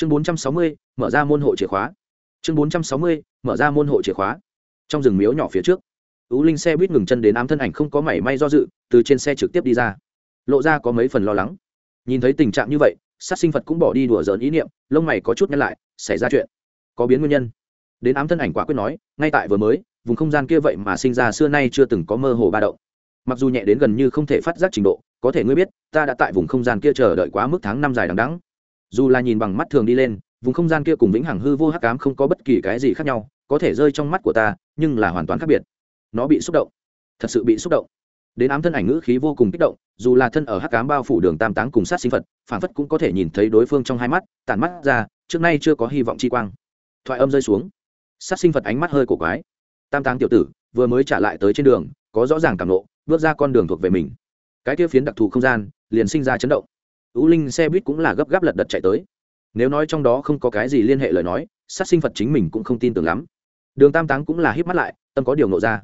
chương bốn trăm sáu mươi, mở ra môn hộ chìa khóa. Chương bốn trăm sáu mươi, mở ra môn hộ chìa khóa. Trong rừng miếu nhỏ phía trước ú linh xe buýt ngừng chân đến ám thân ảnh không có mảy may do dự, từ trên xe trực tiếp đi ra. Lộ ra có mấy phần lo lắng. Nhìn thấy tình trạng như vậy, sát sinh phật cũng bỏ đi đùa giỡn ý niệm, lông mày có chút nhăn lại, xảy ra chuyện. Có biến nguyên nhân. Đến ám thân ảnh quả quyết nói, ngay tại vừa mới, vùng không gian kia vậy mà sinh ra xưa nay chưa từng có mơ hồ ba động. Mặc dù nhẹ đến gần như không thể phát giác trình độ, có thể ngươi biết, ta đã tại vùng không gian kia chờ đợi quá mức tháng năm dài đằng đẵng dù là nhìn bằng mắt thường đi lên, vùng không gian kia cùng vĩnh hằng hư vô hắc ám không có bất kỳ cái gì khác nhau, có thể rơi trong mắt của ta, nhưng là hoàn toàn khác biệt. Nó bị xúc động. Thật sự bị xúc động. Đến ám thân ảnh ngữ khí vô cùng kích động, dù là thân ở hắc ám bao phủ đường tam táng cùng sát sinh phật phản phất cũng có thể nhìn thấy đối phương trong hai mắt, tản mắt ra, trước nay chưa có hy vọng chi quang. Thoại âm rơi xuống. Sát sinh phật ánh mắt hơi cổ quái. Tam táng tiểu tử, vừa mới trả lại tới trên đường, có rõ ràng cảm lộ bước ra con đường thuộc về mình. Cái kia phiến đặc thù không gian, liền sinh ra chấn động. U linh xe buýt cũng là gấp gáp lật đật chạy tới. Nếu nói trong đó không có cái gì liên hệ lời nói, sát sinh phật chính mình cũng không tin tưởng lắm. Đường tam táng cũng là híp mắt lại, tâm có điều ngộ ra.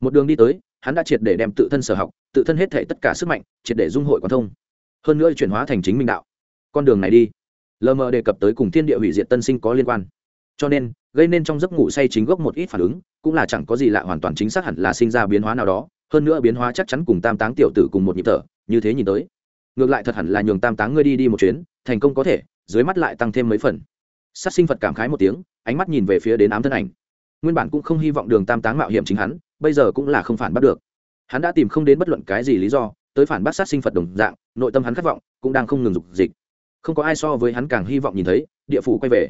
Một đường đi tới, hắn đã triệt để đem tự thân sở học, tự thân hết thể tất cả sức mạnh, triệt để dung hội quan thông. Hơn nữa chuyển hóa thành chính minh đạo. Con đường này đi. Lờ mờ đề cập tới cùng thiên địa hủy diệt tân sinh có liên quan. Cho nên, gây nên trong giấc ngủ say chính gốc một ít phản ứng, cũng là chẳng có gì lạ hoàn toàn chính xác hẳn là sinh ra biến hóa nào đó. Hơn nữa biến hóa chắc chắn cùng tam táng tiểu tử cùng một nhịp thở, như thế nhìn tới ngược lại thật hẳn là nhường tam táng ngươi đi đi một chuyến, thành công có thể, dưới mắt lại tăng thêm mấy phần. Sát sinh phật cảm khái một tiếng, ánh mắt nhìn về phía đến ám thân ảnh. Nguyên bản cũng không hy vọng đường tam táng mạo hiểm chính hắn, bây giờ cũng là không phản bắt được. Hắn đã tìm không đến bất luận cái gì lý do, tới phản bác sát sinh phật đồng dạng, nội tâm hắn khát vọng cũng đang không ngừng dục dịch. Không có ai so với hắn càng hy vọng nhìn thấy, địa phủ quay về.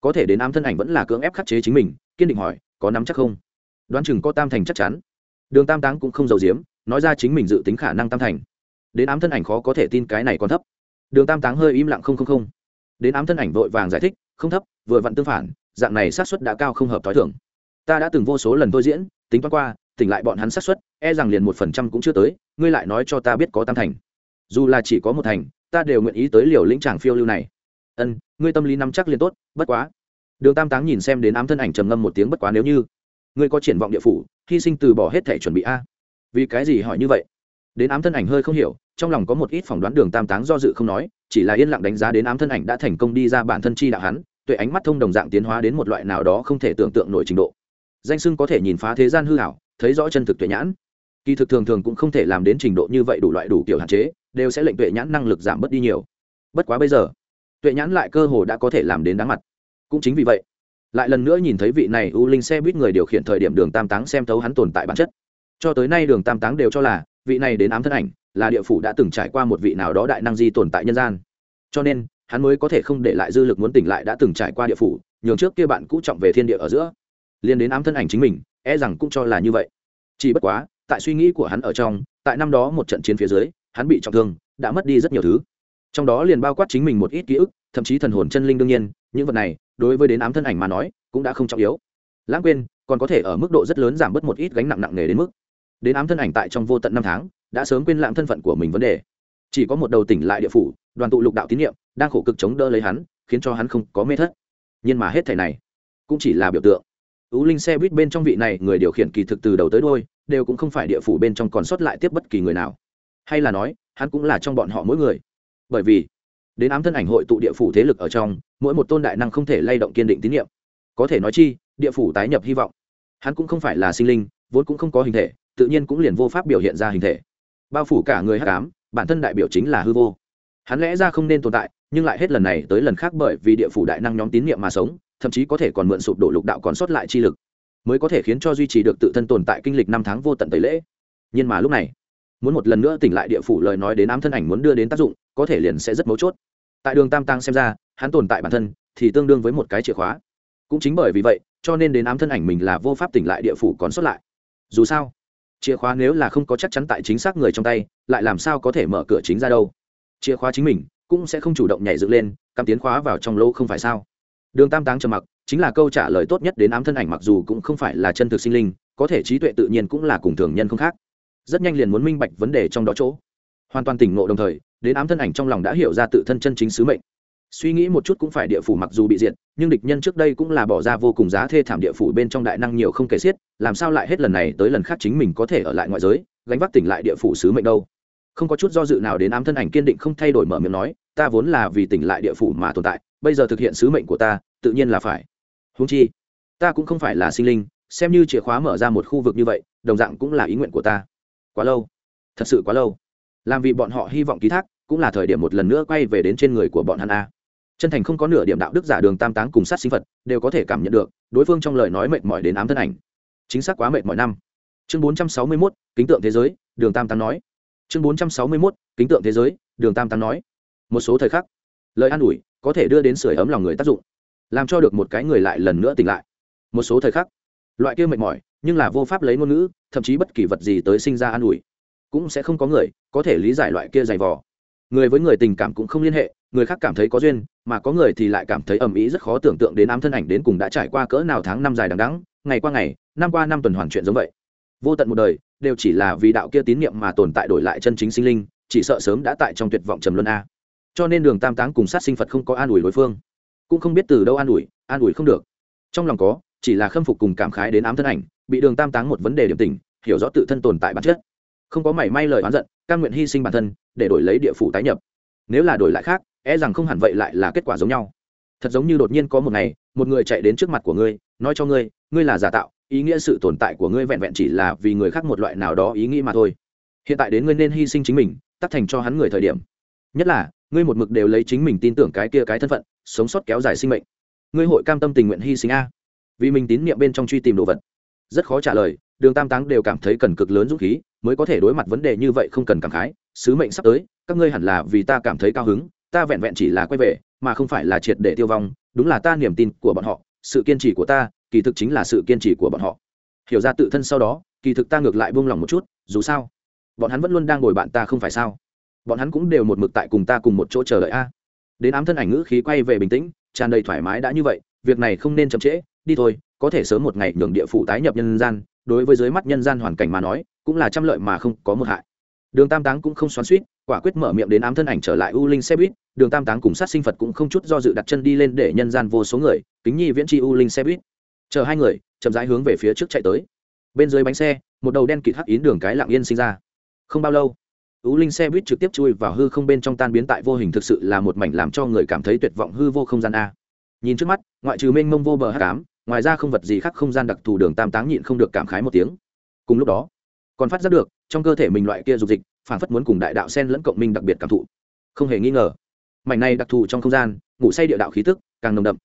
Có thể đến ám thân ảnh vẫn là cưỡng ép khắc chế chính mình, kiên định hỏi, có nắm chắc không? Đoán chừng có tam thành chắc chắn. Đường tam táng cũng không giàu diếm nói ra chính mình dự tính khả năng tam thành đến ám thân ảnh khó có thể tin cái này còn thấp. Đường tam táng hơi im lặng không không không. Đến ám thân ảnh vội vàng giải thích, không thấp, vừa vặn tương phản, dạng này xác suất đã cao không hợp t h o i thưởng ta đã từng vô số lần tôi diễn, tính toán qua, tỉnh lại bọn hắn xác suất e rằng liền một phần trăm cũng chưa tới, ngươi lại nói cho ta biết có tam thành. Dù là chỉ có một thành, ta đều nguyện ý tới liều lĩnh tràng phiêu lưu này. Ân, ngươi tâm lý nắm chắc liền tốt, bất quá. Đường tam táng nhìn xem đến ám thân ảnh trầm ngâm một tiếng bất quá nếu như, ngươi có triển vọng địa phủ, hy sinh từ bỏ hết thể chuẩn bị a. Vì cái gì hỏi như vậy? Đến ám thân ảnh hơi không hiểu trong lòng có một ít phỏng đoán đường tam táng do dự không nói, chỉ là yên lặng đánh giá đến ám thân ảnh đã thành công đi ra bản thân chi đạo hắn, tuệ ánh mắt thông đồng dạng tiến hóa đến một loại nào đó không thể tưởng tượng nổi trình độ. Danh sưng có thể nhìn phá thế gian hư hảo thấy rõ chân thực tuệ nhãn. Kỳ thực thường thường cũng không thể làm đến trình độ như vậy đủ loại đủ kiểu hạn chế, đều sẽ lệnh tuệ nhãn năng lực giảm bớt đi nhiều. Bất quá bây giờ, tuệ nhãn lại cơ hồ đã có thể làm đến đáng mặt. Cũng chính vì vậy, lại lần nữa nhìn thấy vị này u linh xe buýt người điều khiển thời điểm đường tam táng xem thấu hắn tồn tại bản chất. Cho tới nay đường tam táng đều cho là vị này đến ám thân ảnh là địa phủ đã từng trải qua một vị nào đó đại năng di tồn tại nhân gian. Cho nên, hắn mới có thể không để lại dư lực muốn tỉnh lại đã từng trải qua địa phủ, nhường trước kia bạn cũ trọng về thiên địa ở giữa. Liên đến ám thân ảnh chính mình e rằng cũng cho là như vậy. Chỉ bất quá, tại suy nghĩ của hắn ở trong, tại năm đó một trận chiến phía dưới, hắn bị trọng thương, đã mất đi rất nhiều thứ. Trong đó liền bao quát chính mình một ít ký ức, thậm chí thần hồn chân linh đương nhiên, những vật này, đối với đến ám thân ảnh mà nói, cũng đã không trọng yếu. Lãng quên, còn có thể ở mức độ rất lớn giảm bớt một ít gánh nặng nặng nề đến mức. Đến ám thân ảnh tại trong vô tận năm tháng đã sớm quên lãng thân phận của mình vấn đề. Chỉ có một đầu tỉnh lại địa phủ, đoàn tụ lục đạo tín nhiệm đang khổ cực chống đỡ lấy hắn, khiến cho hắn không có mê thất. Nhưng mà hết thảy này, cũng chỉ là biểu tượng. Ú linh xe buýt bên trong vị này, người điều khiển kỳ thực từ đầu tới đôi đều cũng không phải địa phủ bên trong còn sót lại tiếp bất kỳ người nào. Hay là nói, hắn cũng là trong bọn họ mỗi người. Bởi vì, đến ám thân ảnh hội tụ địa phủ thế lực ở trong, mỗi một tôn đại năng không thể lay động kiên định tín nhiệm có thể nói chi, địa phủ tái nhập hy vọng. Hắn cũng không phải là sinh linh, vốn cũng không có hình thể, tự nhiên cũng liền vô pháp biểu hiện ra hình thể bao phủ cả người hắc ám, bản thân đại biểu chính là hư vô. Hắn lẽ ra không nên tồn tại, nhưng lại hết lần này tới lần khác bởi vì địa phủ đại năng nhóm tín nhiệm mà sống, thậm chí có thể còn mượn sụp đổ lục đạo còn sót lại chi lực, mới có thể khiến cho duy trì được tự thân tồn tại kinh lịch năm tháng vô tận tẩy lễ. Nhưng mà lúc này, muốn một lần nữa tỉnh lại địa phủ lời nói đến ám thân ảnh muốn đưa đến tác dụng, có thể liền sẽ rất mấu chốt. Tại đường tam tăng xem ra, hắn tồn tại bản thân thì tương đương với một cái chìa khóa. Cũng chính bởi vì vậy, cho nên đến ám thân ảnh mình là vô pháp tỉnh lại địa phủ còn sót lại. Dù sao chìa khóa nếu là không có chắc chắn tại chính xác người trong tay, lại làm sao có thể mở cửa chính ra đâu? Chìa khóa chính mình cũng sẽ không chủ động nhảy dựng lên, cắm tiến khóa vào trong lỗ không phải sao? Đường tam táng trầm mặc, chính là câu trả lời tốt nhất đến ám thân ảnh mặc dù cũng không phải là chân thực sinh linh, có thể trí tuệ tự nhiên cũng là cùng thường nhân không khác. Rất nhanh liền muốn minh bạch vấn đề trong đó chỗ. Hoàn toàn tỉnh ngộ đồng thời, đến ám thân ảnh trong lòng đã hiểu ra tự thân chân chính sứ mệnh suy nghĩ một chút cũng phải địa phủ mặc dù bị diệt, nhưng địch nhân trước đây cũng là bỏ ra vô cùng giá thê thảm địa phủ bên trong đại năng nhiều không kể xiết, làm sao lại hết lần này tới lần khác chính mình có thể ở lại ngoại giới, gánh vác tỉnh lại địa phủ sứ mệnh đâu. Không có chút do dự nào đến ám thân ảnh kiên định không thay đổi mở miệng nói, ta vốn là vì tỉnh lại địa phủ mà tồn tại, bây giờ thực hiện sứ mệnh của ta, tự nhiên là phải. Húng chi, ta cũng không phải là sinh linh, xem như chìa khóa mở ra một khu vực như vậy, đồng dạng cũng là ý nguyện của ta. Quá lâu. Thật sự quá lâu. Làm vì bọn họ hy vọng ký thác cũng là thời điểm một lần nữa quay về đến trên người của bọn hắn a. Chân thành không có nửa điểm đạo đức giả đường tam táng cùng sát sinh phật đều có thể cảm nhận được đối phương trong lời nói mệt mỏi đến ám thân ảnh. Chính xác quá mệt mỏi năm. Chương bốn trăm sáu mươi 461, kính tượng thế giới đường tam táng nói. Chương bốn trăm sáu mươi 461, kính tượng thế giới đường tam táng nói. Một số thời khắc lời an ủi có thể đưa đến sưởi ấm lòng người tác dụng làm cho được một cái người lại lần nữa tỉnh lại. Một số thời khắc loại kia mệt mỏi nhưng là vô pháp lấy ngôn ngữ thậm chí bất kỳ vật gì tới sinh ra an ủi cũng sẽ không có người có thể lý giải loại kia dày vò người với người tình cảm cũng không liên hệ, người khác cảm thấy có duyên, mà có người thì lại cảm thấy ầm ĩ rất khó tưởng tượng đến ám thân ảnh đến cùng đã trải qua cỡ nào tháng năm dài đằng đẵng, ngày qua ngày, năm qua năm tuần hoàn chuyện giống vậy. Vô tận một đời, đều chỉ là vì đạo kia tín niệm mà tồn tại đổi lại chân chính sinh linh, chỉ sợ sớm đã tại trong tuyệt vọng trầm luân a. Cho nên đường tam táng cùng sát sinh phật không có an ủi đối phương. Cũng không biết từ đâu an ủi an ủi không được. Trong lòng có, chỉ là khâm phục cùng cảm khái đến ám thân ảnh, bị đường tam táng một vấn đề điểm tình hiểu rõ tự thân tồn tại bản chất. Không có mảy may lời oán giận căn nguyện hy sinh bản thân để đổi lấy địa phủ tái nhập. Nếu là đổi lại khác e rằng không hẳn vậy lại là kết quả giống nhau. Thật giống như đột nhiên có một ngày, một người chạy đến trước mặt của ngươi, nói cho ngươi ngươi là giả tạo, ý nghĩa sự tồn tại của ngươi vẹn vẹn chỉ là vì người khác một loại nào đó ý nghĩ mà thôi. Hiện tại đến ngươi nên hy sinh chính mình, tắt thành cho hắn người thời điểm. Nhất là, ngươi một mực đều lấy chính mình tin tưởng cái kia cái thân phận, sống sót kéo dài sinh mệnh. Ngươi hội cam tâm tình nguyện hy sinh a. Vì mình tín niệm bên trong truy tìm đồ vật. Rất khó trả lời, đường tam táng đều cảm thấy cần cực lớn dũng khí mới có thể đối mặt vấn đề như vậy không cần cảm khái, sứ mệnh sắp tới, các ngươi hẳn là vì ta cảm thấy cao hứng, ta vẹn vẹn chỉ là quay về, mà không phải là triệt để tiêu vong, đúng là ta niềm tin của bọn họ, sự kiên trì của ta, kỳ thực chính là sự kiên trì của bọn họ. Hiểu ra tự thân sau đó, kỳ thực ta ngược lại buông lòng một chút, dù sao, bọn hắn vẫn luôn đang ngồi bạn ta không phải sao? Bọn hắn cũng đều một mực tại cùng ta cùng một chỗ chờ đợi a. Đến ám thân ảnh ngữ khí quay về bình tĩnh, tràn đầy thoải mái đã như vậy, việc này không nên chậm trễ, đi thôi, có thể sớm một ngày nhường địa phủ tái nhập nhân gian, đối với dưới mắt nhân gian hoàn cảnh mà nói cũng là trăm lợi mà không có một hại. Đường tam táng cũng không xoắn suýt quả quyết mở miệng đến ám thân ảnh trở lại u linh xe buýt. Đường tam táng cùng sát sinh phật cũng không chút do dự đặt chân đi lên để nhân gian vô số người, kính nhi viễn tri u linh xe buýt. Chờ hai người, chậm rãi hướng về phía trước chạy tới. Bên dưới bánh xe, một đầu đen kịt hắc yến đường cái lặng yên sinh ra. Không bao lâu, u linh xe buýt trực tiếp chui vào hư không bên trong tan biến tại vô hình thực sự là một mảnh làm cho người cảm thấy tuyệt vọng hư vô không gian a. Nhìn trước mắt, ngoại trừ mênh mông vô bờ hắc ám, ngoài ra không vật gì khác không gian đặc thù đường tam táng nhịn không được cảm khái một tiếng. Cùng lúc đó còn phát giác được, trong cơ thể mình loại kia dục dịch phản phất muốn cùng đại đạo sen lẫn cộng minh đặc biệt cảm thụ. Không hề nghi ngờ, mảnh này đặc thù trong không gian, ngủ say địa đạo khí tức càng nồng đậm.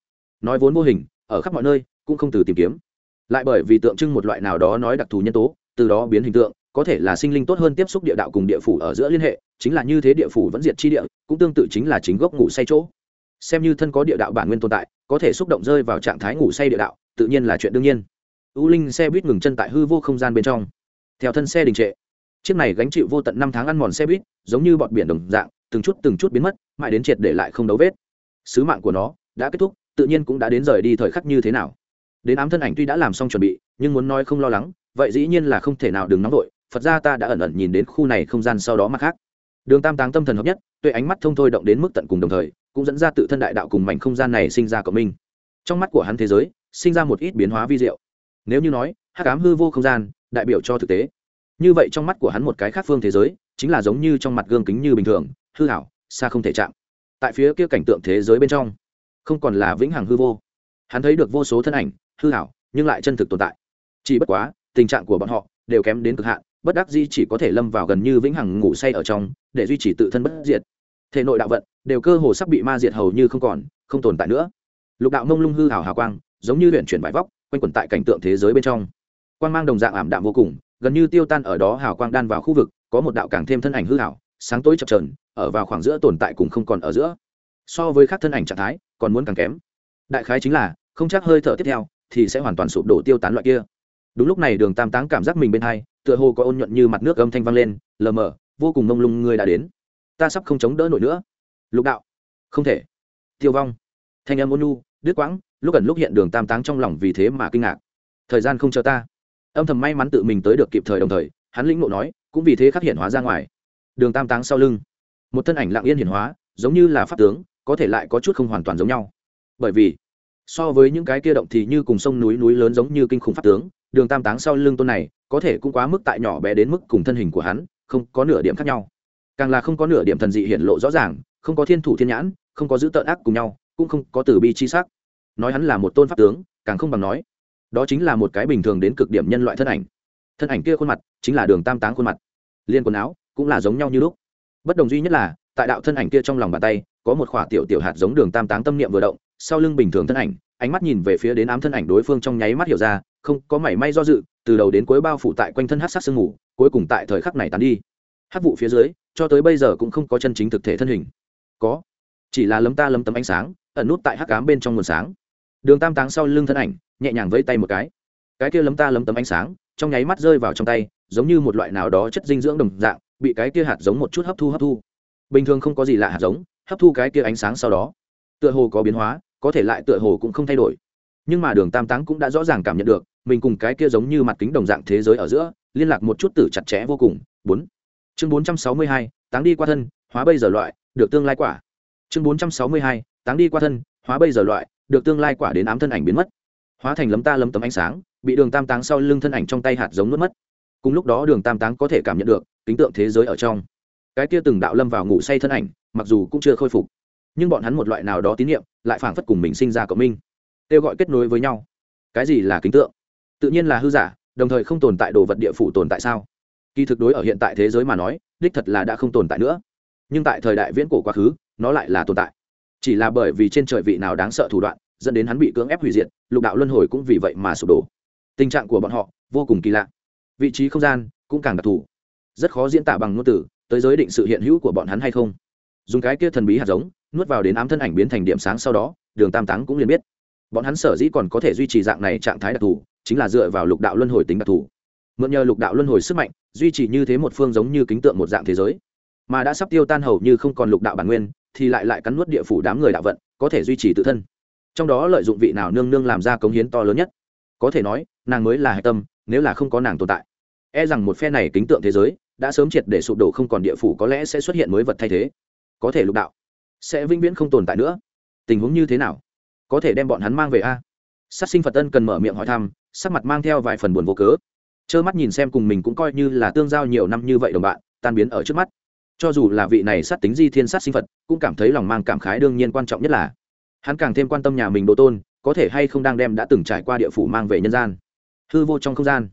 Nói vốn vô hình, ở khắp mọi nơi, cũng không từ tìm kiếm. Lại bởi vì tượng trưng một loại nào đó nói đặc thù nhân tố, từ đó biến hình tượng, có thể là sinh linh tốt hơn tiếp xúc địa đạo cùng địa phủ ở giữa liên hệ, chính là như thế địa phủ vẫn diệt chi địa, cũng tương tự chính là chính gốc ngủ say chỗ. Xem như thân có địa đạo bản nguyên tồn tại, có thể xúc động rơi vào trạng thái ngủ say địa đạo, tự nhiên là chuyện đương nhiên. U linh xe buýt ngừng chân tại hư vô không gian bên trong theo thân xe đình trệ, chiếc này gánh chịu vô tận năm tháng ăn mòn xe buýt, giống như bọt biển đồng dạng, từng chút từng chút biến mất, mãi đến triệt để lại không đấu vết. Sứ mạng của nó đã kết thúc, tự nhiên cũng đã đến rời đi thời khắc như thế nào. Đến ám thân ảnh tuy đã làm xong chuẩn bị, nhưng muốn nói không lo lắng, vậy dĩ nhiên là không thể nào đừng nóng vội, phật ra ta đã ẩn ẩn nhìn đến khu này không gian sau đó mặt khác. Đường tam táng tâm thần hợp nhất, tuệ ánh mắt thông thôi động đến mức tận cùng đồng thời, cũng dẫn ra tự thân đại đạo cùng mảnh không gian này sinh ra cộng minh. Trong mắt của hắn thế giới, sinh ra một ít biến hóa vi diệu. Nếu như nói, hắc ám hư vô không gian đại biểu cho thực tế. Như vậy trong mắt của hắn một cái khác phương thế giới, chính là giống như trong mặt gương kính như bình thường, hư hảo xa không thể chạm. Tại phía kia cảnh tượng thế giới bên trong, không còn là vĩnh hằng hư vô. Hắn thấy được vô số thân ảnh, hư hảo nhưng lại chân thực tồn tại. Chỉ bất quá, tình trạng của bọn họ đều kém đến cực hạn, bất đắc di chỉ có thể lâm vào gần như vĩnh hằng ngủ say ở trong, để duy trì tự thân bất diệt. Thể nội đạo vận đều cơ hồ sắp bị ma diệt hầu như không còn, không tồn tại nữa. Lục đạo mông lung hư hảo hào quang, giống như luyện chuyển bãi vóc, quanh quẩn tại cảnh tượng thế giới bên trong quang mang đồng dạng ảm đạm vô cùng, gần như tiêu tan ở đó hào quang đan vào khu vực, có một đạo càng thêm thân ảnh hư hảo, sáng tối chập trờn ở vào khoảng giữa tồn tại cùng không còn ở giữa. So với các thân ảnh trạng thái, còn muốn càng kém. Đại khái chính là, không chắc hơi thở tiếp theo, thì sẽ hoàn toàn sụp đổ tiêu tán loại kia. Đúng lúc này đường tam táng cảm giác mình bên hai, tựa hồ có ôn nhuận như mặt nước âm thanh vang lên, lờ mờ, vô cùng mông lung người đã đến. Ta sắp không chống đỡ nổi nữa. Lục đạo. Không thể. Tiêu vong. Thanh âm ôn nhu, đứt quãng, lúc ẩn lúc hiện đường tam táng trong lòng vì thế mà kinh ngạc. Thời gian không chờ ta âm thầm may mắn tự mình tới được kịp thời đồng thời, hắn lĩnh ngộ nói, cũng vì thế khắc hiện hóa ra ngoài. Đường tam táng sau lưng, một thân ảnh lặng yên hiển hóa, giống như là pháp tướng, có thể lại có chút không hoàn toàn giống nhau. Bởi vì, so với những cái kia động thì như cùng sông núi núi lớn giống như kinh khủng pháp tướng, đường tam táng sau lưng tôn này, có thể cũng quá mức tại nhỏ bé đến mức cùng thân hình của hắn, không có nửa điểm khác nhau. Càng là không có nửa điểm thần dị hiện lộ rõ ràng, không có thiên thủ thiên nhãn, không có giữ tợn ác cùng nhau, cũng không có từ bi chi sắc. Nói hắn là một tôn pháp tướng, càng không bằng nói đó chính là một cái bình thường đến cực điểm nhân loại thân ảnh. Thân ảnh kia khuôn mặt chính là đường tam táng khuôn mặt. Liên quần áo cũng là giống nhau như lúc. Bất đồng duy nhất là tại đạo thân ảnh kia trong lòng bàn tay có một khỏa tiểu tiểu hạt giống đường tam táng tâm niệm vừa động sau lưng bình thường thân ảnh ánh mắt nhìn về phía đến ám thân ảnh đối phương trong nháy mắt hiểu ra không có mảy may do dự từ đầu đến cuối bao phủ tại quanh thân hát sắc sương ngủ, cuối cùng tại thời khắc này tán đi. Hát vụ phía dưới cho tới bây giờ cũng không có chân chính thực thể thân hình. Có. Chỉ là lấm ta lấm tấm ánh sáng ẩn nút tại hắc ám bên trong nguồn sáng. Đường tam táng sau lưng thân ảnh nhẹ nhàng vẫy tay một cái. Cái kia lấm ta lấm tấm ánh sáng, trong nháy mắt rơi vào trong tay, giống như một loại nào đó chất dinh dưỡng đồng dạng, bị cái kia hạt giống một chút hấp thu hấp thu. Bình thường không có gì lạ hạt giống, hấp thu cái kia ánh sáng sau đó, tựa hồ có biến hóa, có thể lại tựa hồ cũng không thay đổi. Nhưng mà đường tam táng cũng đã rõ ràng cảm nhận được, mình cùng cái kia giống như mặt kính đồng dạng thế giới ở giữa, liên lạc một chút tử chặt chẽ vô cùng. Bốn. Chương bốn trăm sáu mươi hai, táng đi qua thân, hóa bây giờ loại, được tương lai quả. Chương bốn trăm sáu mươi hai, táng đi qua thân, hóa bây giờ loại, được tương lai quả đến ám thân ảnh biến mất hóa thành lấm ta lấm tấm ánh sáng, bị đường tam táng sau lưng thân ảnh trong tay hạt giống nuốt mất. Cùng lúc đó đường tam táng có thể cảm nhận được kính tượng thế giới ở trong. Cái kia từng đạo lâm vào ngủ say thân ảnh, mặc dù cũng chưa khôi phục, nhưng bọn hắn một loại nào đó tín nhiệm lại phảng phất cùng mình sinh ra cộng minh. Kêu gọi kết nối với nhau. Cái gì là kính tượng? Tự nhiên là hư giả, đồng thời không tồn tại đồ vật địa phủ tồn tại sao? Kỳ thực đối ở hiện tại thế giới mà nói, đích thật là đã không tồn tại nữa. Nhưng tại thời đại viễn cổ quá khứ, nó lại là tồn tại. Chỉ là bởi vì trên trời vị nào đáng sợ thủ đoạn dẫn đến hắn bị cưỡng ép hủy diệt, lục đạo luân hồi cũng vì vậy mà sụp đổ. Tình trạng của bọn họ vô cùng kỳ lạ. Vị trí không gian cũng càng đặc thù. Rất khó diễn tả bằng ngôn từ, tới giới định sự hiện hữu của bọn hắn hay không. Dùng cái kia thần bí hạt giống, nuốt vào đến ám thân ảnh biến thành điểm sáng sau đó, đường tam táng cũng liền biết. Bọn hắn sở dĩ còn có thể duy trì dạng này trạng thái đặc thù, chính là dựa vào lục đạo luân hồi tính đặc thù. Mượn nhờ lục đạo luân hồi sức mạnh, duy trì như thế một phương giống như kính tượng một dạng thế giới. Mà đã sắp tiêu tan hầu như không còn lục đạo bản nguyên, thì lại lại cắn nuốt địa phủ đám người đạo vận, có thể duy trì tự thân trong đó lợi dụng vị nào nương nương làm ra cống hiến to lớn nhất. Có thể nói, nàng mới là hạch tâm, nếu là không có nàng tồn tại. E rằng một phe này kính tượng thế giới, đã sớm triệt để sụp đổ không còn địa phủ có lẽ sẽ xuất hiện mới vật thay thế. Có thể lục đạo sẽ vĩnh viễn không tồn tại nữa. Tình huống như thế nào? Có thể đem bọn hắn mang về a? Sát sinh phật tân cần mở miệng hỏi thăm, sắc mặt mang theo vài phần buồn vô cớ. Trơ mắt nhìn xem cùng mình cũng coi như là tương giao nhiều năm như vậy đồng bạn, tan biến ở trước mắt. Cho dù là vị này sát tính di thiên sát sinh phật, cũng cảm thấy lòng mang cảm khái đương nhiên quan trọng nhất là hắn càng thêm quan tâm nhà mình đồ tôn, có thể hay không đang đem đã từng trải qua địa phủ mang về nhân gian. Hư vô trong không gian.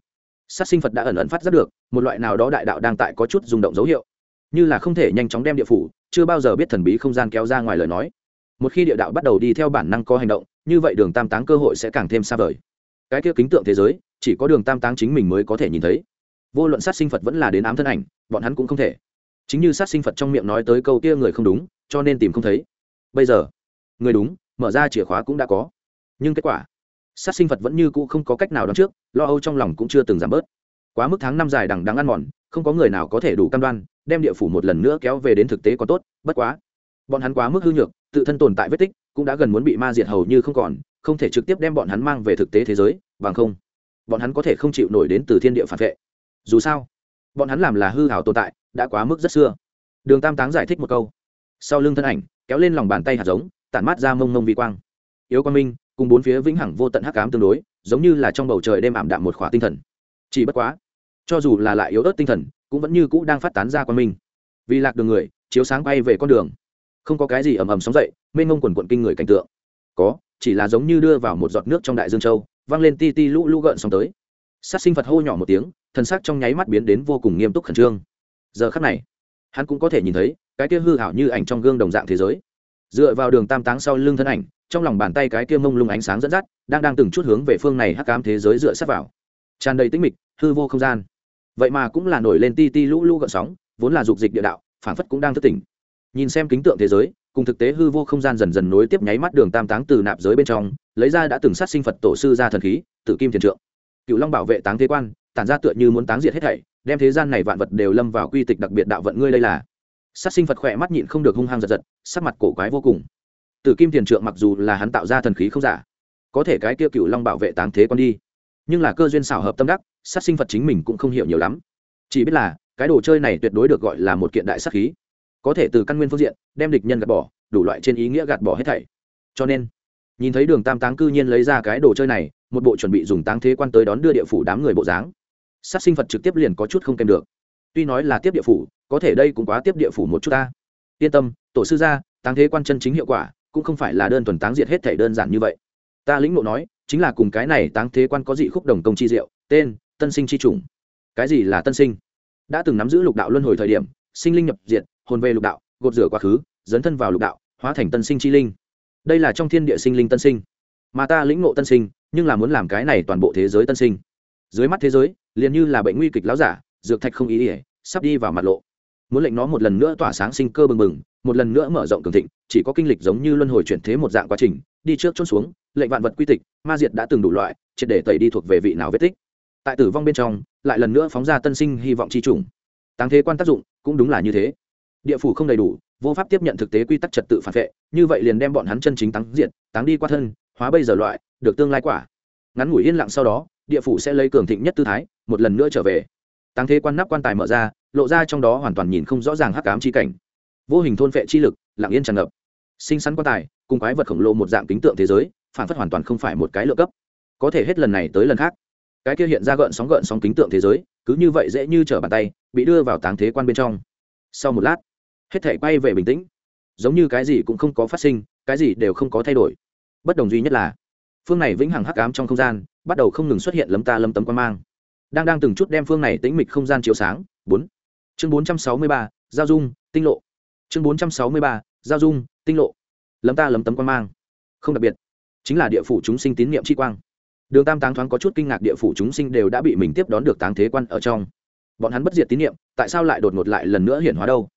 Sát sinh phật đã ẩn ẩn phát giác được, một loại nào đó đại đạo đang tại có chút rung động dấu hiệu. Như là không thể nhanh chóng đem địa phủ, chưa bao giờ biết thần bí không gian kéo ra ngoài lời nói. Một khi địa đạo bắt đầu đi theo bản năng có hành động, như vậy đường tam táng cơ hội sẽ càng thêm xa vời. Cái kia kính tượng thế giới, chỉ có đường tam táng chính mình mới có thể nhìn thấy. Vô luận sát sinh phật vẫn là đến ám thân ảnh, bọn hắn cũng không thể. Chính như sát sinh phật trong miệng nói tới câu kia người không đúng, cho nên tìm không thấy. Bây giờ người đúng, mở ra chìa khóa cũng đã có. Nhưng kết quả, sát sinh vật vẫn như cũ không có cách nào đón trước, lo âu trong lòng cũng chưa từng giảm bớt. Quá mức tháng năm dài đằng đắng ăn mòn, không có người nào có thể đủ cam đoan, đem địa phủ một lần nữa kéo về đến thực tế có tốt, bất quá, bọn hắn quá mức hư nhược, tự thân tồn tại vết tích cũng đã gần muốn bị ma diệt hầu như không còn, không thể trực tiếp đem bọn hắn mang về thực tế thế giới, bằng không, bọn hắn có thể không chịu nổi đến từ thiên địa phản vệ. Dù sao, bọn hắn làm là hư hảo tồn tại, đã quá mức rất xưa. Đường tam táng giải thích một câu. Sau lưng thân ảnh, kéo lên lòng bàn tay hạt giống tản mát ra mông mông vi quang. Yếu quang minh, cùng bốn phía vĩnh hằng vô tận hắc ám tương đối, giống như là trong bầu trời đêm ảm đạm một khỏa tinh thần. Chỉ bất quá, cho dù là lại yếu ớt tinh thần, cũng vẫn như cũ đang phát tán ra quang minh. Vì lạc đường người, chiếu sáng bay về con đường. Không có cái gì ầm ầm sóng dậy, mênh mông quần quận kinh người cảnh tượng. Có, chỉ là giống như đưa vào một giọt nước trong đại dương châu văng lên ti ti lũ lũ gợn sóng tới. Sát sinh phật hô nhỏ một tiếng, thần sắc trong nháy mắt biến đến vô cùng nghiêm túc khẩn trương. Giờ khắc này, hắn cũng có thể nhìn thấy, cái kia hư hảo như ảnh trong gương đồng dạng thế giới dựa vào đường tam táng sau lưng thân ảnh, trong lòng bàn tay cái kia mông lung ánh sáng dẫn dắt, đang đang từng chút hướng về phương này hắc ám thế giới dựa sát vào. Tràn đầy tĩnh mịch, hư vô không gian. Vậy mà cũng là nổi lên ti ti lũ lũ gợn sóng, vốn là dục dịch địa đạo phản phất cũng đang thức tỉnh. Nhìn xem kính tượng thế giới, cùng thực tế hư vô không gian dần dần nối tiếp nháy mắt đường tam táng từ nạp giới bên trong, lấy ra đã từng sát sinh phật tổ sư ra thần khí, tự kim thiền trượng. Cựu long bảo vệ táng thế quan, tản ra tựa như muốn táng diệt hết thảy, đem thế gian này vạn vật đều lâm vào quy tịch đặc biệt đạo vận ngươi đây là sát sinh phật khỏe mắt nhịn không được hung hăng giật giật, sắc mặt cổ quái vô cùng. Tử kim tiền trượng mặc dù là hắn tạo ra thần khí không giả, có thể cái kia cựu long bảo vệ táng thế quan đi, nhưng là cơ duyên xảo hợp tâm đắc, sát sinh phật chính mình cũng không hiểu nhiều lắm. Chỉ biết là, cái đồ chơi này tuyệt đối được gọi là một kiện đại sát khí, có thể từ căn nguyên phương diện, đem địch nhân gạt bỏ, đủ loại trên ý nghĩa gạt bỏ hết thảy. Cho nên, nhìn thấy đường tam táng cư nhiên lấy ra cái đồ chơi này, một bộ chuẩn bị dùng táng thế quan tới đón đưa địa phủ đám người bộ dáng, sát sinh phật trực tiếp liền có chút không kèm được tuy nói là tiếp địa phủ, có thể đây cũng quá tiếp địa phủ một chút ta. Yên tâm, tổ sư gia, táng thế quan chân chính hiệu quả, cũng không phải là đơn thuần táng diệt hết thể đơn giản như vậy. Ta lĩnh ngộ nói, chính là cùng cái này táng thế quan có dị khúc đồng công chi diệu, tên, tân sinh chi chủng. Cái gì là tân sinh? Đã từng nắm giữ lục đạo luân hồi thời điểm, sinh linh nhập diệt, hồn về lục đạo, gột rửa quá khứ, dấn thân vào lục đạo, hóa thành tân sinh chi linh. Đây là trong thiên địa sinh linh tân sinh. Mà ta lĩnh ngộ tân sinh, nhưng là muốn làm cái này toàn bộ thế giới tân sinh. Dưới mắt thế giới, liền như là bệnh nguy kịch láo giả dược thạch không ý ỉa sắp đi vào mặt lộ. Muốn lệnh nó một lần nữa tỏa sáng sinh cơ bừng bừng một lần nữa mở rộng cường thịnh chỉ có kinh lịch giống như luân hồi chuyển thế một dạng quá trình đi trước trôn xuống lệnh vạn vật quy tịch ma diệt đã từng đủ loại triệt để tẩy đi thuộc về vị nào vết tích. Tại tử vong bên trong lại lần nữa phóng ra tân sinh hy vọng chi trùng. Tăng thế quan tác dụng cũng đúng là như thế. Địa phủ không đầy đủ vô pháp tiếp nhận thực tế quy tắc trật tự phản vệ như vậy liền đem bọn hắn chân chính tăng diệt, táng đi qua thân hóa bây giờ loại được tương lai quả. Ngắn ngủi yên lặng sau đó địa phủ sẽ lấy cường thịnh nhất tư thái một lần nữa trở về tăng thế quan nắp quan tài mở ra, lộ ra trong đó hoàn toàn nhìn không rõ ràng hắc ám chi cảnh. Vô hình thôn vệ chi lực, lặng yên tràn ngập. Sinh sắn quan tài, cùng quái vật khổng lồ một dạng kính tượng thế giới, phản phất hoàn toàn không phải một cái lượng cấp. Có thể hết lần này tới lần khác. Cái kia hiện ra gợn sóng gợn sóng kính tượng thế giới, cứ như vậy dễ như trở bàn tay, bị đưa vào táng thế quan bên trong. Sau một lát, hết thể quay về bình tĩnh. Giống như cái gì cũng không có phát sinh, cái gì đều không có thay đổi. Bất đồng duy nhất là, phương này vĩnh hằng hắc ám trong không gian, bắt đầu không ngừng xuất hiện lấm ta lấm tấm quan mang đang đang từng chút đem phương này tĩnh mịch không gian chiếu sáng. Bốn. Chương bốn trăm sáu mươi ba, giao dung, tinh lộ. Chương bốn trăm sáu mươi ba, giao dung, tinh lộ. Lấm ta lấm tấm quan mang. Không đặc biệt. Chính là địa phủ chúng sinh tín nhiệm chi quang. Đường tam táng thoáng có chút kinh ngạc địa phủ chúng sinh đều đã bị mình tiếp đón được táng thế quan ở trong. Bọn hắn bất diệt tín nhiệm tại sao lại đột ngột lại lần nữa hiển hóa đâu?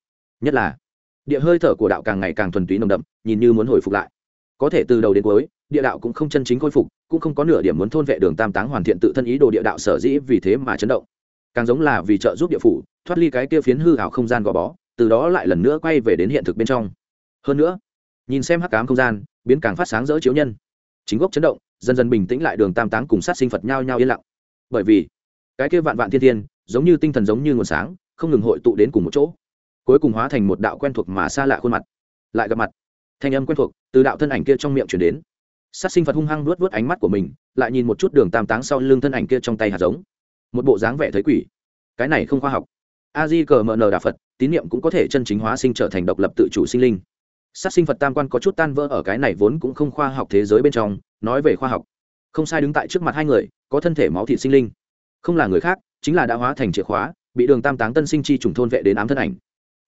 Nhất là, địa hơi thở của đạo càng ngày càng thuần túy nồng đậm, nhìn như muốn hồi phục lại. Có thể từ đầu đến cuối, địa đạo cũng không chân chính khôi phục cũng không có nửa điểm muốn thôn vệ đường tam táng hoàn thiện tự thân ý đồ địa đạo sở dĩ vì thế mà chấn động. Càng giống là vì trợ giúp địa phủ, thoát ly cái kia phiến hư hảo không gian gò bó, từ đó lại lần nữa quay về đến hiện thực bên trong. Hơn nữa, nhìn xem hắc cám không gian, biến càng phát sáng rỡ chiếu nhân. Chính gốc chấn động, dần dần bình tĩnh lại đường tam táng cùng sát sinh phật nhau nhau yên lặng. Bởi vì, cái kia vạn vạn thiên thiên, giống như tinh thần giống như nguồn sáng, không ngừng hội tụ đến cùng một chỗ. Cuối cùng hóa thành một đạo quen thuộc mà xa lạ khuôn mặt. Lại gặp mặt. Thanh âm quen thuộc từ đạo thân ảnh kia trong miệng chuyển đến sát sinh phật hung hăng luốt vớt ánh mắt của mình, lại nhìn một chút đường tam táng sau lưng thân ảnh kia trong tay hạt giống. Một bộ dáng vẻ thấy quỷ. Cái này không khoa học. A di cờ mờ nờ đà phật, tín niệm cũng có thể chân chính hóa sinh trở thành độc lập tự chủ sinh linh. Sát sinh phật tam quan có chút tan vỡ ở cái này vốn cũng không khoa học thế giới bên trong, nói về khoa học. Không sai đứng tại trước mặt hai người, có thân thể máu thịt sinh linh. Không là người khác, chính là đã hóa thành chìa khóa, bị đường tam táng tân sinh chi trùng thôn vệ đến ám thân ảnh.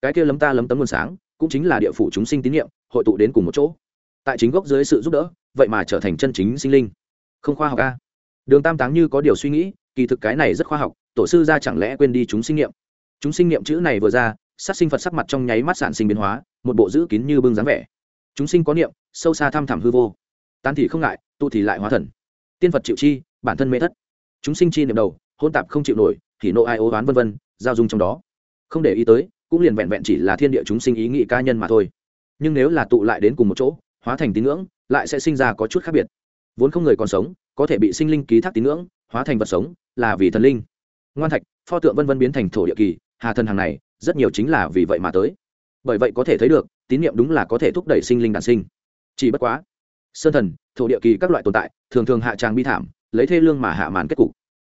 Cái kia lấm ta lấm tấm nguồn sáng, cũng chính là địa phủ chúng sinh tín nhiệm hội tụ đến cùng một chỗ tại chính gốc dưới sự giúp đỡ, vậy mà trở thành chân chính sinh linh. Không khoa học a đường tam táng như có điều suy nghĩ, kỳ thực cái này rất khoa học, tổ sư ra chẳng lẽ quên đi chúng sinh nghiệm chúng sinh nghiệm chữ này vừa ra, sát sinh phật sắc mặt trong nháy mắt sản sinh biến hóa, một bộ giữ kín như bưng dáng vẻ. Chúng sinh có niệm, sâu xa thăm thẳm hư vô. Tan thì không ngại, tu thì lại hóa thần. Tiên phật chịu chi, bản thân mê thất. Chúng sinh chi niệm đầu hôn tạp không chịu nổi thì nộ ai ố oán vân vân, giao dung trong đó. Không để ý tới, cũng liền vẹn vẹn chỉ là thiên địa chúng sinh ý nghĩ cá nhân mà thôi. Nhưng nếu là tụ lại đến cùng một chỗ hóa thành tín ngưỡng, lại sẽ sinh ra có chút khác biệt. Vốn không người còn sống, có thể bị sinh linh ký thác tín ngưỡng, hóa thành vật sống, là vì thần linh. Ngoan thạch, pho tượng vân vân biến thành thổ địa kỳ, hà thần hàng này, rất nhiều chính là vì vậy mà tới. Bởi vậy có thể thấy được, tín niệm đúng là có thể thúc đẩy sinh linh đản sinh. Chỉ bất quá, sơn thần, thổ địa kỳ các loại tồn tại, thường thường hạ tràng bi thảm, lấy thê lương mà hạ màn kết cục.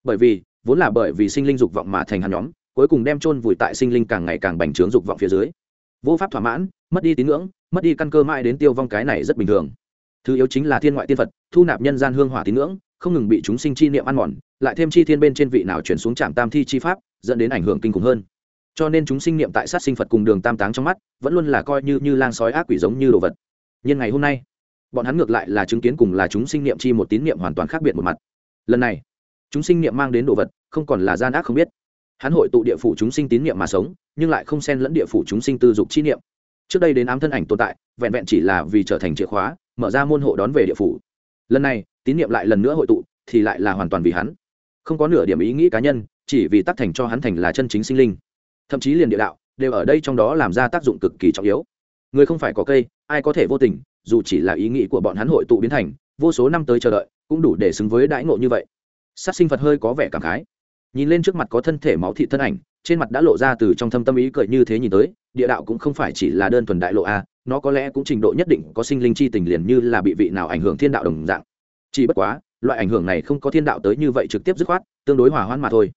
Bởi vì, vốn là bởi vì sinh linh dục vọng mà thành hàn nhóm, cuối cùng đem chôn vùi tại sinh linh càng ngày càng bành trướng dục vọng phía dưới vô pháp thỏa mãn, mất đi tín ngưỡng, mất đi căn cơ mãi đến tiêu vong cái này rất bình thường. Thứ yếu chính là thiên ngoại tiên phật, thu nạp nhân gian hương hỏa tín ngưỡng, không ngừng bị chúng sinh chi niệm ăn mòn, lại thêm chi thiên bên trên vị nào chuyển xuống trạm tam thi chi pháp, dẫn đến ảnh hưởng kinh khủng hơn. Cho nên chúng sinh niệm tại sát sinh phật cùng đường tam táng trong mắt, vẫn luôn là coi như như lang sói ác quỷ giống như đồ vật. Nhưng ngày hôm nay, bọn hắn ngược lại là chứng kiến cùng là chúng sinh niệm chi một tín niệm hoàn toàn khác biệt một mặt. Lần này, chúng sinh niệm mang đến đồ vật, không còn là gian ác không biết hắn hội tụ địa phủ chúng sinh tín niệm mà sống, nhưng lại không xen lẫn địa phủ chúng sinh tư dục chi niệm. Trước đây đến ám thân ảnh tồn tại, vẹn vẹn chỉ là vì trở thành chìa khóa, mở ra môn hộ đón về địa phủ. Lần này, tín niệm lại lần nữa hội tụ, thì lại là hoàn toàn vì hắn. Không có nửa điểm ý nghĩ cá nhân, chỉ vì tác thành cho hắn thành là chân chính sinh linh. Thậm chí liền địa đạo, đều ở đây trong đó làm ra tác dụng cực kỳ trọng yếu. Người không phải có cây, ai có thể vô tình, dù chỉ là ý nghĩ của bọn hắn hội tụ biến thành, vô số năm tới chờ đợi, cũng đủ để xứng với đãi ngộ như vậy. Sát sinh phật hơi có vẻ cảm khái nhìn lên trước mặt có thân thể máu thị thân ảnh, trên mặt đã lộ ra từ trong thâm tâm ý cười như thế nhìn tới, địa đạo cũng không phải chỉ là đơn thuần đại lộ a, nó có lẽ cũng trình độ nhất định có sinh linh chi tình liền như là bị vị nào ảnh hưởng thiên đạo đồng dạng. Chỉ bất quá, loại ảnh hưởng này không có thiên đạo tới như vậy trực tiếp dứt khoát, tương đối hòa hoãn mà thôi.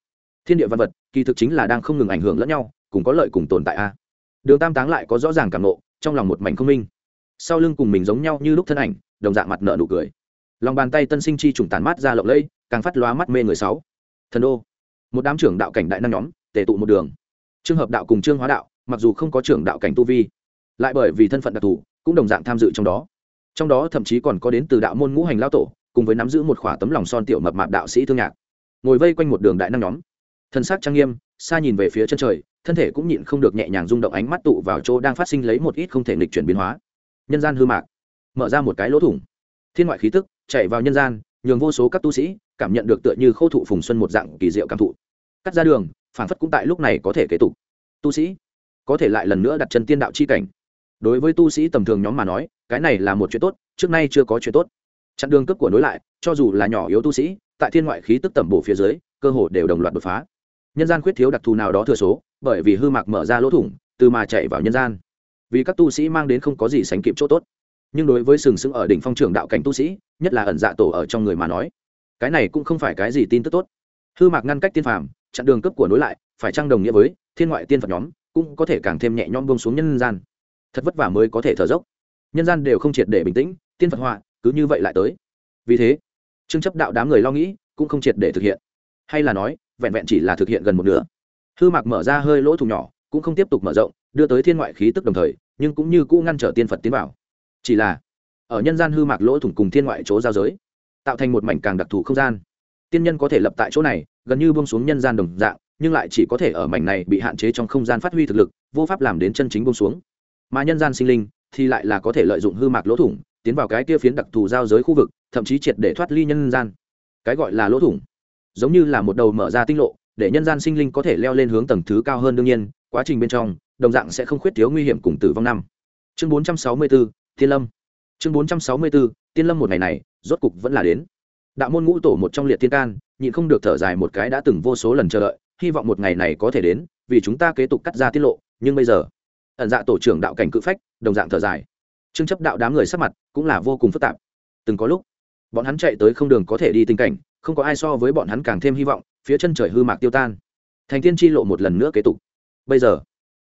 Thiên địa văn vật, kỳ thực chính là đang không ngừng ảnh hưởng lẫn nhau, cùng có lợi cùng tồn tại a. Đường tam táng lại có rõ ràng cảm nộ, trong lòng một mảnh không minh. Sau lưng cùng mình giống nhau như lúc thân ảnh, đồng dạng mặt nợ nụ cười. Lòng bàn tay tân sinh chi trùng tàn mát ra lộng lẫy, càng phát lóa mắt mê người sáu. Thần đô một đám trưởng đạo cảnh đại năng nhóm, tề tụ một đường. Trường hợp đạo cùng trương hóa đạo, mặc dù không có trưởng đạo cảnh tu vi, lại bởi vì thân phận đặc thù, cũng đồng dạng tham dự trong đó. Trong đó thậm chí còn có đến từ đạo môn ngũ hành lao tổ, cùng với nắm giữ một khỏa tấm lòng son tiểu mập mạp đạo sĩ thương nhạc. Ngồi vây quanh một đường đại năng nhóm, thân xác trang nghiêm, xa nhìn về phía chân trời, thân thể cũng nhịn không được nhẹ nhàng rung động ánh mắt tụ vào chỗ đang phát sinh lấy một ít không thể nghịch chuyển biến hóa. Nhân gian hư mạc, mở ra một cái lỗ thủng. Thiên ngoại khí tức, chạy vào nhân gian, nhường vô số các tu sĩ cảm nhận được tựa như khô thụ phùng xuân một dạng kỳ diệu cảm thụ. Cắt ra đường phản phất cũng tại lúc này có thể kế tục. Tu sĩ, có thể lại lần nữa đặt chân tiên đạo chi cảnh. Đối với tu sĩ tầm thường nhóm mà nói, cái này là một chuyện tốt, trước nay chưa có chuyện tốt. Chặn đường cấp của nối lại, cho dù là nhỏ yếu tu sĩ, tại thiên ngoại khí tức tẩm bổ phía dưới, cơ hồ đều đồng loạt đột phá. Nhân gian khuyết thiếu đặc thù nào đó thừa số, bởi vì hư mạc mở ra lỗ thủng, từ mà chạy vào nhân gian. Vì các tu sĩ mang đến không có gì sánh kịp chỗ tốt. Nhưng đối với sừng sững ở đỉnh phong trường đạo cảnh tu sĩ, nhất là ẩn dạ tổ ở trong người mà nói cái này cũng không phải cái gì tin tức tốt. Hư mạc ngăn cách tiên phàm, chặn đường cấp của nối lại, phải trang đồng nghĩa với thiên ngoại tiên phật nhóm cũng có thể càng thêm nhẹ nhõm bông xuống nhân gian? Thật vất vả mới có thể thở dốc. Nhân gian đều không triệt để bình tĩnh, tiên phật họa cứ như vậy lại tới. Vì thế, trương chấp đạo đám người lo nghĩ cũng không triệt để thực hiện. Hay là nói, vẹn vẹn chỉ là thực hiện gần một nửa. Hư mạc mở ra hơi lỗ thùng nhỏ, cũng không tiếp tục mở rộng, đưa tới thiên ngoại khí tức đồng thời, nhưng cũng như cũ ngăn trở tiên phật tiến vào. Chỉ là, ở nhân gian hư mạc lỗ thủng cùng thiên ngoại chỗ giao giới tạo thành một mảnh càng đặc thù không gian. Tiên nhân có thể lập tại chỗ này gần như buông xuống nhân gian đồng dạng nhưng lại chỉ có thể ở mảnh này bị hạn chế trong không gian phát huy thực lực vô pháp làm đến chân chính buông xuống. Mà nhân gian sinh linh thì lại là có thể lợi dụng hư mạc lỗ thủng tiến vào cái kia phiến đặc thù giao giới khu vực thậm chí triệt để thoát ly nhân gian. Cái gọi là lỗ thủng giống như là một đầu mở ra tinh lộ để nhân gian sinh linh có thể leo lên hướng tầng thứ cao hơn đương nhiên quá trình bên trong đồng dạng sẽ không khuyết thiếu nguy hiểm cùng tử vong năm. Chương 464, tiên lâm. Chương 464, tiên lâm một ngày này rốt cục vẫn là đến. Đạo môn ngũ tổ một trong liệt thiên can, nhịn không được thở dài một cái đã từng vô số lần chờ đợi, hy vọng một ngày này có thể đến, vì chúng ta kế tục cắt ra tiết lộ, nhưng bây giờ, ẩn dạ tổ trưởng đạo cảnh cự phách, đồng dạng thở dài. Trương chấp đạo đám người sắc mặt cũng là vô cùng phức tạp. Từng có lúc, bọn hắn chạy tới không đường có thể đi tình cảnh, không có ai so với bọn hắn càng thêm hy vọng, phía chân trời hư mạc tiêu tan. Thành tiên chi lộ một lần nữa kế tục. Bây giờ,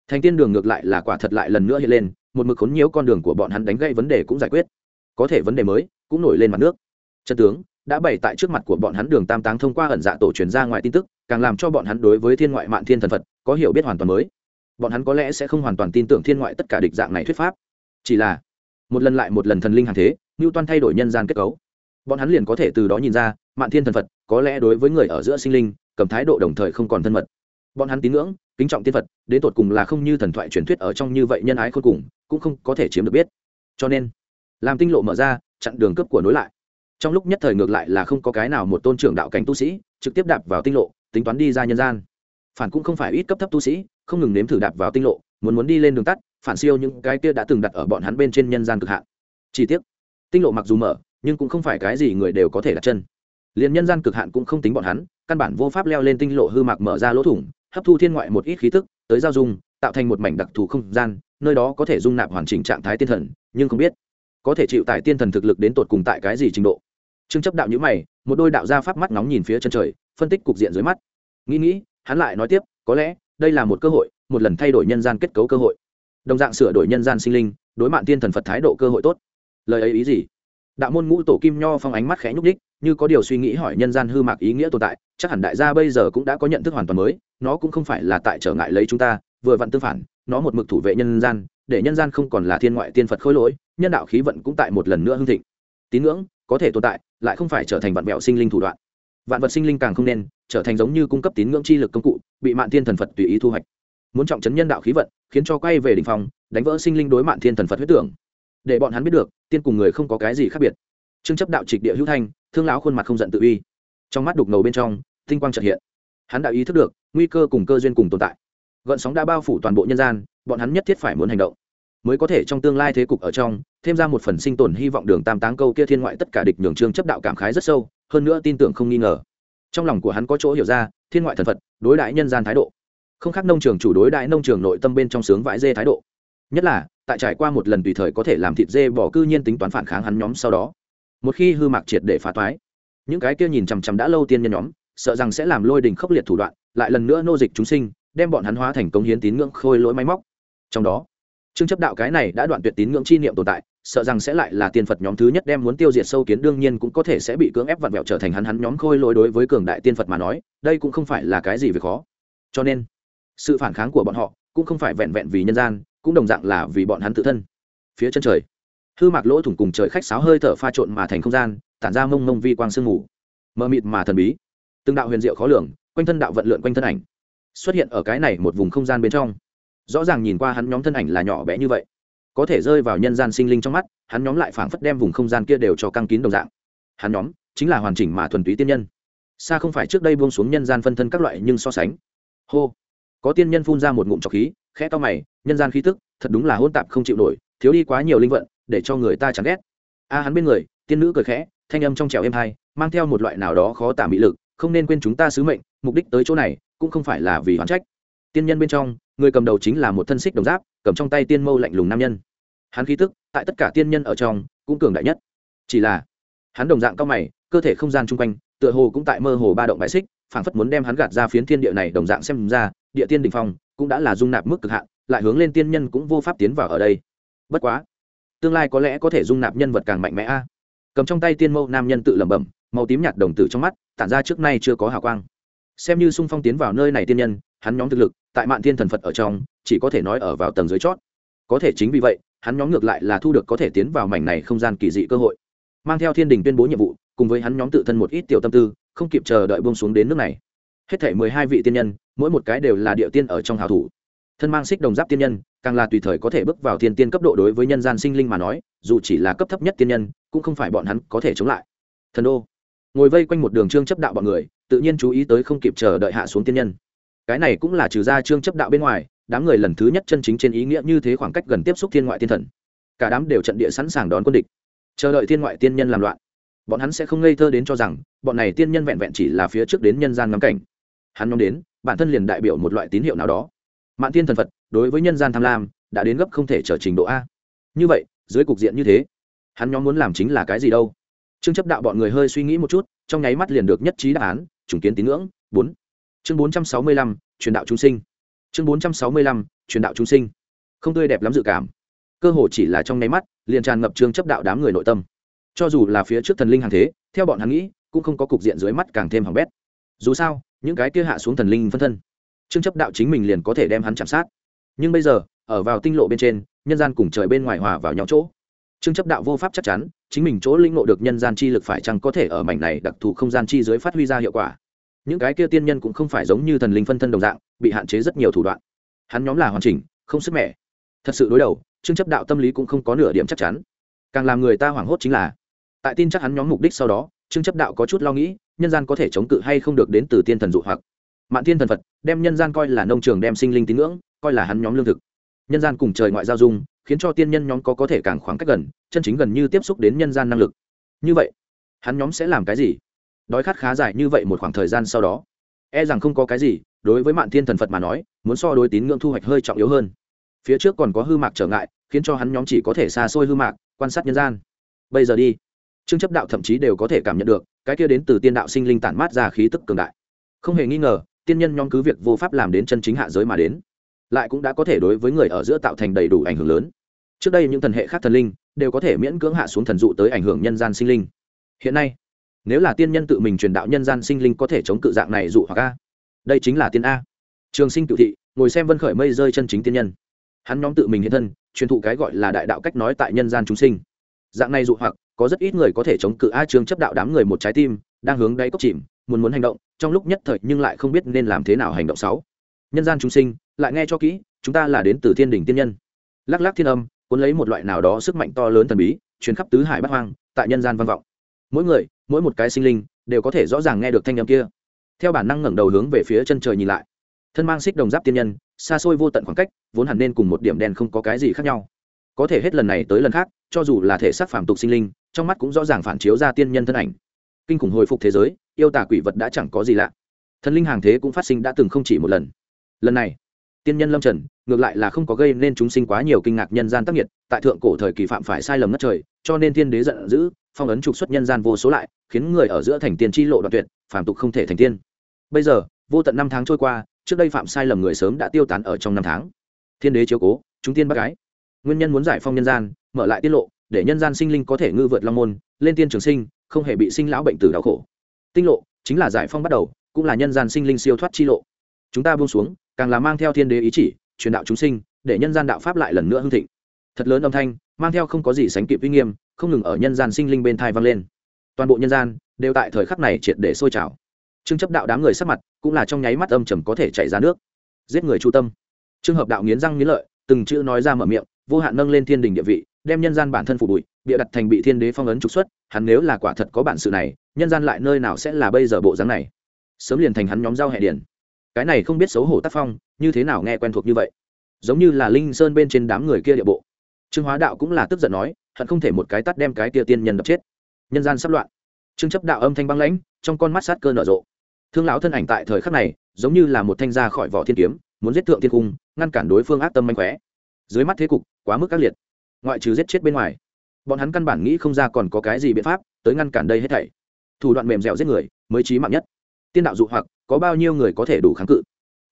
thành tiên đường ngược lại là quả thật lại lần nữa hiện lên, một mực khốn nhiễu con đường của bọn hắn đánh gây vấn đề cũng giải quyết. Có thể vấn đề mới cũng nổi lên mặt nước. Chân tướng, đã bày tại trước mặt của bọn hắn đường tam táng thông qua ẩn dạ tổ truyền ra ngoài tin tức, càng làm cho bọn hắn đối với thiên ngoại mạn thiên thần phật có hiểu biết hoàn toàn mới. Bọn hắn có lẽ sẽ không hoàn toàn tin tưởng thiên ngoại tất cả địch dạng này thuyết pháp. Chỉ là, một lần lại một lần thần linh hàng thế ngưu toan thay đổi nhân gian kết cấu. Bọn hắn liền có thể từ đó nhìn ra, mạn thiên thần phật có lẽ đối với người ở giữa sinh linh, cầm thái độ đồng thời không còn thân mật. Bọn hắn tín ngưỡng, kính trọng tiên phật, đến tột cùng là không như thần thoại truyền thuyết ở trong như vậy nhân ái khôn cùng, cũng không có thể chiếm được biết. Cho nên, làm tinh lộ mở ra chặn đường cấp của nối lại. Trong lúc nhất thời ngược lại là không có cái nào một tôn trưởng đạo cảnh tu sĩ trực tiếp đạp vào tinh lộ, tính toán đi ra nhân gian. Phản cũng không phải ít cấp thấp tu sĩ, không ngừng nếm thử đạp vào tinh lộ, muốn muốn đi lên đường tắt, phản siêu những cái kia đã từng đặt ở bọn hắn bên trên nhân gian cực hạn. Chi tiết tinh lộ mặc dù mở, nhưng cũng không phải cái gì người đều có thể đặt chân. Liền nhân gian cực hạn cũng không tính bọn hắn, căn bản vô pháp leo lên tinh lộ hư mạc mở ra lỗ thủng, hấp thu thiên ngoại một ít khí tức, tới giao dung, tạo thành một mảnh đặc thù không gian, nơi đó có thể dung nạp hoàn chỉnh trạng thái tiên thần, nhưng không biết có thể chịu tải tiên thần thực lực đến tột cùng tại cái gì trình độ. Trương chấp đạo nhữ mày, một đôi đạo gia pháp mắt nóng nhìn phía chân trời, phân tích cục diện dưới mắt. Nghĩ nghĩ, hắn lại nói tiếp, có lẽ, đây là một cơ hội, một lần thay đổi nhân gian kết cấu cơ hội. Đồng dạng sửa đổi nhân gian sinh linh, đối mạng tiên thần phật thái độ cơ hội tốt. Lời ấy ý gì? Đạo môn ngũ tổ kim nho phong ánh mắt khẽ nhúc đích như có điều suy nghĩ hỏi nhân gian hư mạc ý nghĩa tồn tại, chắc hẳn đại gia bây giờ cũng đã có nhận thức hoàn toàn mới, nó cũng không phải là tại trở ngại lấy chúng ta, vừa vặn tương phản, nó một mực thủ vệ nhân gian, để nhân gian không còn là thiên ngoại tiên phật khôi lỗi nhân đạo khí vận cũng tại một lần nữa hưng thịnh. Tín ngưỡng có thể tồn tại, lại không phải trở thành vạn vẹo sinh linh thủ đoạn. Vạn vật sinh linh càng không nên trở thành giống như cung cấp tín ngưỡng chi lực công cụ, bị mạn thiên thần phật tùy ý thu hoạch. Muốn trọng chấn nhân đạo khí vận, khiến cho quay về đình phòng đánh vỡ sinh linh đối mạn thiên thần phật huyết tưởng. Để bọn hắn biết được, tiên cùng người không có cái gì khác biệt. Trương chấp đạo trịch địa hữu thanh, thương lão khuôn mặt không giận tự uy. Trong mắt đục ngầu bên trong, tinh quang trật hiện. Hắn đã ý thức được, nguy cơ cùng cơ duyên cùng tồn tại. Gợn sóng đã bao phủ toàn bộ nhân gian, bọn hắn nhất thiết phải muốn hành động mới có thể trong tương lai thế cục ở trong, thêm ra một phần sinh tồn hy vọng đường tam táng câu kia thiên ngoại tất cả địch nhường trương chấp đạo cảm khái rất sâu, hơn nữa tin tưởng không nghi ngờ. Trong lòng của hắn có chỗ hiểu ra, thiên ngoại thần phật, đối đãi nhân gian thái độ. Không khác nông trường chủ đối đãi nông trường nội tâm bên trong sướng vãi dê thái độ. Nhất là, tại trải qua một lần tùy thời có thể làm thịt dê bỏ cư nhiên tính toán phản kháng hắn nhóm sau đó. Một khi hư mạc triệt để phá toái những cái kia nhìn chằm chằm đã lâu tiên nhân nhóm, sợ rằng sẽ làm lôi đình khốc liệt thủ đoạn, lại lần nữa nô dịch chúng sinh, đem bọn hắn hóa thành công hiến tín ngưỡng khôi lỗi máy móc. Trong đó trương chấp đạo cái này đã đoạn tuyệt tín ngưỡng chi niệm tồn tại, sợ rằng sẽ lại là tiên phật nhóm thứ nhất đem muốn tiêu diệt sâu kiến đương nhiên cũng có thể sẽ bị cưỡng ép vặn vẹo trở thành hắn hắn nhóm khôi lỗi đối với cường đại tiên phật mà nói, đây cũng không phải là cái gì việc khó. Cho nên, sự phản kháng của bọn họ cũng không phải vẹn vẹn vì nhân gian, cũng đồng dạng là vì bọn hắn tự thân. Phía chân trời, hư mạc lỗ thủng cùng trời khách sáo hơi thở pha trộn mà thành không gian, tản ra mông mông vi quang sương mù. Mờ mịt mà thần bí. Từng đạo huyền diệu khó lường, quanh thân đạo vận lượn quanh thân ảnh xuất hiện ở cái này một vùng không gian bên trong rõ ràng nhìn qua hắn nhóm thân ảnh là nhỏ bé như vậy. Có thể rơi vào nhân gian sinh linh trong mắt, hắn nhóm lại phảng phất đem vùng không gian kia đều cho căng kín đồng dạng. Hắn nhóm chính là hoàn chỉnh mà thuần túy tiên nhân. Xa không phải trước đây buông xuống nhân gian phân thân các loại nhưng so sánh. Hô! Có tiên nhân phun ra một ngụm trọc khí, khẽ to mày, nhân gian khí tức, thật đúng là hôn tạp không chịu nổi, thiếu đi quá nhiều linh vận, để cho người ta chán ghét. A hắn bên người, tiên nữ cười khẽ, thanh âm trong trèo êm hai, mang theo một loại nào đó khó tả mỹ lực, không nên quên chúng ta sứ mệnh, mục đích tới chỗ này, cũng không phải là vì hoán trách tiên nhân bên trong, người cầm đầu chính là một thân xích đồng giáp, cầm trong tay tiên mâu lạnh lùng nam nhân. Hắn khí tức, tại tất cả tiên nhân ở trong, cũng cường đại nhất. Chỉ là, hắn đồng dạng cao mày, cơ thể không gian chung quanh, tựa hồ cũng tại mơ hồ ba động bãi xích, phảng phất muốn đem hắn gạt ra phiến thiên địa này đồng dạng xem ra, địa tiên đình phong, cũng đã là dung nạp mức cực hạn, lại hướng lên tiên nhân cũng vô pháp tiến vào ở đây. Bất quá, tương lai có lẽ có thể dung nạp nhân vật càng mạnh mẽ a. Cầm trong tay tiên mâu nam nhân tự lẩm bẩm, màu tím nhạt đồng tử trong mắt, tản ra trước nay chưa có hào quang. Xem như sung phong tiến vào nơi này tiên nhân, hắn nhóm thực lực tại mạn thiên thần phật ở trong, chỉ có thể nói ở vào tầng dưới chót. Có thể chính vì vậy, hắn nhóm ngược lại là thu được có thể tiến vào mảnh này không gian kỳ dị cơ hội. Mang theo thiên đình tuyên bố nhiệm vụ, cùng với hắn nhóm tự thân một ít tiểu tâm tư, không kịp chờ đợi buông xuống đến nước này. Hết thể mười hai vị tiên nhân, mỗi một cái đều là địa tiên ở trong hào thủ. Thân mang xích đồng giáp tiên nhân, càng là tùy thời có thể bước vào thiên tiên cấp độ đối với nhân gian sinh linh mà nói, dù chỉ là cấp thấp nhất tiên nhân, cũng không phải bọn hắn có thể chống lại. Thần đô. Ngồi vây quanh một đường trương chấp đạo bọn người, tự nhiên chú ý tới không kịp chờ đợi hạ xuống tiên nhân cái này cũng là trừ ra trương chấp đạo bên ngoài, đám người lần thứ nhất chân chính trên ý nghĩa như thế khoảng cách gần tiếp xúc thiên ngoại thiên thần. Cả đám đều trận địa sẵn sàng đón quân địch. Chờ đợi thiên ngoại tiên nhân làm loạn, bọn hắn sẽ không ngây thơ đến cho rằng, bọn này tiên nhân vẹn vẹn chỉ là phía trước đến nhân gian ngắm cảnh. Hắn nhóm đến, bản thân liền đại biểu một loại tín hiệu nào đó. Mạng tiên thần phật, đối với nhân gian tham lam, đã đến gấp không thể trở trình độ a. Như vậy, dưới cục diện như thế, hắn nhóm muốn làm chính là cái gì đâu? Trương chấp đạo bọn người hơi suy nghĩ một chút, trong nháy mắt liền được nhất trí đáp án chủng kiến tín ngưỡng, bốn chương bốn trăm sáu mươi lăm, truyền đạo chúng sinh. Chương bốn trăm sáu mươi lăm, truyền đạo chúng sinh. Không tươi đẹp lắm dự cảm. Cơ hồ chỉ là trong nháy mắt, liền tràn ngập trương chấp đạo đám người nội tâm. Cho dù là phía trước thần linh hàng thế, theo bọn hắn nghĩ, cũng không có cục diện dưới mắt càng thêm hỏng bét. Dù sao, những cái kia hạ xuống thần linh phân thân trương chấp đạo chính mình liền có thể đem hắn chạm sát. Nhưng bây giờ, ở vào tinh lộ bên trên, nhân gian cùng trời bên ngoài hòa vào nhau chỗ. Trương chấp đạo vô pháp chắc chắn, chính mình chỗ linh ngộ được nhân gian chi lực phải chăng có thể ở mảnh này đặc thù không gian chi dưới phát huy ra hiệu quả những cái kia tiên nhân cũng không phải giống như thần linh phân thân đồng dạng, bị hạn chế rất nhiều thủ đoạn. Hắn nhóm là hoàn chỉnh, không sức mẻ. Thật sự đối đầu, trương chấp đạo tâm lý cũng không có nửa điểm chắc chắn. Càng làm người ta hoảng hốt chính là, tại tin chắc hắn nhóm mục đích sau đó, trương chấp đạo có chút lo nghĩ, nhân gian có thể chống cự hay không được đến từ tiên thần dụ hoặc. Mạn thiên thần phật, đem nhân gian coi là nông trường đem sinh linh tín ngưỡng, coi là hắn nhóm lương thực. Nhân gian cùng trời ngoại giao dung, khiến cho tiên nhân nhóm có có thể càng khoảng cách gần, chân chính gần như tiếp xúc đến nhân gian năng lực. Như vậy, hắn nhóm sẽ làm cái gì? Đói khát khá dài như vậy một khoảng thời gian sau đó e rằng không có cái gì, đối với mạn thiên thần phật mà nói, muốn so đối tín ngưỡng thu hoạch hơi trọng yếu hơn. Phía trước còn có hư mạc trở ngại, khiến cho hắn nhóm chỉ có thể xa xôi hư mạc, quan sát nhân gian. Bây giờ đi, trương chấp đạo thậm chí đều có thể cảm nhận được, cái kia đến từ tiên đạo sinh linh tản mát ra khí tức cường đại. Không hề nghi ngờ, tiên nhân nhóm cứ việc vô pháp làm đến chân chính hạ giới mà đến, lại cũng đã có thể đối với người ở giữa tạo thành đầy đủ ảnh hưởng lớn. Trước đây những thần hệ khác thần linh đều có thể miễn cưỡng hạ xuống thần dụ tới ảnh hưởng nhân gian sinh linh. Hiện nay nếu là tiên nhân tự mình truyền đạo nhân gian sinh linh có thể chống cự dạng này dụ hoặc a? Đây chính là tiên a. Trường sinh cựu thị, ngồi xem vân khởi mây rơi chân chính tiên nhân. Hắn nhóm tự mình hiện thân, truyền thụ cái gọi là đại đạo cách nói tại nhân gian chúng sinh. Dạng này dụ hoặc, có rất ít người có thể chống cự a trường chấp đạo đám người một trái tim, đang hướng đáy cốc chìm, muốn muốn hành động, trong lúc nhất thời nhưng lại không biết nên làm thế nào hành động sáu. Nhân gian chúng sinh, lại nghe cho kỹ, chúng ta là đến từ thiên đình tiên nhân. Lắc lắc thiên âm, cuốn lấy một loại nào đó sức mạnh to lớn thần bí chuyến khắp tứ hải bát hoang, tại nhân gian văn vọng mỗi người, mỗi một cái sinh linh đều có thể rõ ràng nghe được thanh âm kia. Theo bản năng ngẩng đầu hướng về phía chân trời nhìn lại. Thân mang xích đồng giáp tiên nhân, xa xôi vô tận khoảng cách, vốn hẳn nên cùng một điểm đen không có cái gì khác nhau. Có thể hết lần này tới lần khác, cho dù là thể xác phàm tục sinh linh, trong mắt cũng rõ ràng phản chiếu ra tiên nhân thân ảnh. Kinh khủng hồi phục thế giới, yêu tả quỷ vật đã chẳng có gì lạ. Thần linh hàng thế cũng phát sinh đã từng không chỉ một lần. Lần này, tiên nhân lâm trần, ngược lại là không có gây nên chúng sinh quá nhiều kinh ngạc nhân gian tác nghiệt, tại thượng cổ thời kỳ phạm phải sai lầm ngất trời, cho nên thiên đế giận dữ phong ấn trục xuất nhân gian vô số lại, khiến người ở giữa thành tiên tri lộ đoạn tuyệt, phàm tục không thể thành tiên. Bây giờ, vô tận năm tháng trôi qua, trước đây phạm sai lầm người sớm đã tiêu tán ở trong năm tháng. Thiên đế chiếu cố, chúng tiên bác gái nguyên nhân muốn giải phong nhân gian, mở lại tiết lộ, để nhân gian sinh linh có thể ngư vượt long môn, lên tiên trường sinh, không hề bị sinh lão bệnh tử đau khổ. Tinh lộ, chính là giải phong bắt đầu, cũng là nhân gian sinh linh siêu thoát chi lộ. Chúng ta buông xuống, càng là mang theo thiên đế ý chỉ, truyền đạo chúng sinh, để nhân gian đạo pháp lại lần nữa hưng thịnh. Thật lớn âm thanh mang theo không có gì sánh kịp uy nghiêm, không ngừng ở nhân gian sinh linh bên thai vang lên. Toàn bộ nhân gian đều tại thời khắc này triệt để sôi trào. Trương chấp đạo đám người sắc mặt cũng là trong nháy mắt âm trầm có thể chảy ra nước. Giết người chu tâm. Trường hợp đạo nghiến răng nghiến lợi, từng chữ nói ra mở miệng, vô hạn nâng lên thiên đình địa vị, đem nhân gian bản thân phủ bụi, bịa đặt thành bị thiên đế phong ấn trục xuất, hắn nếu là quả thật có bản sự này, nhân gian lại nơi nào sẽ là bây giờ bộ dáng này? Sớm liền thành hắn nhóm giao hệ điển. Cái này không biết xấu hổ tác phong, như thế nào nghe quen thuộc như vậy? Giống như là linh sơn bên trên đám người kia địa bộ trương hóa đạo cũng là tức giận nói, hận không thể một cái tắt đem cái kia tiên nhân đập chết. Nhân gian sắp loạn. Trương chấp đạo âm thanh băng lãnh, trong con mắt sát cơ nở rộ. Thương lão thân ảnh tại thời khắc này, giống như là một thanh ra khỏi vỏ thiên kiếm, muốn giết thượng thiên cung, ngăn cản đối phương ác tâm manh khóe. Dưới mắt thế cục, quá mức ác liệt. Ngoại trừ giết chết bên ngoài, bọn hắn căn bản nghĩ không ra còn có cái gì biện pháp tới ngăn cản đây hết thảy. Thủ đoạn mềm dẻo giết người, mới trí mạng nhất. Tiên đạo dụ hoặc, có bao nhiêu người có thể đủ kháng cự?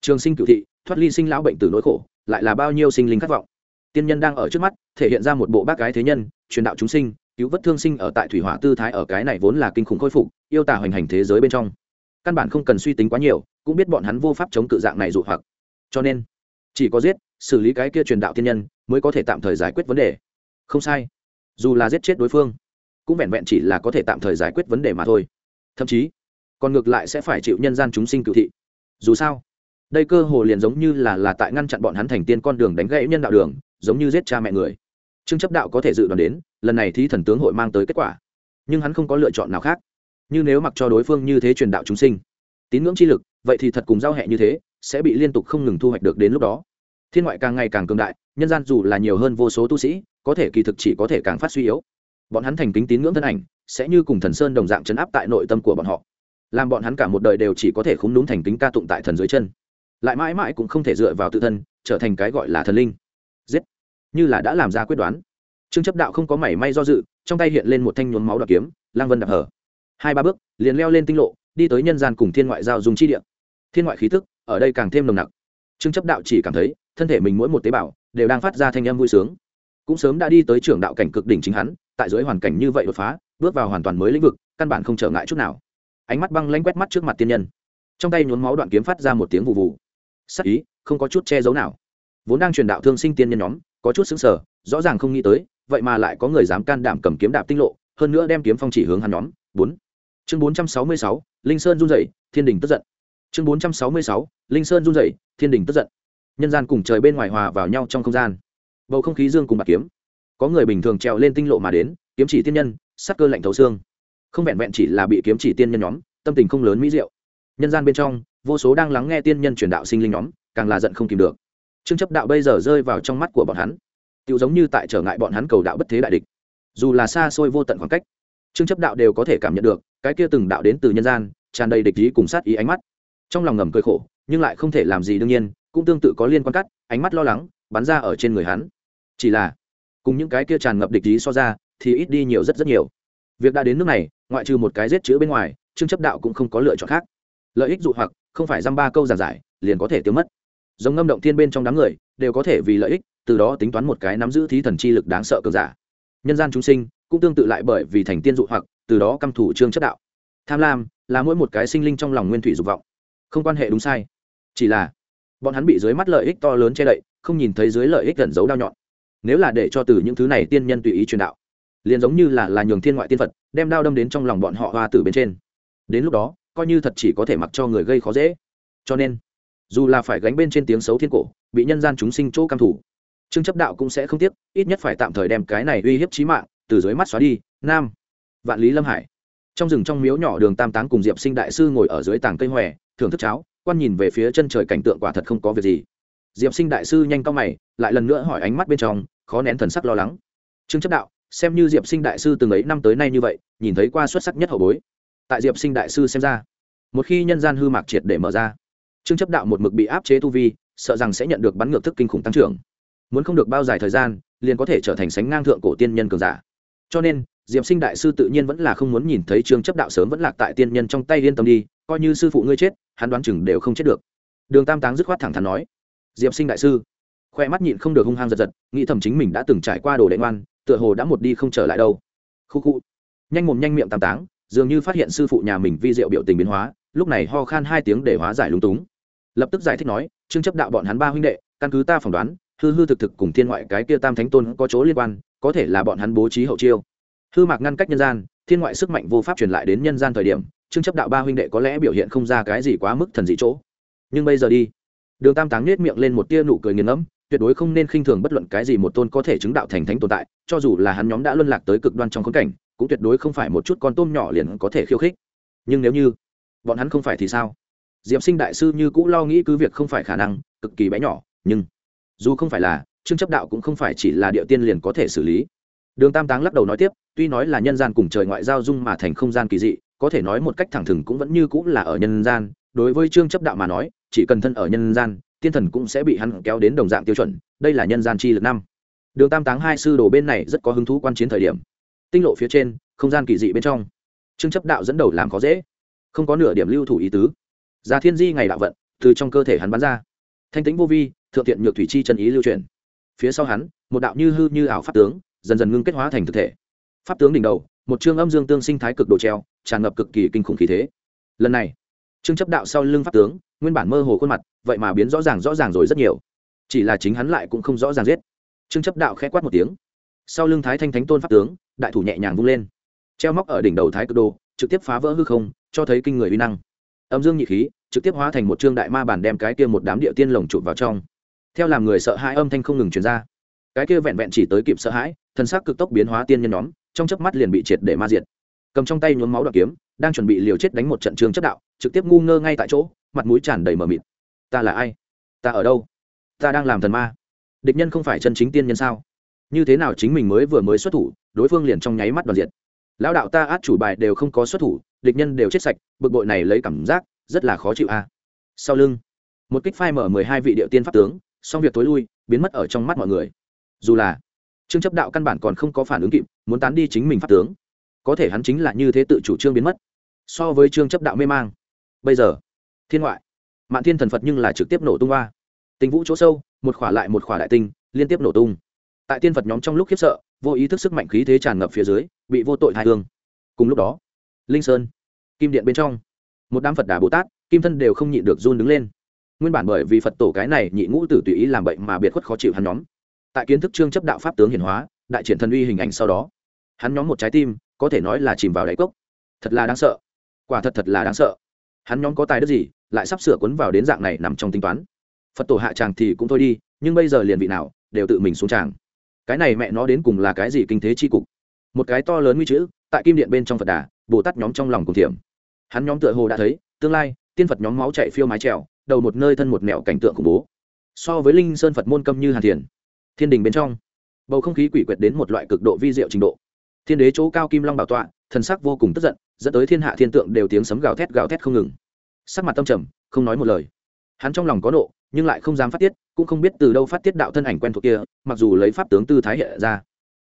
Trường sinh cựu thị, thoát ly sinh lão bệnh từ nỗi khổ, lại là bao nhiêu sinh linh khát vọng? Tiên nhân đang ở trước mắt, thể hiện ra một bộ bác gái thế nhân, truyền đạo chúng sinh, cứu vớt thương sinh ở tại thủy hỏa tư thái ở cái này vốn là kinh khủng khôi phục, yêu tả hoành hành thế giới bên trong. Căn bản không cần suy tính quá nhiều, cũng biết bọn hắn vô pháp chống cự dạng này dụ hoặc. Cho nên, chỉ có giết, xử lý cái kia truyền đạo tiên nhân, mới có thể tạm thời giải quyết vấn đề. Không sai. Dù là giết chết đối phương, cũng vẹn vẹn chỉ là có thể tạm thời giải quyết vấn đề mà thôi. Thậm chí, còn ngược lại sẽ phải chịu nhân gian chúng sinh cựu thị. Dù sao, đây cơ hồ liền giống như là là tại ngăn chặn bọn hắn thành tiên con đường đánh gãy nhân đạo đường giống như giết cha mẹ người. Trương chấp đạo có thể dự đoán đến, lần này thí thần tướng hội mang tới kết quả. Nhưng hắn không có lựa chọn nào khác. Như nếu mặc cho đối phương như thế truyền đạo chúng sinh, tín ngưỡng chi lực, vậy thì thật cùng giao hẹ như thế, sẽ bị liên tục không ngừng thu hoạch được đến lúc đó. Thiên ngoại càng ngày càng cường đại, nhân gian dù là nhiều hơn vô số tu sĩ, có thể kỳ thực chỉ có thể càng phát suy yếu. Bọn hắn thành kính tín ngưỡng thân ảnh, sẽ như cùng thần sơn đồng dạng chấn áp tại nội tâm của bọn họ. Làm bọn hắn cả một đời đều chỉ có thể khúng đúng thành kính ca tụng tại thần dưới chân. Lại mãi mãi cũng không thể dựa vào tự thân, trở thành cái gọi là thần linh giết. Như là đã làm ra quyết đoán. Trương chấp đạo không có mảy may do dự, trong tay hiện lên một thanh nhuốm máu đoạt kiếm lang vân đạp hở. Hai ba bước, liền leo lên tinh lộ, đi tới nhân gian cùng thiên ngoại giao dùng chi địa. Thiên ngoại khí thức ở đây càng thêm nồng nặc. Trương chấp đạo chỉ cảm thấy, thân thể mình mỗi một tế bào, đều đang phát ra thanh âm vui sướng. Cũng sớm đã đi tới trưởng đạo cảnh cực đỉnh chính hắn, tại dưới hoàn cảnh như vậy đột phá, bước vào hoàn toàn mới lĩnh vực, căn bản không trở ngại chút nào. Ánh mắt băng lanh quét mắt trước mặt tiên nhân. Trong tay nhuốm máu đoạn kiếm phát ra một tiếng vụ vụ sắc ý, không có chút che giấu nào vốn đang truyền đạo thương sinh tiên nhân nhóm, có chút xứng sở rõ ràng không nghĩ tới, vậy mà lại có người dám can đảm cầm kiếm đạp tinh lộ, hơn nữa đem kiếm phong chỉ hướng hắn nhóm. Bốn. Chương bốn trăm sáu mươi sáu, linh sơn run dậy thiên đình tức giận. Chương bốn trăm sáu mươi sáu, linh sơn run dậy thiên đình tức giận. Nhân gian cùng trời bên ngoài hòa vào nhau trong không gian. Bầu không khí dương cùng bạc kiếm. Có người bình thường trèo lên tinh lộ mà đến, kiếm chỉ tiên nhân, sắc cơ lạnh thấu xương. Không vẹn vẹn chỉ là bị kiếm chỉ tiên nhân nhóm, tâm tình không lớn mỹ diệu. Nhân gian bên trong, vô số đang lắng nghe tiên nhân truyền đạo sinh linh nhóm, càng là giận không kìm được trương chấp đạo bây giờ rơi vào trong mắt của bọn hắn. Tự giống như tại trở ngại bọn hắn cầu đạo bất thế đại địch. Dù là xa xôi vô tận khoảng cách, trương chấp đạo đều có thể cảm nhận được, cái kia từng đạo đến từ nhân gian, tràn đầy địch ý cùng sát ý ánh mắt. Trong lòng ngầm cơi khổ, nhưng lại không thể làm gì đương nhiên, cũng tương tự có liên quan cắt, ánh mắt lo lắng, bắn ra ở trên người hắn. Chỉ là, cùng những cái kia tràn ngập địch ý so ra, thì ít đi nhiều rất rất nhiều. Việc đã đến nước này, ngoại trừ một cái giết chữ bên ngoài, trương chấp đạo cũng không có lựa chọn khác. Lợi ích dụ hoặc, không phải dăm ba câu giản giải, liền có thể tiêu mất giống ngâm động thiên bên trong đám người, đều có thể vì lợi ích, từ đó tính toán một cái nắm giữ thí thần chi lực đáng sợ cường giả. Nhân gian chúng sinh, cũng tương tự lại bởi vì thành tiên dụ hoặc, từ đó căm thủ trương chất đạo. Tham lam, là mỗi một cái sinh linh trong lòng nguyên thủy dục vọng. Không quan hệ đúng sai. Chỉ là, bọn hắn bị dưới mắt lợi ích to lớn che đậy, không nhìn thấy dưới lợi ích gần giấu đao nhọn. Nếu là để cho từ những thứ này tiên nhân tùy ý truyền đạo, liền giống như là là nhường thiên ngoại tiên phật, đem đao đâm đến trong lòng bọn họ hoa từ bên trên. Đến lúc đó, coi như thật chỉ có thể mặc cho người gây khó dễ. Cho nên dù là phải gánh bên trên tiếng xấu thiên cổ, bị nhân gian chúng sinh chỗ cam thủ. Trương chấp đạo cũng sẽ không tiếc, ít nhất phải tạm thời đem cái này uy hiếp trí mạng, từ dưới mắt xóa đi. Nam, vạn lý lâm hải. Trong rừng trong miếu nhỏ đường tam táng cùng diệp sinh đại sư ngồi ở dưới tảng cây hòe, thưởng thức cháo, quan nhìn về phía chân trời cảnh tượng quả thật không có việc gì. Diệp sinh đại sư nhanh cao mày, lại lần nữa hỏi ánh mắt bên trong, khó nén thần sắc lo lắng. Trương chấp đạo, xem như diệp sinh đại sư từng ấy năm tới nay như vậy, nhìn thấy qua xuất sắc nhất hậu bối. Tại diệp sinh đại sư xem ra, một khi nhân gian hư mạc triệt để mở ra trương chấp đạo một mực bị áp chế tu vi, sợ rằng sẽ nhận được bắn ngược thức kinh khủng tăng trưởng. Muốn không được bao dài thời gian, liền có thể trở thành sánh ngang thượng cổ tiên nhân cường giả. Cho nên, diệp sinh đại sư tự nhiên vẫn là không muốn nhìn thấy trương chấp đạo sớm vẫn lạc tại tiên nhân trong tay yên tâm đi, coi như sư phụ ngươi chết, hắn đoán chừng đều không chết được. Đường tam táng dứt khoát thẳng thắn nói, diệp sinh đại sư. Khoe mắt nhịn không được hung hăng giật giật, nghĩ thầm chính mình đã từng trải qua đồ đệ ngoan, tựa hồ đã một đi không trở lại đâu. Khu khu. Nhanh mồm nhanh miệng tam táng, dường như phát hiện sư phụ nhà mình vi diệu biểu tình biến hóa, lúc này ho khan hai tiếng để hóa giải lúng túng lập tức giải thích nói, trương chấp đạo bọn hắn ba huynh đệ, căn cứ ta phỏng đoán, hư hư thực thực cùng thiên ngoại cái kia tam thánh tôn có chỗ liên quan, có thể là bọn hắn bố trí hậu chiêu. Hư mạc ngăn cách nhân gian, thiên ngoại sức mạnh vô pháp truyền lại đến nhân gian thời điểm, trương chấp đạo ba huynh đệ có lẽ biểu hiện không ra cái gì quá mức thần dị chỗ. Nhưng bây giờ đi. Đường tam táng nết miệng lên một tia nụ cười nghiền ngẫm, tuyệt đối không nên khinh thường bất luận cái gì một tôn có thể chứng đạo thành thánh tồn tại, cho dù là hắn nhóm đã luân lạc tới cực đoan trong khốn cảnh, cũng tuyệt đối không phải một chút con tôm nhỏ liền có thể khiêu khích. Nhưng nếu như bọn hắn không phải thì sao? Diệp sinh đại sư như cũ lo nghĩ cứ việc không phải khả năng, cực kỳ bé nhỏ, nhưng dù không phải là, trương chấp đạo cũng không phải chỉ là địa tiên liền có thể xử lý. Đường tam táng lắc đầu nói tiếp, tuy nói là nhân gian cùng trời ngoại giao dung mà thành không gian kỳ dị, có thể nói một cách thẳng thừng cũng vẫn như cũng là ở nhân gian, đối với trương chấp đạo mà nói, chỉ cần thân ở nhân gian, tiên thần cũng sẽ bị hắn kéo đến đồng dạng tiêu chuẩn, đây là nhân gian chi lực năm. Đường tam táng hai sư đồ bên này rất có hứng thú quan chiến thời điểm. Tinh lộ phía trên, không gian kỳ dị bên trong. Trương chấp đạo dẫn đầu làm khó dễ. Không có nửa điểm lưu thủ ý tứ già thiên di ngày đạo vận, từ trong cơ thể hắn bắn ra. Thanh tĩnh vô vi, thượng tiện nhược thủy chi chân ý lưu truyền phía sau hắn, một đạo như hư như ảo pháp tướng, dần dần ngưng kết hóa thành thực thể. Pháp tướng đỉnh đầu, một chương âm dương tương sinh thái cực độ treo, tràn ngập cực kỳ kinh khủng khí thế. Lần này, trương chấp đạo sau lưng pháp tướng, nguyên bản mơ hồ khuôn mặt, vậy mà biến rõ ràng rõ ràng rồi rất nhiều. Chỉ là chính hắn lại cũng không rõ ràng giết. Trương chấp đạo khẽ quát một tiếng. Sau lưng thái thanh thánh tôn pháp tướng, đại thủ nhẹ nhàng vung lên. Treo móc ở đỉnh đầu thái cực đồ, trực tiếp phá vỡ hư không, cho thấy kinh người uy năng âm dương nhị khí, trực tiếp hóa thành một trương đại ma bản đem cái kia một đám địa tiên lồng chụp vào trong. Theo làm người sợ hãi âm thanh không ngừng truyền ra. Cái kia vẹn vẹn chỉ tới kịp sợ hãi, thân xác cực tốc biến hóa tiên nhân nhóm, trong chớp mắt liền bị triệt để ma diệt. Cầm trong tay nhuốm máu đoạn kiếm, đang chuẩn bị liều chết đánh một trận trường chất đạo, trực tiếp ngu ngơ ngay tại chỗ, mặt mũi tràn đầy mờ mịt. Ta là ai? Ta ở đâu? Ta đang làm thần ma. Địch nhân không phải chân chính tiên nhân sao? Như thế nào chính mình mới vừa mới xuất thủ, đối phương liền trong nháy mắt đoàn diện lão đạo ta át chủ bài đều không có xuất thủ, địch nhân đều chết sạch, bực bội này lấy cảm giác, rất là khó chịu a sau lưng, một kích phai mở mười hai vị địa tiên pháp tướng, xong việc tối lui, biến mất ở trong mắt mọi người. Dù là, trương chấp đạo căn bản còn không có phản ứng kịp, muốn tán đi chính mình pháp tướng. Có thể hắn chính là như thế tự chủ trương biến mất. So với trương chấp đạo mê mang. Bây giờ, thiên ngoại mạng thiên thần phật nhưng là trực tiếp nổ tung hoa. Tình vũ chỗ sâu, một khỏa lại một khỏa đại tinh, liên tiếp nổ tung. Tại tiên phật nhóm trong lúc khiếp sợ vô ý thức sức mạnh khí thế tràn ngập phía dưới, bị vô tội thai thương cùng lúc đó, linh sơn, kim điện bên trong, một đám phật đà bồ tát, kim thân đều không nhịn được run đứng lên. Nguyên bản bởi vì phật tổ cái này nhị ngũ tử tùy ý làm bệnh mà biệt khuất khó chịu hắn nhóm. Tại kiến thức trương chấp đạo pháp tướng hiển hóa, đại triển thần uy hình ảnh sau đó, hắn nhóm một trái tim, có thể nói là chìm vào đáy cốc. Thật là đáng sợ. Quả thật thật là đáng sợ. Hắn nhóm có tài đức gì, lại sắp sửa cuốn vào đến dạng này nằm trong tính toán. Phật tổ hạ tràng thì cũng thôi đi, nhưng bây giờ liền vị nào, đều tự mình xuống tràng cái này mẹ nó đến cùng là cái gì kinh thế chi cục? Một cái to lớn nguy chữ, tại kim điện bên trong phật đà, bồ tát nhóm trong lòng cùng thiểm. Hắn nhóm tựa hồ đã thấy, tương lai, tiên phật nhóm máu chạy phiêu mái trèo, đầu một nơi thân một mẹo cảnh tượng khủng bố. So với linh sơn phật môn câm như hàn thiền, thiên đình bên trong, bầu không khí quỷ quyệt đến một loại cực độ vi diệu trình độ. Thiên đế chỗ cao kim long bảo tọa, thần sắc vô cùng tức giận, dẫn tới thiên hạ thiên tượng đều tiếng sấm gào thét gào thét không ngừng. Sắc mặt tâm trầm, không nói một lời hắn trong lòng có nộ, nhưng lại không dám phát tiết, cũng không biết từ đâu phát tiết đạo thân ảnh quen thuộc kia, mặc dù lấy pháp tướng tư thái hiện ra.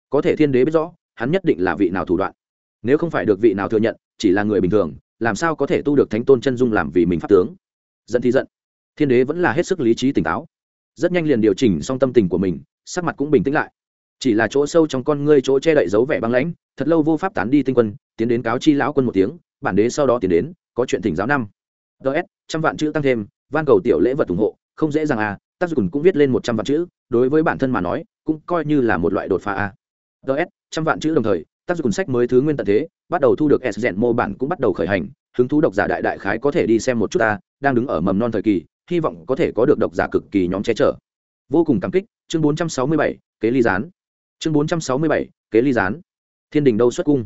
Có thể thiên đế biết rõ, hắn nhất định là vị nào thủ đoạn. Nếu không phải được vị nào thừa nhận, chỉ là người bình thường, làm sao có thể tu được thánh tôn chân dung làm vì mình pháp tướng? Giận thì giận. Thiên đế vẫn là hết sức lý trí tỉnh táo. Rất nhanh liền điều chỉnh xong tâm tình của mình, sắc mặt cũng bình tĩnh lại. Chỉ là chỗ sâu trong con ngươi chỗ che đậy dấu vẻ băng lãnh, thật lâu vô pháp tán đi tinh quân, tiến đến cáo chi lão quân một tiếng, bản đế sau đó tiến đến, có chuyện thỉnh giáo năm. Ts trăm vạn chữ tăng thêm van cầu tiểu lễ vật ủng hộ, không dễ dàng à tác dụng cũng viết lên một trăm vạn chữ, đối với bản thân mà nói, cũng coi như là một loại đột phá à. Ts trăm vạn chữ đồng thời, tác dụng sách mới thứ nguyên tận thế, bắt đầu thu được s rèn mô bản cũng bắt đầu khởi hành, hứng thú độc giả đại đại khái có thể đi xem một chút ta đang đứng ở mầm non thời kỳ, hy vọng có thể có được độc giả cực kỳ nhóm che chở. Vô cùng cảm kích, chương bốn trăm sáu mươi bảy, kế ly gián. Chương bốn trăm sáu mươi bảy, kế ly gián. Thiên đình đâu xuất cung?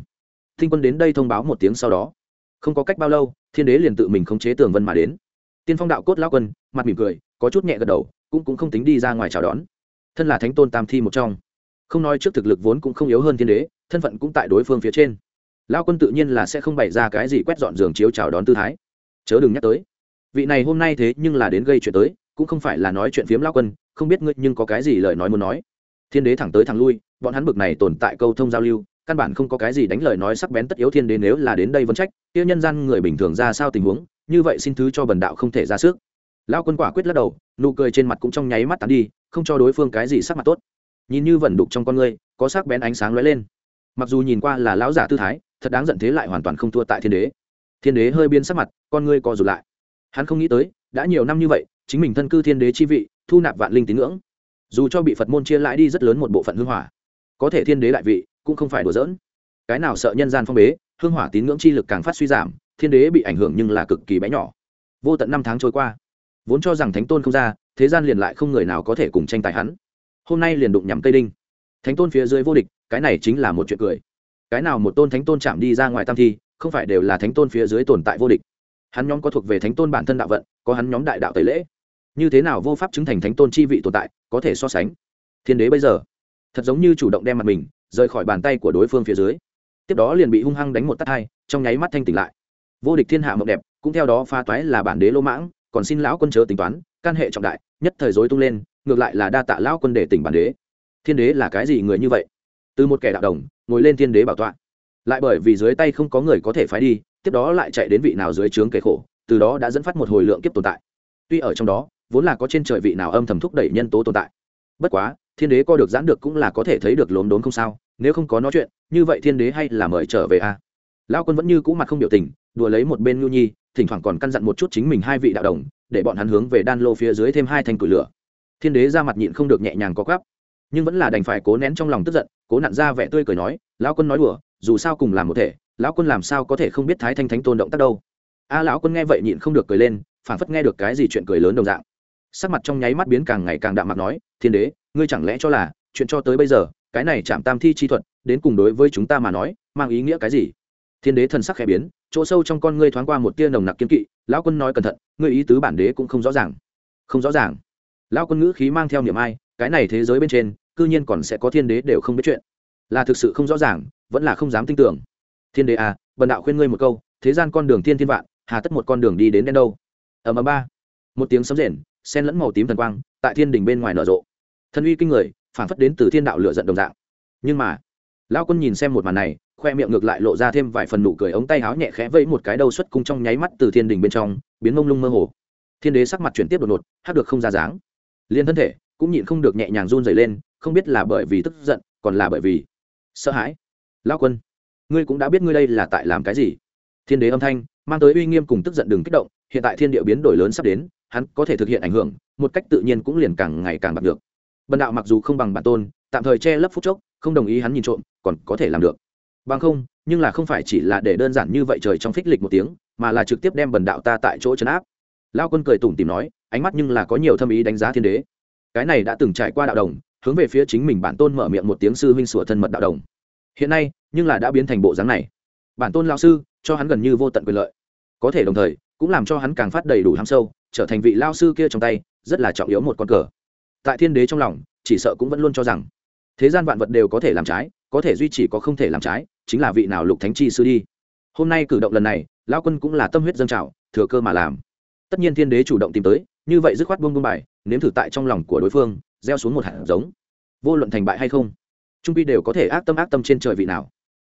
Thinh quân đến đây thông báo một tiếng sau đó. Không có cách bao lâu, thiên đế liền tự mình khống chế tường vân mà đến tiên phong đạo cốt lao quân, mặt mỉm cười, có chút nhẹ gật đầu, cũng cũng không tính đi ra ngoài chào đón. Thân là thánh tôn tam thi một trong. Không nói trước thực lực vốn cũng không yếu hơn thiên đế, thân phận cũng tại đối phương phía trên. Lao quân tự nhiên là sẽ không bày ra cái gì quét dọn giường chiếu chào đón tư thái. Chớ đừng nhắc tới. Vị này hôm nay thế nhưng là đến gây chuyện tới, cũng không phải là nói chuyện phiếm lao quân, không biết ngươi nhưng có cái gì lời nói muốn nói. Thiên đế thẳng tới thẳng lui, bọn hắn bực này tồn tại câu thông giao lưu, căn bản không có cái gì đánh lời nói sắc bén tất yếu thiên đế nếu là đến đây vẫn trách tiêu nhân gian người bình thường ra sao tình huống như vậy xin thứ cho bần đạo không thể ra sức. Lao quân quả quyết lắc đầu, nụ cười trên mặt cũng trong nháy mắt tán đi, không cho đối phương cái gì sắc mặt tốt. Nhìn như vẩn đục trong con ngươi, có sắc bén ánh sáng lóe lên. Mặc dù nhìn qua là lão giả tư thái, thật đáng giận thế lại hoàn toàn không thua tại thiên đế. Thiên đế hơi biến sắc mặt, con ngươi co rụt lại. Hắn không nghĩ tới, đã nhiều năm như vậy, chính mình thân cư thiên đế chi vị, thu nạp vạn linh tín ngưỡng. Dù cho bị phật môn chia lãi đi rất lớn một bộ phận hương hỏa, có thể thiên đế đại vị, cũng không phải đùa giỡn. Cái nào sợ nhân gian phong bế, hương hỏa tín ngưỡng chi lực càng phát suy giảm thiên đế bị ảnh hưởng nhưng là cực kỳ bé nhỏ. Vô tận năm tháng trôi qua, vốn cho rằng thánh tôn không ra, thế gian liền lại không người nào có thể cùng tranh tài hắn. Hôm nay liền đụng nhằm cây đinh. Thánh tôn phía dưới vô địch, cái này chính là một chuyện cười. Cái nào một tôn thánh tôn chạm đi ra ngoài tam thi, không phải đều là thánh tôn phía dưới tồn tại vô địch. Hắn nhóm có thuộc về thánh tôn bản thân đạo vận, có hắn nhóm đại đạo tẩy lễ. Như thế nào vô pháp chứng thành thánh tôn chi vị tồn tại, có thể so sánh? Thiên đế bây giờ, thật giống như chủ động đem mặt mình, rời khỏi bàn tay của đối phương phía dưới. Tiếp đó liền bị hung hăng đánh một tắt hai, trong nháy mắt thanh tỉnh lại vô địch thiên hạ mộng đẹp, cũng theo đó pha toái là bản đế lỗ mãng, còn xin lão quân chớ tính toán, can hệ trọng đại, nhất thời dối tung lên, ngược lại là đa tạ lão quân để tỉnh bản đế. Thiên đế là cái gì người như vậy? Từ một kẻ đạo đồng, ngồi lên thiên đế bảo tọa. Lại bởi vì dưới tay không có người có thể phái đi, tiếp đó lại chạy đến vị nào dưới trướng kẻ khổ, từ đó đã dẫn phát một hồi lượng kiếp tồn tại. Tuy ở trong đó, vốn là có trên trời vị nào âm thầm thúc đẩy nhân tố tồn tại. Bất quá, thiên đế co được giãn được cũng là có thể thấy được lốm đốn không sao, nếu không có nói chuyện, như vậy thiên đế hay là mời trở về a? À? lao quân vẫn như cũ mặt không biểu tình đùa lấy một bên nhu nhi, thỉnh thoảng còn căn dặn một chút chính mình hai vị đạo đồng, để bọn hắn hướng về đan lô phía dưới thêm hai thanh củi lửa. Thiên đế ra mặt nhịn không được nhẹ nhàng có gắp nhưng vẫn là đành phải cố nén trong lòng tức giận, cố nặn ra vẻ tươi cười nói, lão quân nói đùa, dù sao cùng làm một thể, lão quân làm sao có thể không biết thái thanh thánh tôn động tác đâu. A lão quân nghe vậy nhịn không được cười lên phản phất nghe được cái gì chuyện cười lớn đồng dạng. Sắc mặt trong nháy mắt biến càng ngày càng đạm mặt nói, thiên đế, ngươi chẳng lẽ cho là, chuyện cho tới bây giờ, cái này chạm tam thi chi thuật, đến cùng đối với chúng ta mà nói, mang ý nghĩa cái gì? Thiên đế thần sắc khẽ biến chỗ sâu trong con ngươi thoáng qua một tia nồng nặc kiên kỵ, lão quân nói cẩn thận, ngươi ý tứ bản đế cũng không rõ ràng. Không rõ ràng. Lão quân ngữ khí mang theo niềm ai, cái này thế giới bên trên, cư nhiên còn sẽ có thiên đế đều không biết chuyện. Là thực sự không rõ ràng, vẫn là không dám tin tưởng. Thiên đế à bần đạo khuyên ngươi một câu, thế gian con đường thiên thiên vạn, hà tất một con đường đi đến đến đâu. Ở ầm ba. Một tiếng sấm rền, sen lẫn màu tím thần quang, tại thiên đình bên ngoài nở rộ. Thân uy kinh người phản phất đến từ thiên đạo lựa giận đồng dạng. Nhưng mà lão quân nhìn xem một màn này, khoe miệng ngược lại lộ ra thêm vài phần nụ cười, ống tay háo nhẹ khẽ vẫy một cái đầu xuất cung trong nháy mắt từ thiên đình bên trong, biến mông lung mơ hồ. Thiên đế sắc mặt chuyển tiếp đột ngột hát được không ra dáng. Liên thân thể cũng nhịn không được nhẹ nhàng run dày lên, không biết là bởi vì tức giận, còn là bởi vì sợ hãi. Lão quân, ngươi cũng đã biết ngươi đây là tại làm cái gì. Thiên đế âm thanh mang tới uy nghiêm cùng tức giận đừng kích động, hiện tại thiên địa biến đổi lớn sắp đến, hắn có thể thực hiện ảnh hưởng, một cách tự nhiên cũng liền càng ngày càng bạc được bần đạo mặc dù không bằng bản tôn, tạm thời che lấp phút chốc, không đồng ý hắn nhìn trộm còn có thể làm được. Bằng không, nhưng là không phải chỉ là để đơn giản như vậy trời trong phích lịch một tiếng, mà là trực tiếp đem bần đạo ta tại chỗ chấn áp. Lao quân cười tủm tìm nói, ánh mắt nhưng là có nhiều thâm ý đánh giá thiên đế. Cái này đã từng trải qua đạo đồng, hướng về phía chính mình bản tôn mở miệng một tiếng sư huynh sủa thân mật đạo đồng. Hiện nay, nhưng là đã biến thành bộ dáng này. Bản tôn lao sư, cho hắn gần như vô tận quyền lợi. Có thể đồng thời, cũng làm cho hắn càng phát đầy đủ ham sâu, trở thành vị lao sư kia trong tay, rất là trọng yếu một con cờ. Tại thiên đế trong lòng, chỉ sợ cũng vẫn luôn cho rằng, thế gian vạn vật đều có thể làm trái có thể duy trì có không thể làm trái, chính là vị nào lục thánh chi sư đi. Hôm nay cử động lần này lao quân cũng là tâm huyết dân trào, thừa cơ mà làm. Tất nhiên thiên đế chủ động tìm tới, như vậy dứt khoát buông buông bài, nếm thử tại trong lòng của đối phương, gieo xuống một hạt giống. Vô luận thành bại hay không, trung pi đều có thể ác tâm ác tâm trên trời vị nào.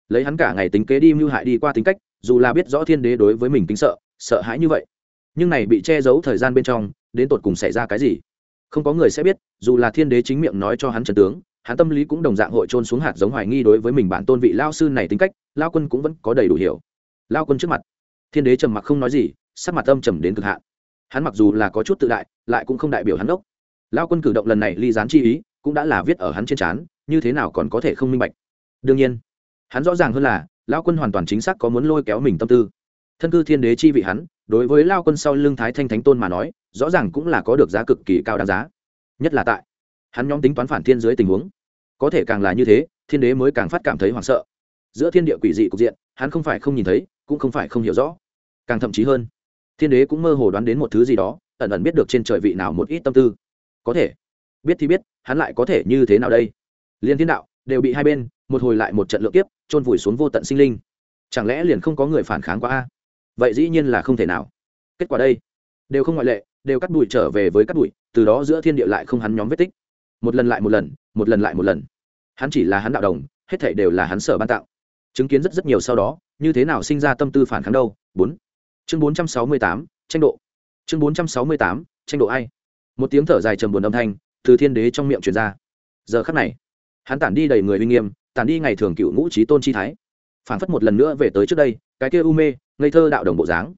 Lấy hắn cả ngày tính kế đi mưu hại đi qua tính cách, dù là biết rõ thiên đế đối với mình tính sợ sợ hãi như vậy, nhưng này bị che giấu thời gian bên trong, đến tột cùng xảy ra cái gì? Không có người sẽ biết, dù là thiên đế chính miệng nói cho hắn trần tướng hắn tâm lý cũng đồng dạng hội trôn xuống hạt giống hoài nghi đối với mình bản tôn vị lao sư này tính cách, lao quân cũng vẫn có đầy đủ hiểu. Lao quân trước mặt, thiên đế trầm mặc không nói gì, sắc mặt âm trầm đến cực hạn. Hắn mặc dù là có chút tự đại, lại cũng không đại biểu hắn đốc. Lao quân cử động lần này ly gián chi ý, cũng đã là viết ở hắn trên trán, như thế nào còn có thể không minh bạch. Đương nhiên, hắn rõ ràng hơn là, lao quân hoàn toàn chính xác có muốn lôi kéo mình tâm tư. Thân cư thiên đế chi vị hắn, đối với lao quân sau lưng thái thanh thánh tôn mà nói, rõ ràng cũng là có được giá cực kỳ cao đáng giá. Nhất là tại hắn nhóm tính toán phản thiên dưới tình huống. Có thể càng là như thế, thiên đế mới càng phát cảm thấy hoảng sợ. Giữa thiên địa quỷ dị cục diện, hắn không phải không nhìn thấy, cũng không phải không hiểu rõ. Càng thậm chí hơn, thiên đế cũng mơ hồ đoán đến một thứ gì đó, ẩn ẩn biết được trên trời vị nào một ít tâm tư. Có thể, biết thì biết, hắn lại có thể như thế nào đây? Liên thiên đạo, đều bị hai bên, một hồi lại một trận lượng tiếp trôn vùi xuống vô tận sinh linh. Chẳng lẽ liền không có người phản kháng qua a? Vậy dĩ nhiên là không thể nào. Kết quả đây, đều không ngoại lệ, đều cắt đùi trở về với cắt đùi từ đó giữa thiên địa lại không hắn nhóm vết tích một lần lại một lần một lần lại một lần. Hắn chỉ là hắn đạo đồng, hết thảy đều là hắn sở ban tạo. Chứng kiến rất rất nhiều sau đó, như thế nào sinh ra tâm tư phản kháng đâu? Bốn. Chương bốn trăm sáu mươi tám, tranh độ. Chương bốn trăm sáu mươi tám, tranh độ ai? Một tiếng thở dài trầm buồn âm thanh từ thiên đế trong miệng truyền ra. Giờ khắc này, hắn tản đi đầy người uy nghiêm, tản đi ngày thường cựu ngũ trí tôn chi thái. Phảng phất một lần nữa về tới trước đây, cái kia u mê, ngây thơ đạo đồng bộ dáng.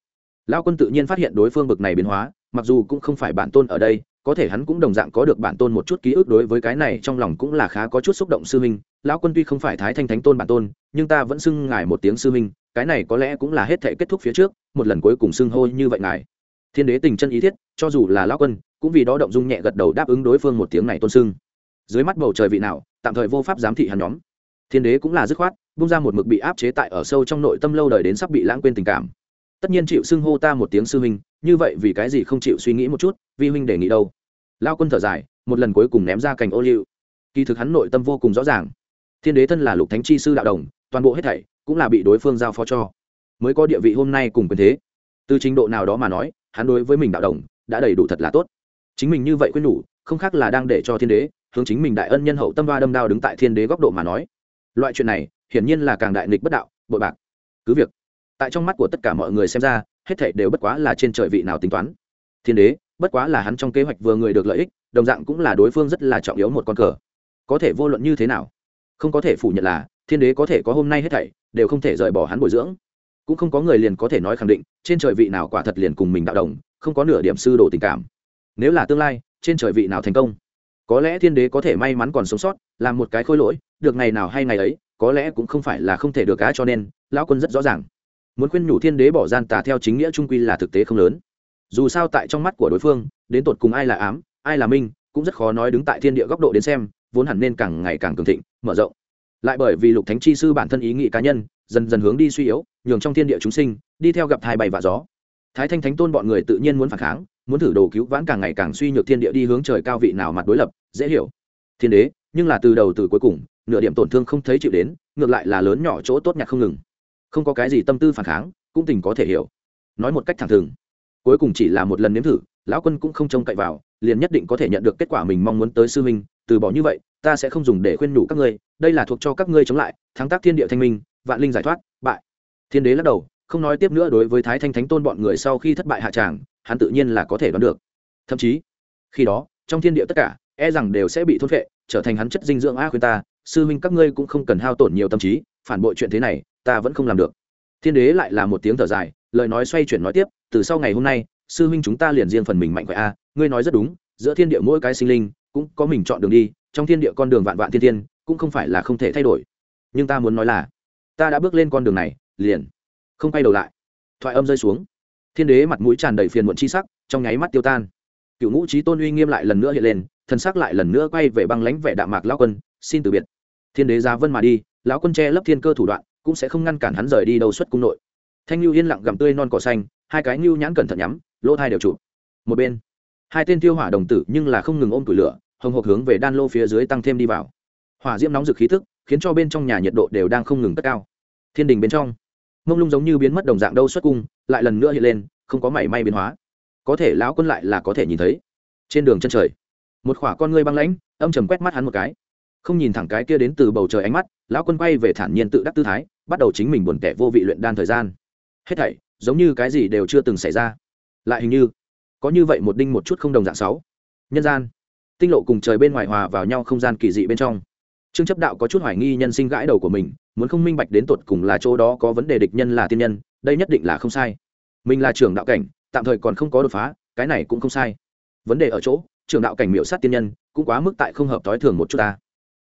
Lao quân tự nhiên phát hiện đối phương bực này biến hóa, mặc dù cũng không phải bản tôn ở đây có thể hắn cũng đồng dạng có được bản tôn một chút ký ức đối với cái này trong lòng cũng là khá có chút xúc động sư minh lão quân tuy không phải thái thanh thánh tôn bản tôn, nhưng ta vẫn xưng ngài một tiếng sư minh cái này có lẽ cũng là hết thể kết thúc phía trước, một lần cuối cùng xưng hô như vậy ngài. Thiên đế tình chân ý thiết, cho dù là lão quân, cũng vì đó động dung nhẹ gật đầu đáp ứng đối phương một tiếng này tôn xưng. Dưới mắt bầu trời vị nào, tạm thời vô pháp giám thị hắn nhóm. Thiên đế cũng là dứt khoát bung ra một mực bị áp chế tại ở sâu trong nội tâm lâu đời đến sắp bị lãng quên tình cảm. Tất nhiên chịu xưng hô ta một tiếng sư huynh, như vậy vì cái gì không chịu suy nghĩ một chút, vi huynh đề nghị đâu? Lao quân thở dài, một lần cuối cùng ném ra cành ô liu. Kỳ thực hắn nội tâm vô cùng rõ ràng. Thiên đế thân là lục thánh chi sư đạo đồng, toàn bộ hết thảy cũng là bị đối phương giao phó cho. Mới có địa vị hôm nay cùng quyền thế. Từ trình độ nào đó mà nói, hắn đối với mình đạo đồng đã đầy đủ thật là tốt. Chính mình như vậy quyết đủ, không khác là đang để cho thiên đế, hướng chính mình đại ân nhân hậu tâm ba đâm đao đứng tại thiên đế góc độ mà nói. Loại chuyện này, hiển nhiên là càng đại nghịch bất đạo, bội bạc. Cứ việc, tại trong mắt của tất cả mọi người xem ra, hết thảy đều bất quá là trên trời vị nào tính toán. Thiên đế bất quá là hắn trong kế hoạch vừa người được lợi ích, đồng dạng cũng là đối phương rất là trọng yếu một con cờ. Có thể vô luận như thế nào, không có thể phủ nhận là, thiên đế có thể có hôm nay hết thảy, đều không thể rời bỏ hắn bồi dưỡng. Cũng không có người liền có thể nói khẳng định, trên trời vị nào quả thật liền cùng mình đạo đồng, không có nửa điểm sư đồ tình cảm. Nếu là tương lai, trên trời vị nào thành công, có lẽ thiên đế có thể may mắn còn sống sót, làm một cái khôi lỗi, được ngày nào hay ngày ấy, có lẽ cũng không phải là không thể được cá cho nên, lão quân rất rõ ràng. Muốn khuyên nhủ thiên đế bỏ gian tà theo chính nghĩa trung quy là thực tế không lớn dù sao tại trong mắt của đối phương, đến tột cùng ai là ám, ai là minh, cũng rất khó nói đứng tại thiên địa góc độ đến xem, vốn hẳn nên càng ngày càng cường thịnh, mở rộng. Lại bởi vì lục thánh chi sư bản thân ý nghĩ cá nhân, dần dần hướng đi suy yếu, nhường trong thiên địa chúng sinh, đi theo gặp thai bày và gió. Thái thanh thánh tôn bọn người tự nhiên muốn phản kháng, muốn thử đồ cứu vãn càng ngày càng suy nhược thiên địa đi hướng trời cao vị nào mặt đối lập, dễ hiểu. Thiên đế, nhưng là từ đầu từ cuối cùng, nửa điểm tổn thương không thấy chịu đến, ngược lại là lớn nhỏ chỗ tốt nhặt không ngừng. Không có cái gì tâm tư phản kháng, cũng tình có thể hiểu. Nói một cách thẳng thừng cuối cùng chỉ là một lần nếm thử, lão quân cũng không trông cậy vào, liền nhất định có thể nhận được kết quả mình mong muốn tới sư huynh, từ bỏ như vậy, ta sẽ không dùng để khuyên nhủ các ngươi, đây là thuộc cho các ngươi chống lại, thắng tác thiên địa thanh minh, vạn linh giải thoát, bại. Thiên đế lắc đầu, không nói tiếp nữa đối với thái thanh thánh tôn bọn người sau khi thất bại hạ tràng, hắn tự nhiên là có thể đoán được. Thậm chí, khi đó, trong thiên địa tất cả e rằng đều sẽ bị thốt vệ trở thành hắn chất dinh dưỡng a khuyên ta, sư huynh các ngươi cũng không cần hao tổn nhiều tâm trí, phản bội chuyện thế này, ta vẫn không làm được. Thiên đế lại là một tiếng thở dài, lời nói xoay chuyển nói tiếp từ sau ngày hôm nay, sư huynh chúng ta liền riêng phần mình mạnh khỏe a, ngươi nói rất đúng, giữa thiên địa mỗi cái sinh linh cũng có mình chọn đường đi, trong thiên địa con đường vạn vạn thiên thiên cũng không phải là không thể thay đổi. Nhưng ta muốn nói là, ta đã bước lên con đường này, liền không quay đầu lại. Thoại âm rơi xuống. Thiên đế mặt mũi tràn đầy phiền muộn chi sắc, trong nháy mắt tiêu tan. Cựu ngũ trí tôn uy nghiêm lại lần nữa hiện lên thân sắc lại lần nữa quay về băng lãnh vẻ đạm mạc lão quân, xin từ biệt. Thiên đế ra vân mà đi, lão quân che lấp thiên cơ thủ đoạn, cũng sẽ không ngăn cản hắn rời đi đầu xuất cung nội. Thanh lưu yên lặng gặm tươi non cỏ xanh hai cái nhu nhãn cẩn thận nhắm, lỗ thai đều chụp. Một bên, hai tên tiêu hỏa đồng tử nhưng là không ngừng ôm tủi lửa, hồng hộc hướng về đan lô phía dưới tăng thêm đi vào. Hỏa diễm nóng rực khí thức khiến cho bên trong nhà nhiệt độ đều đang không ngừng tất cao. Thiên đình bên trong, mông lung giống như biến mất đồng dạng đâu xuất cung, lại lần nữa hiện lên, không có mảy may biến hóa. Có thể lão quân lại là có thể nhìn thấy. Trên đường chân trời, một khỏa con ngươi băng lãnh, âm trầm quét mắt hắn một cái. Không nhìn thẳng cái kia đến từ bầu trời ánh mắt, lão quân quay về thản nhiên tự đắc tư thái, bắt đầu chính mình buồn tẻ vô vị luyện đan thời gian. Hết thảy giống như cái gì đều chưa từng xảy ra. Lại hình như, có như vậy một đinh một chút không đồng dạng sáu. Nhân gian, tinh lộ cùng trời bên ngoài hòa vào nhau không gian kỳ dị bên trong. Trương chấp đạo có chút hoài nghi nhân sinh gãi đầu của mình, muốn không minh bạch đến tột cùng là chỗ đó có vấn đề địch nhân là tiên nhân, đây nhất định là không sai. Mình là trưởng đạo cảnh, tạm thời còn không có đột phá, cái này cũng không sai. Vấn đề ở chỗ, trưởng đạo cảnh miểu sát tiên nhân, cũng quá mức tại không hợp thói thường một chút ta.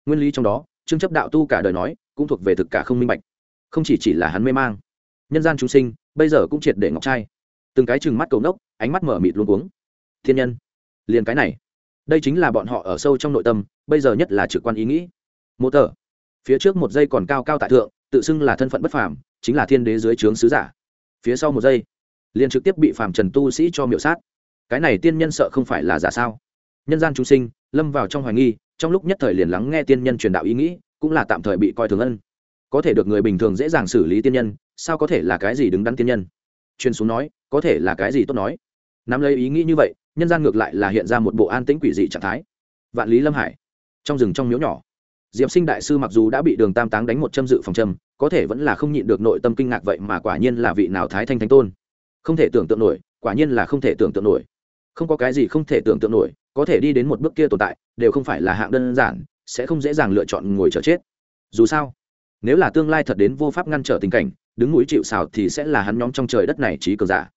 Nguyên lý trong đó, trương chấp đạo tu cả đời nói, cũng thuộc về thực cả không minh bạch. Không chỉ chỉ là hắn mê mang. Nhân gian chúng sinh bây giờ cũng triệt để ngọc trai. Từng cái chừng mắt cầu nốc, ánh mắt mở mịt luôn cuống. Thiên nhân, liền cái này. Đây chính là bọn họ ở sâu trong nội tâm, bây giờ nhất là trực quan ý nghĩ. Một tờ, phía trước một giây còn cao cao tại thượng, tự xưng là thân phận bất phàm, chính là thiên đế dưới trướng sứ giả. Phía sau một giây, liền trực tiếp bị phàm trần tu sĩ cho miểu sát. Cái này tiên nhân sợ không phải là giả sao? Nhân gian chúng sinh, lâm vào trong hoài nghi, trong lúc nhất thời liền lắng nghe tiên nhân truyền đạo ý nghĩ, cũng là tạm thời bị coi thường ân có thể được người bình thường dễ dàng xử lý tiên nhân, sao có thể là cái gì đứng đắn tiên nhân? Chuyên xuống nói, có thể là cái gì tốt nói? Nắm lấy ý nghĩ như vậy, nhân gian ngược lại là hiện ra một bộ an tĩnh quỷ dị trạng thái. Vạn lý lâm hải, trong rừng trong miếu nhỏ. Diệp sinh đại sư mặc dù đã bị đường tam táng đánh một châm dự phòng châm, có thể vẫn là không nhịn được nội tâm kinh ngạc vậy mà quả nhiên là vị nào thái thanh thánh tôn. Không thể tưởng tượng nổi, quả nhiên là không thể tưởng tượng nổi. Không có cái gì không thể tưởng tượng nổi, có thể đi đến một bước kia tồn tại, đều không phải là hạng đơn giản, sẽ không dễ dàng lựa chọn ngồi chờ chết. Dù sao nếu là tương lai thật đến vô pháp ngăn trở tình cảnh đứng mũi chịu xào thì sẽ là hắn nhóm trong trời đất này trí cường giả.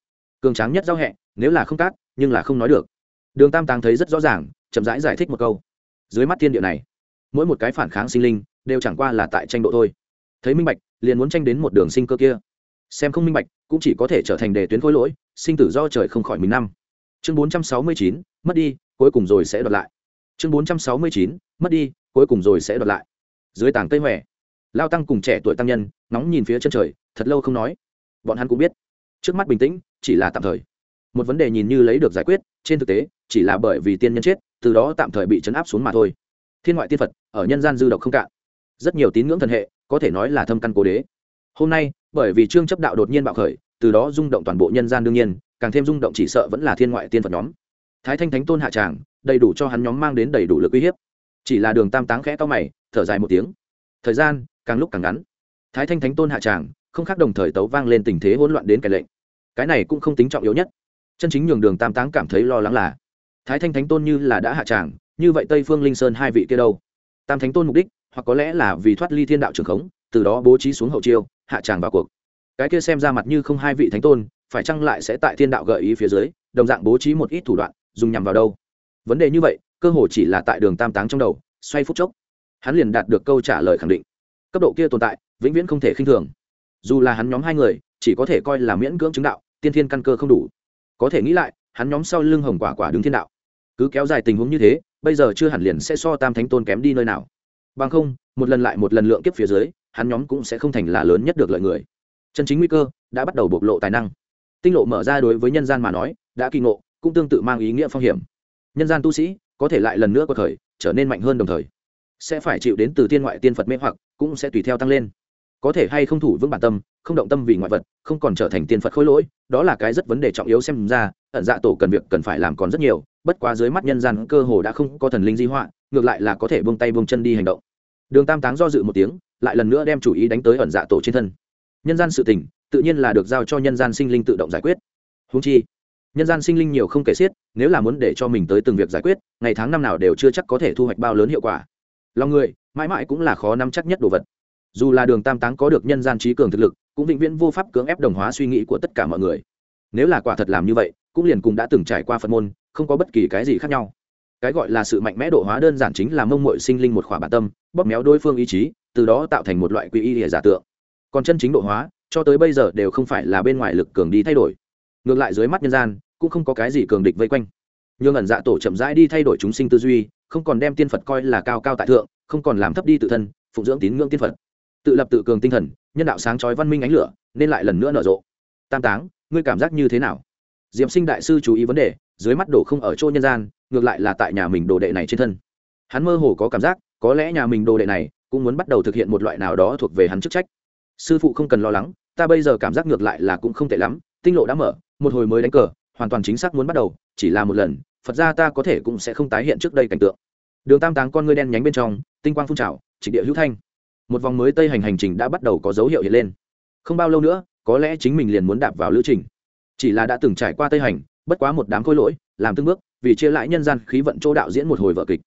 Cường tráng nhất giao hẹ nếu là không cát nhưng là không nói được. Đường tam tàng thấy rất rõ ràng chậm rãi giải, giải thích một câu. Dưới mắt thiên địa này mỗi một cái phản kháng sinh linh đều chẳng qua là tại tranh độ thôi. Thấy minh bạch liền muốn tranh đến một đường sinh cơ kia. Xem không minh bạch cũng chỉ có thể trở thành đề tuyến khối lỗi sinh tử do trời không khỏi mình năm. Chương bốn trăm sáu mươi chín mất đi cuối cùng rồi sẽ đoạt lại. Chương bốn trăm sáu mươi chín mất đi cuối cùng rồi sẽ đoạt lại. Dưới tảng tây huệ lao tăng cùng trẻ tuổi tăng nhân nóng nhìn phía chân trời, thật lâu không nói. Bọn hắn cũng biết. Trước mắt bình tĩnh, chỉ là tạm thời. Một vấn đề nhìn như lấy được giải quyết, trên thực tế, chỉ là bởi vì tiên nhân chết, từ đó tạm thời bị chấn áp xuống mà thôi. Thiên ngoại tiên phật, ở nhân gian dư độc không cạn. Rất nhiều tín ngưỡng thần hệ, có thể nói là thâm căn cố đế. Hôm nay, bởi vì trương chấp đạo đột nhiên bạo khởi, từ đó rung động toàn bộ nhân gian đương nhiên, càng thêm rung động chỉ sợ vẫn là thiên ngoại tiên phật nhóm. Thái thanh thánh tôn hạ tràng, đầy đủ cho hắn nhóm mang đến đầy đủ lực uy hiếp. Chỉ là đường tam táng khẽ to mày, thở dài một tiếng. Thời gian càng lúc càng ngắn. Thái thanh thánh tôn hạ tràng, không khác đồng thời tấu vang lên tình thế hỗn loạn đến cái lệnh. Cái này cũng không tính trọng yếu nhất. Chân chính nhường đường tam táng cảm thấy lo lắng là, thái thanh thánh tôn như là đã hạ tràng, như vậy tây phương linh sơn hai vị kia đâu? Tam thánh tôn mục đích, hoặc có lẽ là vì thoát ly thiên đạo trường khống, từ đó bố trí xuống hậu chiêu, hạ tràng vào cuộc. Cái kia xem ra mặt như không hai vị thánh tôn, phải chăng lại sẽ tại thiên đạo gợi ý phía dưới, đồng dạng bố trí một ít thủ đoạn, dùng nhằm vào đâu? Vấn đề như vậy, cơ hồ chỉ là tại đường tam táng trong đầu, xoay phút chốc. Hắn liền đạt được câu trả lời khẳng định cấp độ kia tồn tại, vĩnh viễn không thể khinh thường. Dù là hắn nhóm hai người, chỉ có thể coi là miễn cưỡng chứng đạo, tiên thiên căn cơ không đủ. Có thể nghĩ lại, hắn nhóm sau lưng hồng quả quả đứng thiên đạo. Cứ kéo dài tình huống như thế, bây giờ chưa hẳn liền sẽ so tam thánh tôn kém đi nơi nào. Bằng không, một lần lại một lần lượng kiếp phía dưới, hắn nhóm cũng sẽ không thành là lớn nhất được lợi người. Chân chính nguy cơ đã bắt đầu bộc lộ tài năng. Tinh lộ mở ra đối với nhân gian mà nói, đã kỳ ngộ, cũng tương tự mang ý nghĩa phong hiểm. Nhân gian tu sĩ có thể lại lần nữa có thời, trở nên mạnh hơn đồng thời sẽ phải chịu đến từ thiên ngoại tiên phật mê hoặc, cũng sẽ tùy theo tăng lên. Có thể hay không thủ vững bản tâm, không động tâm vì ngoại vật, không còn trở thành tiên phật khối lỗi, đó là cái rất vấn đề trọng yếu xem ra, ẩn dạ tổ cần việc cần phải làm còn rất nhiều, bất quá dưới mắt nhân gian cơ hồ đã không có thần linh di họa, ngược lại là có thể buông tay buông chân đi hành động. Đường tam táng do dự một tiếng, lại lần nữa đem chủ ý đánh tới ẩn dạ tổ trên thân. Nhân gian sự tình, tự nhiên là được giao cho nhân gian sinh linh tự động giải quyết. Húng chi, nhân gian sinh linh nhiều không kể xiết, nếu là muốn để cho mình tới từng việc giải quyết, ngày tháng năm nào đều chưa chắc có thể thu hoạch bao lớn hiệu quả lòng người, mãi mãi cũng là khó nắm chắc nhất đồ vật. Dù là đường tam táng có được nhân gian trí cường thực lực, cũng vĩnh viễn vô pháp cưỡng ép đồng hóa suy nghĩ của tất cả mọi người. Nếu là quả thật làm như vậy, cũng liền cùng đã từng trải qua phật môn, không có bất kỳ cái gì khác nhau. Cái gọi là sự mạnh mẽ độ hóa đơn giản chính là mông mội sinh linh một khỏa bản tâm, bóp méo đối phương ý chí, từ đó tạo thành một loại quy y để giả tượng. Còn chân chính độ hóa, cho tới bây giờ đều không phải là bên ngoài lực cường đi thay đổi. Ngược lại dưới mắt nhân gian, cũng không có cái gì cường địch vây quanh. Nhưng ẩn dạ tổ chậm rãi đi thay đổi chúng sinh tư duy không còn đem tiên phật coi là cao cao tại thượng, không còn làm thấp đi tự thân, phụng dưỡng tín ngưỡng tiên phật. Tự lập tự cường tinh thần, nhân đạo sáng chói văn minh ánh lửa, nên lại lần nữa nở rộ. Tam táng, ngươi cảm giác như thế nào? Diệm sinh đại sư chú ý vấn đề, dưới mắt đổ không ở chỗ nhân gian, ngược lại là tại nhà mình đồ đệ này trên thân. Hắn mơ hồ có cảm giác, có lẽ nhà mình đồ đệ này cũng muốn bắt đầu thực hiện một loại nào đó thuộc về hắn chức trách. Sư phụ không cần lo lắng, ta bây giờ cảm giác ngược lại là cũng không tệ lắm, tinh lộ đã mở, một hồi mới đánh cờ, hoàn toàn chính xác muốn bắt đầu, chỉ là một lần phật ra ta có thể cũng sẽ không tái hiện trước đây cảnh tượng. Đường tam táng con ngươi đen nhánh bên trong, tinh quang phun trào trịch địa hữu thanh. Một vòng mới tây hành hành trình đã bắt đầu có dấu hiệu hiện lên. Không bao lâu nữa, có lẽ chính mình liền muốn đạp vào lữ trình. Chỉ là đã từng trải qua tây hành, bất quá một đám khôi lỗi, làm tương bước, vì chia lãi nhân gian khí vận chỗ đạo diễn một hồi vở kịch.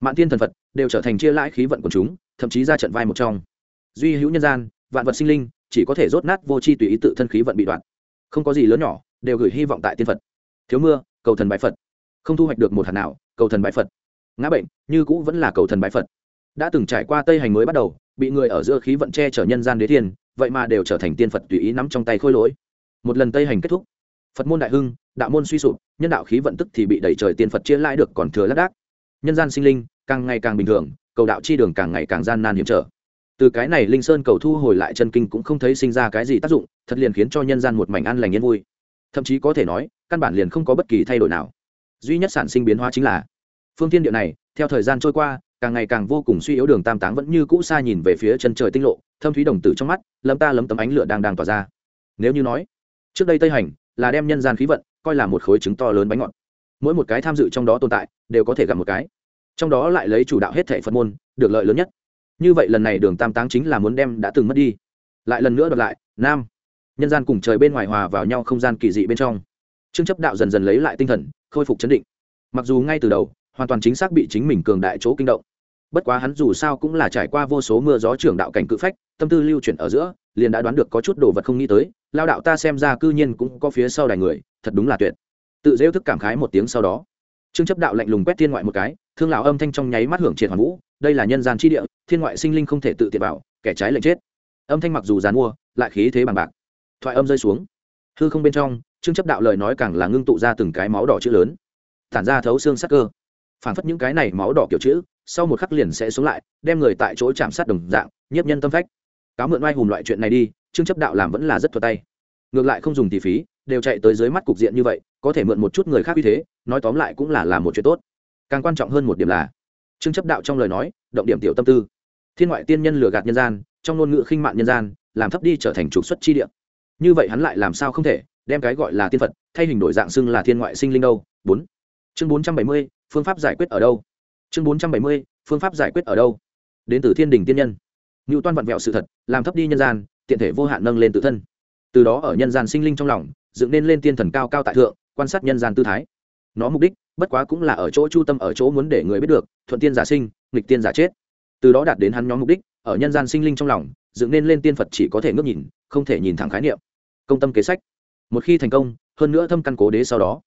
Mạng tiên thần phật đều trở thành chia lãi khí vận của chúng, thậm chí ra trận vai một trong. Duy hữu nhân gian, vạn vật sinh linh, chỉ có thể rốt nát vô chi tùy ý tự thân khí vận bị đoạn. Không có gì lớn nhỏ, đều gửi hy vọng tại tiên phật. Thiếu mưa, cầu thần bái phật không thu hoạch được một hạt nào, cầu thần bái phật. Ngã bệnh, như cũ vẫn là cầu thần bái phật. Đã từng trải qua tây hành mới bắt đầu, bị người ở giữa khí vận che chở nhân gian đế thiên, vậy mà đều trở thành tiên phật tùy ý nắm trong tay khôi lỗi. Một lần tây hành kết thúc, phật môn đại hưng, đạo môn suy sụp, nhân đạo khí vận tức thì bị đẩy trời tiên phật chia lãi được còn thừa lác đác. Nhân gian sinh linh, càng ngày càng bình thường, cầu đạo chi đường càng ngày càng gian nan hiểm trở. Từ cái này linh sơn cầu thu hồi lại chân kinh cũng không thấy sinh ra cái gì tác dụng, thật liền khiến cho nhân gian một mảnh an lành yên vui. Thậm chí có thể nói, căn bản liền không có bất kỳ thay đổi nào duy nhất sản sinh biến hóa chính là, phương tiên địa này, theo thời gian trôi qua, càng ngày càng vô cùng suy yếu đường tam táng vẫn như cũ xa nhìn về phía chân trời tinh lộ, thâm thúy đồng tử trong mắt lâm ta lấm tấm ánh lửa đang đang tỏa ra. Nếu như nói, trước đây tây hành là đem nhân gian khí vận coi là một khối trứng to lớn bánh ngọt. Mỗi một cái tham dự trong đó tồn tại, đều có thể gặp một cái. Trong đó lại lấy chủ đạo hết thệ phật môn, được lợi lớn nhất. Như vậy lần này đường tam táng chính là muốn đem đã từng mất đi. Lại lần nữa đợt lại, nam. Nhân gian cùng trời bên ngoài hòa vào nhau không gian kỳ dị bên trong. Trương chấp đạo dần dần lấy lại tinh thần khôi phục chấn định. Mặc dù ngay từ đầu, hoàn toàn chính xác bị chính mình cường đại chỗ kinh động. Bất quá hắn dù sao cũng là trải qua vô số mưa gió trưởng đạo cảnh cự phách, tâm tư lưu chuyển ở giữa, liền đã đoán được có chút đồ vật không nghĩ tới, lao đạo ta xem ra cư nhiên cũng có phía sau đài người, thật đúng là tuyệt. Tự rêu thức cảm khái một tiếng sau đó. Trương chấp đạo lạnh lùng quét thiên ngoại một cái, thương lão âm thanh trong nháy mắt hưởng triệt hoàn vũ, đây là nhân gian chi địa, thiên ngoại sinh linh không thể tự tiện bảo kẻ trái lệnh chết. Âm thanh mặc dù dàn mua, lại khí thế bằng bạc. Thoại âm rơi xuống. Hư không bên trong trương chấp đạo lời nói càng là ngưng tụ ra từng cái máu đỏ chữ lớn. Tản ra thấu xương sắc cơ. Phản phất những cái này máu đỏ kiểu chữ, sau một khắc liền sẽ xuống lại, đem người tại chỗ chạm sát đồng dạng, nhiếp nhân tâm phách. Cáo mượn oai hùng loại chuyện này đi, trương chấp đạo làm vẫn là rất thuật tay. Ngược lại không dùng tỷ phí, đều chạy tới dưới mắt cục diện như vậy, có thể mượn một chút người khác như thế, nói tóm lại cũng là làm một chuyện tốt. Càng quan trọng hơn một điểm là, trương chấp đạo trong lời nói, động điểm tiểu tâm tư. Thiên ngoại tiên nhân lừa gạt nhân gian, trong ngôn ngữ khinh mạn nhân gian, làm thấp đi trở thành trục xuất chi địa. Như vậy hắn lại làm sao không thể đem cái gọi là tiên phật, thay hình đổi dạng xưng là thiên ngoại sinh linh đâu. Bốn. Chương bốn trăm bảy mươi, phương pháp giải quyết ở đâu? Chương bốn trăm bảy mươi, phương pháp giải quyết ở đâu? Đến từ thiên đình tiên nhân. Ngưu toan vặn vẹo sự thật, làm thấp đi nhân gian, tiện thể vô hạn nâng lên tự thân. Từ đó ở nhân gian sinh linh trong lòng, dựng nên lên tiên thần cao cao tại thượng, quan sát nhân gian tư thái. Nó mục đích, bất quá cũng là ở chỗ chu tâm, ở chỗ muốn để người biết được, thuận tiên giả sinh, nghịch tiên giả chết. Từ đó đạt đến hắn nhóm mục đích, ở nhân gian sinh linh trong lòng, dựng nên lên tiên phật chỉ có thể ngước nhìn, không thể nhìn thẳng khái niệm. Công tâm kế sách một khi thành công, hơn nữa thâm căn cố đế sau đó,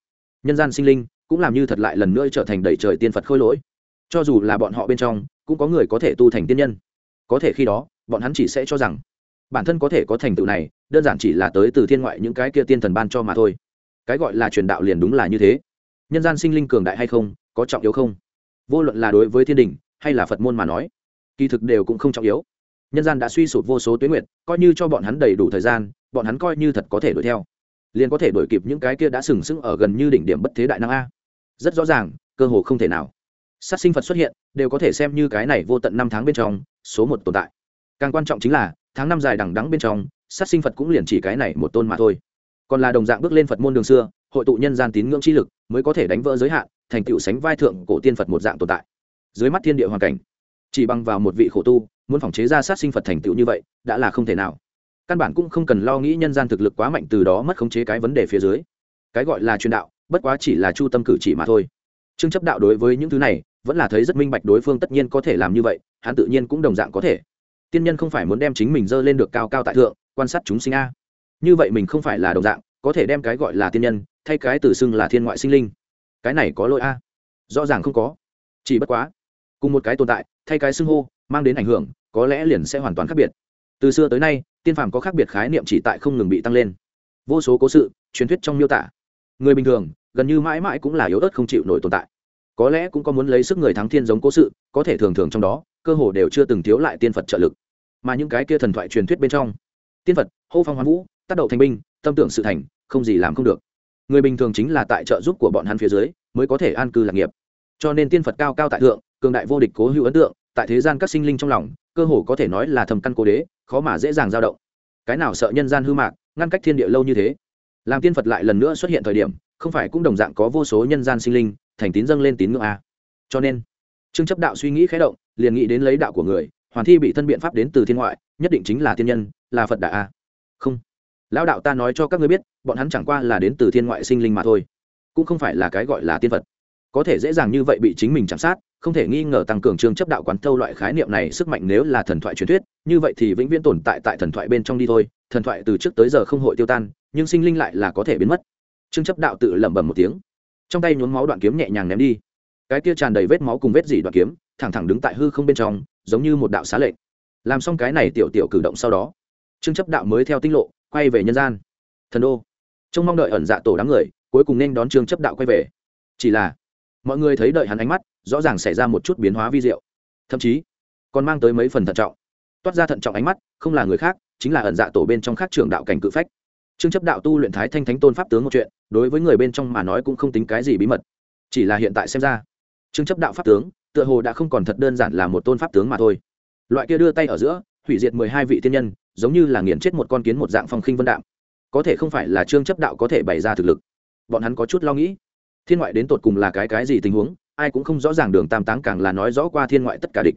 nhân gian sinh linh cũng làm như thật lại lần nữa trở thành đầy trời tiên phật khôi lỗi. Cho dù là bọn họ bên trong, cũng có người có thể tu thành tiên nhân. Có thể khi đó, bọn hắn chỉ sẽ cho rằng, bản thân có thể có thành tựu này, đơn giản chỉ là tới từ thiên ngoại những cái kia tiên thần ban cho mà thôi. Cái gọi là truyền đạo liền đúng là như thế. Nhân gian sinh linh cường đại hay không, có trọng yếu không? Vô luận là đối với thiên đình, hay là phật môn mà nói, kỳ thực đều cũng không trọng yếu. Nhân gian đã suy sụp vô số tuyến nguyện coi như cho bọn hắn đầy đủ thời gian, bọn hắn coi như thật có thể đuổi theo liền có thể đổi kịp những cái kia đã sừng sững ở gần như đỉnh điểm bất thế đại năng a. Rất rõ ràng, cơ hồ không thể nào. Sát sinh phật xuất hiện, đều có thể xem như cái này vô tận năm tháng bên trong, số một tồn tại. Càng quan trọng chính là, tháng năm dài đằng đắng bên trong, sát sinh phật cũng liền chỉ cái này một tôn mà thôi. Còn là đồng dạng bước lên phật môn đường xưa, hội tụ nhân gian tín ngưỡng chi lực, mới có thể đánh vỡ giới hạn, thành tựu sánh vai thượng cổ tiên phật một dạng tồn tại. Dưới mắt thiên địa hoàn cảnh, chỉ bằng vào một vị khổ tu, muốn phòng chế ra sát sinh phật thành tựu như vậy, đã là không thể nào căn bản cũng không cần lo nghĩ nhân gian thực lực quá mạnh từ đó mất khống chế cái vấn đề phía dưới. Cái gọi là truyền đạo, bất quá chỉ là chu tâm cử chỉ mà thôi. Trương chấp đạo đối với những thứ này, vẫn là thấy rất minh bạch đối phương tất nhiên có thể làm như vậy, hắn tự nhiên cũng đồng dạng có thể. Tiên nhân không phải muốn đem chính mình dơ lên được cao cao tại thượng, quan sát chúng sinh a. Như vậy mình không phải là đồng dạng, có thể đem cái gọi là tiên nhân, thay cái từ xưng là thiên ngoại sinh linh. Cái này có lỗi a? Rõ ràng không có. Chỉ bất quá, cùng một cái tồn tại, thay cái xưng hô, mang đến ảnh hưởng, có lẽ liền sẽ hoàn toàn khác biệt. Từ xưa tới nay tiên phàm có khác biệt khái niệm chỉ tại không ngừng bị tăng lên. Vô số cố sự, truyền thuyết trong miêu tả. Người bình thường, gần như mãi mãi cũng là yếu ớt không chịu nổi tồn tại. Có lẽ cũng có muốn lấy sức người thắng thiên giống cố sự, có thể thường thường trong đó, cơ hồ đều chưa từng thiếu lại tiên phật trợ lực. Mà những cái kia thần thoại truyền thuyết bên trong, tiên phật, hô phong hoán vũ, tác động thành binh, tâm tưởng sự thành, không gì làm không được. Người bình thường chính là tại trợ giúp của bọn hắn phía dưới, mới có thể an cư lạc nghiệp. Cho nên tiên phật cao cao tại thượng, cường đại vô địch cố hữu ấn tượng, tại thế gian các sinh linh trong lòng, cơ hồ có thể nói là thầm căn cố đế khó mà dễ dàng dao động. Cái nào sợ nhân gian hư mạc, ngăn cách thiên địa lâu như thế? Làm tiên phật lại lần nữa xuất hiện thời điểm, không phải cũng đồng dạng có vô số nhân gian sinh linh, thành tín dâng lên tín ngưỡng a. Cho nên, trương chấp đạo suy nghĩ khé động, liền nghĩ đến lấy đạo của người, hoàn thi bị thân biện pháp đến từ thiên ngoại, nhất định chính là thiên nhân, là phật đà a. Không. Lão đạo ta nói cho các ngươi biết, bọn hắn chẳng qua là đến từ thiên ngoại sinh linh mà thôi. Cũng không phải là cái gọi là tiên phật. Có thể dễ dàng như vậy bị chính mình chạm sát, không thể nghi ngờ tăng cường trương chấp đạo quán thâu loại khái niệm này sức mạnh nếu là thần thoại truyền thuyết như vậy thì vĩnh viễn tồn tại tại thần thoại bên trong đi thôi, thần thoại từ trước tới giờ không hội tiêu tan, nhưng sinh linh lại là có thể biến mất. Trương chấp đạo tự lẩm bẩm một tiếng. Trong tay nhuốm máu đoạn kiếm nhẹ nhàng ném đi. Cái kia tràn đầy vết máu cùng vết dỉ đoạn kiếm, thẳng thẳng đứng tại hư không bên trong, giống như một đạo xá lệnh. Làm xong cái này tiểu tiểu cử động sau đó, trương chấp đạo mới theo tinh lộ, quay về nhân gian. Thần đô. Trông mong đợi ẩn dạ tổ đám người, cuối cùng nên đón trương chấp đạo quay về. Chỉ là, mọi người thấy đợi hắn ánh mắt, rõ ràng xảy ra một chút biến hóa vi diệu. Thậm chí, còn mang tới mấy phần thận trọng toát ra thận trọng ánh mắt, không là người khác, chính là ẩn dạ tổ bên trong khác trường đạo cảnh cự phách. Trương chấp đạo tu luyện thái thanh thánh tôn pháp tướng một chuyện, đối với người bên trong mà nói cũng không tính cái gì bí mật. Chỉ là hiện tại xem ra, trương chấp đạo pháp tướng, tựa hồ đã không còn thật đơn giản là một tôn pháp tướng mà thôi. Loại kia đưa tay ở giữa, hủy diệt mười hai vị tiên nhân, giống như là nghiền chết một con kiến một dạng phong khinh vân đạm. Có thể không phải là trương chấp đạo có thể bày ra thực lực. Bọn hắn có chút lo nghĩ. Thiên ngoại đến tột cùng là cái cái gì tình huống, ai cũng không rõ ràng đường tam táng càng là nói rõ qua thiên ngoại tất cả địch.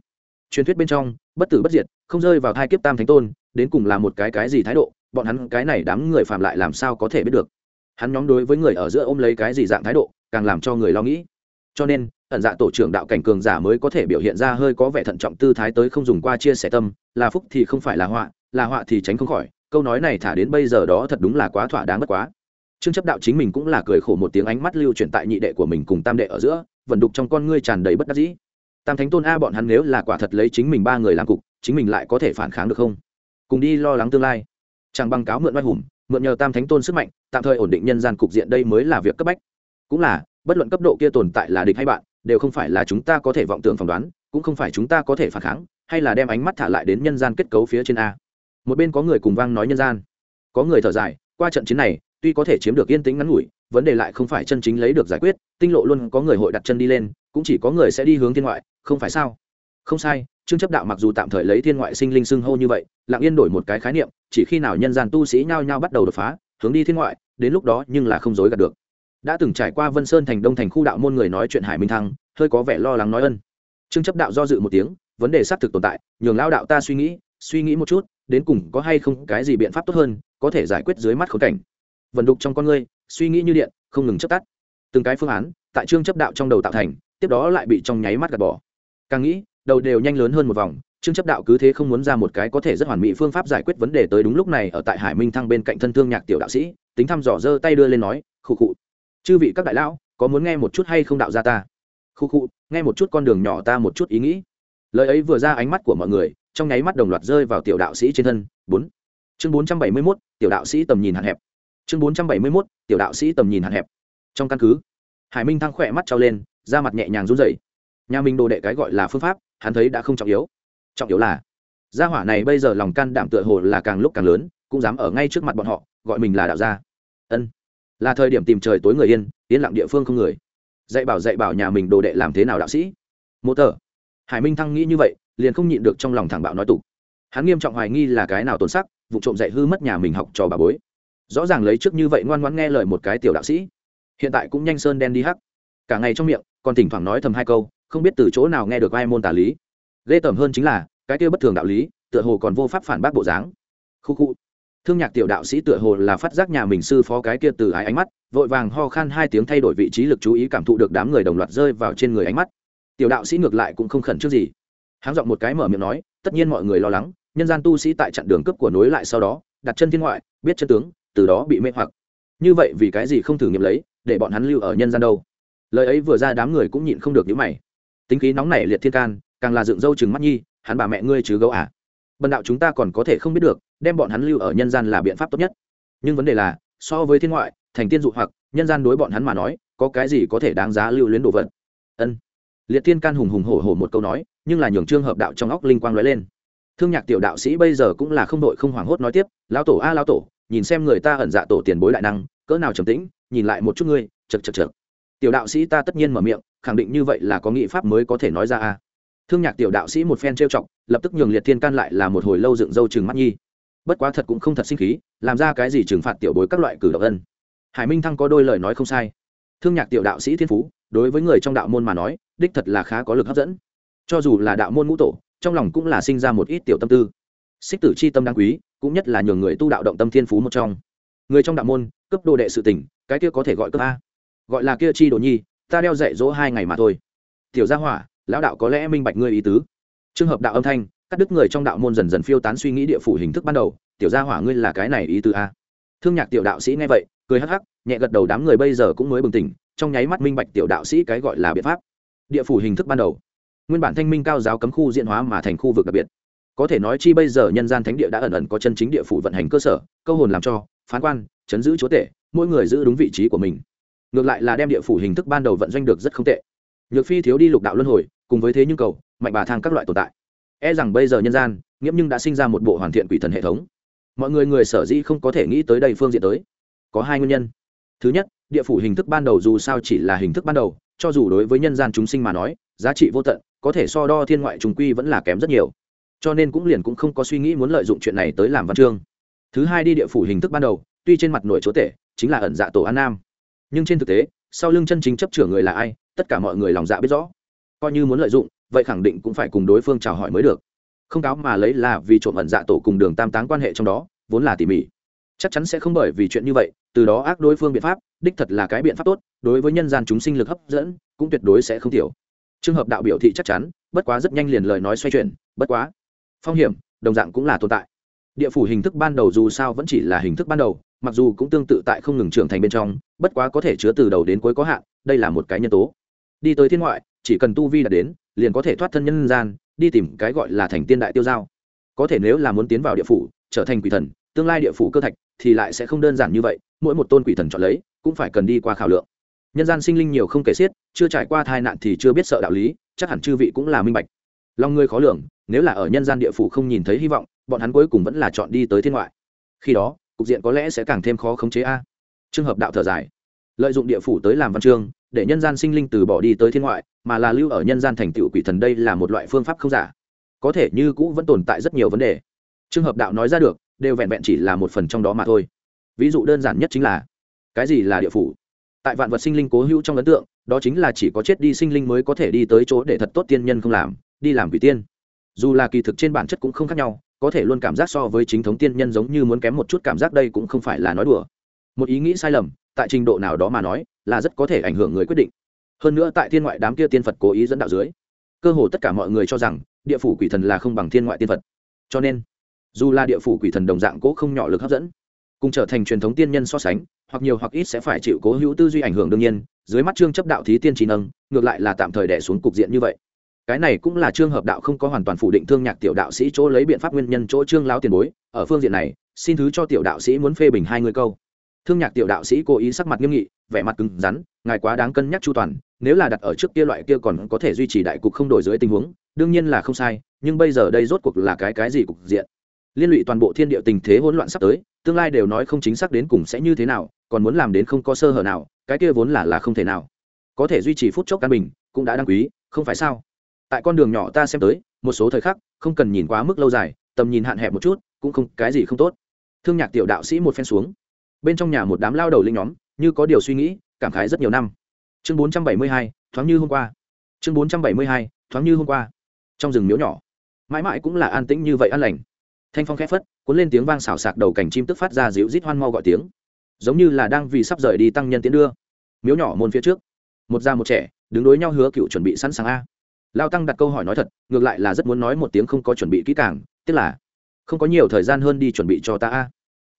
Truyền thuyết bên trong bất tử bất diệt, không rơi vào thai kiếp tam thánh tôn, đến cùng là một cái cái gì thái độ, bọn hắn cái này đám người phạm lại làm sao có thể biết được. Hắn nhóm đối với người ở giữa ôm lấy cái gì dạng thái độ, càng làm cho người lo nghĩ. Cho nên, ẩn dạ tổ trưởng đạo cảnh cường giả mới có thể biểu hiện ra hơi có vẻ thận trọng tư thái tới không dùng qua chia sẻ tâm, là phúc thì không phải là họa là họa thì tránh không khỏi, câu nói này thả đến bây giờ đó thật đúng là quá thỏa đáng bất quá. Trương chấp đạo chính mình cũng là cười khổ một tiếng ánh mắt lưu chuyển tại nhị đệ của mình cùng tam đệ ở giữa vận đục trong con ngươi tràn đầy bất đắc dĩ tam thánh tôn a bọn hắn nếu là quả thật lấy chính mình ba người làm cục, chính mình lại có thể phản kháng được không? Cùng đi lo lắng tương lai. Chẳng bằng cáo mượn oai hùng, mượn nhờ tam thánh tôn sức mạnh, tạm thời ổn định nhân gian cục diện đây mới là việc cấp bách. Cũng là, bất luận cấp độ kia tồn tại là địch hay bạn, đều không phải là chúng ta có thể vọng tưởng phỏng đoán, cũng không phải chúng ta có thể phản kháng, hay là đem ánh mắt thả lại đến nhân gian kết cấu phía trên a. Một bên có người cùng vang nói nhân gian. Có người thở dài, qua trận chiến này, tuy có thể chiếm được yên tĩnh ngắn ngủi, vấn đề lại không phải chân chính lấy được giải quyết, tinh lộ luôn có người hội đặt chân đi lên, cũng chỉ có người sẽ đi hướng thiên ngoại không phải sao? Không sai, trương chấp đạo mặc dù tạm thời lấy thiên ngoại sinh linh xưng hô như vậy, lặng yên đổi một cái khái niệm, chỉ khi nào nhân gian tu sĩ nhao nhao bắt đầu đột phá, hướng đi thiên ngoại, đến lúc đó nhưng là không dối gạt được. Đã từng trải qua vân sơn thành đông thành khu đạo môn người nói chuyện hải minh thăng, hơi có vẻ lo lắng nói ân. Trương chấp đạo do dự một tiếng, vấn đề xác thực tồn tại, nhường lao đạo ta suy nghĩ suy nghĩ một chút, đến cùng có hay không cái gì biện pháp tốt hơn, có thể giải quyết dưới mắt khốn cảnh. Vận đục trong con ngươi, suy nghĩ như điện, không ngừng chấp tắt. Từng cái phương án, tại trương chấp đạo trong đầu tạo thành, tiếp đó lại bị trong nháy mắt gạt bỏ càng nghĩ, đầu đều nhanh lớn hơn một vòng, trương chấp đạo cứ thế không muốn ra một cái có thể rất hoàn mỹ phương pháp giải quyết vấn đề tới đúng lúc này ở tại hải minh thăng bên cạnh thân thương nhạc tiểu đạo sĩ, tính thăm dò giơ tay đưa lên nói, khụ khụ, chư vị các đại lão, có muốn nghe một chút hay không đạo ra ta? Khu khu nghe một chút con đường nhỏ ta một chút ý nghĩ. Lời ấy vừa ra ánh mắt của mọi người, trong nháy mắt đồng loạt rơi vào tiểu đạo sĩ trên thân. Bốn. Chương bốn trăm bảy mươi mốt, tiểu đạo sĩ tầm nhìn hạn hẹp. Chương bốn trăm bảy mươi mốt, tiểu đạo sĩ tầm nhìn hạn hẹp. Trong căn cứ, hải minh thăng khỏe mắt trao lên, da mặt nhẹ nhàng run rẩy nhà mình đồ đệ cái gọi là phương pháp, hắn thấy đã không trọng yếu. Trọng yếu là, gia hỏa này bây giờ lòng can đảm tựa hồ là càng lúc càng lớn, cũng dám ở ngay trước mặt bọn họ, gọi mình là đạo gia. Ân. Là thời điểm tìm trời tối người yên yên lặng địa phương không người. Dạy bảo dạy bảo nhà mình đồ đệ làm thế nào đạo sĩ. Mô tờ. Hải minh thăng nghĩ như vậy, liền không nhịn được trong lòng thẳng bạo nói tục. Hắn nghiêm trọng hoài nghi là cái nào tồn sắc, vụ trộm dạy hư mất nhà mình học trò bà bối. Rõ ràng lấy trước như vậy ngoan ngoãn nghe lời một cái tiểu đạo sĩ. Hiện tại cũng nhanh sơn đen đi hắc. Cả ngày trong miệng, còn thỉnh thoảng nói thầm hai câu không biết từ chỗ nào nghe được ai môn tả lý. Ghê tởm hơn chính là, cái kia bất thường đạo lý, tựa hồ còn vô pháp phản bác bộ dáng. Khu khu. Thương nhạc tiểu đạo sĩ tựa hồ là phát giác nhà mình sư phó cái kia từ ái ánh mắt, vội vàng ho khan hai tiếng thay đổi vị trí lực chú ý cảm thụ được đám người đồng loạt rơi vào trên người ánh mắt. Tiểu đạo sĩ ngược lại cũng không khẩn trước gì. Háng giọng một cái mở miệng nói, tất nhiên mọi người lo lắng, nhân gian tu sĩ tại chặn đường cấp của nối lại sau đó, đặt chân thiên ngoại, biết chân tướng, từ đó bị mê hoặc. Như vậy vì cái gì không thử nghiệm lấy, để bọn hắn lưu ở nhân gian đâu? Lời ấy vừa ra đám người cũng nhịn không được những mày tính khí nóng nảy liệt thiên can, càng là dựng râu chừng mắt nhi, hắn bà mẹ ngươi chứ gấu à? Bần đạo chúng ta còn có thể không biết được, đem bọn hắn lưu ở nhân gian là biện pháp tốt nhất. Nhưng vấn đề là, so với thiên ngoại, thành tiên dụ hoặc, nhân gian đối bọn hắn mà nói, có cái gì có thể đáng giá lưu luyến đồ vật? Ân. Liệt thiên can hùng hùng hổ hổ một câu nói, nhưng là nhường trương hợp đạo trong óc linh quang lóe lên. Thương nhạc tiểu đạo sĩ bây giờ cũng là không đội không hoảng hốt nói tiếp, lão tổ a, lão tổ, nhìn xem người ta ẩn dạ tổ tiền bối đại năng, cỡ nào trầm tĩnh, nhìn lại một chút ngươi chật chật chật tiểu đạo sĩ ta tất nhiên mở miệng, khẳng định như vậy là có nghị pháp mới có thể nói ra a thương nhạc tiểu đạo sĩ một phen trêu chọc, lập tức nhường liệt thiên can lại là một hồi lâu dựng râu chừng mắt nhi. Bất quá thật cũng không thật sinh khí, làm ra cái gì trừng phạt tiểu bối các loại cử động ân. Hải minh thăng có đôi lời nói không sai. Thương nhạc tiểu đạo sĩ thiên phú, đối với người trong đạo môn mà nói, đích thật là khá có lực hấp dẫn. Cho dù là đạo môn ngũ tổ, trong lòng cũng là sinh ra một ít tiểu tâm tư. Xích tử c h i tâm đáng quý, cũng nhất là nhường người tu đạo động tâm thiên phú một trong. Người trong đạo môn, cấp đồ đệ sự tỉnh cái kia có thể gọi cấp a gọi là kia chi đồ nhi, ta đeo dạy dỗ hai ngày mà thôi. Tiểu gia hỏa, lão đạo có lẽ minh bạch ngươi ý tứ. Trường hợp đạo âm thanh, cắt đứt người trong đạo môn dần dần phiêu tán suy nghĩ địa phủ hình thức ban đầu. Tiểu gia hỏa, ngươi là cái này ý tứ a? Thương nhạc tiểu đạo sĩ nghe vậy, cười hắc hắc, nhẹ gật đầu đám người bây giờ cũng mới bừng tỉnh, trong nháy mắt minh bạch tiểu đạo sĩ cái gọi là biện pháp. Địa phủ hình thức ban đầu. Nguyên bản thanh minh cao giáo cấm khu diện hóa mà thành khu vực đặc biệt. Có thể nói chi bây giờ nhân gian thánh địa đã ẩn ẩn có chân chính địa phủ vận hành cơ sở, câu hồn làm cho, phán quan, chấn giữ chúa tể, mỗi người giữ đúng vị trí của mình ngược lại là đem địa phủ hình thức ban đầu vận doanh được rất không tệ. Nhược phi thiếu đi lục đạo luân hồi, cùng với thế nhưng cầu, mạnh bà thang các loại tồn tại. E rằng bây giờ nhân gian, nghiễm nhưng đã sinh ra một bộ hoàn thiện quỷ thần hệ thống. Mọi người người sở dĩ không có thể nghĩ tới đây phương diện tới. Có hai nguyên nhân. Thứ nhất, địa phủ hình thức ban đầu dù sao chỉ là hình thức ban đầu, cho dù đối với nhân gian chúng sinh mà nói, giá trị vô tận, có thể so đo thiên ngoại trùng quy vẫn là kém rất nhiều. Cho nên cũng liền cũng không có suy nghĩ muốn lợi dụng chuyện này tới làm văn chương. Thứ hai đi địa phủ hình thức ban đầu, tuy trên mặt nội chúa tể, chính là ẩn dạ tổ an nam nhưng trên thực tế, sau lưng chân chính chấp trưởng người là ai, tất cả mọi người lòng dạ biết rõ. Coi như muốn lợi dụng, vậy khẳng định cũng phải cùng đối phương chào hỏi mới được. Không cáo mà lấy là vì trộm ẩn dạ tổ cùng đường tam táng quan hệ trong đó, vốn là tỉ mỉ. Chắc chắn sẽ không bởi vì chuyện như vậy, từ đó ác đối phương biện pháp, đích thật là cái biện pháp tốt, đối với nhân gian chúng sinh lực hấp dẫn, cũng tuyệt đối sẽ không thiểu trường hợp đạo biểu thị chắc chắn, bất quá rất nhanh liền lời nói xoay chuyển, bất quá. Phong hiểm, đồng dạng cũng là tồn tại. Địa phủ hình thức ban đầu dù sao vẫn chỉ là hình thức ban đầu mặc dù cũng tương tự tại không ngừng trưởng thành bên trong, bất quá có thể chứa từ đầu đến cuối có hạn, đây là một cái nhân tố. Đi tới thiên ngoại, chỉ cần tu vi đạt đến, liền có thể thoát thân nhân gian, đi tìm cái gọi là thành tiên đại tiêu giao. Có thể nếu là muốn tiến vào địa phủ, trở thành quỷ thần, tương lai địa phủ cơ thạch, thì lại sẽ không đơn giản như vậy, mỗi một tôn quỷ thần chọn lấy, cũng phải cần đi qua khảo lượng. Nhân gian sinh linh nhiều không kể xiết, chưa trải qua tai nạn thì chưa biết sợ đạo lý, chắc hẳn chư vị cũng là minh bạch. Lòng người khó lường, nếu là ở nhân gian địa phủ không nhìn thấy hy vọng, bọn hắn cuối cùng vẫn là chọn đi tới thiên ngoại. Khi đó cục diện có lẽ sẽ càng thêm khó khống chế a. Trường hợp đạo thở dài. Lợi dụng địa phủ tới làm văn chương, để nhân gian sinh linh từ bỏ đi tới thiên ngoại, mà là lưu ở nhân gian thành tựu quỷ thần đây là một loại phương pháp không giả. Có thể như cũ vẫn tồn tại rất nhiều vấn đề. Trường hợp đạo nói ra được, đều vẹn vẹn chỉ là một phần trong đó mà thôi. Ví dụ đơn giản nhất chính là, cái gì là địa phủ? Tại vạn vật sinh linh cố hữu trong ấn tượng, đó chính là chỉ có chết đi sinh linh mới có thể đi tới chỗ để thật tốt tiên nhân không làm, đi làm quỷ tiên. Dù là kỳ thực trên bản chất cũng không khác nhau có thể luôn cảm giác so với chính thống tiên nhân giống như muốn kém một chút cảm giác đây cũng không phải là nói đùa. Một ý nghĩ sai lầm, tại trình độ nào đó mà nói, là rất có thể ảnh hưởng người quyết định. Hơn nữa tại thiên ngoại đám kia tiên phật cố ý dẫn đạo dưới, cơ hồ tất cả mọi người cho rằng, địa phủ quỷ thần là không bằng thiên ngoại tiên phật. Cho nên, dù là địa phủ quỷ thần đồng dạng cố không nhỏ lực hấp dẫn, cùng trở thành truyền thống tiên nhân so sánh, hoặc nhiều hoặc ít sẽ phải chịu cố hữu tư duy ảnh hưởng đương nhiên, dưới mắt trương chấp đạo thí tiên trí nâng, ngược lại là tạm thời đẻ xuống cục diện như vậy cái này cũng là trường hợp đạo không có hoàn toàn phủ định thương nhạc tiểu đạo sĩ chỗ lấy biện pháp nguyên nhân chỗ trương lão tiền bối. Ở phương diện này, xin thứ cho tiểu đạo sĩ muốn phê bình hai người câu. Thương nhạc tiểu đạo sĩ cố ý sắc mặt nghiêm nghị, vẻ mặt cứng rắn, ngài quá đáng cân nhắc chu toàn, nếu là đặt ở trước kia loại kia còn có thể duy trì đại cục không đổi dưới tình huống, đương nhiên là không sai, nhưng bây giờ đây rốt cuộc là cái cái gì cục diện? Liên lụy toàn bộ thiên địa tình thế hỗn loạn sắp tới, tương lai đều nói không chính xác đến cùng sẽ như thế nào, còn muốn làm đến không có sơ hở nào, cái kia vốn là là không thể nào. Có thể duy trì phút chốc căn bình, cũng đã đáng quý, không phải sao? Tại con đường nhỏ ta xem tới, một số thời khắc, không cần nhìn quá mức lâu dài, tầm nhìn hạn hẹp một chút, cũng không, cái gì không tốt. Thương nhạc tiểu đạo sĩ một phen xuống. Bên trong nhà một đám lao đầu linh nhóm, như có điều suy nghĩ, cảm khái rất nhiều năm. Chương bốn trăm bảy mươi hai, thoáng như hôm qua. Chương bốn trăm bảy mươi hai, thoáng như hôm qua. Trong rừng miếu nhỏ, mãi mãi cũng là an tĩnh như vậy an lành. Thanh phong khẽ phất, cuốn lên tiếng vang xào xạc đầu cảnh chim tức phát ra dịu rít hoan mau gọi tiếng. Giống như là đang vì sắp rời đi tăng nhân tiến đưa. Miếu nhỏ môn phía trước, một già một trẻ, đứng đối nhau hứa cựu chuẩn bị sẵn sàng a lao tăng đặt câu hỏi nói thật, ngược lại là rất muốn nói một tiếng không có chuẩn bị kỹ càng, tức là, không có nhiều thời gian hơn đi chuẩn bị cho ta a.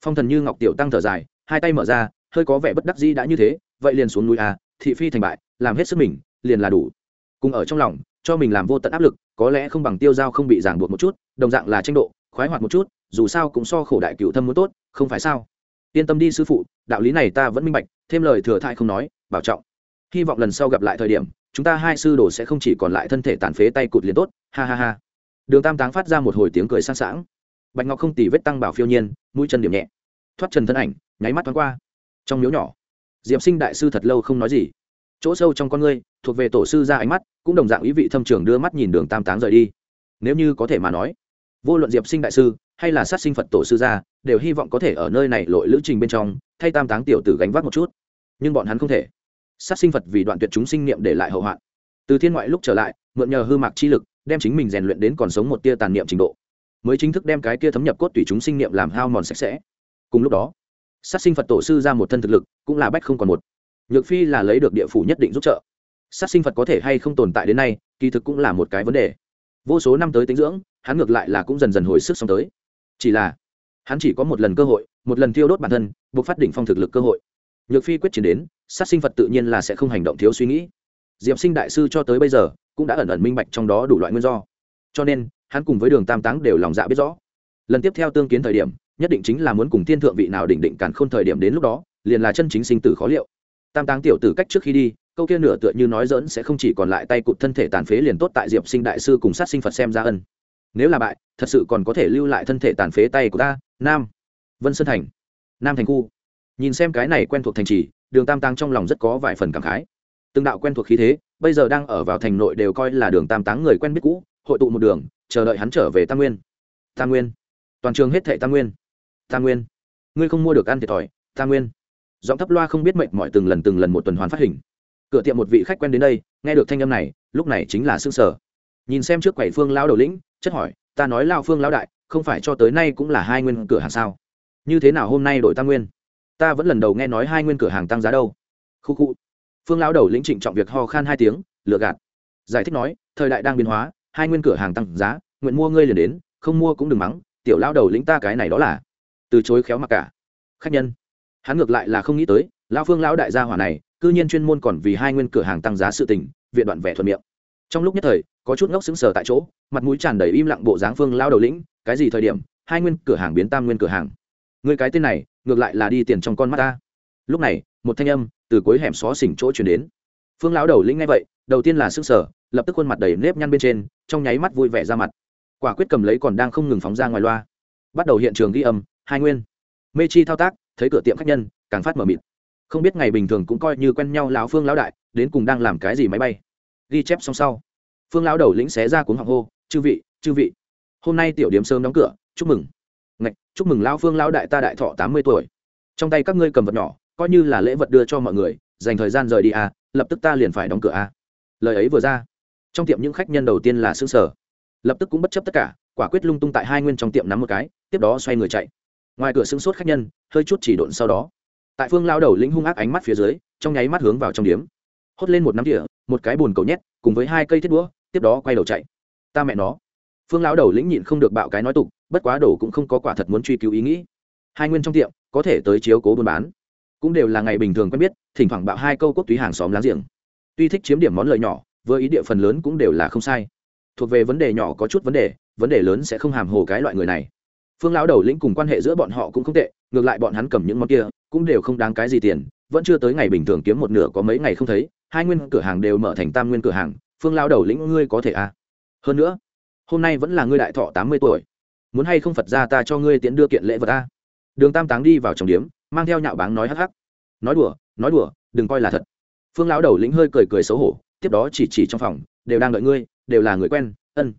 Phong thần như ngọc tiểu tăng thở dài, hai tay mở ra, hơi có vẻ bất đắc dĩ đã như thế, vậy liền xuống núi a, thị phi thành bại, làm hết sức mình, liền là đủ. Cùng ở trong lòng, cho mình làm vô tận áp lực, có lẽ không bằng tiêu dao không bị ràng buộc một chút, đồng dạng là tranh độ, khoái hoạt một chút, dù sao cũng so khổ đại cựu thâm muốn tốt, không phải sao? Yên tâm đi sư phụ, đạo lý này ta vẫn minh bạch, thêm lời thừa thai không nói, bảo trọng. Hy vọng lần sau gặp lại thời điểm chúng ta hai sư đồ sẽ không chỉ còn lại thân thể tàn phế tay cụt liền tốt, ha ha ha. Đường tam táng phát ra một hồi tiếng cười sang sảng. Bạch ngọc không tỉ vết tăng bảo phiêu nhiên, mũi chân điểm nhẹ. Thoát trần thân ảnh, nháy mắt thoáng qua. Trong miếu nhỏ, diệp sinh đại sư thật lâu không nói gì. Chỗ sâu trong con ngươi, thuộc về tổ sư ra ánh mắt, cũng đồng dạng ý vị thâm trường đưa mắt nhìn đường tam táng rời đi. Nếu như có thể mà nói, vô luận diệp sinh đại sư, hay là sát sinh phật tổ sư gia, đều hy vọng có thể ở nơi này lội lữ trình bên trong, thay tam táng tiểu tử gánh vác một chút. Nhưng bọn hắn không thể sát sinh phật vì đoạn tuyệt chúng sinh niệm để lại hậu hoạn. Từ thiên ngoại lúc trở lại, mượn nhờ hư mạc chi lực, đem chính mình rèn luyện đến còn sống một tia tàn niệm trình độ. Mới chính thức đem cái kia thấm nhập cốt tùy chúng sinh niệm làm hao mòn sạch sẽ. Cùng lúc đó, sát sinh phật tổ sư ra một thân thực lực, cũng là bách không còn một. Nhược phi là lấy được địa phủ nhất định giúp trợ. Sát sinh phật có thể hay không tồn tại đến nay, kỳ thực cũng là một cái vấn đề. Vô số năm tới tính dưỡng, hắn ngược lại là cũng dần dần hồi sức xong tới. Chỉ là, hắn chỉ có một lần cơ hội, một lần thiêu đốt bản thân, buộc phát đỉnh phong thực lực cơ hội nhược phi quyết chiến đến, sát sinh phật tự nhiên là sẽ không hành động thiếu suy nghĩ. Diệp sinh đại sư cho tới bây giờ, cũng đã ẩn ẩn minh bạch trong đó đủ loại nguyên do. Cho nên, hắn cùng với đường tam táng đều lòng dạ biết rõ. Lần tiếp theo tương kiến thời điểm, nhất định chính là muốn cùng thiên thượng vị nào định định cản n thời điểm đến lúc đó, liền là chân chính sinh tử khó liệu. Tam táng tiểu tử cách trước khi đi, câu kia nửa tựa như nói dỡn sẽ không chỉ còn lại tay cụt thân thể tàn phế liền tốt tại diệp sinh đại sư cùng sát sinh phật xem ra ân. Nếu là bại, thật sự còn có thể lưu lại thân thể tàn phế tay của ta, nam. Vân sơn thành. Nam thành khu nhìn xem cái này quen thuộc thành trì, đường tam táng trong lòng rất có vài phần cảm khái. Từng đạo quen thuộc khí thế, bây giờ đang ở vào thành nội đều coi là đường tam táng người quen biết cũ, hội tụ một đường, chờ đợi hắn trở về tam nguyên. Tam nguyên. Toàn trường hết thệ tam nguyên. Tam nguyên. Ngươi không mua được ăn thiệt thòi, tam nguyên. Giọng thấp loa không biết mệnh mọi từng lần từng lần một tuần hoàn phát hình. Cửa tiệm một vị khách quen đến đây, nghe được thanh âm này, lúc này chính là xương sở. Nhìn xem trước quầy phương lao đầu lĩnh, chất hỏi, ta nói lao phương lao đại, không phải cho tới nay cũng là hai nguyên cửa hàng sao? Như thế nào hôm nay đổi tam nguyên? Ta vẫn lần đầu nghe nói hai nguyên cửa hàng tăng giá đâu. Khu khu. Phương lão đầu lĩnh trịnh trọng việc ho khan hai tiếng lựa gạt. Giải thích nói, thời đại đang biến hóa, hai nguyên cửa hàng tăng giá, nguyện mua ngươi liền đến, không mua cũng đừng mắng, tiểu lão đầu lĩnh ta cái này đó là. Từ chối khéo mặc cả. Khách nhân. Hắn ngược lại là không nghĩ tới, lão phương lão đại gia hỏa này, cư nhiên chuyên môn còn vì hai nguyên cửa hàng tăng giá sự tình, viện đoạn vẻ thuận miệng. Trong lúc nhất thời, có chút ngốc xứng sờ tại chỗ, mặt mũi tràn đầy im lặng bộ dáng phương lao đầu lĩnh, cái gì thời điểm, hai nguyên cửa hàng biến tam nguyên cửa hàng người cái tên này, ngược lại là đi tiền trong con mắt ta. Lúc này, một thanh âm từ cuối hẻm xó xỉnh chỗ chuyển đến. Phương lão đầu lĩnh ngay vậy, đầu tiên là sức sở lập tức khuôn mặt đầy nếp nhăn bên trên, trong nháy mắt vui vẻ ra mặt. Quả quyết cầm lấy còn đang không ngừng phóng ra ngoài loa. Bắt đầu hiện trường ghi âm, hai nguyên. Mê chi thao tác, thấy cửa tiệm khách nhân, càng phát mở mịt. Không biết ngày bình thường cũng coi như quen nhau lão phương lão đại, đến cùng đang làm cái gì máy bay. Ghi chép xong sau, phương lão đầu lĩnh xé ra cuốn hoàng hô, chư vị chư vị, hôm nay tiểu điểm sớm đóng cửa, chúc mừng chúc mừng lão phương lão đại ta đại thọ tám mươi tuổi. Trong tay các ngươi cầm vật nhỏ, coi như là lễ vật đưa cho mọi người, dành thời gian rời đi à lập tức ta liền phải đóng cửa à. Lời ấy vừa ra, trong tiệm những khách nhân đầu tiên là xương sở. Lập tức cũng bất chấp tất cả, quả quyết lung tung tại hai nguyên trong tiệm nắm một cái, tiếp đó xoay người chạy. Ngoài cửa xương sốt khách nhân, hơi chút chỉ độn sau đó. Tại phương lao đầu lĩnh hung ác ánh mắt phía dưới, trong nháy mắt hướng vào trong điếm. Hốt lên một nắm đĩa một cái bồn cầu nhét, cùng với hai cây thiết đũa, tiếp đó quay đầu chạy. Ta mẹ nó. Phương lão đầu lĩnh nhịn không được bạo cái nói tục bất quá đổ cũng không có quả thật muốn truy cứu ý nghĩ. Hai nguyên trong tiệm, có thể tới chiếu cố buôn bán. Cũng đều là ngày bình thường quen biết, thỉnh thoảng bạo hai câu quốc túy hàng xóm láng giềng. Tuy thích chiếm điểm món lời nhỏ, với ý địa phần lớn cũng đều là không sai. Thuộc về vấn đề nhỏ có chút vấn đề vấn đề lớn sẽ không hàm hồ cái loại người này. Phương lão đầu lĩnh cùng quan hệ giữa bọn họ cũng không tệ, ngược lại bọn hắn cầm những món kia, cũng đều không đáng cái gì tiền, vẫn chưa tới ngày bình thường kiếm một nửa có mấy ngày không thấy, hai nguyên cửa hàng đều mở thành tam nguyên cửa hàng, phương lão đầu lĩnh ngươi có thể à? Hơn nữa, hôm nay vẫn là ngươi đại thọ tám mươi tuổi muốn hay không phật ra ta cho ngươi tiễn đưa kiện lễ vật ta? Đường tam táng đi vào trồng điếm, mang theo nhạo báng nói hắc hắc. Nói đùa nói đùa, đừng coi là thật. Phương lão đầu lĩnh hơi cười cười xấu hổ, tiếp đó chỉ chỉ trong phòng, đều đang đợi ngươi, đều là người quen, ân.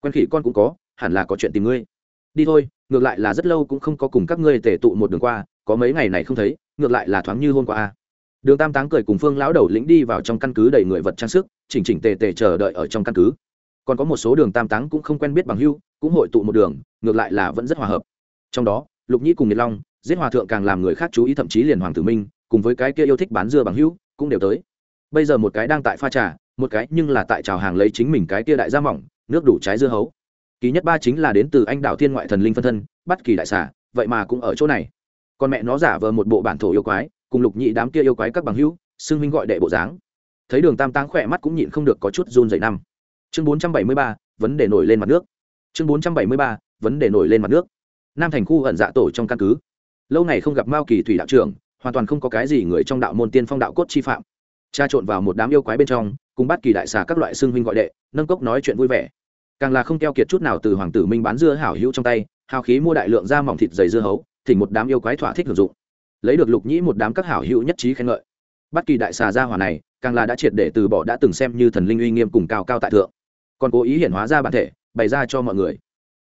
Quen khỉ con cũng có, hẳn là có chuyện tìm ngươi. Đi thôi, ngược lại là rất lâu cũng không có cùng các ngươi tể tụ một đường qua, có mấy ngày này không thấy, ngược lại là thoáng như hôm qua a. Đường tam táng cười cùng phương lão đầu lĩnh đi vào trong căn cứ đầy người vật trang sức, chỉnh chỉnh tề tề chờ đợi ở trong căn cứ còn có một số đường tam táng cũng không quen biết bằng hưu, cũng hội tụ một đường, ngược lại là vẫn rất hòa hợp. Trong đó, lục nhĩ cùng nhiệt long, giết hòa thượng càng làm người khác chú ý thậm chí liền hoàng tử minh, cùng với cái kia yêu thích bán dưa bằng hưu, cũng đều tới. Bây giờ một cái đang tại pha trà, một cái nhưng là tại trào hàng lấy chính mình cái kia đại gia mỏng, nước đủ trái dưa hấu. Ký nhất ba chính là đến từ anh đảo thiên ngoại thần linh phân thân bắt kỳ đại xả vậy mà cũng ở chỗ này. Con mẹ nó giả vờ một bộ bản thổ yêu quái, cùng lục nhị đám kia yêu quái các bằng hữu xưng minh gọi đệ bộ dáng. Thấy đường tam táng khỏe mắt cũng nhịn không được có chút run dày năm chương bốn trăm bảy mươi ba, vấn đề nổi lên mặt nước. Chương bốn trăm bảy mươi ba, vấn đề nổi lên mặt nước. Nam thành khu ẩn dạ tổ trong căn cứ. Lâu ngày không gặp mao kỳ thủy đạo trưởng, hoàn toàn không có cái gì người trong đạo môn tiên phong đạo cốt chi phạm. Tra trộn vào một đám yêu quái bên trong, cùng bắt kỳ đại xà các loại xương huynh gọi đệ, nâng cốc nói chuyện vui vẻ. Càng là không keo kiệt chút nào từ hoàng tử minh bán dưa hảo hữu trong tay, hào khí mua đại lượng da mỏng thịt dày dưa hấu thì một đám yêu quái thỏa thích hưởng dụng. Lấy được lục nhĩ một đám các hảo hữu nhất trí khen ngợi. Bất kỳ đại xà gia hỏa này, càng là đã triệt để từ bỏ đã từng xem như thần linh uy nghiêm cùng cao cao tại thượng còn cố ý hiển hóa ra bản thể, bày ra cho mọi người.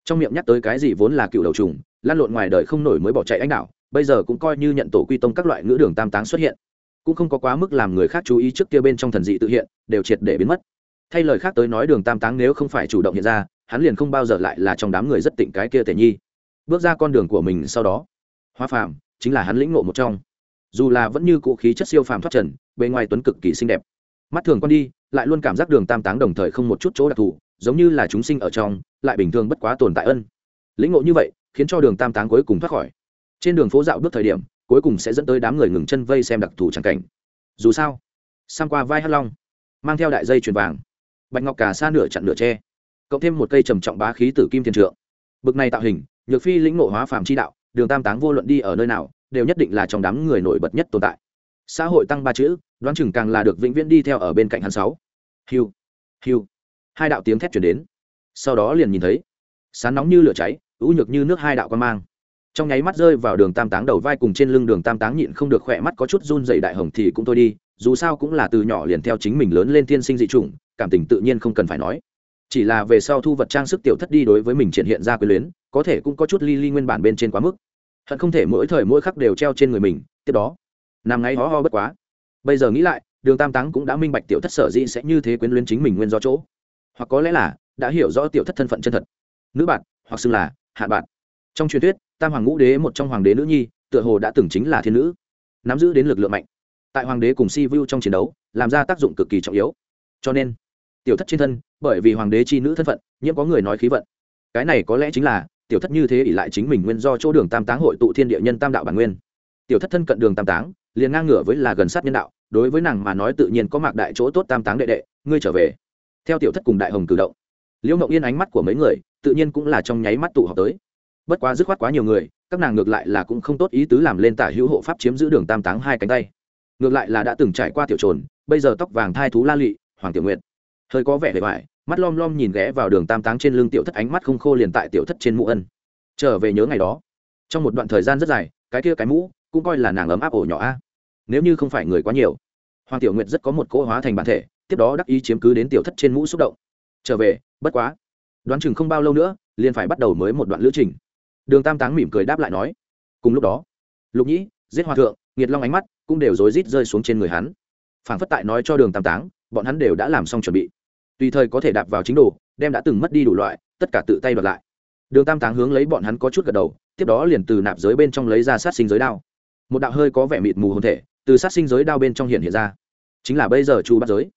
Trong miệng nhắc tới cái gì vốn là cựu đầu trùng lan lộn ngoài đời không nổi mới bỏ chạy anh đạo bây giờ cũng coi như nhận tổ quy tông các loại ngữ đường tam táng xuất hiện. Cũng không có quá mức làm người khác chú ý trước kia bên trong thần dị tự hiện, đều triệt để biến mất. Thay lời khác tới nói đường tam táng nếu không phải chủ động hiện ra, hắn liền không bao giờ lại là trong đám người rất tỉnh cái kia thể nhi. Bước ra con đường của mình sau đó, hoa phàm chính là hắn lĩnh ngộ một trong. Dù là vẫn như cụ khí chất siêu phàm thoát trần, bề ngoài tuấn cực kỳ xinh đẹp. Mắt thường con đi lại luôn cảm giác đường tam táng đồng thời không một chút chỗ đặc thù, giống như là chúng sinh ở trong, lại bình thường bất quá tồn tại ân. Lĩnh ngộ như vậy, khiến cho đường tam táng cuối cùng thoát khỏi. Trên đường phố dạo bước thời điểm, cuối cùng sẽ dẫn tới đám người ngừng chân vây xem đặc thù tràng cảnh. Dù sao, sang qua vai hắt long, mang theo đại dây chuyền vàng, bạch ngọc cà sa nửa chặn nửa tre cộng thêm một cây trầm trọng bá khí tử kim thiên trượng. Bực này tạo hình, nhược phi lĩnh ngộ hóa phàm chi đạo, đường tam táng vô luận đi ở nơi nào, đều nhất định là trong đám người nổi bật nhất tồn tại xã hội tăng ba chữ, đoán chừng càng là được vĩnh viễn đi theo ở bên cạnh hắn sáu. Hiu hiu. Hai đạo tiếng thét chuyển đến. Sau đó liền nhìn thấy, sán nóng như lửa cháy ưu nhược như nước hai đạo quan mang. Trong nháy mắt rơi vào đường tam táng đầu vai cùng trên lưng đường tam táng nhịn không được khỏe mắt có chút run dày đại hồng thì cũng thôi đi, dù sao cũng là từ nhỏ liền theo chính mình lớn lên thiên sinh dị chủng, cảm tình tự nhiên không cần phải nói. Chỉ là về sau thu vật trang sức tiểu thất đi đối với mình triển hiện ra quyền luyến, có thể cũng có chút ly ly nguyên bản bên trên quá mức. Hận không thể mỗi thời mỗi khắc đều treo trên người mình, tiếp đó nằm ngáy ho ho bất quá. Bây giờ nghĩ lại, đường tam táng cũng đã minh bạch tiểu thất sở dĩ sẽ như thế quyến luyến chính mình nguyên do chỗ. Hoặc có lẽ là, đã hiểu rõ tiểu thất thân phận chân thật. Nữ bạn, hoặc xưng là hạ bạn. Trong truyền thuyết, tam hoàng ngũ đế một trong hoàng đế nữ nhi, tựa hồ đã từng chính là thiên nữ. Nắm giữ đến lực lượng mạnh. Tại hoàng đế cùng si vu trong chiến đấu, làm ra tác dụng cực kỳ trọng yếu. Cho nên, tiểu thất trên thân, bởi vì hoàng đế c h i nữ thân phận, nhiễm có người nói khí vận. Cái này có lẽ chính là, tiểu thất như thế ỉ lại chính mình nguyên do chỗ đường tam táng hội tụ thiên địa nhân tam đạo bản nguyên. Tiểu thất thân cận đường tam táng liền ngang ngửa với là gần sát nhân đạo, đối với nàng mà nói tự nhiên có mạc đại chỗ tốt tam táng đệ đệ, ngươi trở về. Theo tiểu thất cùng đại hồng cử động, liễu mộng yên ánh mắt của mấy người tự nhiên cũng là trong nháy mắt tụ họp tới. Bất quá dứt khoát quá nhiều người, các nàng ngược lại là cũng không tốt ý tứ làm lên tả hữu hộ pháp chiếm giữ đường tam táng hai cánh tay. Ngược lại là đã từng trải qua tiểu trồn, bây giờ tóc vàng thai thú la lụy, hoàng tiểu nguyện hơi có vẻ vẻ vải mắt lom lom nhìn ghé vào đường tam táng trên lưng tiểu thất ánh mắt không khô liền tại tiểu thất trên mũ ân. Trở về nhớ ngày đó. Trong một đoạn thời gian rất dài, cái kia cái mũ cũng coi là nàng ấm áp ổ nhỏ a nếu như không phải người quá nhiều, hoàng tiểu nguyệt rất có một cỗ hóa thành bản thể, tiếp đó đắc ý chiếm cứ đến tiểu thất trên mũ xúc động. Trở về, bất quá, đoán chừng không bao lâu nữa, liền phải bắt đầu mới một đoạn lữ trình. Đường tam táng mỉm cười đáp lại nói, cùng lúc đó, lục nhĩ, giết hòa thượng, nghiệt long ánh mắt cũng đều rối rít rơi xuống trên người hắn. Phảng phất tại nói cho đường tam táng, bọn hắn đều đã làm xong chuẩn bị. Tùy thời có thể đạp vào chính đồ, đem đã từng mất đi đủ loại, tất cả tự tay đoạt lại. Đường tam táng hướng lấy bọn hắn có chút gật đầu, tiếp đó liền từ nạp giới bên trong lấy ra sát sinh giới đao. Một đạo hơi có vẻ mịt mù hồn thể từ sát sinh giới đao bên trong hiện hiện ra. Chính là bây giờ chu bắt giới.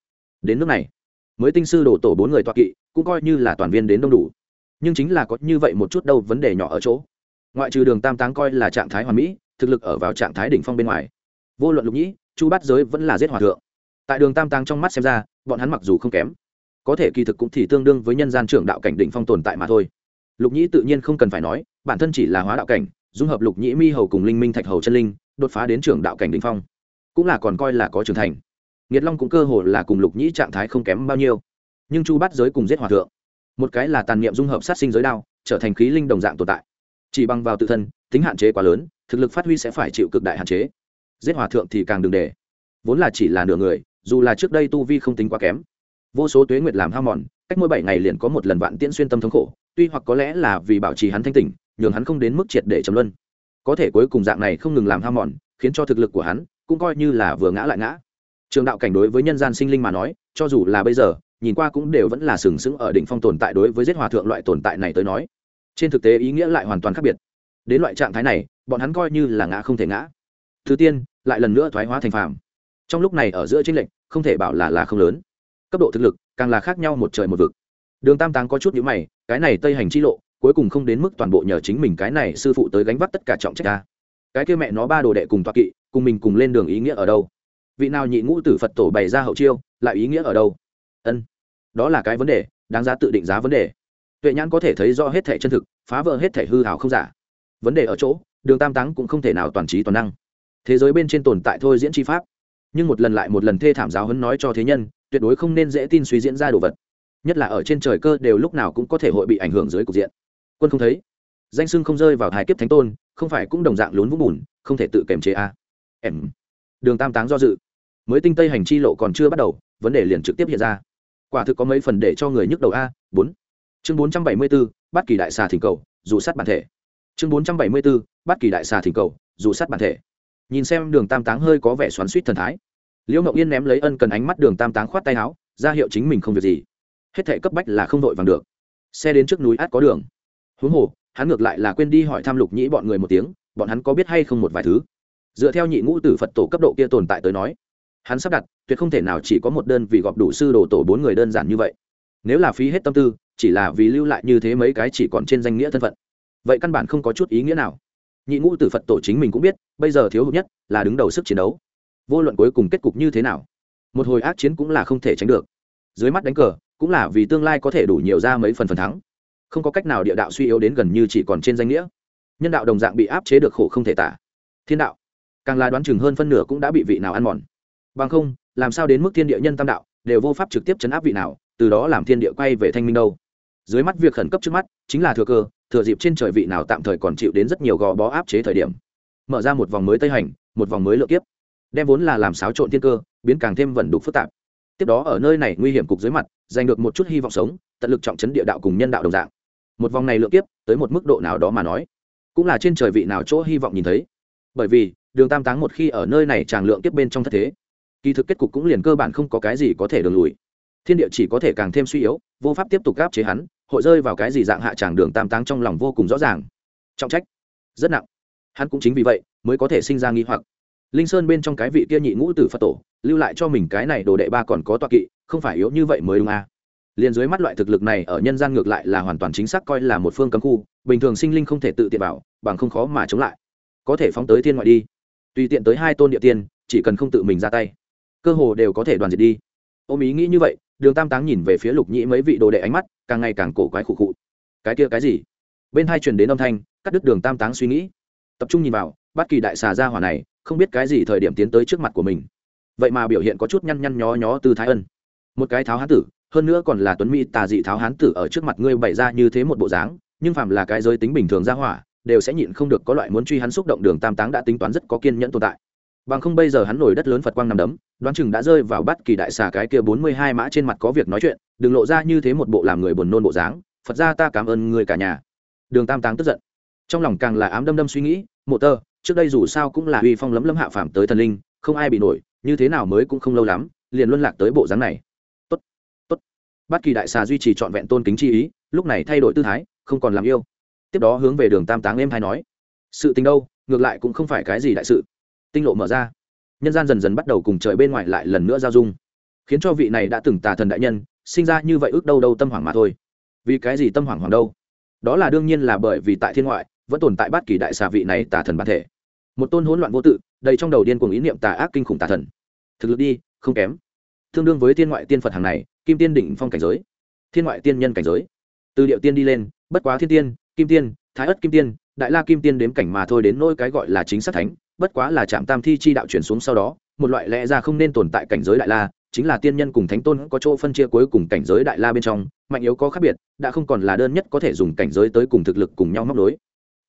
Đến nước này, mới tinh sư đổ tổ bốn người toa kỵ, cũng coi như là toàn viên đến đông đủ. Nhưng chính là có như vậy một chút đâu vấn đề nhỏ ở chỗ. Ngoại trừ đường tam táng coi là trạng thái hoàn mỹ, thực lực ở vào trạng thái đỉnh phong bên ngoài. Vô luận lục nhĩ, chu bát giới vẫn là giết hòa thượng. Tại đường tam táng trong mắt xem ra, bọn hắn mặc dù không kém, có thể kỳ thực cũng thì tương đương với nhân gian trưởng đạo cảnh đỉnh phong tồn tại mà thôi. Lục nhĩ tự nhiên không cần phải nói, bản thân chỉ là hóa đạo cảnh, dung hợp lục nhĩ mi hầu cùng linh minh thạch hầu chân linh, đột phá đến trưởng đạo cảnh đỉnh phong cũng là còn coi là có trưởng thành. Nghiệt long cũng cơ hồ là cùng lục nhĩ trạng thái không kém bao nhiêu. Nhưng chu bát giới cùng giết hòa thượng, một cái là tàn niệm dung hợp sát sinh giới đao, trở thành khí linh đồng dạng tồn tại. Chỉ bằng vào tự thân, tính hạn chế quá lớn, thực lực phát huy sẽ phải chịu cực đại hạn chế. Giết hòa thượng thì càng đừng để. Vốn là chỉ là nửa người, dù là trước đây tu vi không tính quá kém. Vô số tuế nguyệt làm hao mòn, cách mỗi bảy ngày liền có một lần vạn tiễn xuyên tâm thống khổ, tuy hoặc có lẽ là vì bảo trì hắn thanh tỉnh, nhường hắn không đến mức triệt để trầm luân. Có thể cuối cùng dạng này không ngừng làm hao mòn, khiến cho thực lực của hắn cũng coi như là vừa ngã lại ngã. Trường đạo cảnh đối với nhân gian sinh linh mà nói cho dù là bây giờ nhìn qua cũng đều vẫn là sừng sững ở đỉnh phong tồn tại đối với giết hòa thượng loại tồn tại này tới nói. Trên thực tế ý nghĩa lại hoàn toàn khác biệt. Đến loại trạng thái này bọn hắn coi như là ngã không thể ngã. Thứ tiên lại lần nữa thoái hóa thành phàm. Trong lúc này ở giữa tranh lệnh, không thể bảo là là không lớn. Cấp độ thực lực càng là khác nhau một trời một vực. Đường tam táng có chút nhữ mày cái này tây hành chi lộ cuối cùng không đến mức toàn bộ nhờ chính mình cái này sư phụ tới gánh vác tất cả trọng trách ta. Cái kia mẹ nó ba đồ đệ cùng toa kỵ cùng mình cùng lên đường ý nghĩa ở đâu. Vị nào nhị ngũ tử phật tổ bày ra hậu chiêu, lại ý nghĩa ở đâu? Ân, đó là cái vấn đề, đáng giá tự định giá vấn đề. Tuệ nhãn có thể thấy rõ hết thể chân thực, phá vỡ hết thể hư hào không giả. Vấn đề ở chỗ, đường tam táng cũng không thể nào toàn trí toàn năng. Thế giới bên trên tồn tại thôi diễn chi pháp. Nhưng một lần lại một lần thê thảm giáo hấn nói cho thế nhân, tuyệt đối không nên dễ tin suy diễn ra đồ vật. Nhất là ở trên trời cơ đều lúc nào cũng có thể hội bị ảnh hưởng dưới cục diện. Quân không thấy. Danh sưng không rơi vào hai kiếp thánh tôn, không phải cũng đồng dạng lún vũng bùn, không thể tự kềm chế a. à em. Đường tam táng do dự. Mới tinh tây hành chi lộ còn chưa bắt đầu, vấn đề liền trực tiếp hiện ra. Quả thực có mấy phần để cho người nhức đầu a, bốn. Chương bốn trăm bảy mươi b ố bắt kỳ đại xà thỉnh cầu, dù sát bản thể. Chương bốn trăm bảy mươi b ố bắt kỳ đại xà thỉnh cầu, dù sát bản thể. Nhìn xem đường tam táng hơi có vẻ xoắn suýt thần thái. Liễu ngậu yên ném lấy ân cần ánh mắt đường tam táng khoát tay áo, ra hiệu chính mình không việc gì. Hết thể cấp bách là không vội vàng được. Xe đến trước núi át có đường. Huống hồ, hắn ngược lại là quên đi hỏi tham lục nhĩ bọn người một tiếng, bọn hắn có biết hay không một vài thứ dựa theo nhị ngũ tử phật tổ cấp độ kia tồn tại tới nói, hắn sắp đặt, tuyệt không thể nào chỉ có một đơn vị gọp đủ sư đồ tổ bốn người đơn giản như vậy. Nếu là phí hết tâm tư, chỉ là vì lưu lại như thế mấy cái chỉ còn trên danh nghĩa thân phận, vậy căn bản không có chút ý nghĩa nào. Nhị ngũ tử phật tổ chính mình cũng biết, bây giờ thiếu hụt nhất là đứng đầu sức chiến đấu. Vô luận cuối cùng kết cục như thế nào, một hồi ác chiến cũng là không thể tránh được. Dưới mắt đánh cờ, cũng là vì tương lai có thể đủ nhiều ra mấy phần phần thắng. Không có cách nào địa đạo suy yếu đến gần như chỉ còn trên danh nghĩa. Nhân đạo đồng dạng bị áp chế được khổ không thể tả. Thiên đạo càng là đoán chừng hơn phân nửa cũng đã bị vị nào ăn mòn. Bằng không, làm sao đến mức thiên địa nhân tam đạo đều vô pháp trực tiếp chấn áp vị nào, từ đó làm thiên địa quay về thanh minh đâu. Dưới mắt việc khẩn cấp trước mắt chính là thừa cơ, thừa dịp trên trời vị nào tạm thời còn chịu đến rất nhiều gò bó áp chế thời điểm. Mở ra một vòng mới tây hành, một vòng mới lựa kiếp. Đem vốn là làm xáo trộn thiên cơ, biến càng thêm vẩn đục phức tạp. Tiếp đó ở nơi này nguy hiểm cục dưới mặt, giành được một chút hy vọng sống, tận lực trọng chấn địa đạo cùng nhân đạo đồng dạng. Một vòng này lựa kiếp, tới một mức độ nào đó mà nói, cũng là trên trời vị nào chỗ hy vọng nhìn thấy. Bởi vì đường tam táng một khi ở nơi này tràng lượng tiếp bên trong thất thế kỳ thực kết cục cũng liền cơ bản không có cái gì có thể đường lùi. Thiên địa chỉ có thể càng thêm suy yếu vô pháp tiếp tục gáp chế hắn hội rơi vào cái gì dạng hạ tràng đường tam táng trong lòng vô cùng rõ ràng. Trọng trách rất nặng. Hắn cũng chính vì vậy mới có thể sinh ra nghi hoặc. Linh sơn bên trong cái vị kia nhị ngũ tử phật tổ lưu lại cho mình cái này đồ đệ ba còn có toa kỵ không phải yếu như vậy mới đúng à. liền dưới mắt loại thực lực này ở nhân gian ngược lại là hoàn toàn chính xác coi là một phương cấm khu bình thường sinh linh không thể tự tiện bảo, bằng không khó mà chống lại. Có thể phóng tới thiên ngoại đi tùy tiện tới hai tôn địa tiên, chỉ cần không tự mình ra tay, cơ hồ đều có thể đoàn diệt đi. Ôm ý nghĩ như vậy, đường tam táng nhìn về phía lục nhĩ mấy vị đồ đệ ánh mắt càng ngày càng cổ quái khụ khụ. Cái kia cái gì? Bên hai truyền đến âm thanh, cắt đứt đường tam táng suy nghĩ. Tập trung nhìn vào, bất kỳ đại xà gia hỏa này, không biết cái gì thời điểm tiến tới trước mặt của mình. Vậy mà biểu hiện có chút nhăn nhăn nhó nhó từ thái ân. Một cái tháo hán tử, hơn nữa còn là tuấn mỹ tà dị tháo hán tử ở trước mặt ngươi bày ra như thế một bộ dáng, nhưng phàm là cái giới tính bình thường gia hỏa đều sẽ nhịn không được có loại muốn truy hắn xúc động đường tam táng đã tính toán rất có kiên nhẫn tồn tại. Bằng không bây giờ hắn nổi đất lớn phật quang nằm đấm, đoán chừng đã rơi vào bắt kỳ đại xà cái kia bốn mươi hai mã trên mặt có việc nói chuyện, đừng lộ ra như thế một bộ làm người buồn nôn bộ dáng, phật ra ta cảm ơn người cả nhà. Đường tam táng tức giận. Trong lòng càng là ám đâm đâm suy nghĩ, mộ tơ, trước đây dù sao cũng là uy phong lấm lấm hạ phàm tới thần linh, không ai bị nổi, như thế nào mới cũng không lâu lắm, liền luân lạc tới bộ dáng này. Tốt tốt. Bất kỳ đại xà duy trì trọn vẹn tôn kính chi ý, lúc này thay đổi tư thái, không còn làm yêu tiếp đó hướng về đường tam táng em hay nói, sự tình đâu, ngược lại cũng không phải cái gì đại sự. Tinh lộ mở ra, nhân gian dần dần bắt đầu cùng trời bên ngoài lại lần nữa giao dung, khiến cho vị này đã từng tà thần đại nhân sinh ra như vậy ước đâu đâu tâm hoảng mà thôi. Vì cái gì tâm hoảng hoàng đâu? Đó là đương nhiên là bởi vì tại thiên ngoại vẫn tồn tại bát kỳ đại xà vị này tà thần bản thể. Một tôn hỗn loạn vô tự, đầy trong đầu điên cuồng ý niệm tà ác kinh khủng tà thần. Thực lực đi, không kém. Tương đương với thiên ngoại tiên phật hàng này, kim tiên đỉnh phong cảnh giới, thiên ngoại tiên nhân cảnh giới. Từ điệu tiên đi lên, bất quá thiên tiên kim tiên, thái ất kim tiên, đại la kim tiên đếm cảnh mà thôi đến nỗi cái gọi là chính sát thánh, bất quá là trạm tam thi chi đạo chuyển xuống sau đó, một loại lẽ ra không nên tồn tại cảnh giới đại la, chính là tiên nhân cùng thánh tôn có chỗ phân chia cuối cùng cảnh giới đại la bên trong, mạnh yếu có khác biệt, đã không còn là đơn nhất có thể dùng cảnh giới tới cùng thực lực cùng nhau móc đối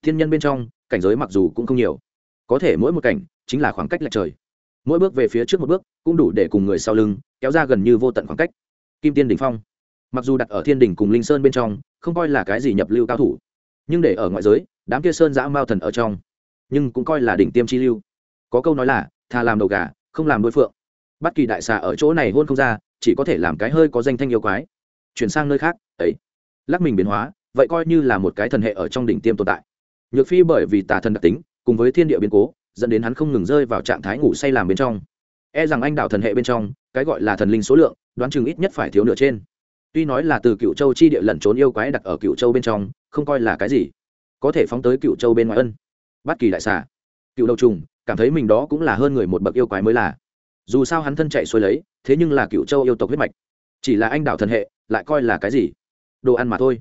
thiên nhân bên trong, cảnh giới mặc dù cũng không nhiều, có thể mỗi một cảnh chính là khoảng cách lệch trời. Mỗi bước về phía trước một bước, cũng đủ để cùng người sau lưng kéo ra gần như vô tận khoảng cách. Kim tiên đỉnh phong, mặc dù đặt ở thiên đình cùng linh sơn bên trong, không coi là cái gì nhập lưu cao thủ nhưng để ở ngoại giới, đám kia sơn giã mao thần ở trong, nhưng cũng coi là đỉnh tiêm chi lưu. Có câu nói là thà làm đầu gà, không làm đối phượng. Bất kỳ đại xà ở chỗ này hôn không ra, chỉ có thể làm cái hơi có danh thanh yêu quái. Chuyển sang nơi khác, ấy, lắc mình biến hóa, vậy coi như là một cái thần hệ ở trong đỉnh tiêm tồn tại. Nhược phi bởi vì tà thần đặc tính, cùng với thiên địa biến cố, dẫn đến hắn không ngừng rơi vào trạng thái ngủ say làm bên trong. E rằng anh đạo thần hệ bên trong, cái gọi là thần linh số lượng, đoán chừng ít nhất phải thiếu nửa trên tuy nói là từ cựu châu chi địa lẩn trốn yêu quái đặt ở cựu châu bên trong, không coi là cái gì. Có thể phóng tới cựu châu bên ngoài ân. Bất kỳ đại xà. Cựu đầu trùng, cảm thấy mình đó cũng là hơn người một bậc yêu quái mới là. Dù sao hắn thân chạy xuôi lấy, thế nhưng là cựu châu yêu tộc huyết mạch. Chỉ là anh đảo thần hệ, lại coi là cái gì? Đồ ăn mà thôi.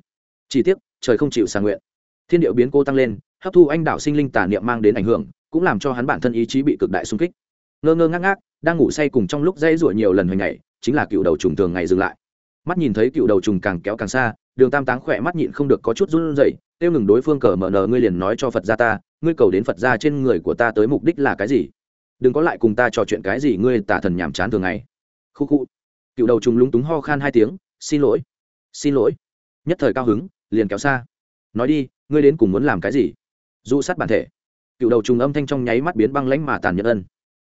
Chỉ tiếc, trời không chịu sàng nguyện. Thiên điệu biến cô tăng lên, hấp thu anh đảo sinh linh tà niệm mang đến ảnh hưởng, cũng làm cho hắn bản thân ý chí bị cực đại xung kích. Ngơ ngơ ngác ngác, đang ngủ say cùng trong lúc dây rủa nhiều lần hồi ngày, chính là cựu đầu trùng thường ngày dừng lại mắt nhìn thấy cựu đầu trùng càng kéo càng xa, đường tam táng khỏe mắt nhịn không được có chút run rẩy, tiêu ngừng đối phương cờ mở nờ, ngươi liền nói cho phật gia ta, ngươi cầu đến phật gia trên người của ta tới mục đích là cái gì? Đừng có lại cùng ta trò chuyện cái gì, ngươi tả thần nhàm chán thường ngày. Khu khu. Cựu đầu trùng lúng túng ho khan hai tiếng, xin lỗi. Xin lỗi. Nhất thời cao hứng, liền kéo xa. Nói đi, ngươi đến cùng muốn làm cái gì? Dụ sát bản thể. Cựu đầu trùng âm thanh trong nháy mắt biến băng lãnh mà tàn nhẫn ân.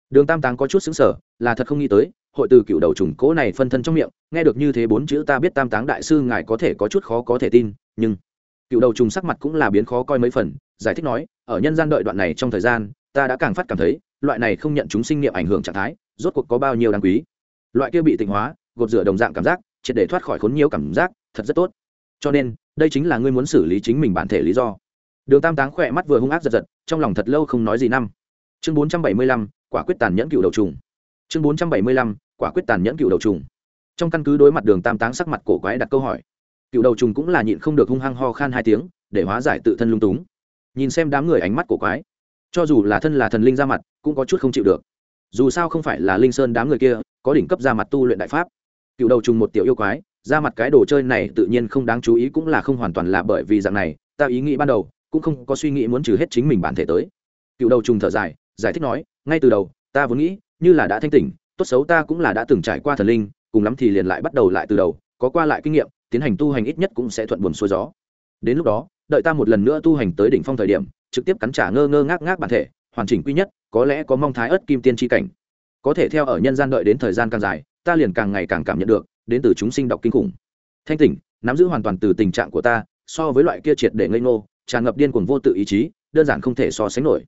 Đường tam táng có chút xứng sở là thật không nghĩ tới hội từ cựu đầu trùng cố này phân thân trong miệng, nghe được như thế bốn chữ ta biết tam táng đại sư ngài có thể có chút khó có thể tin, nhưng cựu đầu trùng sắc mặt cũng là biến khó coi mấy phần, giải thích nói, ở nhân gian đợi đoạn này trong thời gian, ta đã càng phát cảm thấy, loại này không nhận chúng sinh niệm ảnh hưởng trạng thái, rốt cuộc có bao nhiêu đáng quý. Loại kia bị tịnh hóa, gột rửa đồng dạng cảm giác, triệt để thoát khỏi khốn nhiều cảm giác, thật rất tốt. Cho nên, đây chính là ngươi muốn xử lý chính mình bản thể lý do. Đường tam táng khỏe mắt vừa hung ác giật giật, trong lòng thật lâu không nói gì năm. Chương bốn trăm bảy mươi lăm, quả quyết tàn nhẫn cựu đầu trùng. Chương bốn trăm bảy mươi lăm quả quyết tàn nhẫn cựu đầu trùng. Trong căn cứ đối mặt đường tam táng sắc mặt cổ quái đặt câu hỏi, cựu đầu trùng cũng là nhịn không được hung hăng ho khan hai tiếng, để hóa giải tự thân lung túng. Nhìn xem đám người ánh mắt cổ quái, cho dù là thân là thần linh ra mặt, cũng có chút không chịu được. Dù sao không phải là linh sơn đám người kia, có đỉnh cấp ra mặt tu luyện đại pháp. Cựu đầu trùng một tiểu yêu quái, ra mặt cái đồ chơi này tự nhiên không đáng chú ý cũng là không hoàn toàn là bởi vì dạng này, ta ý nghĩ ban đầu, cũng không có suy nghĩ muốn trừ hết chính mình bản thể tới. Cựu đầu trùng thở dài, giải thích nói, ngay từ đầu, ta vốn nghĩ, như là đã thanh tỉnh tốt xấu ta cũng là đã từng trải qua thần linh, cùng lắm thì liền lại bắt đầu lại từ đầu, có qua lại kinh nghiệm, tiến hành tu hành ít nhất cũng sẽ thuận buồn xuôi gió. Đến lúc đó, đợi ta một lần nữa tu hành tới đỉnh phong thời điểm, trực tiếp cắn trả ngơ ngơ ngác ngác bản thể, hoàn chỉnh quy nhất, có lẽ có mong thái ớt kim tiên tri cảnh. Có thể theo ở nhân gian đợi đến thời gian càng dài, ta liền càng ngày càng cảm nhận được, đến từ chúng sinh đọc kinh khủng. Thanh tỉnh, nắm giữ hoàn toàn từ tình trạng của ta, so với loại kia triệt để ngây ngô, tràn ngập điên cuồng vô tự ý chí, đơn giản không thể so sánh nổi.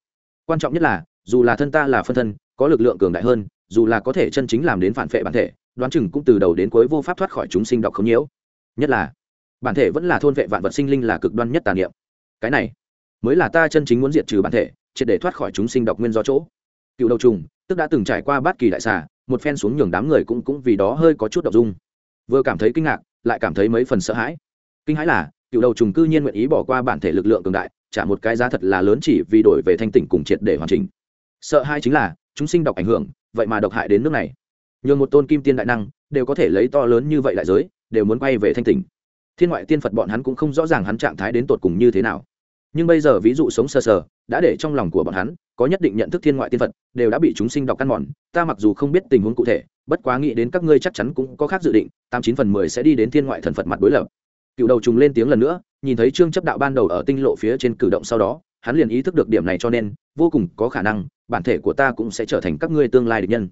Quan trọng nhất là, dù là thân ta là phân thân, có lực lượng cường đại hơn dù là có thể chân chính làm đến phản phệ bản thể, đoán chừng cũng từ đầu đến cuối vô pháp thoát khỏi chúng sinh độc không nhiễu. Nhất là, bản thể vẫn là thôn vệ vạn vật sinh linh là cực đoan nhất tà niệm. Cái này, mới là ta chân chính muốn diệt trừ bản thể, triệt để thoát khỏi chúng sinh độc nguyên do chỗ. Cựu đầu trùng, tức đã từng trải qua bát kỳ đại xà, một phen xuống nhường đám người cũng cũng vì đó hơi có chút đ ộ n g dung. Vừa cảm thấy kinh ngạc, lại cảm thấy mấy phần sợ hãi. Kinh hãi là, cựu đầu trùng cư nhiên nguyện ý bỏ qua bản thể lực lượng cường đại, trả một cái giá thật là lớn chỉ vì đổi về thanh tỉnh cùng triệt để hoàn chỉnh. Sợ hai chính là, chúng sinh độc ảnh hưởng vậy mà độc hại đến nước này. Nhường một tôn kim tiên đại năng đều có thể lấy to lớn như vậy đại giới, đều muốn quay về thanh tỉnh. Thiên ngoại tiên phật bọn hắn cũng không rõ ràng hắn trạng thái đến tột cùng như thế nào. Nhưng bây giờ ví dụ sống sờ sờ, đã để trong lòng của bọn hắn, có nhất định nhận thức thiên ngoại tiên phật, đều đã bị chúng sinh đọc căn mòn, ta mặc dù không biết tình huống cụ thể, bất quá nghĩ đến các ngươi chắc chắn cũng có khác dự định, tám chín phần mười sẽ đi đến thiên ngoại thần phật mặt đối lập. Cựu đầu trùng lên tiếng lần nữa, nhìn thấy trương chấp đạo ban đầu ở tinh lộ phía trên cử động sau đó, hắn liền ý thức được điểm này cho nên vô cùng có khả năng, bản thể của ta cũng sẽ trở thành các ngươi tương lai địch nhân.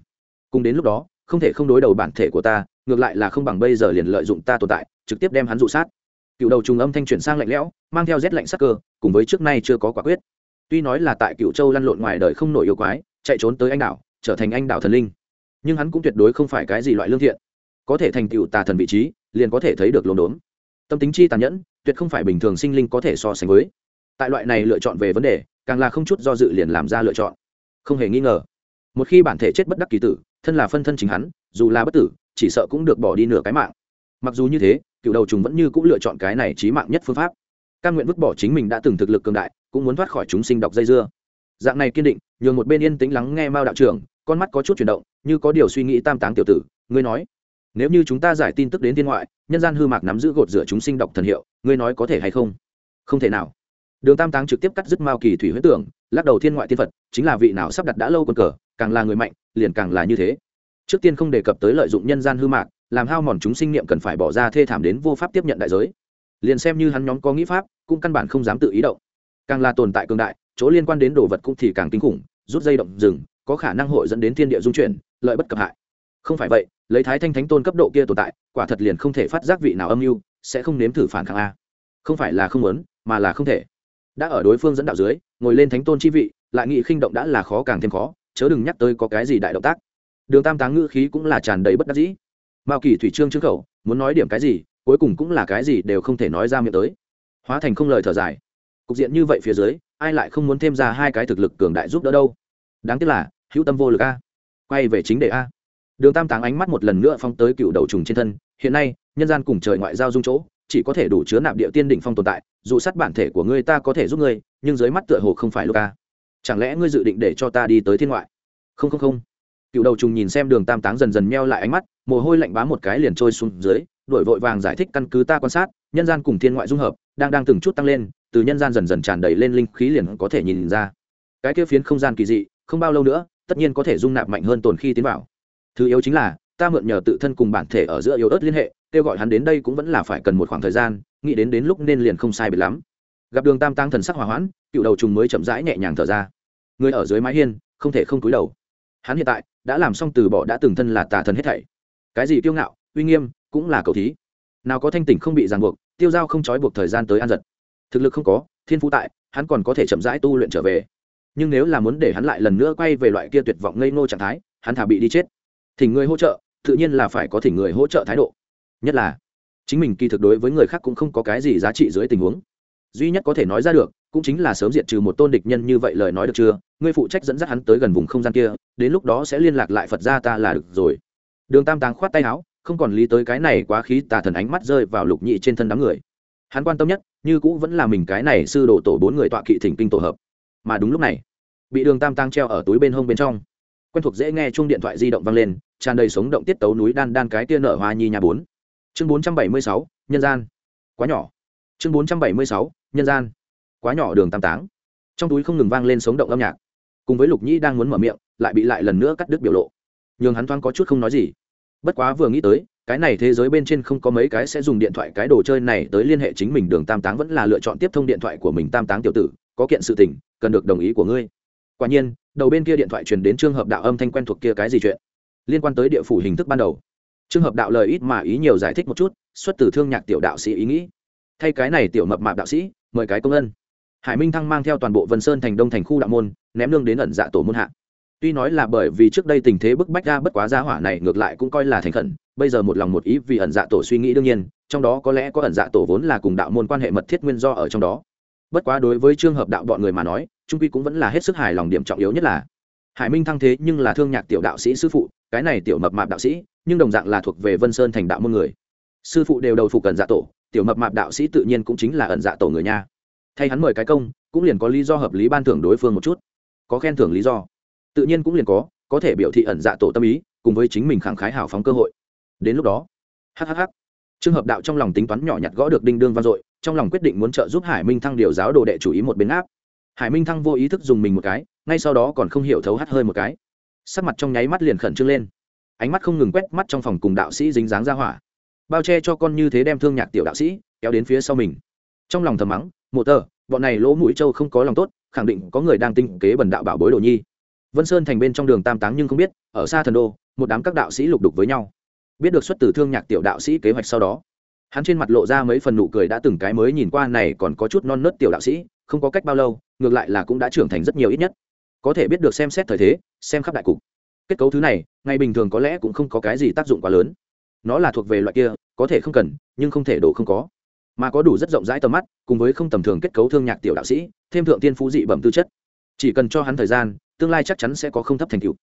Cùng đến lúc đó, không thể không đối đầu bản thể của ta, ngược lại là không bằng bây giờ liền lợi dụng ta tồn tại, trực tiếp đem hắn dụ sát. Cựu đầu trùng âm thanh chuyển sang lạnh lẽo, mang theo rét lạnh sắc cơ, cùng với trước nay chưa có quả quyết. Tuy nói là tại cựu châu lăn lộn ngoài đời không nổi yêu quái, chạy trốn tới anh đảo, trở thành anh đảo thần linh, nhưng hắn cũng tuyệt đối không phải cái gì loại lương thiện. Có thể thành tựu tà thần vị trí, liền có thể thấy được lồn đốn. Tâm tính chi tàn nhẫn, tuyệt không phải bình thường sinh linh có thể so sánh với. Tại loại này lựa chọn về vấn đề càng là không chút do dự liền làm ra lựa chọn. Không hề nghi ngờ, một khi bản thể chết bất đắc kỳ tử, thân là phân thân chính hắn, dù là bất tử, chỉ sợ cũng được bỏ đi nửa cái mạng. Mặc dù như thế, cựu đầu trùng vẫn như cũng lựa chọn cái này trí mạng nhất phương pháp. Căn nguyện vứt bỏ chính mình đã từng thực lực cường đại, cũng muốn thoát khỏi chúng sinh độc dây dưa. Dạng này kiên định, nhường một bên yên tĩnh lắng nghe mao đạo trưởng, con mắt có chút chuyển động, như có điều suy nghĩ tam táng tiểu tử, ngươi nói, nếu như chúng ta giải tin tức đến thiên ngoại, nhân gian hư mạc nắm giữ gột rửa chúng sinh độc thần hiệu, ngươi nói có thể hay không? Không thể nào đường tam táng trực tiếp cắt dứt mao kỳ thủy huyết tưởng, lắc đầu thiên ngoại thiên phật, chính là vị nào sắp đặt đã lâu quân cờ, càng là người mạnh, liền càng là như thế. Trước tiên không đề cập tới lợi dụng nhân gian hư mạc, làm hao mòn chúng sinh niệm cần phải bỏ ra thê thảm đến vô pháp tiếp nhận đại giới. Liền xem như hắn nhóm có nghĩ pháp, cũng căn bản không dám tự ý động. Càng là tồn tại cường đại, chỗ liên quan đến đồ vật cũng thì càng kinh khủng, rút dây động rừng, có khả năng hội dẫn đến thiên địa dung chuyển, lợi bất cập hại. Không phải vậy, lấy thái thanh thánh tôn cấp độ kia tồn tại, quả thật liền không thể phát giác vị nào âm mưu, sẽ không nếm thử phản kháng a. Không phải là không muốn, mà là không thể đã ở đối phương dẫn đạo dưới, ngồi lên thánh tôn chi vị, lại nghị khinh động đã là khó càng thêm khó, chớ đừng nhắc tới có cái gì đại động tác. Đường tam táng ngữ khí cũng là tràn đầy bất đắc dĩ. Mao kỳ thủy trương trương khẩu, muốn nói điểm cái gì, cuối cùng cũng là cái gì đều không thể nói ra miệng tới. Hóa thành không lời thở dài. Cục diện như vậy phía dưới, ai lại không muốn thêm ra hai cái thực lực cường đại giúp đỡ đâu? Đáng tiếc là, hữu tâm vô lực a. Quay về chính đề a. Đường tam táng ánh mắt một lần nữa phong tới cựu đầu trùng trên thân, hiện nay, nhân gian cùng trời ngoại giao dung chỗ chỉ có thể đủ chứa nạp địa tiên đỉnh phong tồn tại, dù sát bản thể của ngươi ta có thể giúp ngươi, nhưng dưới mắt tựa hồ không phải luka chẳng lẽ ngươi dự định để cho ta đi tới thiên ngoại? Không không không. Cựu đầu trùng nhìn xem đường tam táng dần dần meo lại ánh mắt, mồ hôi lạnh bá một cái liền trôi xuống dưới đổi vội vàng giải thích căn cứ ta quan sát, nhân gian cùng thiên ngoại dung hợp, đang đang từng chút tăng lên, từ nhân gian dần dần tràn đầy lên linh khí liền có thể nhìn ra. Cái kia phiến không gian kỳ dị, không bao lâu nữa, tất nhiên có thể dung nạp mạnh hơn tồn khi tiến vào. Thứ yếu chính là, ta mượn nhờ tự thân cùng bản thể ở giữa yếu ớt liên hệ kêu gọi hắn đến đây cũng vẫn là phải cần một khoảng thời gian, nghĩ đến đến lúc nên liền không sai biệt lắm. Gặp đường tam tăng thần sắc hòa hoãn, cựu đầu trùng mới chậm rãi nhẹ nhàng thở ra. Người ở dưới mái hiên, không thể không cúi đầu. Hắn hiện tại đã làm xong từ bỏ đã từng thân là tà thần hết thảy. Cái gì kiêu ngạo, uy nghiêm, cũng là cầu thí. Nào có thanh tỉnh không bị ràng buộc, tiêu dao không trói buộc thời gian tới an giật. Thực lực không có, thiên phú tại, hắn còn có thể chậm rãi tu luyện trở về. Nhưng nếu là muốn để hắn lại lần nữa quay về loại kia tuyệt vọng ngây ngô trạng thái, hắn thả bị đi chết. Thỉnh người hỗ trợ, tự nhiên là phải có thỉnh người hỗ trợ thái độ nhất là, chính mình kỳ thực đối với người khác cũng không có cái gì giá trị dưới tình huống. Duy nhất có thể nói ra được, cũng chính là sớm diệt trừ một tôn địch nhân như vậy lời nói được chưa? Ngươi phụ trách dẫn dắt hắn tới gần vùng không gian kia, đến lúc đó sẽ liên lạc lại phật gia ta là được rồi. Đường tam táng khoát tay áo, không còn lý tới cái này quá khí tà thần ánh mắt rơi vào lục nhị trên thân đám người. Hắn quan tâm nhất, như cũ vẫn là mình cái này sư đồ tổ bốn người tọa kỵ thỉnh kinh tổ hợp. Mà đúng lúc này, bị đường tam tăng treo ở túi bên hông bên trong, quen thuộc dễ nghe chung điện thoại di động vang lên, tràn đầy sống động tiết tấu núi đan đan cái tia nở hoa nhi nhà bốn chương bốn trăm bảy mươi sáu, nhân gian. Quá nhỏ. Chương bốn trăm bảy mươi sáu, nhân gian. Quá nhỏ đường tam táng. Trong túi không ngừng vang lên sống động âm nhạc. Cùng với lục nhĩ đang muốn mở miệng, lại bị lại lần nữa cắt đứt biểu lộ. Nhường hắn thoáng có chút không nói gì. Bất quá vừa nghĩ tới, cái này thế giới bên trên không có mấy cái sẽ dùng điện thoại cái đồ chơi này tới liên hệ chính mình đường tam táng vẫn là lựa chọn tiếp thông điện thoại của mình tam táng tiểu tử, có kiện sự tình, cần được đồng ý của ngươi. Quả nhiên, đầu bên kia điện thoại truyền đến trường hợp đạo âm thanh quen thuộc kia cái gì chuyện? Liên quan tới địa phủ hình thức ban đầu trường hợp đạo lời ít mà ý nhiều giải thích một chút, xuất từ thương nhạc tiểu đạo sĩ ý nghĩ. Thay cái này tiểu mập mạp đạo sĩ, mời cái công ân. Hải minh thăng mang theo toàn bộ vân sơn thành đông thành khu đạo môn, ném lương đến ẩn dạ tổ môn hạ. Tuy nói là bởi vì trước đây tình thế bức bách ra bất quá giá hỏa này ngược lại cũng coi là thành khẩn, bây giờ một lòng một ý vì ẩn dạ tổ suy nghĩ đương nhiên, trong đó có lẽ có ẩn dạ tổ vốn là cùng đạo môn quan hệ mật thiết nguyên do ở trong đó. Bất quá đối với trường hợp đạo bọn người mà nói, trung quy cũng vẫn là hết sức hài lòng điểm trọng yếu nhất là. Hải minh thăng thế nhưng là thương nhạc tiểu đạo sĩ sư phụ, cái này tiểu mập mạp đạo sĩ nhưng đồng dạng là thuộc về vân sơn thành đạo môn người. Sư phụ đều đầu phục ẩn dạ tổ, tiểu mập mạp đạo sĩ tự nhiên cũng chính là ẩn dạ tổ người nha. Thay hắn mời cái công, cũng liền có lý do hợp lý ban thưởng đối phương một chút. Có khen thưởng lý do. Tự nhiên cũng liền có có thể biểu thị ẩn dạ tổ tâm ý, cùng với chính mình khẳng khái hào phóng cơ hội. Đến lúc đó hhh trường hợp đạo trong lòng tính toán nhỏ nhặt gõ được đinh đương vang dội, trong lòng quyết định muốn trợ giúp hải minh thăng điều giáo đồ đệ chủ ý một bên áp. Hải minh thăng vô ý thức dùng mình một cái, ngay sau đó còn không hiểu thấu hắt hơi một cái. Sắc mặt trong nháy mắt liền khẩn trương lên ánh mắt không ngừng quét mắt trong phòng cùng đạo sĩ dính dáng ra hỏa. Bao che cho con như thế đem thương nhạc tiểu đạo sĩ kéo đến phía sau mình. Trong lòng thầm mắng một tờ, bọn này lỗ mũi trâu không có lòng tốt, khẳng định có người đang tinh kế bần đạo bảo bối đồ nhi. Vân sơn thành bên trong đường tam táng nhưng không biết, ở xa thần đô, một đám các đạo sĩ lục đục với nhau. Biết được xuất từ thương nhạc tiểu đạo sĩ kế hoạch sau đó, hắn trên mặt lộ ra mấy phần nụ cười đã từng cái mới nhìn qua này còn có chút non nớt tiểu đạo sĩ, không có cách bao lâu, ngược lại là cũng đã trưởng thành rất nhiều ít nhất. Có thể biết được xem xét thời thế, xem khắp đại cục kết cấu thứ này ngày bình thường có lẽ cũng không có cái gì tác dụng quá lớn. Nó là thuộc về loại kia, có thể không cần, nhưng không thể đổ không có. Mà có đủ rất rộng rãi tầm mắt, cùng với không tầm thường kết cấu thương nhạc tiểu đạo sĩ, thêm thượng tiên phú dị bẩm tư chất. Chỉ cần cho hắn thời gian, tương lai chắc chắn sẽ có không thấp thành tựu.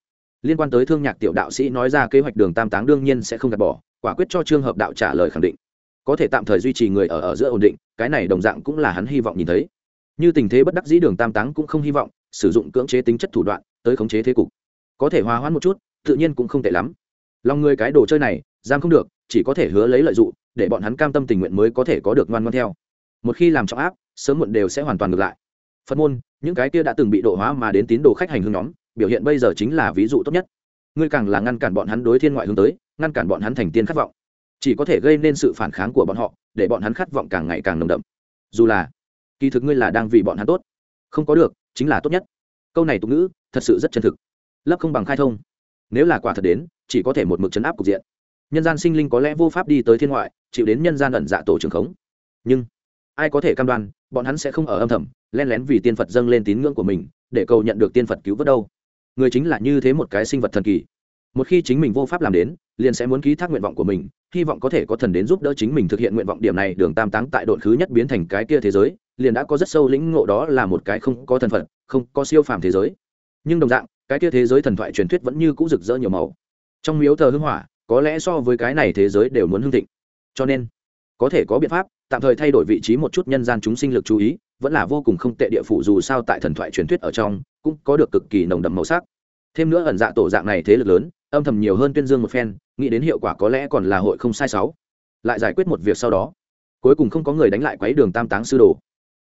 Liên quan tới thương nhạc tiểu đạo sĩ nói ra kế hoạch đường tam táng đương nhiên sẽ không gạt bỏ, quả quyết cho trường hợp đạo trả lời khẳng định. Có thể tạm thời duy trì người ở ở giữa ổn định, cái này đồng dạng cũng là hắn hy vọng nhìn thấy. Như tình thế bất đắc dĩ đường tam táng cũng không hy vọng, sử dụng cưỡng chế tính chất thủ đoạn, tới khống chế thế cục có thể hòa hoãn một chút, tự nhiên cũng không tệ lắm. Lòng người cái đồ chơi này, giam không được, chỉ có thể hứa lấy lợi dụng, để bọn hắn cam tâm tình nguyện mới có thể có được ngoan ngoan theo. Một khi làm trọng áp, sớm muộn đều sẽ hoàn toàn ngược lại. Phật môn, những cái kia đã từng bị độ hóa mà đến tín đồ khách hành hương nhóm, biểu hiện bây giờ chính là ví dụ tốt nhất. Ngươi càng là ngăn cản bọn hắn đối thiên ngoại hướng tới, ngăn cản bọn hắn thành tiên khát vọng. Chỉ có thể gây nên sự phản kháng của bọn họ, để bọn hắn khát vọng càng ngày càng nồng đậm. Dù là, kỳ thực ngươi là đang vì bọn hắn tốt. Không có được, chính là tốt nhất. Câu này tục ngữ, thật sự rất chân thực lấp không bằng khai thông. Nếu là quả thật đến, chỉ có thể một mực chấn áp cục diện. Nhân gian sinh linh có lẽ vô pháp đi tới thiên ngoại, chịu đến nhân gian ẩn dạ tổ trường khống. Nhưng, ai có thể cam đoan, bọn hắn sẽ không ở âm thầm, len lén vì tiên phật dâng lên tín ngưỡng của mình, để cầu nhận được tiên phật cứu vớt đâu. Người chính là như thế một cái sinh vật thần kỳ. Một khi chính mình vô pháp làm đến, liền sẽ muốn ký thác nguyện vọng của mình, hy vọng có thể có thần đến giúp đỡ chính mình thực hiện nguyện vọng điểm này. Đường tam táng tại đội khứ nhất biến thành cái kia thế giới, liền đã có rất sâu lĩnh ngộ đó là một cái không có thần phật, không có siêu phàm thế giới. Nhưng đồng dạng cái kia thế giới thần thoại truyền thuyết vẫn như cũ rực rỡ nhiều màu. Trong miếu thờ hưng hỏa, có lẽ so với cái này thế giới đều muốn hưng thịnh. Cho nên, có thể có biện pháp, tạm thời thay đổi vị trí một chút nhân gian chúng sinh lực chú ý, vẫn là vô cùng không tệ địa phủ dù sao tại thần thoại truyền thuyết ở trong, cũng có được cực kỳ nồng đậm màu sắc. Thêm nữa ẩn dạ tổ dạng này thế lực lớn, âm thầm nhiều hơn tuyên dương một phen, nghĩ đến hiệu quả có lẽ còn là hội không sai sáu. Lại giải quyết một việc sau đó, cuối cùng không có người đánh lại quấy đường tam táng sư đồ.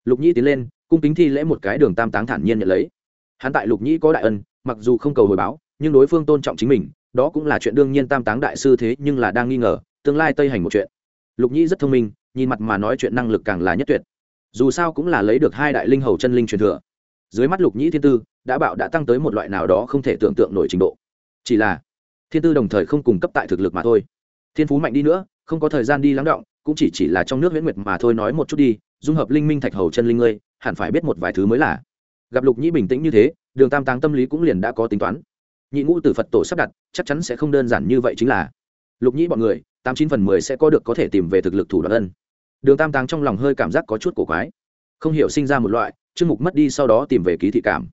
Lục nhĩ tiến lên, cung kính thi lễ một cái đường tam táng thản nhiên nhận lấy. Hắn tại lục nhĩ có đại ân mặc dù không cầu hồi báo, nhưng đối phương tôn trọng chính mình, đó cũng là chuyện đương nhiên tam táng đại sư thế nhưng là đang nghi ngờ, tương lai tây hành một chuyện. Lục nhĩ rất thông minh, nhìn mặt mà nói chuyện năng lực càng là nhất tuyệt. Dù sao cũng là lấy được hai đại linh hầu chân linh truyền thừa. Dưới mắt lục nhĩ thiên tư đã bạo đã tăng tới một loại nào đó không thể tưởng tượng nổi trình độ. Chỉ là, thiên tư đồng thời không cung cấp tại thực lực mà thôi. Thiên phú mạnh đi nữa, không có thời gian đi lắng động, cũng chỉ chỉ là trong nước huyễn nguyệt mà thôi nói một chút đi, dung hợp linh minh thạch hầu chân linh ngươi, hẳn phải biết một vài thứ mới là. Gặp lục nhĩ bình tĩnh như thế đường tam táng tâm lý cũng liền đã có tính toán. Nhị ngũ từ phật tổ sắp đặt, chắc chắn sẽ không đơn giản như vậy chính là. Lục nhĩ bọn người, tám chín phần mười sẽ có được có thể tìm về thực lực thủ đoạn ân. Đường tam táng trong lòng hơi cảm giác có chút cổ quái. Không hiểu sinh ra một loại chương mục mất đi sau đó tìm về ký thị cảm.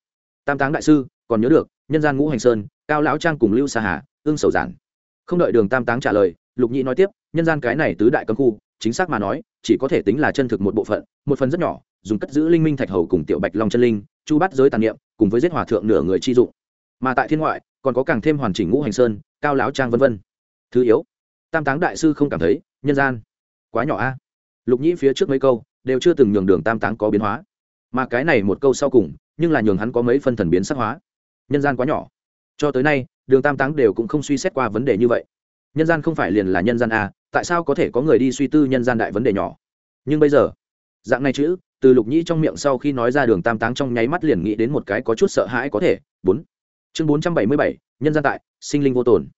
Tam táng đại sư, còn nhớ được, nhân gian ngũ hành sơn, cao lão trang cùng lưu sa hà, ương sầu giản. Không đợi đường tam táng trả lời, lục nhĩ nói tiếp, nhân gian cái này tứ đại cấm khu, chính xác mà nói, chỉ có thể tính là chân thực một bộ phận, một phần rất nhỏ, dùng cất giữ linh minh thạch hầu cùng tiểu bạch long chân linh, chu bắt giới tàn niệm cùng với giết hòa thượng nửa người chi dụng. Mà tại thiên ngoại, còn có càng thêm hoàn chỉnh ngũ hành sơn, cao lão trang vân vân. Thứ yếu, tam táng đại sư không cảm thấy, nhân gian, quá nhỏ a. Lục nhĩ phía trước mấy câu, đều chưa từng nhường đường tam táng có biến hóa. Mà cái này một câu sau cùng, nhưng là nhường hắn có mấy phân thần biến sắc hóa. Nhân gian quá nhỏ. Cho tới nay, đường tam táng đều cũng không suy xét qua vấn đề như vậy. Nhân gian không phải liền là nhân gian a, tại sao có thể có người đi suy tư nhân gian đại vấn đề nhỏ? Nhưng bây giờ, dạng này chữ từ lục nhĩ trong miệng sau khi nói ra đường tam táng trong nháy mắt liền nghĩ đến một cái có chút sợ hãi có thể. Bốn. Chương bốn trăm bảy mươi bảy, nhân gian tại, sinh linh vô tồn.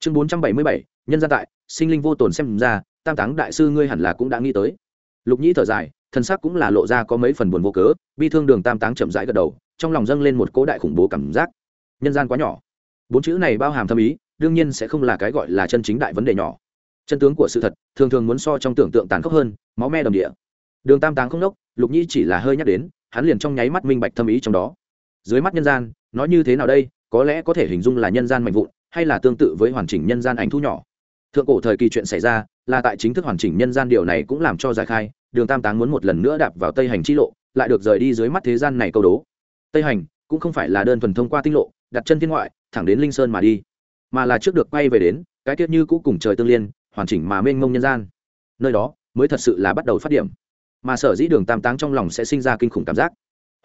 Chương bốn trăm bảy mươi bảy, nhân gian tại, sinh linh vô tồn xem ra, tam táng đại sư ngươi hẳn là cũng đã nghĩ tới. Lục nhĩ thở dài, thân xác cũng là lộ ra có mấy phần buồn vô cớ, bi thương đường tam táng chậm rãi gật đầu, trong lòng dâng lên một cỗ đại khủng bố cảm giác. Nhân gian quá nhỏ. Bốn chữ này bao hàm thâm ý, đương nhiên sẽ không là cái gọi là chân chính đại vấn đề nhỏ. Chân tướng của sự thật, thường thường muốn so trong tưởng tượng tàn khốc hơn, máu me đầm địa đường tam táng không đốc lục nhĩ chỉ là hơi nhắc đến, hắn liền trong nháy mắt minh bạch thâm ý trong đó. Dưới mắt nhân gian, nói như thế nào đây, có lẽ có thể hình dung là nhân gian mạnh vụn, hay là tương tự với hoàn chỉnh nhân gian ảnh thu nhỏ. Thượng cổ thời kỳ chuyện xảy ra, là tại chính thức hoàn chỉnh nhân gian điều này cũng làm cho giải khai, đường tam táng muốn một lần nữa đạp vào tây hành chi lộ, lại được rời đi dưới mắt thế gian này câu đố. Tây hành cũng không phải là đơn thuần thông qua tinh lộ, đặt chân thiên ngoại, thẳng đến linh sơn mà đi, mà là trước được quay về đến, cái tiết như cũ cùng trời tương liên, hoàn chỉnh mà mênh mông nhân gian. Nơi đó mới thật sự là bắt đầu phát điểm mà sở dĩ đường tam táng trong lòng sẽ sinh ra kinh khủng cảm giác.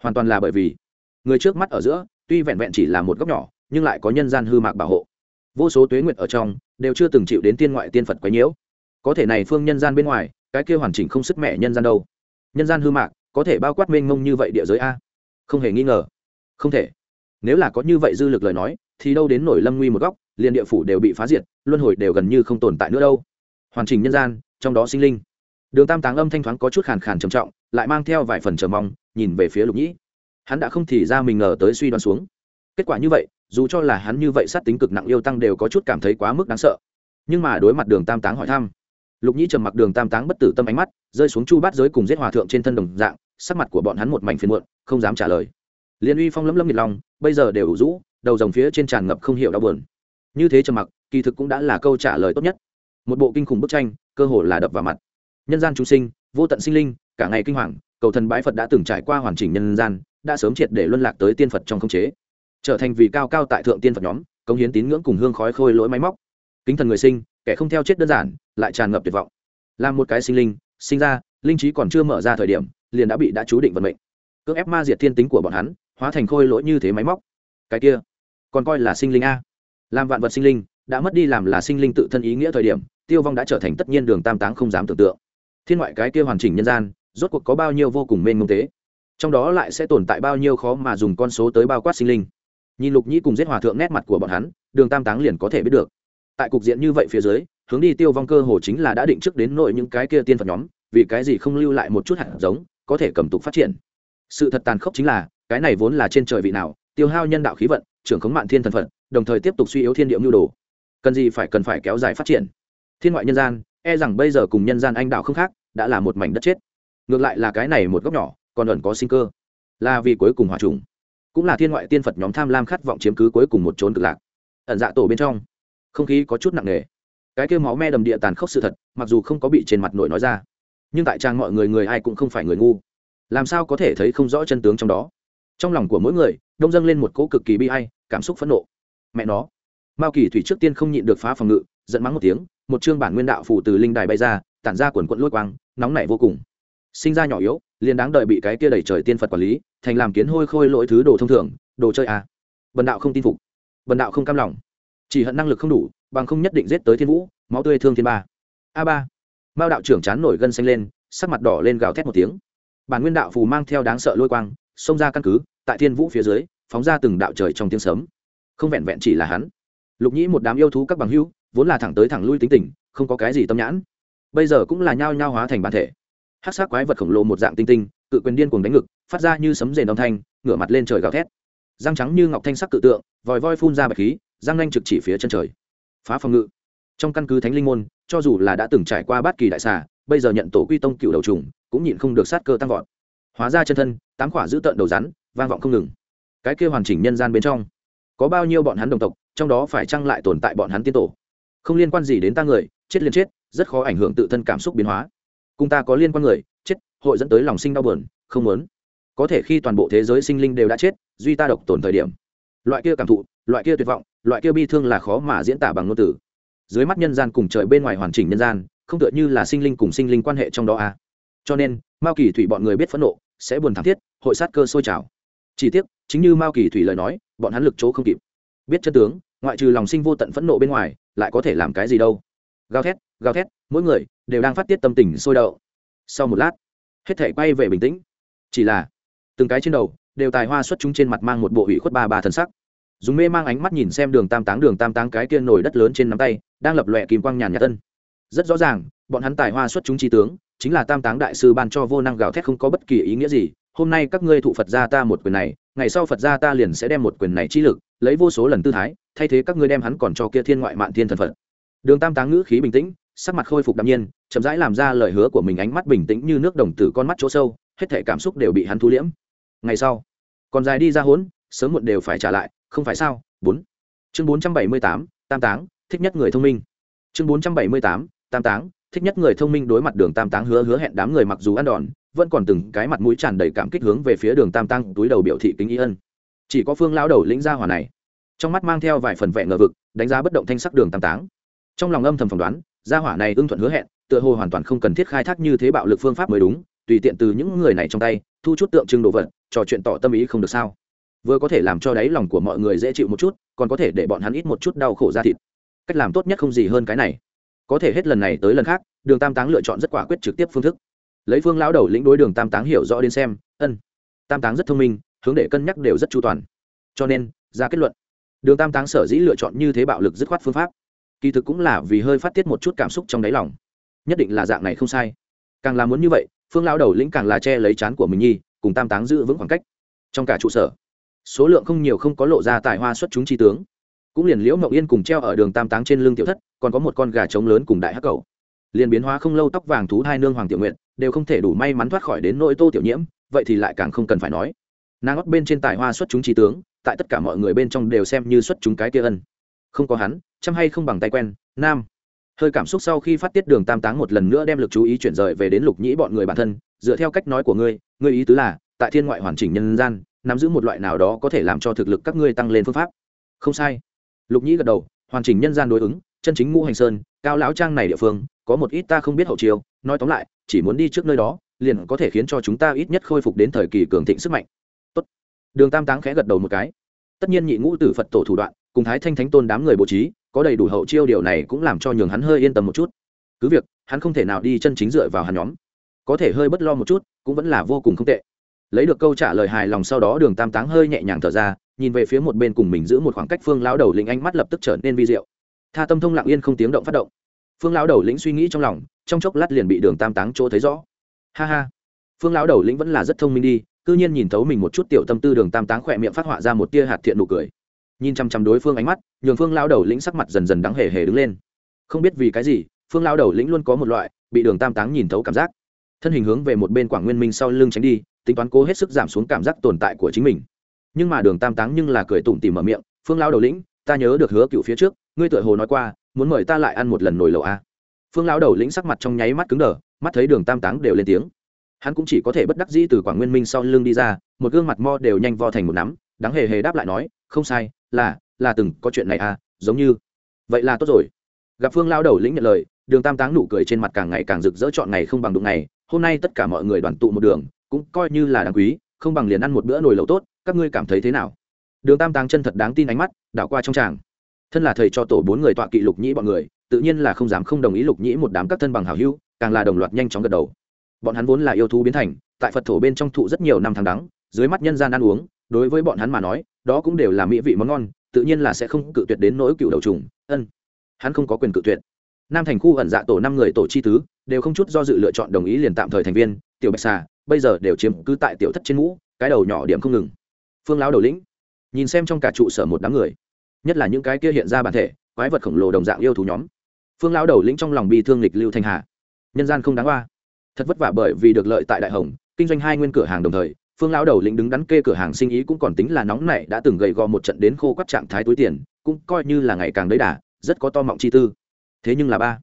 Hoàn toàn là bởi vì, người trước mắt ở giữa, tuy vẹn vẹn chỉ là một góc nhỏ, nhưng lại có nhân gian hư mạc bảo hộ. Vô số tuế nguyệt ở trong, đều chưa từng chịu đến tiên ngoại tiên phật quấy nhiễu. Có thể này phương nhân gian bên ngoài, cái kia hoàn chỉnh không sức mẹ nhân gian đâu. Nhân gian hư mạc, có thể bao quát mênh mông như vậy địa giới a? Không hề nghi ngờ. Không thể. Nếu là có như vậy dư lực lời nói, thì đâu đến nổi lâm nguy một góc, liền địa phủ đều bị phá diệt, luân hồi đều gần như không tồn tại nữa đâu. Hoàn chỉnh nhân gian, trong đó sinh linh đường tam táng âm thanh thoáng có chút khàn khàn trầm trọng, lại mang theo vài phần chờ mong, nhìn về phía lục nhĩ. Hắn đã không thì ra mình ngờ tới suy đoán xuống. Kết quả như vậy, dù cho là hắn như vậy sát tính cực nặng yêu tăng đều có chút cảm thấy quá mức đáng sợ. Nhưng mà đối mặt đường tam táng hỏi thăm, lục nhĩ trầm mặc đường tam táng bất tử tâm ánh mắt, rơi xuống chu bát giới cùng giết hòa thượng trên thân đồng dạng, sắc mặt của bọn hắn một mảnh phiền muộn, không dám trả lời. Liên uy phong lấm lấm nhiệt lòng, bây giờ đều ủ rũ, đầu dòng phía trên tràn ngập không hiểu đau buồn. Như thế trầm mặc, kỳ thực cũng đã là câu trả lời tốt nhất. Một bộ kinh khủng bức tranh, cơ hồ là đập vào mặt nhân gian chúng sinh, vô tận sinh linh, cả ngày kinh hoàng, cầu thần bái phật đã từng trải qua hoàn chỉnh nhân gian, đã sớm triệt để luân lạc tới tiên phật trong không chế. Trở thành vì cao cao tại thượng tiên phật nhóm công hiến tín ngưỡng cùng hương khói khôi lỗi máy móc. Kính thần người sinh, kẻ không theo chết đơn giản, lại tràn ngập tuyệt vọng. Làm một cái sinh linh, sinh ra, linh trí còn chưa mở ra thời điểm, liền đã bị đã chú định vận mệnh. Cưỡng ép ma diệt thiên tính của bọn hắn, hóa thành khôi lỗi như thế máy móc. Cái kia, còn coi là sinh linh a. Làm vạn vật sinh linh, đã mất đi làm là sinh linh tự thân ý nghĩa thời điểm, tiêu vong đã trở thành tất nhiên đường tam táng không dám tưởng tượng thiên ngoại cái kia hoàn chỉnh nhân gian, rốt cuộc có bao nhiêu vô cùng mênh mông tế trong đó lại sẽ tồn tại bao nhiêu khó mà dùng con số tới bao quát sinh linh? Nhìn lục nhĩ cùng giết hòa thượng nét mặt của bọn hắn, đường tam táng liền có thể biết được. Tại cục diện như vậy phía dưới, hướng đi tiêu vong cơ hồ chính là đã định trước đến nội những cái kia tiên phật nhóm, vì cái gì không lưu lại một chút hạt giống, có thể cầm tục phát triển? Sự thật tàn khốc chính là, cái này vốn là trên trời vị nào, tiêu hao nhân đạo khí vận, trưởng khống mạng thiên thần phật, đồng thời tiếp tục suy yếu thiên địa nhu đồ. Cần gì phải cần phải kéo dài phát triển? Thiên ngoại nhân gian e rằng bây giờ cùng nhân gian anh đạo không khác, đã là một mảnh đất chết. Ngược lại là cái này một góc nhỏ, còn ẩn có sinh cơ. Là vì cuối cùng hòa trùng. Cũng là thiên ngoại tiên phật nhóm tham lam khát vọng chiếm cứ cuối cùng một trốn cực lạc. Ẩn dạ tổ bên trong, không khí có chút nặng nề. Cái kêu máu me đầm địa tàn khốc sự thật, mặc dù không có bị trên mặt nội nói ra, nhưng tại trang mọi người người ai cũng không phải người ngu. Làm sao có thể thấy không rõ chân tướng trong đó? Trong lòng của mỗi người, đông dâng lên một cỗ cực kỳ bi hay cảm xúc phẫn nộ. Mẹ nó. Mao kỳ thủy trước tiên không nhịn được phá phòng ngự, giận mắng một tiếng một chương bản nguyên đạo phù từ linh đài bay ra, tản ra quần quận lôi quang, nóng nảy vô cùng. Sinh ra nhỏ yếu, liền đáng đợi bị cái kia đẩy trời tiên phật quản lý, thành làm kiến hôi khôi lỗi thứ đồ thông thường, đồ chơi à. bần đạo không tin phục. Bần đạo không cam lòng. Chỉ hận năng lực không đủ, bằng không nhất định giết tới thiên vũ, máu tươi thương thiên ba. A ba. Mao đạo trưởng chán nổi gân xanh lên, sắc mặt đỏ lên gào thét một tiếng. Bản nguyên đạo phù mang theo đáng sợ lôi quang, xông ra căn cứ, tại thiên vũ phía dưới, phóng ra từng đạo trời trong tiếng sớm không vẹn vẹn chỉ là hắn. Lục nhĩ một đám yêu thú các bằng hữu vốn là thẳng tới thẳng lui tính tình, không có cái gì tâm nhãn. Bây giờ cũng là nhao nhao hóa thành bản thể. Hát sát quái vật khổng lồ một dạng tinh tinh, cự quyền điên cuồng đánh ngực, phát ra như sấm rền âm thanh, ngửa mặt lên trời gào thét. Răng trắng như ngọc thanh sắc cự tượng, vòi voi phun ra bạch khí, răng nanh trực chỉ phía chân trời. Phá phòng ngự. Trong căn cứ thánh linh môn, cho dù là đã từng trải qua bát kỳ đại xà, bây giờ nhận tổ quy tông cựu đầu trùng, cũng nhịn không được sát cơ tăng vọt. Hóa ra chân thân, tám quả giữ tợn đầu rắn, vang vọng không ngừng. Cái kia hoàn chỉnh nhân gian bên trong, có bao nhiêu bọn hắn đồng tộc, trong đó phải chăng lại tồn tại bọn hắn tiên tổ? Không liên quan gì đến ta người, chết liền chết, rất khó ảnh hưởng tự thân cảm xúc biến hóa. Cùng ta có liên quan người, chết, hội dẫn tới lòng sinh đau buồn, không muốn. Có thể khi toàn bộ thế giới sinh linh đều đã chết, duy ta độc tồn thời điểm. Loại kia cảm thụ, loại kia tuyệt vọng, loại kia bi thương là khó mà diễn tả bằng ngôn từ. Dưới mắt nhân gian cùng trời bên ngoài hoàn chỉnh nhân gian, không tựa như là sinh linh cùng sinh linh quan hệ trong đó à. cho nên, mao kỳ thủy bọn người biết phẫn nộ, sẽ buồn thảm thiết, hội sát cơ sôi trào. Chỉ tiếc, chính như mao kỳ thủy lời nói, bọn hắn lực chỗ không kịp. Biết chân tướng ngoại trừ lòng sinh vô tận phẫn nộ bên ngoài, lại có thể làm cái gì đâu. Gào thét gào thét, mỗi người đều đang phát tiết tâm tình sôi đậu sau một lát, hết thể quay về bình tĩnh. Chỉ là, từng cái trên đầu đều tài hoa xuất chúng trên mặt mang một bộ hủy khuất ba ba thân sắc. Dùng mê mang ánh mắt nhìn xem đường tam táng, đường tam táng cái kia nổi đất lớn trên nắm tay, đang lập lòe kim quang nhàn nhạt tân rất rõ ràng, bọn hắn tài hoa xuất chúng trí tướng, chính là tam táng đại sư ban cho vô năng gào thét không có bất kỳ ý nghĩa gì. Hôm nay các ngươi thụ phật gia ta một quyền này ngày sau phật gia ta liền sẽ đem một quyền này chi lực, lấy vô số lần tư thái, thay thế các ngươi đem hắn còn cho kia thiên ngoại mạn thiên thần phật. Đường tam táng ngữ khí bình tĩnh, sắc mặt khôi phục đạm nhiên, chậm rãi làm ra lời hứa của mình ánh mắt bình tĩnh như nước đồng tử con mắt chỗ sâu, hết thể cảm xúc đều bị hắn thu liễm. Ngày sau còn dài đi ra hốn, sớm muộn đều phải trả lại, không phải sao? Bốn. Chương bốn trăm bảy mươi tám, tam táng, thích nhất người thông minh. Chương bốn trăm bảy mươi tám, tam táng, thích nhất người thông minh đối mặt đường tam táng hứa hứa hẹn đám người mặc dù ăn đòn vẫn còn từng cái mặt mũi tràn đầy cảm kích hướng về phía đường tam tăng túi đầu biểu thị kính y ân. Chỉ có phương lão đầu lĩnh gia hỏa này, trong mắt mang theo vài phần vẹn ngờ vực, đánh giá bất động thanh sắc đường tam táng. Trong lòng âm thầm phỏng đoán, gia hỏa này ưng thuận hứa hẹn, tựa hồ hoàn toàn không cần thiết khai thác như thế bạo lực phương pháp mới đúng, tùy tiện từ những người này trong tay, thu chút tượng trưng đồ vật, trò chuyện tỏ tâm ý không được sao. Vừa có thể làm cho đáy lòng của mọi người dễ chịu một chút, còn có thể để bọn hắn ít một chút đau khổ ra thịt. Cách làm tốt nhất không gì hơn cái này. Có thể hết lần này tới lần khác, đường tam táng lựa chọn rất quả quyết trực tiếp phương thức lấy phương lão đầu lĩnh đối đường tam táng hiểu rõ đến xem, ân, tam táng rất thông minh, hướng để cân nhắc đều rất chu toàn. Cho nên, ra kết luận, đường tam táng sở dĩ lựa chọn như thế bạo lực dứt khoát phương pháp, kỳ thực cũng là vì hơi phát tiết một chút cảm xúc trong đáy lòng. Nhất định là dạng này không sai. Càng là muốn như vậy, phương lão đầu lĩnh càng là che lấy chán của mình nhi, cùng tam táng giữ vững khoảng cách. Trong cả trụ sở, số lượng không nhiều không có lộ ra tài hoa xuất chúng tri tướng. Cũng liền liễu mậu yên cùng treo ở đường tam táng trên lưng tiểu thất, còn có một con gà trống lớn cùng đại hắc cầu. Liền biến hóa không lâu, tóc vàng thú hai nương hoàng tiểu nguyện đều không thể đủ may mắn thoát khỏi đến nỗi tô tiểu nhiễm, vậy thì lại càng không cần phải nói. Nàng óc bên trên tài hoa xuất chúng trí tướng, tại tất cả mọi người bên trong đều xem như xuất chúng cái kia ân. Không có hắn, chăm hay không bằng tay quen, nam. Hơi cảm xúc sau khi phát tiết đường tam táng một lần nữa đem lực chú ý chuyển rời về đến lục nhĩ bọn người bản thân, dựa theo cách nói của ngươi ngươi ý tứ là, tại thiên ngoại hoàn chỉnh nhân gian, nắm giữ một loại nào đó có thể làm cho thực lực các ngươi tăng lên phương pháp. Không sai. Lục nhĩ gật đầu, hoàn chỉnh nhân gian đối ứng, chân chính ngũ hành sơn, cao lão trang này địa phương, có một ít ta không biết hậu chiêu nói tóm lại, chỉ muốn đi trước nơi đó, liền có thể khiến cho chúng ta ít nhất khôi phục đến thời kỳ cường thịnh sức mạnh. Tốt. đường tam táng khẽ gật đầu một cái. Tất nhiên nhị ngũ tử phật tổ thủ đoạn, cùng thái thanh thánh tôn đám người bố trí, có đầy đủ hậu chiêu điều này cũng làm cho nhường hắn hơi yên tâm một chút. Cứ việc, hắn không thể nào đi chân chính dựa vào hắn nhóm. Có thể hơi bất lo một chút, cũng vẫn là vô cùng không tệ. Lấy được câu trả lời hài lòng sau đó đường tam táng hơi nhẹ nhàng thở ra, nhìn về phía một bên cùng mình giữ một khoảng cách phương lão đầu lĩnh ánh mắt lập tức trở nên vi diệu. Tha tâm thông lặng yên không tiếng động phát động. Phương lão đầu lĩnh suy nghĩ trong lòng trong chốc lát liền bị đường tam táng chỗ thấy rõ. Ha ha. Phương lão đầu lĩnh vẫn là rất thông minh đi, cư nhiên nhìn thấu mình một chút tiểu tâm tư đường tam táng khỏe miệng phát họa ra một tia hạt thiện nụ cười. Nhìn chăm chăm đối phương ánh mắt, nhường phương lão đầu lĩnh sắc mặt dần dần đắng hề hề đứng lên. Không biết vì cái gì, phương lão đầu lĩnh luôn có một loại bị đường tam táng nhìn thấu cảm giác. Thân hình hướng về một bên quảng nguyên minh sau lưng tránh đi, tính toán cố hết sức giảm xuống cảm giác tồn tại của chính mình. Nhưng mà đường tam táng nhưng là cười tủm tỉm mở miệng, phương lão đầu lĩnh, ta nhớ được hứa cựu phía trước, ngươi tựa hồ nói qua, muốn mời ta lại ăn một lần nồi lẩu a phương lão đầu lĩnh sắc mặt trong nháy mắt cứng đờ, mắt thấy đường tam táng đều lên tiếng. Hắn cũng chỉ có thể bất đắc dĩ từ quảng nguyên minh sau lưng đi ra, một gương mặt mo đều nhanh vo thành một nắm, đáng hề hề đáp lại nói, không sai, là là từng có chuyện này à giống như. Vậy là tốt rồi. Gặp phương lao đầu lĩnh nhận lời, đường tam táng nụ cười trên mặt càng ngày càng rực rỡ chọn ngày không bằng đụng ngày, hôm nay tất cả mọi người đoàn tụ một đường, cũng coi như là đáng quý, không bằng liền ăn một bữa nồi lẩu tốt, các ngươi cảm thấy thế nào? Đường tam táng chân thật đáng tin ánh mắt, đảo qua trong tràng. Thân là thầy cho tổ bốn người tọa kỵ lục nhĩ bọn người tự nhiên là không dám không đồng ý lục nhĩ một đám các thân bằng hảo hữu, càng là đồng loạt nhanh chóng gật đầu. Bọn hắn vốn là yêu thú biến thành, tại phật thổ bên trong thụ rất nhiều năm tháng đắng, dưới mắt nhân gian ăn uống, đối với bọn hắn mà nói, đó cũng đều là mỹ vị món ngon, tự nhiên là sẽ không cự tuyệt đến nỗi cựu đầu trùng, ân. Hắn không có quyền cự tuyệt. Nam thành khu ẩn dạ tổ năm người tổ chi tứ, đều không chút do dự lựa chọn đồng ý liền tạm thời thành viên, tiểu bạch xà, bây giờ đều chiếm cứ tại tiểu thất trên mũ cái đầu nhỏ điểm không ngừng. Phương lão đầu lĩnh, nhìn xem trong cả trụ sở một đám người, nhất là những cái kia hiện ra bản thể, quái vật khổng lồ đồng dạng yêu thú nhóm phương lão đầu lĩnh trong lòng bi thương lịch lưu thanh hà. Nhân gian không đáng qua thật vất vả bởi vì được lợi tại đại hồng, kinh doanh hai nguyên cửa hàng đồng thời, phương lão đầu lĩnh đứng đắn kê cửa hàng sinh ý cũng còn tính là nóng nảy đã từng gầy gò một trận đến khô quắt trạng thái túi tiền, cũng coi như là ngày càng đấy đà, rất có to mọng chi tư. Thế nhưng là ba,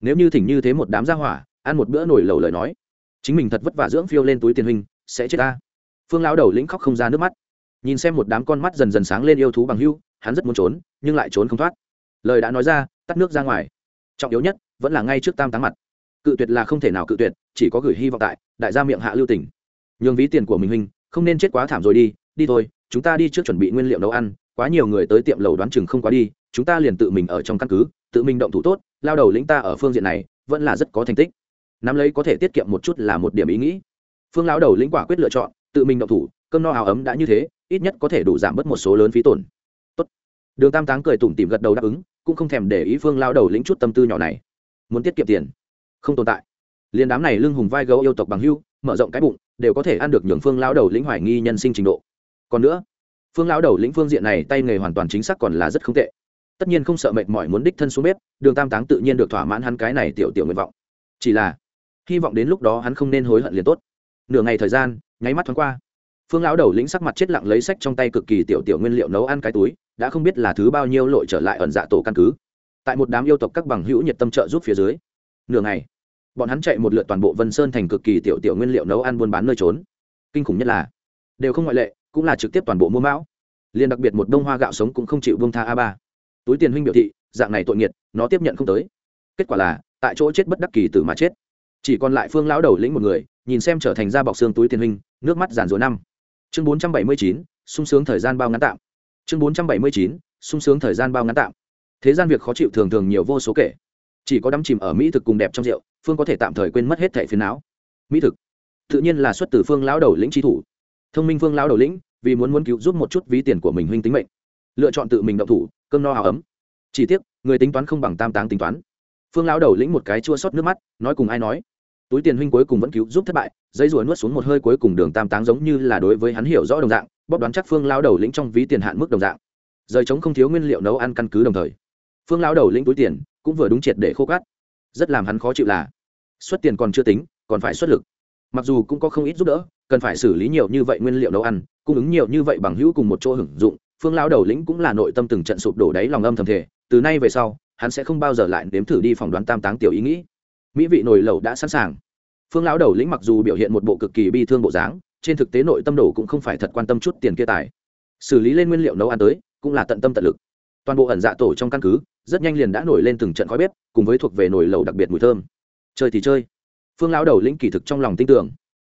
nếu như thỉnh như thế một đám gia hỏa, ăn một bữa nổi lầu lời nói, chính mình thật vất vả dưỡng phiêu lên túi tiền huynh, sẽ chết ta. Phương lão đầu lĩnh khóc không ra nước mắt. Nhìn xem một đám con mắt dần dần sáng lên yêu thú bằng hưu, hắn rất muốn trốn, nhưng lại trốn không thoát. Lời đã nói ra, tắt nước ra ngoài trọng yếu nhất, vẫn là ngay trước tam táng mặt. Cự tuyệt là không thể nào cự tuyệt, chỉ có gửi hy vọng tại, đại gia miệng hạ lưu tỉnh nhường ví tiền của mình huynh, không nên chết quá thảm rồi đi đi thôi, chúng ta đi trước chuẩn bị nguyên liệu nấu ăn, quá nhiều người tới tiệm lầu đoán chừng không quá đi, chúng ta liền tự mình ở trong căn cứ, tự mình động thủ tốt, lao đầu lĩnh ta ở phương diện này, vẫn là rất có thành tích. Nắm lấy có thể tiết kiệm một chút là một điểm ý nghĩ. Phương lao đầu lĩnh quả quyết lựa chọn, tự mình động thủ, cơm no áo ấm đã như thế, ít nhất có thể đủ giảm bớt một số lớn phí tổn. Tốt. đường tam táng cười tủm tìm gật đầu đáp ứng cũng không thèm để ý phương lao đầu lĩnh chút tâm tư nhỏ này. Muốn tiết kiệm tiền? Không tồn tại. Liên đám này lưng hùng vai gấu yêu tộc bằng hưu, mở rộng cái bụng, đều có thể ăn được nhường phương lao đầu lĩnh hoài nghi nhân sinh trình độ. Còn nữa, phương lao đầu lĩnh phương diện này tay nghề hoàn toàn chính xác còn là rất không tệ. Tất nhiên không sợ mệt mỏi muốn đích thân xuống bếp, đường tam táng tự nhiên được thỏa mãn hắn cái này tiểu tiểu nguyện vọng. Chỉ là, hy vọng đến lúc đó hắn không nên hối hận liền tốt. Nửa ngày thời gian, nháy mắt thoáng qua phương lão đầu lĩnh sắc mặt chết lặng lấy sách trong tay cực kỳ tiểu tiểu nguyên liệu nấu ăn cái túi, đã không biết là thứ bao nhiêu lội trở lại ẩn dạ tổ căn cứ. Tại một đám yêu tộc các bằng hữu nhiệt tâm trợ giúp phía dưới, nửa ngày, bọn hắn chạy một lượt toàn bộ vân sơn thành cực kỳ tiểu tiểu nguyên liệu nấu ăn buôn bán nơi trốn. Kinh khủng nhất là, đều không ngoại lệ, cũng là trực tiếp toàn bộ mua mão. Liền đặc biệt một đông hoa gạo sống cũng không chịu bông tha a ba. Túi tiền huynh biểu thị, dạng này tội nghiệt, nó tiếp nhận không tới. Kết quả là, tại chỗ chết bất đắc kỳ tử mà chết. Chỉ còn lại phương lão đầu lĩnh một người, nhìn xem trở thành ra bọc xương túi tiền huynh, nước mắt giàn rủa năm chương bốn trăm bảy mươi chín, sung sướng thời gian bao ngắn tạm. Chương bốn trăm bảy mươi chín, sung sướng thời gian bao ngắn tạm. Thế gian việc khó chịu thường thường nhiều vô số kể. Chỉ có đắm chìm ở mỹ thực cùng đẹp trong rượu, phương có thể tạm thời quên mất hết thẻ phiền não. Mỹ thực, tự nhiên là xuất từ phương lão đầu lĩnh chi thủ. Thông minh phương lão đầu lĩnh, vì muốn muốn cứu giúp một chút ví tiền của mình huynh tính mệnh. Lựa chọn tự mình động thủ, cơm no hào ấm. Chỉ tiếc, người tính toán không bằng tam táng tính toán. Phương lão đầu lĩnh một cái chua xót nước mắt, nói cùng ai nói? Túi tiền huynh cuối cùng vẫn cứu giúp thất bại, dây rùa nuốt xuống một hơi cuối cùng đường tam táng giống như là đối với hắn hiểu rõ đồng dạng, bóp đoán chắc phương lao đầu lĩnh trong ví tiền hạn mức đồng dạng. Rời chống không thiếu nguyên liệu nấu ăn căn cứ đồng thời, phương lao đầu lĩnh túi tiền cũng vừa đúng triệt để khô cát. Rất làm hắn khó chịu là, xuất tiền còn chưa tính, còn phải xuất lực. Mặc dù cũng có không ít giúp đỡ, cần phải xử lý nhiều như vậy nguyên liệu nấu ăn, cung ứng nhiều như vậy bằng hữu cùng một chỗ hưởng dụng, phương lao đầu lĩnh cũng là nội tâm từng trận sụp đổ đáy lòng âm thầm thể từ nay về sau, hắn sẽ không bao giờ lại nếm thử đi phỏng đoán tam táng tiểu ý nghĩ mỹ vị nồi lẩu đã sẵn sàng. Phương lão đầu lĩnh mặc dù biểu hiện một bộ cực kỳ bi thương bộ dáng, trên thực tế nội tâm đồ cũng không phải thật quan tâm chút tiền kia tài. Xử lý lên nguyên liệu nấu ăn tới, cũng là tận tâm tận lực. Toàn bộ ẩn dạ tổ trong căn cứ, rất nhanh liền đã nổi lên từng trận khói bếp, cùng với thuộc về nồi lẩu đặc biệt mùi thơm. Chơi thì chơi. Phương lão đầu lĩnh kỳ thực trong lòng tin tưởng.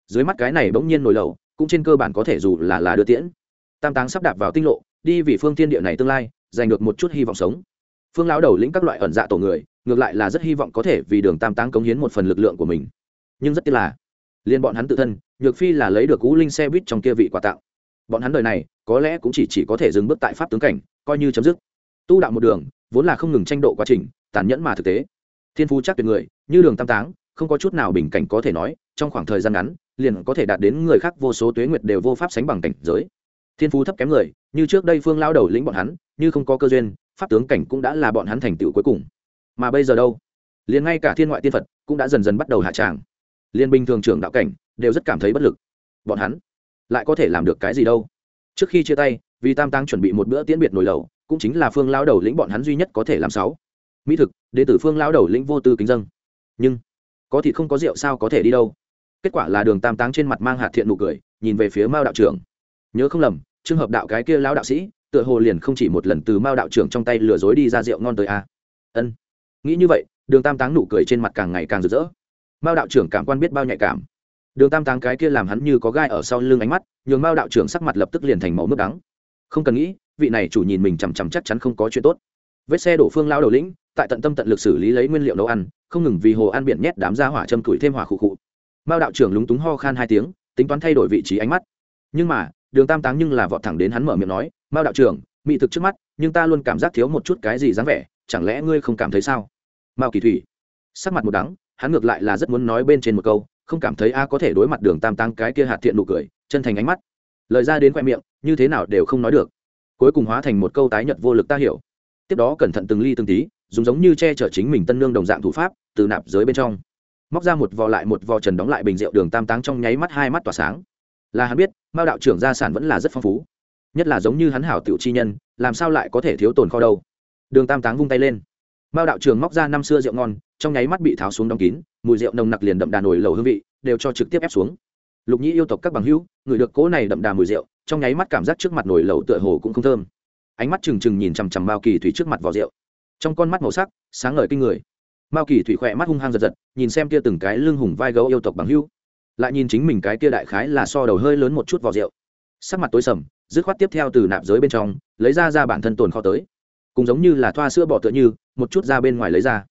Dưới mắt cái này bỗng nhiên nồi lẩu, cũng trên cơ bản có thể dù là là đưa tiễn. Tam táng sắp đạp vào tinh lộ, đi vì phương thiên địa này tương lai, giành được một chút hy vọng sống. Phương lão đầu lĩnh các loại ẩn dạ tổ người ngược lại là rất hy vọng có thể vì đường tam táng cống hiến một phần lực lượng của mình. Nhưng rất tiếc là liên bọn hắn tự thân nhược phi là lấy được cú linh xe buýt trong kia vị quà tặng bọn hắn đời này có lẽ cũng chỉ, chỉ có thể dừng bước tại pháp tướng cảnh coi như chấm dứt. Tu đạo một đường vốn là không ngừng tranh độ quá trình tàn nhẫn mà thực tế. Thiên phú chắc tuyệt người như đường tam táng không có chút nào bình cảnh có thể nói trong khoảng thời gian ngắn liền có thể đạt đến người khác vô số tuế nguyệt đều vô pháp sánh bằng cảnh giới. Thiên phú thấp kém người như trước đây phương lao đầu lĩnh bọn hắn như không có cơ duyên pháp tướng cảnh cũng đã là bọn hắn thành tựu cuối cùng mà bây giờ đâu? Liền ngay cả thiên ngoại tiên phật cũng đã dần dần bắt đầu hạ tràng. Liên bình thường trưởng đạo cảnh đều rất cảm thấy bất lực. Bọn hắn lại có thể làm được cái gì đâu? Trước khi chia tay, vì tam tăng chuẩn bị một bữa tiễn biệt nổi lầu cũng chính là phương lao đầu lĩnh bọn hắn duy nhất có thể làm sáu. Mỹ thực đệ tử phương lao đầu lĩnh vô tư kính dân nhưng, có thịt không có rượu sao có thể đi đâu? Kết quả là đường tam táng trên mặt mang hạt thiện nụ cười, nhìn về phía mao đạo trưởng. Nhớ không lầm, trường hợp đạo cái kia lao đạo sĩ, tựa hồ liền không chỉ một lần từ mao đạo trưởng trong tay lừa dối đi ra rượu ngon tới a. Ân nghĩ như vậy, đường tam táng nụ cười trên mặt càng ngày càng rực rỡ. Mao đạo trưởng cảm quan biết bao nhạy cảm. Đường tam táng cái kia làm hắn như có gai ở sau lưng ánh mắt, nhường mao đạo trưởng sắc mặt lập tức liền thành màu mức đắng. Không cần nghĩ, vị này chủ nhìn mình chằm chằm chắc chắn không có chuyện tốt. Vết xe đổ phương lao đầu lĩnh, tại tận tâm tận lực xử lý lấy nguyên liệu nấu ăn, không ngừng vì hồ ăn biển nhét đám ra hỏa châm củi thêm hỏa khụ khụ. Mao đạo trưởng lúng túng ho khan hai tiếng, tính toán thay đổi vị trí ánh mắt. Nhưng mà, đường tam táng nhưng là vọt thẳng đến hắn mở miệng nói, mao đạo trưởng, mỹ thực trước mắt, nhưng ta luôn cảm giác thiếu một chút cái gì dáng vẻ chẳng lẽ ngươi không cảm thấy sao? Mao kỳ thủy, sắc mặt một đắng, hắn ngược lại là rất muốn nói bên trên một câu, không cảm thấy a có thể đối mặt đường tam tăng cái kia hạt thiện nụ cười, chân thành ánh mắt. Lời ra đến khoe miệng, như thế nào đều không nói được. Cuối cùng hóa thành một câu tái nhật vô lực ta hiểu. Tiếp đó cẩn thận từng ly từng tí, dùng giống như che chở chính mình tân nương đồng dạng thủ pháp, từ nạp giới bên trong. Móc ra một vò lại một vò trần đóng lại bình rượu đường tam táng trong nháy mắt hai mắt tỏa sáng. Là hắn biết, mao đạo trưởng gia sản vẫn là rất phong phú. Nhất là giống như hắn hảo tiểu chi nhân, làm sao lại có thể thiếu tồn kho đâu? Đường tam táng vung tay lên. Mao đạo trường móc ra năm xưa rượu ngon, trong nháy mắt bị tháo xuống đóng kín, mùi rượu nồng nặc liền đậm đà nổi lầu hương vị, đều cho trực tiếp ép xuống. Lục nhĩ yêu tộc các bằng hữu, người được cố này đậm đà mùi rượu, trong nháy mắt cảm giác trước mặt nổi lầu tựa hồ cũng không thơm. Ánh mắt trừng trừng nhìn chằm chằm mao kỳ thủy trước mặt vỏ rượu. Trong con mắt màu sắc, sáng ngời kinh người. Mao kỳ thủy khỏe mắt hung hăng giật giật, nhìn xem kia từng cái lưng hùng vai gấu yêu tộc bằng hữu. Lại nhìn chính mình cái kia đại khái là so đầu hơi lớn một chút vỏ rượu. Sắc mặt tối sầm, dứt khoát tiếp theo từ nạp giới bên trong, lấy ra ra bản thân tồn kho tới cũng giống như là thoa sữa bỏ tựa như, một chút ra bên ngoài lấy ra.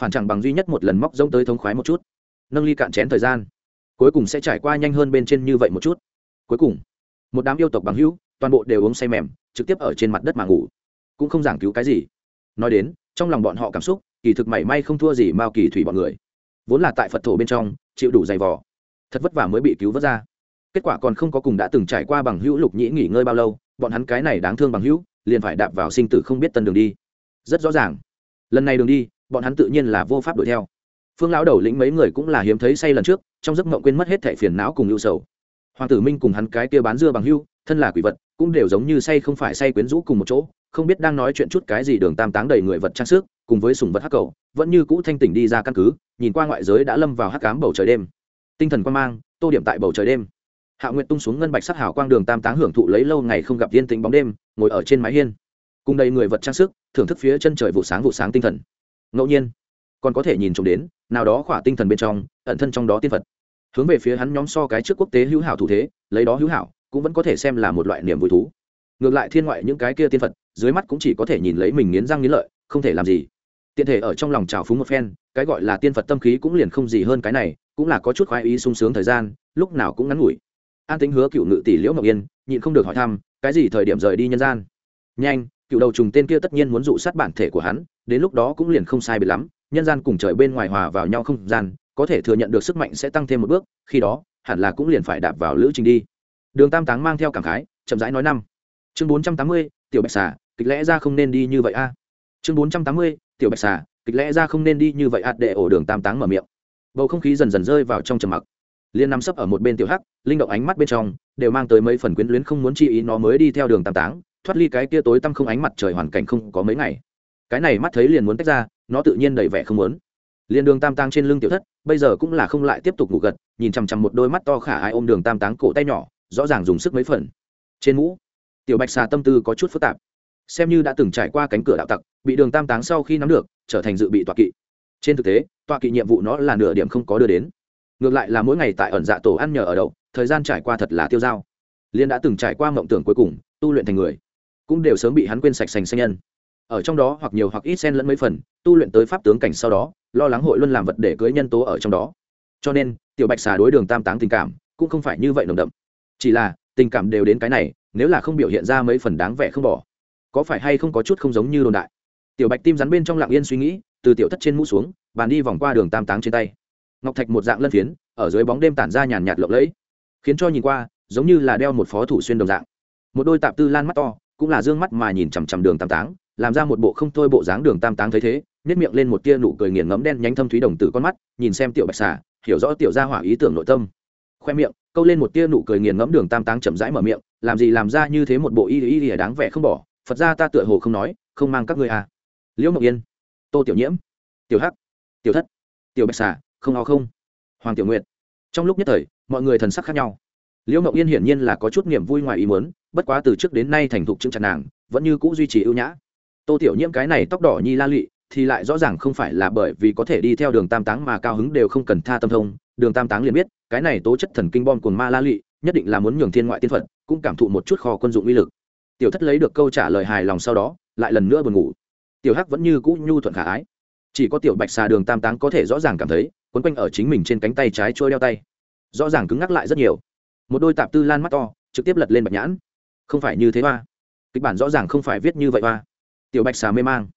Phản chẳng bằng duy nhất một lần móc rông tới thống khoái một chút. Nâng ly cạn chén thời gian. Cuối cùng sẽ trải qua nhanh hơn bên trên như vậy một chút. Cuối cùng, một đám yêu tộc bằng hữu, toàn bộ đều uống say mềm, trực tiếp ở trên mặt đất mà ngủ. Cũng không giảng cứu cái gì. Nói đến, trong lòng bọn họ cảm xúc, kỳ thực mảy may không thua gì mao kỳ thủy bọn người. Vốn là tại phật thổ bên trong, chịu đủ dày vò. Thật vất vả mới bị cứu vớt ra. Kết quả còn không có cùng đã từng trải qua bằng hữu lục nhĩ nghỉ ngơi bao lâu, bọn hắn cái này đáng thương bằng hữu liền phải đạp vào sinh tử không biết tân đường đi. Rất rõ ràng. Lần này đường đi, bọn hắn tự nhiên là vô pháp đuổi theo. Phương lão đầu lĩnh mấy người cũng là hiếm thấy say lần trước, trong giấc mộng quên mất hết thẻ phiền não cùng ưu sầu. Hoàng tử minh cùng hắn cái kia bán dưa bằng hưu, thân là quỷ vật, cũng đều giống như say không phải say quyến rũ cùng một chỗ, không biết đang nói chuyện chút cái gì đường tam táng đầy người vật trang sức, cùng với sùng vật hắc cầu, vẫn như cũ thanh tỉnh đi ra căn cứ, nhìn qua ngoại giới đã lâm vào hắc cám bầu trời đêm. Tinh thần quan mang, tô điểm tại bầu trời đêm hạ nguyện tung xuống ngân bạch sắc hảo quang đường tam táng hưởng thụ lấy lâu ngày không gặp yên tĩnh bóng đêm, ngồi ở trên mái hiên. Cùng đầy người vật trang sức, thưởng thức phía chân trời vụ sáng vụ sáng tinh thần. Ngẫu nhiên, còn có thể nhìn trộm đến, nào đó khỏa tinh thần bên trong, ẩn thân trong đó tiên phật. Hướng về phía hắn nhóm so cái trước quốc tế hữu hảo thủ thế, lấy đó hữu hảo, cũng vẫn có thể xem là một loại niềm vui thú. Ngược lại thiên ngoại những cái kia tiên phật, dưới mắt cũng chỉ có thể nhìn lấy mình nghiến răng nghiến lợi, không thể làm gì. Tiện thể ở trong lòng trào phúng một phen, cái gọi là tiên phật tâm khí cũng liền không gì hơn cái này, cũng là có chút khoái ý sung sướng thời gian, lúc nào cũng ngắn ngủi an tính hứa cựu ngự tỷ liễu ngọc yên, nhịn không được hỏi thăm, cái gì thời điểm rời đi nhân gian? Nhanh, cựu đầu trùng tên kia tất nhiên muốn dụ sát bản thể của hắn, đến lúc đó cũng liền không sai bị lắm, nhân gian cùng trời bên ngoài hòa vào nhau không gian, có thể thừa nhận được sức mạnh sẽ tăng thêm một bước, khi đó, hẳn là cũng liền phải đạp vào lữ trình đi. Đường tam táng mang theo cảm khái, chậm rãi nói năm. Chương bốn trăm tám mươi, tiểu bạch xà, kịch lẽ ra không nên đi như vậy a. Chương bốn trăm tám mươi, tiểu bạch xà, kịch lẽ ra không nên đi như vậy ạt để ổ đường tam táng mở miệng. Bầu không khí dần dần rơi vào trong trầm mặc. Liên nằm sấp ở một bên tiểu hắc linh động ánh mắt bên trong, đều mang tới mấy phần quyến luyến không muốn chi ý nó mới đi theo đường tam táng, thoát ly cái kia tối tăm không ánh mặt trời hoàn cảnh không có mấy ngày. Cái này mắt thấy liền muốn tách ra, nó tự nhiên đầy vẻ không muốn. Liền đường tam táng trên lưng tiểu thất, bây giờ cũng là không lại tiếp tục ngủ gật, nhìn chằm chằm một đôi mắt to khả ai ôm đường tam táng cổ tay nhỏ, rõ ràng dùng sức mấy phần. Trên mũ, tiểu bạch xà tâm tư có chút phức tạp. Xem như đã từng trải qua cánh cửa đạo tặc, bị đường tam táng sau khi nắm được, trở thành dự bị tọa kỵ. Trên thực tế, tọa kỵ nhiệm vụ nó là nửa điểm không có đưa đến. Ngược lại là mỗi ngày tại ẩn dạ tổ ăn nhờ ở đậu thời gian trải qua thật là tiêu dao. Liên đã từng trải qua mộng tưởng cuối cùng, tu luyện thành người, cũng đều sớm bị hắn quên sạch sành xanh nhân. Ở trong đó hoặc nhiều hoặc ít xen lẫn mấy phần, tu luyện tới pháp tướng cảnh sau đó, lo lắng hội luôn làm vật để cưới nhân tố ở trong đó. Cho nên, tiểu bạch xà đối đường tam táng tình cảm cũng không phải như vậy nồng đậm. Chỉ là, tình cảm đều đến cái này, nếu là không biểu hiện ra mấy phần đáng vẻ không bỏ, có phải hay không có chút không giống như đồn đại? Tiểu bạch tim rắn bên trong lặng yên suy nghĩ, từ tiểu thất trên mũ xuống, bàn đi vòng qua đường tam táng trên tay. Ngọc thạch một dạng lân phiến, ở dưới bóng đêm tản ra nhàn nhạt lộng lẫy khiến cho nhìn qua, giống như là đeo một phó thủ xuyên đồng dạng. Một đôi tạp tư lan mắt to, cũng là d ư ơ n g mắt mà nhìn chằm chằm đường tam táng, làm ra một bộ không thôi bộ dáng đường tam táng thấy thế nhét miệng lên một tia nụ cười nghiền ngấm đen nhánh thâm thúy đồng tử con mắt, nhìn xem tiểu bạch xà, hiểu rõ tiểu gia hỏa ý tưởng nội tâm. Khoe miệng, câu lên một tia nụ cười nghiền ngẫm đường tam táng chậm rãi mở miệng, làm gì làm ra như thế một bộ y y y đáng vẻ không bỏ, phật ra ta tựa hồ không nói, không mang các ngươi à. Liễu mộng yên, tô tiểu nhiễm, tiểu hắc, tiểu thất, tiểu bạch xà, không ao không? Hoàng tiểu nguyệt. Trong lúc nhất thời mọi người thần sắc khác nhau. Liễu mộng yên hiển nhiên là có chút niềm vui ngoài ý muốn, bất quá từ trước đến nay thành thục chứng chặt nàng, vẫn như c ũ duy trì ưu nhã. Tô tiểu nhiễm cái này tóc đỏ nhi la lụy thì lại rõ ràng không phải là bởi vì có thể đi theo đường tam táng mà cao hứng đều không cần tha tâm thông, đường tam táng liền biết, cái này tố chất thần kinh bom của ma la lụy nhất định là muốn nhường thiên ngoại tiên phật, cũng cảm thụ một chút kho quân dụng uy lực. Tiểu thất lấy được câu trả lời hài lòng sau đó, lại lần nữa buồn ngủ. Tiểu hắc vẫn như cũ nhu thuận khả ái. Chỉ có tiểu bạch xà đường tam táng có thể rõ ràng cảm thấy, quấn quanh ở chính mình trên cánh tay trái trôi đeo tay rõ ràng cứng ngắc lại rất nhiều. Một đôi tạp tư lan mắt to, trực tiếp lật lên bạch nhãn. Không phải như thế hoa. Kịch bản rõ ràng không phải viết như vậy hoa. Tiểu bạch xà mê mang.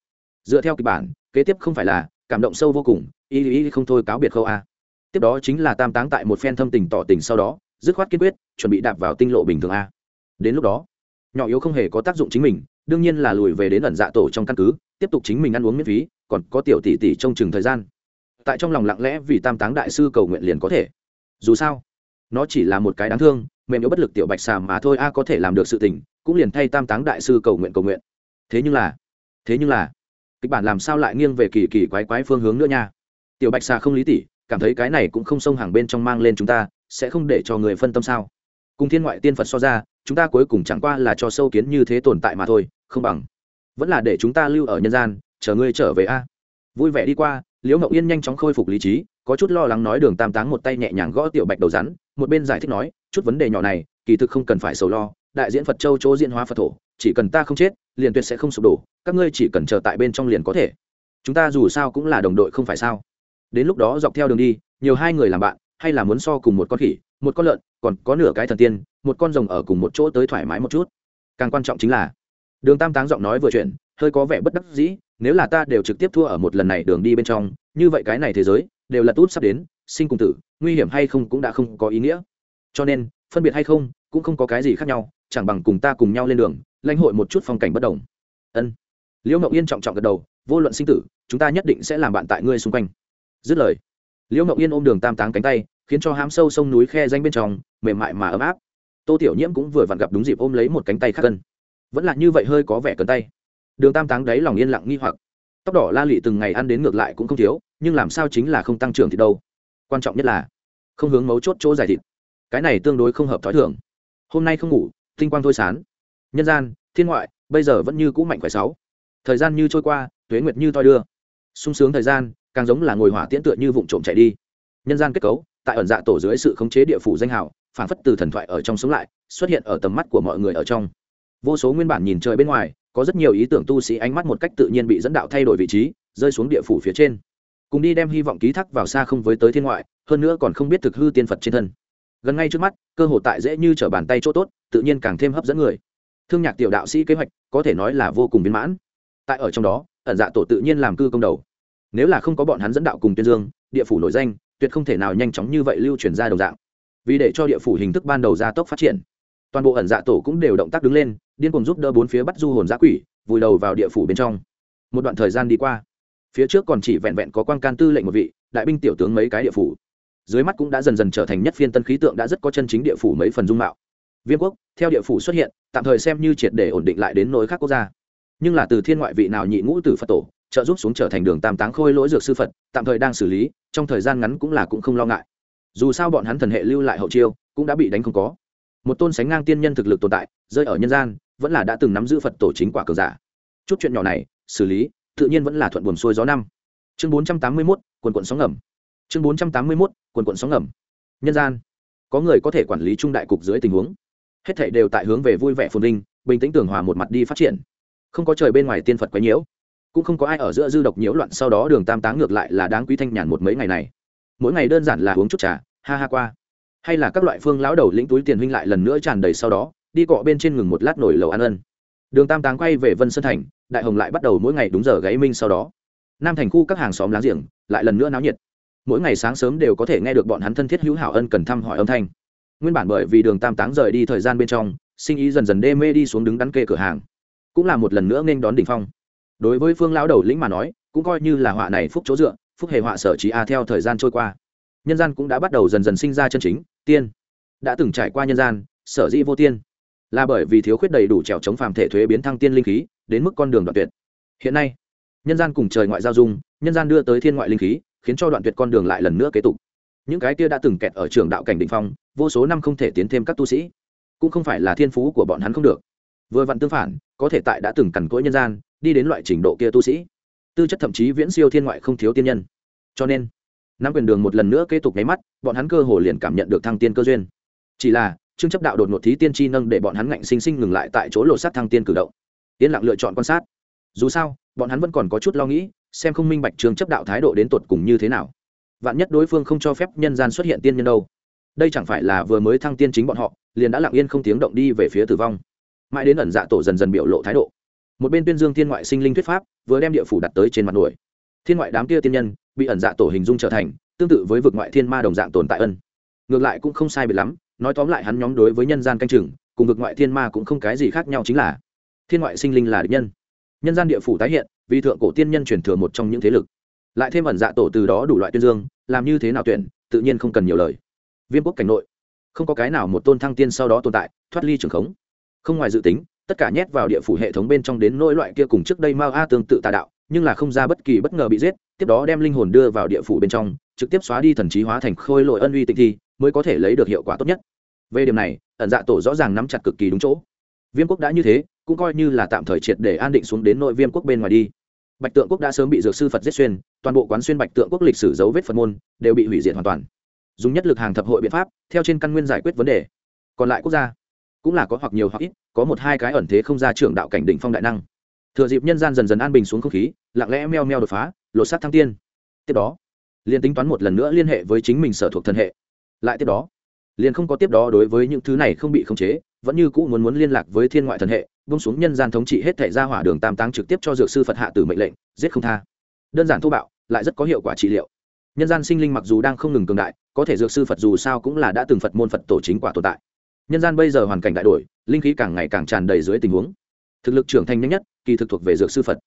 Dựa theo kịch bản, kế tiếp không phải là, cảm động sâu vô cùng, y y không thôi cáo biệt khâu a. Tiếp đó chính là tam táng tại một phen thâm tình tỏ tình sau đó, dứt khoát kiên quyết, chuẩn bị đạp vào tinh lộ bình thường a. Đến lúc đó, nhỏ yếu không hề có tác dụng chính mình, đương nhiên là lùi về đến ẩn dạ tổ trong căn cứ, tiếp tục chính mình ăn uống miễn phí, còn có tiểu tỷ tỷ trong chừng thời gian. Tại trong lòng lặng lẽ vì tam táng đại sư cầu nguyện liền có thể dù sao, nó chỉ là một cái đáng thương, mềm yếu bất lực tiểu bạch xà mà thôi, a, có thể làm được sự tình, cũng liền thay tam táng đại sư cầu nguyện cầu nguyện. Thế nhưng là, thế nhưng là, kịch bản làm sao lại nghiêng về kỳ kỳ quái quái phương hướng nữa nha? Tiểu bạch xà không lý tỷ cảm thấy cái này cũng không xông hàng bên trong mang lên chúng ta, sẽ không để cho người phân tâm sao? Cùng thiên ngoại tiên phật so ra, chúng ta cuối cùng chẳng qua là cho sâu kiến như thế tồn tại mà thôi, không bằng. Vẫn là để chúng ta lưu ở nhân gian, chờ ngươi trở về a. Vui vẻ đi qua, liễu ngậu yên nhanh chóng khôi phục lý trí có chút lo lắng nói đường tam táng một tay nhẹ nhàng gõ tiểu bạch đầu rắn, một bên giải thích nói, chút vấn đề nhỏ này, kỳ thực không cần phải sầu lo, đại diễn phật châu chỗ diễn hóa phật thổ, chỉ cần ta không chết, liền tuyệt sẽ không sụp đổ, các ngươi chỉ cần chờ tại bên trong liền có thể. Chúng ta dù sao cũng là đồng đội không phải sao? Đến lúc đó dọc theo đường đi, nhiều hai người làm bạn, hay là muốn so cùng một con khỉ, một con lợn, còn có nửa cái thần tiên, một con rồng ở cùng một chỗ tới thoải mái một chút. Càng quan trọng chính là, đường tam táng giọng nói vừa chuyện hơi có vẻ bất đắc dĩ, nếu là ta đều trực tiếp thua ở một lần này đường đi bên trong, như vậy cái này thế giới đều là tút sắp đến, sinh cùng tử, nguy hiểm hay không cũng đã không có ý nghĩa. Cho nên, phân biệt hay không, cũng không có cái gì khác nhau, chẳng bằng cùng ta cùng nhau lên đường, lãnh hội một chút phong cảnh bất đồng. Ân. Liễu mộng yên trọng trọng gật đầu, vô luận sinh tử, chúng ta nhất định sẽ làm bạn tại ngươi xung quanh. Dứt lời, liễu mộng yên ôm đường tam táng cánh tay, khiến cho hám sâu sông núi khe danh bên trong, mềm mại mà ấm áp. Tô tiểu nhiễm cũng vừa vặn gặp đúng dịp ôm lấy một cánh tay khác cân vẫn là như vậy hơi có vẻ cấn tay. Đường tam táng đấy lòng yên lặng nghi hoặc. Tóc đỏ la lị từng ngày ăn đến ngược lại cũng không thiếu nhưng làm sao chính là không tăng trưởng thì đâu? Quan trọng nhất là không hướng mấu chốt chỗ giải thịt. Cái này tương đối không hợp t h ó i thường. Hôm nay không ngủ, tinh quang thôi sán nhân gian, thiên ngoại, bây giờ vẫn như cũ mạnh khỏe sáu. Thời gian như trôi qua, tuế nguyệt như toi đưa. Sung sướng thời gian, càng giống là ngồi hỏa tiễn tựa như vụ trộm chạy đi. Nhân gian kết cấu, tại ẩn dạ tổ dưới sự khống chế địa phủ danh hào, phản phất từ thần thoại ở trong sống lại, xuất hiện ở tầm mắt của mọi người ở trong. Vô số nguyên bản nhìn trời bên ngoài, có rất nhiều ý tưởng tu sĩ ánh mắt một cách tự nhiên bị dẫn đạo thay đổi vị trí, rơi xuống địa phủ phía trên cùng đi đem hy vọng ký thác vào xa không với tới thiên ngoại, hơn nữa còn không biết thực hư tiên phật trên thân. Gần ngay trước mắt, cơ hội tại dễ như trở bàn tay chỗ tốt, tự nhiên càng thêm hấp dẫn người. Thương nhạc tiểu đạo sĩ kế hoạch, có thể nói là vô cùng viên mãn. Tại ở trong đó, ẩn dạ tổ tự nhiên làm cư công đầu. Nếu là không có bọn hắn dẫn đạo cùng tuyên dương, địa phủ nổi danh, tuyệt không thể nào nhanh chóng như vậy lưu truyền ra đồng dạng. Vì để cho địa phủ hình thức ban đầu gia tốc phát triển, toàn bộ ẩn dạ tổ cũng đều động tác đứng lên, điên cùng giúp đỡ bốn phía bắt du hồn giã quỷ, vùi đầu vào địa phủ bên trong. Một đoạn thời gian đi qua phía trước còn chỉ vẹn vẹn có quan can tư lệnh một vị, đại binh tiểu tướng mấy cái địa phủ. Dưới mắt cũng đã dần dần trở thành nhất phiên tân khí tượng đã rất có chân chính địa phủ mấy phần dung mạo. Viêm quốc, theo địa phủ xuất hiện, tạm thời xem như triệt để ổn định lại đến nỗi khác quốc gia. Nhưng là từ thiên ngoại vị nào nhị ngũ từ phật tổ, trợ giúp xuống trở thành đường tam táng khôi lỗi dược sư phật, tạm thời đang xử lý, trong thời gian ngắn cũng là cũng không lo ngại. Dù sao bọn hắn thần hệ lưu lại hậu chiêu, cũng đã bị đánh không có. Một tôn sánh ngang tiên nhân thực lực tồn tại, rơi ở nhân gian, vẫn là đã từng nắm giữ phật tổ chính quả cờ giả. Chút chuyện nhỏ này, xử lý tự nhiên vẫn là thuận buồm xuôi gió năm. Chương bốn trăm tám mươi mốt, quần quận sóng ngầm. Chương bốn trăm tám mươi mốt, quần quận sóng ngầm. Nhân gian. Có người có thể quản lý trung đại cục dưới tình huống. Hết thảy đều tại hướng về vui vẻ phồn vinh, bình tĩnh tường hòa một mặt đi phát triển. Không có trời bên ngoài tiên phật quấy nhiễu, cũng không có ai ở giữa dư độc nhiễu loạn sau đó đường tam táng ngược lại là đáng quý thanh nhàn một mấy ngày này. Mỗi ngày đơn giản là uống chút trà, ha ha qua. Hay là các loại phương lão đầu lĩnh túi tiền huynh lại lần nữa tràn đầy sau đó, đi cọ bên trên ngừng một lát nổi lầu ăn ân. Đường tam táng quay về vân sơn thành đại hồng lại bắt đầu mỗi ngày đúng giờ gáy minh sau đó. Nam thành khu các hàng xóm láng giềng lại lần nữa náo nhiệt. Mỗi ngày sáng sớm đều có thể nghe được bọn hắn thân thiết hữu hảo ân cần thăm hỏi âm thanh. Nguyên bản bởi vì đường tam táng rời đi thời gian bên trong, sinh ý dần dần đê mê đi xuống đứng đắn kê cửa hàng. Cũng là một lần nữa nên đón đỉnh phong. Đối với phương lão đầu lĩnh mà nói, cũng coi như là họa này phúc chỗ dựa, phúc hề họa sở trí a theo thời gian trôi qua. Nhân gian cũng đã bắt đầu dần dần sinh ra chân chính, tiên. Đã từng trải qua nhân gian, sở dĩ vô tiên. Là bởi vì thiếu khuyết đầy đủ trèo chống phàm thể thuế biến thăng tiên linh khí đến mức con đường đoạn tuyệt. Hiện nay, nhân gian cùng trời ngoại giao dung, nhân gian đưa tới thiên ngoại linh khí, khiến cho đoạn tuyệt con đường lại lần nữa kế tục. Những cái kia đã từng kẹt ở trường đạo cảnh định phong, vô số năm không thể tiến thêm các tu sĩ, cũng không phải là thiên phú của bọn hắn không được. Vừa vặn tương phản, có thể tại đã từng cằn cỗi nhân gian, đi đến loại trình độ kia tu sĩ. Tư chất thậm chí viễn siêu thiên ngoại không thiếu tiên nhân. Cho nên, nắm quyền đường một lần nữa kế tục nháy mắt, bọn hắn cơ hồ liền cảm nhận được thăng tiên cơ duyên. Chỉ là, trương chấp đạo đột ngột thí tiên tri nâng để bọn hắn ngạnh sinh sinh ngừng lại tại chỗ lộ sát thăng tiên cử động yên lặng lựa chọn quan sát. Dù sao, bọn hắn vẫn còn có chút lo nghĩ, xem không minh bạch trường chấp đạo thái độ đến tột cùng như thế nào. Vạn nhất đối phương không cho phép nhân gian xuất hiện tiên nhân đâu. Đây chẳng phải là vừa mới thăng tiên chính bọn họ, liền đã lặng yên không tiếng động đi về phía tử vong. Mãi đến ẩn dạ tổ dần dần biểu lộ thái độ. Một bên tuyên dương thiên ngoại sinh linh thuyết pháp, vừa đem địa phủ đặt tới trên mặt nổi thiên ngoại đám kia tiên nhân, bị ẩn dạ tổ hình dung trở thành, tương tự với vực ngoại thiên ma đồng dạng tồn tại ân. Ngược lại cũng không sai biệt lắm, nói tóm lại hắn nhóm đối với nhân gian canh chừng, cùng vực ngoại thiên ma cũng không cái gì khác nhau chính là thiên ngoại sinh linh là địch nhân. Nhân gian địa phủ tái hiện, vì thượng cổ tiên nhân truyền thừa một trong những thế lực. Lại thêm ẩn dạ tổ từ đó đủ loại tuyên dương, làm như thế nào tuyển, tự nhiên không cần nhiều lời. Viêm quốc cảnh nội, không có cái nào một tôn thăng tiên sau đó tồn tại, thoát ly trường khống. Không ngoài dự tính, tất cả nhét vào địa phủ hệ thống bên trong đến nỗi loại kia cùng trước đây mao a tương tự tà đạo, nhưng là không ra bất kỳ bất ngờ bị giết, tiếp đó đem linh hồn đưa vào địa phủ bên trong, trực tiếp xóa đi thần trí hóa thành khôi lội ân uy tịnh thi, mới có thể lấy được hiệu quả tốt nhất. Về điểm này, ẩn dạ tổ rõ ràng nắm chặt cực kỳ đúng chỗ. Viêm quốc đã như thế cũng coi như là tạm thời triệt để an định xuống đến nội viêm quốc bên ngoài đi. Bạch tượng quốc đã sớm bị dược sư phật giết xuyên, toàn bộ quán xuyên bạch tượng quốc lịch sử dấu vết phật môn đều bị hủy diệt hoàn toàn. Dùng nhất lực hàng thập hội biện pháp, theo trên căn nguyên giải quyết vấn đề. Còn lại quốc gia cũng là có hoặc nhiều hoặc ít, có một hai cái ẩn thế không ra trưởng đạo cảnh đỉnh phong đại năng. Thừa dịp nhân gian dần dần an bình xuống không khí, lặng lẽ meo meo đột phá, lột sát thăng tiên. Tiếp đó, liền tính toán một lần nữa liên hệ với chính mình sở thuộc thân hệ. Lại tiếp đó, liền không có tiếp đó đối với những thứ này không bị khống chế vẫn như cũ muốn muốn liên lạc với thiên ngoại thần hệ bông xuống nhân gian thống trị hết thể ra hỏa đường tam táng trực tiếp cho dược sư phật hạ tử mệnh lệnh, giết không tha. Đơn giản thô bạo, lại rất có hiệu quả trị liệu. Nhân gian sinh linh mặc dù đang không ngừng cường đại, có thể dược sư phật dù sao cũng là đã từng phật môn phật tổ chính quả tồn tại. Nhân gian bây giờ hoàn cảnh đại đổi, linh khí càng ngày càng tràn đầy dưới tình huống. Thực lực trưởng thành nhanh nhất, kỳ thực thuộc về dược sư phật.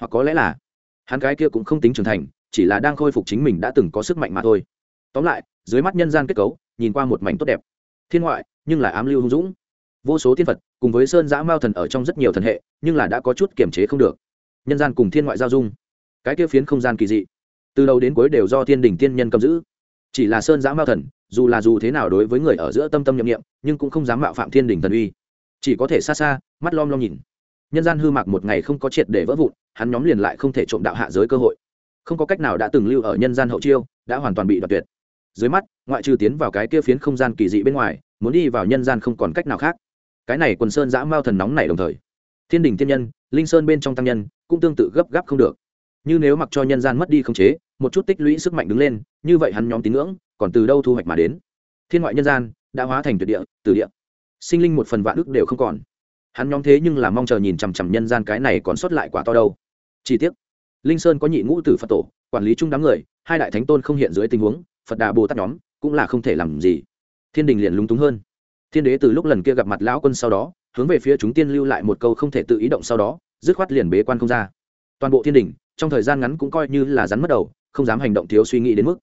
Hoặc có lẽ là, hắn cái kia cũng không tính trưởng thành, chỉ là đang khôi phục chính mình đã từng có sức mạnh mà thôi. Tóm lại, dưới mắt nhân gian kết cấu, nhìn qua một mảnh tốt đẹp. Thiên ngoại, nhưng là ám lưu hung dũng vô số thiên phật cùng với sơn giã mao thần ở trong rất nhiều thần hệ, nhưng là đã có chút kiềm chế không được. Nhân gian cùng thiên ngoại giao dung, cái kia phiến không gian kỳ dị, từ đầu đến cuối đều do thiên đình tiên nhân cầm giữ. Chỉ là sơn giã mao thần, dù là dù thế nào đối với người ở giữa tâm tâm nhậm nghiệm nhưng cũng không dám mạo phạm thiên đình thần uy. Chỉ có thể xa xa, mắt lom lom nhìn. Nhân gian hư mạc một ngày không có triệt để vỡ vụn, hắn nhóm liền lại không thể trộm đạo hạ giới cơ hội. Không có cách nào đã từng lưu ở nhân gian hậu chiêu, đã hoàn toàn bị đoạt tuyệt. Dưới mắt, ngoại trừ tiến vào cái kia phiến không gian kỳ dị bên ngoài, muốn đi vào nhân gian không còn cách nào khác cái này quần sơn giã mao thần nóng này đồng thời. Thiên đình tiên nhân, linh sơn bên trong tăng nhân, cũng tương tự gấp gáp không được. Như nếu mặc cho nhân gian mất đi không chế, một chút tích lũy sức mạnh đứng lên, như vậy hắn nhóm tín ngưỡng, còn từ đâu thu hoạch mà đến? Thiên ngoại nhân gian, đã hóa thành tuyệt địa, từ địa. Sinh linh một phần vạn ức đều không còn. Hắn nhóm thế nhưng là mong chờ nhìn chằm chằm nhân gian cái này còn sót lại quả to đâu. Chi tiết linh sơn có nhị ngũ tử phật tổ, quản lý chung đám người, hai đại thánh tôn không hiện dưới tình huống, phật đà bồ tát nhóm cũng là không thể làm gì. Thiên đình liền lúng túng hơn thiên đế từ lúc lần kia gặp mặt lão quân sau đó, hướng về phía chúng tiên lưu lại một câu không thể tự ý động sau đó, dứt khoát liền bế quan không ra. Toàn bộ thiên đình trong thời gian ngắn cũng coi như là rắn mất đầu, không dám hành động thiếu suy nghĩ đến mức.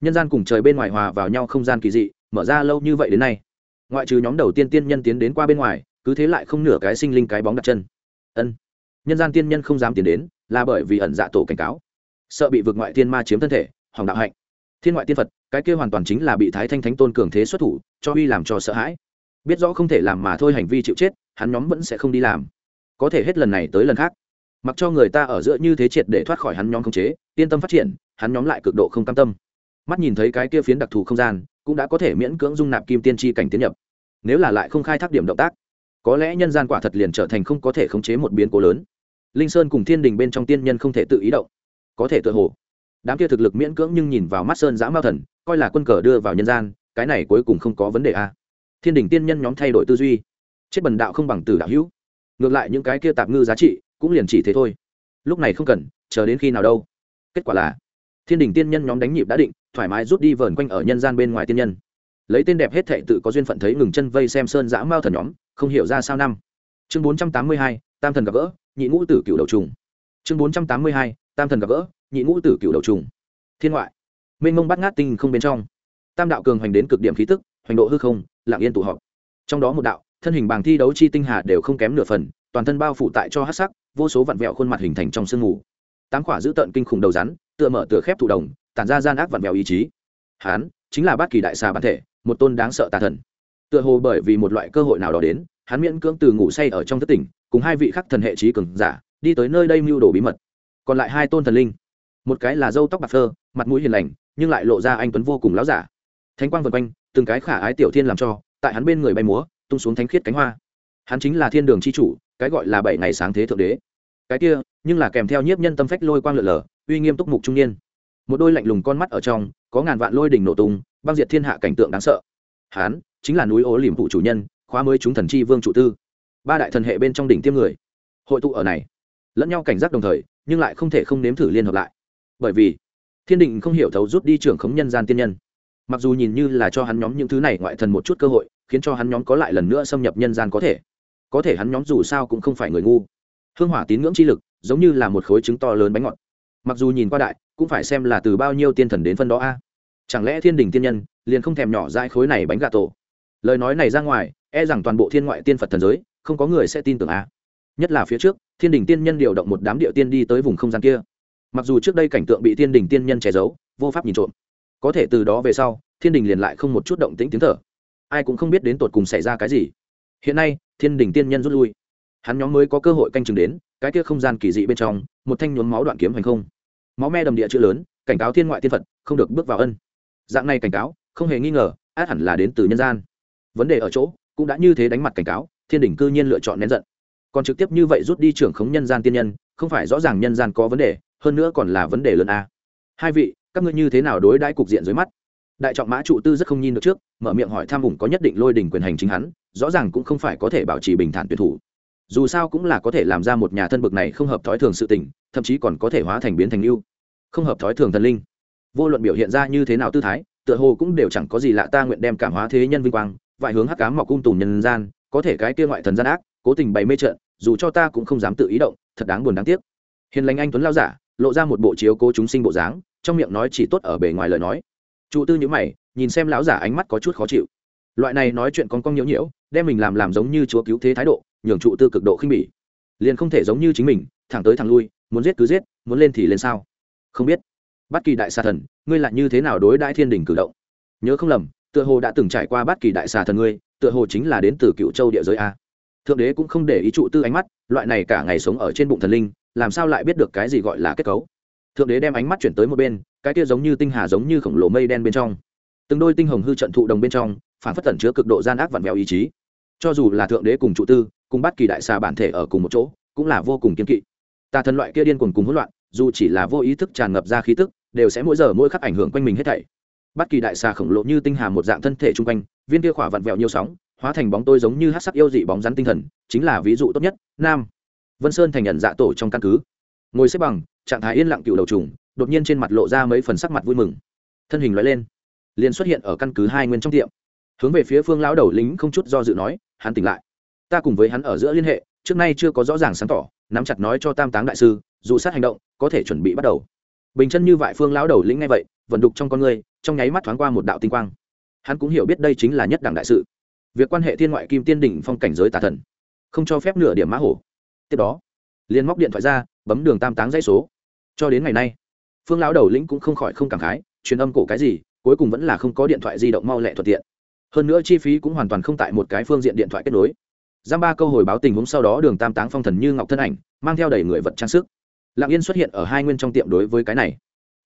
Nhân gian cùng trời bên ngoài hòa vào nhau không gian kỳ dị, mở ra lâu như vậy đến nay. Ngoại trừ nhóm đầu tiên tiên nhân tiến đến qua bên ngoài, cứ thế lại không nửa cái sinh linh cái bóng đặt chân. Ân. Nhân gian tiên nhân không dám tiến đến, là bởi vì ẩn dạ tổ cảnh cáo. Sợ bị vượt ngoại tiên ma chiếm thân thể hoàng đạo hạnh. Thiên ngoại tiên phật, cái kia hoàn toàn chính là bị thái thanh thánh tôn cường thế xuất thủ, cho uy làm cho sợ hãi biết rõ không thể làm mà thôi hành vi chịu chết, hắn nhóm vẫn sẽ không đi làm. Có thể hết lần này tới lần khác. Mặc cho người ta ở giữa như thế triệt để thoát khỏi hắn nhóm khống chế, yên tâm phát triển, hắn nhóm lại cực độ không cam tâm. Mắt nhìn thấy cái kia phiến đặc thù không gian, cũng đã có thể miễn cưỡng dung nạp kim tiên tri cảnh tiến nhập. Nếu là lại không khai thác điểm động tác, có lẽ nhân gian quả thật liền trở thành không có thể khống chế một biến cố lớn. Linh sơn cùng thiên đình bên trong tiên nhân không thể tự ý động. Có thể tự hồ, đám kia thực lực miễn cưỡng nhưng nhìn vào mắt sơn giã mao thần, coi là quân cờ đưa vào nhân gian, cái này cuối cùng không có vấn đề a thiên đình tiên nhân nhóm thay đổi tư duy. Chết bần đạo không bằng từ đạo hữu. Ngược lại những cái kia tạp ngư giá trị cũng liền chỉ thế thôi. Lúc này không cần, chờ đến khi nào đâu. Kết quả là, thiên đình tiên nhân nhóm đánh nhịp đã định, thoải mái rút đi vờn quanh ở nhân gian bên ngoài tiên nhân. Lấy tên đẹp hết thệ tự có duyên phận thấy ngừng chân vây xem sơn giã mao thần nhóm, không hiểu ra sao năm. Chương bốn trăm tám mươi hai, tam thần gặp gỡ, nhị ngũ tử cựu đầu trùng. Chương bốn trăm tám mươi hai, tam thần gặp gỡ, nhị ngũ tử cựu đầu trùng. Thiên ngoại. Mênh mông bắt ngát tinh không bên trong. Tam đạo cường hoành đến cực điểm khí tức, hoành độ hư không lạng yên tụ họp. Trong đó một đạo, thân hình bàng thi đấu chi tinh hà đều không kém nửa phần, toàn thân bao phủ tại cho hát sắc, vô số vặn vẹo khuôn mặt hình thành trong sương mù. Tám quả giữ tận kinh khủng đầu rắn, tựa mở tựa khép thụ đồng, tản ra gian ác vặn vẹo ý chí. Hán, chính là bát kỳ đại xà bản thể, một tôn đáng sợ tà thần. Tựa hồ bởi vì một loại cơ hội nào đó đến, hắn miễn cưỡng từ ngủ say ở trong thất tỉnh, cùng hai vị khắc thần hệ trí cường giả, đi tới nơi đây mưu đồ bí mật. Còn lại hai tôn thần linh, một cái là dâu tóc bạc phơ, mặt mũi hiền lành, nhưng lại lộ ra anh tuấn vô cùng láo giả thánh quang vần quanh, từng cái khả ái tiểu thiên làm cho, tại hắn bên người bay múa, tung xuống thánh khiết cánh hoa. Hắn chính là thiên đường c h i chủ, cái gọi là bảy ngày sáng thế thượng đế. Cái kia, nhưng là kèm theo nhiếp nhân tâm phách lôi quang lượn lờ, uy nghiêm túc mục trung niên. Một đôi lạnh lùng con mắt ở trong, có ngàn vạn lôi đỉnh nổ tung, băng diệt thiên hạ cảnh tượng đáng sợ. Hắn, chính là núi ố liềm phụ chủ nhân, khóa mới chúng thần chi vương trụ tư. Ba đại thần hệ bên trong đỉnh tiêm người. Hội tụ ở này. Lẫn nhau cảnh giác đồng thời, nhưng lại không thể không nếm thử liên hợp lại. Bởi vì, thiên định không hiểu thấu rút đi trưởng khống nhân gian tiên nhân mặc dù nhìn như là cho hắn nhóm những thứ này ngoại thần một chút cơ hội, khiến cho hắn nhóm có lại lần nữa xâm nhập nhân gian có thể. Có thể hắn nhóm dù sao cũng không phải người ngu. Hương hỏa tín ngưỡng chi lực, giống như là một khối trứng to lớn bánh ngọt. Mặc dù nhìn qua đại, cũng phải xem là từ bao nhiêu tiên thần đến phân đó a. Chẳng lẽ thiên đình tiên nhân liền không thèm nhỏ dãi khối này bánh gà tổ? Lời nói này ra ngoài e rằng toàn bộ thiên ngoại tiên phật thần giới, không có người sẽ tin tưởng a. Nhất là phía trước, thiên đình tiên nhân điều động một đám điệu tiên đi tới vùng không gian kia. Mặc dù trước đây cảnh tượng bị thiên đình tiên nhân che giấu, vô pháp nhìn trộm có thể từ đó về sau, thiên đình liền lại không một chút động tĩnh tiếng thở. Ai cũng không biết đến tột cùng xảy ra cái gì. Hiện nay, thiên đình tiên nhân rút lui. Hắn nhóm mới có cơ hội canh chừng đến, cái kia không gian kỳ dị bên trong, một thanh nhuốm máu đoạn kiếm hành không. Máu me đầm địa chữ lớn, cảnh cáo thiên ngoại tiên phật, không được bước vào ân. Dạng này cảnh cáo, không hề nghi ngờ, át hẳn là đến từ nhân gian. Vấn đề ở chỗ, cũng đã như thế đánh mặt cảnh cáo, thiên đình cư nhiên lựa chọn nén giận. Còn trực tiếp như vậy rút đi trưởng khống nhân gian tiên nhân, không phải rõ ràng nhân gian có vấn đề, hơn nữa còn là vấn đề lớn a. Hai vị các ngươi như thế nào đối đãi cục diện dưới mắt? Đại trọng mã trụ tư rất không nhìn được trước, mở miệng hỏi tham vùng có nhất định lôi đỉnh quyền hành chính hắn, rõ ràng cũng không phải có thể bảo trì bình thản tuyệt thủ. Dù sao cũng là có thể làm ra một nhà thân bực này không hợp thói thường sự tình, thậm chí còn có thể hóa thành biến thành lưu không hợp thói thường thần linh. Vô luận biểu hiện ra như thế nào tư thái, tựa hồ cũng đều chẳng có gì lạ ta nguyện đem cảm hóa thế nhân vinh quang, vại hướng hắc cám mọc cung tùng nhân gian, có thể cái kia ngoại thần gian ác, cố tình bày mê trận dù cho ta cũng không dám tự ý động, thật đáng buồn đáng tiếc. Hiền lành anh tuấn lao giả, lộ ra một bộ chiếu cố chúng sinh bộ dáng trong miệng nói chỉ tốt ở bề ngoài lời nói. Trụ tư nhữ mày, nhìn xem lão giả ánh mắt có chút khó chịu. Loại này nói chuyện con cong nhiễu nhiễu, đem mình làm làm giống như chúa cứu thế thái độ, nhường trụ tư cực độ khinh bỉ. Liền không thể giống như chính mình, thẳng tới thẳng lui, muốn giết cứ giết, muốn lên thì lên sao? Không biết. Bất kỳ đại xà thần, ngươi lại như thế nào đối đãi thiên đình cử động? Nhớ không lầm, tựa hồ đã từng trải qua bất kỳ đại xà thần ngươi, tựa hồ chính là đến từ cựu châu địa giới a. Thượng đế cũng không để ý trụ tư ánh mắt, loại này cả ngày sống ở trên bụng thần linh, làm sao lại biết được cái gì gọi là kết cấu? Thượng đế đem ánh mắt chuyển tới một bên, cái kia giống như tinh hà giống như khổng lồ mây đen bên trong. Từng đôi tinh hồng hư trận thụ đồng bên trong, phản phất tẩn chứa cực độ gian ác vặn vẹo ý chí. Cho dù là thượng đế cùng trụ tư, cùng bắt kỳ đại xà bản thể ở cùng một chỗ, cũng là vô cùng kiên kỵ. Tà thần loại kia điên cuồng cùng hỗn loạn, dù chỉ là vô ý thức tràn ngập ra khí tức, đều sẽ mỗi giờ mỗi khắc ảnh hưởng quanh mình hết thảy. Bất kỳ đại xà khổng lồ như tinh hà một dạng thân thể chung quanh, viên kia khỏa vặn vẹo nhiều sóng, hóa thành bóng tôi giống như hát sắc yêu dị bóng rắn tinh thần, chính là ví dụ tốt nhất, nam. Vân sơn thành nhận dạ tổ trong căn cứ. Ngồi xếp bằng trạng thái yên lặng cựu đầu trùng, đột nhiên trên mặt lộ ra mấy phần sắc mặt vui mừng. Thân hình loại lên, liền xuất hiện ở căn cứ hai nguyên trong tiệm. Hướng về phía phương lão đầu lính không chút do dự nói, hắn tỉnh lại. Ta cùng với hắn ở giữa liên hệ, trước nay chưa có rõ ràng sáng tỏ, nắm chặt nói cho tam táng đại sư, dù sát hành động, có thể chuẩn bị bắt đầu. Bình chân như vại phương lão đầu lĩnh ngay vậy, vận đục trong con người, trong nháy mắt thoáng qua một đạo tinh quang. Hắn cũng hiểu biết đây chính là nhất đẳng đại sự. Việc quan hệ thiên ngoại kim tiên đỉnh phong cảnh giới tà thần, không cho phép nửa điểm mã hổ. Tiếp đó liền móc điện thoại ra, bấm đường tam táng dãy số. Cho đến ngày nay, phương lão đầu lĩnh cũng không khỏi không cảm khái, truyền âm cổ cái gì, cuối cùng vẫn là không có điện thoại di động mau lẹ thuận tiện. Hơn nữa chi phí cũng hoàn toàn không tại một cái phương diện điện thoại kết nối. Giam ba câu hồi báo tình huống sau đó đường tam táng phong thần như ngọc thân ảnh, mang theo đầy người vật trang sức. Lạng yên xuất hiện ở hai nguyên trong tiệm đối với cái này.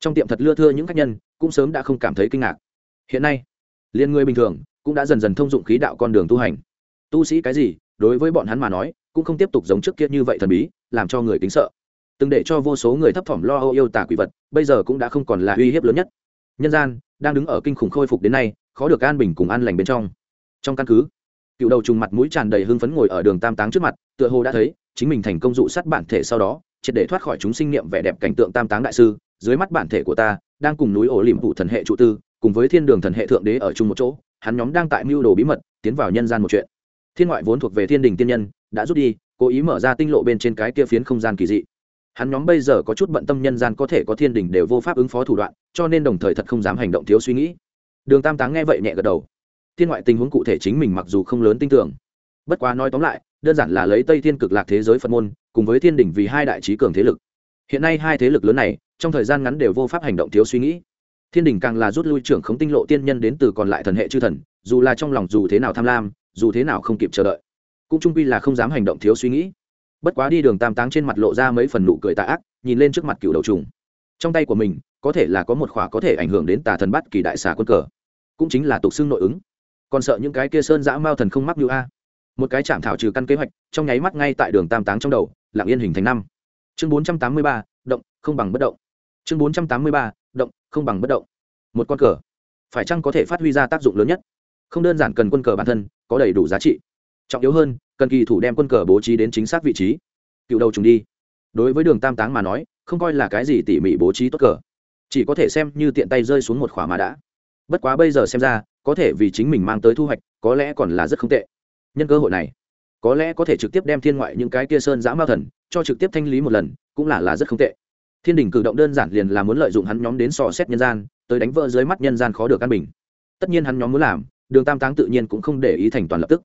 Trong tiệm thật lưa thưa những khách nhân, cũng sớm đã không cảm thấy kinh ngạc. Hiện nay liên người bình thường, cũng đã dần dần thông dụng khí đạo con đường tu hành. Tu sĩ cái gì, đối với bọn hắn mà nói, cũng không tiếp tục giống trước kia như vậy thần bí làm cho người kính sợ. Từng để cho vô số người thấp thỏm lo âu yêu tả quỷ vật, bây giờ cũng đã không còn là uy hiếp lớn nhất. Nhân gian, đang đứng ở kinh khủng khôi phục đến nay, khó được an bình cùng an lành bên trong. Trong căn cứ, cựu đầu trùng mặt mũi tràn đầy hưng phấn ngồi ở đường tam táng trước mặt, tựa hồ đã thấy, chính mình thành công dụ sát bản thể sau đó, triệt để thoát khỏi chúng sinh niệm vẻ đẹp cảnh tượng tam táng đại sư, dưới mắt bản thể của ta, đang cùng núi ổ liềm phụ thần hệ trụ tư, cùng với thiên đường thần hệ thượng đế ở chung một chỗ, hắn nhóm đang tại mưu đồ bí mật, tiến vào nhân gian một chuyện. Thiên ngoại vốn thuộc về thiên đình tiên nhân, đã rút đi cố ý mở ra tinh lộ bên trên cái kia phiến không gian kỳ dị. Hắn nhóm bây giờ có chút bận tâm nhân gian có thể có thiên đình đều vô pháp ứng phó thủ đoạn, cho nên đồng thời thật không dám hành động thiếu suy nghĩ. Đường tam táng nghe vậy nhẹ gật đầu. Thiên ngoại tình huống cụ thể chính mình mặc dù không lớn tin tưởng, bất quá nói tóm lại, đơn giản là lấy tây thiên cực lạc thế giới phật môn, cùng với thiên đình vì hai đại trí cường thế lực. Hiện nay hai thế lực lớn này, trong thời gian ngắn đều vô pháp hành động thiếu suy nghĩ. Thiên đình càng là rút lui trưởng khống tinh lộ tiên nhân đến từ còn lại thần hệ chư thần, dù là trong lòng dù thế nào tham lam, dù thế nào không kịp chờ đợi cũng trung quy là không dám hành động thiếu suy nghĩ. Bất quá đi đường tam táng trên mặt lộ ra mấy phần nụ cười tà ác, nhìn lên trước mặt cựu đầu trùng. Trong tay của mình, có thể là có một khỏa có thể ảnh hưởng đến tà thần bắt kỳ đại xà quân cờ. Cũng chính là tục xưng nội ứng. Còn sợ những cái kia sơn dã mao thần không mắc như a. Một cái chạm thảo trừ căn kế hoạch, trong nháy mắt ngay tại đường tam táng trong đầu lạng yên hình thành năm. Chương bốn trăm tám mươi ba, động, không bằng bất động. Chương bốn trăm tám mươi ba, động, không bằng bất động. Một con cờ. Phải chăng có thể phát huy ra tác dụng lớn nhất? Không đơn giản cần quân cờ bản thân, có đầy đủ giá trị trọng yếu hơn, cần kỳ thủ đem quân cờ bố trí đến chính xác vị trí. Cựu đầu trùng đi. Đối với đường tam táng mà nói, không coi là cái gì tỉ mỉ bố trí tốt cờ. Chỉ có thể xem như tiện tay rơi xuống một khỏa mà đã. Bất quá bây giờ xem ra, có thể vì chính mình mang tới thu hoạch, có lẽ còn là rất không tệ. Nhân cơ hội này, có lẽ có thể trực tiếp đem thiên ngoại những cái kia sơn giã mao thần, cho trực tiếp thanh lý một lần, cũng là là rất không tệ. Thiên đình cử động đơn giản liền là muốn lợi dụng hắn nhóm đến sò xét nhân gian, tới đánh vỡ dưới mắt nhân gian khó được căn bình. Tất nhiên hắn nhóm muốn làm, đường tam táng tự nhiên cũng không để ý thành toàn lập tức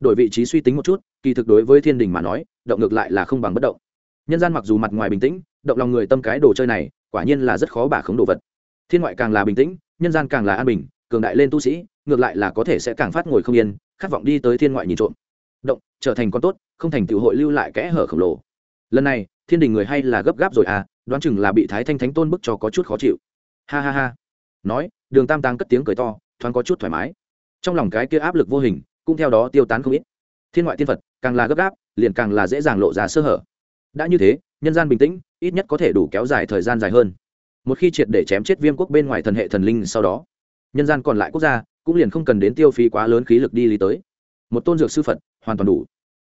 đổi vị trí suy tính một chút, kỳ thực đối với thiên đình mà nói, động ngược lại là không bằng bất động. Nhân gian mặc dù mặt ngoài bình tĩnh, động lòng người tâm cái đồ chơi này, quả nhiên là rất khó bà khống đồ vật. Thiên ngoại càng là bình tĩnh, nhân gian càng là an bình, cường đại lên tu sĩ, ngược lại là có thể sẽ càng phát ngồi không yên, khát vọng đi tới thiên ngoại nhìn trộm. Động, trở thành con tốt, không thành tiểu hội lưu lại kẽ hở khổng lồ. Lần này, thiên đình người hay là gấp gáp rồi à đoán chừng là bị thái thanh thánh tôn bức cho có chút khó chịu. Ha ha ha. Nói, đường tam tăng cất tiếng cười to, thoáng có chút thoải mái. Trong lòng cái kia áp lực vô hình cũng theo đó tiêu tán không ít. Thiên ngoại thiên phật, càng là gấp gáp, liền càng là dễ dàng lộ ra sơ hở. Đã như thế, nhân gian bình tĩnh, ít nhất có thể đủ kéo dài thời gian dài hơn. Một khi triệt để chém chết viêm quốc bên ngoài thần hệ thần linh sau đó, nhân gian còn lại quốc gia cũng liền không cần đến tiêu phí quá lớn khí lực đi lý tới. Một tôn dược sư phật, hoàn toàn đủ.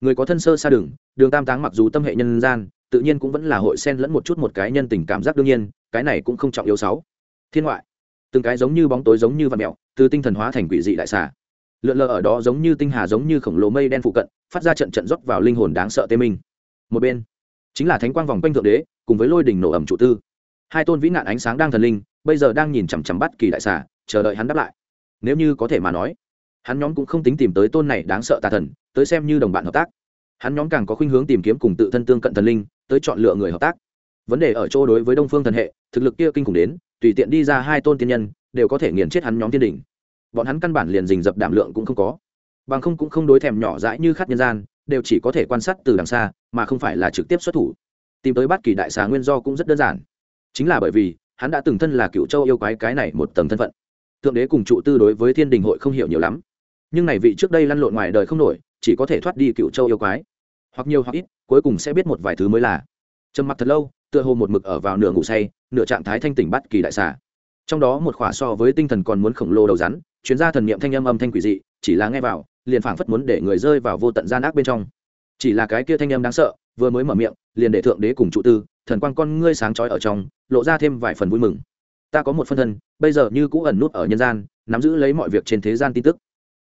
Người có thân sơ xa đường đường tam táng mặc dù tâm hệ nhân gian, tự nhiên cũng vẫn là hội xen lẫn một chút một cái nhân tình cảm giác đương nhiên, cái này cũng không trọng yếu sáu. Thiên ngoại, từng cái giống như bóng tối giống như vật mẹo từ tinh thần hóa thành quỷ dị đại xà lượn lờ ở đó giống như tinh hà giống như khổng lồ mây đen phụ cận, phát ra trận trận rót vào linh hồn đáng sợ tê minh. Một bên, chính là thánh quang vòng quanh thượng đế, cùng với lôi đỉnh nổ ẩm trụ tư. Hai tôn vĩ nạn ánh sáng đang thần linh, bây giờ đang nhìn chằm chằm bắt kỳ đại xà, chờ đợi hắn đáp lại. Nếu như có thể mà nói, hắn nhóm cũng không tính tìm tới tôn này đáng sợ tà thần, tới xem như đồng bạn hợp tác. Hắn nhóm càng có khuynh hướng tìm kiếm cùng tự thân tương cận thần linh, tới chọn lựa người hợp tác. Vấn đề ở chỗ đối với đông phương thần hệ, thực lực kia kinh khủng đến, tùy tiện đi ra hai tôn tiên nhân, đều có thể nghiền chết hắn nhóm tiên đỉnh bọn hắn căn bản liền dình dập đảm lượng cũng không có. Bằng không cũng không đối thèm nhỏ dãi như khát nhân gian, đều chỉ có thể quan sát từ đằng xa, mà không phải là trực tiếp xuất thủ. Tìm tới bát kỳ đại xà nguyên do cũng rất đơn giản. Chính là bởi vì, hắn đã từng thân là cựu châu yêu quái cái này một tầng thân phận. Thượng đế cùng trụ tư đối với thiên đình hội không hiểu nhiều lắm. Nhưng này vị trước đây lăn lộn ngoài đời không nổi, chỉ có thể thoát đi cựu châu yêu quái. Hoặc nhiều hoặc ít, cuối cùng sẽ biết một vài thứ mới là. Trầm mặc thật lâu, tựa hồ một mực ở vào nửa ngủ say, nửa trạng thái thanh tỉnh bắt kỳ đại xà. Trong đó một khỏa so với tinh thần còn muốn khổng lồ đầu rắn chuyên gia thần niệm thanh âm âm thanh quỷ dị, chỉ là nghe vào, liền phảng phất muốn để người rơi vào vô tận gian ác bên trong. Chỉ là cái kia thanh âm đáng sợ, vừa mới mở miệng, liền để thượng đế cùng trụ tư, thần quang con ngươi sáng trói ở trong, lộ ra thêm vài phần vui mừng. Ta có một phân thân, bây giờ như cũ ẩn nút ở nhân gian, nắm giữ lấy mọi việc trên thế gian tin tức.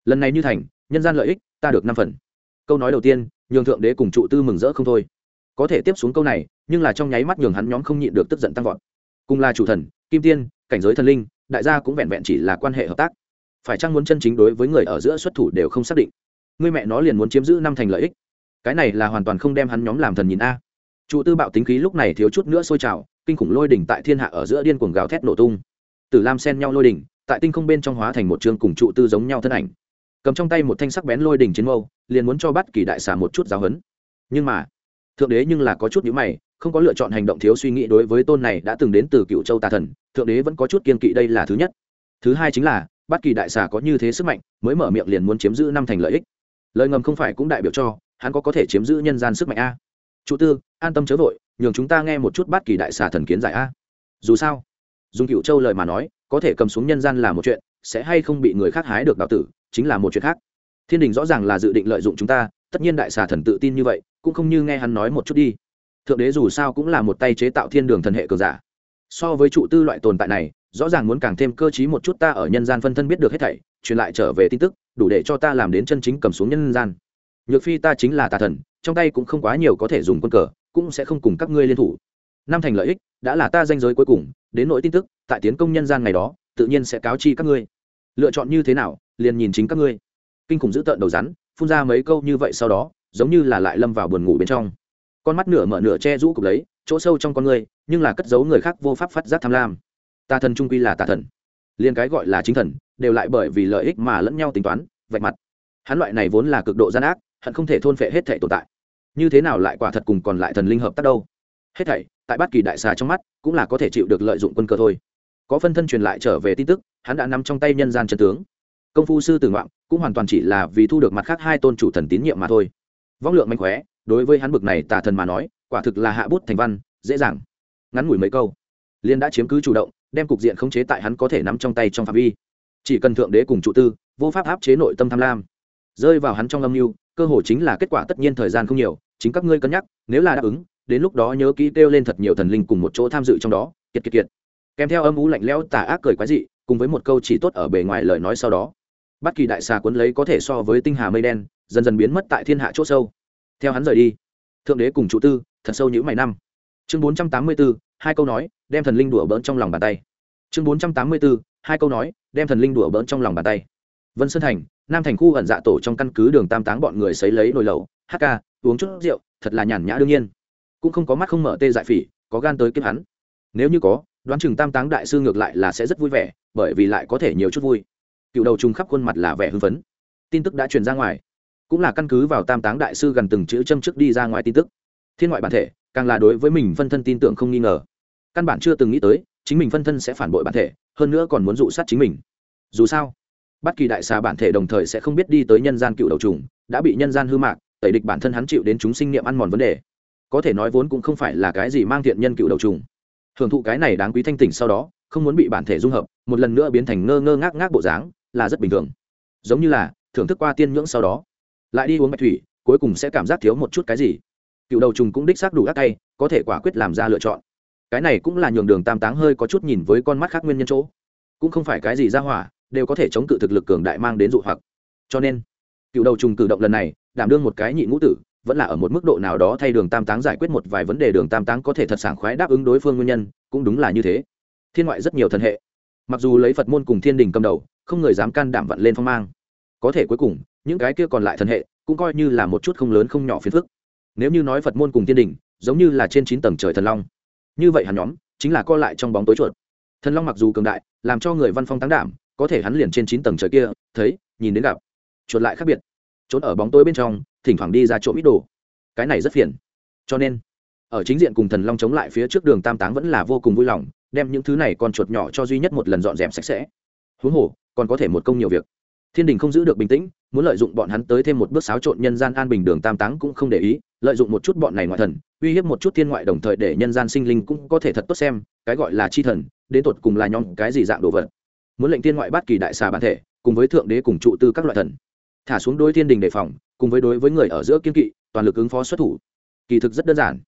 Lần này như thành, nhân gian lợi ích, ta được năm phần. Câu nói đầu tiên, nhường thượng đế cùng trụ tư mừng rỡ không thôi. Có thể tiếp xuống câu này, nhưng là trong nháy mắt nhường hắn nhóm không nhịn được tức giận tăng vọt. Cùng là chủ thần, kim tiên, cảnh giới thần linh, đại gia cũng vẹn vẹn chỉ là quan hệ hợp tác phải chăng muốn chân chính đối với người ở giữa xuất thủ đều không xác định? Người mẹ nó liền muốn chiếm giữ năm thành lợi ích. Cái này là hoàn toàn không đem hắn nhóm làm thần nhìn a. Trụ tư bạo tính khí lúc này thiếu chút nữa sôi trào, kinh khủng lôi đỉnh tại thiên hạ ở giữa điên cuồng gào thét nổ tung. Tử lam xen nhau lôi đỉnh, tại tinh không bên trong hóa thành một chương cùng trụ tư giống nhau thân ảnh. Cầm trong tay một thanh sắc bén lôi đỉnh chiến mâu, liền muốn cho bắt kỳ đại xà một chút giáo hấn nhưng mà, thượng đế nhưng là có chút nhữ mày, không có lựa chọn hành động thiếu suy nghĩ đối với tôn này đã từng đến từ cựu châu tà thần, thượng đế vẫn có chút kiên kỵ đây là thứ nhất. Thứ hai chính là Bất kỳ đại xà có như thế sức mạnh, mới mở miệng liền muốn chiếm giữ năm thành lợi ích. Lời ngầm không phải cũng đại biểu cho, hắn có có thể chiếm giữ nhân gian sức mạnh a. Chủ tư, an tâm chớ vội, nhường chúng ta nghe một chút bất kỳ đại xà thần kiến giải a. Dù sao dùng cựu châu lời mà nói, có thể cầm xuống nhân gian là một chuyện, sẽ hay không bị người khác hái được đạo tử, chính là một chuyện khác. Thiên đình rõ ràng là dự định lợi dụng chúng ta, tất nhiên đại xà thần tự tin như vậy, cũng không như nghe hắn nói một chút đi. Thượng đế dù sao cũng là một tay chế tạo thiên đường thần hệ cường giả so với trụ tư loại tồn tại này, rõ ràng muốn càng thêm cơ t một chút ta ở nhân gian phân thân biết được hết thảy, truyền lại trở về tin tức, đủ để cho ta làm đến chân chính cầm xuống nhân gian. Nhược phi ta chính là tà thần, trong tay cũng không quá nhiều có thể dùng quân cờ, cũng sẽ không cùng các ngươi liên thủ. Năm thành lợi ích, đã là ta danh giới cuối cùng, đến nỗi tin tức, tại tiến công nhân gian ngày đó, tự nhiên sẽ cáo chi các ngươi. Lựa chọn như thế nào, liền nhìn chính các ngươi. Kinh khủng giữ tợn đầu rắn, phun ra mấy câu như vậy sau đó, giống như là lại lâm vào buồn ngủ bên trong. Con mắt nửa mở nửa che rũ cục lấy chỗ sâu trong con người, nhưng là cất giấu người khác vô pháp phát giác tham lam. Tà thần trung quy là tà thần. Liên cái gọi là chính thần, đều lại bởi vì lợi ích mà lẫn nhau tính toán, vạch mặt. Hắn loại này vốn là cực độ gian ác, hận không thể thôn phệ hết thể tồn tại. Như thế nào lại quả thật cùng còn lại thần linh hợp tác đâu? Hết thảy, tại bất kỳ đại xà trong mắt, cũng là có thể chịu được lợi dụng quân cơ thôi. Có phân thân truyền lại trở về tin tức, hắn đã nằm trong tay nhân gian chân tướng. Công phu sư tử ngoạn, cũng hoàn toàn chỉ là vì thu được mặt khác hai tôn chủ thần tín nhiệm mà thôi. Vong lượng mạnh khóe, đối với hắn bực này tà thần mà nói quả thực là hạ bút thành văn, dễ dàng. Ngắn ngủi mấy câu liên đã chiếm cứ chủ động, đem cục diện khống chế tại hắn có thể nắm trong tay trong phạm vi. Chỉ cần thượng đế cùng trụ tư, vô pháp áp chế nội tâm tham lam. Rơi vào hắn trong âm mưu, cơ hội chính là kết quả tất nhiên thời gian không nhiều, chính các ngươi cân nhắc, nếu là đáp ứng, đến lúc đó nhớ kỹ kêu lên thật nhiều thần linh cùng một chỗ tham dự trong đó, kiệt kiệt kiệt. Kèm theo âm ú lạnh lẽo tà ác cười quái dị, cùng với một câu chỉ tốt ở bề ngoài lời nói sau đó, bất kỳ đại xà cuốn lấy có thể so với tinh hà mây đen, dần dần biến mất tại thiên hạ chỗ sâu. Theo hắn rời đi, thượng đế cùng chủ tư thật sâu những mày năm. Chương bốn trăm tám mươi bốn hai câu nói, đem thần linh đùa bỡn trong lòng bàn tay. Chương bốn trăm tám mươi bốn hai câu nói, đem thần linh đùa bỡn trong lòng bàn tay. Vân sơn thành, nam thành khu ẩn dạ tổ trong căn cứ đường tam táng bọn người xấy lấy nồi lẩu, hát ca, uống chút rượu, thật là nhàn nhã đương nhiên. Cũng không có mắt không mở tê dại phỉ, có gan tới kiếp hắn. Nếu như có, đoán chừng tam táng đại sư ngược lại là sẽ rất vui vẻ, bởi vì lại có thể nhiều chút vui. Cựu đầu trùng khắp khuôn mặt là vẻ hưng phấn. Tin tức đã truyền ra ngoài. Cũng là căn cứ vào tam táng đại sư gần từng chữ châm trước đi ra ngoài tin tức thiên ngoại bản thể, càng là đối với mình phân thân tin tưởng không nghi ngờ. Căn bản chưa từng nghĩ tới, chính mình phân thân sẽ phản bội bản thể, hơn nữa còn muốn dụ sát chính mình. Dù sao, bất kỳ đại xà bản thể đồng thời sẽ không biết đi tới nhân gian cựu đầu trùng, đã bị nhân gian hư mạc, tẩy địch bản thân hắn chịu đến chúng sinh niệm ăn mòn vấn đề. Có thể nói vốn cũng không phải là cái gì mang thiện nhân cựu đầu trùng. Hưởng thụ cái này đáng quý thanh tỉnh sau đó, không muốn bị bản thể dung hợp, một lần nữa biến thành ngơ ngơ ngác ngác bộ dáng, là rất bình thường. Giống như là thưởng thức qua tiên nhưỡng sau đó. Lại đi uống bạch thủy, cuối cùng sẽ cảm giác thiếu một chút cái gì cựu đầu trùng cũng đích xác đủ các tay, có thể quả quyết làm ra lựa chọn. Cái này cũng là nhường đường tam táng hơi có chút nhìn với con mắt khác nguyên nhân chỗ. Cũng không phải cái gì ra hỏa, đều có thể chống cự thực lực cường đại mang đến dụ hoặc. Cho nên, cựu đầu trùng cử động lần này, đảm đương một cái nhị ngũ tử, vẫn là ở một mức độ nào đó thay đường tam táng giải quyết một vài vấn đề đường tam táng có thể thật sảng khoái đáp ứng đối phương nguyên nhân, cũng đúng là như thế. Thiên ngoại rất nhiều thần hệ. Mặc dù lấy phật môn cùng thiên đình cầm đầu, không người dám can đảm vặn lên phong mang. Có thể cuối cùng, những cái kia còn lại thần hệ, cũng coi như là một chút không lớn không nhỏ phiền phức nếu như nói phật môn cùng thiên đình, giống như là trên chín tầng trời thần long. Như vậy hắn nhóm chính là co lại trong bóng tối chuột. Thần long mặc dù cường đại, làm cho người văn phong táng đảm, có thể hắn liền trên chín tầng trời kia, thấy, nhìn đến gặp. Chuột lại khác biệt. Trốn ở bóng tối bên trong, thỉnh thoảng đi ra trộm ít đồ. Cái này rất phiền. Cho nên, ở chính diện cùng thần long chống lại phía trước đường tam táng vẫn là vô cùng vui lòng, đem những thứ này con chuột nhỏ cho duy nhất một lần dọn dẹp sạch sẽ. Huống hồ, còn có thể một công nhiều việc. Thiên đình không giữ được bình tĩnh, muốn lợi dụng bọn hắn tới thêm một bước xáo trộn nhân gian an bình đường tam táng cũng không để ý lợi dụng một chút bọn này ngoại thần, uy hiếp một chút thiên ngoại đồng thời để nhân gian sinh linh cũng có thể thật tốt xem, cái gọi là chi thần, đến tột cùng là nhóm cái gì dạng đồ vật. Muốn lệnh thiên ngoại bắt kỳ đại xà bản thể, cùng với thượng đế cùng trụ tư các loại thần. Thả xuống đôi thiên đình đề phòng, cùng với đối với người ở giữa kiên kỵ, toàn lực ứng phó xuất thủ. Kỳ thực rất đơn giản.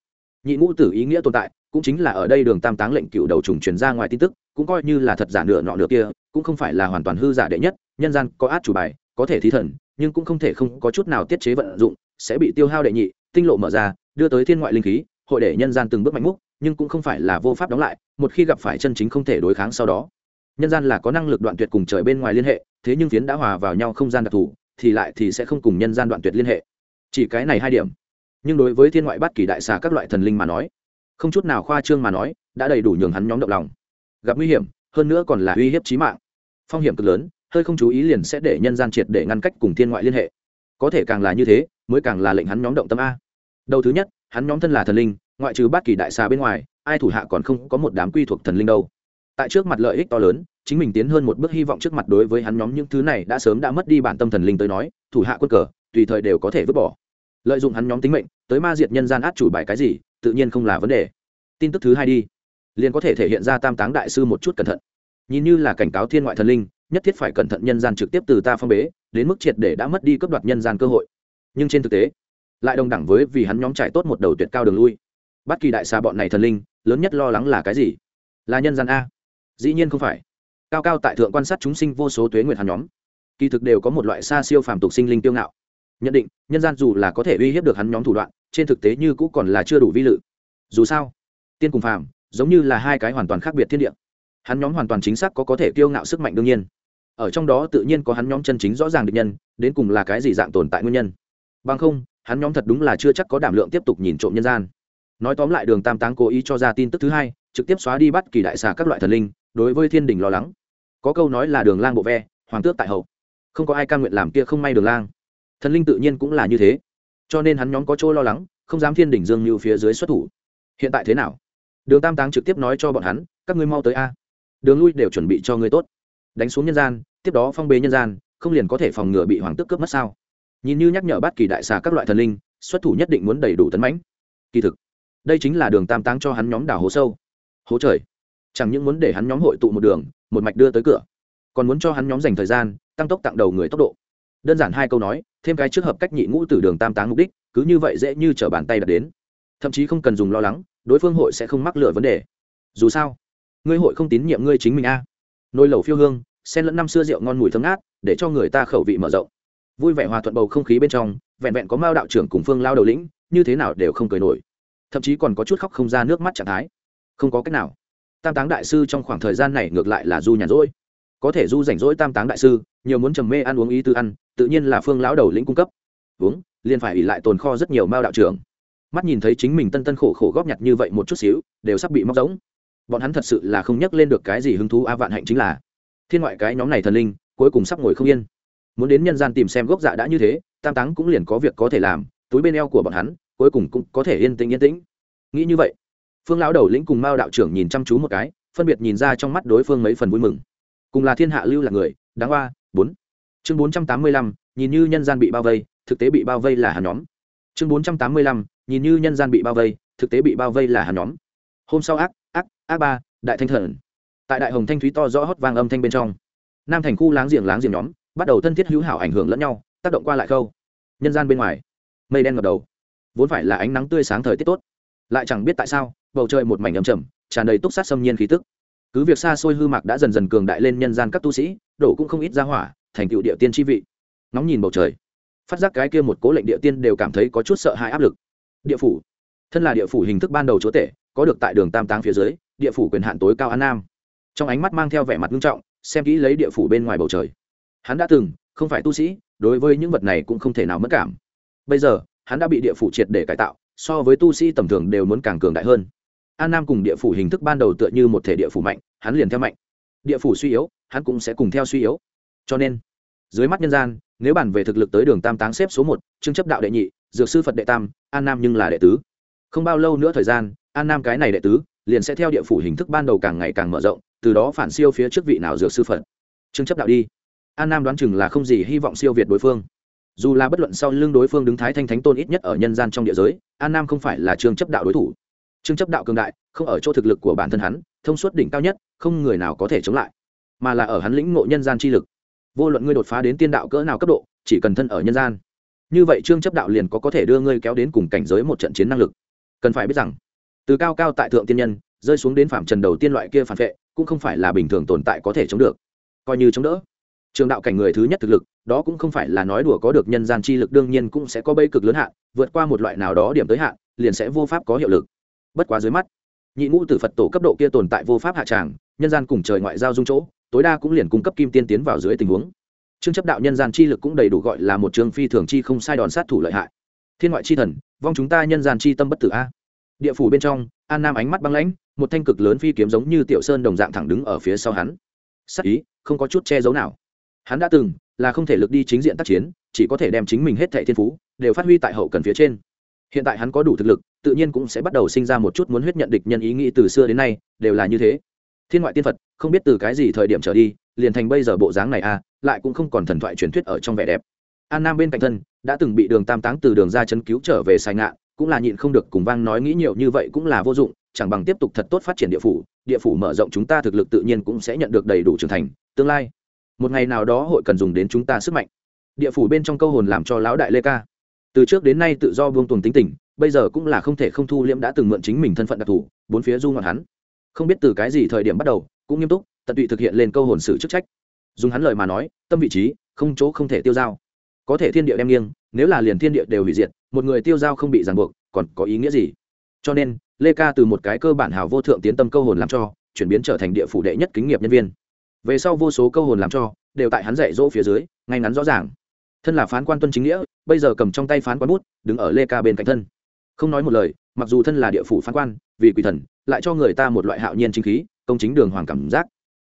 Nhị ngũ tử ý nghĩa tồn tại, cũng chính là ở đây đường tam táng lệnh cựu đầu trùng truyền ra ngoài tin tức, cũng coi như là thật giả nửa nọ nửa kia, cũng không phải là hoàn toàn hư giả đệ nhất, nhân gian có át chủ bài, có thể thí thần, nhưng cũng không thể không có chút nào tiết chế vận dụng, sẽ bị tiêu hao đệ nhị tinh lộ mở ra, đưa tới thiên ngoại linh khí, hội để nhân gian từng bước mạnh múc, nhưng cũng không phải là vô pháp đóng lại, một khi gặp phải chân chính không thể đối kháng sau đó. Nhân gian là có năng lực đoạn tuyệt cùng trời bên ngoài liên hệ, thế nhưng phiến đã hòa vào nhau không gian đặc thù, thì lại thì sẽ không cùng nhân gian đoạn tuyệt liên hệ. Chỉ cái này hai điểm. Nhưng đối với thiên ngoại bát kỳ đại xà các loại thần linh mà nói, không chút nào khoa trương mà nói, đã đầy đủ nhường hắn nhóm động lòng. Gặp nguy hiểm, hơn nữa còn là uy hiếp chí mạng. Phong hiểm cực lớn, hơi không chú ý liền sẽ để nhân gian triệt để ngăn cách cùng thiên ngoại liên hệ có thể càng là như thế, mới càng là lệnh hắn nhóm động tâm a. Đầu thứ nhất, hắn nhóm thân là thần linh, ngoại trừ bát kỳ đại xà bên ngoài, ai thủ hạ còn không có một đám quy thuộc thần linh đâu. Tại trước mặt lợi ích to lớn, chính mình tiến hơn một bước hy vọng trước mặt đối với hắn nhóm những thứ này đã sớm đã mất đi bản tâm thần linh tới nói, thủ hạ quân cờ, tùy thời đều có thể vứt bỏ. Lợi dụng hắn nhóm tính mệnh, tới ma diệt nhân gian át chủ bài cái gì, tự nhiên không là vấn đề. Tin tức thứ hai đi. Liền có thể thể hiện ra tam táng đại sư một chút cẩn thận. Nhìn như là cảnh cáo thiên ngoại thần linh, nhất thiết phải cẩn thận nhân gian trực tiếp từ ta phong bế đến mức triệt để đã mất đi cấp đoạt nhân gian cơ hội. Nhưng trên thực tế, lại đồng đẳng với vì hắn nhóm trải tốt một đầu tuyệt cao đường lui. Bất kỳ đại xà bọn này thần linh, lớn nhất lo lắng là cái gì? Là nhân gian a. Dĩ nhiên không phải. Cao cao tại thượng quan sát chúng sinh vô số tuế nguyệt hắn nhóm. Kỳ thực đều có một loại xa siêu phàm tục sinh linh tiêu ngạo. Nhận định, nhân gian dù là có thể uy hiếp được hắn nhóm thủ đoạn, trên thực tế như cũ còn là chưa đủ vi lự. Dù sao, tiên cùng phàm giống như là hai cái hoàn toàn khác biệt thiên địa. Hắn nhóm hoàn toàn chính xác có có thể kiêu ngạo sức mạnh đương nhiên ở trong đó tự nhiên có hắn nhóm chân chính rõ ràng được nhân, đến cùng là cái gì dạng tồn tại nguyên nhân. Bằng không, hắn nhóm thật đúng là chưa chắc có đảm lượng tiếp tục nhìn trộm nhân gian. Nói tóm lại đường tam táng cố ý cho ra tin tức thứ hai, trực tiếp xóa đi bắt kỳ đại xà các loại thần linh, đối với thiên đình lo lắng. Có câu nói là đường lang bộ ve, hoàng tước tại hậu. Không có ai ca nguyện làm kia không may đường lang. Thần linh tự nhiên cũng là như thế. Cho nên hắn nhóm có chỗ lo lắng, không dám thiên đỉnh dương như phía dưới xuất thủ. Hiện tại thế nào? Đường tam táng trực tiếp nói cho bọn hắn, các ngươi mau tới a. Đường lui đều chuẩn bị cho ngươi tốt đánh xuống nhân gian, tiếp đó phong bế nhân gian, không liền có thể phòng ngừa bị hoàng tước cướp mất sao? Nhìn như nhắc nhở bát kỳ đại xà các loại thần linh, xuất thủ nhất định muốn đầy đủ tấn mãnh. Kỳ thực, đây chính là đường tam táng cho hắn nhóm đảo hố sâu. Hố trời, chẳng những muốn để hắn nhóm hội tụ một đường, một mạch đưa tới cửa, còn muốn cho hắn nhóm dành thời gian, tăng tốc tặng đầu người tốc độ. Đơn giản hai câu nói, thêm cái trước hợp cách nhị ngũ từ đường tam táng mục đích, cứ như vậy dễ như t r ở bàn tay đặt đến. Thậm chí không cần dùng lo lắng, đối phương hội sẽ không mắc lựa vấn đề. Dù sao, ngươi hội không tín nhiệm ngươi chính mình a. à nồi lẩu phiêu hương, xen lẫn năm xưa rượu ngon mùi thơm ngát, để cho người ta khẩu vị mở rộng. Vui vẻ hòa thuận bầu không khí bên trong, vẹn vẹn có mao đạo trưởng cùng phương lao đầu lĩnh, như thế nào đều không cười nổi. Thậm chí còn có chút khóc không ra nước mắt trạng thái. Không có cách nào. Tam táng đại sư trong khoảng thời gian này ngược lại là du nhàn rỗi. Có thể du rảnh rỗi tam táng đại sư, nhiều muốn trầm mê ăn uống ý tư ăn, tự nhiên là phương lão đầu lĩnh cung cấp. Uống, liền phải ỉ lại tồn kho rất nhiều mao đạo trưởng. Mắt nhìn thấy chính mình tân tân khổ khổ góp nhặt như vậy một chút xíu, đều sắp bị móc giống bọn hắn thật sự là không nhắc lên được cái gì hứng thú a vạn hạnh chính là thiên ngoại cái nhóm này thần linh cuối cùng sắp ngồi không yên. Muốn đến nhân gian tìm xem gốc dạ đã như thế, tam táng cũng liền có việc có thể làm, túi bên eo của bọn hắn, cuối cùng cũng có thể yên tĩnh yên tĩnh. Nghĩ như vậy, phương lão đầu lĩnh cùng mao đạo trưởng nhìn chăm chú một cái, phân biệt nhìn ra trong mắt đối phương mấy phần vui mừng. Cùng là thiên hạ lưu là người, đáng hoa bốn. Chương bốn trăm tám mươi lăm, nhìn như nhân gian bị bao vây, thực tế bị bao vây là hàn nhóm. Chương bốn trăm tám mươi lăm, nhìn như nhân gian bị bao vây, thực tế bị bao vây là hàn nhóm. Hôm sau ác ác ba, đại thanh thần. Tại đại hồng thanh thúy to rõ hót vang âm thanh bên trong, nam thành khu láng giềng láng giềng nhóm bắt đầu thân thiết hữu hảo ảnh hưởng lẫn nhau, tác động qua lại khâu. Nhân gian bên ngoài, mây đen ngập đầu, vốn phải là ánh nắng tươi sáng thời tiết tốt. Lại chẳng biết tại sao, bầu trời một mảnh ấm trầm, tràn đầy túc sát xâm nhiên khí tức. Cứ việc xa xôi hư mạc đã dần dần cường đại lên nhân gian các tu sĩ, đổ cũng không ít ra hỏa, thành tựu địa tiên chi vị. Nóng nhìn bầu trời, phát giác cái kia một cố lệnh địa tiên đều cảm thấy có chút sợ hãi áp lực. Địa phủ, thân là địa phủ hình thức ban đầu chúa tể, có được tại đường tam táng phía dưới địa phủ quyền hạn tối cao an nam. Trong ánh mắt mang theo vẻ mặt nghiêm trọng, xem kỹ lấy địa phủ bên ngoài bầu trời. Hắn đã từng, không phải tu sĩ, đối với những vật này cũng không thể nào mất cảm. Bây giờ, hắn đã bị địa phủ triệt để cải tạo, so với tu sĩ tầm thường đều muốn càng cường đại hơn. An nam cùng địa phủ hình thức ban đầu tựa như một thể địa phủ mạnh, hắn liền theo mạnh. Địa phủ suy yếu, hắn cũng sẽ cùng theo suy yếu. Cho nên, dưới mắt nhân gian, nếu bàn về thực lực tới đường tam táng xếp số một, trương chấp đạo đệ nhị, dược sư phật đệ tam, an nam nhưng là đệ tứ. Không bao lâu nữa thời gian, an nam cái này đệ tứ liền sẽ theo địa phủ hình thức ban đầu càng ngày càng mở rộng, từ đó phản siêu phía trước vị nào dược sư phật. Trương chấp đạo đi. An nam đoán chừng là không gì hy vọng siêu việt đối phương. Dù là bất luận sau lưng đối phương đứng thái thanh thánh tôn ít nhất ở nhân gian trong địa giới, an nam không phải là trương chấp đạo đối thủ. Trương chấp đạo cường đại, không ở chỗ thực lực của bản thân hắn, thông suốt đỉnh cao nhất, không người nào có thể chống lại, mà là ở hắn lĩnh ngộ nhân gian chi lực. Vô luận ngươi đột phá đến tiên đạo cỡ nào cấp độ, chỉ cần thân ở nhân gian. Như vậy trương chấp đạo liền có có thể đưa ngươi kéo đến cùng cảnh giới một trận chiến năng lực. Cần phải biết rằng từ cao cao tại thượng tiên nhân, rơi xuống đến phạm trần đầu tiên loại kia phản vệ, cũng không phải là bình thường tồn tại có thể chống được. Coi như chống đỡ. Trường đạo cảnh người thứ nhất thực lực, đó cũng không phải là nói đùa có được nhân gian chi lực đương nhiên cũng sẽ có bây cực lớn hạn, vượt qua một loại nào đó điểm tới hạn, liền sẽ vô pháp có hiệu lực. Bất quá dưới mắt, nhị ngũ từ phật tổ cấp độ kia tồn tại vô pháp hạ tràng, nhân gian cùng trời ngoại giao dung chỗ, tối đa cũng liền cung cấp kim tiên tiến vào dưới tình huống. Chương chấp đạo nhân gian chi lực cũng đầy đủ gọi là một trường phi thường chi không sai đòn sát thủ lợi hại. Thiên ngoại chi thần, vong chúng ta nhân gian chi tâm bất tử a địa phủ bên trong, an nam ánh mắt băng lãnh, một thanh cực lớn phi kiếm giống như tiểu sơn đồng dạng thẳng đứng ở phía sau hắn. Sắc ý, không có chút che giấu nào. Hắn đã từng, là không thể lực đi chính diện tác chiến, chỉ có thể đem chính mình hết thệ thiên phú, đều phát huy tại hậu cần phía trên. Hiện tại hắn có đủ thực lực, tự nhiên cũng sẽ bắt đầu sinh ra một chút muốn huyết nhận địch nhân ý nghĩ từ xưa đến nay, đều là như thế. Thiên ngoại tiên phật, không biết từ cái gì thời điểm trở đi, liền thành bây giờ bộ dáng này à lại cũng không còn thần thoại truyền thuyết ở trong vẻ đẹp. An nam bên cạnh thân, đã từng bị đường tam táng từ đường ra chấn cứu trở về sai ngạn cũng là nhịn không được cùng vang nói nghĩ nhiều như vậy cũng là vô dụng, chẳng bằng tiếp tục thật tốt phát triển địa phủ địa phủ mở rộng chúng ta thực lực tự nhiên cũng sẽ nhận được đầy đủ trưởng thành, tương lai. Một ngày nào đó hội cần dùng đến chúng ta sức mạnh. Địa phủ bên trong câu hồn làm cho lão đại lê ca. Từ trước đến nay tự do buông tuồng tính tình, bây giờ cũng là không thể không thu liễm đã từng mượn chính mình thân phận đặc thù, bốn phía du ngọn hắn. Không biết từ cái gì thời điểm bắt đầu, cũng nghiêm túc, tận tụy thực hiện lên câu hồn sự chức trách. Dùng hắn lời mà nói, tâm vị trí, không chỗ không thể tiêu dao có thể thiên địa đem nghiêng, nếu là liền thiên địa đều hủy diệt, một người tiêu dao không bị ràng buộc, còn có ý nghĩa gì? Cho nên, lê ca từ một cái cơ bản hào vô thượng tiến tâm câu hồn làm cho, chuyển biến trở thành địa phủ đệ nhất kính nghiệp nhân viên. Về sau vô số câu hồn làm cho, đều tại hắn dạy dỗ phía dưới, ngay ngắn rõ ràng. Thân là phán quan tuân chính nghĩa, bây giờ cầm trong tay phán quán bút, đứng ở lê ca bên cạnh thân. Không nói một lời, mặc dù thân là địa phủ phán quan, vì quỷ thần, lại cho người ta một loại hạo nhiên chính khí, công chính đường hoàng cảm giác.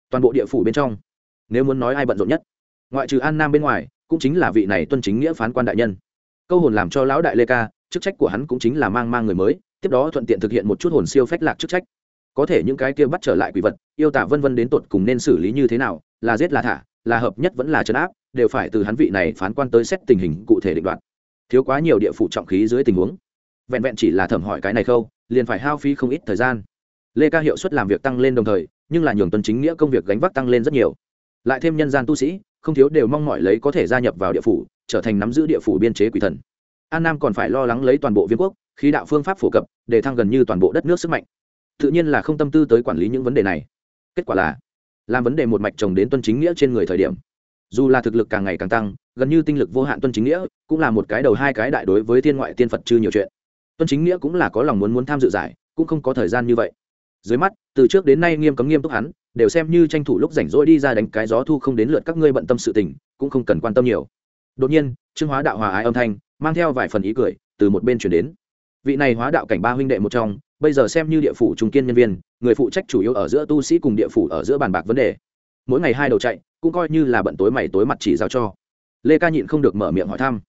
Toàn bộ địa phủ bên trong, nếu muốn nói ai bận rộn nhất, ngoại trừ an nam bên ngoài cũng chính là vị này tuân chính nghĩa phán quan đại nhân. Câu hồn làm cho lão đại lê ca, chức trách của hắn cũng chính là mang mang người mới, tiếp đó thuận tiện thực hiện một chút hồn siêu phách lạc chức trách. Có thể những cái kia bắt trở lại quỷ vật, yêu tả vân vân đến tột cùng nên xử lý như thế nào, là giết là thả, là hợp nhất vẫn là trấn áp, đều phải từ hắn vị này phán quan tới xét tình hình cụ thể định đoạt. Thiếu quá nhiều địa phủ trọng khí dưới tình huống. Vẹn vẹn chỉ là thẩm hỏi cái này khâu, liền phải hao phí không ít thời gian. Lê ca hiệu suất làm việc tăng lên đồng thời, nhưng là nhường tuần chính nghĩa công việc gánh vác tăng lên rất nhiều lại thêm nhân gian tu sĩ, không thiếu đều mong mỏi lấy có thể gia nhập vào địa phủ, trở thành nắm giữ địa phủ biên chế quỷ thần. An nam còn phải lo lắng lấy toàn bộ viên quốc, khí đạo phương pháp phổ cập, để thăng gần như toàn bộ đất nước sức mạnh. Tự nhiên là không tâm tư tới quản lý những vấn đề này. Kết quả là, làm vấn đề một mạch chồng đến tuân chính nghĩa trên người thời điểm, dù là thực lực càng ngày càng tăng, gần như tinh lực vô hạn tuân chính nghĩa, cũng là một cái đầu hai cái đại đối với thiên ngoại tiên phật chư nhiều chuyện. Tuân chính nghĩa cũng là có lòng muốn muốn tham dự giải, cũng không có thời gian như vậy dưới mắt, từ trước đến nay nghiêm cấm nghiêm túc hắn, đều xem như tranh thủ lúc rảnh rỗi đi ra đánh cái gió thu không đến lượt các ngươi bận tâm sự tình, cũng không cần quan tâm nhiều. Đột nhiên, trương hóa đạo hòa ái âm thanh, mang theo vài phần ý cười, từ một bên chuyển đến. Vị này hóa đạo cảnh ba huynh đệ một trong, bây giờ xem như địa phủ trung kiên nhân viên, người phụ trách chủ yếu ở giữa tu sĩ cùng địa phủ ở giữa bàn bạc vấn đề. Mỗi ngày hai đầu chạy, cũng coi như là bận tối mày tối mặt chỉ giao cho. Lê ca nhịn không được mở miệng hỏi thăm.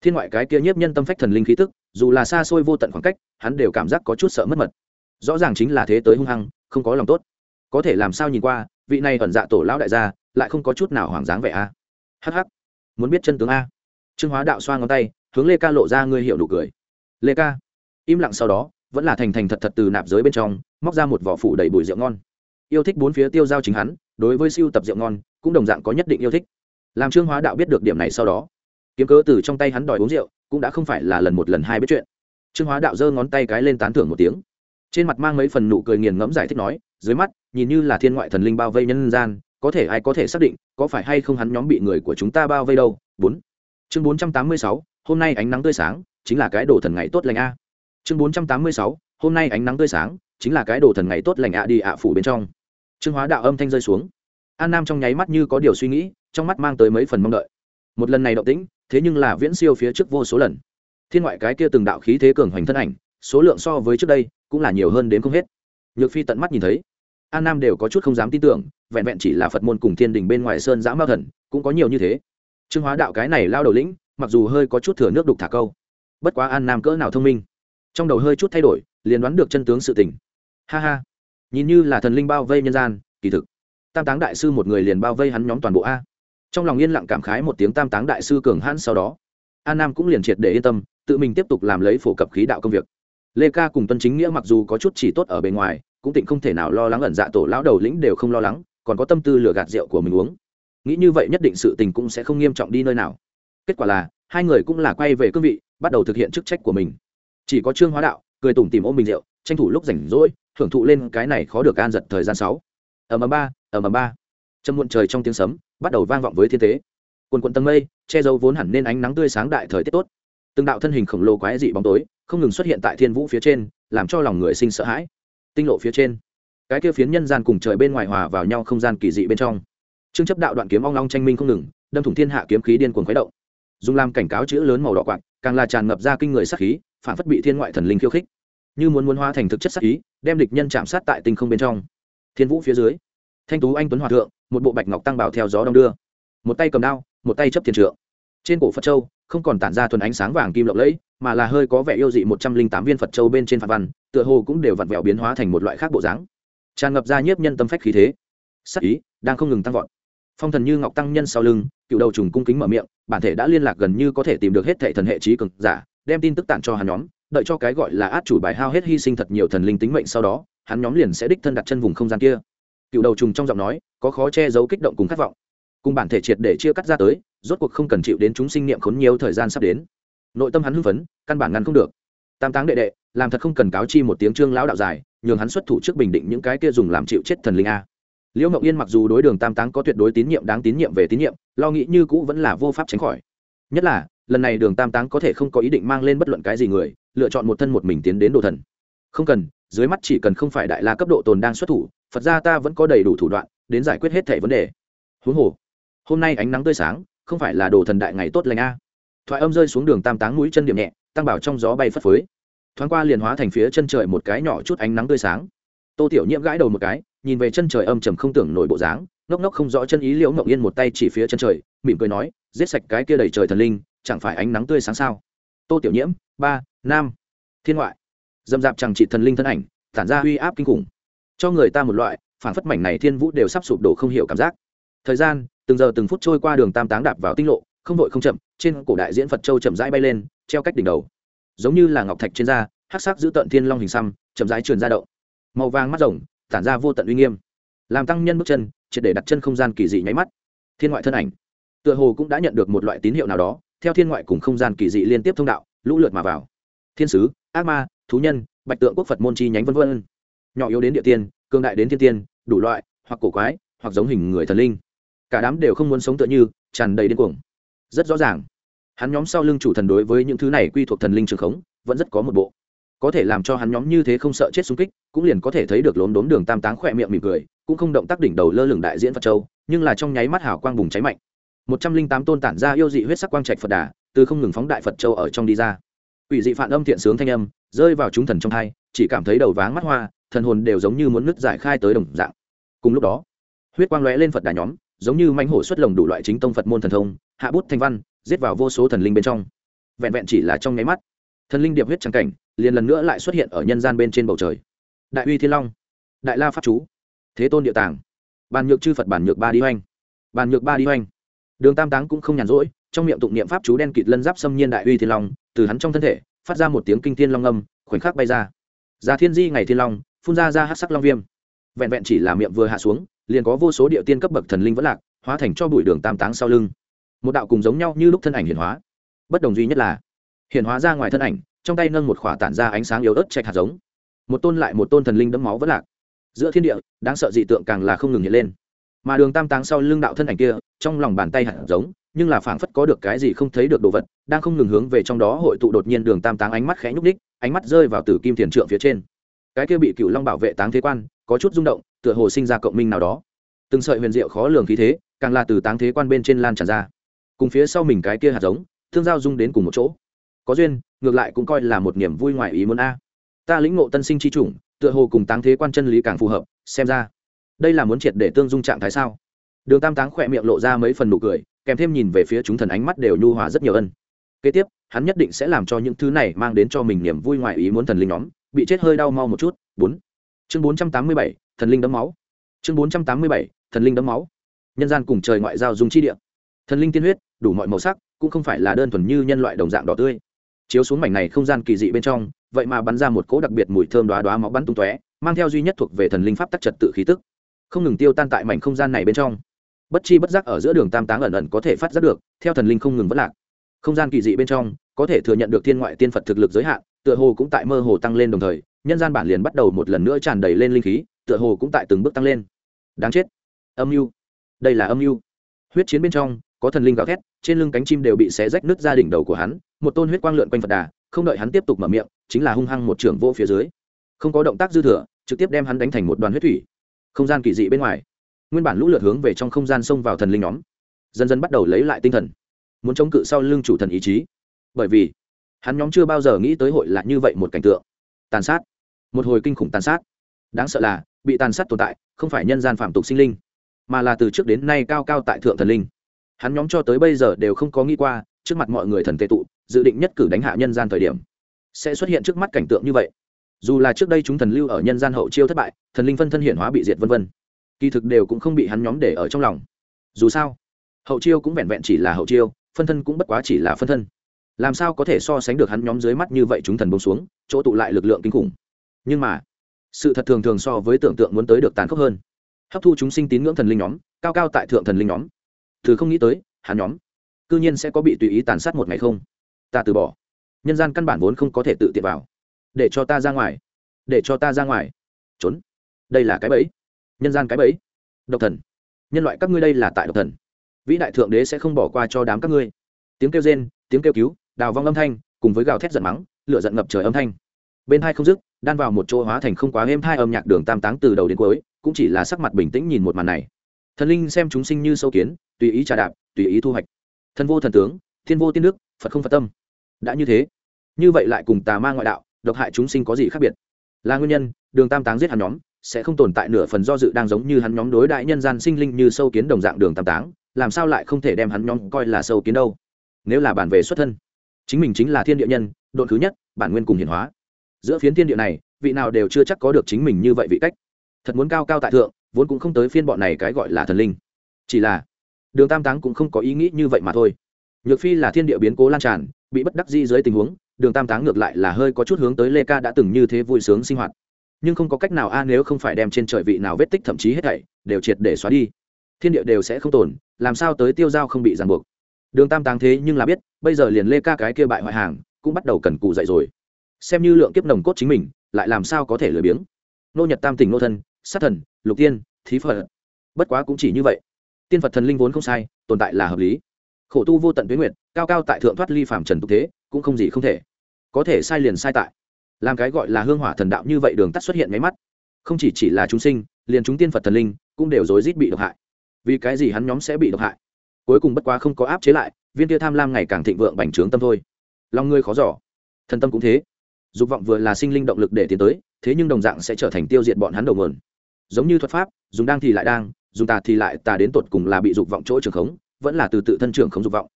Thiên ngoại cái kia nhiếp nhân tâm phách thần linh khí tức, dù là xa xôi vô tận khoảng cách, hắn đều cảm giác có chút sợ mất mật rõ ràng chính là thế tới hung hăng, không có lòng tốt. Có thể làm sao nhìn qua, vị này ẩn dạ tổ lão đại gia, lại không có chút nào hoảng dáng vẻ a. Hh muốn biết chân tướng a. Trương hóa đạo xoa ngón tay, hướng lê ca lộ ra ngươi hiểu đủ cười. Lê ca, im lặng sau đó, vẫn là thành thành thật thật từ nạp giới bên trong, móc ra một vỏ phủ đầy bùi rượu ngon. Yêu thích bốn phía tiêu giao chính hắn, đối với siêu tập rượu ngon, cũng đồng dạng có nhất định yêu thích. Làm trương hóa đạo biết được điểm này sau đó, kiếm cớ từ trong tay hắn đòi uống rượu, cũng đã không phải là lần một lần hai biết chuyện. Trương hóa đạo giơ ngón tay cái lên tán thưởng một tiếng trên mặt mang mấy phần nụ cười nghiền ngẫm giải thích nói, dưới mắt, nhìn như là thiên ngoại thần linh bao vây nhân gian, có thể ai có thể xác định, có phải hay không hắn nhóm bị người của chúng ta bao vây đâu? Bốn. Chương bốn trăm tám mươi sáu, hôm nay ánh nắng tươi sáng, chính là cái đồ thần ngày tốt lành a. Chương bốn trăm tám mươi sáu, hôm nay ánh nắng tươi sáng, chính là cái đồ thần ngày tốt lành ạ đi ạ phủ bên trong. Trương hóa đạo âm thanh rơi xuống. An nam trong nháy mắt như có điều suy nghĩ, trong mắt mang tới mấy phần mong đợi. Một lần này động tĩnh, thế nhưng là viễn siêu phía trước vô số lần. Thiên ngoại cái kia từng đạo khí thế cường hoành thân ảnh số lượng so với trước đây cũng là nhiều hơn đến không hết. Nhược phi tận mắt nhìn thấy, an nam đều có chút không dám tin tưởng, vẹn vẹn chỉ là phật môn cùng thiên đình bên ngoài sơn giã mao thần, cũng có nhiều như thế. Trương hóa đạo cái này lao đầu lĩnh, mặc dù hơi có chút thừa nước đục thả câu, bất quá an nam cỡ nào thông minh. Trong đầu hơi chút thay đổi, liền đoán được chân tướng sự tình. Ha ha, nhìn như là thần linh bao vây nhân gian, kỳ thực, tam táng đại sư một người liền bao vây hắn nhóm toàn bộ a. Trong lòng yên lặng cảm khái một tiếng tam táng đại sư cường hãn sau đó, an nam cũng liền triệt để yên tâm, tự mình tiếp tục làm lấy phổ cập khí đạo công việc lê ca cùng tuân chính nghĩa mặc dù có chút chỉ tốt ở bề ngoài, cũng tịnh không thể nào lo lắng ẩn dạ tổ lão đầu lĩnh đều không lo lắng, còn có tâm tư lừa gạt rượu của mình uống. Nghĩ như vậy nhất định sự tình cũng sẽ không nghiêm trọng đi nơi nào. Kết quả là, hai người cũng là quay về cương vị, bắt đầu thực hiện chức trách của mình. Chỉ có trương hóa đạo, cười tủm tìm ôm mình rượu, tranh thủ lúc rảnh rỗi, thưởng thụ lên cái này khó được an giật thời gian sáu. Ở mờ ba ở mờ ba. Trâm muộn trời trong tiếng sấm, bắt đầu vang vọng với thiên tế quần quần tầng mây, che giấu vốn hẳn nên ánh nắng tươi sáng đại thời tiết tốt từng đạo thân hình khổng lồ quái dị bóng tối, không ngừng xuất hiện tại thiên vũ phía trên, làm cho lòng người sinh sợ hãi. Tinh lộ phía trên, cái kia phiến nhân gian cùng trời bên ngoài hòa vào nhau không gian kỳ dị bên trong. Trương chấp đạo đoạn kiếm ong long tranh minh không ngừng, đâm thủng thiên hạ kiếm khí điên cuồng khuấy động. Dùng làm cảnh cáo chữ lớn màu đỏ quạng càng là tràn ngập ra kinh người sát khí, phản phất bị thiên ngoại thần linh khiêu khích. Như muốn muốn hóa thành thực chất sát ý, đem địch nhân chạm sát tại tinh không bên trong. Thiên vũ phía dưới, thanh tú anh tuấn hòa thượng, một bộ bạch ngọc tăng bảo theo gió đông đưa. Một tay cầm đao, một tay chấp thiên trượng trên cổ phật châu, không còn tản ra thuần ánh sáng vàng kim lộng lẫy, mà là hơi có vẻ yêu dị một trăm linh tám viên phật châu bên trên phạt văn, tựa hồ cũng đều vặn vẹo biến hóa thành một loại khác bộ dáng. Tràn ngập ra nhiếp nhân tâm phách khí thế. Sắc ý đang không ngừng tăng vọt. Phong thần như ngọc tăng nhân sau lưng, cựu đầu trùng cung kính mở miệng, bản thể đã liên lạc gần như có thể tìm được hết thệ thần hệ trí cực giả, đem tin tức tặng cho hắn nhóm, đợi cho cái gọi là át chủ bài hao hết hy sinh thật nhiều thần linh tính mệnh sau đó, hắn nhóm liền sẽ đích thân đặt chân vùng không gian kia. Cựu đầu trùng trong giọng nói, có khó che giấu kích động cùng khát vọng, cùng bản thể triệt để chia cắt ra tới rốt cuộc không cần chịu đến chúng sinh niệm khốn nhiều thời gian sắp đến. Nội tâm hắn hưng phấn, căn bản ngăn không được. Tam táng đệ đệ, làm thật không cần cáo chi một tiếng trương lão đạo dài, nhường hắn xuất thủ trước bình định những cái kia dùng làm chịu chết thần linh a. Liễu mộng yên mặc dù đối đường tam táng có tuyệt đối tín nhiệm, đáng tín nhiệm về tín nhiệm, lo nghĩ như cũ vẫn là vô pháp tránh khỏi. Nhất là, lần này đường tam táng có thể không có ý định mang lên bất luận cái gì người, lựa chọn một thân một mình tiến đến đồ thần. Không cần, dưới mắt chỉ cần không phải đại la cấp độ tồn đang xuất thủ, phật ra ta vẫn có đầy đủ thủ đoạn, đến giải quyết hết thẻ vấn đề. Huống hồ, hôm nay ánh nắng tươi sáng không phải là đồ thần đại ngày tốt lành a. Thoại âm rơi xuống đường tam táng mũi chân điểm nhẹ, tăng bảo trong gió bay phất phới. Thoáng qua liền hóa thành phía chân trời một cái nhỏ chút ánh nắng tươi sáng. Tô tiểu nhiễm gãi đầu một cái, nhìn về chân trời âm trầm không tưởng nổi bộ dáng, ngốc ngốc không rõ chân ý liễu ngậu yên một tay chỉ phía chân trời, mỉm cười nói, giết sạch cái kia đầy trời thần linh, chẳng phải ánh nắng tươi sáng sao? Tô tiểu nhiễm, ba nam thiên ngoại. Dầm dạp chẳng trị thần linh thân ảnh, tản ra uy áp kinh khủng. Cho người ta một loại, phản phất mảnh này thiên vũ đều sắp sụp đổ không hiểu cảm giác. Thời gian từng giờ từng phút trôi qua đường tam táng đạp vào tinh lộ, không vội không chậm, trên cổ đại diễn phật châu chậm rãi bay lên, treo cách đỉnh đầu. Giống như là ngọc thạch trên da, hắc sắc giữ tận thiên long hình xăm, chậm rãi truyền ra động. Màu vàng mắt rồng, tản ra vô tận uy nghiêm. Làm tăng nhân bước chân, triệt để đặt chân không gian kỳ dị nháy mắt. Thiên ngoại thân ảnh. Tựa hồ cũng đã nhận được một loại tín hiệu nào đó, theo thiên ngoại cùng không gian kỳ dị liên tiếp thông đạo, lũ lượt mà vào. Thiên sứ, ác ma, thú nhân, bạch tượng quốc phật môn chi nhánh vân vân. Nhỏ yếu đến địa tiên cương đại đến thiên tiên, đủ loại, hoặc cổ quái, hoặc giống hình người thần linh cả đám đều không muốn sống tựa như, tràn đầy điên cuồng. Rất rõ ràng, hắn nhóm sau lưng chủ thần đối với những thứ này quy thuộc thần linh trường khống, vẫn rất có một bộ. Có thể làm cho hắn nhóm như thế không sợ chết xung kích, cũng liền có thể thấy được lốm đốm đường tam táng khỏe miệng mỉm cười, cũng không động tác đỉnh đầu lơ lửng đại diễn phật châu, nhưng là trong nháy mắt hào quang bùng cháy mạnh. Một trăm linh tám tôn tản ra yêu dị huyết sắc quang trạch phật đà, từ không ngừng phóng đại phật châu ở trong đi ra. Ủy dị phản âm thiện sướng thanh âm, rơi vào chúng thần trong thai chỉ cảm thấy đầu váng mắt hoa, thần hồn đều giống như muốn nứt giải khai tới đồng dạng. Cùng lúc đó, huyết quang lóe lên phật đà nhóm giống như manh hổ xuất lồng đủ loại chính tông phật môn thần thông, hạ bút thanh văn, giết vào vô số thần linh bên trong. Vẹn vẹn chỉ là trong nháy mắt, thần linh điệp huyết trắng cảnh liền lần nữa lại xuất hiện ở nhân gian bên trên bầu trời. Đại uy thiên long, đại la pháp chú, thế tôn địa tàng, bàn nhược chư phật bản nhược ba đi hoành bàn nhược ba đi hoành đường tam táng cũng không nhàn rỗi, trong miệng tụng niệm pháp chú đen kịt lân giáp xâm nhiên đại uy thiên long, từ hắn trong thân thể phát ra một tiếng kinh thiên long âm, khoảnh khắc bay ra. Ra thiên di ngày thiên long, phun ra ra hát sắc long viêm. Vẹn vẹn chỉ là miệng vừa hạ xuống liền có vô số địa tiên cấp bậc thần linh vẫn lạc, hóa thành cho bụi đường tam táng sau lưng. Một đạo cùng giống nhau như lúc thân ảnh hiển hóa. Bất đồng duy nhất là hiển hóa ra ngoài thân ảnh, trong tay nâng một khỏa tản ra ánh sáng yếu ớt chạch hạt giống. Một tôn lại một tôn thần linh đẫm máu vẫn lạc. Giữa thiên địa, đáng sợ dị tượng càng là không ngừng hiện lên. Mà đường tam táng sau lưng đạo thân ảnh kia, trong lòng bàn tay hạt giống, nhưng là phảng phất có được cái gì không thấy được đồ vật, đang không ngừng hướng về trong đó hội tụ đột nhiên đường tam táng ánh mắt khẽ nhúc đích ánh mắt rơi vào tử kim thiền trượng phía trên. Cái kia bị cựu long bảo vệ táng thế quan có chút rung động, tựa hồ sinh ra cộng minh nào đó. Từng sợi huyền diệu khó lường khí thế, càng là từ táng thế quan bên trên lan tràn ra. Cùng phía sau mình cái kia hạt giống, thương giao dung đến cùng một chỗ. Có duyên, ngược lại cũng coi là một niềm vui ngoài ý muốn a. Ta lĩnh ngộ tân sinh chi chủng, tựa hồ cùng táng thế quan chân lý càng phù hợp, xem ra, đây là muốn triệt để tương dung trạng thái sao? Đường tam táng khỏe miệng lộ ra mấy phần nụ cười, kèm thêm nhìn về phía chúng thần ánh mắt đều nhu hòa rất nhiều ân. Kế tiếp, hắn nhất định sẽ làm cho những thứ này mang đến cho mình niềm vui ngoài ý muốn thần linh nhóm, bị chết hơi đau mau một chút. Bốn chương bốn trăm tám mươi bảy, thần linh đấm máu. Chương bốn trăm tám mươi bảy, thần linh đấm máu. Nhân gian cùng trời ngoại giao dùng chi địa. Thần linh tiên huyết, đủ mọi màu sắc, cũng không phải là đơn thuần như nhân loại đồng dạng đỏ tươi. Chiếu xuống mảnh này không gian kỳ dị bên trong, vậy mà bắn ra một cỗ đặc biệt mùi thơm đoá đoá máu bắn tung tóe, mang theo duy nhất thuộc về thần linh pháp tắc trật tự khí tức. Không ngừng tiêu tan tại mảnh không gian này bên trong. Bất chi bất giác ở giữa đường tam táng ẩn ẩn có thể phát giác được, theo thần linh không ngừng vất lạc. Không gian kỳ dị bên trong, có thể thừa nhận được thiên ngoại tiên phật thực lực giới hạn, tựa hồ cũng tại mơ hồ tăng lên đồng thời nhân gian bản liền bắt đầu một lần nữa tràn đầy lên linh khí, tựa hồ cũng tại từng bước tăng lên. Đáng chết. Âm mưu. Đây là âm mưu. Huyết chiến bên trong, có thần linh gào thét, trên lưng cánh chim đều bị xé rách nứt ra đỉnh đầu của hắn, một tôn huyết quang lượn quanh phật đà, không đợi hắn tiếp tục mở miệng, chính là hung hăng một trưởng vô phía dưới. Không có động tác dư thừa, trực tiếp đem hắn đánh thành một đoàn huyết thủy. Không gian kỳ dị bên ngoài. Nguyên bản lũ lượt hướng về trong không gian xông vào thần linh nhóm. Dần dần bắt đầu lấy lại tinh thần. Muốn chống cự sau lưng chủ thần ý chí. Bởi vì, hắn nhóm chưa bao giờ nghĩ tới hội là như vậy một cảnh tượng. Tàn sát một hồi kinh khủng tàn sát. Đáng sợ là, bị tàn sát tồn tại, không phải nhân gian phạm tục sinh linh, mà là từ trước đến nay cao cao tại thượng thần linh. Hắn nhóm cho tới bây giờ đều không có nghĩ qua, trước mặt mọi người thần tệ tụ, dự định nhất cử đánh hạ nhân gian thời điểm. Sẽ xuất hiện trước mắt cảnh tượng như vậy. Dù là trước đây chúng thần lưu ở nhân gian hậu chiêu thất bại, thần linh phân thân hiển hóa bị diệt vân vân. Kỳ thực đều cũng không bị hắn nhóm để ở trong lòng. Dù sao, hậu chiêu cũng vẹn vẹn chỉ là hậu chiêu, phân thân cũng bất quá chỉ là phân thân. Làm sao có thể so sánh được hắn nhóm dưới mắt như vậy chúng thần bông xuống, chỗ tụ lại lực lượng kinh khủng nhưng mà, sự thật thường thường so với tưởng tượng muốn tới được tàn khốc hơn. Hấp thu chúng sinh tín ngưỡng thần linh nhóm, cao cao tại thượng thần linh nhóm. Thứ không nghĩ tới, hắn nhóm, cư nhiên sẽ có bị tùy ý tàn sát một ngày không? Ta từ bỏ. Nhân gian căn bản vốn không có thể tự tiện vào. Để cho ta ra ngoài. Để cho ta ra ngoài. Trốn. Đây là cái bẫy. Nhân gian cái bẫy. Độc thần. Nhân loại các ngươi đây là tại độc thần. Vĩ đại thượng đế sẽ không bỏ qua cho đám các ngươi. Tiếng kêu rên, tiếng kêu cứu, đào vong âm thanh, cùng với gào thét giận mắng, lửa giận ngập trời âm thanh. Bên hai không dứt đan vào một chỗ hóa thành không quá êm hai âm nhạc đường tam táng từ đầu đến cuối, cũng chỉ là sắc mặt bình tĩnh nhìn một màn này. Thần linh xem chúng sinh như sâu kiến, tùy ý trà đạp, tùy ý thu hoạch. Thần vô thần tướng, thiên vô tiên đức, phật không phật tâm. Đã như thế, như vậy lại cùng tà ma ngoại đạo, độc hại chúng sinh có gì khác biệt? Là nguyên nhân, đường tam táng giết hắn nhóm, sẽ không tồn tại nửa phần do dự đang giống như hắn nhóm đối đại nhân gian sinh linh như sâu kiến đồng dạng đường tam táng, làm sao lại không thể đem hắn nhóm coi là sâu kiến đâu? Nếu là bản về xuất thân, chính mình chính là thiên địa nhân, độn thứ nhất, bản nguyên cùng hiển hóa giữa phiến thiên địa này, vị nào đều chưa chắc có được chính mình như vậy vị cách. Thật muốn cao cao tại thượng, vốn cũng không tới phiên bọn này cái gọi là thần linh. Chỉ là, đường tam táng cũng không có ý nghĩ như vậy mà thôi. Nhược phi là thiên địa biến cố lan tràn, bị bất đắc di dưới tình huống, đường tam táng ngược lại là hơi có chút hướng tới lê ca đã từng như thế vui sướng sinh hoạt. Nhưng không có cách nào a, nếu không phải đem trên trời vị nào vết tích thậm chí hết thảy, đều triệt để xóa đi, thiên địa đều sẽ không tồn, làm sao tới tiêu giao không bị ràng buộc. Đường tam táng thế nhưng là biết, bây giờ liền lê ca cái kia bại hoại hàng, cũng bắt đầu cần cụ dậy rồi xem như lượng kiếp nồng cốt chính mình lại làm sao có thể lười biếng. Nô nhật tam tỉnh nô thân sát thần lục tiên thí phật. Bất quá cũng chỉ như vậy. Tiên phật thần linh vốn không sai tồn tại là hợp lý. Khổ tu vô tận tuyến nguyện, cao cao tại thượng thoát ly phàm trần tục thế cũng không gì không thể. Có thể sai liền sai tại. Làm cái gọi là hương hỏa thần đạo như vậy đường tắt xuất hiện máy mắt. Không chỉ chỉ là chúng sinh liền chúng tiên phật thần linh cũng đều rối rít bị độc hại. Vì cái gì hắn nhóm sẽ bị độc hại? Cuối cùng bất quá không có áp chế lại viên tia tham lam ngày càng thịnh vượng bành trướng tâm thôi. Lòng ngươi khó giỏ thần tâm cũng thế dục vọng vừa là sinh linh động lực để tiến tới, thế nhưng đồng dạng sẽ trở thành tiêu diệt bọn hắn đầu nguồn. Giống như thuật pháp, dùng đang thì lại đang, dùng tà thì lại tà đến tột cùng là bị dục vọng chỗ trường khống, vẫn là từ tự thân trưởng khống dục vọng.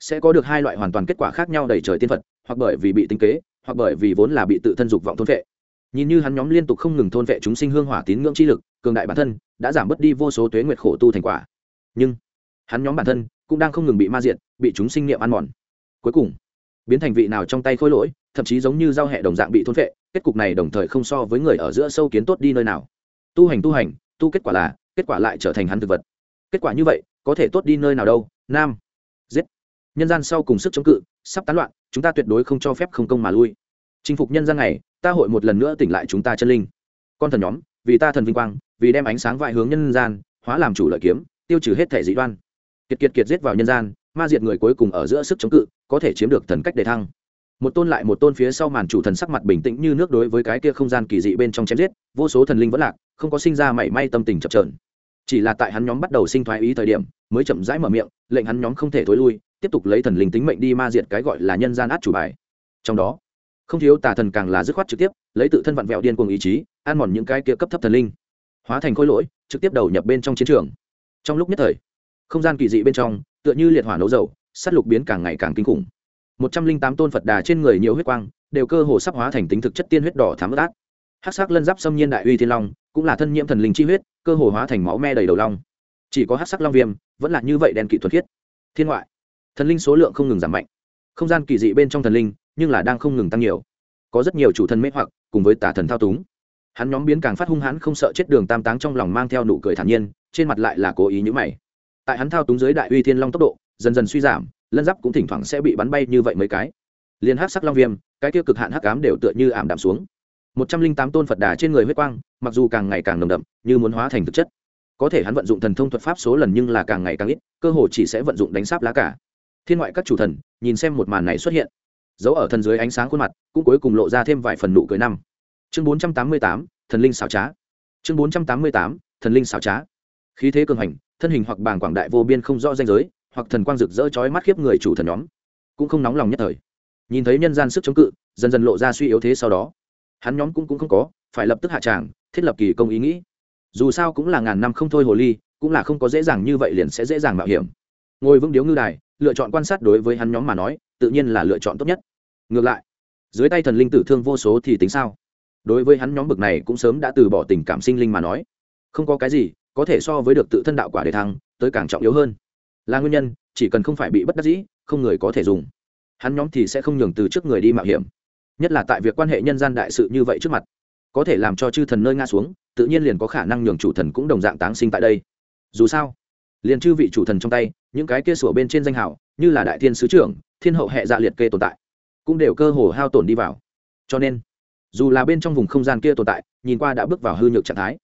Sẽ có được hai loại hoàn toàn kết quả khác nhau đầy trời tiên phật, hoặc bởi vì bị tinh kế, hoặc bởi vì vốn là bị tự thân dục vọng thôn vệ. Nhìn như hắn nhóm liên tục không ngừng thôn vệ chúng sinh hương hỏa tín ngưỡng chi lực, cường đại bản thân, đã giảm bớt đi vô số tuế nguyệt khổ tu thành quả. Nhưng, hắn nhóm bản thân cũng đang không ngừng bị ma diện bị chúng sinh niệm ăn mòn. Cuối cùng, biến thành vị nào trong tay khôi lỗi thậm chí giống như giao hệ đồng dạng bị thôn phệ, kết cục này đồng thời không so với người ở giữa sâu kiến tốt đi nơi nào. Tu hành tu hành tu kết quả là kết quả lại trở thành hắn thực vật. Kết quả như vậy có thể tốt đi nơi nào đâu nam. Giết. Nhân gian sau cùng sức chống cự sắp tán loạn chúng ta tuyệt đối không cho phép không công mà lui. Chinh phục nhân gian này ta hội một lần nữa tỉnh lại chúng ta chân linh. Con thần nhóm vì ta thần vinh quang vì đem ánh sáng vại hướng nhân gian hóa làm chủ lợi kiếm tiêu trừ hết thể dị đoan. Kiệt kiệt kiệt giết vào nhân gian ma diệt người cuối cùng ở giữa sức chống cự có thể chiếm được thần cách đề thăng một tôn lại một tôn phía sau màn chủ thần sắc mặt bình tĩnh như nước đối với cái kia không gian kỳ dị bên trong chém giết, vô số thần linh vẫn lạc, không có sinh ra mảy may tâm tình chập trờn chỉ là tại hắn nhóm bắt đầu sinh thoái ý thời điểm, mới chậm rãi mở miệng, lệnh hắn nhóm không thể thối lui, tiếp tục lấy thần linh tính mệnh đi ma diệt cái gọi là nhân gian át chủ bài. Trong đó, không thiếu tà thần càng là dứt khoát trực tiếp, lấy tự thân vặn vẹo điên cuồng ý chí, ăn mòn những cái kia cấp thấp thần linh. Hóa thành khối lỗi, trực tiếp đầu nhập bên trong chiến trường. Trong lúc nhất thời, không gian kỳ dị bên trong, tựa như liệt hỏa nấu dầu sắt lục biến càng ngày càng kinh khủng một trăm linh tám tôn phật đà trên người nhiều huyết quang, đều cơ hồ sắp hóa thành tính thực chất tiên huyết đỏ thám ướt át. Hát sắc lân giáp xâm nhiên đại uy thiên long, cũng là thân nhiễm thần linh chi huyết, cơ hồ hóa thành máu me đầy đầu long. Chỉ có hát sắc long viêm, vẫn là như vậy đen kỵ thuật khiết. Thiên ngoại, thần linh số lượng không ngừng giảm mạnh. Không gian kỳ dị bên trong thần linh, nhưng là đang không ngừng tăng nhiều. Có rất nhiều chủ thần mê hoặc, cùng với tà thần thao túng. Hắn nhóm biến càng phát hung hãn không sợ chết đường tam táng trong lòng mang theo nụ cười thản nhiên, trên mặt lại là cố ý nhữ mày. Tại hắn thao túng dưới đại uy thiên long tốc độ, dần dần suy giảm lân giáp cũng thỉnh thoảng sẽ bị bắn bay như vậy mấy cái. Liền hắc sắc long viêm, cái tiêu cực hạn hắc ám đều tựa như ảm đạm xuống. Một trăm linh tám tôn phật đà trên người huyết quang, mặc dù càng ngày càng nồng đậm, như muốn hóa thành thực chất. Có thể hắn vận dụng thần thông thuật pháp số lần nhưng là càng ngày càng ít, cơ hồ chỉ sẽ vận dụng đánh sáp lá cả. Thiên ngoại các chủ thần, nhìn xem một màn này xuất hiện. Giấu ở thần dưới ánh sáng khuôn mặt, cũng cuối cùng lộ ra thêm vài phần nụ cười năm. Chương bốn trăm tám mươi tám, thần linh xảo trá. Chương bốn trăm tám mươi tám, thần linh xảo trá. Khí thế cường hành, thân hình hoặc bàng quảng đại vô biên không rõ danh giới hoặc thần quang rực rỡ chói mắt khiếp người chủ thần nhóm, cũng không nóng lòng nhất thời. Nhìn thấy nhân gian sức chống cự, dần dần lộ ra suy yếu thế sau đó, hắn nhóm cũng cũng không có, phải lập tức hạ tràng, thiết lập kỳ công ý nghĩ. Dù sao cũng là ngàn năm không thôi hồ ly, cũng là không có dễ dàng như vậy liền sẽ dễ dàng mạo hiểm. Ngồi vững điếu ngư đài, lựa chọn quan sát đối với hắn nhóm mà nói, tự nhiên là lựa chọn tốt nhất. Ngược lại, dưới tay thần linh tử thương vô số thì tính sao? Đối với hắn nhóm bực này cũng sớm đã từ bỏ tình cảm sinh linh mà nói, không có cái gì có thể so với được tự thân đạo quả để thăng, tới càng trọng yếu hơn là nguyên nhân, chỉ cần không phải bị bất đắc dĩ, không người có thể dùng. Hắn nhóm thì sẽ không nhường từ trước người đi mạo hiểm. Nhất là tại việc quan hệ nhân gian đại sự như vậy trước mặt, có thể làm cho chư thần nơi nga xuống, tự nhiên liền có khả năng nhường chủ thần cũng đồng dạng táng sinh tại đây. Dù sao, liền chư vị chủ thần trong tay, những cái kia sủa bên trên danh hào, như là đại thiên sứ trưởng, thiên hậu hệ dạ liệt kê tồn tại, cũng đều cơ hồ hao tổn đi vào. Cho nên, dù là bên trong vùng không gian kia tồn tại, nhìn qua đã bước vào hư nhược trạng thái,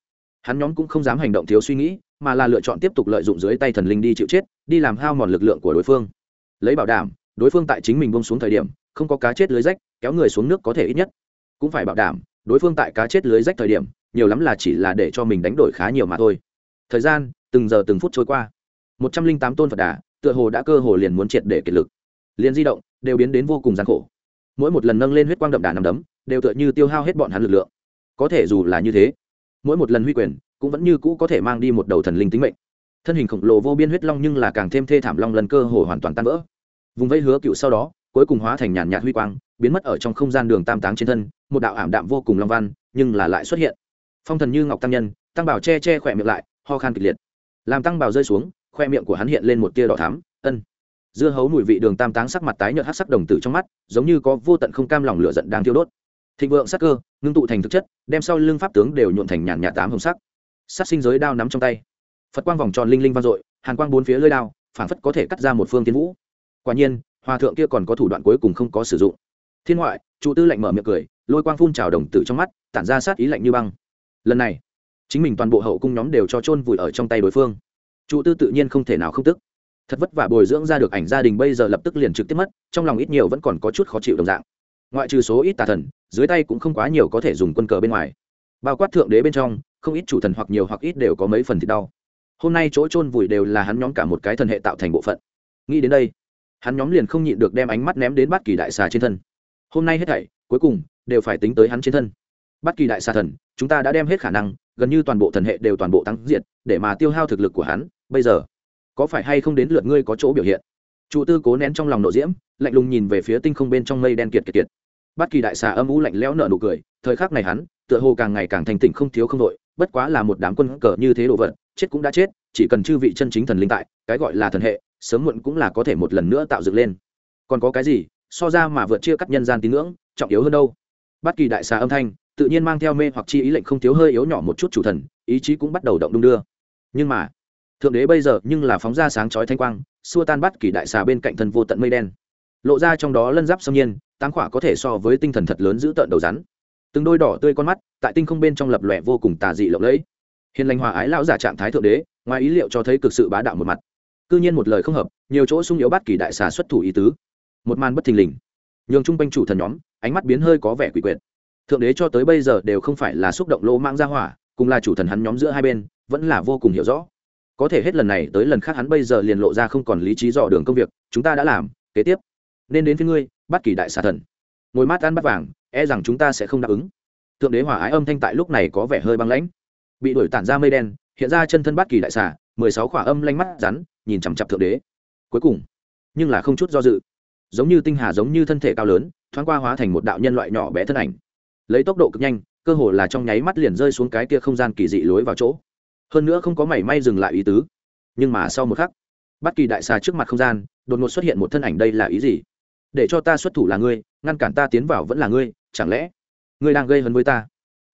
hắn nhóm cũng không dám hành động thiếu suy nghĩ mà là lựa chọn tiếp tục lợi dụng dưới tay thần linh đi chịu chết, đi làm hao mòn lực lượng của đối phương. Lấy bảo đảm, đối phương tại chính mình bông xuống thời điểm, không có cá chết lưới rách, kéo người xuống nước có thể ít nhất. Cũng phải bảo đảm, đối phương tại cá chết lưới rách thời điểm, nhiều lắm là chỉ là để cho mình đánh đổi khá nhiều mà thôi. Thời gian, từng giờ từng phút trôi qua. Một trăm linh tám tôn phật đà, tựa hồ đã cơ hồ liền muốn triệt để kiệt lực. Liền di động, đều biến đến vô cùng gian khổ. Mỗi một lần nâng lên huyết quang đậm đà nằm đấm, đều tựa như tiêu hao hết bọn hắn lực lượng. Có thể dù là như thế, mỗi một lần huy quyền cũng vẫn như cũ có thể mang đi một đầu thần linh tính mệnh. Thân hình khổng lồ vô biên huyết long nhưng là càng thêm thê thảm long lần cơ hồ hoàn toàn tan vỡ. Vùng vây hứa cựu sau đó, cuối cùng hóa thành nhàn nhạt huy quang, biến mất ở trong không gian đường tam táng trên thân, một đạo ảm đạm vô cùng long văn, nhưng là lại xuất hiện. Phong thần như ngọc tăng nhân, tăng bảo che che khỏe miệng lại, ho khan kịch liệt. Làm tăng bảo rơi xuống khoe miệng của hắn hiện lên một tia đỏ thắm, ân. Dưa hấu mùi vị đường tam táng sắc mặt tái nhợt hát sắc đồng tử trong mắt, giống như có vô tận không cam lòng lửa giận đang thiêu đốt. Thịnh vượng sắc cơ, ngưng tụ thành thực chất, đem sau lưng pháp tướng đều nhuộn thành nhàn nhạt tám hồng sắc sát sinh giới đao nắm trong tay. Phật quang vòng tròn linh linh vang dội, hàn quang bốn phía lơi đao phản phất có thể cắt ra một phương tiến vũ. Quả nhiên, hòa thượng kia còn có thủ đoạn cuối cùng không có sử dụng. Thiên ngoại, trụ tư lạnh mở miệng cười, lôi quang phun trào đồng tử trong mắt, tản ra sát ý lạnh như băng. Lần này, chính mình toàn bộ hậu cung nhóm đều cho chôn vùi ở trong tay đối phương. Trụ tư tự nhiên không thể nào không tức. Thật vất vả bồi dưỡng ra được ảnh gia đình bây giờ lập tức liền trực tiếp mất, trong lòng ít nhiều vẫn còn có chút khó chịu đồng dạng. Ngoại trừ số ít tà thần, dưới tay cũng không quá nhiều có thể dùng quân cờ bên ngoài. Bao quát thượng đế bên trong không ít chủ thần hoặc nhiều hoặc ít đều có mấy phần thịt đau. Hôm nay chỗ chôn vùi đều là hắn nhóm cả một cái thần hệ tạo thành bộ phận. Nghĩ đến đây, hắn nhóm liền không nhịn được đem ánh mắt ném đến bát kỳ đại xà trên thân. Hôm nay hết thảy, cuối cùng, đều phải tính tới hắn trên thân. Bát kỳ đại xà thần, chúng ta đã đem hết khả năng, gần như toàn bộ thần hệ đều toàn bộ tăng diệt, để mà tiêu hao thực lực của hắn, bây giờ, có phải hay không đến lượt ngươi có chỗ biểu hiện? Trụ tư cố nén trong lòng nộ diễm, lạnh lùng nhìn về phía tinh không bên trong mây đen kiệt kiệt kiệt. Bát kỳ đại xà âm u lạnh lẽo nở nụ cười, thời khắc này hắn, tựa hồ càng ngày càng thành tỉnh không thiếu không đội bất quá là một đám quân cờ như thế đồ vật, chết cũng đã chết, chỉ cần chư vị chân chính thần linh tại, cái gọi là thần hệ, sớm muộn cũng là có thể một lần nữa tạo dựng lên. Còn có cái gì, so ra mà vượt chia cắt nhân gian tín ngưỡng, trọng yếu hơn đâu? Bất kỳ đại xà âm thanh, tự nhiên mang theo mê hoặc chi ý lệnh không thiếu hơi yếu nhỏ một chút chủ thần, ý chí cũng bắt đầu động đung đưa. Nhưng mà, thượng đế bây giờ nhưng là phóng ra sáng chói thanh quang, xua tan bắt kỳ đại xà bên cạnh thân vô tận mây đen. Lộ ra trong đó lân giáp xâm nhiên, tám khỏa có thể so với tinh thần thật lớn giữ tợn đầu rắn từng đôi đỏ tươi con mắt, tại tinh không bên trong lập lòe vô cùng tà dị lộng lẫy. Hiền lành hòa ái lão giả trạng thái thượng đế, ngoài ý liệu cho thấy cực sự bá đạo một mặt. Cư nhiên một lời không hợp, nhiều chỗ sung yếu bắt kỳ đại xà xuất thủ ý tứ. Một màn bất thình lình. Nhường chung quanh chủ thần nhóm, ánh mắt biến hơi có vẻ quỷ quyệt. Thượng đế cho tới bây giờ đều không phải là xúc động lỗ mang ra hỏa, cùng là chủ thần hắn nhóm giữa hai bên, vẫn là vô cùng hiểu rõ. Có thể hết lần này tới lần khác hắn bây giờ liền lộ ra không còn lý trí dò đường công việc, chúng ta đã làm, kế tiếp. Nên đến phía ngươi bắt kỳ đại xà thần. Ngồi mát ăn bắt vàng e rằng chúng ta sẽ không đáp ứng. Thượng đế hỏa ái âm thanh tại lúc này có vẻ hơi băng lãnh. Bị đuổi tản ra mây đen, hiện ra chân thân Bát kỳ đại xà, mười sáu khỏa âm lanh mắt rắn, nhìn chằm chặp thượng đế. Cuối cùng, nhưng là không chút do dự. Giống như tinh hà giống như thân thể cao lớn, thoáng qua hóa thành một đạo nhân loại nhỏ bé thân ảnh. Lấy tốc độ cực nhanh, cơ hồ là trong nháy mắt liền rơi xuống cái kia không gian kỳ dị lối vào chỗ. Hơn nữa không có mảy may dừng lại ý tứ. Nhưng mà sau một khắc bất kỳ đại xà trước mặt không gian, đột ngột xuất hiện một thân ảnh đây là ý gì? Để cho ta xuất thủ là ngươi, ngăn cản ta tiến vào vẫn là ngươi chẳng lẽ ngươi đang gây hấn với ta?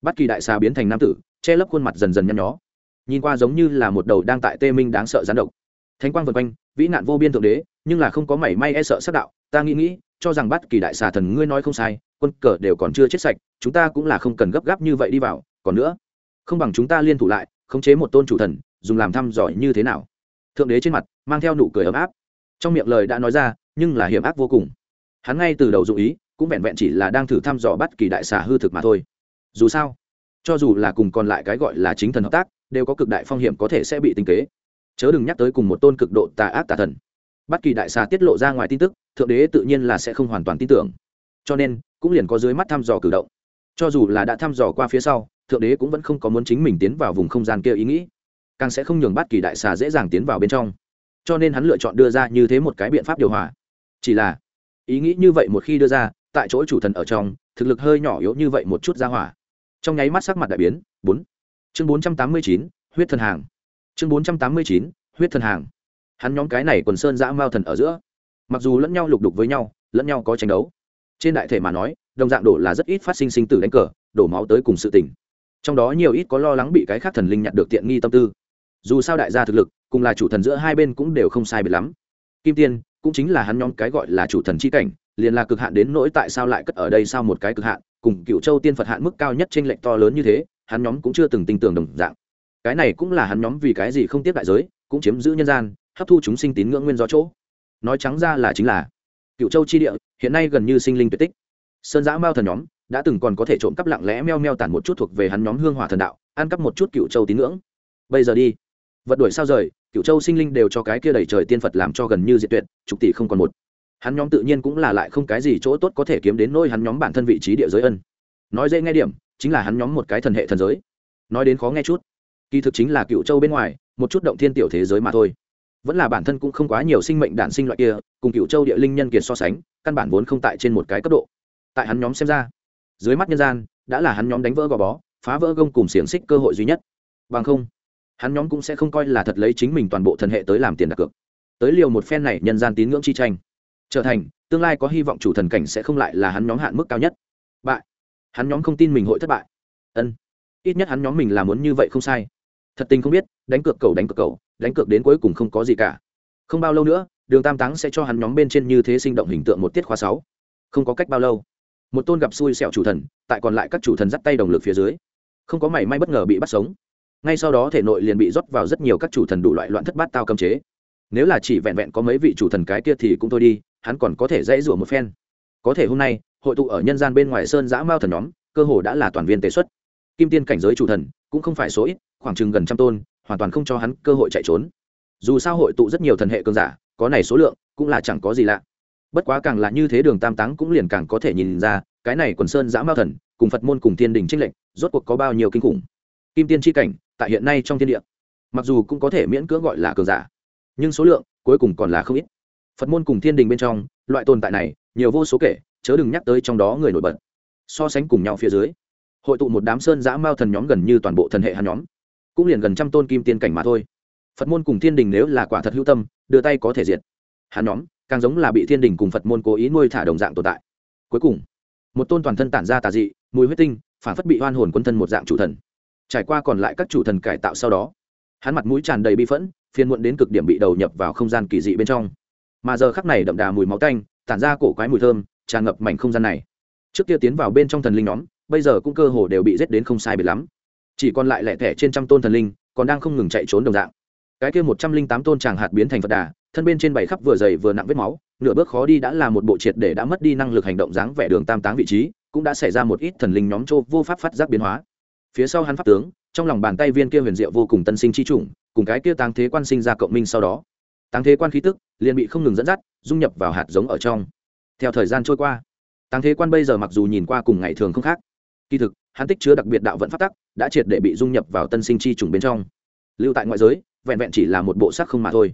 Bất kỳ đại xà biến thành nam tử, che lấp khuôn mặt dần dần nhăn nhó. Nhìn qua giống như là một đầu đang tại tê minh đáng sợ gián độc. Thánh quang vân quanh, vĩ nạn vô biên thượng đế, nhưng là không có mảy may e sợ sắc đạo. Ta nghĩ nghĩ, cho rằng bắt kỳ đại xà thần ngươi nói không sai, quân cờ đều còn chưa chết sạch, chúng ta cũng là không cần gấp gáp như vậy đi vào. Còn nữa, không bằng chúng ta liên thủ lại, khống chế một tôn chủ thần, dùng làm thăm dò như thế nào? Thượng đế trên mặt mang theo nụ cười ấm áp. Trong miệng lời đã nói ra, nhưng là hiểm ác vô cùng. Hắn ngay từ đầu dụ ý cũng vẹn vẹn chỉ là đang thử thăm dò bất kỳ đại xà hư thực mà thôi. Dù sao, cho dù là cùng còn lại cái gọi là chính thần hợp tác, đều có cực đại phong hiểm có thể sẽ bị tinh kế. Chớ đừng nhắc tới cùng một tôn cực độ tà ác tà thần. Bất kỳ đại xà tiết lộ ra ngoài tin tức, thượng đế tự nhiên là sẽ không hoàn toàn tin tưởng. Cho nên, cũng liền có dưới mắt thăm dò cử động. Cho dù là đã thăm dò qua phía sau, thượng đế cũng vẫn không có muốn chính mình tiến vào vùng không gian kia ý nghĩ. Càng sẽ không nhường bất kỳ đại xà dễ dàng tiến vào bên trong. Cho nên hắn lựa chọn đưa ra như thế một cái biện pháp điều hòa. Chỉ là, ý nghĩ như vậy một khi đưa ra tại chỗ chủ thần ở trong, thực lực hơi nhỏ yếu như vậy một chút ra hỏa. Trong nháy mắt sắc mặt đại biến, bốn. Chương bốn trăm tám mươi chín, huyết thần hàng. Chương bốn trăm tám mươi chín, huyết thần hàng. Hắn nhóm cái này quần sơn dã mao thần ở giữa, mặc dù lẫn nhau lục đục với nhau, lẫn nhau có tranh đấu. Trên đại thể mà nói, đồng dạng đổ là rất ít phát sinh sinh tử đánh cờ, đổ máu tới cùng sự tình. Trong đó nhiều ít có lo lắng bị cái khác thần linh nhặt được tiện nghi tâm tư. Dù sao đại gia thực lực, cùng là chủ thần giữa hai bên cũng đều không sai biệt lắm. Kim tiên cũng chính là hắn nhóm cái gọi là chủ thần chi cảnh liền là cực hạn đến nỗi tại sao lại cất ở đây sao một cái cực hạn, cùng cựu châu tiên phật hạn mức cao nhất trên lệnh to lớn như thế, hắn nhóm cũng chưa từng tin tưởng đồng dạng. Cái này cũng là hắn nhóm vì cái gì không tiếp đại giới, cũng chiếm giữ nhân gian, hấp thu chúng sinh tín ngưỡng nguyên do chỗ. Nói trắng ra là chính là cựu châu chi địa, hiện nay gần như sinh linh tuyệt tích. Sơn giã mao thần nhóm đã từng còn có thể trộm cắp lặng lẽ meo meo tản một chút thuộc về hắn nhóm hương hỏa thần đạo, ăn cắp một chút cựu châu tín ngưỡng. Bây giờ đi. Vật đuổi sao rời cựu châu sinh linh đều cho cái kia đầy trời tiên phật làm cho gần như diệt tuyệt, chục tỷ không còn một hắn nhóm tự nhiên cũng là lại không cái gì chỗ tốt có thể kiếm đến nôi hắn nhóm bản thân vị trí địa giới ân. Nói dễ nghe điểm, chính là hắn nhóm một cái thần hệ thần giới. Nói đến khó nghe chút, kỳ thực chính là cựu châu bên ngoài, một chút động thiên tiểu thế giới mà thôi. Vẫn là bản thân cũng không quá nhiều sinh mệnh đản sinh loại kia, cùng cựu châu địa linh nhân kiệt so sánh, căn bản vốn không tại trên một cái cấp độ. Tại hắn nhóm xem ra, dưới mắt nhân gian, đã là hắn nhóm đánh vỡ gò bó, phá vỡ gông cùng xiềng xích cơ hội duy nhất. Bằng không, hắn nhóm cũng sẽ không coi là thật lấy chính mình toàn bộ thần hệ tới làm tiền đặt cược. Tới liều một phen này nhân gian tín ngưỡng chi tranh trở thành, tương lai có hy vọng chủ thần cảnh sẽ không lại là hắn nhóm hạn mức cao nhất. Bại. Hắn nhóm không tin mình hội thất bại. Ân. Ít nhất hắn nhóm mình là muốn như vậy không sai. Thật tình không biết, đánh cược cầu đánh cược cầu, đánh cược đến cuối cùng không có gì cả. Không bao lâu nữa, đường tam táng sẽ cho hắn nhóm bên trên như thế sinh động hình tượng một tiết khóa sáu. Không có cách bao lâu. Một tôn gặp xui xẻo chủ thần, tại còn lại các chủ thần dắt tay đồng lực phía dưới. Không có mảy may bất ngờ bị bắt sống. Ngay sau đó thể nội liền bị rót vào rất nhiều các chủ thần đủ loại loạn thất bát tao cấm chế. Nếu là chỉ vẹn vẹn có mấy vị chủ thần cái kia thì cũng thôi đi hắn còn có thể dãy rủa một phen. Có thể hôm nay, hội tụ ở nhân gian bên ngoài sơn giã mao thần nhóm, cơ hồ đã là toàn viên tế xuất. Kim tiên cảnh giới chủ thần, cũng không phải số ít, khoảng chừng gần trăm tôn, hoàn toàn không cho hắn cơ hội chạy trốn. Dù sao hội tụ rất nhiều thần hệ cường giả, có này số lượng, cũng là chẳng có gì lạ. Bất quá càng là như thế đường tam táng cũng liền càng có thể nhìn ra, cái này quần sơn giã mao thần, cùng phật môn cùng thiên đình trinh lệnh rốt cuộc có bao nhiêu kinh khủng. Kim tiên tri cảnh, tại hiện nay trong thiên địa, mặc dù cũng có thể miễn cưỡng gọi là cường giả, nhưng số lượng cuối cùng còn là không ít phật môn cùng thiên đình bên trong, loại tồn tại này, nhiều vô số kể, chớ đừng nhắc tới trong đó người nổi bật. So sánh cùng nhau phía dưới, hội tụ một đám sơn giã mao thần nhóm gần như toàn bộ thần hệ hắn nhóm, cũng liền gần trăm tôn kim tiên cảnh mà thôi. Phật môn cùng thiên đình nếu là quả thật hữu tâm, đưa tay có thể diệt. Hắn nhóm, càng giống là bị thiên đình cùng phật môn cố ý nuôi thả đồng dạng tồn tại. Cuối cùng, một tôn toàn thân tản ra tà dị, mùi huyết tinh, phản phất bị hoan hồn quân thân một dạng chủ thần. Trải qua còn lại các chủ thần cải tạo sau đó, hắn mặt mũi tràn đầy bi phẫn, phiền muộn đến cực điểm bị đầu nhập vào không gian kỳ dị bên trong mà giờ khắc này đậm đà mùi máu tanh, tản ra cổ quái mùi thơm, tràn ngập mảnh không gian này. Trước kia tiến vào bên trong thần linh nhóm, bây giờ cũng cơ hồ đều bị giết đến không sai biệt lắm. Chỉ còn lại lẻ thẻ trên trăm tôn thần linh, còn đang không ngừng chạy trốn đồng dạng. Cái kia một trăm linh tám tôn tràng hạt biến thành phật đà, thân bên trên bảy khắp vừa dày vừa nặng vết máu, nửa bước khó đi đã là một bộ triệt để đã mất đi năng lực hành động dáng vẻ đường tam táng vị trí, cũng đã xảy ra một ít thần linh nhóm trô vô pháp phát giác biến hóa. Phía sau hắn pháp tướng, trong lòng bàn tay viên kia huyền diệu vô cùng tân sinh chi chủng, cùng cái kia táng thế quan sinh ra cộng minh sau đó táng thế quan khí tức liền bị không ngừng dẫn dắt dung nhập vào hạt giống ở trong. Theo thời gian trôi qua táng thế quan bây giờ mặc dù nhìn qua cùng ngày thường không khác kỳ thực hắn tích chứa đặc biệt đạo vận phát tắc đã triệt để bị dung nhập vào tân sinh chi trùng bên trong. Lưu tại ngoại giới vẹn vẹn chỉ là một bộ sắc không mà thôi.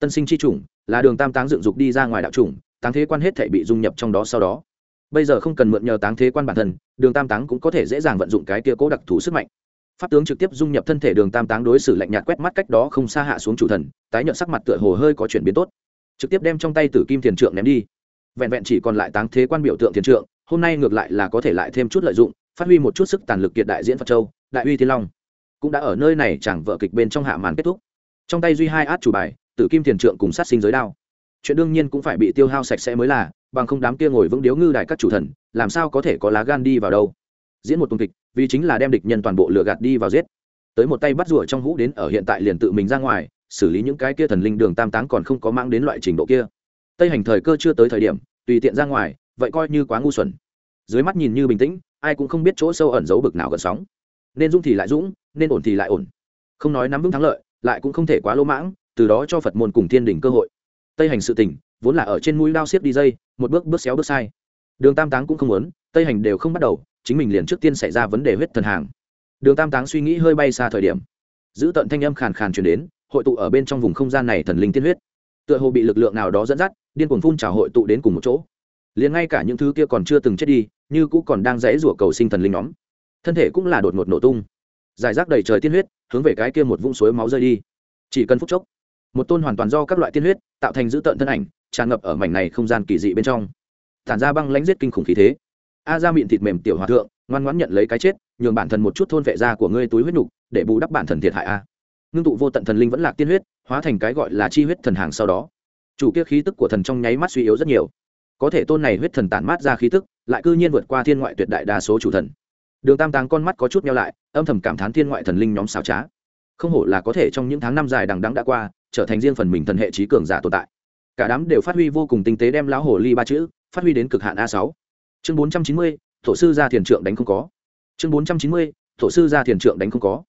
Tân sinh chi trùng là đường tam táng dựng dục đi ra ngoài đạo trùng, táng thế quan hết thể bị dung nhập trong đó sau đó. Bây giờ không cần mượn nhờ táng thế quan bản thân đường tam táng cũng có thể dễ dàng vận dụng cái kia cố đặc thù sức mạnh pháp tướng trực tiếp dung nhập thân thể đường tam táng đối xử lạnh nhạt quét mắt cách đó không xa hạ xuống chủ thần, tái nhợt sắc mặt tựa hồ hơi có chuyển biến tốt. Trực tiếp đem trong tay tử kim thiền trượng ném đi. Vẹn vẹn chỉ còn lại táng thế quan biểu tượng thiền trượng, hôm nay ngược lại là có thể lại thêm chút lợi dụng, phát huy một chút sức tàn lực kiệt đại diễn phật châu, đại uy thiên long. Cũng đã ở nơi này chẳng vợ kịch bên trong hạ màn kết thúc. Trong tay duy hai át chủ bài, tử kim thiền trượng cùng sát sinh giới đao. Chuyện đương nhiên cũng phải bị tiêu hao sạch sẽ mới là, bằng không đám kia ngồi vững điếu ngư đại các chủ thần, làm sao có thể có lá gan đi vào đâu. Diễn một tuần kịch vì chính là đem địch nhân toàn bộ lừa gạt đi vào giết. Tới một tay bắt rủa trong hũ đến ở hiện tại liền tự mình ra ngoài, xử lý những cái kia thần linh đường tam táng còn không có mang đến loại trình độ kia. Tây hành thời cơ chưa tới thời điểm, tùy tiện ra ngoài, vậy coi như quá ngu xuẩn. Dưới mắt nhìn như bình tĩnh, ai cũng không biết chỗ sâu ẩn giấu bực nào gần sóng. Nên dũng thì lại dũng, nên ổn thì lại ổn. Không nói nắm vững thắng lợi, lại cũng không thể quá lỗ mãng, từ đó cho phật môn cùng thiên đình cơ hội. Tây hành sự tình, vốn là ở trên mũi lao xiết đi dây, một bước bước xéo bước sai. Đường tam táng cũng không muốn, tây hành đều không bắt đầu chính mình liền trước tiên xảy ra vấn đề huyết thần hàng. Đường tam táng suy nghĩ hơi bay xa thời điểm, giữ tận thanh âm khàn khàn chuyển đến, hội tụ ở bên trong vùng không gian này thần linh tiên huyết. Tựa hồ bị lực lượng nào đó dẫn dắt, điên cuồng phun trào hội tụ đến cùng một chỗ. Liền ngay cả những thứ kia còn chưa từng chết đi, như cũ còn đang rãy rủa cầu sinh thần linh nhóm. Thân thể cũng là đột ngột nổ tung. Giải rác đầy trời tiên huyết, hướng về cái kia một vũng suối máu rơi đi. Chỉ cần phút chốc, một tôn hoàn toàn do các loại tiên huyết, tạo thành dữ tợn thân ảnh, tràn ngập ở mảnh này không gian kỳ dị bên trong. Tản ra băng lãnh giết kinh khủng khí thế a ra miệng thịt mềm tiểu hòa thượng, ngoan ngoãn nhận lấy cái chết, nhường bản thân một chút thôn vệ da của ngươi túi huyết nhục, để bù đắp bản thần thiệt hại a. Ngưng tụ vô tận thần linh vẫn lạc tiên huyết, hóa thành cái gọi là chi huyết thần hàng sau đó. Chủ kia khí tức của thần trong nháy mắt suy yếu rất nhiều. Có thể tôn này huyết thần tản mát ra khí tức, lại cư nhiên vượt qua thiên ngoại tuyệt đại đa số chủ thần. Đường tam táng con mắt có chút nhau lại, âm thầm cảm thán thiên ngoại thần linh nhóm xảo trá. Không hổ là có thể trong những tháng năm dài đằng đắng đã qua, trở thành riêng phần mình thần hệ trí cường giả tồn tại. Cả đám đều phát huy vô cùng tinh tế đem lão hồ ly ba chữ, phát huy đến cực hạn a sáu chương bốn trăm chín mươi, thổ sư ra thiền trượng đánh không có. Chương bốn trăm chín mươi, thổ sư ra thiền trượng đánh không có.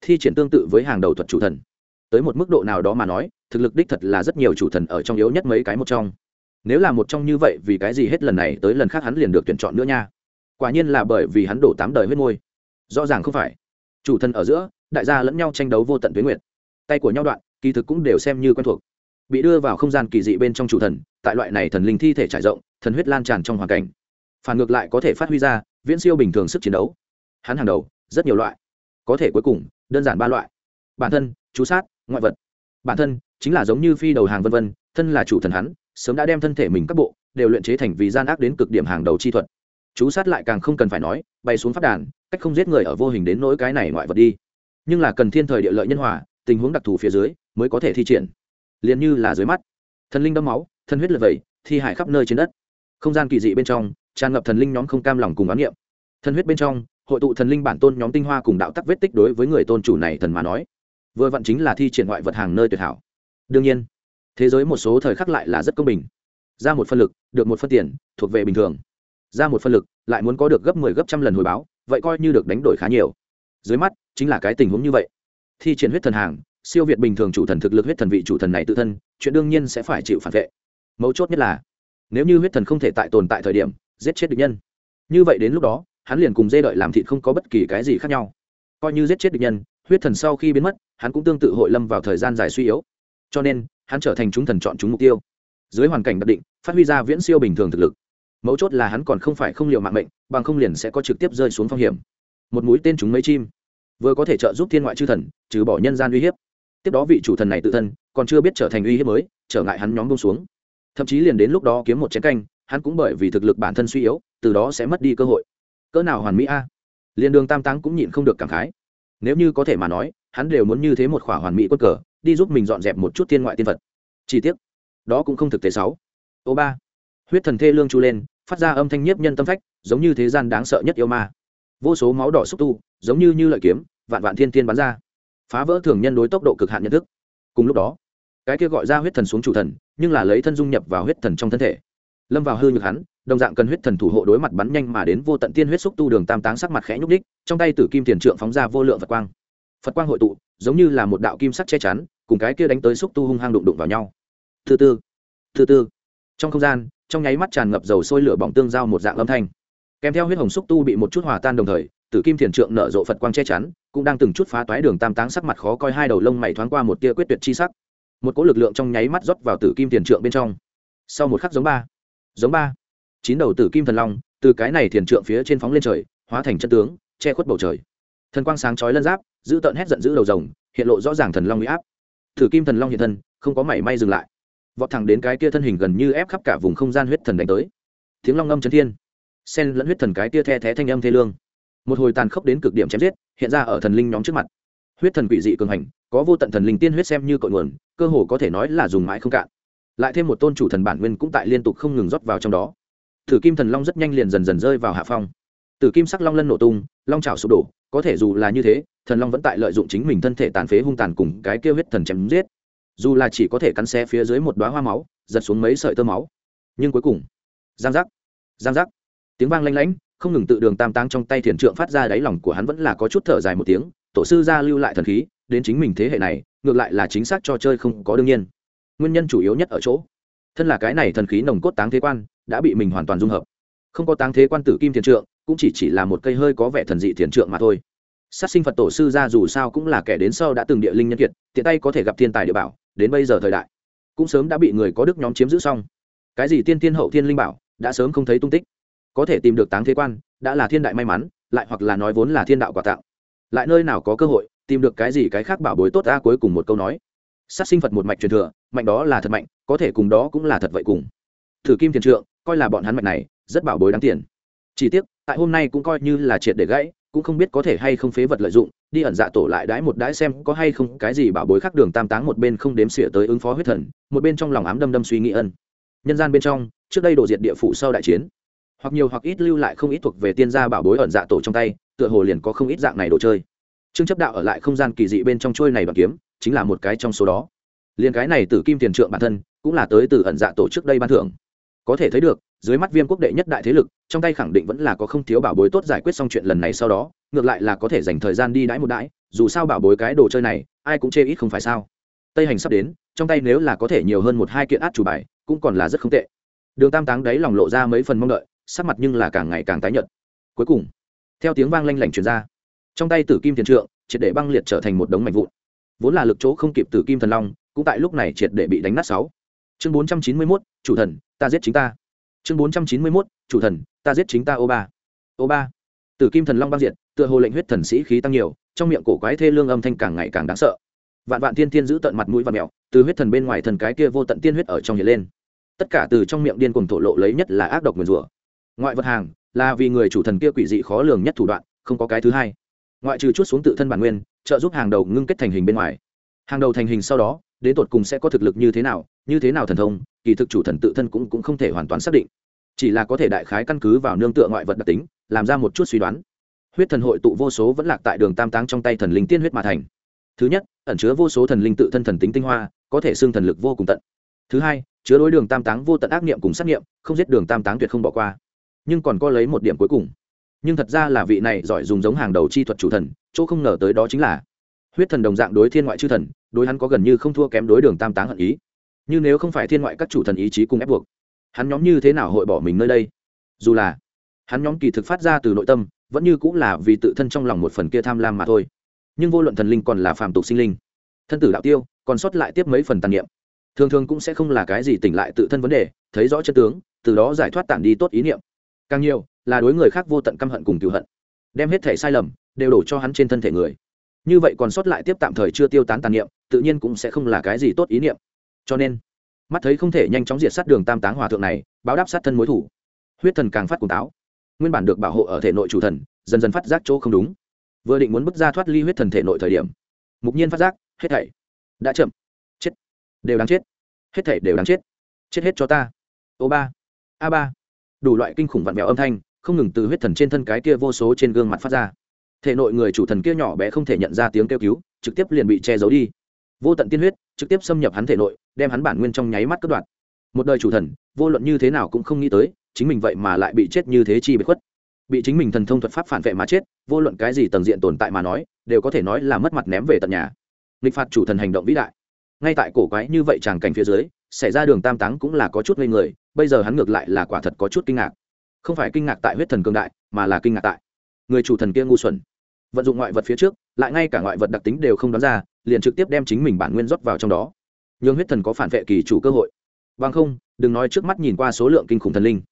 Thi triển tương tự với hàng đầu thuật chủ thần. Tới một mức độ nào đó mà nói, thực lực đích thật là rất nhiều chủ thần ở trong yếu nhất mấy cái một trong. Nếu là một trong như vậy, vì cái gì hết lần này tới lần khác hắn liền được tuyển chọn nữa nha? Quả nhiên là bởi vì hắn đổ tám đời huyết môi. Rõ ràng không phải. Chủ thần ở giữa, đại gia lẫn nhau tranh đấu vô tận tuyến nguyệt. Tay của nhau đoạn, kỳ thực cũng đều xem như quen thuộc. Bị đưa vào không gian kỳ dị bên trong chủ thần, tại loại này thần linh thi thể trải rộng, thần huyết lan tràn trong hoàn cảnh phản ngược lại có thể phát huy ra, viễn siêu bình thường sức chiến đấu. Hắn hàng đầu, rất nhiều loại. Có thể cuối cùng, đơn giản ba loại. Bản thân, chú sát, ngoại vật. Bản thân, chính là giống như phi đầu hàng vân vân, thân là chủ thần hắn, sớm đã đem thân thể mình các bộ, đều luyện chế thành vì gian ác đến cực điểm hàng đầu chi thuật. Chú sát lại càng không cần phải nói, bay xuống phát đàn, cách không giết người ở vô hình đến nỗi cái này ngoại vật đi. Nhưng là cần thiên thời địa lợi nhân hòa, tình huống đặc thù phía dưới, mới có thể thi triển. Liền như là dưới mắt. Thần linh đâm máu, thân huyết lật vẩy, thi hải khắp nơi trên đất. Không gian kỳ dị bên trong tràn ngập thần linh nhóm không cam lòng cùng oán niệm. Thần huyết bên trong, hội tụ thần linh bản tôn nhóm tinh hoa cùng đạo tắc vết tích đối với người tôn chủ này thần mà nói. Vừa vặn chính là thi triển ngoại vật hàng nơi tuyệt hảo. Đương nhiên, thế giới một số thời khắc lại là rất công bình. Ra một phân lực, được một phân tiền, thuộc về bình thường. Ra một phân lực, lại muốn có được gấp mười 10 gấp trăm lần hồi báo, vậy coi như được đánh đổi khá nhiều. Dưới mắt, chính là cái tình huống như vậy. Thi triển huyết thần hàng, siêu việt bình thường chủ thần thực lực huyết thần vị chủ thần này tự thân, chuyện đương nhiên sẽ phải chịu phản vệ. Mấu chốt nhất là, nếu như huyết thần không thể tại tồn tại thời điểm giết chết địch nhân. Như vậy đến lúc đó, hắn liền cùng dê đợi làm thịt không có bất kỳ cái gì khác nhau. Coi như giết chết địch nhân, huyết thần sau khi biến mất, hắn cũng tương tự hội lâm vào thời gian dài suy yếu. Cho nên, hắn trở thành chúng thần chọn chúng mục tiêu. Dưới hoàn cảnh đặc định, phát huy ra viễn siêu bình thường thực lực. Mấu chốt là hắn còn không phải không liệu mạng mệnh, bằng không liền sẽ có trực tiếp rơi xuống phong hiểm. Một mũi tên chúng mấy chim. Vừa có thể trợ giúp thiên ngoại chư thần, trừ bỏ nhân gian uy hiếp. Tiếp đó vị chủ thần này tự thân, còn chưa biết trở thành uy hiếp mới, trở ngại hắn nhóm bông xuống. Thậm chí liền đến lúc đó kiếm một chén canh hắn cũng bởi vì thực lực bản thân suy yếu, từ đó sẽ mất đi cơ hội. Cỡ nào hoàn mỹ a? Liên đường tam táng cũng nhịn không được cảm khái. Nếu như có thể mà nói, hắn đều muốn như thế một khỏa hoàn mỹ quân cờ, đi giúp mình dọn dẹp một chút thiên ngoại tiên vật chi tiết đó cũng không thực tế sáu. Ô ba, huyết thần thê lương chu lên, phát ra âm thanh nhiếp nhân tâm phách, giống như thế gian đáng sợ nhất yêu ma. Vô số máu đỏ xúc tu, giống như như lợi kiếm, vạn vạn thiên thiên bắn ra, phá vỡ thường nhân đối tốc độ cực hạn nhận thức. Cùng lúc đó, cái kia gọi ra huyết thần xuống chủ thần, nhưng là lấy thân dung nhập vào huyết thần trong thân thể lâm vào hư nhược hắn, đồng dạng cần huyết thần thủ hộ đối mặt bắn nhanh mà đến vô tận tiên huyết xúc tu đường tam táng sắc mặt khẽ nhúc đích trong tay tử kim tiền trượng phóng ra vô lượng phật quang. Phật quang hội tụ, giống như là một đạo kim sắc che chắn, cùng cái kia đánh tới xúc tu hung hăng đụng đụng vào nhau. Thứ tư thứ tư. Trong không gian, trong nháy mắt tràn ngập dầu sôi lửa bỏng tương giao một dạng âm thanh. Kèm theo huyết hồng xúc tu bị một chút hòa tan đồng thời, tử kim thiền trượng nở rộ phật quang che chắn, cũng đang từng chút phá toái đường tam táng sắc mặt khó coi hai đầu lông mày thoáng qua một tia quyết tuyệt chi sắc. Một cỗ lực lượng trong nháy mắt rót vào tử kim thiền trượng bên trong. Sau một khắc giống ba giống ba. Chín đầu tử kim thần long, từ cái này thiền trượng phía trên phóng lên trời, hóa thành chân tướng, che khuất bầu trời. Thần quang sáng chói lân giáp, giữ tợn hét giận dữ đầu rồng, hiện lộ rõ ràng thần long bị áp. Thử kim thần long hiện thân, không có mảy may dừng lại. Vọt thẳng đến cái kia thân hình gần như ép khắp cả vùng không gian huyết thần đánh tới. Tiếng long ngâm chấn thiên. Sen lẫn huyết thần cái kia the thé thanh âm thê lương. Một hồi tàn khốc đến cực điểm chém giết, hiện ra ở thần linh nhóm trước mặt. Huyết thần quỷ dị cường hành, có vô tận thần linh tiên huyết xem như cội nguồn, cơ hồ có thể nói là dùng mãi không cạn lại thêm một tôn chủ thần bản nguyên cũng tại liên tục không ngừng rót vào trong đó. Thử kim thần long rất nhanh liền dần dần rơi vào hạ phong. Tử kim sắc long lân nổ tung, long trào sụp đổ, có thể dù là như thế, thần long vẫn tại lợi dụng chính mình thân thể tàn phế hung tàn cùng cái kêu huyết thần chém giết. Dù là chỉ có thể cắn xe phía dưới một đoá hoa máu, giật xuống mấy sợi tơ máu. Nhưng cuối cùng, giang giác giang giác. Tiếng vang lanh lảnh, không ngừng tự đường tam táng trong tay thiền trượng phát ra đáy lòng của hắn vẫn là có chút thở dài một tiếng, tổ sư gia lưu lại thần khí, đến chính mình thế hệ này, ngược lại là chính xác cho chơi không có đương nhiên nguyên nhân chủ yếu nhất ở chỗ. Thân là cái này thần khí nồng cốt táng thế quan, đã bị mình hoàn toàn dung hợp. Không có táng thế quan tử kim thiền trượng, cũng chỉ chỉ là một cây hơi có vẻ thần dị thiền trượng mà thôi. Sát sinh phật tổ sư ra dù sao cũng là kẻ đến sau đã từng địa linh nhân kiệt, tiện tay có thể gặp thiên tài địa bảo, đến bây giờ thời đại, cũng sớm đã bị người có đức nhóm chiếm giữ xong. Cái gì tiên tiên hậu thiên linh bảo, đã sớm không thấy tung tích. Có thể tìm được táng thế quan, đã là thiên đại may mắn, lại hoặc là nói vốn là thiên đạo quà tặng lại nơi nào có cơ hội tìm được cái gì cái khác bảo bối tốt ra cuối cùng một câu nói. Sát sinh phật một mạch truyền thừa mạnh đó là thật mạnh, có thể cùng đó cũng là thật vậy cùng. Thử kim thiền trượng, coi là bọn hắn mạnh này, rất bảo bối đáng tiền. Chỉ tiếc, tại hôm nay cũng coi như là triệt để gãy, cũng không biết có thể hay không phế vật lợi dụng, đi ẩn dạ tổ lại đãi một đãi xem có hay không cái gì bảo bối khác đường tam táng một bên không đếm xỉa tới ứng phó huyết thần, một bên trong lòng ám đâm đâm suy nghĩ ân. Nhân gian bên trong, trước đây đổ diệt địa phủ sau đại chiến, hoặc nhiều hoặc ít lưu lại không ít thuộc về tiên gia bảo bối ẩn dạ tổ trong tay, tựa hồ liền có không ít dạng này đồ chơi. Trương chấp đạo ở lại không gian kỳ dị bên trong trôi này bằng kiếm, chính là một cái trong số đó liền cái này từ kim tiền trượng bản thân cũng là tới từ ẩn dạ tổ trước đây ban thưởng. Có thể thấy được, dưới mắt viêm quốc đệ nhất đại thế lực, trong tay khẳng định vẫn là có không thiếu bảo bối tốt giải quyết xong chuyện lần này sau đó, ngược lại là có thể dành thời gian đi đãi một đãi, dù sao bảo bối cái đồ chơi này, ai cũng chê ít không phải sao. Tây hành sắp đến, trong tay nếu là có thể nhiều hơn một hai kiện át chủ bài, cũng còn là rất không tệ. Đường tam táng đấy lòng lộ ra mấy phần mong đợi, sắc mặt nhưng là càng ngày càng tái nhợt. Cuối cùng, theo tiếng vang lanh lảnh truyền ra, trong tay tử kim tiền trượng, triệt để băng liệt trở thành một đống mảnh vụn. Vốn là lực chỗ không kịp tử kim thần long cũng tại lúc này triệt để bị đánh nát sáu. Chương bốn trăm chín mươi 491, chủ thần ta giết chính ta. Chương bốn trăm chín mươi 491, chủ thần ta giết chính ta ô ba ô ba tử kim thần long băng diệt tựa hồ lệnh huyết thần sĩ khí tăng nhiều trong miệng cổ quái thê lương âm thanh càng ngày càng đáng sợ. Vạn vạn thiên thiên giữ tận mặt mũi và mèo từ huyết thần bên ngoài thần cái kia vô tận tiên huyết ở trong hiện lên. Tất cả từ trong miệng điên cuồng thổ lộ lấy nhất là ác độc nguyền rủa. Ngoại vật hàng là vì người chủ thần kia quỷ dị khó lường nhất thủ đoạn không có cái thứ hai. Ngoại trừ chút xuống tự thân bản nguyên trợ giúp hàng đầu ngưng kết thành hình bên ngoài. Hàng đầu thành hình sau đó đến tột cùng sẽ có thực lực như thế nào như thế nào thần thông kỳ thực chủ thần tự thân cũng, cũng không thể hoàn toàn xác định. Chỉ là có thể đại khái căn cứ vào nương tựa ngoại vật đặc tính làm ra một chút suy đoán. Huyết thần hội tụ vô số vẫn lạc tại đường tam táng trong tay thần linh tiên huyết mà thành. Thứ nhất ẩn chứa vô số thần linh tự thân thần tính tinh hoa có thể xưng thần lực vô cùng tận. Thứ hai chứa đối đường tam táng vô tận ác niệm cùng sát niệm không giết đường tam táng tuyệt không bỏ qua. Nhưng còn có lấy một điểm cuối cùng. Nhưng thật ra là vị này giỏi dùng giống hàng đầu chi thuật chủ thần chỗ không ngờ tới đó chính là huyết thần đồng dạng đối thiên ngoại chư thần đối hắn có gần như không thua kém đối đường tam táng hận ý. Như nếu không phải thiên ngoại các chủ thần ý chí cùng ép buộc, hắn nhóm như thế nào hội bỏ mình nơi đây? Dù là hắn nhóm kỳ thực phát ra từ nội tâm, vẫn như cũng là vì tự thân trong lòng một phần kia tham lam mà thôi. Nhưng vô luận thần linh còn là phàm tục sinh linh, thân tử đạo tiêu, còn sót lại tiếp mấy phần tàn niệm, thường thường cũng sẽ không là cái gì tỉnh lại tự thân vấn đề, thấy rõ chân tướng, từ đó giải thoát tản đi tốt ý niệm. Càng nhiều, là đối người khác vô tận căm hận cùng cựu hận, đem hết thể sai lầm đều đổ cho hắn trên thân thể người. Như vậy còn sót lại tiếp tạm thời chưa tiêu tán tàn niệm tự nhiên cũng sẽ không là cái gì tốt ý niệm. Cho nên, mắt thấy không thể nhanh chóng diệt sát đường tam táng hòa thượng này, báo đáp sát thân mối thủ. Huyết thần càng phát cùng táo. Nguyên bản được bảo hộ ở thể nội chủ thần, dần dần phát giác chỗ không đúng. Vừa định muốn bước ra thoát ly huyết thần thể nội thời điểm, mục nhiên phát giác, hết thảy đã chậm. Chết. Đều đáng chết. Hết thảy đều đáng chết. Chết hết cho ta. Ô ba, a ba. Đủ loại kinh khủng vặn vẹo âm thanh, không ngừng từ huyết thần trên thân cái kia vô số trên gương mặt phát ra. Thể nội người chủ thần kia nhỏ bé không thể nhận ra tiếng kêu cứu, trực tiếp liền bị che giấu đi vô tận tiên huyết trực tiếp xâm nhập hắn thể nội, đem hắn bản nguyên trong nháy mắt cất đoạn một đời chủ thần, vô luận như thế nào cũng không nghĩ tới, chính mình vậy mà lại bị chết như thế chi bị khuất. Bị chính mình thần thông thuật pháp phản vệ mà chết, vô luận cái gì tầng diện tồn tại mà nói, đều có thể nói là mất mặt ném về tận nhà. Nghịch phạt chủ thần hành động vĩ đại. Ngay tại cổ quái như vậy tràng cảnh phía dưới, xảy ra đường tam táng cũng là có chút ngây người, bây giờ hắn ngược lại là quả thật có chút kinh ngạc. Không phải kinh ngạc tại huyết thần cương đại, mà là kinh ngạc tại người chủ thần kia ngu xuẩn vận dụng ngoại vật phía trước, lại ngay cả ngoại vật đặc tính đều không đoán ra, liền trực tiếp đem chính mình bản nguyên rót vào trong đó. Nhưng huyết thần có phản vệ kỳ chủ cơ hội. Vâng không, đừng nói trước mắt nhìn qua số lượng kinh khủng thần linh.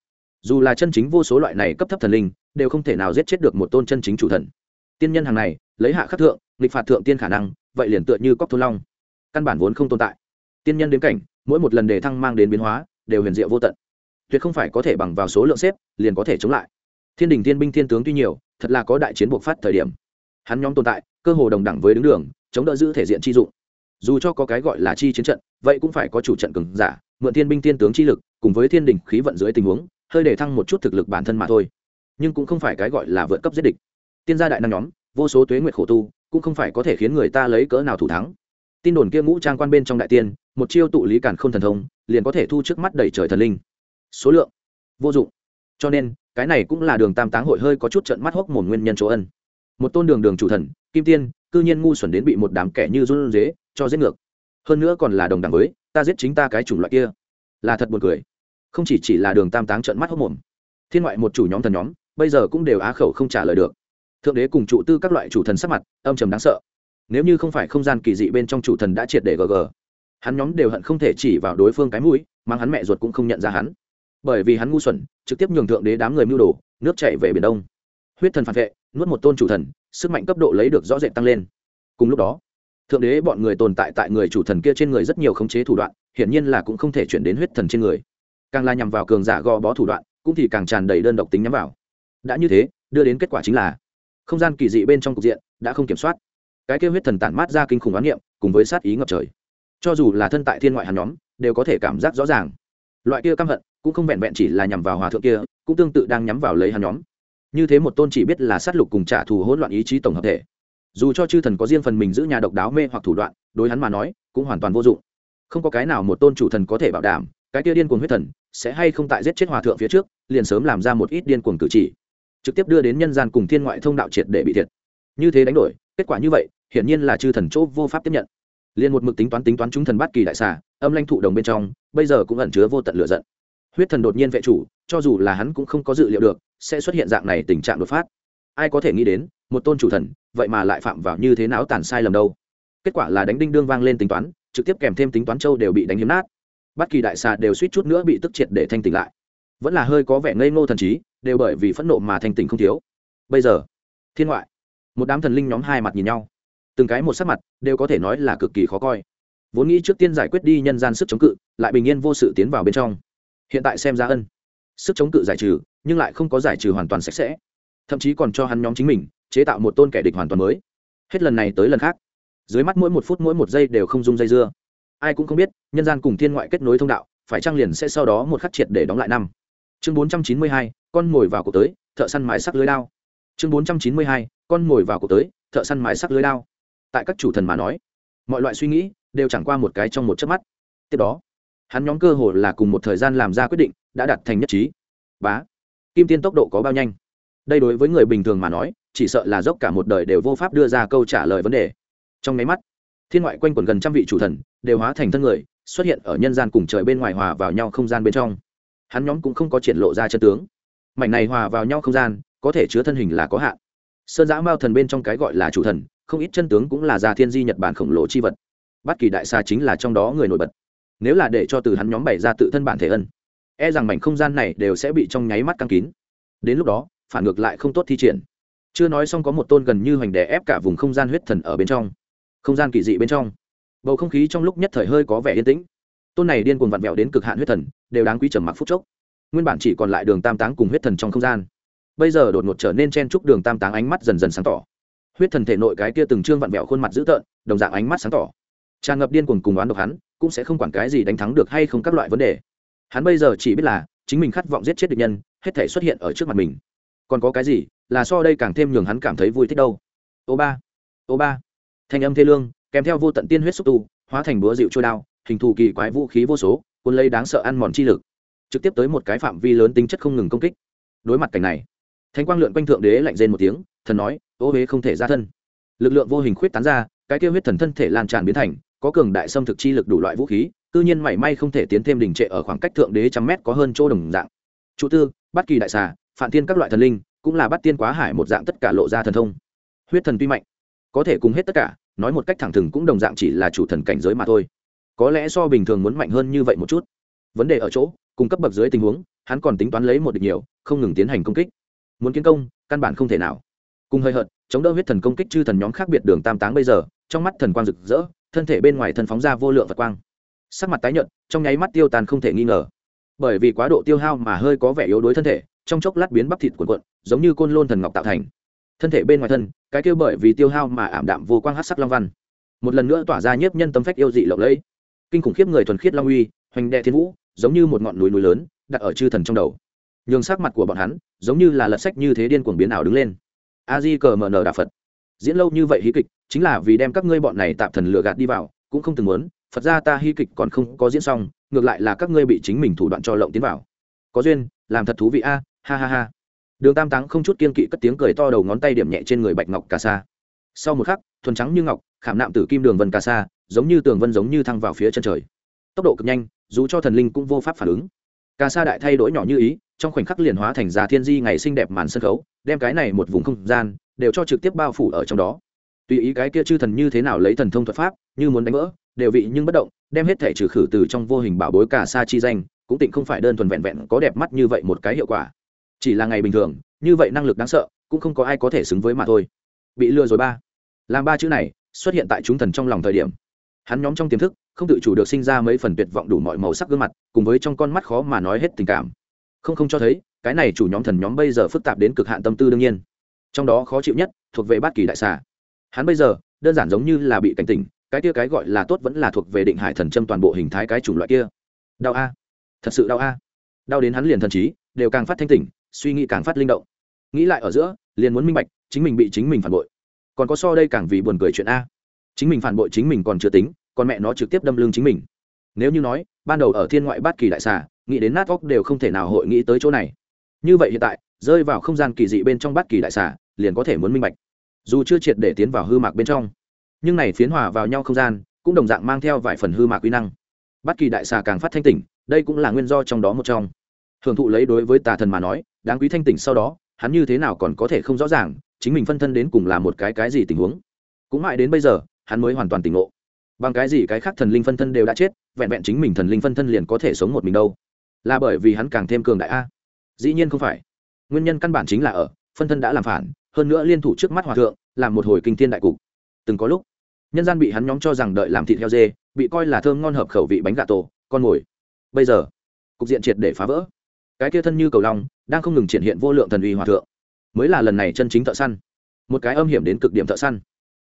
Dù là chân chính vô số loại này cấp thấp thần linh, đều không thể nào giết chết được một tôn chân chính chủ thần. Tiên nhân hàng này, lấy hạ khắc thượng, nghịch phạt thượng tiên khả năng, vậy liền tựa như cóc thôn long. Căn bản vốn không tồn tại. Tiên nhân đến cảnh, mỗi một lần đề thăng mang đến biến hóa, đều huyền diệu vô tận. Tuyệt không phải có thể bằng vào số lượng xếp, liền có thể chống lại. Thiên đình tiên binh thiên tướng tuy nhiều, thật là có đại chiến buộc phát thời điểm hắn nhóm tồn tại, cơ hồ đồng đẳng với đứng đường, chống đỡ giữ thể diện chi dụng. Dù cho có cái gọi là chi chiến trận, vậy cũng phải có chủ trận cường giả, mượn thiên binh thiên tướng chi lực, cùng với thiên đình khí vận dưới tình huống, hơi để thăng một chút thực lực bản thân mà thôi. Nhưng cũng không phải cái gọi là vượt cấp giết địch. Tiên gia đại năng nhóm, vô số tuế nguyệt khổ tu, cũng không phải có thể khiến người ta lấy cỡ nào thủ thắng. Tin đồn kia ngũ trang quan bên trong đại tiên, một chiêu tụ lý cản không thần thông, liền có thể thu trước mắt đẩy trời thần linh. Số lượng, vô dụng. Cho nên, cái này cũng là đường tam táng hội hơi có chút trận mắt hốc một nguyên nhân chỗ ân một tôn đường đường chủ thần, kim tiên, cư nhiên ngu xuẩn đến bị một đám kẻ như run dế cho giết ngược. Hơn nữa còn là đồng đẳng với, ta giết chính ta cái chủng loại kia. Là thật buồn cười. Không chỉ chỉ là đường tam táng trận mắt hốc mồm. Thiên ngoại một chủ nhóm thần nhóm, bây giờ cũng đều á khẩu không trả lời được. Thượng đế cùng trụ tư các loại chủ thần sắc mặt, âm trầm đáng sợ. Nếu như không phải không gian kỳ dị bên trong chủ thần đã triệt để gg hắn nhóm đều hận không thể chỉ vào đối phương cái mũi, mang hắn mẹ ruột cũng không nhận ra hắn. Bởi vì hắn ngu xuẩn, trực tiếp nhường thượng đế đám người mưu đồ, nước chạy về biển đông. Huyết thần phản vệ nuốt một tôn chủ thần, sức mạnh cấp độ lấy được rõ rệt tăng lên. Cùng lúc đó, thượng đế bọn người tồn tại tại người chủ thần kia trên người rất nhiều khống chế thủ đoạn, hiển nhiên là cũng không thể chuyển đến huyết thần trên người. Càng là nhằm vào cường giả gò bó thủ đoạn, cũng thì càng tràn đầy đơn độc tính nhắm vào. Đã như thế, đưa đến kết quả chính là, không gian kỳ dị bên trong cục diện đã không kiểm soát. Cái kêu huyết thần tản mát ra kinh khủng oán niệm, cùng với sát ý ngập trời. Cho dù là thân tại thiên ngoại hàn nhóm, đều có thể cảm giác rõ ràng. Loại kia căm hận, cũng không vẹn vẹn chỉ là nhằm vào hòa thượng kia, cũng tương tự đang nhắm vào lấy hàn nhóm như thế một tôn chỉ biết là sát lục cùng trả thù hỗn loạn ý chí tổng hợp thể. Dù cho chư thần có riêng phần mình giữ nhà độc đáo mê hoặc thủ đoạn, đối hắn mà nói, cũng hoàn toàn vô dụng. Không có cái nào một tôn chủ thần có thể bảo đảm, cái kia điên cuồng huyết thần, sẽ hay không tại giết chết hòa thượng phía trước, liền sớm làm ra một ít điên cuồng cử chỉ. Trực tiếp đưa đến nhân gian cùng thiên ngoại thông đạo triệt để bị thiệt. Như thế đánh đổi, kết quả như vậy, hiển nhiên là chư thần chỗ vô pháp tiếp nhận. Liền một mực tính toán tính toán chúng thần bát kỳ đại xà, âm lãnh thụ đồng bên trong, bây giờ cũng ẩn chứa vô tận lửa giận huyết thần đột nhiên vệ chủ, cho dù là hắn cũng không có dự liệu được, sẽ xuất hiện dạng này tình trạng đột phát. Ai có thể nghĩ đến, một tôn chủ thần, vậy mà lại phạm vào như thế não tàn sai lầm đâu. Kết quả là đánh đinh đương vang lên tính toán, trực tiếp kèm thêm tính toán châu đều bị đánh hiếm nát. Bất kỳ đại xà đều suýt chút nữa bị tức triệt để thanh tỉnh lại. Vẫn là hơi có vẻ ngây ngô thần trí, đều bởi vì phẫn nộ mà thanh tỉnh không thiếu. Bây giờ, thiên ngoại, một đám thần linh nhóm hai mặt nhìn nhau. Từng cái một sắc mặt, đều có thể nói là cực kỳ khó coi. Vốn nghĩ trước tiên giải quyết đi nhân gian sức chống cự, lại bình yên vô sự tiến vào bên trong hiện tại xem ra ân. Sức chống cự giải trừ, nhưng lại không có giải trừ hoàn toàn sạch sẽ. Thậm chí còn cho hắn nhóm chính mình, chế tạo một tôn kẻ địch hoàn toàn mới. Hết lần này tới lần khác. Dưới mắt mỗi một phút mỗi một giây đều không dung dây dưa. Ai cũng không biết, nhân gian cùng thiên ngoại kết nối thông đạo, phải trang liền sẽ sau đó một khắc triệt để đóng lại năm. Chương bốn trăm chín mươi hai, con mồi vào cuộc tới, thợ săn mái sắc lưới đao. Chương bốn trăm chín mươi hai, con mồi vào cuộc tới, thợ săn mái sắc lưới đao. Tại các chủ thần mà nói, mọi loại suy nghĩ đều chẳng qua một cái trong một chớp mắt. Tiếp đó hắn nhóm cơ hồ là cùng một thời gian làm ra quyết định, đã đạt thành nhất trí. Bá, kim tiên tốc độ có bao nhanh? Đây đối với người bình thường mà nói, chỉ sợ là dốc cả một đời đều vô pháp đưa ra câu trả lời vấn đề. Trong máy mắt, thiên ngoại quanh quẩn gần trăm vị chủ thần đều hóa thành thân người, xuất hiện ở nhân gian cùng trời bên ngoài hòa vào nhau không gian bên trong. Hắn nhóm cũng không có triển lộ ra chân tướng. Mảnh này hòa vào nhau không gian, có thể chứa thân hình là có hạn. Sơn giã mao thần bên trong cái gọi là chủ thần, không ít chân tướng cũng là già thiên di nhật bản khổng lồ chi vật. Bất kỳ đại xa chính là trong đó người nổi bật nếu là để cho từ hắn nhóm bày ra tự thân bản thể ân e rằng mảnh không gian này đều sẽ bị trong nháy mắt căng kín. Đến lúc đó, phản ngược lại không tốt thi triển. Chưa nói xong có một tôn gần như hoành đè ép cả vùng không gian huyết thần ở bên trong. Không gian kỳ dị bên trong. Bầu không khí trong lúc nhất thời hơi có vẻ yên tĩnh. Tôn này điên cuồng vặn vẹo đến cực hạn huyết thần, đều đáng quý trầm mặc phút chốc. Nguyên bản chỉ còn lại đường tam táng cùng huyết thần trong không gian. Bây giờ đột ngột trở nên chen trúc đường tam táng ánh mắt dần dần sáng tỏ. Huyết thần thể nội cái kia từng trương vặn vẹo khuôn mặt dữ tợn, đồng dạng ánh mắt sáng tỏ. Tràn ngập điên cuồng cùng oán độc hắn cũng sẽ không quản cái gì đánh thắng được hay không các loại vấn đề. Hắn bây giờ chỉ biết là, chính mình khát vọng giết chết địch nhân, hết thể xuất hiện ở trước mặt mình. Còn có cái gì, là so đây càng thêm nhường hắn cảm thấy vui thích đâu. Ô ba ô ba. Thanh âm thê lương, kèm theo vô tận tiên huyết xúc tu, hóa thành búa dịu trôi đao, hình thù kỳ quái vũ khí vô số quân lấy đáng sợ ăn mòn chi lực. Trực tiếp tới một cái phạm vi lớn tính chất không ngừng công kích. Đối mặt cảnh này thánh quang lượn quanh thượng đế lạnh rên một tiếng, thần nói, ô huế không thể ra thân. Lực lượng vô hình khuyết tán ra, cái kêu huyết thần thân thể lan tràn biến thành có cường đại xâm thực chi lực đủ loại vũ khí tư nhiên mảy may không thể tiến thêm đình trệ ở khoảng cách thượng đế trăm mét có hơn chỗ đồng dạng. Chủ tư bắt kỳ đại xà phản tiên các loại thần linh, cũng là bắt tiên quá hải một dạng tất cả lộ ra thần thông. Huyết thần tuy mạnh, có thể cùng hết tất cả, nói một cách thẳng thừng cũng đồng dạng chỉ là chủ thần cảnh giới mà thôi. Có lẽ so bình thường muốn mạnh hơn như vậy một chút. Vấn đề ở chỗ, cung cấp bậc dưới tình huống, hắn còn tính toán lấy một địch nhiều, không ngừng tiến hành công kích. Muốn kiến công, căn bản không thể nào. Cùng hơi hợt, chống đỡ huyết thần công kích chư thần nhóm khác biệt đường tam táng bây giờ, trong mắt thần quang rực rỡ thân thể bên ngoài thân phóng ra vô lượng vật quang. Sắc mặt tái nhợt, trong nháy mắt tiêu tàn không thể nghi ngờ. Bởi vì quá độ tiêu hao mà hơi có vẻ yếu đuối thân thể, trong chốc lát biến bắp thịt cuộn cuộn, giống như côn lôn thần ngọc tạo thành. Thân thể bên ngoài thân, cái kêu bởi vì tiêu hao mà ảm đạm vô quang hát sắc long văn. Một lần nữa tỏa ra nhiếp nhân tâm phách yêu dị lộng lẫy. Kinh khủng khiếp người thuần khiết long uy, hoành đệ thiên vũ, giống như một ngọn núi núi lớn, đặt ở chư thần trong đầu. Nhường sắc mặt của bọn hắn, giống như là lật sách như thế điên cuồng biến ảo đứng lên. A di cờ mờ nờ đà phật diễn lâu như vậy hí kịch, chính là vì đem các ngươi bọn này tạm thần lừa gạt đi vào, cũng không từng muốn, phật ra ta hí kịch còn không có diễn xong, ngược lại là các ngươi bị chính mình thủ đoạn cho lộng tiến vào. Có duyên, làm thật thú vị a, ha ha ha. Đường tam táng không chút kiên kỵ cất tiếng cười to đầu ngón tay điểm nhẹ trên người bạch ngọc cà sa. Sau một khắc, thuần trắng như ngọc, khảm nạm tử kim đường vân cà sa, giống như tường vân giống như thăng vào phía chân trời. Tốc độ cực nhanh, dù cho thần linh cũng vô pháp phản ứng. Cà sa đại thay đổi nhỏ như ý, trong khoảnh khắc liền hóa thành già thiên di ngày xinh đẹp màn sân khấu, đem cái này một vùng không gian đều cho trực tiếp bao phủ ở trong đó. Tùy ý cái kia chư thần như thế nào lấy thần thông thuật pháp, như muốn đánh vỡ, đều vị nhưng bất động, đem hết thể trừ khử từ trong vô hình bảo bối cả sa chi danh, cũng tịnh không phải đơn thuần vẹn vẹn có đẹp mắt như vậy một cái hiệu quả. Chỉ là ngày bình thường, như vậy năng lực đáng sợ, cũng không có ai có thể xứng với mà thôi. Bị lừa rồi ba. Làm ba chữ này, xuất hiện tại chúng thần trong lòng thời điểm. Hắn nhóm trong tiềm thức, không tự chủ được sinh ra mấy phần tuyệt vọng đủ mọi màu sắc gương mặt, cùng với trong con mắt khó mà nói hết tình cảm. Không không cho thấy, cái này chủ nhóm thần nhóm bây giờ phức tạp đến cực hạn tâm tư đương nhiên trong đó khó chịu nhất thuộc về bát kỳ đại xà. Hắn bây giờ, đơn giản giống như là bị cảnh tỉnh, cái kia cái gọi là tốt vẫn là thuộc về định hải thần châm toàn bộ hình thái cái chủng loại kia. Đau a. Thật sự đau a. Đau đến hắn liền thần trí, đều càng phát thanh tỉnh, suy nghĩ càng phát linh động. Nghĩ lại ở giữa, liền muốn minh bạch, chính mình bị chính mình phản bội. Còn có so đây càng vì buồn cười chuyện a. Chính mình phản bội chính mình còn chưa tính, còn mẹ nó trực tiếp đâm lưng chính mình. Nếu như nói, ban đầu ở thiên ngoại bát kỳ đại xà, nghĩ đến nát óc đều không thể nào hội nghĩ tới chỗ này. Như vậy hiện tại, rơi vào không gian kỳ dị bên trong bát kỳ đại xà liền có thể muốn minh bạch. Dù chưa triệt để tiến vào hư mạc bên trong, nhưng này phiến hòa vào nhau không gian cũng đồng dạng mang theo vài phần hư mạc quy năng. Bất kỳ đại xà càng phát thanh tỉnh, đây cũng là nguyên do trong đó một trong. Hưởng thụ lấy đối với tà thần mà nói, đáng quý thanh tỉnh sau đó, hắn như thế nào còn có thể không rõ ràng, chính mình phân thân đến cùng là một cái cái gì tình huống. Cũng mãi đến bây giờ, hắn mới hoàn toàn tỉnh ngộ. Bằng cái gì cái khác thần linh phân thân đều đã chết, vẹn vẹn chính mình thần linh phân thân liền có thể sống một mình đâu? Là bởi vì hắn càng thêm cường đại a? Dĩ nhiên không phải. Nguyên nhân căn bản chính là ở, phân thân đã làm phản hơn nữa liên thủ trước mắt hòa thượng, làm một hồi kinh thiên đại cục. Từng có lúc, nhân gian bị hắn nhóm cho rằng đợi làm thịt heo dê, bị coi là thơm ngon hợp khẩu vị bánh gà tổ, con mồi. Bây giờ, cục diện triệt để phá vỡ. Cái kia thân như cầu long, đang không ngừng triển hiện vô lượng thần uy hòa thượng. Mới là lần này chân chính thợ săn. Một cái âm hiểm đến cực điểm thợ săn.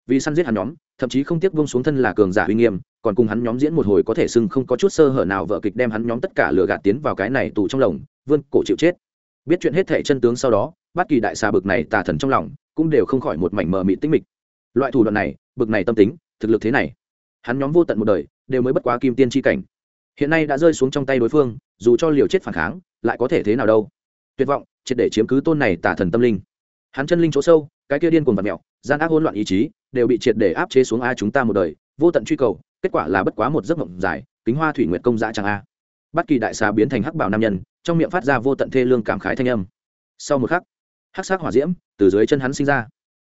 Vì săn giết hắn nhóm, thậm chí không tiếc vung xuống thân là cường giả uy nghiêm, còn cùng hắn nhóm diễn một hồi có thể sưng không có chút sơ hở nào vợ kịch đem hắn nhóm tất cả lừa gạt tiến vào cái này tù trong lồng, vươn cổ chịu chết. Biết chuyện hết thệ chân tướng sau đó bất kỳ đại xà bực này tà thần trong lòng cũng đều không khỏi một mảnh mờ mịt tinh mịch. Loại thủ đoạn này, bực này tâm tính, thực lực thế này, hắn nhóm vô tận một đời đều mới bất quá kim tiên tri cảnh. Hiện nay đã rơi xuống trong tay đối phương, dù cho liều chết phản kháng, lại có thể thế nào đâu. Tuyệt vọng, triệt để chiếm cứ tôn này tà thần tâm linh. Hắn chân linh chỗ sâu, cái kia điên cuồng vật mẹo gian ác hỗn loạn ý chí, đều bị triệt để áp chế xuống a chúng ta một đời, vô tận truy cầu, kết quả là bất quá một giấc mộng dài, kính hoa thủy nguyệt công dã chẳng a. Bất kỳ đại xà biến thành hắc bảo nam nhân, trong miệng phát ra vô tận thê lương cảm khái thanh âm. Sau một khắc hắc sắc hỏa diễm từ dưới chân hắn sinh ra.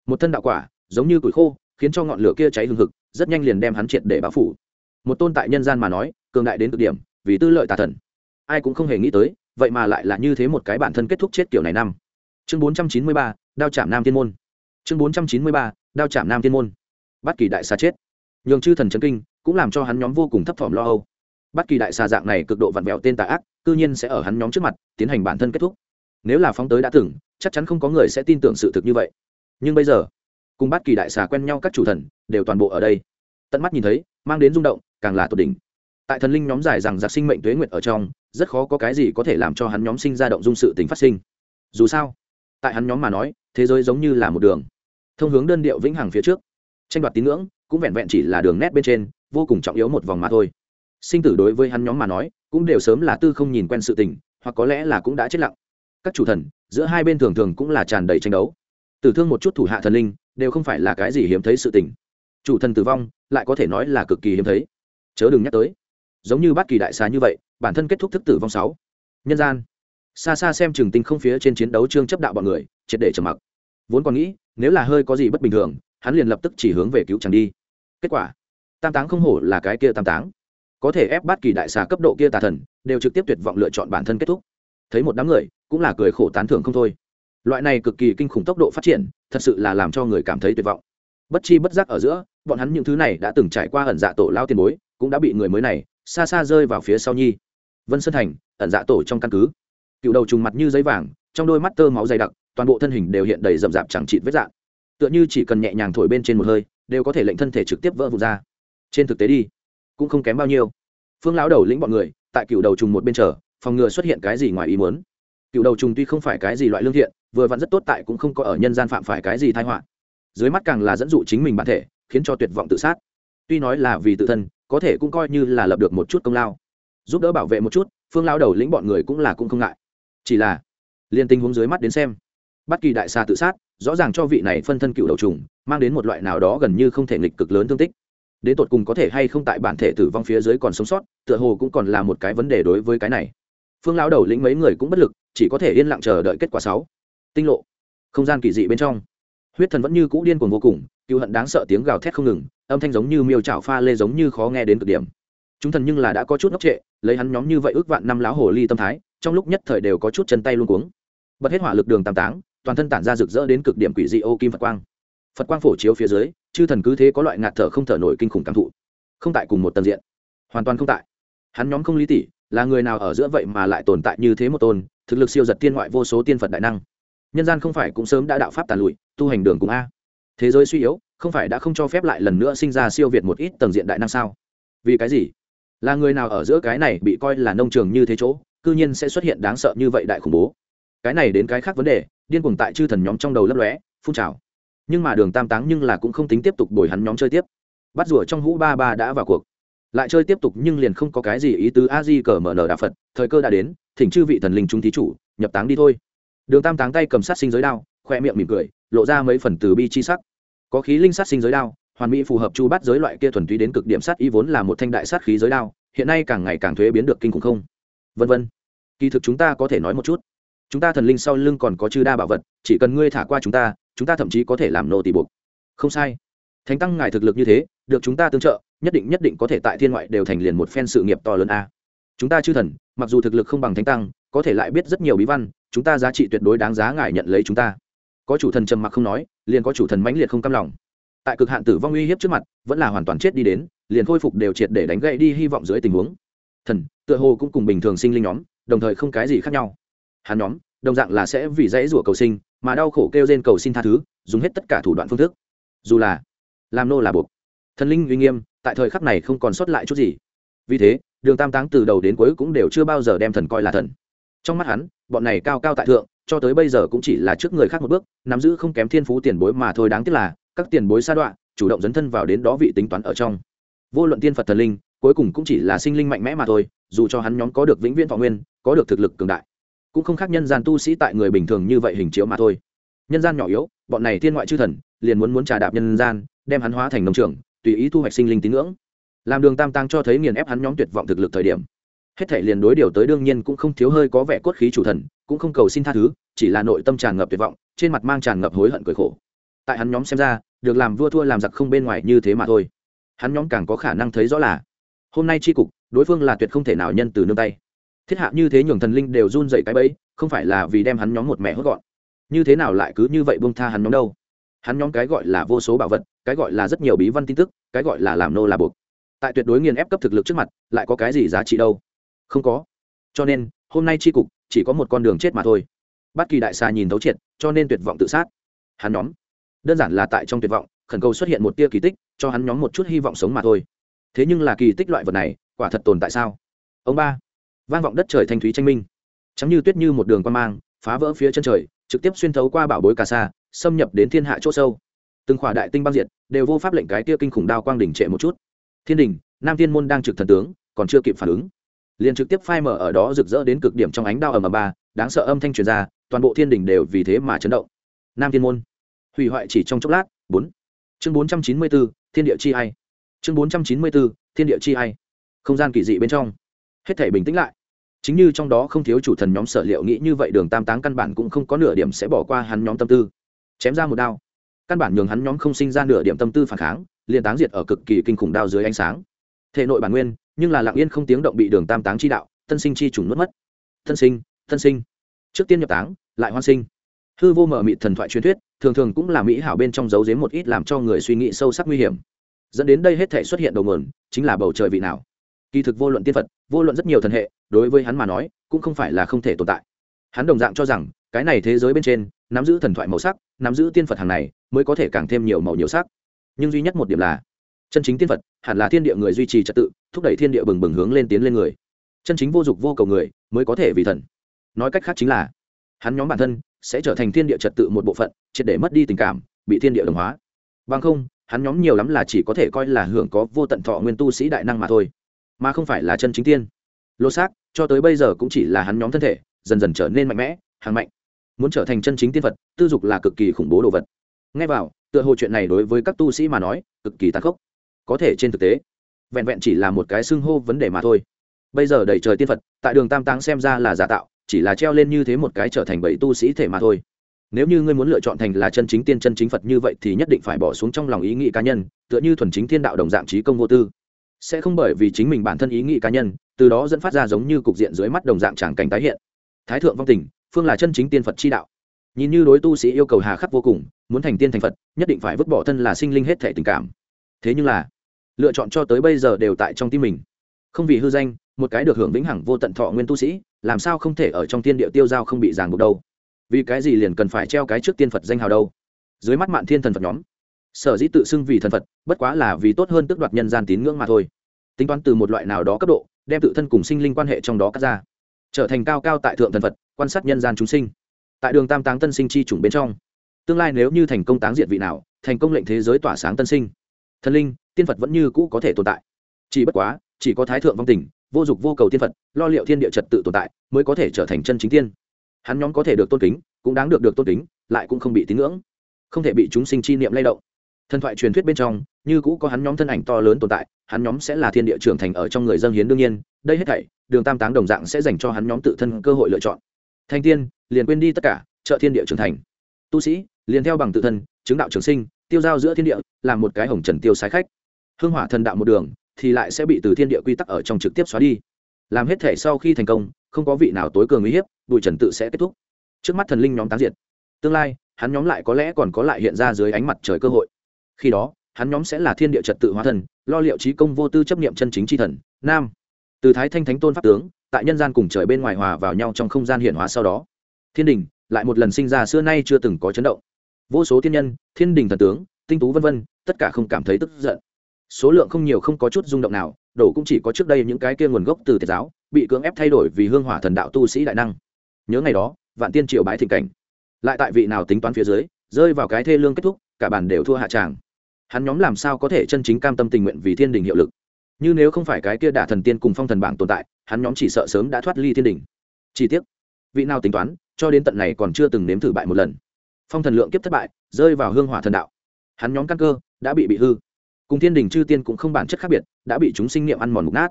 Một thân đạo quả, giống như củi khô, khiến cho ngọn lửa kia cháy hừng hực, rất nhanh liền đem hắn triệt để bao phủ. Một tôn tại nhân gian mà nói, cường đại đến cực điểm, vì tư lợi tà thần. Ai cũng không hề nghĩ tới, vậy mà lại là như thế một cái bản thân kết thúc chết kiểu này năm. Chương bốn trăm chín mươi ba, đao chạm nam thiên môn. Chương bốn trăm chín mươi ba, đao chạm nam thiên môn. Bất kỳ đại xa chết. Nhường chư thần chấn kinh, cũng làm cho hắn nhóm vô cùng thấp thỏm lo âu. Bất kỳ đại xà dạng này cực độ vặn vẹo tên tà ác, cư nhiên sẽ ở hắn nhóm trước mặt, tiến hành bản thân kết thúc. Nếu là phóng tới đã từng chắc chắn không có người sẽ tin tưởng sự thực như vậy. Nhưng bây giờ, cùng bất kỳ đại xà quen nhau các chủ thần đều toàn bộ ở đây. Tận mắt nhìn thấy, mang đến rung động, càng là tột đỉnh. Tại thần linh nhóm giải rằng giặc sinh mệnh tuế nguyệt ở trong, rất khó có cái gì có thể làm cho hắn nhóm sinh ra động dung sự tình phát sinh. Dù sao, tại hắn nhóm mà nói, thế giới giống như là một đường. Thông hướng đơn điệu vĩnh hằng phía trước. Tranh đoạt tín ngưỡng, cũng vẹn vẹn chỉ là đường nét bên trên, vô cùng trọng yếu một vòng mà thôi. Sinh tử đối với hắn nhóm mà nói, cũng đều sớm là tư không nhìn quen sự tình, hoặc có lẽ là cũng đã chết lặng. Các chủ thần giữa hai bên thường thường cũng là tràn đầy tranh đấu. Tử thương một chút thủ hạ thần linh, đều không phải là cái gì hiếm thấy sự tình. Chủ thần tử vong, lại có thể nói là cực kỳ hiếm thấy. Chớ đừng nhắc tới. Giống như bát kỳ đại xá như vậy, bản thân kết thúc thức tử vong sáu. Nhân gian. Xa xa xem trường tinh không phía trên chiến đấu trương chấp đạo bọn người, triệt để trầm mặc. Vốn còn nghĩ, nếu là hơi có gì bất bình thường, hắn liền lập tức chỉ hướng về cứu chẳng đi. Kết quả, tam táng không hổ là cái kia tam táng. Có thể ép bát kỳ đại xá cấp độ kia tà thần, đều trực tiếp tuyệt vọng lựa chọn bản thân kết thúc. Thấy một đám người cũng là cười khổ tán thưởng không thôi. Loại này cực kỳ kinh khủng tốc độ phát triển, thật sự là làm cho người cảm thấy tuyệt vọng. Bất chi bất giác ở giữa, bọn hắn những thứ này đã từng trải qua ẩn dạ tổ lao tiền bối, cũng đã bị người mới này, xa xa rơi vào phía sau nhi. Vân sơn thành, ẩn dạ tổ trong căn cứ. Cựu đầu trùng mặt như giấy vàng, trong đôi mắt tơ máu dày đặc, toàn bộ thân hình đều hiện đầy rậm rạp chẳng chịt vết dạng. Tựa như chỉ cần nhẹ nhàng thổi bên trên một hơi, đều có thể lệnh thân thể trực tiếp vỡ vụt ra. Trên thực tế đi, cũng không kém bao nhiêu. Phương lão đầu lĩnh bọn người, tại cựu đầu trùng một bên chờ, phòng ngừa xuất hiện cái gì ngoài ý muốn cựu đầu trùng tuy không phải cái gì loại lương thiện, vừa vặn rất tốt tại cũng không có ở nhân gian phạm phải cái gì thai họa. Dưới mắt càng là dẫn dụ chính mình bản thể, khiến cho tuyệt vọng tự sát. Tuy nói là vì tự thân, có thể cũng coi như là lập được một chút công lao. Giúp đỡ bảo vệ một chút, phương lao đầu lĩnh bọn người cũng là cũng không ngại. Chỉ là, liên tình huống dưới mắt đến xem, bất kỳ đại xa tự sát, rõ ràng cho vị này phân thân cựu đầu trùng, mang đến một loại nào đó gần như không thể nghịch cực lớn thương tích. Đến tột cùng có thể hay không tại bản thể tử vong phía dưới còn sống sót, tựa hồ cũng còn là một cái vấn đề đối với cái này. Phương lao đầu lĩnh mấy người cũng bất lực chỉ có thể yên lặng chờ đợi kết quả sáu. Tinh lộ. Không gian kỳ dị bên trong. Huyết thần vẫn như cũ điên cuồng vô cùng cựu hận đáng sợ tiếng gào thét không ngừng, âm thanh giống như miêu trào pha lê giống như khó nghe đến cực điểm. Chúng thần nhưng là đã có chút ngốc trệ, lấy hắn nhóm như vậy ước vạn năm láo hồ ly tâm thái, trong lúc nhất thời đều có chút chân tay luôn cuống. Bật hết hỏa lực đường tam táng, toàn thân tản ra rực rỡ đến cực điểm quỷ dị ô kim phật quang. Phật quang phổ chiếu phía dưới, chư thần cứ thế có loại ngạt thở không thở nổi kinh khủng cảm thụ. Không tại cùng một tầng diện. Hoàn toàn không tại. Hắn nhóm không lý tỷ là người nào ở giữa vậy mà lại tồn tại như thế một tôn thực lực siêu giật tiên ngoại vô số tiên phật đại năng. Nhân gian không phải cũng sớm đã đạo pháp tàn lụi, tu hành đường cùng a. Thế giới suy yếu, không phải đã không cho phép lại lần nữa sinh ra siêu việt một ít tầng diện đại năng sao? Vì cái gì? Là người nào ở giữa cái này bị coi là nông trường như thế chỗ, cư nhiên sẽ xuất hiện đáng sợ như vậy đại khủng bố? Cái này đến cái khác vấn đề, điên cuồng tại chư thần nhóm trong đầu lấp lóe, phun trào. Nhưng mà đường tam táng nhưng là cũng không tính tiếp tục đổi hắn nhóm chơi tiếp. Bắt rủa trong hũ ba ba đã vào cuộc lại chơi tiếp tục nhưng liền không có cái gì ý tứ a di cờ mở nở đà phật, thời cơ đã đến, thỉnh chư vị thần linh trung thí chủ, nhập táng đi thôi. Đường tam táng tay cầm sát sinh giới đao, khoe miệng mỉm cười, lộ ra mấy phần từ bi chi sắc. Có khí linh sát sinh giới đao, hoàn mỹ phù hợp chu bắt giới loại kia thuần túy đến cực điểm sát y vốn là một thanh đại sát khí giới đao, hiện nay càng ngày càng thuế biến được kinh khủng không? Vân vân. Kỳ thực chúng ta có thể nói một chút. Chúng ta thần linh sau lưng còn có chư đa bảo vật, chỉ cần ngươi thả qua chúng ta chúng ta thậm chí có thể làm nô tỳ buộc. Không sai. Thánh tăng ngài thực lực như thế, được chúng ta tương trợ nhất định nhất định có thể tại thiên ngoại đều thành liền một phen sự nghiệp to lớn a. Chúng ta chư thần, mặc dù thực lực không bằng thánh tăng, có thể lại biết rất nhiều bí văn, chúng ta giá trị tuyệt đối đáng giá ngài nhận lấy chúng ta. Có chủ thần trầm mặc không nói, liền có chủ thần mãnh liệt không cam lòng. Tại cực hạn tử vong uy hiếp trước mặt, vẫn là hoàn toàn chết đi đến, liền khôi phục đều triệt để đánh gậy đi hy vọng dưới tình huống. Thần, tựa hồ cũng cùng bình thường sinh linh nhóm, đồng thời không cái gì khác nhau. Hắn nhóm, đồng dạng là sẽ vì dãy rủa cầu sinh, mà đau khổ kêu trên cầu xin tha thứ, dùng hết tất cả thủ đoạn phương thức. Dù là, làm nô là buộc. Thần linh uy nghiêm tại thời khắc này không còn sót lại chút gì. Vì thế, đường tam táng từ đầu đến cuối cũng đều chưa bao giờ đem thần coi là thần. Trong mắt hắn, bọn này cao cao tại thượng, cho tới bây giờ cũng chỉ là trước người khác một bước, nắm giữ không kém thiên phú tiền bối mà thôi đáng tiếc là, các tiền bối sa đoạn chủ động dấn thân vào đến đó vị tính toán ở trong. Vô luận tiên phật thần linh, cuối cùng cũng chỉ là sinh linh mạnh mẽ mà thôi, dù cho hắn nhóm có được vĩnh viễn thọ nguyên, có được thực lực cường đại, cũng không khác nhân gian tu sĩ tại người bình thường như vậy hình chiếu mà thôi. Nhân gian nhỏ yếu, bọn này thiên ngoại chư thần, liền muốn muốn trà đạp nhân gian, đem hắn hóa thành nông trường tùy ý thu hoạch sinh linh tín ngưỡng, làm đường tam tăng cho thấy nghiền ép hắn nhóm tuyệt vọng thực lực thời điểm. Hết thể liền đối điều tới đương nhiên cũng không thiếu hơi có vẻ cốt khí chủ thần, cũng không cầu xin tha thứ, chỉ là nội tâm tràn ngập tuyệt vọng, trên mặt mang tràn ngập hối hận cười khổ. Tại hắn nhóm xem ra, được làm vua thua làm giặc không bên ngoài như thế mà thôi. Hắn nhóm càng có khả năng thấy rõ là, hôm nay tri cục, đối phương là tuyệt không thể nào nhân từ nương tay. Thiết hạ như thế nhường thần linh đều run dậy cái bẫy, không phải là vì đem hắn nhóm một mẹ hốt gọn. Như thế nào lại cứ như vậy bông tha hắn nhóm đâu? Hắn nhóm cái gọi là vô số bảo vật, cái gọi là rất nhiều bí văn tin tức, cái gọi là làm nô là buộc. Tại tuyệt đối nghiền ép cấp thực lực trước mặt, lại có cái gì giá trị đâu? Không có. Cho nên, hôm nay tri cục, chỉ có một con đường chết mà thôi. Bất kỳ đại xà nhìn thấu triệt, cho nên tuyệt vọng tự sát. Hắn nhóm. Đơn giản là tại trong tuyệt vọng, khẩn cầu xuất hiện một tia kỳ tích, cho hắn nhóm một chút hy vọng sống mà thôi. Thế nhưng là kỳ tích loại vật này, quả thật tồn tại sao? Ông ba. Vang vọng đất trời thanh thúy tranh minh. Chấm như tuyết như một đường quan mang, phá vỡ phía chân trời, trực tiếp xuyên thấu qua bảo bối cà sa xâm nhập đến thiên hạ chỗ sâu. Từng khỏa đại tinh băng diệt, đều vô pháp lệnh cái kia kinh khủng đao quang đỉnh trệ một chút. Thiên đình, nam thiên môn đang trực thần tướng, còn chưa kịp phản ứng. Liền trực tiếp phai mở ở đó rực rỡ đến cực điểm trong ánh đao ở m ba, đáng sợ âm thanh truyền ra, toàn bộ thiên đình đều vì thế mà chấn động. Nam thiên môn. Hủy hoại chỉ trong chốc lát, bốn. Chương bốn trăm chín mươi bốn, thiên địa chi hay chương bốn trăm chín mươi bốn, thiên địa chi hay không gian kỳ dị bên trong. Hết thể bình tĩnh lại. Chính như trong đó không thiếu chủ thần nhóm sở liệu nghĩ như vậy, đường tam táng căn bản cũng không có nửa điểm sẽ bỏ qua hắn nhóm tâm tư chém ra một đao. Căn bản nhường hắn nhóm không sinh ra nửa điểm tâm tư phản kháng, liền táng diệt ở cực kỳ kinh khủng đao dưới ánh sáng. Thể nội bản nguyên, nhưng là lặng yên không tiếng động bị đường tam táng chi đạo, tân sinh chi trùng nuốt mất. Tân sinh tân sinh. Trước tiên nhập táng, lại hoan sinh. Hư vô mở mị thần thoại truyền thuyết, thường thường cũng là mỹ hảo bên trong giấu giếm một ít làm cho người suy nghĩ sâu sắc nguy hiểm. Dẫn đến đây hết thể xuất hiện đầu nguồn, chính là bầu trời vị nào. Kỳ thực vô luận tiên phật, vô luận rất nhiều thần hệ, đối với hắn mà nói, cũng không phải là không thể tồn tại. Hắn đồng dạng cho rằng cái này thế giới bên trên, nắm giữ thần thoại màu sắc, nắm giữ tiên phật hàng này, mới có thể càng thêm nhiều màu nhiều sắc. Nhưng duy nhất một điểm là, chân chính tiên phật, hẳn là thiên địa người duy trì trật tự, thúc đẩy thiên địa bừng bừng hướng lên tiến lên người. Chân chính vô dụng vô cầu người, mới có thể vì thần. Nói cách khác chính là, hắn nhóm bản thân, sẽ trở thành thiên địa trật tự một bộ phận, triệt để mất đi tình cảm, bị thiên địa đồng hóa. Bằng không, hắn nhóm nhiều lắm là chỉ có thể coi là hưởng có vô tận thọ nguyên tu sĩ đại năng mà thôi, mà không phải là chân chính tiên. Lô xác, cho tới bây giờ cũng chỉ là hắn nhóm thân thể, dần dần trở nên mạnh mẽ hàng mạnh muốn trở thành chân chính tiên phật, tư dục là cực kỳ khủng bố đồ vật. Ngay vào, tựa hồ chuyện này đối với các tu sĩ mà nói, cực kỳ tàn khốc. Có thể trên thực tế, vẹn vẹn chỉ là một cái xưng hô vấn đề mà thôi. Bây giờ đầy trời tiên phật, tại đường tam táng xem ra là giả tạo, chỉ là treo lên như thế một cái trở thành bảy tu sĩ thể mà thôi. Nếu như ngươi muốn lựa chọn thành là chân chính tiên chân chính phật như vậy thì nhất định phải bỏ xuống trong lòng ý nghĩ cá nhân, tựa như thuần chính thiên đạo đồng dạng trí công vô tư. Sẽ không bởi vì chính mình bản thân ý nghĩ cá nhân, từ đó dẫn phát ra giống như cục diện dưới mắt đồng dạng tràng cảnh tái hiện. Thái thượng vong tình phương là chân chính tiên phật chi đạo. Nhìn như đối tu sĩ yêu cầu hà khắc vô cùng, muốn thành tiên thành phật, nhất định phải vứt bỏ thân là sinh linh hết thể tình cảm. Thế nhưng là, lựa chọn cho tới bây giờ đều tại trong tim mình. Không vì hư danh, một cái được hưởng vĩnh hằng vô tận thọ nguyên tu sĩ, làm sao không thể ở trong tiên địa tiêu giao không bị ràng buộc đâu? Vì cái gì liền cần phải treo cái trước tiên phật danh hào đâu? Dưới mắt mạn thiên thần phật nhóm, sở dĩ tự xưng vì thần phật, bất quá là vì tốt hơn tước đoạt nhân gian tín ngưỡng mà thôi. Tính toán từ một loại nào đó cấp độ, đem tự thân cùng sinh linh quan hệ trong đó cắt ra trở thành cao cao tại thượng thần phật, quan sát nhân gian chúng sinh. Tại đường tam táng tân sinh chi chủng bên trong, tương lai nếu như thành công táng diện vị nào, thành công lệnh thế giới tỏa sáng tân sinh, thần linh, tiên phật vẫn như cũ có thể tồn tại. Chỉ bất quá, chỉ có thái thượng vong tình, vô dục vô cầu tiên phật, lo liệu thiên địa trật tự tồn tại, mới có thể trở thành chân chính tiên. Hắn nhóm có thể được tôn kính, cũng đáng được được tôn kính, lại cũng không bị tín ngưỡng, không thể bị chúng sinh chi niệm lay động. Thần thoại truyền thuyết bên trong như cũ có hắn nhóm thân ảnh to lớn tồn tại, hắn nhóm sẽ là thiên địa trưởng thành ở trong người dân hiến đương nhiên, đây hết thảy, đường tam táng đồng dạng sẽ dành cho hắn nhóm tự thân cơ hội lựa chọn. Thanh tiên, liền quên đi tất cả, trợ thiên địa trưởng thành. Tu sĩ, liền theo bằng tự thân, chứng đạo trường sinh, tiêu giao giữa thiên địa, làm một cái hồng trần tiêu sái khách. Hương hỏa thần đạo một đường, thì lại sẽ bị từ thiên địa quy tắc ở trong trực tiếp xóa đi. Làm hết thể sau khi thành công, không có vị nào tối cường uy hiếp, bụi trần tự sẽ kết thúc. Trước mắt thần linh nhóm tán diệt. Tương lai, hắn nhóm lại có lẽ còn có lại hiện ra dưới ánh mặt trời cơ hội. Khi đó hắn nhóm sẽ là thiên địa trật tự hóa thần lo liệu trí công vô tư chấp niệm chân chính tri thần, nam. Từ thái thanh thánh tôn pháp tướng, tại nhân gian cùng trời bên ngoài hòa vào nhau trong không gian hiển hóa sau đó. Thiên đình, lại một lần sinh ra xưa nay chưa từng có chấn động. Vô số thiên nhân, thiên đình thần tướng, tinh tú vân vân, tất cả không cảm thấy tức giận. Số lượng không nhiều không có chút rung động nào, đổ cũng chỉ có trước đây những cái kia nguồn gốc từ thiệt giáo, bị cưỡng ép thay đổi vì hương hỏa thần đạo tu sĩ đại năng. Nhớ ngày đó, vạn tiên triều bái thịnh cảnh. Lại tại vị nào tính toán phía dưới, rơi vào cái thê lương kết thúc, cả bản đều thua hạ tràng hắn nhóm làm sao có thể chân chính cam tâm tình nguyện vì thiên đình hiệu lực? Như nếu không phải cái kia đả thần tiên cùng phong thần bảng tồn tại, hắn nhóm chỉ sợ sớm đã thoát ly thiên đình. Chi tiết vị nào tính toán, cho đến tận này còn chưa từng nếm thử bại một lần. Phong thần lượng kiếp thất bại, rơi vào hương hỏa thần đạo. Hắn nhóm căn cơ đã bị bị hư. Cùng thiên đình chư tiên cũng không bản chất khác biệt, đã bị chúng sinh niệm ăn mòn mục nát.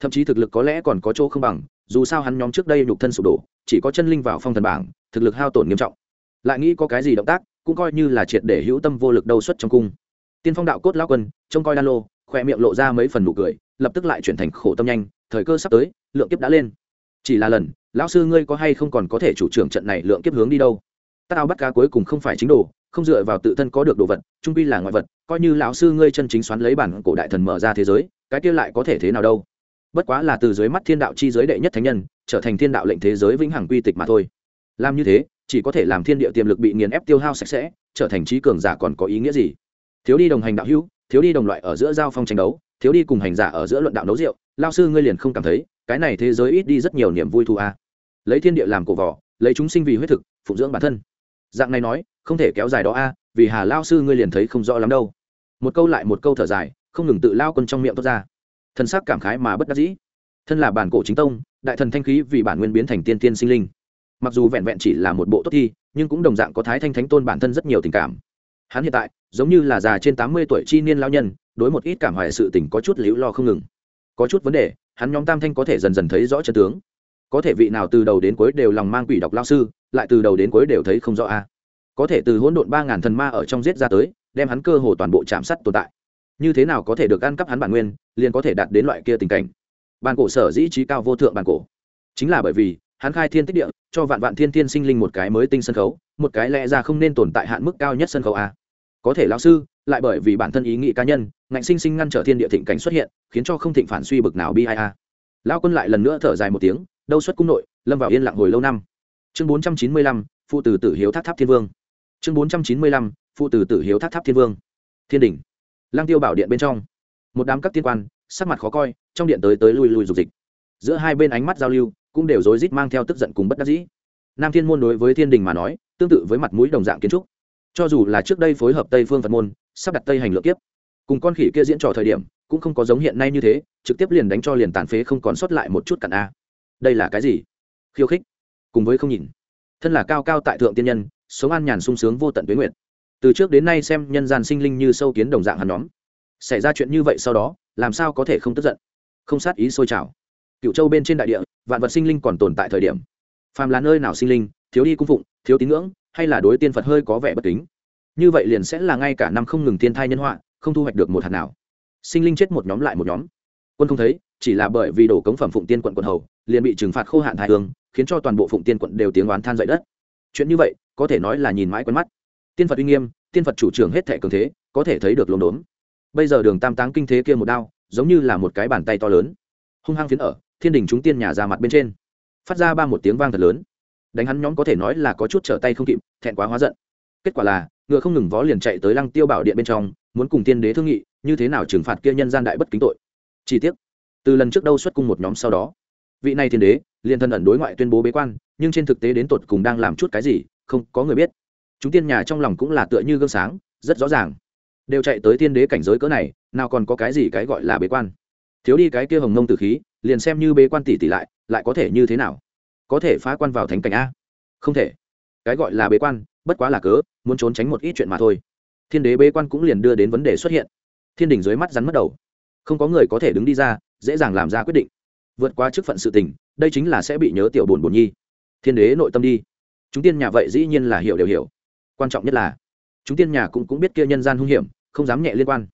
Thậm chí thực lực có lẽ còn có chỗ không bằng, dù sao hắn nhóm trước đây nhục thân sụp đổ, chỉ có chân linh vào phong thần bảng, thực lực hao tổn nghiêm trọng. Lại nghĩ có cái gì động tác, cũng coi như là triệt để hữu tâm vô lực đâu xuất trong cung tiên phong đạo cốt lao quân, trông coi đan lô khoe miệng lộ ra mấy phần nụ cười, lập tức lại chuyển thành khổ tâm nhanh, thời cơ sắp tới, lượng kiếp đã lên. Chỉ là lần, lão sư ngươi có hay không còn có thể chủ trưởng trận này lượng kiếp hướng đi đâu? Tác ao bắt cá cuối cùng không phải chính đồ, không dựa vào tự thân có được đồ vật, trung pi là ngoại vật, coi như lão sư ngươi chân chính xoắn lấy bản cổ đại thần mở ra thế giới, cái kia lại có thể thế nào đâu? Bất quá là từ dưới mắt thiên đạo chi giới đệ nhất thánh nhân, trở thành thiên đạo lệnh thế giới vĩnh hằng quy tịch mà thôi. Làm như thế, chỉ có thể làm thiên địa tiềm lực bị nghiền ép tiêu hao sạch sẽ, trở thành trí cường giả còn có ý nghĩa gì? Thiếu đi đồng hành đạo hữu, thiếu đi đồng loại ở giữa giao phong tranh đấu, thiếu đi cùng hành giả ở giữa luận đạo nấu rượu, lao sư ngươi liền không cảm thấy, cái này thế giới ít đi rất nhiều niềm vui thu a. Lấy thiên địa làm cổ vỏ, lấy chúng sinh vì huyết thực, phụng dưỡng bản thân. Dạng này nói, không thể kéo dài đó a, vì hà lao sư ngươi liền thấy không rõ lắm đâu. Một câu lại một câu thở dài, không ngừng tự lao quân trong miệng tốt ra. Thân xác cảm khái mà bất đắc dĩ. Thân là bản cổ chính tông, đại thần thanh khí vì bản nguyên biến thành tiên tiên sinh linh. Mặc dù vẹn vẹn chỉ là một bộ tốt thi, nhưng cũng đồng dạng có thái thanh thánh tôn bản thân rất nhiều tình cảm hắn hiện tại giống như là già trên tám mươi tuổi chi niên lao nhân, đối một ít cảm hoài sự tình có chút liễu lo không ngừng. Có chút vấn đề, hắn nhóm tam thanh có thể dần dần thấy rõ chân tướng. Có thể vị nào từ đầu đến cuối đều lòng mang quỷ độc lao sư, lại từ đầu đến cuối đều thấy không rõ a. Có thể từ hỗn độn ba ngàn thần ma ở trong giết ra tới, đem hắn cơ hồ toàn bộ chạm sắt tồn tại. Như thế nào có thể được ăn cắp hắn bản nguyên, liền có thể đạt đến loại kia tình cảnh? Bản cổ sở dĩ trí cao vô thượng bản cổ. Chính là bởi vì, hắn khai thiên tích địa, cho vạn vạn thiên thiên sinh linh một cái mới tinh sân khấu, một cái lẽ ra không nên tồn tại hạn mức cao nhất sân khấu a có thể lão sư, lại bởi vì bản thân ý nghĩ cá nhân, ngạnh sinh sinh ngăn trở thiên địa thịnh cảnh xuất hiện, khiến cho không thịnh phản suy bực nào bi ai a. Lão quân lại lần nữa thở dài một tiếng đâu xuất cung nội, lâm vào yên lặng hồi lâu năm. Chương bốn trăm chín mươi lăm, phụ tử tử hiếu tháp tháp thiên vương. Chương bốn trăm chín mươi lăm, phụ tử tử hiếu tháp tháp thiên vương. Thiên đình lang tiêu bảo điện bên trong. Một đám các tiên quan, sắc mặt khó coi, trong điện tới tới lui lui dục dịch. Giữa hai bên ánh mắt giao lưu, cũng đều rối rít mang theo tức giận cùng bất đắc dĩ. Nam thiên môn đối với thiên đình mà nói, tương tự với mặt mũi đồng dạng kiến trúc cho dù là trước đây phối hợp tây phương phật môn, sắp đặt tây hành Lược kiếp, cùng con khỉ kia diễn trò thời điểm, cũng không có giống hiện nay như thế, trực tiếp liền đánh cho liền tàn phế không còn sót lại một chút cặn a. Đây là cái gì? Khiêu khích. Cùng với không nhìn. Thân là cao cao tại thượng tiên nhân, sống an nhàn sung sướng vô tận tuyến nguyện từ trước đến nay xem nhân gian sinh linh như sâu kiến đồng dạng hắn nhóm. Xảy ra chuyện như vậy sau đó, làm sao có thể không tức giận? Không sát ý sôi trào. Cựu châu bên trên đại địa, vạn vật sinh linh còn tồn tại thời điểm. Phàm là nơi nào sinh linh, thiếu đi cung phụng, thiếu tín ngưỡng hay là đối tiên phật hơi có vẻ bất kính? Như vậy liền sẽ là ngay cả năm không ngừng tiên thai nhân họa, không thu hoạch được một hạt nào. Sinh linh chết một nhóm lại một nhóm. Quân không thấy, chỉ là bởi vì đổ cống phẩm phụng tiên quận quận hầu, liền bị trừng phạt khô hạn thái hương, khiến cho toàn bộ phụng tiên quận đều tiếng oán than dậy đất. Chuyện như vậy, có thể nói là nhìn mãi quen mắt. Tiên phật uy nghiêm, tiên phật chủ trưởng hết thẻ cường thế, có thể thấy được lốm đốm. Bây giờ đường tam táng kinh thế kia một đao, giống như là một cái bàn tay to lớn. Hung hăng phiến ở, thiên đình chúng tiên nhà ra mặt bên trên. Phát ra ba một tiếng vang thật lớn đánh hắn nhóm có thể nói là có chút trở tay không kịp, thẹn quá hóa giận. Kết quả là, ngựa không ngừng vó liền chạy tới lăng tiêu bảo điện bên trong, muốn cùng tiên đế thương nghị, như thế nào trừng phạt kia nhân gian đại bất kính tội. Chi tiết từ lần trước đâu xuất cung một nhóm sau đó, vị này thiên đế liền thân ẩn đối ngoại tuyên bố bế quan, nhưng trên thực tế đến tột cùng đang làm chút cái gì, không có người biết. Chúng tiên nhà trong lòng cũng là tựa như gương sáng, rất rõ ràng. Đều chạy tới tiên đế cảnh giới cỡ này, nào còn có cái gì cái gọi là bế quan. Thiếu đi cái kia hồng nông tử khí, liền xem như bế quan tỷ tỷ lại lại có thể như thế nào? Có thể phá quan vào thánh cảnh a? Không thể. Cái gọi là bế quan, bất quá là cớ, muốn trốn tránh một ít chuyện mà thôi. Thiên đế bế quan cũng liền đưa đến vấn đề xuất hiện. Thiên đình dưới mắt rắn mất đầu. Không có người có thể đứng đi ra, dễ dàng làm ra quyết định. Vượt qua chức phận sự tình, đây chính là sẽ bị nhớ tiểu buồn buồn nhi. Thiên đế nội tâm đi. Chúng tiên nhà vậy dĩ nhiên là hiểu đều hiểu. Quan trọng nhất là, chúng tiên nhà cũng cũng biết kia nhân gian hung hiểm, không dám nhẹ liên quan.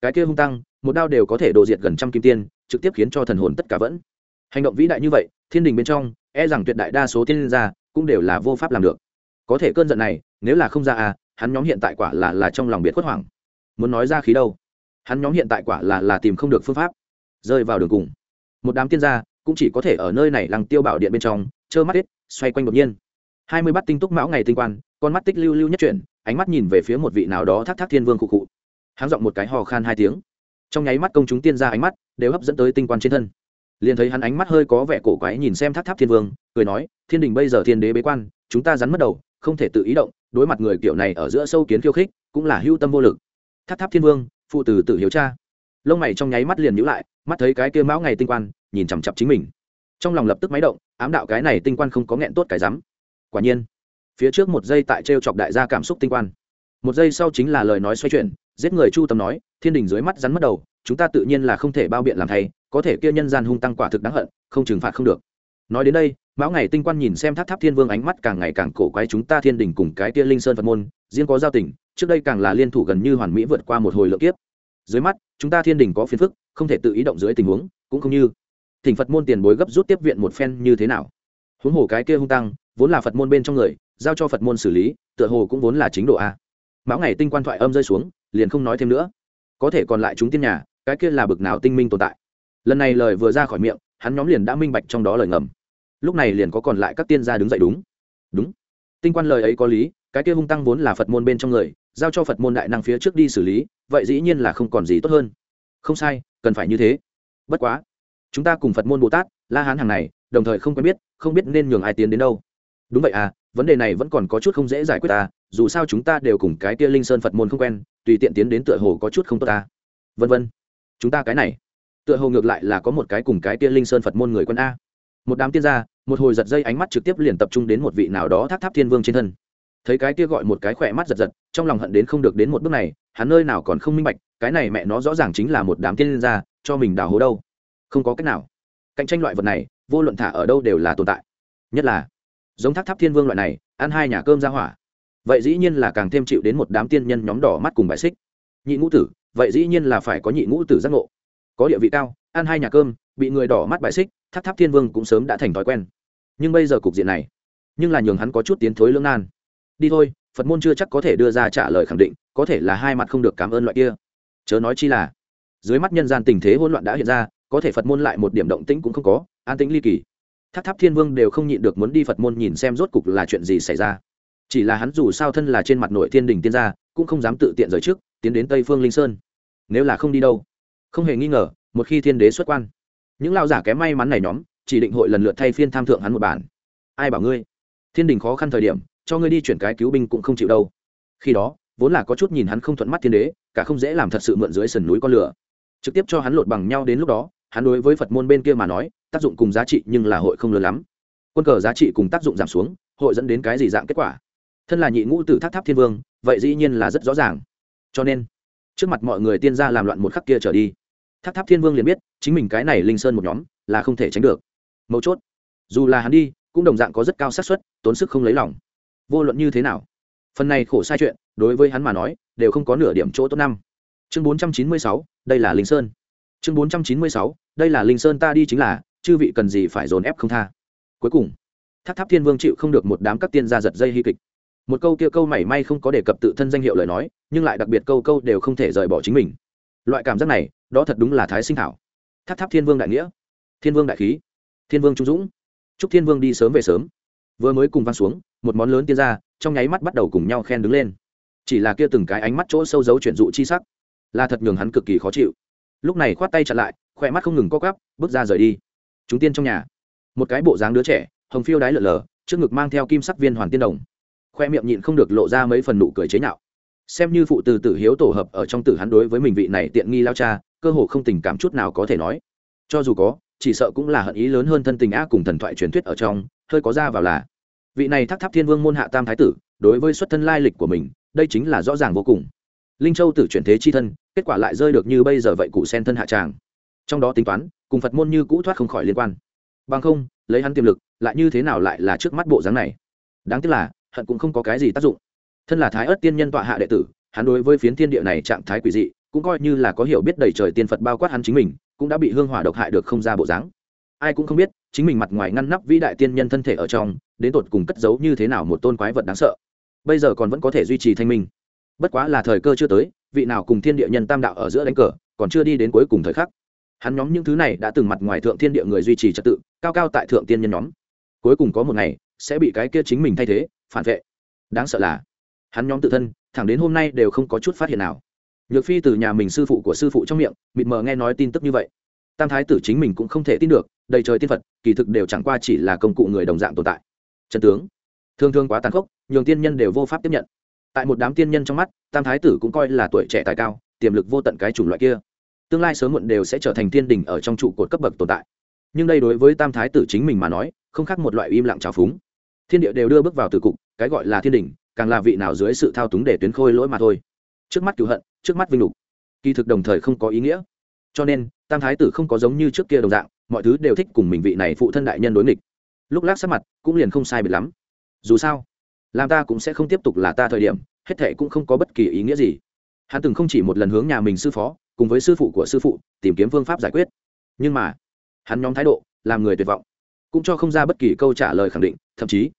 Cái kia hung tăng, một đao đều có thể đồ diệt gần trăm kim tiên, trực tiếp khiến cho thần hồn tất cả vẫn. Hành động vĩ đại như vậy thiên đình bên trong e rằng tuyệt đại đa số tiên gia cũng đều là vô pháp làm được. Có thể cơn giận này, nếu là không ra à hắn nhóm hiện tại quả là là trong lòng biệt khuất hoảng. Muốn nói ra khí đâu? Hắn nhóm hiện tại quả là là tìm không được phương pháp. Rơi vào đường cùng. Một đám tiên gia cũng chỉ có thể ở nơi này lăng tiêu bảo điện bên trong, trơ mắt hết, xoay quanh đột nhiên. Hai mươi bát tinh túc mão ngày tinh quan, con mắt tích lưu lưu nhất chuyển, ánh mắt nhìn về phía một vị nào đó thác thác thiên vương cụ cụ hắn giọng một cái hò khan hai tiếng. Trong nháy mắt công chúng tiên ra ánh mắt đều hấp dẫn tới tinh quan trên thân liền thấy hắn ánh mắt hơi có vẻ cổ quái nhìn xem tháp tháp thiên vương, cười nói, thiên đình bây giờ thiên đế bế quan, chúng ta rắn mất đầu, không thể tự ý động, đối mặt người kiểu này ở giữa sâu kiến khiêu khích, cũng là hưu tâm vô lực. Tháp tháp thiên vương, phụ tử tự hiếu cha lông mày trong nháy mắt liền nhữ lại, mắt thấy cái kia mão ngày tinh quan, nhìn chằm chặp chính mình. Trong lòng lập tức máy động, ám đạo cái này tinh quan không có nghẹn tốt cái rắm. Quả nhiên, phía trước một giây tại t chọc đại gia cảm xúc tinh quan. Một giây sau chính là lời nói xoay chuyển, giết người chu tâm nói, thiên đình dưới mắt rắn mất đầu, chúng ta tự nhiên là không thể bao biện làm thay có thể kia nhân gian hung tăng quả thực đáng hận, không trừng phạt không được. Nói đến đây, mão ngày tinh quan nhìn xem tháp tháp thiên vương ánh mắt càng ngày càng cổ quái chúng ta thiên đình cùng cái kia linh sơn phật môn, riêng có giao tình, trước đây càng là liên thủ gần như hoàn mỹ vượt qua một hồi lượng kiếp. Dưới mắt, chúng ta thiên đình có phiền phức, không thể tự ý động dưới tình huống, cũng không như thỉnh phật môn tiền bối gấp rút tiếp viện một phen như thế nào. Huống hồ cái kia hung tăng, vốn là phật môn bên trong người, giao cho phật môn xử lý, tựa hồ cũng vốn là chính độ a. Mão ngày tinh quan thoại âm rơi xuống, liền không nói thêm nữa. Có thể còn lại chúng tiên nhà, cái kia là bực nào tinh minh tồn tại lần này lời vừa ra khỏi miệng, hắn nhóm liền đã minh bạch trong đó lời ngầm. Lúc này liền có còn lại các tiên gia đứng dậy đúng. Đúng. Tinh quan lời ấy có lý, cái kia hung tăng vốn là phật môn bên trong người, giao cho phật môn đại năng phía trước đi xử lý, vậy dĩ nhiên là không còn gì tốt hơn. Không sai, cần phải như thế. Bất quá, chúng ta cùng phật môn bồ tát, la hán hàng này, đồng thời không quen biết, không biết nên nhường ai tiến đến đâu. Đúng vậy à vấn đề này vẫn còn có chút không dễ giải quyết ta, dù sao chúng ta đều cùng cái kia linh sơn phật môn không quen, tùy tiện tiến đến tựa hồ có chút không tốt ta. Vân vân. Chúng ta cái này tựa hồ ngược lại là có một cái cùng cái kia linh sơn phật môn người quân a. Một đám tiên gia, một hồi giật dây ánh mắt trực tiếp liền tập trung đến một vị nào đó tháp tháp thiên vương trên thân. Thấy cái kia gọi một cái khỏe mắt giật giật, trong lòng hận đến không được đến một bước này, hắn nơi nào còn không minh bạch, cái này mẹ nó rõ ràng chính là một đám tiên gia, cho mình đào hố đâu. Không có cách nào. Cạnh tranh loại vật này, vô luận thả ở đâu đều là tồn tại. Nhất là, giống tháp tháp thiên vương loại này, ăn hai nhà cơm ra hỏa. Vậy dĩ nhiên là càng thêm chịu đến một đám tiên nhân nhóm đỏ mắt cùng bài xích. Nhị ngũ tử, vậy dĩ nhiên là phải có nhị ngũ tử giác ngộ có địa vị cao, ăn hai nhà cơm, bị người đỏ mắt bại xích, tháp tháp thiên vương cũng sớm đã thành thói quen. Nhưng bây giờ cục diện này, nhưng là nhường hắn có chút tiến thối lưỡng nan. Đi thôi, phật môn chưa chắc có thể đưa ra trả lời khẳng định, có thể là hai mặt không được cảm ơn loại kia. Chớ nói chi là, dưới mắt nhân gian tình thế hỗn loạn đã hiện ra, có thể phật môn lại một điểm động tĩnh cũng không có, an tĩnh ly kỳ. Tháp tháp thiên vương đều không nhịn được muốn đi phật môn nhìn xem rốt cục là chuyện gì xảy ra. Chỉ là hắn dù sao thân là trên mặt nội thiên đình tiên gia, cũng không dám tự tiện rời trước, tiến đến tây phương linh sơn. Nếu là không đi đâu không hề nghi ngờ, một khi thiên đế xuất quan, những lao giả kém may mắn này nhóm, chỉ định hội lần lượt thay phiên tham thượng hắn một bản. Ai bảo ngươi? Thiên đình khó khăn thời điểm, cho ngươi đi chuyển cái cứu binh cũng không chịu đâu. Khi đó, vốn là có chút nhìn hắn không thuận mắt thiên đế, cả không dễ làm thật sự mượn dưới sườn núi con lửa. Trực tiếp cho hắn lột bằng nhau đến lúc đó, hắn đối với phật môn bên kia mà nói, tác dụng cùng giá trị nhưng là hội không lớn lắm. Quân cờ giá trị cùng tác dụng giảm xuống, hội dẫn đến cái gì dạng kết quả? Thân là nhị ngũ tử tháp tháp thiên vương, vậy dĩ nhiên là rất rõ ràng. Cho nên, trước mặt mọi người tiên gia làm loạn một khắc kia trở đi tháp tháp thiên vương liền biết, chính mình cái này linh sơn một nhóm, là không thể tránh được. Mấu chốt, dù là hắn đi, cũng đồng dạng có rất cao xác suất, tốn sức không lấy lòng. Vô luận như thế nào, phần này khổ sai chuyện, đối với hắn mà nói, đều không có nửa điểm chỗ tốt năm. Chương bốn trăm chín mươi sáu, đây là linh sơn. Chương bốn trăm chín mươi sáu, đây là linh sơn ta đi chính là, chư vị cần gì phải dồn ép không tha. Cuối cùng, tháp tháp thiên vương chịu không được một đám các tiên gia giật dây hy kịch. Một câu kia câu mảy may không có đề cập tự thân danh hiệu lời nói, nhưng lại đặc biệt câu câu đều không thể rời bỏ chính mình loại cảm giác này, đó thật đúng là thái sinh thảo. Tháp tháp thiên vương đại nghĩa. Thiên vương đại khí. Thiên vương trung dũng. Chúc thiên vương đi sớm về sớm. Vừa mới cùng vang xuống, một món lớn tiên ra, trong nháy mắt bắt đầu cùng nhau khen đứng lên. Chỉ là kia từng cái ánh mắt chỗ sâu giấu chuyển dụ chi sắc, là thật nhường hắn cực kỳ khó chịu. Lúc này khoát tay chặn lại, khỏe mắt không ngừng co cắp bước ra rời đi. Chúng tiên trong nhà. Một cái bộ dáng đứa trẻ, hồng phiêu đái lở lờ, trước ngực mang theo kim sắc viên hoàn tiên đồng. Khoe miệng nhịn không được lộ ra mấy phần nụ cười chế nhạo xem như phụ từ tử hiếu tổ hợp ở trong tử hắn đối với mình vị này tiện nghi lao cha, cơ hồ không tình cảm chút nào có thể nói. Cho dù có, chỉ sợ cũng là hận ý lớn hơn thân tình á cùng thần thoại truyền thuyết ở trong, hơi có ra vào là. Vị này thác tháp thiên vương môn hạ tam thái tử, đối với xuất thân lai lịch của mình, đây chính là rõ ràng vô cùng. Linh châu tử chuyển thế chi thân, kết quả lại rơi được như bây giờ vậy cụ sen thân hạ tràng. Trong đó tính toán, cùng phật môn như cũ thoát không khỏi liên quan. Bằng không, lấy hắn tiềm lực, lại như thế nào lại là trước mắt bộ dáng này? Đáng tiếc là, hận cũng không có cái gì tác dụng thân là thái ớt tiên nhân tọa hạ đệ tử, hắn đối với phiến thiên địa này trạng thái quỷ dị, cũng coi như là có hiểu biết đầy trời tiên phật bao quát hắn chính mình, cũng đã bị hương hỏa độc hại được không ra bộ dáng. Ai cũng không biết, chính mình mặt ngoài ngăn nắp vĩ đại tiên nhân thân thể ở trong, đến tột cùng cất giấu như thế nào một tôn quái vật đáng sợ. Bây giờ còn vẫn có thể duy trì thanh minh. Bất quá là thời cơ chưa tới, vị nào cùng thiên địa nhân tam đạo ở giữa đánh cờ, còn chưa đi đến cuối cùng thời khắc. Hắn nhóm những thứ này đã từng mặt ngoài thượng thiên địa người duy trì trật tự, cao cao tại thượng tiên nhân nhóm. Cuối cùng có một ngày, sẽ bị cái kia chính mình thay thế, phản vệ. Đáng sợ là hắn nhóm tự thân, thẳng đến hôm nay đều không có chút phát hiện nào. Nhược phi từ nhà mình sư phụ của sư phụ trong miệng, mịt mờ nghe nói tin tức như vậy. Tam thái tử chính mình cũng không thể tin được, đầy trời tiên phật, kỳ thực đều chẳng qua chỉ là công cụ người đồng dạng tồn tại. Trần tướng, thương thương quá tàn khốc, nhường tiên nhân đều vô pháp tiếp nhận. Tại một đám tiên nhân trong mắt, tam thái tử cũng coi là tuổi trẻ tài cao, tiềm lực vô tận cái chủng loại kia. Tương lai sớm muộn đều sẽ trở thành tiên đình ở trong trụ cột cấp bậc tồn tại. Nhưng đây đối với tam thái tử chính mình mà nói, không khác một loại im lặng trào phúng. Thiên địa đều đưa bước vào từ cục, cái gọi là thiên đình càng là vị nào dưới sự thao túng để tuyến khôi lỗi mà thôi. Trước mắt cựu hận, trước mắt vinh lục. Kỳ thực đồng thời không có ý nghĩa. Cho nên, tam thái tử không có giống như trước kia đồng dạng, mọi thứ đều thích cùng mình vị này phụ thân đại nhân đối nghịch. Lúc lát sắc mặt, cũng liền không sai biệt lắm. Dù sao, làm ta cũng sẽ không tiếp tục là ta thời điểm, hết thệ cũng không có bất kỳ ý nghĩa gì. Hắn từng không chỉ một lần hướng nhà mình sư phó, cùng với sư phụ của sư phụ, tìm kiếm phương pháp giải quyết. Nhưng mà, hắn nhóm thái độ, làm người tuyệt vọng, cũng cho không ra bất kỳ câu trả lời khẳng định, thậm chí,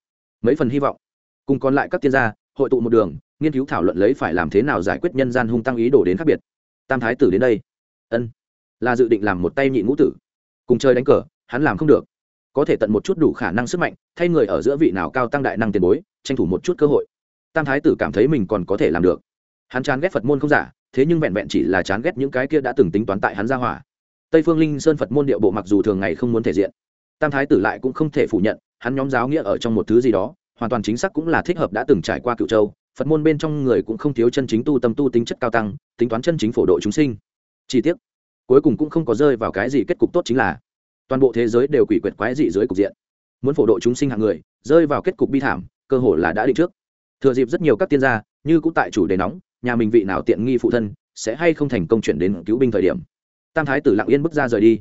mấy phần hy vọng cùng còn lại các tiên gia, hội tụ một đường, nghiên cứu thảo luận lấy phải làm thế nào giải quyết nhân gian hung tăng ý đồ đến khác biệt. Tam thái tử đến đây. Ân. Là dự định làm một tay nhị ngũ tử. Cùng chơi đánh cờ, hắn làm không được. Có thể tận một chút đủ khả năng sức mạnh, thay người ở giữa vị nào cao tăng đại năng tiền bối, tranh thủ một chút cơ hội. Tam thái tử cảm thấy mình còn có thể làm được. Hắn chán ghét phật môn không giả, thế nhưng vẹn vẹn chỉ là chán ghét những cái kia đã từng tính toán tại hắn ra hỏa. Tây phương linh sơn phật môn điệu bộ mặc dù thường ngày không muốn thể diện, tam thái tử lại cũng không thể phủ nhận, hắn nhóm giáo nghĩa ở trong một thứ gì đó hoàn toàn chính xác cũng là thích hợp đã từng trải qua cựu châu, phật môn bên trong người cũng không thiếu chân chính tu tâm tu tính chất cao tăng, tính toán chân chính phổ độ chúng sinh. Chi tiết cuối cùng cũng không có rơi vào cái gì kết cục tốt chính là, toàn bộ thế giới đều quỷ quyệt quái dị dưới cục diện. Muốn phổ độ chúng sinh hạng người, rơi vào kết cục bi thảm, cơ hội là đã định trước. Thừa dịp rất nhiều các tiên gia, như cũng tại chủ đề nóng, nhà mình vị nào tiện nghi phụ thân, sẽ hay không thành công chuyển đến cứu binh thời điểm. Tam thái tử lặng yên bước ra rời đi.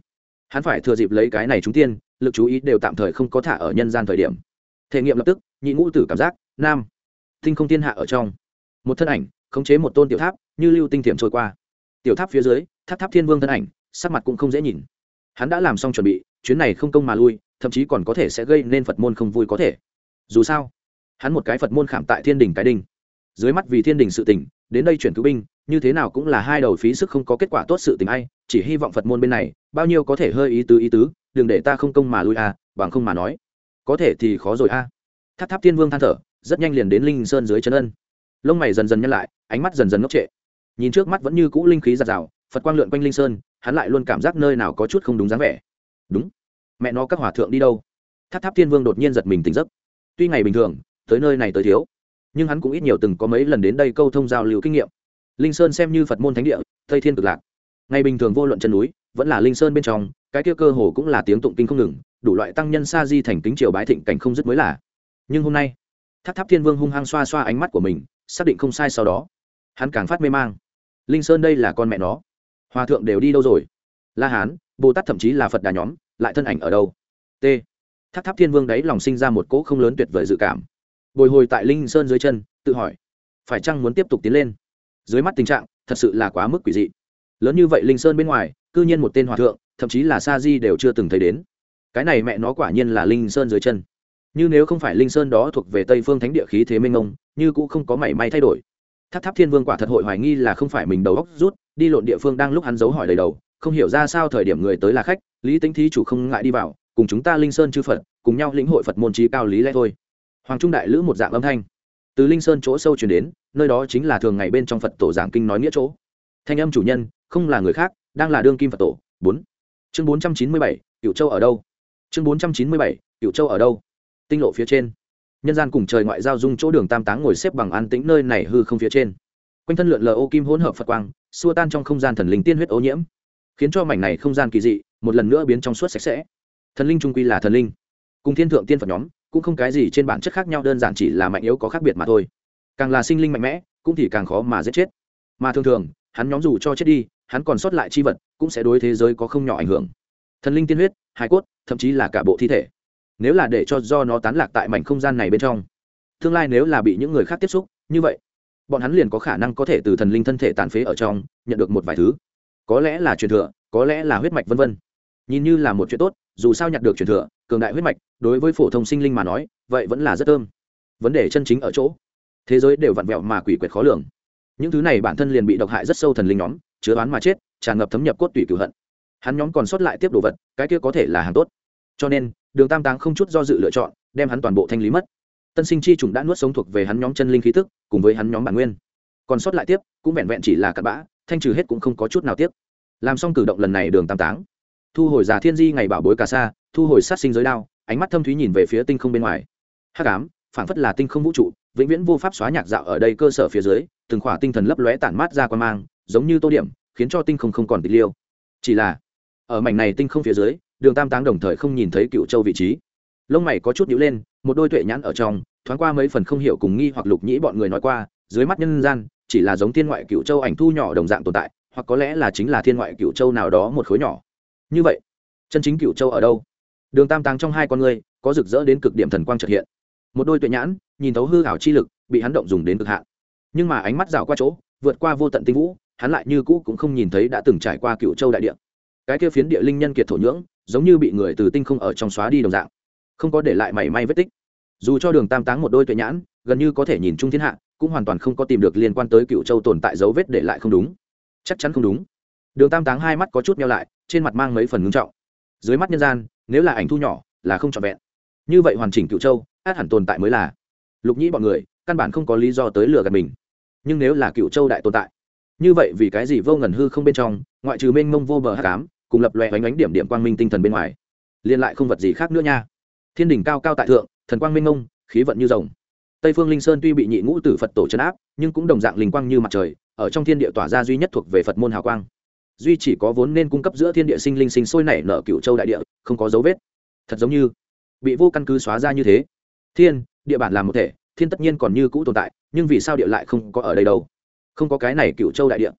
Hắn phải thừa dịp lấy cái này chúng tiên, lực chú ý đều tạm thời không có thả ở nhân gian thời điểm thể nghiệm lập tức, nhị ngũ tử cảm giác, nam, tinh không thiên hạ ở trong. Một thân ảnh, khống chế một tôn tiểu tháp, như lưu tinh thiểm trôi qua. Tiểu tháp phía dưới, tháp tháp thiên vương thân ảnh, sắc mặt cũng không dễ nhìn. Hắn đã làm xong chuẩn bị, chuyến này không công mà lui, thậm chí còn có thể sẽ gây nên phật môn không vui có thể. Dù sao, hắn một cái phật môn khảm tại thiên đình cái đinh dưới mắt vì thiên đình sự tỉnh, đến đây chuyển cứu binh, như thế nào cũng là hai đầu phí sức không có kết quả tốt sự tình ai, chỉ hy vọng phật môn bên này, bao nhiêu có thể hơi ý tứ ý tứ, đừng để ta không công mà lui à bằng không mà nói có thể thì khó rồi a. À. tháp tháp thiên vương than thở, rất nhanh liền đến linh sơn dưới chân ân. Lông mày dần dần nhăn lại, ánh mắt dần dần ngốc trệ. Nhìn trước mắt vẫn như cũ linh khí giạt rào, phật quang lượn quanh linh sơn, hắn lại luôn cảm giác nơi nào có chút không đúng dáng vẻ. Đúng. Mẹ nó các hòa thượng đi đâu? Tháp tháp thiên vương đột nhiên giật mình tỉnh giấc. Tuy ngày bình thường, tới nơi này tới thiếu, nhưng hắn cũng ít nhiều từng có mấy lần đến đây câu thông giao lưu kinh nghiệm. Linh sơn xem như phật môn thánh địa, tây thiên cực lạc. Ngày bình thường vô luận chân núi, vẫn là linh sơn bên trong, cái kia cơ hồ cũng là tiếng tụng kinh không ngừng đủ loại tăng nhân sa di thành kính triều bái thịnh cảnh không dứt mới là. Nhưng hôm nay, tháp tháp thiên vương hung hăng xoa xoa ánh mắt của mình, xác định không sai sau đó, hắn càng phát mê mang. Linh sơn đây là con mẹ nó. Hòa thượng đều đi đâu rồi? La hán, bồ tát thậm chí là phật đà nhóm, lại thân ảnh ở đâu? T. Tháp tháp thiên vương đấy lòng sinh ra một cỗ không lớn tuyệt vời dự cảm. Bồi hồi tại linh sơn dưới chân, tự hỏi, phải chăng muốn tiếp tục tiến lên? Dưới mắt tình trạng, thật sự là quá mức quỷ dị. Lớn như vậy linh sơn bên ngoài, cư nhiên một tên hòa thượng, thậm chí là sa di đều chưa từng thấy đến cái này mẹ nó quả nhiên là linh sơn dưới chân. Như nếu không phải linh sơn đó thuộc về tây phương thánh địa khí thế minh ông như cũng không có mảy may thay đổi. Tháp tháp thiên vương quả thật hội hoài nghi là không phải mình đầu góc rút, đi lộn địa phương đang lúc hắn giấu hỏi đầy đầu, không hiểu ra sao thời điểm người tới là khách, lý tính thí chủ không ngại đi vào, cùng chúng ta linh sơn chư phật, cùng nhau lĩnh hội phật môn trí cao lý lẽ thôi. Hoàng trung đại lữ một dạng âm thanh. Từ linh sơn chỗ sâu chuyển đến, nơi đó chính là thường ngày bên trong phật tổ giảng kinh nói nghĩa chỗ. Thanh âm chủ nhân, không là người khác, đang là đương kim phật tổ. Bốn. Chương bốn trăm chín mươi bảy cựu châu ở đâu? Chương bốn trăm chín mươi bảy cựu châu ở đâu? Tinh lộ phía trên. Nhân gian cùng trời ngoại giao dung chỗ đường tam táng ngồi xếp bằng an tĩnh nơi này hư không phía trên. Quanh thân lượn lờ ô kim hỗn hợp phật quang, xua tan trong không gian thần linh tiên huyết ô nhiễm. Khiến cho mảnh này không gian kỳ dị, một lần nữa biến trong suốt sạch sẽ. Thần linh trung quy là thần linh. Cùng thiên thượng tiên phật nhóm, cũng không cái gì trên bản chất khác nhau, đơn giản chỉ là mạnh yếu có khác biệt mà thôi. Càng là sinh linh mạnh mẽ, cũng thì càng khó mà giết chết. Mà thường thường, hắn nhóm dù cho chết đi, hắn còn sót lại chi vật, cũng sẽ đối thế giới có không nhỏ ảnh hưởng thần linh tiên huyết, hải cốt, thậm chí là cả bộ thi thể. Nếu là để cho do nó tán lạc tại mảnh không gian này bên trong, tương lai nếu là bị những người khác tiếp xúc, như vậy, bọn hắn liền có khả năng có thể từ thần linh thân thể tàn phế ở trong, nhận được một vài thứ. Có lẽ là truyền thừa, có lẽ là huyết mạch vân vân. Nhìn như là một chuyện tốt, dù sao nhặt được truyền thừa, cường đại huyết mạch, đối với phổ thông sinh linh mà nói, vậy vẫn là rất thơm. Vấn đề chân chính ở chỗ, thế giới đều vặn vẹo mà quỷ quyệt khó lường. Những thứ này bản thân liền bị độc hại rất sâu thần linh nhóm, chứa bán mà chết, tràn ngập thấm nhập cốt tủy cửu hận hắn nhóm còn sót lại tiếp đồ vật, cái kia có thể là hàng tốt. Cho nên, đường tam táng không chút do dự lựa chọn, đem hắn toàn bộ thanh lý mất. Tân sinh chi trùng đã nuốt sống thuộc về hắn nhóm chân linh khí tức, cùng với hắn nhóm bản nguyên. Còn sót lại tiếp, cũng vẹn vẹn chỉ là cặn bã, thanh trừ hết cũng không có chút nào tiếp. làm xong cử động lần này đường tam táng, thu hồi già thiên di ngày bảo bối cà sa, thu hồi sát sinh giới đao, ánh mắt thâm thúy nhìn về phía tinh không bên ngoài. Hắc ám, phảng phất là tinh không vũ trụ, vĩnh viễn vô pháp xóa nhạc dạo ở đây cơ sở phía dưới, từng khỏa tinh thần lấp lóe tản mát ra quan mang, giống như tô điểm, khiến cho tinh không không còn tịch liêu. Chỉ là ở mảnh này tinh không phía dưới, đường tam táng đồng thời không nhìn thấy cựu châu vị trí. Lông mày có chút nhíu lên, một đôi tuệ nhãn ở trong, thoáng qua mấy phần không hiểu cùng nghi hoặc lục nhĩ bọn người nói qua, dưới mắt nhân gian, chỉ là giống thiên ngoại cựu châu ảnh thu nhỏ đồng dạng tồn tại, hoặc có lẽ là chính là thiên ngoại cựu châu nào đó một khối nhỏ. Như vậy, chân chính cựu châu ở đâu? Đường tam táng trong hai con người, có rực rỡ đến cực điểm thần quang trật hiện. Một đôi tuệ nhãn, nhìn thấu hư ảo chi lực, bị hắn động dùng đến cực hạn. Nhưng mà ánh mắt rào qua chỗ, vượt qua vô tận tinh vũ, hắn lại như cũ cũng không nhìn thấy đã từng trải qua cựu châu đại địa cái kia phiến địa linh nhân kiệt thổ nhưỡng, giống như bị người từ tinh không ở trong xóa đi đồng dạng, không có để lại mảy may vết tích. Dù cho đường tam táng một đôi tuệ nhãn, gần như có thể nhìn chung thiên hạ, cũng hoàn toàn không có tìm được liên quan tới cựu châu tồn tại dấu vết để lại không đúng. Chắc chắn không đúng. Đường tam táng hai mắt có chút nhau lại, trên mặt mang mấy phần ngưng trọng. Dưới mắt nhân gian, nếu là ảnh thu nhỏ, là không trọn vẹn. Như vậy hoàn chỉnh cựu châu, át hẳn tồn tại mới là. Lục nhĩ bọn người, căn bản không có lý do tới lừa gạt mình. Nhưng nếu là cựu châu đại tồn tại, như vậy vì cái gì vô ngần hư không bên trong, ngoại trừ mênh mông vô bờ hát cám cùng lập loè bánh ánh điểm điểm quang minh tinh thần bên ngoài. Liên lại không vật gì khác nữa nha. Thiên đỉnh cao cao tại thượng thần quang minh ngông, khí vận như rồng. Tây phương linh sơn tuy bị nhị ngũ tử phật tổ chấn áp nhưng cũng đồng dạng linh quang như mặt trời ở trong thiên địa tỏa ra duy nhất thuộc về phật môn hào quang. Duy chỉ có vốn nên cung cấp giữa thiên địa sinh linh sinh sôi nảy nở cựu châu đại địa không có dấu vết. Thật giống như bị vô căn cứ xóa ra như thế. Thiên địa bản làm một thể thiên tất nhiên còn như cũ tồn tại nhưng vì sao địa lại không có ở đây đâu? Không có cái này cựu châu đại địa.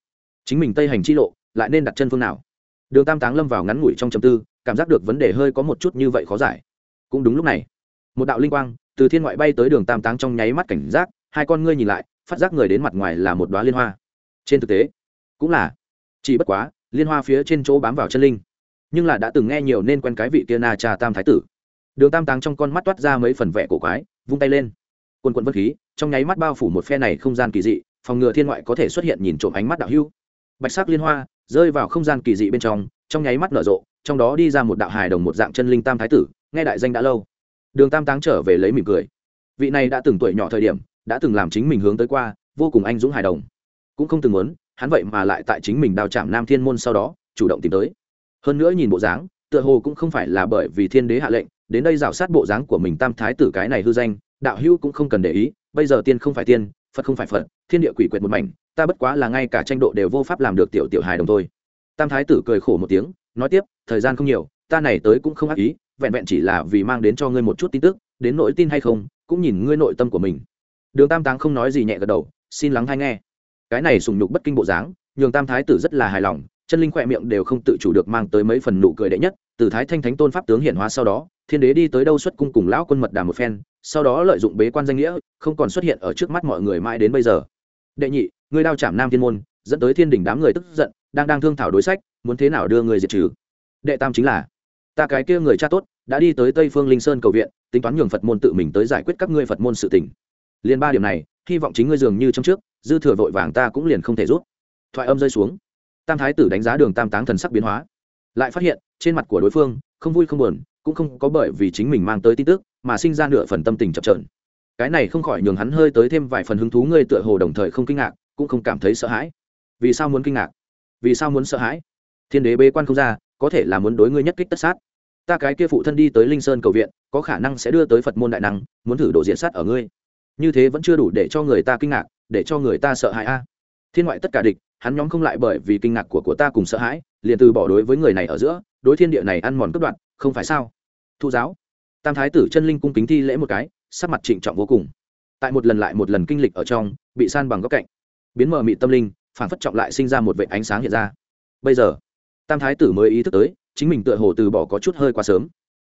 Chính mình tây hành chi lộ lại nên đặt chân phương nào? Đường tam táng lâm vào ngắn ngủi trong chầm tư, cảm giác được vấn đề hơi có một chút như vậy khó giải. Cũng đúng lúc này, một đạo linh quang từ thiên ngoại bay tới đường tam táng trong nháy mắt cảnh giác, hai con ngươi nhìn lại, phát giác người đến mặt ngoài là một đoá liên hoa. Trên thực tế, cũng là, chỉ bất quá, liên hoa phía trên chỗ bám vào chân linh, nhưng là đã từng nghe nhiều nên quen cái vị kia na cha tam thái tử. Đường tam táng trong con mắt toát ra mấy phần vẽ cổ quái, vung tay lên. Quân quận vân khí, trong nháy mắt bao phủ một phe này không gian kỳ dị, phòng ngừa thiên ngoại có thể xuất hiện nhìn trộm ánh mắt đạo hưu bạch sắc liên hoa rơi vào không gian kỳ dị bên trong trong nháy mắt nở rộ, trong đó đi ra một đạo hài đồng một dạng chân linh tam thái tử, nghe đại danh đã lâu. Đường tam táng trở về lấy mỉm cười. Vị này đã từng tuổi nhỏ thời điểm, đã từng làm chính mình hướng tới qua, vô cùng anh dũng hài đồng. Cũng không từng muốn, hắn vậy mà lại tại chính mình đào chạm nam thiên môn sau đó, chủ động tìm tới. Hơn nữa nhìn bộ dáng, tựa hồ cũng không phải là bởi vì thiên đế hạ lệnh, đến đây rào sát bộ dáng của mình tam thái tử cái này hư danh, đạo hữu cũng không cần để ý, bây giờ tiên không phải tiên phật không phải phật, thiên địa quỷ quyệt một mảnh, ta bất quá là ngay cả tranh độ đều vô pháp làm được tiểu tiểu hài đồng thôi. Tam thái tử cười khổ một tiếng, nói tiếp, thời gian không nhiều, ta này tới cũng không ác ý, vẹn vẹn chỉ là vì mang đến cho ngươi một chút tin tức, đến nỗi tin hay không, cũng nhìn ngươi nội tâm của mình. Đường tam táng không nói gì nhẹ gật đầu, xin lắng hay nghe. Cái này sùng nhục bất kinh bộ dáng, nhường tam thái tử rất là hài lòng, chân linh khỏe miệng đều không tự chủ được mang tới mấy phần nụ cười đệ nhất, từ thái thanh thánh tôn pháp tướng hiện hóa sau đó, thiên đế đi tới đâu xuất cung cùng lão quân mật đàm một phen sau đó lợi dụng bế quan danh nghĩa, không còn xuất hiện ở trước mắt mọi người mãi đến bây giờ. Đệ nhị, ngươi đao chạm nam thiên môn, dẫn tới thiên đình đám người tức giận, đang đang thương thảo đối sách, muốn thế nào đưa người diệt trừ? Đệ tam chính là, ta cái kia người cha tốt, đã đi tới tây phương linh sơn cầu viện, tính toán nhường phật môn tự mình tới giải quyết các ngươi phật môn sự tình. Liên ba điểm này, hy vọng chính ngươi dường như trong trước, dư thừa vội vàng ta cũng liền không thể rút. Thoại âm rơi xuống. Tam thái tử đánh giá đường tam táng thần sắc biến hóa. Lại phát hiện, trên mặt của đối phương, không vui không buồn, cũng không có bởi vì chính mình mang tới tin tức mà sinh ra nửa phần tâm tình chập trờn cái này không khỏi nhường hắn hơi tới thêm vài phần hứng thú ngươi tựa hồ đồng thời không kinh ngạc, cũng không cảm thấy sợ hãi. Vì sao muốn kinh ngạc? Vì sao muốn sợ hãi? Thiên đế bế quan không ra, có thể là muốn đối ngươi nhất kích tất sát. Ta cái kia phụ thân đi tới linh sơn cầu viện, có khả năng sẽ đưa tới phật môn đại năng, muốn thử độ diện sát ở ngươi. Như thế vẫn chưa đủ để cho người ta kinh ngạc, để cho người ta sợ hãi a. Thiên ngoại tất cả địch, hắn nhóm không lại bởi vì kinh ngạc của của ta cùng sợ hãi, liền từ bỏ đối với người này ở giữa, đối thiên địa này ăn mòn cướp đoạn không phải sao? Thu giáo tam thái tử chân linh cung kính thi lễ một cái, sắc mặt trịnh trọng vô cùng. Tại một lần lại một lần kinh lịch ở trong, bị san bằng góc cạnh. Biến mờ mị tâm linh phản phất trọng lại sinh ra một vệ ánh sáng hiện ra. Bây giờ, tam thái tử mới ý thức tới, chính mình tựa hồ từ bỏ có chút hơi quá sớm.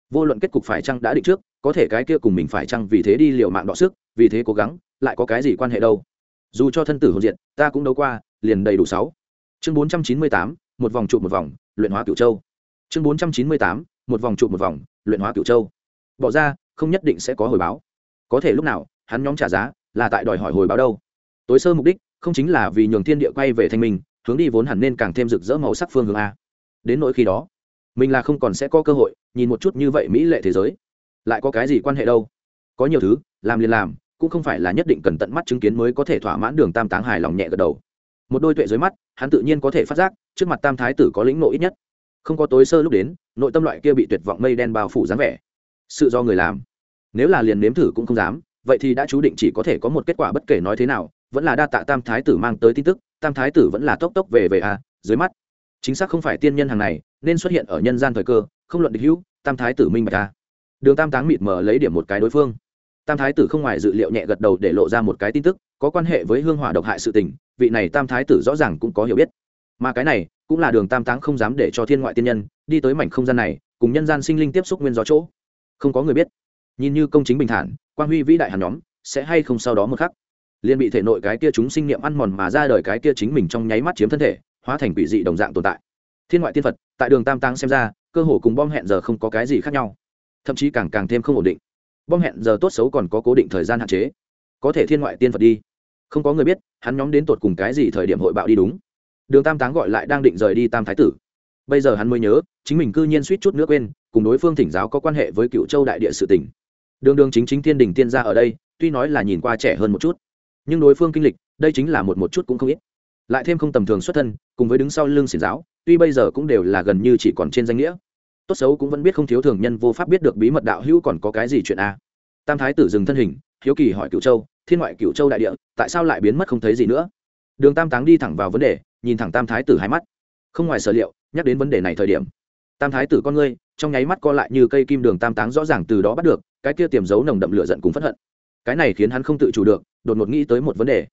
Vô luận kết cục phải chăng đã định trước, có thể cái kia cùng mình phải chăng vì thế đi liều mạng đọ sức, vì thế cố gắng, lại có cái gì quan hệ đâu. Dù cho thân tử hồn diện ta cũng đấu qua, liền đầy đủ sáu. Chương bốn trăm chín mươi tám, một vòng trụ một vòng, luyện hóa cửu châu. Chương bốn trăm chín mươi tám, một vòng trụ một vòng, luyện hóa cửu châu bỏ ra, không nhất định sẽ có hồi báo. Có thể lúc nào, hắn nhóm trả giá, là tại đòi hỏi hồi báo đâu. Tối sơ mục đích, không chính là vì nhường thiên địa quay về thanh minh, hướng đi vốn hẳn nên càng thêm rực rỡ màu sắc phương hướng a. Đến nỗi khi đó, mình là không còn sẽ có cơ hội nhìn một chút như vậy mỹ lệ thế giới. Lại có cái gì quan hệ đâu? Có nhiều thứ, làm liền làm, cũng không phải là nhất định cần tận mắt chứng kiến mới có thể thỏa mãn đường tam táng hài lòng nhẹ gật đầu. Một đôi tuệ dưới mắt, hắn tự nhiên có thể phát giác, trước mặt tam thái tử có lĩnh nộ ít nhất. Không có tối sơ lúc đến, nội tâm loại kia bị tuyệt vọng mây đen bao phủ dáng vẻ sự do người làm. Nếu là liền nếm thử cũng không dám, vậy thì đã chú định chỉ có thể có một kết quả bất kể nói thế nào, vẫn là đa tạ tam thái tử mang tới tin tức, tam thái tử vẫn là tốc tốc về về à dưới mắt. Chính xác không phải tiên nhân hàng này, nên xuất hiện ở nhân gian thời cơ, không luận địch hữu, tam thái tử minh bạch à? đường tam táng mịt mờ lấy điểm một cái đối phương. Tam thái tử không ngoài dự liệu nhẹ gật đầu để lộ ra một cái tin tức, có quan hệ với hương hỏa độc hại sự tình, vị này tam thái tử rõ ràng cũng có hiểu biết. Mà cái này, cũng là đường tam táng không dám để cho thiên ngoại tiên nhân, đi tới mảnh không gian này, cùng nhân gian sinh linh tiếp xúc nguyên gió chỗ không có người biết. Nhìn như công chính bình thản quan huy vĩ đại hàn nhóm, sẽ hay không sau đó một khắc? Liền bị thể nội cái kia chúng sinh niệm ăn mòn mà ra đời cái kia chính mình trong nháy mắt chiếm thân thể, hóa thành quỷ dị đồng dạng tồn tại. Thiên ngoại tiên phật, tại đường tam tăng xem ra, cơ hồ cùng bom hẹn giờ không có cái gì khác nhau. Thậm chí càng càng thêm không ổn định. Bom hẹn giờ tốt xấu còn có cố định thời gian hạn chế. Có thể thiên ngoại tiên phật đi. Không có người biết, hắn nhóm đến tột cùng cái gì thời điểm hội bạo đi đúng. Đường tam táng gọi lại đang định rời đi tam thái tử. Bây giờ hắn mới nhớ, chính mình cư nhiên suýt chút nước quên cùng đối phương thỉnh giáo có quan hệ với cựu châu đại địa sự tỉnh đường đường chính chính thiên đình tiên gia ở đây, tuy nói là nhìn qua trẻ hơn một chút, nhưng đối phương kinh lịch, đây chính là một một chút cũng không ít. Lại thêm không tầm thường xuất thân, cùng với đứng sau lưng xiển giáo, tuy bây giờ cũng đều là gần như chỉ còn trên danh nghĩa. Tốt xấu cũng vẫn biết không thiếu thường nhân vô pháp biết được bí mật đạo hữu còn có cái gì chuyện a. Tam thái tử dừng thân hình, hiếu kỳ hỏi cựu châu, thiên ngoại cựu châu đại địa, tại sao lại biến mất không thấy gì nữa? Đường tam táng đi thẳng vào vấn đề, nhìn thẳng tam thái tử hai mắt. Không ngoài sở liệu, nhắc đến vấn đề này thời điểm tam thái tử con ngươi, trong nháy mắt co lại như cây kim đường tam táng rõ ràng từ đó bắt được, cái kia tiềm giấu nồng đậm lửa giận cùng phẫn hận. Cái này khiến hắn không tự chủ được, đột ngột nghĩ tới một vấn đề.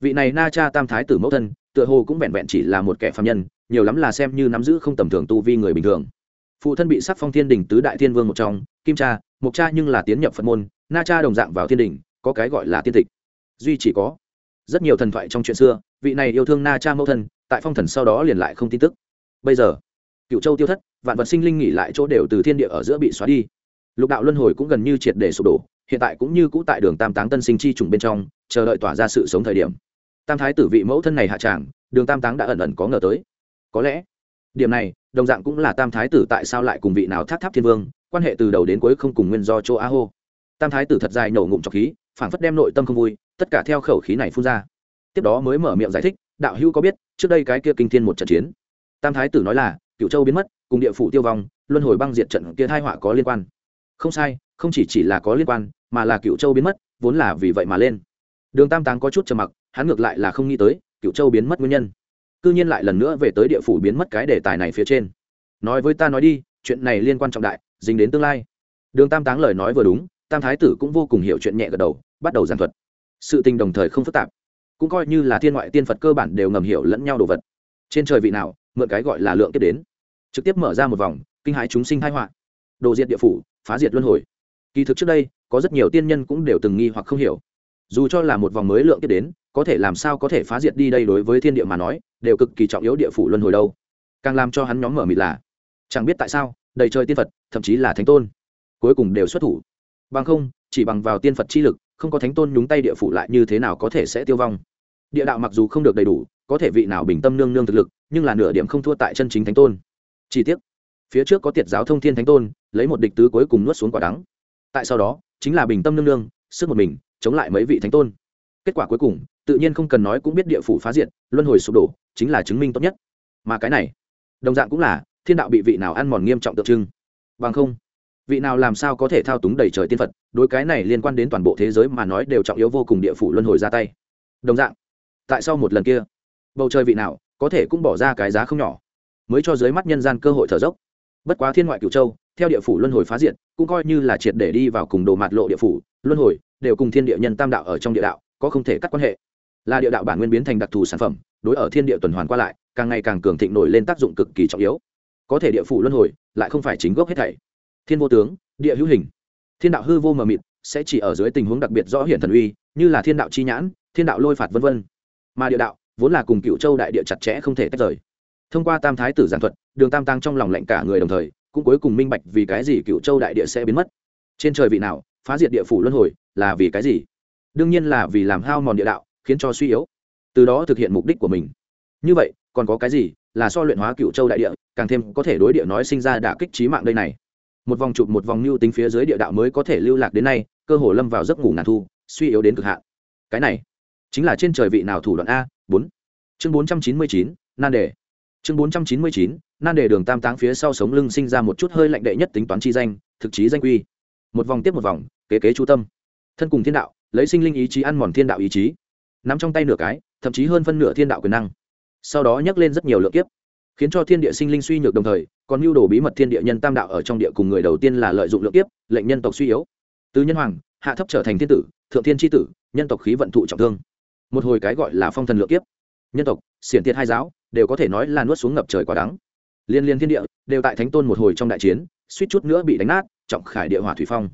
Vị này na cha tam thái tử mẫu thân, tựa hồ cũng vẹn vẹn chỉ là một kẻ phạm nhân, nhiều lắm là xem như nắm giữ không tầm thường tu vi người bình thường. Phụ thân bị sắc phong thiên đình tứ đại thiên vương một trong, kim cha mục cha nhưng là tiến nhập phật môn, na cha đồng dạng vào thiên đình, có cái gọi là tiên tịch. Duy chỉ có rất nhiều thần thoại trong chuyện xưa, vị này yêu thương na cha mẫu thân, tại phong thần sau đó liền lại không tin tức. Bây giờ cựu châu tiêu thất, vạn vật sinh linh nghỉ lại chỗ đều từ thiên địa ở giữa bị xóa đi. Lục đạo luân hồi cũng gần như triệt để sụp đổ, hiện tại cũng như cũ tại đường tam táng tân sinh chi trùng bên trong, chờ đợi tỏa ra sự sống thời điểm. Tam thái tử vị mẫu thân này hạ tràng, đường tam táng đã ẩn ẩn có ngờ tới. Có lẽ, điểm này, đồng dạng cũng là tam thái tử tại sao lại cùng vị nào tháp tháp thiên vương, quan hệ từ đầu đến cuối không cùng nguyên do chỗ á hô. Tam thái tử thật dài nổ ngụm trọc khí, phảng phất đem nội tâm không vui, tất cả theo khẩu khí này phun ra. Tiếp đó mới mở miệng giải thích, đạo hữu có biết, trước đây cái kia kinh thiên một trận chiến. Tam thái tử nói là cựu châu biến mất, cùng địa phủ tiêu vong, luân hồi băng diệt trận kia thai họa có liên quan. Không sai, không chỉ chỉ là có liên quan, mà là cựu châu biến mất, vốn là vì vậy mà lên. Đường tam táng có chút trầm mặc, hắn ngược lại là không nghĩ tới cựu châu biến mất nguyên nhân. Cư nhiên lại lần nữa về tới địa phủ biến mất cái đề tài này phía trên. Nói với ta nói đi, chuyện này liên quan trọng đại, dính đến tương lai. Đường tam táng lời nói vừa đúng, tam thái tử cũng vô cùng hiểu chuyện nhẹ gật đầu, bắt đầu giảng thuật. Sự tình đồng thời không phức tạp. Cũng coi như là thiên ngoại tiên phật cơ bản đều ngầm hiểu lẫn nhau đồ vật. Trên trời vị nào, mượn cái gọi là lượng tiếp đến trực tiếp mở ra một vòng, kinh hãi chúng sinh thái họa. Đồ diệt địa phủ, phá diệt luân hồi. Kỳ thực trước đây, có rất nhiều tiên nhân cũng đều từng nghi hoặc không hiểu. Dù cho là một vòng mới lượng tiếp đến, có thể làm sao có thể phá diệt đi đây đối với thiên địa mà nói, đều cực kỳ trọng yếu địa phủ luân hồi đâu. Càng làm cho hắn nhóm mở mịt là, chẳng biết tại sao, đầy trời tiên phật, thậm chí là thánh tôn, cuối cùng đều xuất thủ. Bằng không, chỉ bằng vào tiên phật chi lực, không có thánh tôn nhúng tay địa phủ lại như thế nào có thể sẽ tiêu vong. Địa đạo mặc dù không được đầy đủ, có thể vị nào bình tâm nương nương thực lực, nhưng là nửa điểm không thua tại chân chính thánh tôn chi tiết phía trước có tiệt giáo thông thiên thánh tôn, lấy một địch tứ cuối cùng nuốt xuống quả đắng. Tại sau đó, chính là bình tâm nương nương, sức một mình, chống lại mấy vị thánh tôn. Kết quả cuối cùng, tự nhiên không cần nói cũng biết địa phủ phá diện luân hồi sụp đổ, chính là chứng minh tốt nhất. Mà cái này, đồng dạng cũng là, thiên đạo bị vị nào ăn mòn nghiêm trọng tượng trưng. Bằng không, vị nào làm sao có thể thao túng đầy trời tiên phật, đối cái này liên quan đến toàn bộ thế giới mà nói đều trọng yếu vô cùng địa phủ luân hồi ra tay. Đồng dạng, tại sao một lần kia, bầu trời vị nào có thể cũng bỏ ra cái giá không nhỏ mới cho dưới mắt nhân gian cơ hội thở dốc. Bất quá thiên ngoại cửu châu, theo địa phủ luân hồi phá diện cũng coi như là triệt để đi vào cùng đồ mạt lộ địa phủ, luân hồi, đều cùng thiên địa nhân tam đạo ở trong địa đạo, có không thể cắt quan hệ. Là địa đạo bản nguyên biến thành đặc thù sản phẩm, đối ở thiên địa tuần hoàn qua lại, càng ngày càng cường thịnh nổi lên tác dụng cực kỳ trọng yếu. Có thể địa phủ luân hồi, lại không phải chính gốc hết thảy. Thiên vô tướng, địa hữu hình. Thiên đạo hư vô mờ mịt, sẽ chỉ ở dưới tình huống đặc biệt rõ hiển thần uy, như là thiên đạo chi nhãn, thiên đạo lôi phạt vân vân. Mà địa đạo, vốn là cùng cựu châu đại địa chặt chẽ không thể tách rời thông qua tam thái tử giảng thuật, đường tam tăng trong lòng lạnh cả người đồng thời, cũng cuối cùng minh bạch vì cái gì cựu châu đại địa sẽ biến mất. Trên trời vị nào, phá diệt địa phủ luân hồi là vì cái gì? Đương nhiên là vì làm hao mòn địa đạo, khiến cho suy yếu. Từ đó thực hiện mục đích của mình. Như vậy, còn có cái gì là so luyện hóa cựu châu đại địa, càng thêm có thể đối địa nói sinh ra đả kích trí mạng đây này? Một vòng chụp, một vòng mưu tính phía dưới địa đạo mới có thể lưu lạc đến nay, cơ hồ lâm vào giấc ngủ ngàn thu, suy yếu đến cực hạn. Cái này chính là trên trời vị nào thủ đoạn a, bốn. Chương bốn trăm chín mươi chín, nan đề chương bốn trăm chín mươi chín, nan đề đường tam táng phía sau sống lưng sinh ra một chút hơi lạnh đệ nhất tính toán chi danh, thực chí danh quy. Một vòng tiếp một vòng, kế kế chú tâm. Thân cùng thiên đạo, lấy sinh linh ý chí ăn mòn thiên đạo ý chí. Nắm trong tay nửa cái, thậm chí hơn phân nửa thiên đạo quyền năng. Sau đó nhắc lên rất nhiều lượng kiếp, khiến cho thiên địa sinh linh suy nhược đồng thời, còn mưu đồ bí mật thiên địa nhân tam đạo ở trong địa cùng người đầu tiên là lợi dụng lượng kiếp, lệnh nhân tộc suy yếu. Từ nhân hoàng, hạ thấp trở thành thiên tử, thượng thiên tri tử, nhân tộc khí vận thụ trọng thương. Một hồi cái gọi là phong thần lượng kiếp. Nhân tộc, xiển tiệt hai giáo đều có thể nói là nuốt xuống ngập trời quả đắng. Liên liên thiên địa, đều tại thánh tôn một hồi trong đại chiến, suýt chút nữa bị đánh nát, trọng khải địa hỏa thủy phong.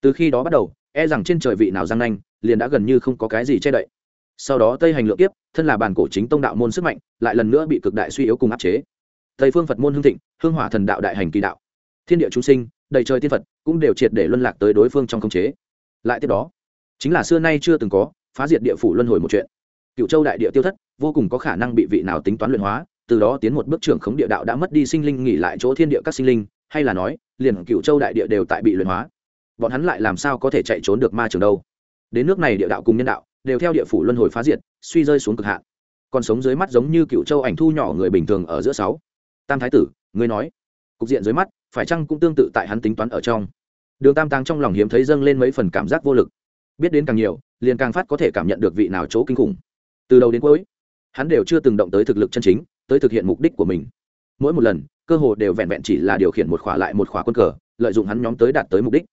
Từ khi đó bắt đầu e rằng trên trời vị nào giang nanh, liền đã gần như không có cái gì che đậy. Sau đó tây hành lượng kiếp, thân là bản cổ chính tông đạo môn sức mạnh, lại lần nữa bị cực đại suy yếu cùng áp chế. Tây phương phật môn hưng thịnh, hương hỏa thần đạo đại hành kỳ đạo. Thiên địa chúng sinh, đầy trời tiên phật, cũng đều triệt để luân lạc tới đối phương trong khống chế. Lại tiếp đó, chính là xưa nay chưa từng có, phá diệt địa phủ luân hồi một chuyện cựu châu đại địa tiêu thất, vô cùng có khả năng bị vị nào tính toán luyện hóa, từ đó tiến một bước trưởng khống địa đạo đã mất đi sinh linh nghỉ lại chỗ thiên địa các sinh linh, hay là nói, liền cựu châu đại địa đều tại bị luyện hóa. Bọn hắn lại làm sao có thể chạy trốn được ma trường đâu? Đến nước này địa đạo cùng nhân đạo đều theo địa phủ luân hồi phá diệt, suy rơi xuống cực hạn. Còn sống dưới mắt giống như cựu châu ảnh thu nhỏ người bình thường ở giữa sáu. Tam thái tử, ngươi nói. Cục diện dưới mắt, phải chăng cũng tương tự tại hắn tính toán ở trong? Đường tam tăng trong lòng hiếm thấy dâng lên mấy phần cảm giác vô lực. Biết đến càng nhiều, liền càng phát có thể cảm nhận được vị nào chỗ kinh khủng từ đầu đến cuối, hắn đều chưa từng động tới thực lực chân chính, tới thực hiện mục đích của mình. Mỗi một lần, cơ hồ đều vẹn vẹn chỉ là điều khiển một khỏa lại một khỏa quân cờ, lợi dụng hắn nhóm tới đạt tới mục đích.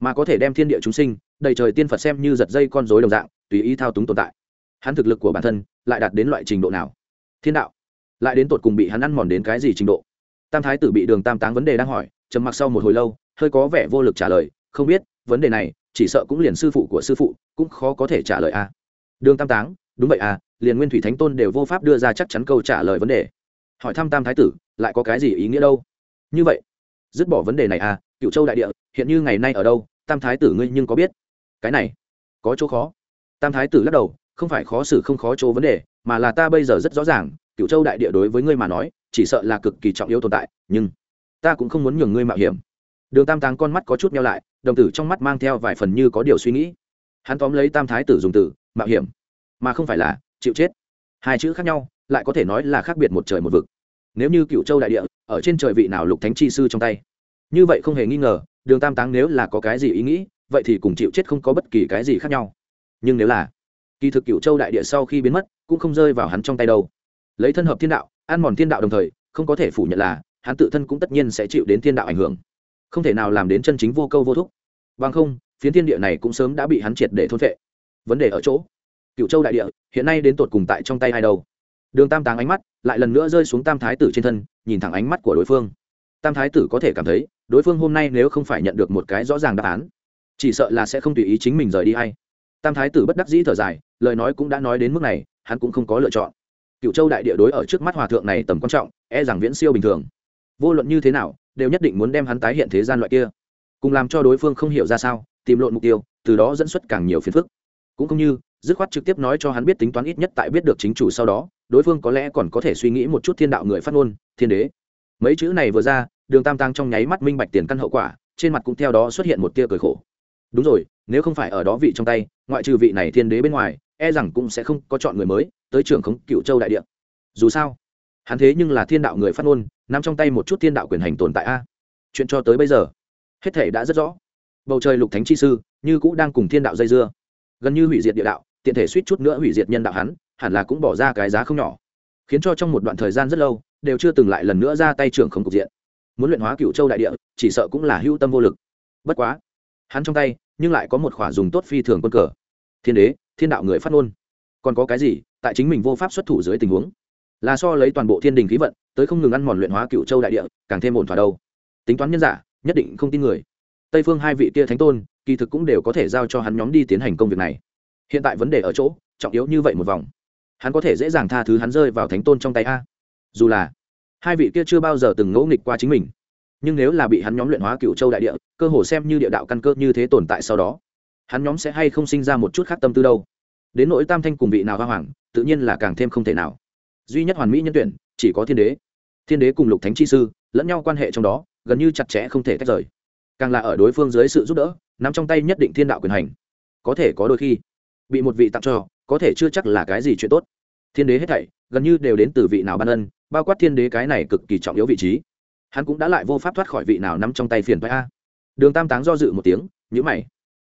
Mà có thể đem thiên địa chúng sinh, đầy trời tiên phật xem như giật dây con rối đồng dạng, tùy ý thao túng tồn tại. Hắn thực lực của bản thân lại đạt đến loại trình độ nào? Thiên đạo. Lại đến tột cùng bị hắn ăn mòn đến cái gì trình độ? Tam thái tử bị đường tam táng vấn đề đang hỏi, trầm mặc sau một hồi lâu, hơi có vẻ vô lực trả lời, không biết, vấn đề này, chỉ sợ cũng liền sư phụ của sư phụ, cũng khó có thể trả lời a. À. đường tam táng đúng vậy à liền nguyên thủy thánh tôn đều vô pháp đưa ra chắc chắn câu trả lời vấn đề. Hỏi thăm tam thái tử, lại có cái gì ý nghĩa đâu? Như vậy, dứt bỏ vấn đề này à cựu châu đại địa, hiện như ngày nay ở đâu? Tam thái tử ngươi nhưng có biết? Cái này, có chỗ khó. Tam thái tử lắc đầu, không phải khó xử không khó chỗ vấn đề, mà là ta bây giờ rất rõ ràng cựu châu đại địa đối với ngươi mà nói, chỉ sợ là cực kỳ trọng yếu tồn tại, nhưng ta cũng không muốn nhường ngươi mạo hiểm. Đường tam táng con mắt có chút nhau lại, đồng tử trong mắt mang theo vài phần như có điều suy nghĩ. Hắn tóm lấy tam thái tử dùng từ, mạo hiểm mà không phải là chịu chết. Hai chữ khác nhau, lại có thể nói là khác biệt một trời một vực. Nếu như cựu châu đại địa ở trên trời vị nào lục thánh chi sư trong tay, như vậy không hề nghi ngờ, đường tam táng nếu là có cái gì ý nghĩ, vậy thì cùng chịu chết không có bất kỳ cái gì khác nhau. Nhưng nếu là, kỳ thực cựu châu đại địa sau khi biến mất, cũng không rơi vào hắn trong tay đâu. Lấy thân hợp thiên đạo, ăn mòn thiên đạo đồng thời, không có thể phủ nhận là, hắn tự thân cũng tất nhiên sẽ chịu đến thiên đạo ảnh hưởng. Không thể nào làm đến chân chính vô câu vô thúc. Bằng không, phiến thiên địa này cũng sớm đã bị hắn triệt để thôn vệ vấn đề ở chỗ cựu châu đại địa, hiện nay đến tột cùng tại trong tay ai đâu? Đường tam táng ánh mắt lại lần nữa rơi xuống tam thái tử trên thân, nhìn thẳng ánh mắt của đối phương. Tam thái tử có thể cảm thấy, đối phương hôm nay nếu không phải nhận được một cái rõ ràng đáp án, chỉ sợ là sẽ không tùy ý chính mình rời đi hay. Tam thái tử bất đắc dĩ thở dài, lời nói cũng đã nói đến mức này, hắn cũng không có lựa chọn. Cựu châu đại địa đối ở trước mắt hòa thượng này tầm quan trọng e rằng viễn siêu bình thường. Vô luận như thế nào, đều nhất định muốn đem hắn tái hiện thế gian loại kia. Cùng làm cho đối phương không hiểu ra sao, tìm lộn mục tiêu, từ đó dẫn xuất càng nhiều phiền phức. Cũng không như dứt khoát trực tiếp nói cho hắn biết tính toán ít nhất tại biết được chính chủ sau đó, đối phương có lẽ còn có thể suy nghĩ một chút thiên đạo người phát ngôn, thiên đế. Mấy chữ này vừa ra, đường tam tăng trong nháy mắt minh bạch tiền căn hậu quả, trên mặt cũng theo đó xuất hiện một tia cười khổ. Đúng rồi, nếu không phải ở đó vị trong tay, ngoại trừ vị này thiên đế bên ngoài e rằng cũng sẽ không có chọn người mới, tới trưởng khống cựu châu đại địa. Dù sao, hắn thế nhưng là thiên đạo người phát ngôn nằm trong tay một chút thiên đạo quyền hành tồn tại a. Chuyện cho tới bây giờ, hết thể đã rất rõ. Bầu trời lục thánh chi sư, như cũ đang cùng thiên đạo dây dưa. Gần như hủy diệt địa đạo tiện thể suýt chút nữa hủy diệt nhân đạo hắn, hẳn là cũng bỏ ra cái giá không nhỏ. Khiến cho trong một đoạn thời gian rất lâu, đều chưa từng lại lần nữa ra tay trưởng không cục diện. Muốn luyện hóa cựu châu đại địa, chỉ sợ cũng là hưu tâm vô lực. Bất quá, hắn trong tay, nhưng lại có một khỏa dùng tốt phi thường quân cờ. Thiên đế, thiên đạo người phát ngôn. Còn có cái gì, tại chính mình vô pháp xuất thủ dưới tình huống? Là so lấy toàn bộ thiên đình khí vận, tới không ngừng ăn mòn luyện hóa cựu châu đại địa, càng thêm ổn thỏa đâu. Tính toán nhân giả, nhất định không tin người. Tây phương hai vị kia thánh tôn, kỳ thực cũng đều có thể giao cho hắn nhóm đi tiến hành công việc này hiện tại vấn đề ở chỗ, trọng yếu như vậy một vòng. Hắn có thể dễ dàng tha thứ hắn rơi vào thánh tôn trong tay a. Dù là, hai vị kia chưa bao giờ từng ngẫu nghịch qua chính mình. Nhưng nếu là bị hắn nhóm luyện hóa cựu châu đại địa, cơ hồ xem như địa đạo căn cơ như thế tồn tại sau đó, hắn nhóm sẽ hay không sinh ra một chút khác tâm tư đâu. Đến nỗi tam thanh cùng vị nào hoa hoàng, tự nhiên là càng thêm không thể nào. Duy nhất hoàn mỹ nhân tuyển, chỉ có thiên đế. Thiên đế cùng lục thánh chi sư, lẫn nhau quan hệ trong đó, gần như chặt chẽ không thể tách rời. Càng là ở đối phương dưới sự giúp đỡ, nắm trong tay nhất định thiên đạo quyền hành. Có thể có đôi khi bị một vị tặng cho, có thể chưa chắc là cái gì chuyện tốt. Thiên đế hết thảy, gần như đều đến từ vị nào ban ân, bao quát thiên đế cái này cực kỳ trọng yếu vị trí. Hắn cũng đã lại vô pháp thoát khỏi vị nào nắm trong tay phiền vai a. Đường tam táng do dự một tiếng nhữ mày.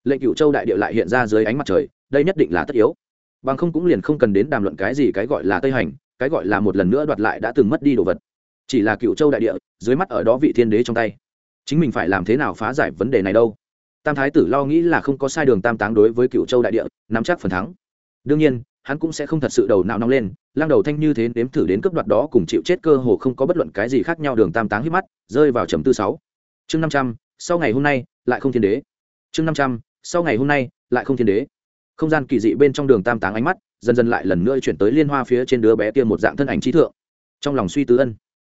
Lệnh cựu châu đại địa lại hiện ra dưới ánh mặt trời, đây nhất định là tất yếu. Bằng không cũng liền không cần đến đàm luận cái gì cái gọi là tây hành, cái gọi là một lần nữa đoạt lại đã từng mất đi đồ vật. Chỉ là cựu châu đại địa, dưới mắt ở đó vị thiên đế trong tay. Chính mình phải làm thế nào phá giải vấn đề này đâu? Tam thái tử lo nghĩ là không có sai đường tam táng đối với cựu châu đại địa, nắm chắc phần thắng. Đương nhiên, hắn cũng sẽ không thật sự đầu não nóng lên lang đầu thanh như thế nếm thử đến cấp đoạt đó cùng chịu chết cơ hồ không có bất luận cái gì khác nhau đường tam táng hít mắt, rơi vào trầm tư sáu. Chương năm trăm, sau ngày hôm nay, lại không thiên đế. Chương năm trăm, sau ngày hôm nay, lại không thiên đế. Không gian kỳ dị bên trong đường tam táng ánh mắt, dần dần lại lần nữa chuyển tới liên hoa phía trên đứa bé kia một dạng thân ảnh trí thượng. Trong lòng suy tư ân,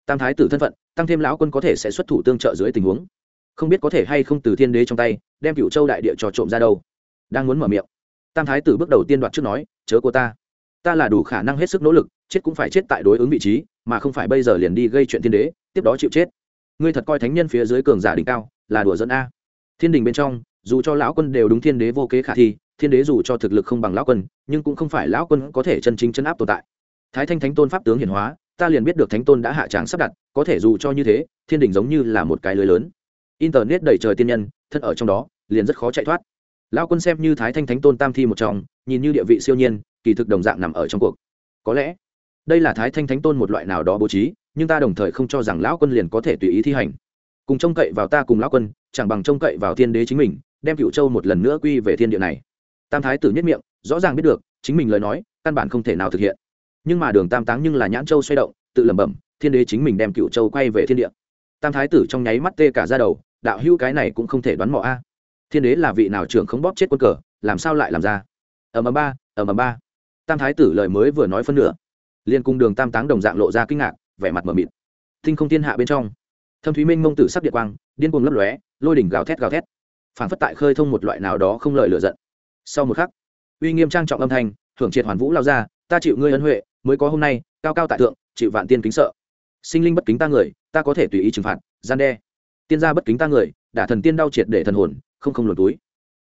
tam thái tử thân phận, tăng thêm lão quân có thể sẽ xuất thủ tương trợ dưới tình huống không biết có thể hay không từ thiên đế trong tay, đem cựu châu đại địa cho trộm ra đâu. Đang muốn mở miệng, tam thái tử bước đầu tiên đoạt trước nói, chớ của ta ta là đủ khả năng hết sức nỗ lực, chết cũng phải chết tại đối ứng vị trí, mà không phải bây giờ liền đi gây chuyện thiên đế, tiếp đó chịu chết. Ngươi thật coi thánh nhân phía dưới cường giả đỉnh cao, là đùa dẫn a. Thiên đình bên trong, dù cho lão quân đều đúng thiên đế vô kế khả thi, thiên đế dù cho thực lực không bằng lão quân, nhưng cũng không phải lão quân có thể chân chính chấn áp tồn tại. Thái thanh thánh tôn pháp tướng hiển hóa, ta liền biết được thánh tôn đã hạ tràng sắp đặt, có thể dù cho như thế, thiên đình giống như là một cái lưới lớn internet đầy trời tiên nhân, thân ở trong đó, liền rất khó chạy thoát. Lão quân xem như thái thanh thánh tôn tam thi một trong, nhìn như địa vị siêu nhiên, kỳ thực đồng dạng nằm ở trong cuộc. Có lẽ, đây là thái thanh thánh tôn một loại nào đó bố trí, nhưng ta đồng thời không cho rằng lão quân liền có thể tùy ý thi hành. Cùng trông cậy vào ta cùng lão quân, chẳng bằng trông cậy vào thiên đế chính mình, đem cựu châu một lần nữa quy về thiên địa này. Tam thái tử nhất miệng, rõ ràng biết được, chính mình lời nói, căn bản không thể nào thực hiện. Nhưng mà đường tam táng nhưng là nhãn châu xoay động, tự lẩm bẩm, thiên đế chính mình đem cựu châu quay về thiên địa. Tam thái tử trong nháy mắt tê cả ra đầu đạo hữu cái này cũng không thể đoán mò a. Thiên đế là vị nào trưởng không bóp chết quân cờ, làm sao lại làm ra? Ầm ầm ba, ầm ầm ba. Tam thái tử lời mới vừa nói phân nửa. Liên cung đường tam táng đồng dạng lộ ra kinh ngạc, vẻ mặt mờ mịt. Tinh không thiên hạ bên trong. Thâm thúy minh mông tử sắc điện quang, điên cuồng lấp lóe, lôi đỉnh gào thét gào thét. Phản phất tại khơi thông một loại nào đó không lợi lựa giận. Sau một khắc, uy nghiêm trang trọng âm thanh thưởng triệt hoàn vũ lao ra, ta chịu ngươi ân huệ, mới có hôm nay, cao cao tại thượng, chịu vạn tiên kính sợ. Sinh linh bất kính ta người, ta có thể tùy ý trừng phạt, gian đe tiên gia bất kính ta người, đả thần tiên đau triệt để thần hồn, không không luồn túi.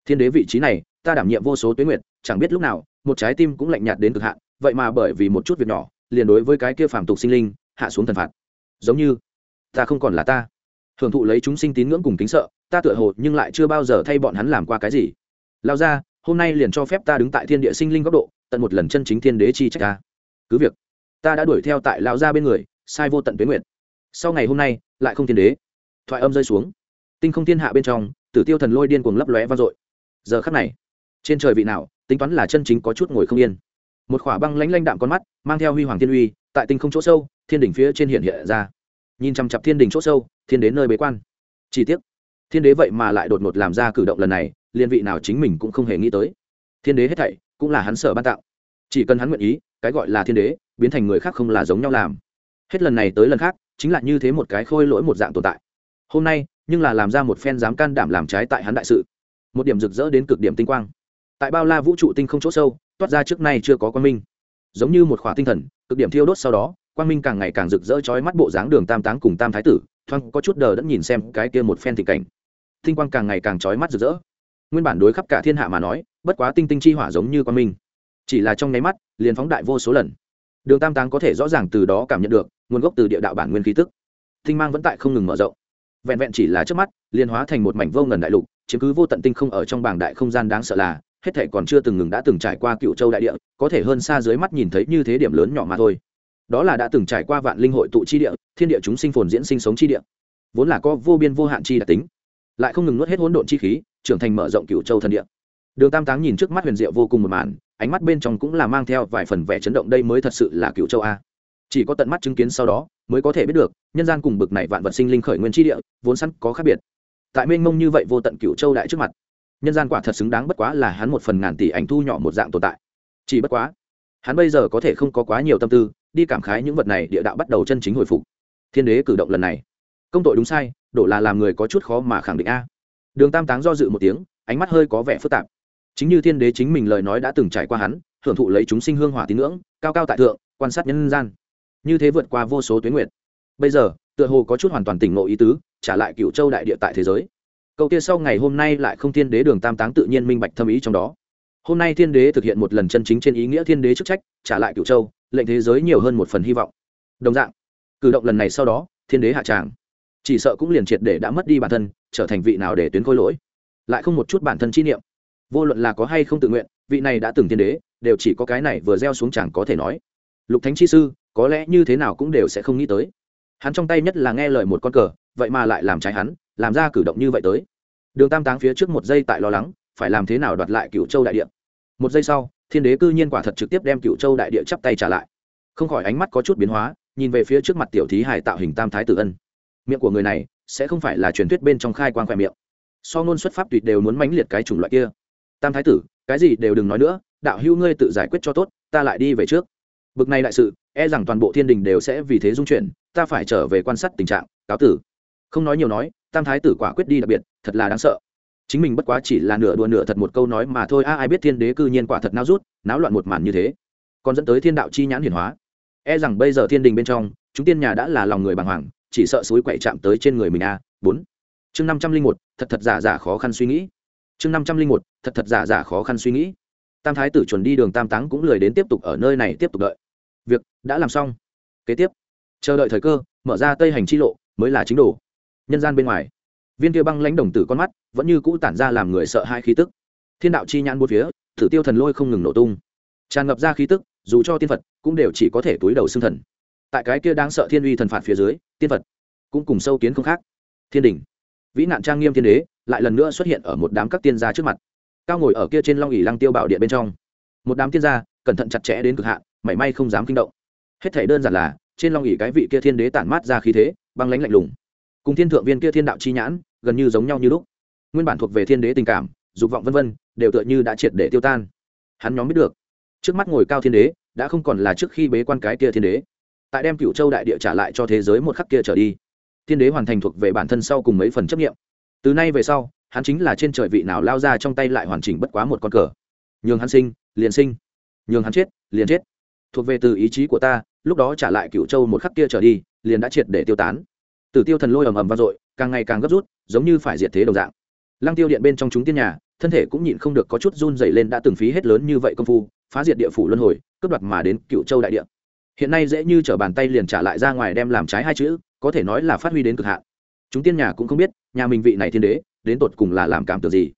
Thiên đế vị trí này, ta đảm nhiệm vô số tuyến nguyện chẳng biết lúc nào, một trái tim cũng lạnh nhạt đến cực hạn, vậy mà bởi vì một chút việc nhỏ, liền đối với cái kia phàm tục sinh linh, hạ xuống thần phạt. Giống như, ta không còn là ta. Hưởng thụ lấy chúng sinh tín ngưỡng cùng kính sợ, ta tựa hồ nhưng lại chưa bao giờ thay bọn hắn làm qua cái gì. Lao ra, hôm nay liền cho phép ta đứng tại thiên địa sinh linh góc độ, tận một lần chân chính thiên đế chi trách ta. Cứ việc, ta đã đuổi theo tại lao ra bên người, sai vô tận tuyến nguyện sau ngày hôm nay, lại không thiên đế thoại âm rơi xuống. Tinh không thiên hạ bên trong tử tiêu thần lôi điên cuồng lấp lóe vang dội. Giờ khắc này trên trời vị nào tính toán là chân chính có chút ngồi không yên. Một khỏa băng lãnh lãnh đạm con mắt mang theo huy hoàng thiên uy tại tinh không chỗ sâu thiên đỉnh phía trên hiện hiện ra. Nhìn chằm chặp thiên đỉnh chỗ sâu thiên đến nơi bế quan. Chỉ tiếc, thiên đế vậy mà lại đột ngột làm ra cử động lần này liên vị nào chính mình cũng không hề nghĩ tới. Thiên đế hết thảy cũng là hắn sở ban tạo. Chỉ cần hắn nguyện ý cái gọi là thiên đế biến thành người khác không là giống nhau làm. Hết lần này tới lần khác chính là như thế một cái khôi lỗi một dạng tồn tại hôm nay, nhưng là làm ra một phen dám can đảm làm trái tại hắn đại sự. Một điểm rực rỡ đến cực điểm tinh quang. Tại bao la vũ trụ tinh không chỗ sâu, toát ra trước nay chưa có quan minh. Giống như một khỏa tinh thần, cực điểm thiêu đốt sau đó, quang minh càng ngày càng rực rỡ trói mắt bộ dáng đường tam táng cùng tam thái tử, thoáng có chút đờ đẫn nhìn xem cái kia một phen thị cảnh. Tinh quang càng ngày càng trói mắt rực rỡ. Nguyên bản đối khắp cả thiên hạ mà nói, bất quá tinh tinh chi hỏa giống như quang minh. Chỉ là trong nháy mắt, liền phóng đại vô số lần. Đường tam táng có thể rõ ràng từ đó cảm nhận được, nguồn gốc từ địa đạo bản nguyên khí tức. Tinh mang vẫn tại không ngừng mở rộng vẹn vẹn chỉ là trước mắt liên hóa thành một mảnh vô ngần đại lục, chiếm cứ vô tận tinh không ở trong bảng đại không gian đáng sợ là, hết thể còn chưa từng ngừng đã từng trải qua cựu châu đại địa, có thể hơn xa dưới mắt nhìn thấy như thế điểm lớn nhỏ mà thôi. Đó là đã từng trải qua vạn linh hội tụ chi địa, thiên địa chúng sinh phồn diễn sinh sống chi địa. Vốn là có vô biên vô hạn chi đặc tính, lại không ngừng nuốt hết hỗn độn chi khí, trưởng thành mở rộng cựu châu thần địa. Đường tam táng nhìn trước mắt huyền diệu vô cùng một màn, ánh mắt bên trong cũng là mang theo vài phần vẻ chấn động đây mới thật sự là cựu châu a chỉ có tận mắt chứng kiến sau đó, mới có thể biết được, nhân gian cùng bực này vạn vật sinh linh khởi nguyên tri địa, vốn sẵn có khác biệt. Tại mênh mông như vậy vô tận cựu châu đại trước mặt, nhân gian quả thật xứng đáng bất quá là hắn một phần ngàn tỷ ảnh thu nhỏ một dạng tồn tại. Chỉ bất quá, hắn bây giờ có thể không có quá nhiều tâm tư, đi cảm khái những vật này địa đạo bắt đầu chân chính hồi phục. Thiên đế cử động lần này, công tội đúng sai, đổ là làm người có chút khó mà khẳng định a. Đường tam táng do dự một tiếng, ánh mắt hơi có vẻ phức tạp. Chính như thiên đế chính mình lời nói đã từng trải qua hắn, hưởng thụ lấy chúng sinh hương hỏa tín ngưỡng, cao cao tại thượng, quan sát nhân gian như thế vượt qua vô số tuyến nguyện bây giờ, tựa hồ có chút hoàn toàn tỉnh ngộ ý tứ, trả lại cựu châu đại địa tại thế giới. Câu kia sau ngày hôm nay lại không thiên đế đường tam táng tự nhiên minh bạch thâm ý trong đó. Hôm nay thiên đế thực hiện một lần chân chính trên ý nghĩa thiên đế chức trách, trả lại cựu châu, lệnh thế giới nhiều hơn một phần hy vọng. Đồng dạng, cử động lần này sau đó, thiên đế hạ tràng. Chỉ sợ cũng liền triệt để đã mất đi bản thân, trở thành vị nào để tuyến khôi lỗi. Lại không một chút bản thân chi niệm. Vô luận là có hay không tự nguyện, vị này đã từng thiên đế, đều chỉ có cái này vừa gieo xuống chẳng có thể nói. Lục thánh chi sư có lẽ như thế nào cũng đều sẽ không nghĩ tới. Hắn trong tay nhất là nghe lời một con cờ, vậy mà lại làm trái hắn, làm ra cử động như vậy tới. Đường tam táng phía trước một giây tại lo lắng, phải làm thế nào đoạt lại cựu châu đại địa. Một giây sau, thiên đế cư nhiên quả thật trực tiếp đem cựu châu đại địa chắp tay trả lại. Không khỏi ánh mắt có chút biến hóa, nhìn về phía trước mặt tiểu thí hải tạo hình tam thái tử ân. Miệng của người này, sẽ không phải là truyền thuyết bên trong khai quang khoe miệng. So ngôn xuất pháp tùy đều muốn mãnh liệt cái chủng loại kia. Tam thái tử, cái gì đều đừng nói nữa, đạo hữu ngươi tự giải quyết cho tốt, ta lại đi về trước bực này đại sự e rằng toàn bộ thiên đình đều sẽ vì thế dung chuyển, ta phải trở về quan sát tình trạng, cáo tử. Không nói nhiều nói, tam thái tử quả quyết đi đặc biệt, thật là đáng sợ. Chính mình bất quá chỉ là nửa đùa nửa thật một câu nói mà thôi, a, ai biết thiên đế cư nhiên quả thật nao rút, náo loạn một màn như thế. Còn dẫn tới thiên đạo chi nhãn hiển hóa. E rằng bây giờ thiên đình bên trong, chúng tiên nhà đã là lòng người bàng hoàng, chỉ sợ suối quậy chạm tới trên người mình a. Bốn. Chương năm trăm linh một, thật thật giả giả khó khăn suy nghĩ. Chương năm trăm linh một, thật thật giả giả khó khăn suy nghĩ tam thái tử chuẩn đi đường tam táng cũng lười đến tiếp tục ở nơi này tiếp tục đợi. Việc đã làm xong. Kế tiếp, chờ đợi thời cơ, mở ra tây hành chi lộ, mới là chính đồ. Nhân gian bên ngoài, viên kia băng lãnh đồng tử con mắt vẫn như cũ tản ra làm người sợ hai khí tức. Thiên đạo chi nhãn bốn phía thử tiêu thần lôi không ngừng nổ tung. Tràn ngập ra khí tức, dù cho tiên phật, cũng đều chỉ có thể túi đầu xương thần. Tại cái kia đang sợ thiên uy thần phạt phía dưới, tiên vật cũng cùng sâu kiến không khác. Thiên đình vĩ nạn trang nghiêm thiên đế lại lần nữa xuất hiện ở một đám các tiên gia trước mặt cao ngồi ở kia trên long ỉ lăng tiêu bảo điện bên trong. Một đám tiên gia, cẩn thận chặt chẽ đến cực hạn, mảy may không dám kinh động. Hết thể đơn giản là, trên long ỉ cái vị kia thiên đế tản mát ra khí thế, băng lãnh lạnh lùng. Cùng thiên thượng viên kia thiên đạo chi nhãn, gần như giống nhau như lúc. Nguyên bản thuộc về thiên đế tình cảm, dục vọng vân vân, đều tựa như đã triệt để tiêu tan. Hắn nhóm biết được, trước mắt ngồi cao thiên đế, đã không còn là trước khi bế quan cái kia thiên đế. Tại đem cựu châu đại địa trả lại cho thế giới một khắc kia trở đi, thiên đế hoàn thành thuộc về bản thân sau cùng mấy phần chấp nghiệm. Từ nay về sau hắn chính là trên trời vị nào lao ra trong tay lại hoàn chỉnh bất quá một con cờ. Nhường hắn sinh, liền sinh. Nhường hắn chết, liền chết. Thuộc về từ ý chí của ta, lúc đó trả lại cựu châu một khắc kia trở đi, liền đã triệt để tiêu tán. Tử tiêu thần lôi ầm ầm vang dội, càng ngày càng gấp rút, giống như phải diệt thế đồng dạng. Lăng tiêu điện bên trong chúng tiên nhà, thân thể cũng nhịn không được có chút run dày lên đã từng phí hết lớn như vậy công phu, phá diệt địa phủ luân hồi, cướp đoạt mà đến cựu châu đại địa. Hiện nay dễ như t r ở bàn tay liền trả lại ra ngoài đem làm trái hai chữ, có thể nói là phát huy đến cực hạn. Chúng tiên nhà cũng không biết, nhà mình vị này thiên đế đến tột cùng là làm cảm tưởng gì?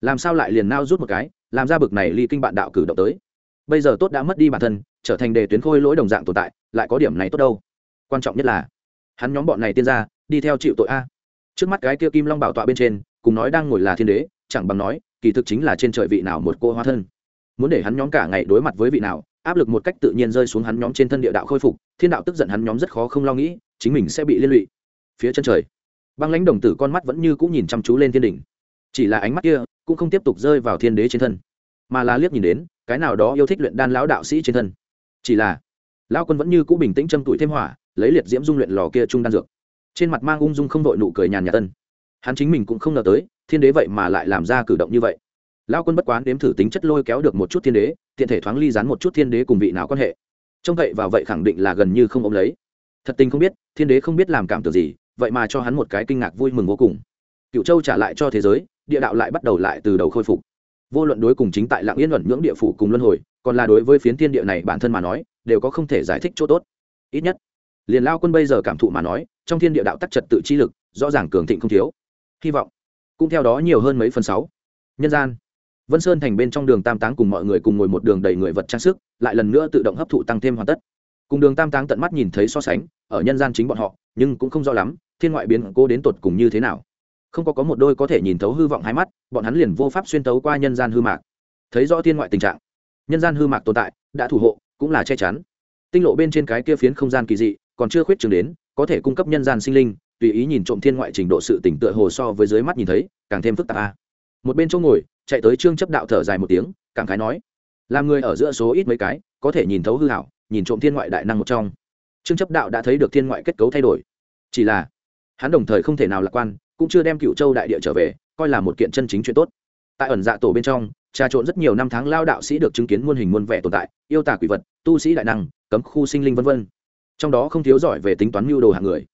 Làm sao lại liền nao rút một cái, làm ra bực này ly kinh bạn đạo cử động tới? Bây giờ tốt đã mất đi bản thân, trở thành đề tuyến khôi lỗi đồng dạng tồn tại, lại có điểm này tốt đâu? Quan trọng nhất là, hắn nhóm bọn này tiên ra đi theo chịu tội a. Trước mắt cái kia kim long bảo tọa bên trên, cùng nói đang ngồi là thiên đế, chẳng bằng nói, kỳ thực chính là trên trời vị nào một cô hóa thân. Muốn để hắn nhóm cả ngày đối mặt với vị nào, áp lực một cách tự nhiên rơi xuống hắn nhóm trên thân địa đạo khôi phục, thiên đạo tức giận hắn nhóm rất khó không lo nghĩ, chính mình sẽ bị liên lụy. Phía chân trời băng lãnh đồng tử con mắt vẫn như cũng nhìn chăm chú lên thiên đỉnh. Chỉ là ánh mắt kia cũng không tiếp tục rơi vào thiên đế trên thân, mà là liếc nhìn đến cái nào đó yêu thích luyện đan lão đạo sĩ trên thân. Chỉ là, lão quân vẫn như cũ bình tĩnh châm tuổi thêm hỏa, lấy liệt diễm dung luyện lò kia trung đan dược. Trên mặt mang ung dung không đội nụ cười nhàn nhạt tân hắn chính mình cũng không ngờ tới, thiên đế vậy mà lại làm ra cử động như vậy. Lao quân bất quán đếm thử tính chất lôi kéo được một chút thiên đế, tiện thể thoáng ly dán một chút thiên đế cùng vị nào quan hệ. Trông cậy vào vậy khẳng định là gần như không ôm lấy. Thật tình không biết, thiên đế không biết làm cảm tưởng gì vậy mà cho hắn một cái kinh ngạc vui mừng vô cùng. Cựu châu trả lại cho thế giới, địa đạo lại bắt đầu lại từ đầu khôi phục. Vô luận đối cùng chính tại lạng yên luận nhưỡng địa phủ cùng luân hồi, còn là đối với phiến thiên địa này bản thân mà nói, đều có không thể giải thích chỗ tốt. Ít nhất, liền lao quân bây giờ cảm thụ mà nói, trong thiên địa đạo tắc trật tự chi lực, rõ ràng cường thịnh không thiếu. Hy vọng, cũng theo đó nhiều hơn mấy phần sáu. Nhân gian, vân sơn thành bên trong đường tam táng cùng mọi người cùng ngồi một đường đầy người vật trang sức, lại lần nữa tự động hấp thụ tăng thêm hoàn tất. Cùng đường tam táng tận mắt nhìn thấy so sánh, ở nhân gian chính bọn họ, nhưng cũng không rõ lắm thiên ngoại biến cố đến tột cùng như thế nào? Không có có một đôi có thể nhìn thấu hư vọng hai mắt, bọn hắn liền vô pháp xuyên tấu qua nhân gian hư mạc. Thấy rõ thiên ngoại tình trạng, nhân gian hư mạc tồn tại, đã thủ hộ, cũng là che chắn. Tinh lộ bên trên cái kia phiến không gian kỳ dị, còn chưa khuyết trường đến, có thể cung cấp nhân gian sinh linh, tùy ý nhìn trộm thiên ngoại trình độ sự tỉnh tựa hồ so với dưới mắt nhìn thấy, càng thêm phức tạp a. Một bên chỗ ngồi, chạy tới trương chấp đạo thở dài một tiếng, cảm khái nói, làm người ở giữa số ít mấy cái, có thể nhìn thấu hư hảo, nhìn trộm thiên ngoại đại năng một trong. Trương chấp đạo đã thấy được thiên ngoại kết cấu thay đổi. Chỉ là hắn đồng thời không thể nào lạc quan, cũng chưa đem cựu châu đại địa trở về, coi là một kiện chân chính chuyện tốt. Tại ẩn dạ tổ bên trong, trà trộn rất nhiều năm tháng lao đạo sĩ được chứng kiến muôn hình muôn vẻ tồn tại, yêu tả quỷ vật, tu sĩ đại năng, cấm khu sinh linh v v trong đó không thiếu giỏi về tính toán mưu đồ hạng người.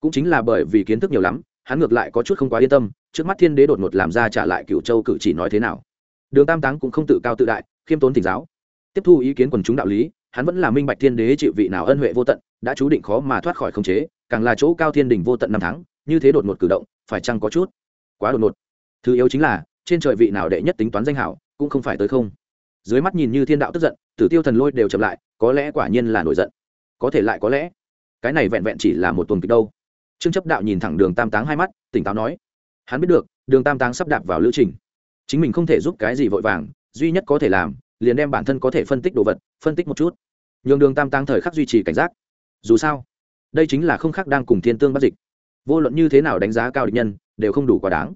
Cũng chính là bởi vì kiến thức nhiều lắm, hắn ngược lại có chút không quá yên tâm, trước mắt thiên đế đột ngột làm ra trả lại cựu châu cử chỉ nói thế nào. Đường tam táng cũng không tự cao tự đại, khiêm tốn thỉnh giáo. Tiếp thu ý kiến quần chúng đạo lý, hắn vẫn là minh bạch thiên đế chịu vị nào ân huệ vô tận, đã chú định khó mà thoát khỏi khống chế càng là chỗ cao thiên đình vô tận năm tháng, như thế đột ngột cử động, phải chăng có chút quá đột ngột. Thứ yếu chính là, trên trời vị nào đệ nhất tính toán danh hảo, cũng không phải tới không. Dưới mắt nhìn như thiên đạo tức giận, tử tiêu thần lôi đều chậm lại, có lẽ quả nhiên là nổi giận. Có thể lại có lẽ, cái này vẹn vẹn chỉ là một tuần kịch đâu. Trương chấp đạo nhìn thẳng đường tam táng hai mắt, tỉnh táo nói, hắn biết được, đường tam táng sắp đạp vào lữ trình. Chính mình không thể giúp cái gì vội vàng, duy nhất có thể làm, liền đem bản thân có thể phân tích đồ vật, phân tích một chút. Nhường đường tam táng thời khắc duy trì cảnh giác. Dù sao đây chính là không khác đang cùng thiên tương bắt dịch. Vô luận như thế nào đánh giá cao địch nhân, đều không đủ quá đáng.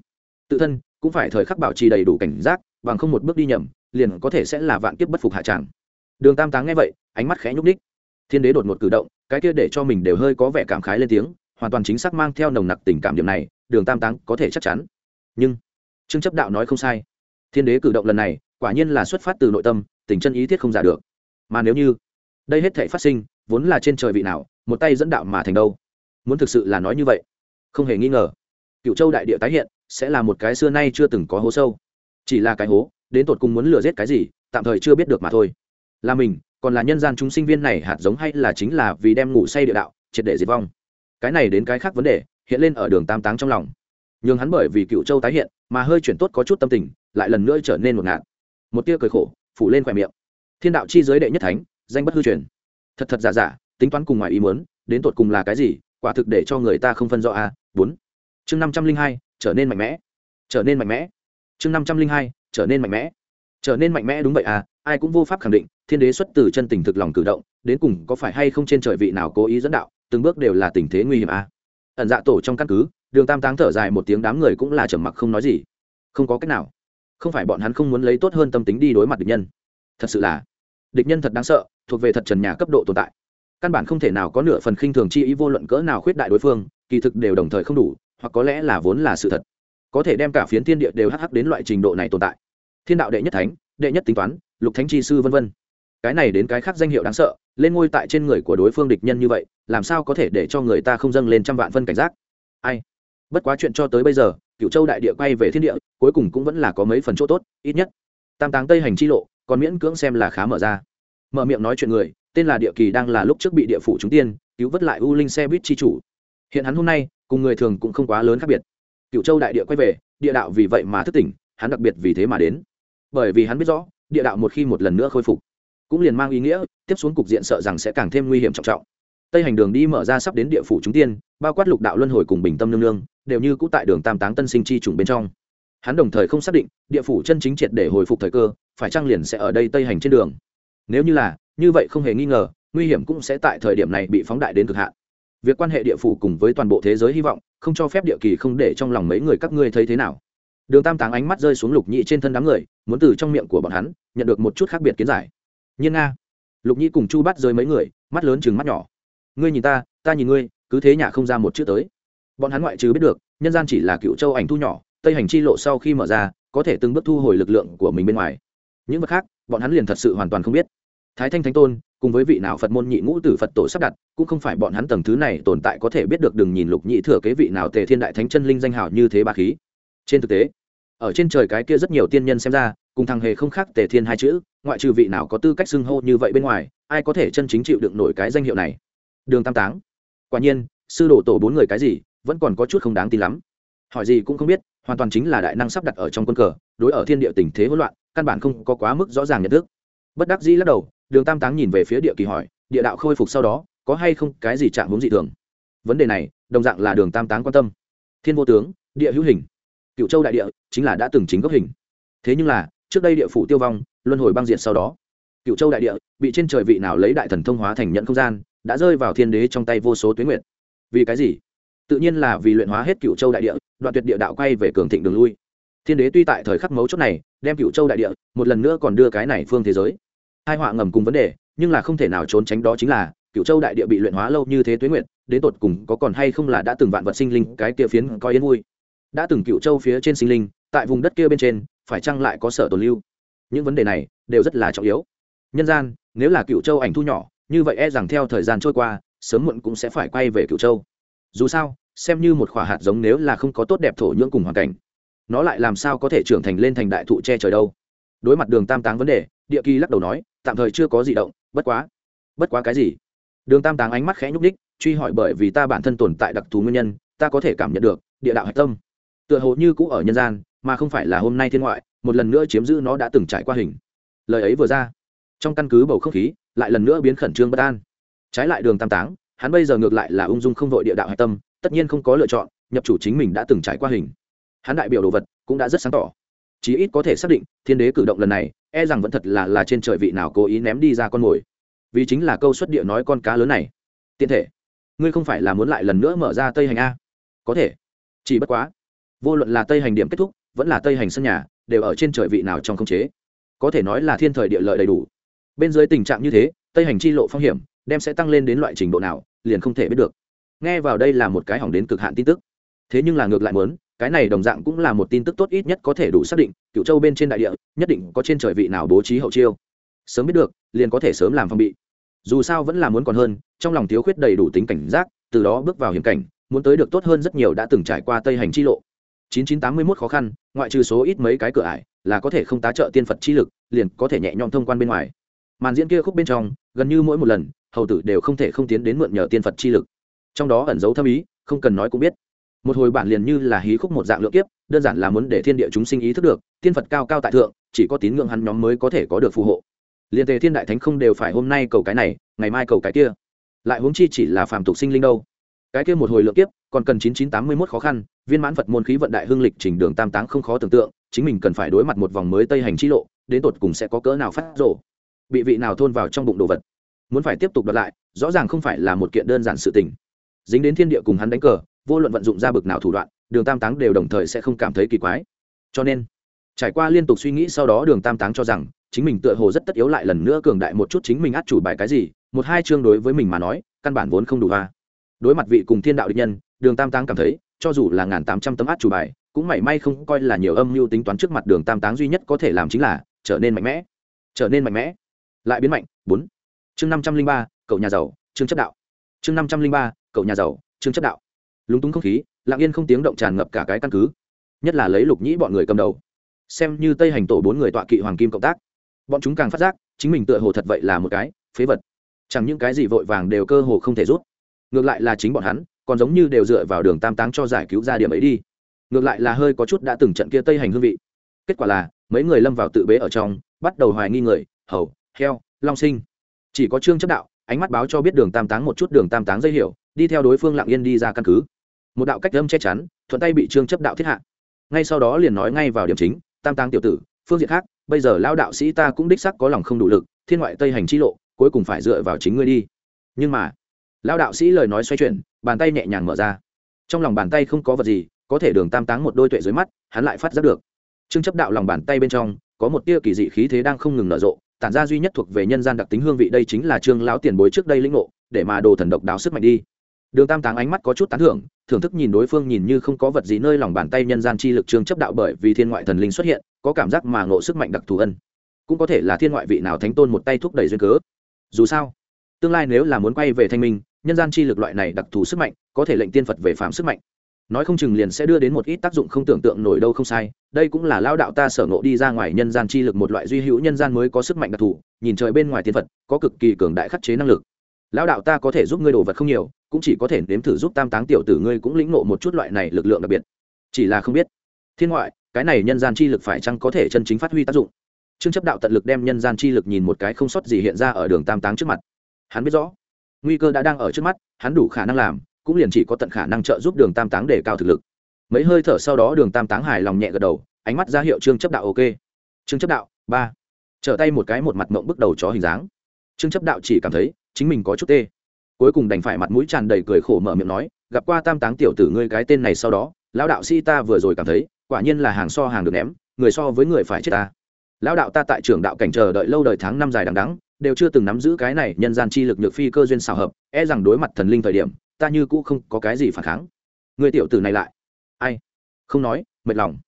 Tự thân, cũng phải thời khắc bảo trì đầy đủ cảnh giác, bằng không một bước đi nhầm, liền có thể sẽ là vạn kiếp bất phục hạ tràng. Đường tam táng nghe vậy, ánh mắt khẽ nhúc ních thiên đế đột ngột cử động, cái kia để cho mình đều hơi có vẻ cảm khái lên tiếng, hoàn toàn chính xác mang theo nồng nặc tình cảm điểm này, đường tam táng có thể chắc chắn. Nhưng, trương chấp đạo nói không sai. Thiên đế cử động lần này, quả nhiên là xuất phát từ nội tâm, tình chân ý thiết không giả được. Mà nếu như, đây hết thể phát sinh, vốn là trên trời vị nào một tay dẫn đạo mà thành đâu? Muốn thực sự là nói như vậy? Không hề nghi ngờ. Cựu châu đại địa tái hiện, sẽ là một cái xưa nay chưa từng có hố sâu. Chỉ là cái hố, đến tột cùng muốn lừa giết cái gì, tạm thời chưa biết được mà thôi. Là mình, còn là nhân gian chúng sinh viên này hạt giống hay là chính là vì đem ngủ say địa đạo, triệt để diệt vong? Cái này đến cái khác vấn đề, hiện lên ở đường tam táng trong lòng. Nhưng hắn bởi vì cựu châu tái hiện, mà hơi chuyển tốt có chút tâm tình, lại lần nữa trở nên một ngạt. Một tia cười khổ, phủ lên khỏe miệng. Thiên đạo chi giới đệ nhất thánh, danh bất hư truyền. Thật thật giả giả tính toán cùng ngoài ý muốn, đến tột cùng là cái gì, quả thực để cho người ta không phân rõ a. Bốn. Chương năm trăm linh hai, trở nên mạnh mẽ. Trở nên mạnh mẽ. Chương năm trăm linh hai, trở nên mạnh mẽ. Trở nên mạnh mẽ đúng vậy à ai cũng vô pháp khẳng định, thiên đế xuất từ chân tình thực lòng cử động, đến cùng có phải hay không trên trời vị nào cố ý dẫn đạo, từng bước đều là tình thế nguy hiểm à ẩn dạ tổ trong căn cứ, đường tam táng thở dài một tiếng đám người cũng là trầm mặc không nói gì. Không có cách nào. Không phải bọn hắn không muốn lấy tốt hơn tâm tính đi đối mặt địch nhân. Thật sự là, địch nhân thật đáng sợ, thuộc về thật trần nhà cấp độ tồn tại căn bản không thể nào có nửa phần khinh thường chi ý vô luận cỡ nào khuyết đại đối phương, kỳ thực đều đồng thời không đủ, hoặc có lẽ là vốn là sự thật. Có thể đem cả phiến thiên địa đều hắc hắc đến loại trình độ này tồn tại. Thiên đạo đệ nhất thánh, đệ nhất tính toán, lục thánh chi sư vân vân. Cái này đến cái khác danh hiệu đáng sợ, lên ngôi tại trên người của đối phương địch nhân như vậy, làm sao có thể để cho người ta không dâng lên trăm vạn phân cảnh giác? Ai? Bất quá chuyện cho tới bây giờ cựu châu đại địa quay về thiên địa, cuối cùng cũng vẫn là có mấy phần chỗ tốt, ít nhất. Tam táng tây hành chi lộ, còn miễn cưỡng xem là khá mở ra. Mở miệng nói chuyện người tên là địa kỳ đang là lúc trước bị địa phủ chúng tiên, cứu vớt lại u linh xe buýt chi chủ. Hiện hắn hôm nay, cùng người thường cũng không quá lớn khác biệt. Cựu châu đại địa quay về, địa đạo vì vậy mà thức tỉnh, hắn đặc biệt vì thế mà đến. Bởi vì hắn biết rõ, địa đạo một khi một lần nữa khôi phục, cũng liền mang ý nghĩa, tiếp xuống cục diện sợ rằng sẽ càng thêm nguy hiểm trọng trọng. Tây hành đường đi mở ra sắp đến địa phủ chúng tiên, bao quát lục đạo luân hồi cùng bình tâm nương nương, đều như cũ tại đường tam táng tân sinh chi trùng bên trong. Hắn đồng thời không xác định, địa phủ chân chính triệt để hồi phục thời cơ, phải trang liền sẽ ở đây tây hành trên đường. Nếu như là như vậy không hề nghi ngờ, nguy hiểm cũng sẽ tại thời điểm này bị phóng đại đến cực hạn. Việc quan hệ địa phủ cùng với toàn bộ thế giới hy vọng, không cho phép địa kỳ không để trong lòng mấy người các ngươi thấy thế nào. Đường tam táng ánh mắt rơi xuống lục nhị trên thân đám người, muốn từ trong miệng của bọn hắn, nhận được một chút khác biệt kiến giải. Nhiên nga. Lục nhị cùng chu bắt rơi mấy người, mắt lớn chừng mắt nhỏ. Ngươi nhìn ta ta nhìn ngươi, cứ thế nhà không ra một chữ tới. Bọn hắn ngoại trừ biết được, nhân gian chỉ là cựu châu ảnh thu nhỏ, tây hành chi lộ sau khi mở ra, có thể từng bước thu hồi lực lượng của mình bên ngoài. Những vật khác, bọn hắn liền thật sự hoàn toàn không biết thái thanh thánh tôn, cùng với vị nào phật môn nhị ngũ tử phật tổ sắp đặt, cũng không phải bọn hắn tầng thứ này tồn tại có thể biết được đừng nhìn lục nhị thừa kế vị nào tề thiên đại thánh chân linh danh hào như thế ba khí. Trên thực tế, ở trên trời cái kia rất nhiều tiên nhân xem ra, cùng thằng hề không khác tề thiên hai chữ, ngoại trừ vị nào có tư cách xưng hô như vậy bên ngoài, ai có thể chân chính chịu đựng nổi cái danh hiệu này? Đường tam táng. Quả nhiên, sư đồ tổ bốn người cái gì, vẫn còn có chút không đáng tin lắm. Hỏi gì cũng không biết, hoàn toàn chính là đại năng sắp đặt ở trong quân cờ, đối ở thiên địa tình thế hỗn loạn, căn bản không có quá mức rõ ràng nhận thức. Bất đắc dĩ lắc đầu đường tam táng nhìn về phía địa kỳ hỏi, địa đạo khôi phục sau đó, có hay không cái gì chạm hướng dị thường? Vấn đề này, đồng dạng là đường tam táng quan tâm. Thiên vô tướng, địa hữu hình. Cựu châu đại địa, chính là đã từng chính gốc hình. Thế nhưng là, trước đây địa phủ tiêu vong, luân hồi băng diện sau đó, cựu châu đại địa bị trên trời vị nào lấy đại thần thông hóa thành nhận không gian, đã rơi vào thiên đế trong tay vô số tuyến nguyện vì cái gì? Tự nhiên là vì luyện hóa hết cựu châu đại địa, đoạn tuyệt địa đạo quay về cường thịnh đường lui. Thiên đế tuy tại thời khắc mấu chốt này, đem cựu châu đại địa một lần nữa còn đưa cái này phương thế giới hai họa ngầm cùng vấn đề, nhưng là không thể nào trốn tránh đó chính là cựu châu đại địa bị luyện hóa lâu như thế tuế nguyện đến tột cùng có còn hay không là đã từng vạn vật sinh linh, cái kia phiến coi yên vui. Đã từng cựu châu phía trên sinh linh, tại vùng đất kia bên trên, phải chăng lại có sở tồn lưu? Những vấn đề này đều rất là trọng yếu. Nhân gian, nếu là cựu châu ảnh thu nhỏ, như vậy e rằng theo thời gian trôi qua, sớm muộn cũng sẽ phải quay về cựu châu. Dù sao, xem như một khỏa hạt giống nếu là không có tốt đẹp thổ nhưỡng cùng hoàn cảnh, nó lại làm sao có thể trưởng thành lên thành đại thụ che trời đâu? Đối mặt đường tam táng vấn đề, địa kỳ lắc đầu nói tạm thời chưa có gì động, bất quá bất quá cái gì? Đường tam táng ánh mắt khẽ nhúc ních truy hỏi bởi vì ta bản thân tồn tại đặc thù nguyên nhân, ta có thể cảm nhận được, địa đạo hạch tâm. Tựa hồ như cũ ở nhân gian, mà không phải là hôm nay thiên ngoại, một lần nữa chiếm giữ nó đã từng trải qua hình. Lời ấy vừa ra, trong căn cứ bầu không khí, lại lần nữa biến khẩn trương bất an. Trái lại đường tam táng, hắn bây giờ ngược lại là ung dung không vội địa đạo hạch tâm, tất nhiên không có lựa chọn, nhập chủ chính mình đã từng trải qua hình. Hắn đại biểu đồ vật, cũng đã rất sáng tỏ. Chí ít có thể xác định, thiên đế cử động lần này e rằng vẫn thật là là trên trời vị nào cố ý ném đi ra con mồi. Vì chính là câu xuất địa nói con cá lớn này. Tiện thể, ngươi không phải là muốn lại lần nữa mở ra tây hành a? Có thể. Chỉ bất quá, vô luận là tây hành điểm kết thúc, vẫn là tây hành sân nhà, đều ở trên trời vị nào trong không chế. Có thể nói là thiên thời địa lợi đầy đủ. Bên dưới tình trạng như thế, tây hành chi lộ phong hiểm, đem sẽ tăng lên đến loại trình độ nào, liền không thể biết được. Nghe vào đây là một cái hỏng đến cực hạn tin tức. Thế nhưng là ngược lại muốn cái này đồng dạng cũng là một tin tức tốt ít nhất có thể đủ xác định cựu châu bên trên đại địa, nhất định có trên trời vị nào bố trí hậu chiêu. Sớm biết được, liền có thể sớm làm phong bị. Dù sao vẫn là muốn còn hơn, trong lòng thiếu khuyết đầy đủ tính cảnh giác, từ đó bước vào hiểm cảnh, muốn tới được tốt hơn rất nhiều đã từng trải qua tây hành chi lộ. 9981 khó khăn, ngoại trừ số ít mấy cái cửa ải, là có thể không tá trợ tiên phật chi lực, liền có thể nhẹ nhõm thông quan bên ngoài. Màn diễn kia khúc bên trong, gần như mỗi một lần, hầu tử đều không thể không tiến đến mượn nhờ tiên phật chi lực. Trong đó ẩn dấu thâm ý, không cần nói cũng biết một hồi bản liền như là hí khúc một dạng lượng kiếp, đơn giản là muốn để thiên địa chúng sinh ý thức được, tiên phật cao cao tại thượng, chỉ có tín ngưỡng hắn nhóm mới có thể có được phù hộ. Liền tề thiên đại thánh không đều phải hôm nay cầu cái này, ngày mai cầu cái kia. Lại huống chi chỉ là phàm tục sinh linh đâu. Cái kia một hồi lượng kiếp, còn cần chín chín tám mươi mốt khó khăn, viên mãn phật môn khí vận đại hương lịch trình đường tam táng không khó tưởng tượng, chính mình cần phải đối mặt một vòng mới tây hành chi lộ, đến tột cùng sẽ có cỡ nào phát rổ bị vị nào thôn vào trong bụng đồ vật. Muốn phải tiếp tục đoạt lại, rõ ràng không phải là một kiện đơn giản sự tình dính đến thiên địa cùng hắn đánh cờ, vô luận vận dụng ra bực nào thủ đoạn, đường tam táng đều đồng thời sẽ không cảm thấy kỳ quái. Cho nên, trải qua liên tục suy nghĩ sau đó đường tam táng cho rằng, chính mình tựa hồ rất tất yếu lại lần nữa cường đại một chút chính mình át chủ bài cái gì, một hai chương đối với mình mà nói, căn bản vốn không đủ va đối mặt vị cùng thiên đạo địch nhân, đường tam táng cảm thấy, cho dù là ngàn tám trăm tấm át chủ bài, cũng mảy may không coi là nhiều âm mưu tính toán trước mặt đường tam táng duy nhất có thể làm chính là trở nên mạnh mẽ. Trở nên mạnh mẽ. Lại biến mạnh. Bốn. Chương năm trăm linh ba, cậu nhà giàu, chương chất đạo chương năm trăm linh ba, cậu nhà giàu, chương chất đạo. Lúng túng không khí, lặng yên không tiếng động tràn ngập cả cái căn cứ. Nhất là lấy lục nhĩ bọn người cầm đầu. Xem như tây hành tổ bốn người tọa kỵ hoàng kim cộng tác. Bọn chúng càng phát giác, chính mình tựa hồ thật vậy là một cái phế vật. Chẳng những cái gì vội vàng đều cơ hồ không thể rút. Ngược lại là chính bọn hắn, còn giống như đều dựa vào đường tam táng cho giải cứu ra điểm ấy đi. Ngược lại là hơi có chút đã từng trận kia tây hành hương vị. Kết quả là, mấy người lâm vào tự bế ở trong, bắt đầu hoài nghi người, hầu, heo, long sinh. Chỉ có trương chấp đạo ánh mắt báo cho biết đường tam táng một chút đường tam táng dây hiểu, đi theo đối phương lặng yên đi ra căn cứ. Một đạo cách âm che chắn, thuận tay bị trương chấp đạo thiết hạ. Ngay sau đó liền nói ngay vào điểm chính, tam táng tiểu tử, phương diện khác, bây giờ lao đạo sĩ ta cũng đích sắc có lòng không đủ lực, thiên ngoại tây hành chi lộ, cuối cùng phải dựa vào chính ngươi đi. Nhưng mà lao đạo sĩ lời nói xoay chuyển, bàn tay nhẹ nhàng mở ra. Trong lòng bàn tay không có vật gì, có thể đường tam táng một đôi tuệ dưới mắt, hắn lại phát giác được. Trương chấp đạo lòng bàn tay bên trong, có một tia kỳ dị khí thế đang không ngừng nở rộ tản ra duy nhất thuộc về nhân gian đặc tính hương vị đây chính là trương lão tiền bối trước đây lĩnh ngộ, để mà đồ thần độc đáo sức mạnh đi. Đường tam táng ánh mắt có chút tán thưởng thưởng thức nhìn đối phương nhìn như không có vật gì nơi lòng bàn tay nhân gian chi lực trương chấp đạo bởi vì thiên ngoại thần linh xuất hiện, có cảm giác mà ngộ sức mạnh đặc thù ân. Cũng có thể là thiên ngoại vị nào thánh tôn một tay thúc đẩy duyên cớ. Dù sao, tương lai nếu là muốn quay về thanh minh, nhân gian chi lực loại này đặc thù sức mạnh, có thể lệnh tiên phật về phạm sức mạnh nói không chừng liền sẽ đưa đến một ít tác dụng không tưởng tượng nổi đâu không sai. Đây cũng là lao đạo ta sở ngộ đi ra ngoài nhân gian chi lực một loại duy hữu nhân gian mới có sức mạnh đặc thù nhìn trời bên ngoài tiên vật, có cực kỳ cường đại khắc chế năng lực. Lao đạo ta có thể giúp ngươi đồ vật không nhiều cũng chỉ có thể nếm thử giúp tam táng tiểu tử ngươi cũng lĩnh ngộ một chút loại này lực lượng đặc biệt. Chỉ là không biết. Thiên ngoại cái này nhân gian chi lực phải chăng có thể chân chính phát huy tác dụng? Trương chấp đạo tận lực đem nhân gian chi lực nhìn một cái không sót gì hiện ra ở đường tam táng trước mặt. Hắn biết rõ nguy cơ đã đang ở trước mắt hắn đủ khả năng làm cũng liền chỉ có tận khả năng trợ giúp đường tam táng để cao thực lực. Mấy hơi thở sau đó đường tam táng hài lòng nhẹ gật đầu, ánh mắt ra hiệu trương chấp đạo ok. Trương chấp đạo, ba. Trở tay một cái một mặt mộng bước đầu chó hình dáng. Trương chấp đạo chỉ cảm thấy chính mình có chút tê. Cuối cùng đành phải mặt mũi tràn đầy cười khổ mở miệng nói, gặp qua tam táng tiểu tử ngươi cái tên này sau đó, lão đạo sĩ ta vừa rồi cảm thấy, quả nhiên là hàng so hàng được ném, người so với người phải chết ta. Lão đạo ta tại trường đạo cảnh chờ đợi lâu đời tháng năm dài đằng đắng đều chưa từng nắm giữ cái này nhân gian chi lực nhược phi cơ duyên xào hợp e rằng đối mặt thần linh thời điểm ta như cũ không có cái gì phản kháng. Người tiểu tử này lại. Ai? Không nói, mệt lòng.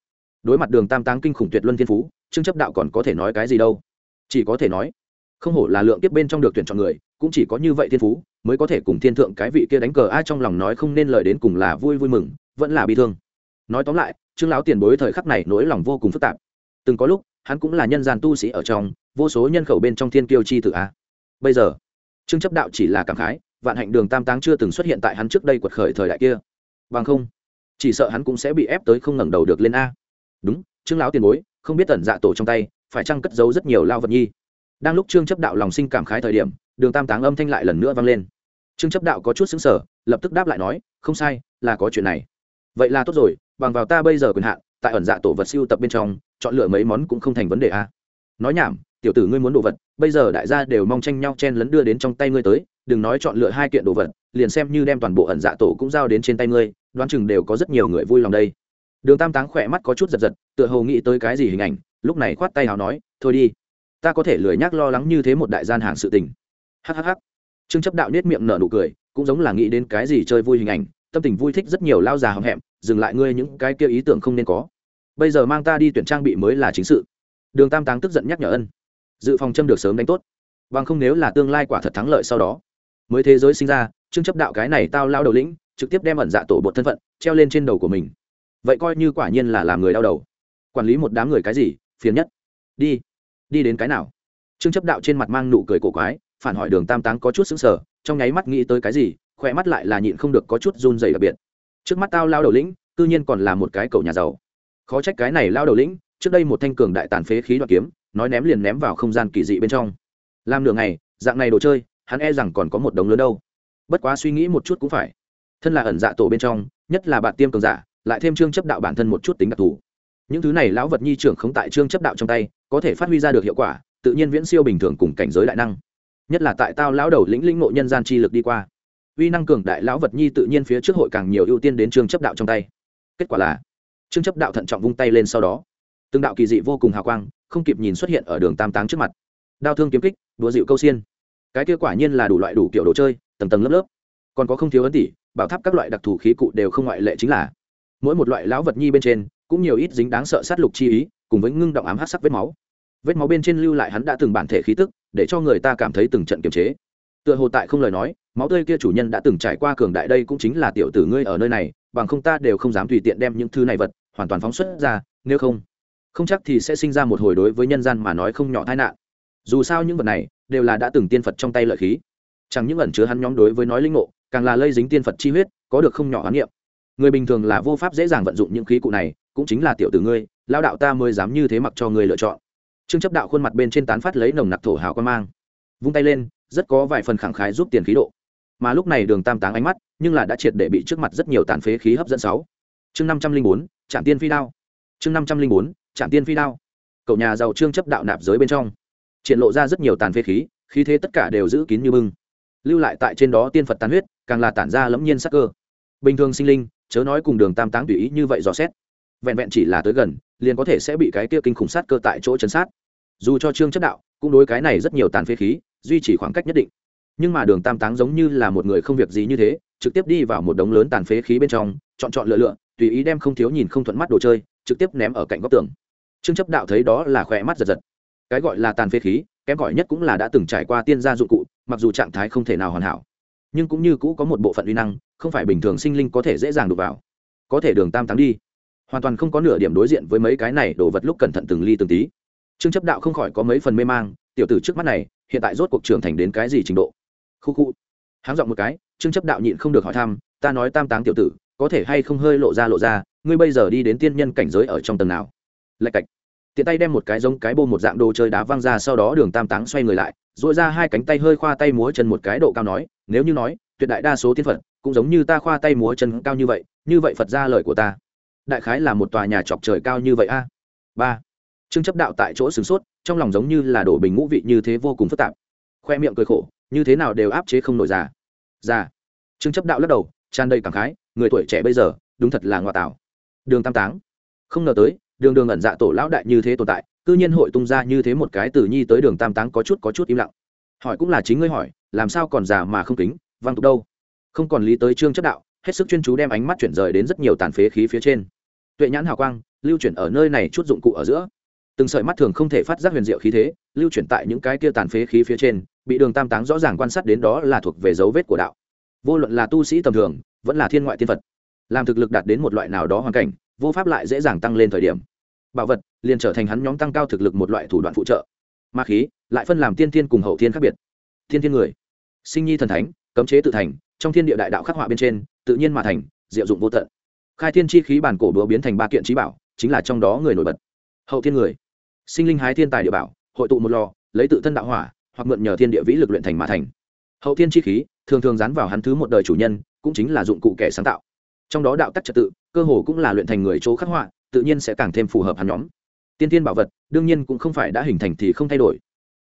Đối mặt đường tam táng kinh khủng tuyệt luân thiên phú, trương chấp đạo còn có thể nói cái gì đâu? Chỉ có thể nói, không hổ là lượng tiếp bên trong được tuyển chọn người, cũng chỉ có như vậy thiên phú, mới có thể cùng thiên thượng cái vị kia đánh cờ ai trong lòng nói không nên lời đến cùng là vui vui mừng, vẫn là bi thương. Nói tóm lại, trương lão tiền bối thời khắc này nỗi lòng vô cùng phức tạp. Từng có lúc, hắn cũng là nhân gian tu sĩ ở trong, vô số nhân khẩu bên trong thiên kiêu chi tử a. Bây giờ, trương chấp đạo chỉ là cảm khái vạn hạnh đường tam táng chưa từng xuất hiện tại hắn trước đây quật khởi thời đại kia. Bằng không, chỉ sợ hắn cũng sẽ bị ép tới không ngẩng đầu được lên a. Đúng, trương lão tiền bối, không biết tẩn dạ tổ trong tay, phải chăng cất giấu rất nhiều lao vật nhi? Đang lúc trương chấp đạo lòng sinh cảm khái thời điểm, đường tam táng âm thanh lại lần nữa vang lên. Trương chấp đạo có chút xứng sở lập tức đáp lại nói, không sai, là có chuyện này. Vậy là tốt rồi, bằng vào ta bây giờ quyền hạn, tại ẩn dạ tổ vật siêu tập bên trong, chọn lựa mấy món cũng không thành vấn đề a. Nói nhảm, tiểu tử ngươi muốn đồ vật, bây giờ đại gia đều mong tranh nhau chen lấn đưa đến trong tay ngươi tới đừng nói chọn lựa hai kiện đồ vật, liền xem như đem toàn bộ ẩn dạ tổ cũng giao đến trên tay ngươi, đoán chừng đều có rất nhiều người vui lòng đây. Đường tam táng khỏe mắt có chút giật giật, tựa hồ nghĩ tới cái gì hình ảnh, lúc này khoát tay hào nói, thôi đi, ta có thể lười nhác lo lắng như thế một đại gian hàng sự tình. Hhh trương chấp đạo nết miệng nở nụ cười, cũng giống là nghĩ đến cái gì chơi vui hình ảnh, tâm tình vui thích rất nhiều lao già hậm hẹm, dừng lại ngươi những cái kia ý tưởng không nên có. Bây giờ mang ta đi tuyển trang bị mới là chính sự. Đường tam táng tức giận nhắc nhở ân. Dự phòng châm được sớm đánh tốt. Bằng không nếu là tương lai quả thật thắng lợi sau đó mới thế giới sinh ra, trương chấp đạo cái này tao lao đầu lĩnh, trực tiếp đem ẩn dạ tổ bột thân phận treo lên trên đầu của mình. Vậy coi như quả nhiên là làm người đau đầu. Quản lý một đám người cái gì, phiền nhất. Đi. Đi đến cái nào? Trương chấp đạo trên mặt mang nụ cười cổ quái, phản hỏi đường tam táng có chút xứng sở trong nháy mắt nghĩ tới cái gì, khỏe mắt lại là nhịn không được có chút run dày đặc biệt. Trước mắt tao lao đầu lĩnh, cư nhiên còn là một cái cầu nhà giàu. Khó trách cái này lao đầu lĩnh, trước đây một thanh cường đại tàn phế khí đoạt kiếm, nói ném liền ném vào không gian kỳ dị bên trong. Làm nửa ngày, dạng này đồ chơi hắn e rằng còn có một đống lớn đâu. Bất quá suy nghĩ một chút cũng phải. Thân là ẩn dạ tổ bên trong, nhất là bạn tiêm cường giả, lại thêm trương chấp đạo bản thân một chút tính đặc thù. Những thứ này lão vật nhi trưởng không tại trương chấp đạo trong tay, có thể phát huy ra được hiệu quả, tự nhiên viễn siêu bình thường cùng cảnh giới đại năng. Nhất là tại tao lão đầu lĩnh lĩnh ngộ nhân gian chi lực đi qua. Uy năng cường đại lão vật nhi tự nhiên phía trước hội càng nhiều ưu tiên đến trương chấp đạo trong tay. Kết quả là, trương chấp đạo thận trọng vung tay lên sau đó. Từng đạo kỳ dị vô cùng hào quang, không kịp nhìn xuất hiện ở đường tam táng trước mặt. Đao thương kiếm kích đùa dịu câu xiên cái kia quả nhiên là đủ loại đủ kiểu đồ chơi, tầng tầng lớp lớp. Còn có không thiếu ấn tỷ bảo tháp các loại đặc thù khí cụ đều không ngoại lệ chính là. Mỗi một loại lão vật nhi bên trên, cũng nhiều ít dính đáng sợ sát lục chi ý, cùng với ngưng động ám hát sắc vết máu. Vết máu bên trên lưu lại hắn đã từng bản thể khí tức, để cho người ta cảm thấy từng trận kiềm chế. Tựa hồ tại không lời nói, máu tươi kia chủ nhân đã từng trải qua cường đại đây cũng chính là tiểu tử ngươi ở nơi này, bằng không ta đều không dám tùy tiện đem những thứ này vật, hoàn toàn phóng xuất ra, nếu không không chắc thì sẽ sinh ra một hồi đối với nhân gian mà nói không nhỏ tai nạn. Dù sao những vật này đều là đã từng tiên phật trong tay lợi khí. Chẳng những ẩn chứa hắn nhóm đối với nói linh ngộ, càng là lây dính tiên phật chi huyết, có được không nhỏ hoán niệm. Người bình thường là vô pháp dễ dàng vận dụng những khí cụ này, cũng chính là tiểu tử ngươi lao đạo ta mới dám như thế mặc cho người lựa chọn. Trương chấp đạo khuôn mặt bên trên tán phát lấy nồng nặc thổ hào quan mang. Vung tay lên, rất có vài phần khẳng khái giúp tiền khí độ. Mà lúc này đường tam táng ánh mắt, nhưng là đã triệt để bị trước mặt rất nhiều tàn phế khí hấp dẫn sáu. Chương năm trăm linh bốn, trạm tiên phi đao. Chương năm trăm linh bốn, trạm tiên phi đao. Cậu nhà giàu trương chấp đạo nạp giới bên trong triển lộ ra rất nhiều tàn phế khí khí thế tất cả đều giữ kín như bưng. Lưu lại tại trên đó tiên phật tàn huyết, càng là tản ra lẫm nhiên sắc cơ. Bình thường sinh linh, chớ nói cùng đường tam táng tùy ý như vậy dò xét. Vẹn vẹn chỉ là tới gần, liền có thể sẽ bị cái kia kinh khủng sát cơ tại chỗ chấn sát. Dù cho trương chất đạo, cũng đối cái này rất nhiều tàn phế khí, duy trì khoảng cách nhất định. Nhưng mà đường tam táng giống như là một người không việc gì như thế, trực tiếp đi vào một đống lớn tàn phế khí bên trong, chọn chọn lựa lựa, tùy ý đem không thiếu nhìn không thuận mắt đồ chơi, trực tiếp ném ở cạnh góc tường. Trương chấp đạo thấy đó là khỏe mắt giật giật cái gọi là tàn phế khí, kém gọi nhất cũng là đã từng trải qua tiên gia dụng cụ, mặc dù trạng thái không thể nào hoàn hảo, nhưng cũng như cũ có một bộ phận uy năng, không phải bình thường sinh linh có thể dễ dàng đụng vào. Có thể đường tam táng đi. Hoàn toàn không có nửa điểm đối diện với mấy cái này đồ vật lúc cẩn thận từng ly từng tí. Trương chấp đạo không khỏi có mấy phần mê mang, tiểu tử trước mắt này, hiện tại rốt cuộc trưởng thành đến cái gì trình độ? Khu khu. Háng giọng một cái, trương chấp đạo nhịn không được hỏi thăm, ta nói tam táng tiểu tử, có thể hay không hơi lộ ra lộ ra, ngươi bây giờ đi đến tiên nhân cảnh giới ở trong tầng nào? Lạch cạch tiện tay đem một cái giống cái bô một dạng đồ chơi đá văng ra sau đó đường tam táng xoay người lại dội ra hai cánh tay hơi khoa tay múa chân một cái độ cao nói, nếu như nói, tuyệt đại đa số tiên phật cũng giống như ta khoa tay múa chân cao như vậy như vậy phật ra lời của ta. Đại khái là một tòa nhà chọc trời cao như vậy a. Ba. Trương chấp đạo tại chỗ sửng sốt, trong lòng giống như là đổ bình ngũ vị như thế vô cùng phức tạp. Khoe miệng cười khổ, như thế nào đều áp chế không nổi già. Già. Trương chấp đạo lắc đầu, tràn đầy cảm khái, người tuổi trẻ bây giờ, đúng thật là ngoại tảo. Đường tam táng. Không ngờ tới đường đường ẩn dạ tổ lão đại như thế tồn tại, cư nhiên hội tung ra như thế một cái từ nhi tới đường tam táng có chút có chút im lặng. Hỏi cũng là chính ngươi hỏi, làm sao còn già mà không kính, văng tục đâu? Không còn lý tới trương chất đạo, hết sức chuyên chú đem ánh mắt chuyển rời đến rất nhiều tàn phế khí phía trên. Tuệ nhãn hào quang, lưu chuyển ở nơi này chút dụng cụ ở giữa. Từng sợi mắt thường không thể phát giác huyền diệu khí thế, lưu chuyển tại những cái kia tàn phế khí phía trên, bị đường tam táng rõ ràng quan sát đến đó là thuộc về dấu vết của đạo. Vô luận là tu sĩ tầm thường, vẫn là thiên ngoại tiên phật, làm thực lực đạt đến một loại nào đó hoàn cảnh, vô pháp lại dễ dàng tăng lên thời điểm bảo vật, liền trở thành hắn nhóm tăng cao thực lực một loại thủ đoạn phụ trợ. Ma khí, lại phân làm tiên thiên cùng hậu thiên khác biệt. Thiên thiên người, sinh nhi thần thánh, cấm chế tự thành, trong thiên địa đại đạo khắc họa bên trên, tự nhiên mà thành, diệu dụng vô tận. Khai thiên chi khí bản cổ đũa biến thành ba kiện trí bảo, chính là trong đó người nổi bật. Hậu thiên người, sinh linh hái thiên tài địa bảo, hội tụ một lò, lấy tự thân đạo hỏa, hoặc mượn nhờ thiên địa vĩ lực luyện thành mà thành. Hậu thiên chi khí, thường thường dán vào hắn thứ một đời chủ nhân, cũng chính là dụng cụ kẻ sáng tạo. Trong đó đạo tắc trật tự, cơ hồ cũng là luyện thành người chỗ khắc họa tự nhiên sẽ càng thêm phù hợp hắn nhóm. Tiên tiên bảo vật, đương nhiên cũng không phải đã hình thành thì không thay đổi.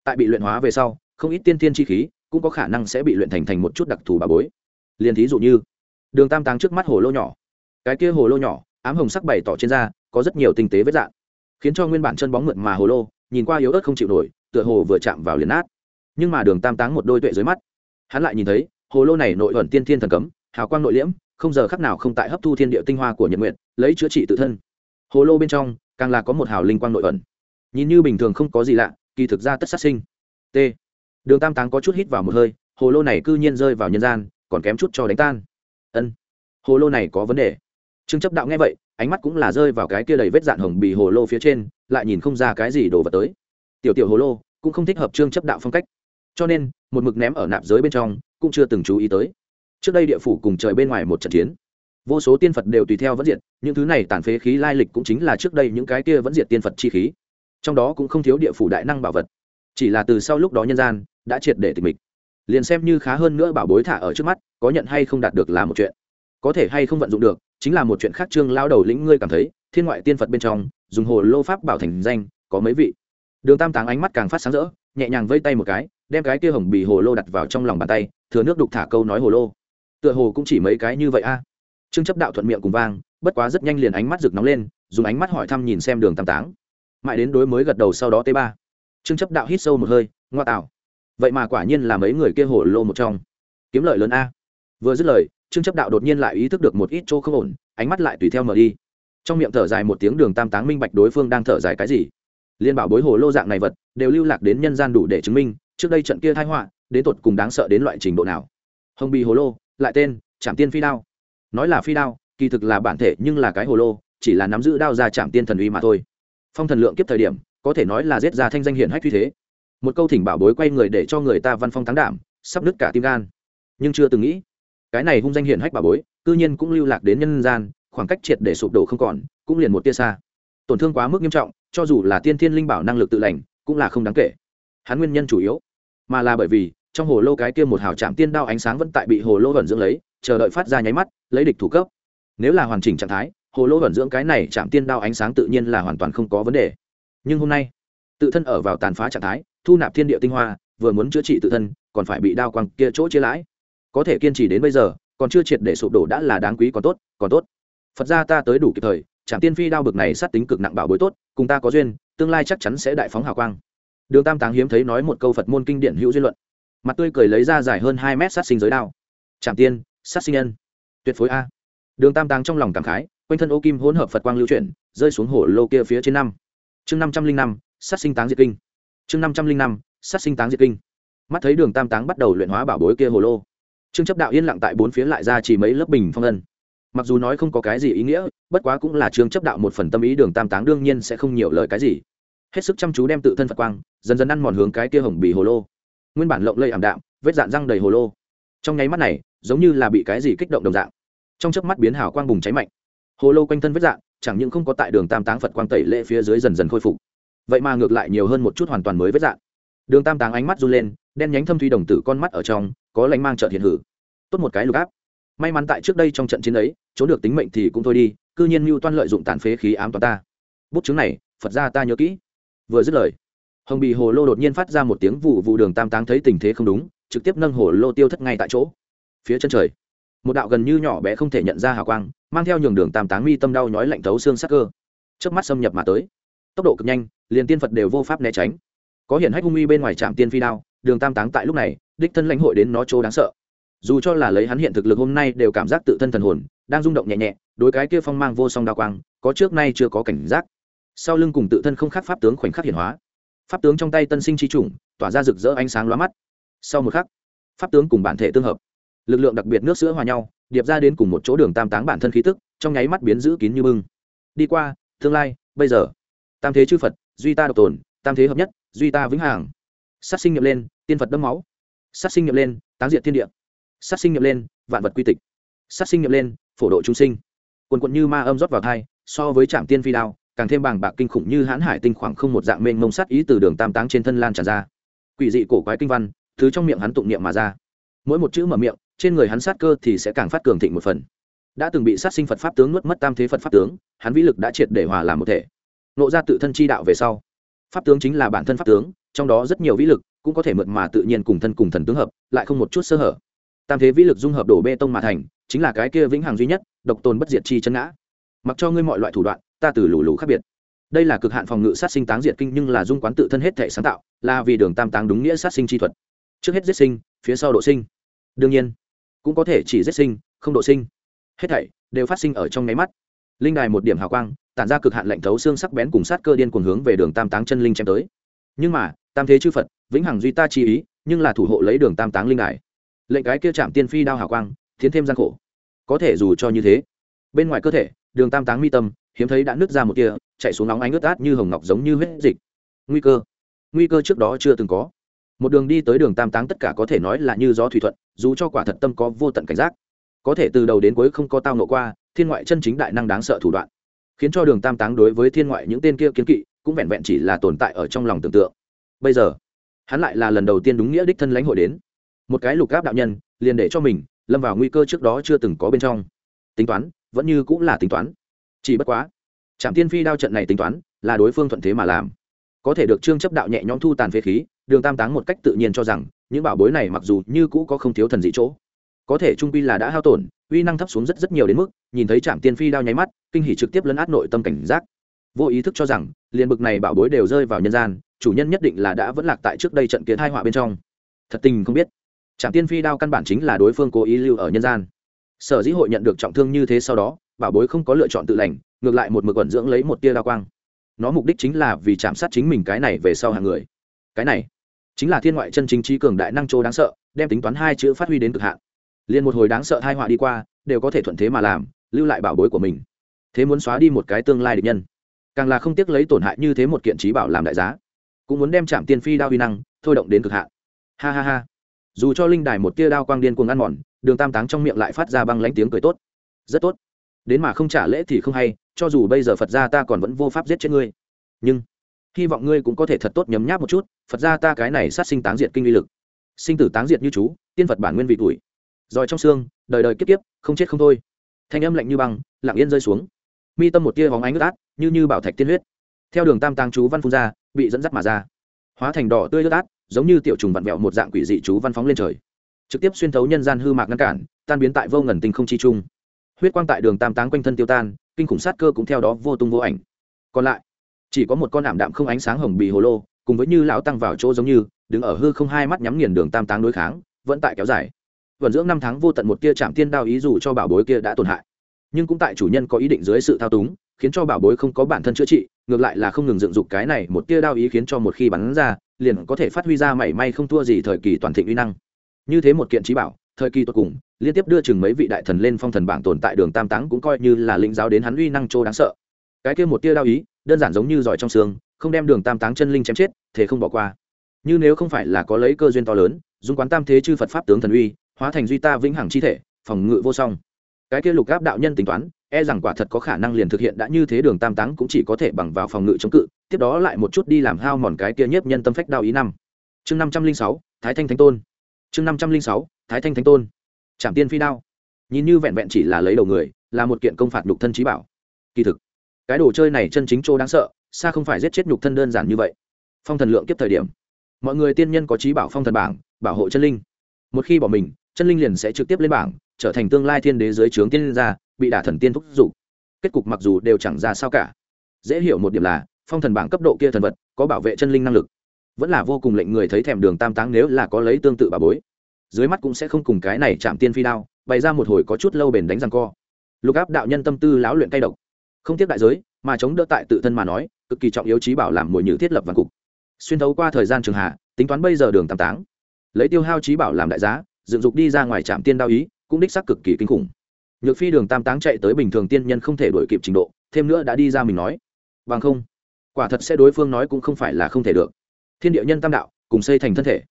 Tại bị luyện hóa về sau, không ít tiên tiên chi khí cũng có khả năng sẽ bị luyện thành thành một chút đặc thù bà bối. Liền thí dụ như, đường tam táng trước mắt hồ lô nhỏ. Cái kia hồ lô nhỏ, ám hồng sắc bày tỏ trên da, có rất nhiều tinh tế vết dạng. Khiến cho nguyên bản chân bóng mượt mà hồ lô, nhìn qua yếu ớt không chịu nổi, tựa hồ vừa chạm vào liền nát. Nhưng mà đường tam táng một đôi tuệ dưới mắt, hắn lại nhìn thấy, hồ lô này nội ẩn tiên thiên thần cấm, hào quang nội liễm, không giờ khắc nào không tại hấp thu thiên địa tinh hoa của nhật nguyện lấy chữa trị tự thân hồ lô bên trong, càng là có một hào linh quang nội ẩn. Nhìn như bình thường không có gì lạ, kỳ thực ra tất sát sinh. T. Đường tam táng có chút hít vào một hơi, hồ lô này cư nhiên rơi vào nhân gian, còn kém chút cho đánh tan. Ân, hồ lô này có vấn đề. Trương chấp đạo nghe vậy, ánh mắt cũng là rơi vào cái kia đầy vết dạn hồng bì hồ lô phía trên, lại nhìn không ra cái gì đổ vật tới. Tiểu tiểu hồ lô, cũng không thích hợp trương chấp đạo phong cách. Cho nên, một mực ném ở nạp giới bên trong, cũng chưa từng chú ý tới. Trước đây địa phủ cùng trời bên ngoài một trận chiến vô số tiên phật đều tùy theo vẫn diệt, những thứ này tàn phế khí lai lịch cũng chính là trước đây những cái kia vẫn diệt tiên phật chi khí. Trong đó cũng không thiếu địa phủ đại năng bảo vật. Chỉ là từ sau lúc đó nhân gian, đã triệt để tịch mịch. Liền xem như khá hơn nữa bảo bối thả ở trước mắt, có nhận hay không đạt được là một chuyện. Có thể hay không vận dụng được, chính là một chuyện khác trương lao đầu lĩnh ngươi cảm thấy, thiên ngoại tiên phật bên trong, dùng hồ lô pháp bảo thành danh, có mấy vị? Đường tam táng ánh mắt càng phát sáng rỡ, nhẹ nhàng vây tay một cái, đem cái kia hồng bì hồ lô đặt vào trong lòng bàn tay, thừa nước đục thả câu nói hồ lô. Tựa hồ cũng chỉ mấy cái như vậy a trương chấp đạo thuận miệng cùng vang, bất quá rất nhanh liền ánh mắt rực nóng lên, dùng ánh mắt hỏi thăm nhìn xem đường tam táng. Mãi đến đối mới gật đầu sau đó t ba. Trương chấp đạo hít sâu một hơi, ngoa tạo. Vậy mà quả nhiên là mấy người kia hồ lô một trong. Kiếm lợi lớn a. Vừa dứt lời, trương chấp đạo đột nhiên lại ý thức được một ít chỗ không ổn, ánh mắt lại tùy theo mở đi. Trong miệng thở dài một tiếng đường tam táng minh bạch đối phương đang thở dài cái gì. Liên bảo bối hồ lô dạng này vật, đều lưu lạc đến nhân gian đủ để chứng minh, trước đây trận kia thái họa, đến tột cùng đáng sợ đến loại trình độ nào. Hồng bì hồ lô, lại tên, trảm tiên phi đao nói là phi đao, kỳ thực là bản thể nhưng là cái hồ lô, chỉ là nắm giữ đao ra chạm tiên thần uy mà thôi. Phong thần lượng kiếp thời điểm, có thể nói là giết ra thanh danh hiển hách như thế. Một câu thỉnh bảo bối quay người để cho người ta văn phong thắng đảm, sắp nứt cả tim gan. Nhưng chưa từng nghĩ, cái này hung danh hiển hách bảo bối, cư nhiên cũng lưu lạc đến nhân gian, khoảng cách triệt để sụp đổ không còn, cũng liền một tia xa. Tổn thương quá mức nghiêm trọng, cho dù là tiên thiên linh bảo năng lực tự lành, cũng là không đáng kể. Hắn nguyên nhân chủ yếu, mà là bởi vì trong hồ lô cái kia một hào trạm tiên đao ánh sáng vẫn tại bị hồ lô vẩn dưỡng lấy, chờ đợi phát ra nháy mắt, lấy địch thủ cấp. Nếu là hoàn chỉnh trạng thái, hồ lô vẩn dưỡng cái này chạm tiên đao ánh sáng tự nhiên là hoàn toàn không có vấn đề. Nhưng hôm nay, tự thân ở vào tàn phá trạng thái, thu nạp thiên địa tinh hoa, vừa muốn chữa trị tự thân, còn phải bị đao quăng kia chỗ chia lãi. Có thể kiên trì đến bây giờ, còn chưa triệt để sụp đổ đã là đáng quý còn tốt còn tốt. Phật ra ta tới đủ kịp thời, trạm tiên phi đao bực này sát tính cực nặng bảo bối tốt, cùng ta có duyên, tương lai chắc chắn sẽ đại phóng hào quang. Đường tam táng hiếm thấy nói một câu phật môn kinh điển hữu duyên luận mặt tươi cười lấy ra dài hơn hai mét sát sinh giới đao. Trạm tiên, sát sinh nhân. Tuyệt phối a. Đường tam tàng trong lòng cảm khái, quanh thân ô kim hỗn hợp phật quang lưu chuyển, rơi xuống hồ lô kia phía trên năm. Chương năm trăm linh năm, sát sinh táng diệt kinh. Chương năm trăm linh năm, sát sinh táng diệt kinh. Mắt thấy đường tam táng bắt đầu luyện hóa bảo bối kia hồ lô. Trương chấp đạo yên lặng tại bốn phía lại ra chỉ mấy lớp bình phong ân. Mặc dù nói không có cái gì ý nghĩa, bất quá cũng là trương chấp đạo một phần tâm ý đường tam táng đương nhiên sẽ không nhiều lời cái gì. Hết sức chăm chú đem tự thân phật quang, dần dần ăn mòn hướng cái kia hồng bì hồ lô nguyên bản lộng lây ảm đạm, vết dạn răng đầy hồ lô. Trong nháy mắt này, giống như là bị cái gì kích động đồng dạng. Trong chớp mắt biến hào quang bùng cháy mạnh. Hồ lô quanh thân vết dạn, chẳng những không có tại đường tam táng phật quang tẩy lệ phía dưới dần dần khôi phục, vậy mà ngược lại nhiều hơn một chút hoàn toàn mới vết dạn. Đường tam táng ánh mắt run lên, đen nhánh thâm thuy đồng tử con mắt ở trong, có lánh mang trợt hiện hử. Tốt một cái lục áp. May mắn tại trước đây trong trận chiến ấy, trốn được tính mệnh thì cũng thôi đi, cư nhiên mưu toan lợi dụng tàn phế khí ám toàn ta. Bút chứng này, phật ra ta nhớ kỹ. Vừa dứt lời hồng bì hồ lô đột nhiên phát ra một tiếng vụ vụ đường tam táng thấy tình thế không đúng, trực tiếp nâng hồ lô tiêu thất ngay tại chỗ. Phía chân trời, một đạo gần như nhỏ bé không thể nhận ra hào quang, mang theo nhường đường tam táng mi tâm đau nhói lạnh thấu xương sắc cơ. Trước mắt xâm nhập mà tới. Tốc độ cực nhanh, liền tiên phật đều vô pháp né tránh. Có hiện hách hung uy bên ngoài trạm tiên phi đao, đường tam táng tại lúc này, đích thân lãnh hội đến nó chỗ đáng sợ. Dù cho là lấy hắn hiện thực lực hôm nay đều cảm giác tự thân thần hồn, đang rung động nhẹ nhẹ, đối cái kia phong mang vô song đao quang, có trước nay chưa có cảnh giác. Sau lưng cùng tự thân không khác pháp tướng khoảnh khắc hiển hóa pháp tướng trong tay tân sinh chi chủng, tỏa ra rực rỡ ánh sáng lóa mắt. Sau một khắc, pháp tướng cùng bản thể tương hợp. Lực lượng đặc biệt nước sữa hòa nhau, điệp ra đến cùng một chỗ đường tam táng bản thân khí tức, trong nháy mắt biến giữ kín như bưng. Đi qua, tương lai, bây giờ. Tam thế chư phật, duy ta độc tồn, tam thế hợp nhất, duy ta vĩnh hằng. Sát sinh nhập lên, tiên phật đâm máu. Sát sinh nhập lên, táng diệt thiên địa. Sát sinh nhập lên, vạn vật quy tịch. Sát sinh nhập lên, phổ độ chúng sinh. Quần quận như ma âm rót vào thai, so với trạm tiên phi đao càng thêm bàng bạc kinh khủng như hãn hải tinh khoảng không một dạng mênh mông sát ý từ đường tam táng trên thân lan tràn ra. Quỷ dị cổ quái kinh văn, thứ trong miệng hắn tụng niệm mà ra. Mỗi một chữ mở miệng, trên người hắn sát cơ thì sẽ càng phát cường thịnh một phần. Đã từng bị sát sinh phật pháp tướng nuốt mất tam thế phật pháp tướng, hắn vĩ lực đã triệt để hòa làm một thể. Nộ ra tự thân chi đạo về sau, pháp tướng chính là bản thân pháp tướng, trong đó rất nhiều vĩ lực cũng có thể mượn mà tự nhiên cùng thân cùng thần tướng hợp, lại không một chút sơ hở. Tam thế vĩ lực dung hợp đổ bê tông mà thành, chính là cái kia vĩnh hằng duy nhất, độc tồn bất diệt chi chân ngã. Mặc cho ngươi mọi loại thủ đoạn ta từ lù lù khác biệt. Đây là cực hạn phòng ngự sát sinh táng diệt kinh nhưng là dung quán tự thân hết thể sáng tạo, là vì đường tam táng đúng nghĩa sát sinh chi thuật. Trước hết giết sinh, phía sau độ sinh. Đương nhiên, cũng có thể chỉ giết sinh, không độ sinh. Hết thảy đều phát sinh ở trong nháy mắt. Linh đài một điểm hào quang, tản ra cực hạn lạnh thấu xương sắc bén cùng sát cơ điên cuồng hướng về đường tam táng chân linh chém tới. Nhưng mà, tam thế chư phật, vĩnh hằng duy ta chi ý, nhưng là thủ hộ lấy đường tam táng linh đài. Lệnh cái kia chạm tiên phi đao hào quang, tiến thêm gian khổ. Có thể dù cho như thế, bên ngoài cơ thể, đường tam táng mi tâm hiếm thấy đã nứt ra một tia, chạy xuống nóng ánh ướt át như hồng ngọc giống như huyết dịch. Nguy cơ nguy cơ trước đó chưa từng có. Một đường đi tới đường tam táng tất cả có thể nói là như gió thủy thuận dù cho quả thật tâm có vô tận cảnh giác. Có thể từ đầu đến cuối không có tao nộ qua thiên ngoại chân chính đại năng đáng sợ thủ đoạn. Khiến cho đường tam táng đối với thiên ngoại những tên kia kiến kỵ cũng vẹn vẹn chỉ là tồn tại ở trong lòng tưởng tượng. Bây giờ hắn lại là lần đầu tiên đúng nghĩa đích thân lãnh hội đến. Một cái lục gáp đạo nhân liền để cho mình lâm vào nguy cơ trước đó chưa từng có bên trong. Tính toán vẫn như cũng là tính toán chỉ bất quá trạm tiên phi đao trận này tính toán, là đối phương thuận thế mà làm. Có thể được trương chấp đạo nhẹ nhõm thu tàn phế khí, đường tam táng một cách tự nhiên cho rằng, những bảo bối này mặc dù như cũ có không thiếu thần dị chỗ, có thể trung pi là đã hao tổn, uy năng thấp xuống rất rất nhiều đến mức, nhìn thấy trạm tiên phi đao nháy mắt, kinh hỉ trực tiếp lấn át nội tâm cảnh giác. Vô ý thức cho rằng, liền bực này bảo bối đều rơi vào nhân gian, chủ nhân nhất định là đã vẫn lạc tại trước đây trận kiến hai họa bên trong. Thật tình không biết trạm tiên phi đao căn bản chính là đối phương cố ý lưu ở nhân gian. Sở dĩ hội nhận được trọng thương như thế sau đó bảo bối không có lựa chọn tự lành, ngược lại một mực quẩn dưỡng lấy một tia đa quang. Nó mục đích chính là vì chạm sát chính mình cái này về sau hàng người. Cái này chính là thiên ngoại chân chính trí cường đại năng châu đáng sợ, đem tính toán hai chữ phát huy đến cực hạn. Liền một hồi đáng sợ hai họa đi qua, đều có thể thuận thế mà làm, lưu lại bảo bối của mình. Thế muốn xóa đi một cái tương lai địch nhân. Càng là không tiếc lấy tổn hại như thế một kiện trí bảo làm đại giá. Cũng muốn đem chạm tiên phi đao huy năng, thôi động đến cực hạn. Ha ha ha. Dù cho linh đài một tia đao quang điên cuồng ăn mòn, đường tam táng trong miệng lại phát ra băng lánh tiếng cười tốt. Rất tốt đến mà không trả lễ thì không hay, cho dù bây giờ phật gia ta còn vẫn vô pháp giết chết ngươi. Nhưng, hy vọng ngươi cũng có thể thật tốt nhấm nháp một chút, phật gia ta cái này sát sinh táng diệt kinh uy lực. Sinh tử táng diệt như chú, tiên phật bản nguyên vị tuổi. Rồi trong xương, đời đời kiếp kiếp, không chết không thôi. Thanh âm lạnh như băng, lặng yên rơi xuống. Mi tâm một tia hóng ánh ướt át, như như bảo thạch tiên huyết. Theo đường tam tàng chú văn phun ra, bị dẫn dắt mà ra. Hóa thành đỏ tươi ướt át, giống như tiểu trùng vặn vẹo một dạng quỷ dị chú văn phóng lên trời. Trực tiếp xuyên thấu nhân gian hư mạc ngăn cản, tan biến tại vô ngần tình không chi trung huyết quang tại đường tam táng quanh thân tiêu tan, kinh khủng sát cơ cũng theo đó vô tung vô ảnh. Còn lại, chỉ có một con ảm đạm không ánh sáng hồng bì hồ lô, cùng với như lão tăng vào chỗ giống như, đứng ở hư không hai mắt nhắm nghiền đường tam táng đối kháng, vẫn tại kéo dài. Vận dưỡng năm tháng vô tận một tia chạm tiên đao ý dù cho bảo bối kia đã tổn hại. Nhưng cũng tại chủ nhân có ý định dưới sự thao túng, khiến cho bảo bối không có bản thân chữa trị, ngược lại là không ngừng dựng dục cái này một tia đao ý khiến cho một khi bắn ra, liền có thể phát huy ra mảy may không thua gì thời kỳ toàn thịnh uy năng. Như thế một kiện trí bảo thời kỳ tột cùng, liên tiếp đưa chừng mấy vị đại thần lên phong thần bảng tồn tại đường tam táng cũng coi như là lĩnh giáo đến hắn uy năng trô đáng sợ. Cái kia một tia đao ý, đơn giản giống như giỏi trong xương, không đem đường tam táng chân linh chém chết thế không bỏ qua. Như nếu không phải là có lấy cơ duyên to lớn dùng quán tam thế chư phật pháp tướng thần uy, hóa thành duy ta vĩnh hằng chi thể, phòng ngự vô song. Cái kia lục áp đạo nhân tính toán e rằng quả thật có khả năng liền thực hiện đã như thế đường tam táng cũng chỉ có thể bằng vào phòng ngự chống cự, tiếp đó lại một chút đi làm hao mòn cái kia nhiếp nhân tâm phách đạo ý năm. Chương năm trăm linh sáu, thái thanh thánh tôn. Chương năm trăm linh sáu thái thanh thánh tôn. Trảm tiên phi đao. Nhìn như vẹn vẹn chỉ là lấy đầu người, là một kiện công phạt nhục thân trí bảo. Kỳ thực, cái đồ chơi này chân chính chỗ đáng sợ, xa không phải giết chết nhục thân đơn giản như vậy. Phong thần lượng kiếp thời điểm, mọi người tiên nhân có trí bảo phong thần bảng, bảo hộ chân linh. Một khi bỏ mình, chân linh liền sẽ trực tiếp lên bảng, trở thành tương lai thiên đế dưới trướng tiên gia, bị đả thần tiên thúc giục. Kết cục mặc dù đều chẳng ra sao cả. Dễ hiểu một điểm là, phong thần bảng cấp độ kia thần vật, có bảo vệ chân linh năng lực. Vẫn là vô cùng lệnh người thấy thèm đường tam táng nếu là có lấy tương tự bà bối dưới mắt cũng sẽ không cùng cái này chạm tiên phi đao, bày ra một hồi có chút lâu bền đánh răng co. Lục áp đạo nhân tâm tư lão luyện cay độc. Không tiếc đại giới, mà chống đỡ tại tự thân mà nói, cực kỳ trọng yếu trí bảo làm mồi nhử thiết lập văn cục. Xuyên thấu qua thời gian trường hạ, tính toán bây giờ đường tam táng. Lấy tiêu hao trí bảo làm đại giá, dựng dục đi ra ngoài trạm tiên đao ý, cũng đích xác cực kỳ kinh khủng. Nhược phi đường tam táng chạy tới bình thường tiên nhân không thể đổi kịp trình độ, thêm nữa đã đi ra mình nói. Bằng không, quả thật sẽ đối phương nói cũng không phải là không thể được. Thiên địa nhân tam đạo, cùng xây thành thân thể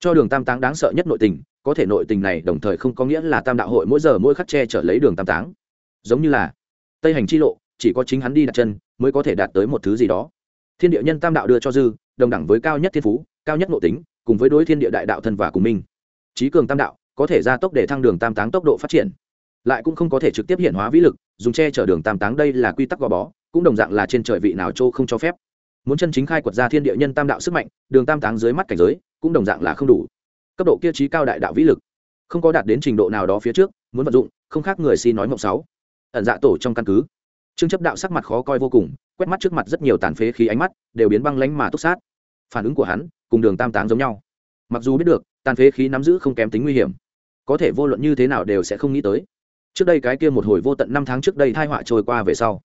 cho đường tam táng đáng sợ nhất nội tình, có thể nội tình này đồng thời không có nghĩa là tam đạo hội mỗi giờ mỗi khắc che trở lấy đường tam táng. Giống như là, tây hành chi lộ, chỉ có chính hắn đi đặt chân, mới có thể đạt tới một thứ gì đó. Thiên địa nhân tam đạo đưa cho dư, đồng đẳng với cao nhất thiên phú, cao nhất nội tính, cùng với đối thiên địa đại đạo thân và cùng minh. Trí cường tam đạo, có thể gia tốc để thăng đường tam táng tốc độ phát triển. Lại cũng không có thể trực tiếp hiện hóa vĩ lực, dùng che chở đường tam táng đây là quy tắc gò bó, cũng đồng dạng là trên trời vị nào châu không cho phép. Muốn chân chính khai quật ra thiên địa nhân tam đạo sức mạnh, đường tam táng dưới mắt cảnh giới cũng đồng dạng là không đủ. Cấp độ kia trí cao đại đạo vĩ lực, không có đạt đến trình độ nào đó phía trước, muốn vận dụng, không khác người xin nói mộng sáu. Ẩn dạ tổ trong căn cứ. Trương chấp đạo sắc mặt khó coi vô cùng, quét mắt trước mặt rất nhiều tàn phế khí ánh mắt, đều biến băng lánh mà túc sát. Phản ứng của hắn, cùng đường tam táng giống nhau. Mặc dù biết được, tàn phế khí nắm giữ không kém tính nguy hiểm, có thể vô luận như thế nào đều sẽ không nghĩ tới. Trước đây cái kia một hồi vô tận năm tháng trước đây thai họa trôi qua về sau,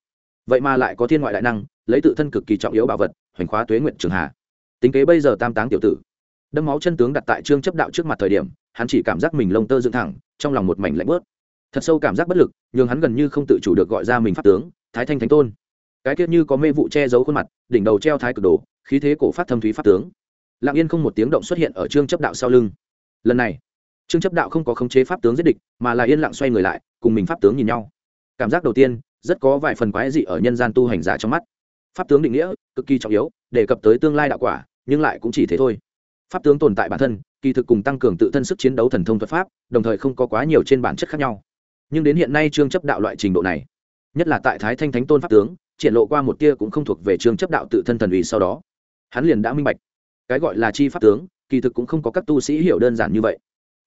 vậy mà lại có thiên ngoại đại năng, lấy tự thân cực kỳ trọng yếu bảo vật, hoành khóa tuế nguyện trường hà tính kế bây giờ tam táng tiểu tử đâm máu chân tướng đặt tại trương chấp đạo trước mặt thời điểm, hắn chỉ cảm giác mình lông tơ dựng thẳng, trong lòng một mảnh lạnh bớt thật sâu cảm giác bất lực nhưng hắn gần như không tự chủ được gọi ra mình pháp tướng, thái thanh thánh tôn. Cái tiết như có mê vụ che giấu khuôn mặt, đỉnh đầu treo thái cực đồ, khí thế cổ phát thâm thúy pháp tướng. Lặng yên không một tiếng động xuất hiện ở trương chấp đạo sau lưng. Lần này, trương chấp đạo không có khống chế pháp tướng giết địch, mà là yên lặng xoay người lại, cùng mình pháp tướng nhìn nhau. Cảm giác đầu tiên, rất có vài phần quái dị ở nhân gian tu hành giả trong mắt. Pháp tướng định nghĩa, cực kỳ trọng yếu, đề cập tới tương lai đạo quả, nhưng lại cũng chỉ thế thôi pháp tướng tồn tại bản thân, kỳ thực cùng tăng cường tự thân sức chiến đấu thần thông thuật pháp, đồng thời không có quá nhiều trên bản chất khác nhau. Nhưng đến hiện nay trương chấp đạo loại trình độ này, nhất là tại thái thanh thánh tôn pháp tướng, triển lộ qua một tia cũng không thuộc về trương chấp đạo tự thân thần ủy sau đó, hắn liền đã minh bạch. Cái gọi là chi pháp tướng, kỳ thực cũng không có các tu sĩ hiểu đơn giản như vậy.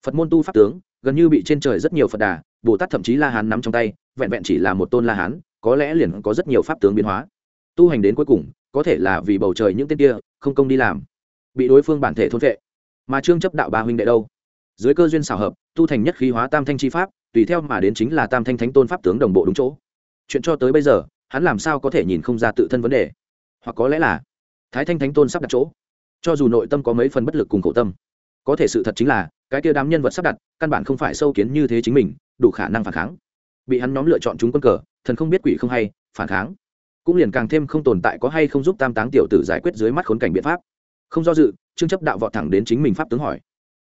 Phật môn tu pháp tướng, gần như bị trên trời rất nhiều phật đà, bồ tát thậm chí la hán nắm trong tay, vẹn vẹn chỉ là một tôn la hán, có lẽ liền có rất nhiều pháp tướng biến hóa. Tu hành đến cuối cùng, có thể là vì bầu trời những tên kia, không công đi làm bị đối phương bản thể thôn vệ. Mà trương chấp đạo ba huynh đệ đâu? Dưới cơ duyên xảo hợp, tu thành nhất khí hóa tam thanh chi pháp, tùy theo mà đến chính là tam thanh thánh tôn pháp tướng đồng bộ đúng chỗ. Chuyện cho tới bây giờ, hắn làm sao có thể nhìn không ra tự thân vấn đề? Hoặc có lẽ là thái thanh thánh tôn sắp đặt chỗ. Cho dù nội tâm có mấy phần bất lực cùng khổ tâm, có thể sự thật chính là, cái kia đám nhân vật sắp đặt, căn bản không phải sâu kiến như thế chính mình, đủ khả năng phản kháng. Bị hắn nhóm lựa chọn chúng quân cờ, thần không biết quỷ không hay, phản kháng. Cũng liền càng thêm không tồn tại có hay không giúp tam táng tiểu tử giải quyết dưới mắt khốn cảnh biện pháp không do dự, trương chấp đạo vọt thẳng đến chính mình pháp tướng hỏi.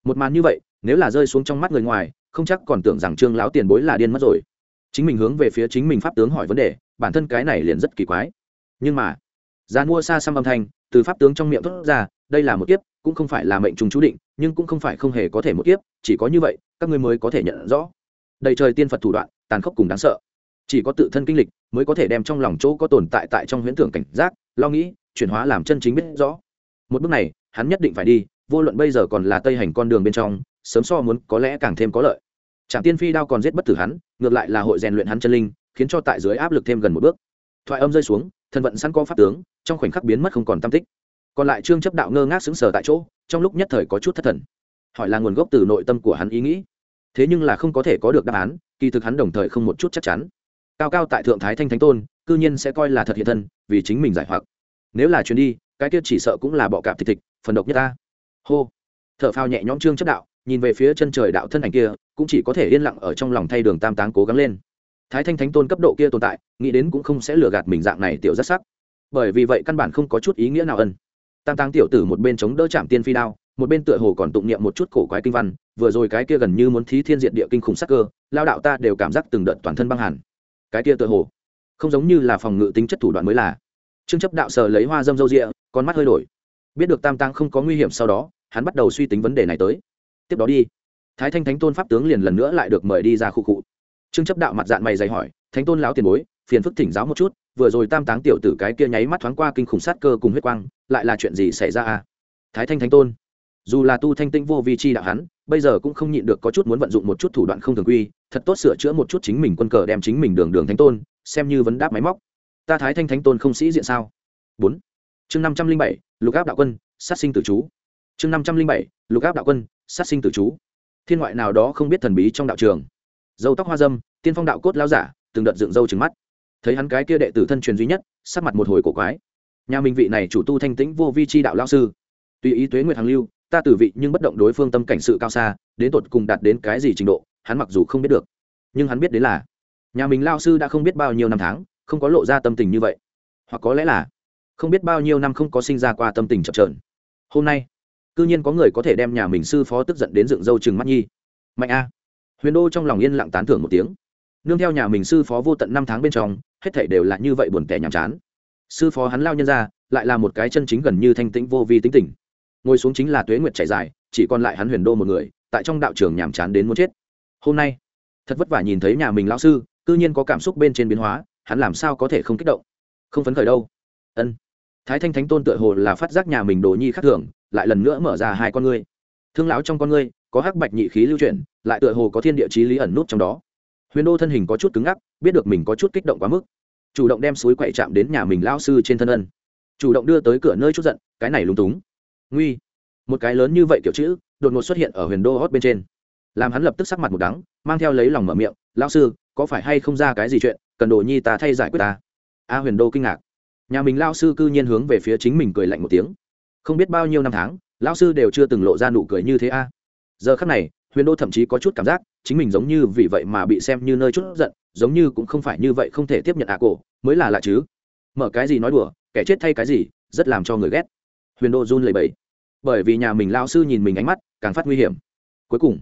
Một màn như vậy, nếu là rơi xuống trong mắt người ngoài, không chắc còn tưởng rằng trương lão tiền bối là điên mất rồi. Chính mình hướng về phía chính mình pháp tướng hỏi vấn đề, bản thân cái này liền rất kỳ quái. Nhưng mà giá mua xa xăm âm thanh, từ pháp tướng trong miệng thốt ra, đây là một kiếp, cũng không phải là mệnh trùng chú định, nhưng cũng không phải không hề có thể một kiếp, chỉ có như vậy, các ngươi mới có thể nhận rõ. Đầy trời tiên phật thủ đoạn, tàn khốc cùng đáng sợ. Chỉ có tự thân kinh lịch, mới có thể đem trong lòng chỗ có tồn tại tại trong huyễn tưởng cảnh giác, lo nghĩ, chuyển hóa làm chân chính biết rõ một bước này hắn nhất định phải đi vô luận bây giờ còn là tây hành con đường bên trong sớm so muốn có lẽ càng thêm có lợi Trạm Tiên Phi đao còn giết bất tử hắn, ngược lại là hội rèn luyện hắn chân linh, khiến cho tại dưới áp lực thêm gần một bước. Thoại âm rơi xuống, thân vận sẵn co pháp tướng, trong khoảnh khắc biến mất không còn tâm tích. Còn lại Trương chấp đạo ngơ ngác sững sờ tại chỗ, trong lúc nhất thời có chút thất thần. Hỏi là nguồn gốc từ nội tâm của hắn ý nghĩ, thế nhưng là không có thể có được đáp án, kỳ thực hắn đồng thời không một chút chắc chắn. Cao cao tại thượng thái thanh thánh tôn, cư nhiên sẽ coi là thật hiện thân, vì chính mình giải hoặc. Nếu là chuyến đi, cái kia chỉ sợ cũng là bọ cạp thịt thịt, phần độc nhất ta. Hô. Thở phao nhẹ nhõm Trương chấp đạo, nhìn về phía chân trời đạo thân ảnh kia cũng chỉ có thể yên lặng ở trong lòng thay đường tam táng cố gắng lên. Thái thanh thánh tôn cấp độ kia tồn tại nghĩ đến cũng không sẽ lừa gạt mình dạng này tiểu rất sắc. Bởi vì vậy căn bản không có chút ý nghĩa nào ân. Tam táng tiểu tử một bên chống đỡ chạm tiên phi đao một bên tựa hồ còn tụng niệm một chút cổ quái kinh văn vừa rồi cái kia gần như muốn thí thiên diện địa kinh khủng sắc cơ lao đạo ta đều cảm giác từng đợt toàn thân băng hẳn cái kia tựa hồ không giống như là phòng ngự tính chất thủ đoạn mới là trương chấp đạo sờ lấy hoa dâm dâu rịa, con mắt hơi đổi. Biết được tam tăng không có nguy hiểm sau đó, hắn bắt đầu suy tính vấn đề này tới. Tiếp đó đi. Thái thanh thánh tôn pháp tướng liền lần nữa lại được mời đi ra khu cụ. Trương chấp đạo mặt dạng mày dày hỏi, thánh tôn láo tiền bối, phiền phức thỉnh giáo một chút, vừa rồi tam táng tiểu tử cái kia nháy mắt thoáng qua kinh khủng sát cơ cùng huyết quang, lại là chuyện gì xảy ra à? Thái thanh thánh tôn, dù là tu thanh tinh vô vi chi đạo hắn, bây giờ cũng không nhịn được có chút muốn vận dụng một chút thủ đoạn không thường quy, thật tốt sửa chữa một chút chính mình quân cờ đem chính mình đường đường thánh tôn, xem như vấn đáp máy móc ta thái thanh thánh tôn không sĩ diện sao? Bốn. Chương năm trăm linh bảy, lục áp đạo quân, sát sinh tử chú. Chương năm trăm linh bảy, lục áp đạo quân, sát sinh tử chú. Thiên ngoại nào đó không biết thần bí trong đạo trường. Dâu tóc hoa dâm, tiên phong đạo cốt lao giả, từng đợt dựng dâu trứng mắt. Thấy hắn cái kia đệ tử thân truyền duy nhất, sắc mặt một hồi cổ quái. Nhà minh vị này chủ tu thanh tĩnh vô vi chi đạo lao sư. Tùy ý tuế nguyệt hàng lưu, ta tử vị nhưng bất động đối phương tâm cảnh sự cao xa, đến tột cùng đạt đến cái gì trình độ, hắn mặc dù không biết được. Nhưng hắn biết đến là, nhà mình lao sư đã không biết bao nhiêu năm tháng không có lộ ra tâm tình như vậy. Hoặc có lẽ là, không biết bao nhiêu năm không có sinh ra qua tâm tình chập trờn hôm nay, cư nhiên có người có thể đem nhà mình sư phó tức giận đến dựng râu chừng mắt nhi. Mạnh a. Huyền đô trong lòng yên lặng tán thưởng một tiếng. Nương theo nhà mình sư phó vô tận năm tháng bên trong, hết thảy đều là như vậy buồn tẻ nhàm chán. Sư phó hắn lao nhân ra, lại là một cái chân chính gần như thanh tĩnh vô vi tính tình. Ngồi xuống chính là tuế nguyệt chạy dài, chỉ còn lại hắn huyền đô một người, tại trong đạo trường nhàm chán đến muốn chết. Hôm nay, thật vất vả nhìn thấy nhà mình lão sư, cư nhiên có cảm xúc bên trên biến hóa hắn làm sao có thể không kích động? Không phấn khởi đâu. Ân. Thái thanh thánh tôn tựa hồ là phát giác nhà mình đồ nhi khác thường, lại lần nữa mở ra hai con ngươi. Thương lão trong con ngươi, có hắc bạch nhị khí lưu chuyển, lại tựa hồ có thiên địa chí lý ẩn nút trong đó. Huyền đô thân hình có chút cứng ngắc, biết được mình có chút kích động quá mức. Chủ động đem suối quậy chạm đến nhà mình lao sư trên thân ân. Chủ động đưa tới cửa nơi chút giận, cái này lúng túng. Nguy. Một cái lớn như vậy kiểu chữ, đột ngột xuất hiện ở huyền đô hót bên trên. Làm hắn lập tức sắc mặt một đắng, mang theo lấy lòng mở miệng lao sư, có phải hay không ra cái gì chuyện? Cần đồ nhi ta thay giải quyết ta. A huyền đô kinh ngạc. Nhà mình lao sư cư nhiên hướng về phía chính mình cười lạnh một tiếng. Không biết bao nhiêu năm tháng, lão sư đều chưa từng lộ ra nụ cười như thế a. Giờ khắc này, huyền đô thậm chí có chút cảm giác, chính mình giống như vì vậy mà bị xem như nơi chút giận, giống như cũng không phải như vậy không thể tiếp nhận ạ cổ, mới là lạ chứ. Mở cái gì nói đùa, kẻ chết thay cái gì, rất làm cho người ghét. Huyền đô run lầy bẫy bởi vì nhà mình lao sư nhìn mình ánh mắt càng phát nguy hiểm. Cuối cùng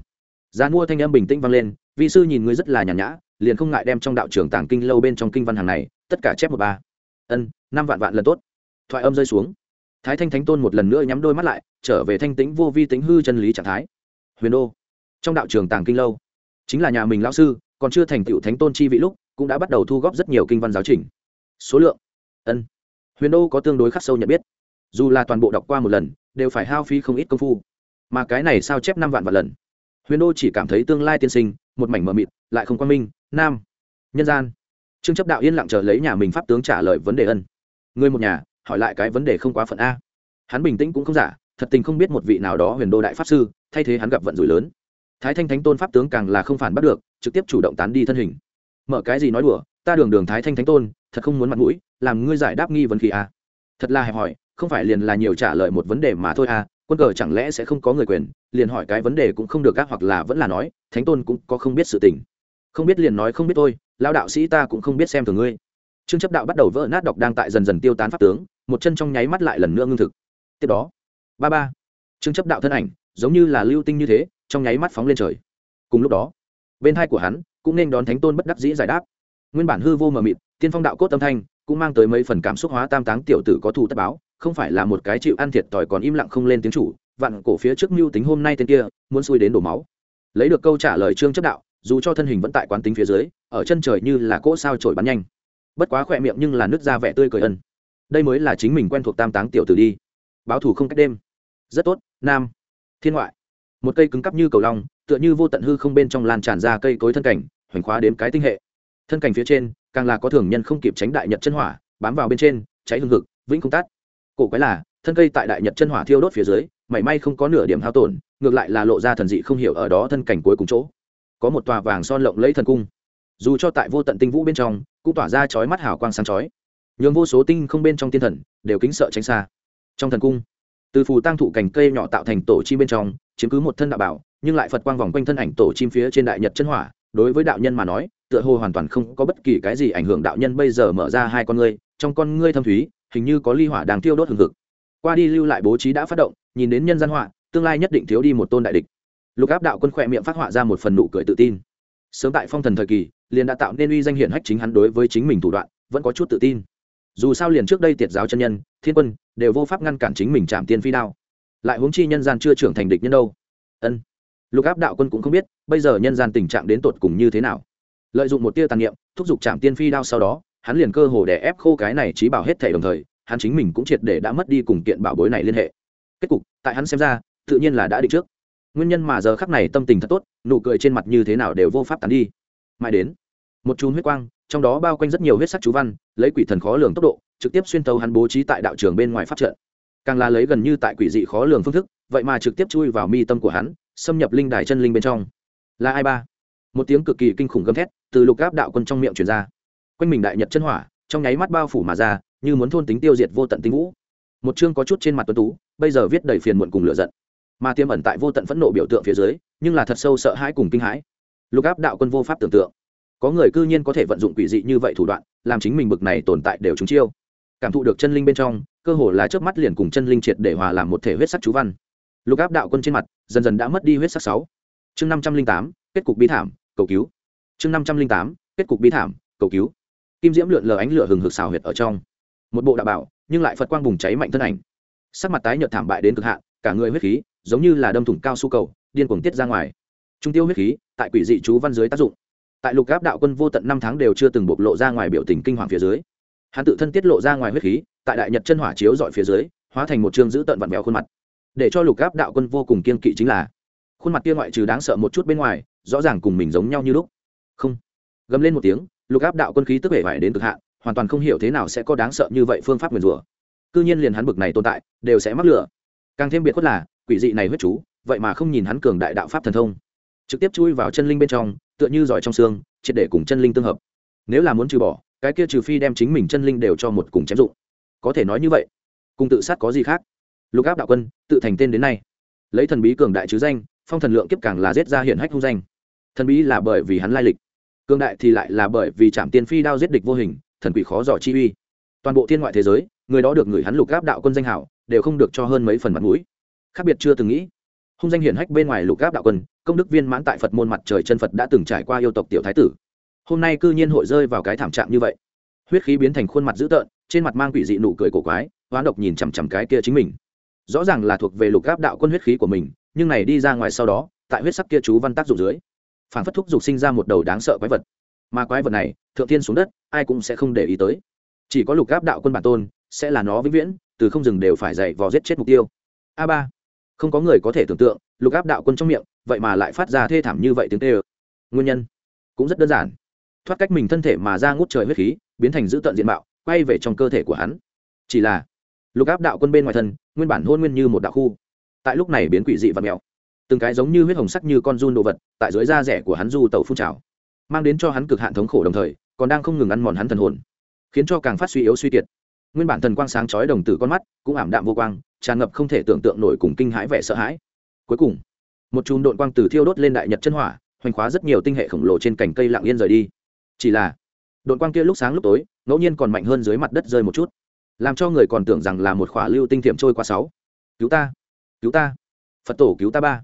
gian mua thanh âm bình tĩnh vang lên vị sư nhìn ngươi rất là nhàn nhã liền không ngại đem trong đạo trưởng tàng kinh lâu bên trong kinh văn hàng này, tất cả chép một ba. Ân, năm vạn vạn lần tốt. Thoại âm rơi xuống. Thái thanh thánh tôn một lần nữa nhắm đôi mắt lại, trở về thanh tĩnh vô vi tính hư chân lý trạng thái. Huyền đô. Trong đạo trường tàng kinh lâu, chính là nhà mình lão sư, còn chưa thành tựu thánh tôn chi vị lúc, cũng đã bắt đầu thu góp rất nhiều kinh văn giáo trình. Số lượng. Ân. Huyền đô có tương đối khắc sâu nhận biết. Dù là toàn bộ đọc qua một lần, đều phải hao phí không ít công phu. Mà cái này sao chép năm vạn vạn lần? Huyền đô chỉ cảm thấy tương lai tiên sinh, một mảnh mờ mịt, lại không quan minh nam. Nhân gian. Trương chấp đạo yên lặng chờ lấy nhà mình pháp tướng trả lời vấn đề ân. Người một nhà, hỏi lại cái vấn đề không quá phận a. Hắn bình tĩnh cũng không giả, thật tình không biết một vị nào đó huyền đô đại pháp sư, thay thế hắn gặp vận rủi lớn. Thái thanh thánh tôn pháp tướng càng là không phản bắt được, trực tiếp chủ động tán đi thân hình. Mở cái gì nói đùa, ta đường đường thái thanh thánh tôn, thật không muốn mặt mũi, làm ngươi giải đáp nghi vấn khí a. Thật là hẹp hỏi không phải liền là nhiều trả lời một vấn đề mà thôi a, quân cờ chẳng lẽ sẽ không có người quyền, liền hỏi cái vấn đề cũng không được gác hoặc là vẫn là nói, thánh tôn cũng có không biết sự tình không biết liền nói không biết tôi lao đạo sĩ ta cũng không biết xem thường ngươi. Trương chấp đạo bắt đầu vỡ nát đọc đang tại dần dần tiêu tán pháp tướng, một chân trong nháy mắt lại lần nữa ngưng thực. Tiếp đó, ba ba, trương chấp đạo thân ảnh, giống như là lưu tinh như thế, trong nháy mắt phóng lên trời. Cùng lúc đó, bên hai của hắn cũng nên đón thánh tôn bất đắc dĩ giải đáp. Nguyên bản hư vô mờ mịt, tiên phong đạo cốt âm thanh cũng mang tới mấy phần cảm xúc hóa tam táng tiểu tử có thù tất báo, không phải là một cái chịu ăn thiệt tỏi còn im lặng không lên tiếng chủ vặn cổ phía trước mưu tính hôm nay tên kia, muốn xui đến đổ máu. Lấy được câu trả lời trương chấp đạo dù cho thân hình vẫn tại quán tính phía dưới, ở chân trời như là cỗ sao trổi bắn nhanh. Bất quá khỏe miệng nhưng là nước ra vẻ tươi cười ân. Đây mới là chính mình quen thuộc tam táng tiểu tử đi. Báo thủ không cách đêm. Rất tốt, nam. Thiên ngoại. Một cây cứng cắp như cầu long, tựa như vô tận hư không bên trong lan tràn ra cây cối thân cảnh, hoành khóa đến cái tinh hệ. Thân cảnh phía trên, càng là có thường nhân không kịp tránh đại nhật chân hỏa, bám vào bên trên, cháy hương hực, vĩnh không tát cổ quái là, thân cây tại đại nhật chân hỏa thiêu đốt phía dưới, mảy may không có nửa điểm hao tổn, ngược lại là lộ ra thần dị không hiểu ở đó thân cảnh cuối cùng chỗ có một tòa vàng son lộng lẫy thần cung. Dù cho tại vô tận tinh vũ bên trong, cũng tỏa ra chói mắt hào quang sáng chói. Nhường vô số tinh không bên trong tiên thần đều kính sợ tránh xa. Trong thần cung, từ phù tăng thụ cành cây nhỏ tạo thành tổ chim bên trong, chiếm cứ một thân đạo bảo, nhưng lại phật quang vòng quanh thân ảnh tổ chim phía trên đại nhật chân hỏa, đối với đạo nhân mà nói, tựa hồ hoàn toàn không có bất kỳ cái gì ảnh hưởng đạo nhân bây giờ mở ra hai con ngươi, trong con ngươi thâm thúy, hình như có ly hỏa đang tiêu đốt hừng hực. Qua đi lưu lại bố trí đã phát động, nhìn đến nhân gian họa, tương lai nhất định thiếu đi một tôn đại địch lục áp đạo quân khỏe miệng phát họa ra một phần nụ cười tự tin. Sớm tại phong thần thời kỳ, liền đã tạo nên uy danh hiển hách chính hắn đối với chính mình thủ đoạn, vẫn có chút tự tin. Dù sao liền trước đây tiệt giáo chân nhân, thiên quân, đều vô pháp ngăn cản chính mình chạm tiên phi đao. Lại huống chi nhân gian chưa trưởng thành địch nhân đâu. Ân. Lục áp đạo quân cũng không biết, bây giờ nhân gian tình trạng đến tột cùng như thế nào. Lợi dụng một tia tàn niệm, thúc giục chạm tiên phi đao sau đó, hắn liền cơ hồ để ép khô cái này trí bảo hết thể đồng thời, hắn chính mình cũng triệt để đã mất đi cùng kiện bảo bối này liên hệ. Kết cục, tại hắn xem ra, tự nhiên là đã định trước nguyên nhân mà giờ khắc này tâm tình thật tốt, nụ cười trên mặt như thế nào đều vô pháp tán đi. Mãi đến, một chùm huyết quang, trong đó bao quanh rất nhiều huyết sắc chú văn, lấy quỷ thần khó lường tốc độ, trực tiếp xuyên tấu hắn bố trí tại đạo trường bên ngoài pháp trận. Càng là lấy gần như tại quỷ dị khó lường phương thức, vậy mà trực tiếp chui vào mi tâm của hắn, xâm nhập linh đài chân linh bên trong. Là ai ba? Một tiếng cực kỳ kinh khủng gầm thét từ lục áp đạo quân trong miệng truyền ra. Quanh mình đại nhật chân hỏa, trong nháy mắt bao phủ mà ra, như muốn thôn tính tiêu diệt vô tận tinh vũ. Một chương có chút trên mặt tuấn tú, bây giờ viết đầy phiền muộn cùng lửa giận mà tiêm ẩn tại vô tận phẫn nộ biểu tượng phía dưới, nhưng là thật sâu sợ hãi cùng kinh hãi. Lục áp đạo quân vô pháp tưởng tượng. Có người cư nhiên có thể vận dụng quỷ dị như vậy thủ đoạn, làm chính mình bực này tồn tại đều trúng chiêu. Cảm thụ được chân linh bên trong, cơ hồ là trước mắt liền cùng chân linh triệt để hòa làm một thể huyết sắc chú văn. Lục áp đạo quân trên mặt, dần dần đã mất đi huyết sắc sáu. Chương năm trăm linh tám, kết cục bi thảm, cầu cứu. Chương năm trăm linh tám, kết cục bi thảm, cầu cứu. Kim diễm lượn lờ ánh lửa hừng hực xào huyệt ở trong. Một bộ đạo bảo, nhưng lại phật quang bùng cháy mạnh thân ảnh. Sắc mặt tái nhợt thảm bại đến cực hạn, cả người huyết khí giống như là đâm thủng cao su cầu, điên cuồng tiết ra ngoài. Trung tiêu huyết khí, tại quỷ dị chú văn dưới tác dụng. Tại lục gáp đạo quân vô tận năm tháng đều chưa từng bộc lộ ra ngoài biểu tình kinh hoàng phía dưới. Hắn tự thân tiết lộ ra ngoài huyết khí, tại đại nhật chân hỏa chiếu dọi phía dưới, hóa thành một chương giữ tận vặn vẹo khuôn mặt. Để cho lục gáp đạo quân vô cùng kiên kỵ chính là, khuôn mặt kia ngoại trừ đáng sợ một chút bên ngoài, rõ ràng cùng mình giống nhau như lúc. Không. Gầm lên một tiếng, lục áp đạo quân khí tức bể vải đến cực hạn, hoàn toàn không hiểu thế nào sẽ có đáng sợ như vậy phương pháp nguyền rủa. Cư nhiên liền hắn bực này tồn tại, đều sẽ mắc lửa. Càng thêm biệt khuất là quỷ dị này huyết chú, vậy mà không nhìn hắn cường đại đạo pháp thần thông. Trực tiếp chui vào chân linh bên trong, tựa như giỏi trong xương, triệt để cùng chân linh tương hợp. Nếu là muốn trừ bỏ, cái kia trừ phi đem chính mình chân linh đều cho một cùng chém dụng. Có thể nói như vậy. Cùng tự sát có gì khác? Lục áp đạo quân, tự thành tên đến nay. Lấy thần bí cường đại chứ danh, phong thần lượng kiếp càng là giết ra hiện hách hung danh. Thần bí là bởi vì hắn lai lịch. Cường đại thì lại là bởi vì trạm tiên phi đao giết địch vô hình, thần quỷ khó dò chi uy. Toàn bộ thiên ngoại thế giới, người đó được người hắn lục áp đạo quân danh hảo, đều không được cho hơn mấy phần mặt mũi khác biệt chưa từng nghĩ. Hung danh hiển hách bên ngoài lục áp đạo quân, công đức viên mãn tại phật môn mặt trời chân phật đã từng trải qua yêu tộc tiểu thái tử. Hôm nay cư nhiên hội rơi vào cái thảm trạng như vậy. Huyết khí biến thành khuôn mặt dữ tợn, trên mặt mang quỷ dị nụ cười cổ quái, hoán độc nhìn chằm chằm cái kia chính mình. Rõ ràng là thuộc về lục áp đạo quân huyết khí của mình, nhưng này đi ra ngoài sau đó, tại huyết sắc kia chú văn tác dụng dưới, phản phất thúc dục sinh ra một đầu đáng sợ quái vật. Mà quái vật này, thượng thiên xuống đất, ai cũng sẽ không để ý tới. Chỉ có lục áp đạo quân bản tôn, sẽ là nó vĩnh viễn, từ không dừng đều phải dậy vò giết chết mục tiêu. A ba không có người có thể tưởng tượng, lục áp đạo quân trong miệng, vậy mà lại phát ra thê thảm như vậy tiếng tê ơ. Nguyên nhân? Cũng rất đơn giản. Thoát cách mình thân thể mà ra ngút trời huyết khí, biến thành dữ tận diện mạo, quay về trong cơ thể của hắn. Chỉ là, lục áp đạo quân bên ngoài thân, nguyên bản hôn nguyên như một đạo khu. Tại lúc này biến quỷ dị và mèo. Từng cái giống như huyết hồng sắc như con run đồ vật, tại dưới da rẻ của hắn du tàu phun trào. Mang đến cho hắn cực hạn thống khổ đồng thời, còn đang không ngừng ăn mòn hắn thần hồn, khiến cho càng phát suy yếu suy kiệt nguyên bản thần quang sáng chói đồng tử con mắt cũng ảm đạm vô quang, tràn ngập không thể tưởng tượng nổi cùng kinh hãi vẻ sợ hãi. Cuối cùng, một chùm đội quang từ thiêu đốt lên đại nhật chân hỏa, hoành khóa rất nhiều tinh hệ khổng lồ trên cành cây lặng yên rời đi. Chỉ là đội quang kia lúc sáng lúc tối, ngẫu nhiên còn mạnh hơn dưới mặt đất rơi một chút, làm cho người còn tưởng rằng là một khỏa lưu tinh thiệm trôi qua sáu. Cứu ta cứu ta, phật tổ cứu ta ba.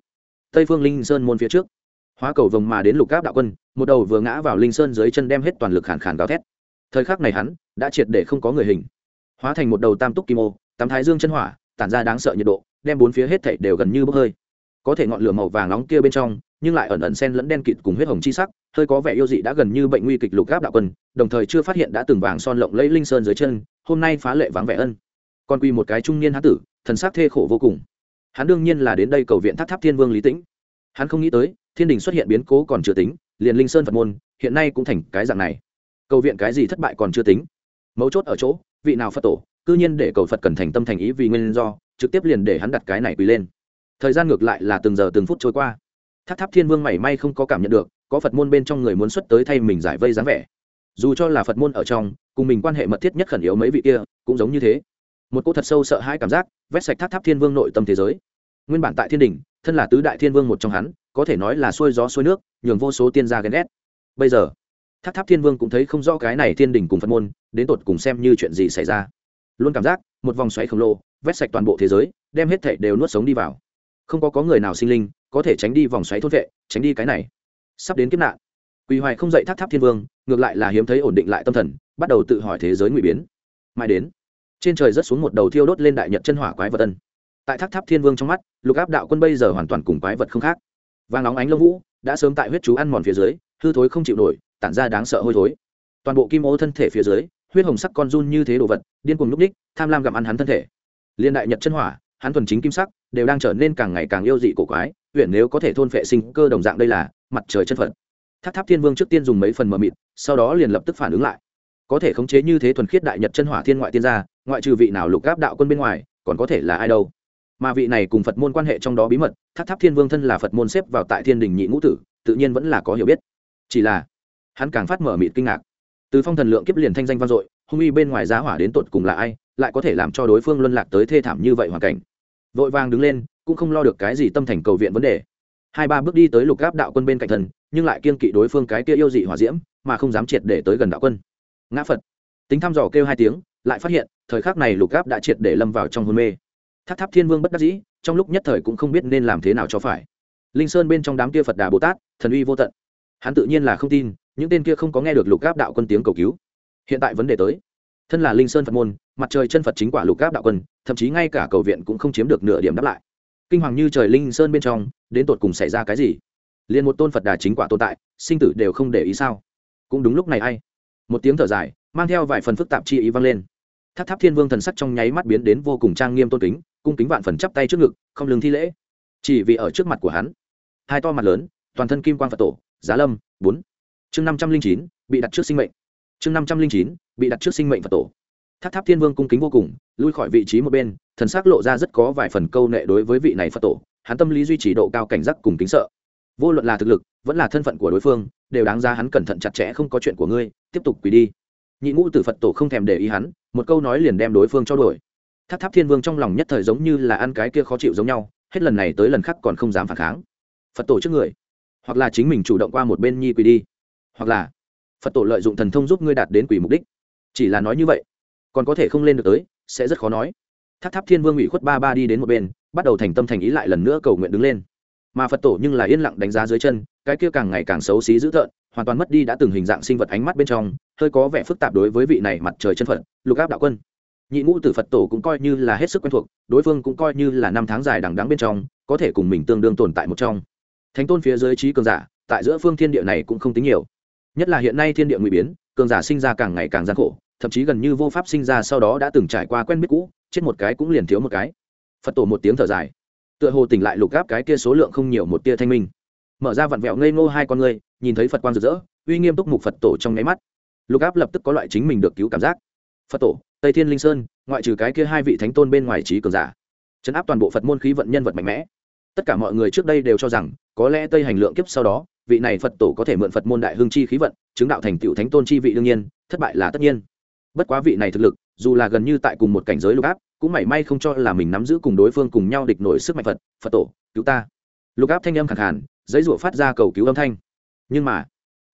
Tây phương linh sơn môn phía trước, hóa cầu vồng mà đến lục gáp đạo quân, một đầu vừa ngã vào linh sơn dưới chân đem hết toàn lực khàn khàn gào thét. Thời khắc này hắn đã triệt để không có người hình hóa thành một đầu tam túc kim ô tắm thái dương chân hỏa, tản ra đáng sợ nhiệt độ, đem bốn phía hết thảy đều gần như bốc hơi. Có thể ngọn lửa màu vàng nóng kia bên trong, nhưng lại ẩn ẩn xen lẫn đen kịt cùng huyết hồng chi sắc, hơi có vẻ yêu dị đã gần như bệnh nguy kịch lục gáp đạo quân, đồng thời chưa phát hiện đã từng vàng son lộng lẫy linh sơn dưới chân, hôm nay phá lệ vắng vẻ ân. Còn quy một cái trung niên hán tử, thần sắc thê khổ vô cùng. Hắn đương nhiên là đến đây cầu viện tháp tháp thiên vương lý tĩnh. Hắn không nghĩ tới, thiên đình xuất hiện biến cố còn chưa tính, liền linh sơn phật môn, hiện nay cũng thành cái dạng này. Cầu viện cái gì thất bại còn chưa tính. Mấu chốt ở chỗ vị nào phật tổ, cư nhiên để cầu phật cần thành tâm thành ý vì nguyên do, trực tiếp liền để hắn đặt cái này quỳ lên. Thời gian ngược lại là từng giờ từng phút trôi qua. Tháp tháp thiên vương mảy may không có cảm nhận được, có phật môn bên trong người muốn xuất tới thay mình giải vây dáng vẻ. Dù cho là phật môn ở trong, cùng mình quan hệ mật thiết nhất khẩn yếu mấy vị kia, cũng giống như thế. Một cô thật sâu sợ hãi cảm giác, vét sạch tháp tháp thiên vương nội tâm thế giới. Nguyên bản tại thiên đình thân là tứ đại thiên vương một trong hắn, có thể nói là xuôi gió xuôi nước, nhường vô số tiên gia ghen ghét. Bây giờ tháp tháp thiên vương cũng thấy không rõ cái này thiên đình cùng phật môn, đến tột cùng xem như chuyện gì xảy ra. Luôn cảm giác, một vòng xoáy khổng lồ, vét sạch toàn bộ thế giới, đem hết thảy đều nuốt sống đi vào. Không có có người nào sinh linh, có thể tránh đi vòng xoáy thốt vệ, tránh đi cái này. Sắp đến kiếp nạn. Quỳ hoài không dậy tháp tháp thiên vương, ngược lại là hiếm thấy ổn định lại tâm thần, bắt đầu tự hỏi thế giới ngụy biến. Mai đến, trên trời rất xuống một đầu thiêu đốt lên đại nhật chân hỏa quái vật tân tại tháp tháp thiên vương trong mắt, lục áp đạo quân bây giờ hoàn toàn cùng quái vật không khác. Vàng óng ánh lông vũ, đã sớm tại huyết chú ăn mòn phía dưới, hư thối không chịu nổi tản ra đáng sợ hôi thối. Toàn bộ kim ô thân thể phía dưới, huyết hồng sắc con run như thế đồ vật, điên cuồng núp ních, tham lam gặm ăn hắn thân thể. Liên đại nhật chân hỏa, hắn thuần chính kim sắc, đều đang trở nên càng ngày càng yêu dị cổ quái huyện nếu có thể thôn phệ sinh cơ đồng dạng đây là, mặt trời chân phật. Tháp tháp thiên vương trước tiên dùng mấy phần mờ mịt, sau đó liền lập tức phản ứng lại. Có thể khống chế như thế thuần khiết đại nhật chân hỏa thiên ngoại tiên gia, ngoại trừ vị nào lục gáp đạo quân bên ngoài, còn có thể là ai đâu. Mà vị này cùng phật môn quan hệ trong đó bí mật, tháp tháp thiên vương thân là phật môn xếp vào tại thiên đình nhị ngũ tử, tự nhiên vẫn là có hiểu biết. Chỉ là hắn càng phát mở mịt kinh ngạc. Từ phong thần lượng kiếp liền thanh danh vang dội, hung uy bên ngoài giá hỏa đến tột cùng là ai, lại có thể làm cho đối phương luân lạc tới thê thảm như vậy hoàn cảnh. Vội vàng đứng lên, cũng không lo được cái gì tâm thành cầu viện vấn đề. Hai ba bước đi tới lục gáp đạo quân bên cạnh thần, nhưng lại kiên kỵ đối phương cái kia yêu dị hỏa diễm, mà không dám triệt để tới gần đạo quân. Ngã phật. Tính thăm dò kêu hai tiếng, lại phát hiện, thời khắc này lục gáp đã triệt để lâm vào trong hôn mê. Tháp tháp thiên vương bất đắc dĩ, trong lúc nhất thời cũng không biết nên làm thế nào cho phải. Linh sơn bên trong đám kia phật đà bồ tát, thần uy vô tận. Hắn tự nhiên là không tin những tên kia không có nghe được lục gáp đạo quân tiếng cầu cứu. Hiện tại vấn đề tới. Thân là linh sơn phật môn, mặt trời chân phật chính quả lục gáp đạo quân, thậm chí ngay cả cầu viện cũng không chiếm được nửa điểm đáp lại. Kinh hoàng như trời linh sơn bên trong, đến tột cùng xảy ra cái gì? Liền một tôn phật đà chính quả tồn tại, sinh tử đều không để ý sao? Cũng đúng lúc này a một tiếng thở dài, mang theo vài phần phức tạp chi ý vang lên. Tháp tháp thiên vương thần sắc trong nháy mắt biến đến vô cùng trang nghiêm tôn kính, cung kính vạn phần chắp tay trước ngực, không lường thi lễ. Chỉ vì ở trước mặt của hắn, hai to mặt lớn, toàn thân kim quan phật tổ, giá lâm, bốn chương năm trăm linh chín, bị đặt trước sinh mệnh. Chương năm trăm linh chín, bị đặt trước sinh mệnh và tổ. Tháp tháp thiên vương cung kính vô cùng, lui khỏi vị trí một bên, thần s ắ c lộ ra rất có vài phần câu nệ đối với vị này phật tổ, hắn tâm lý duy trì độ cao cảnh giác cùng kính sợ. Vô luận là thực lực, vẫn là thân phận của đối phương, đều đáng ra hắn cẩn thận chặt chẽ không có chuyện của ngươi, tiếp tục quỳ đi. Nhị ngũ t phật tổ không thèm để ý hắn, một câu nói liền đem đối phương cho đổi tháp tháp thiên vương trong lòng nhất thời giống như là ăn cái kia khó chịu giống nhau, hết lần này tới lần khác còn không dám phản kháng. Phật tổ trước người, hoặc là chính mình chủ động qua một bên nhi quỳ đi hoặc là phật tổ lợi dụng thần thông giúp ngươi đạt đến quỷ mục đích chỉ là nói như vậy còn có thể không lên được tới sẽ rất khó nói tháp tháp thiên vương ủy khuất ba ba đi đến một bên bắt đầu thành tâm thành ý lại lần nữa cầu nguyện đứng lên mà phật tổ nhưng là yên lặng đánh giá dưới chân cái kia càng ngày càng xấu xí dữ tợn hoàn toàn mất đi đã từng hình dạng sinh vật ánh mắt bên trong hơi có vẻ phức tạp đối với vị này mặt trời chân phật lục áp đạo quân nhị ngũ tử phật tổ cũng coi như là hết sức quen thuộc đối phương cũng coi như là năm tháng dài đằng đắng bên trong có thể cùng mình tương đương tồn tại một trong thánh tôn phía dưới trí cường giả tại giữa phương thiên địa này cũng không tính nhiều nhất là hiện nay thiên địa ngụy biến, cường giả sinh ra càng ngày càng gian khổ, thậm chí gần như vô pháp sinh ra sau đó đã từng trải qua quen biết cũ, chết một cái cũng liền thiếu một cái. Phật tổ một tiếng thở dài. Tựa hồ tỉnh lại lục gáp cái kia số lượng không nhiều một tia thanh minh. Mở ra vặn vẹo ngây ngô hai con ngươi nhìn thấy phật quang rực rỡ, uy nghiêm túc mục phật tổ trong nháy mắt. Lục áp lập tức có loại chính mình được cứu cảm giác. Phật tổ, tây thiên linh sơn, ngoại trừ cái kia hai vị thánh tôn bên ngoài trí cường giả. Chấn áp toàn bộ phật môn khí vận nhân vật mạnh mẽ. Tất cả mọi người trước đây đều cho rằng, có lẽ tây hành lượng kiếp sau đó vị này phật tổ có thể mượn phật môn đại hương chi khí vận, chứng đạo thành tựu thánh tôn chi vị đương nhiên, thất bại là tất nhiên. Bất quá vị này thực lực, dù là gần như tại cùng một cảnh giới lục áp, cũng mảy may không cho là mình nắm giữ cùng đối phương cùng nhau địch nổi sức mạnh phật phật tổ, cứu ta. Lục áp thanh âm khẳng hẳn giấy rủa phát ra cầu cứu âm thanh. Nhưng mà,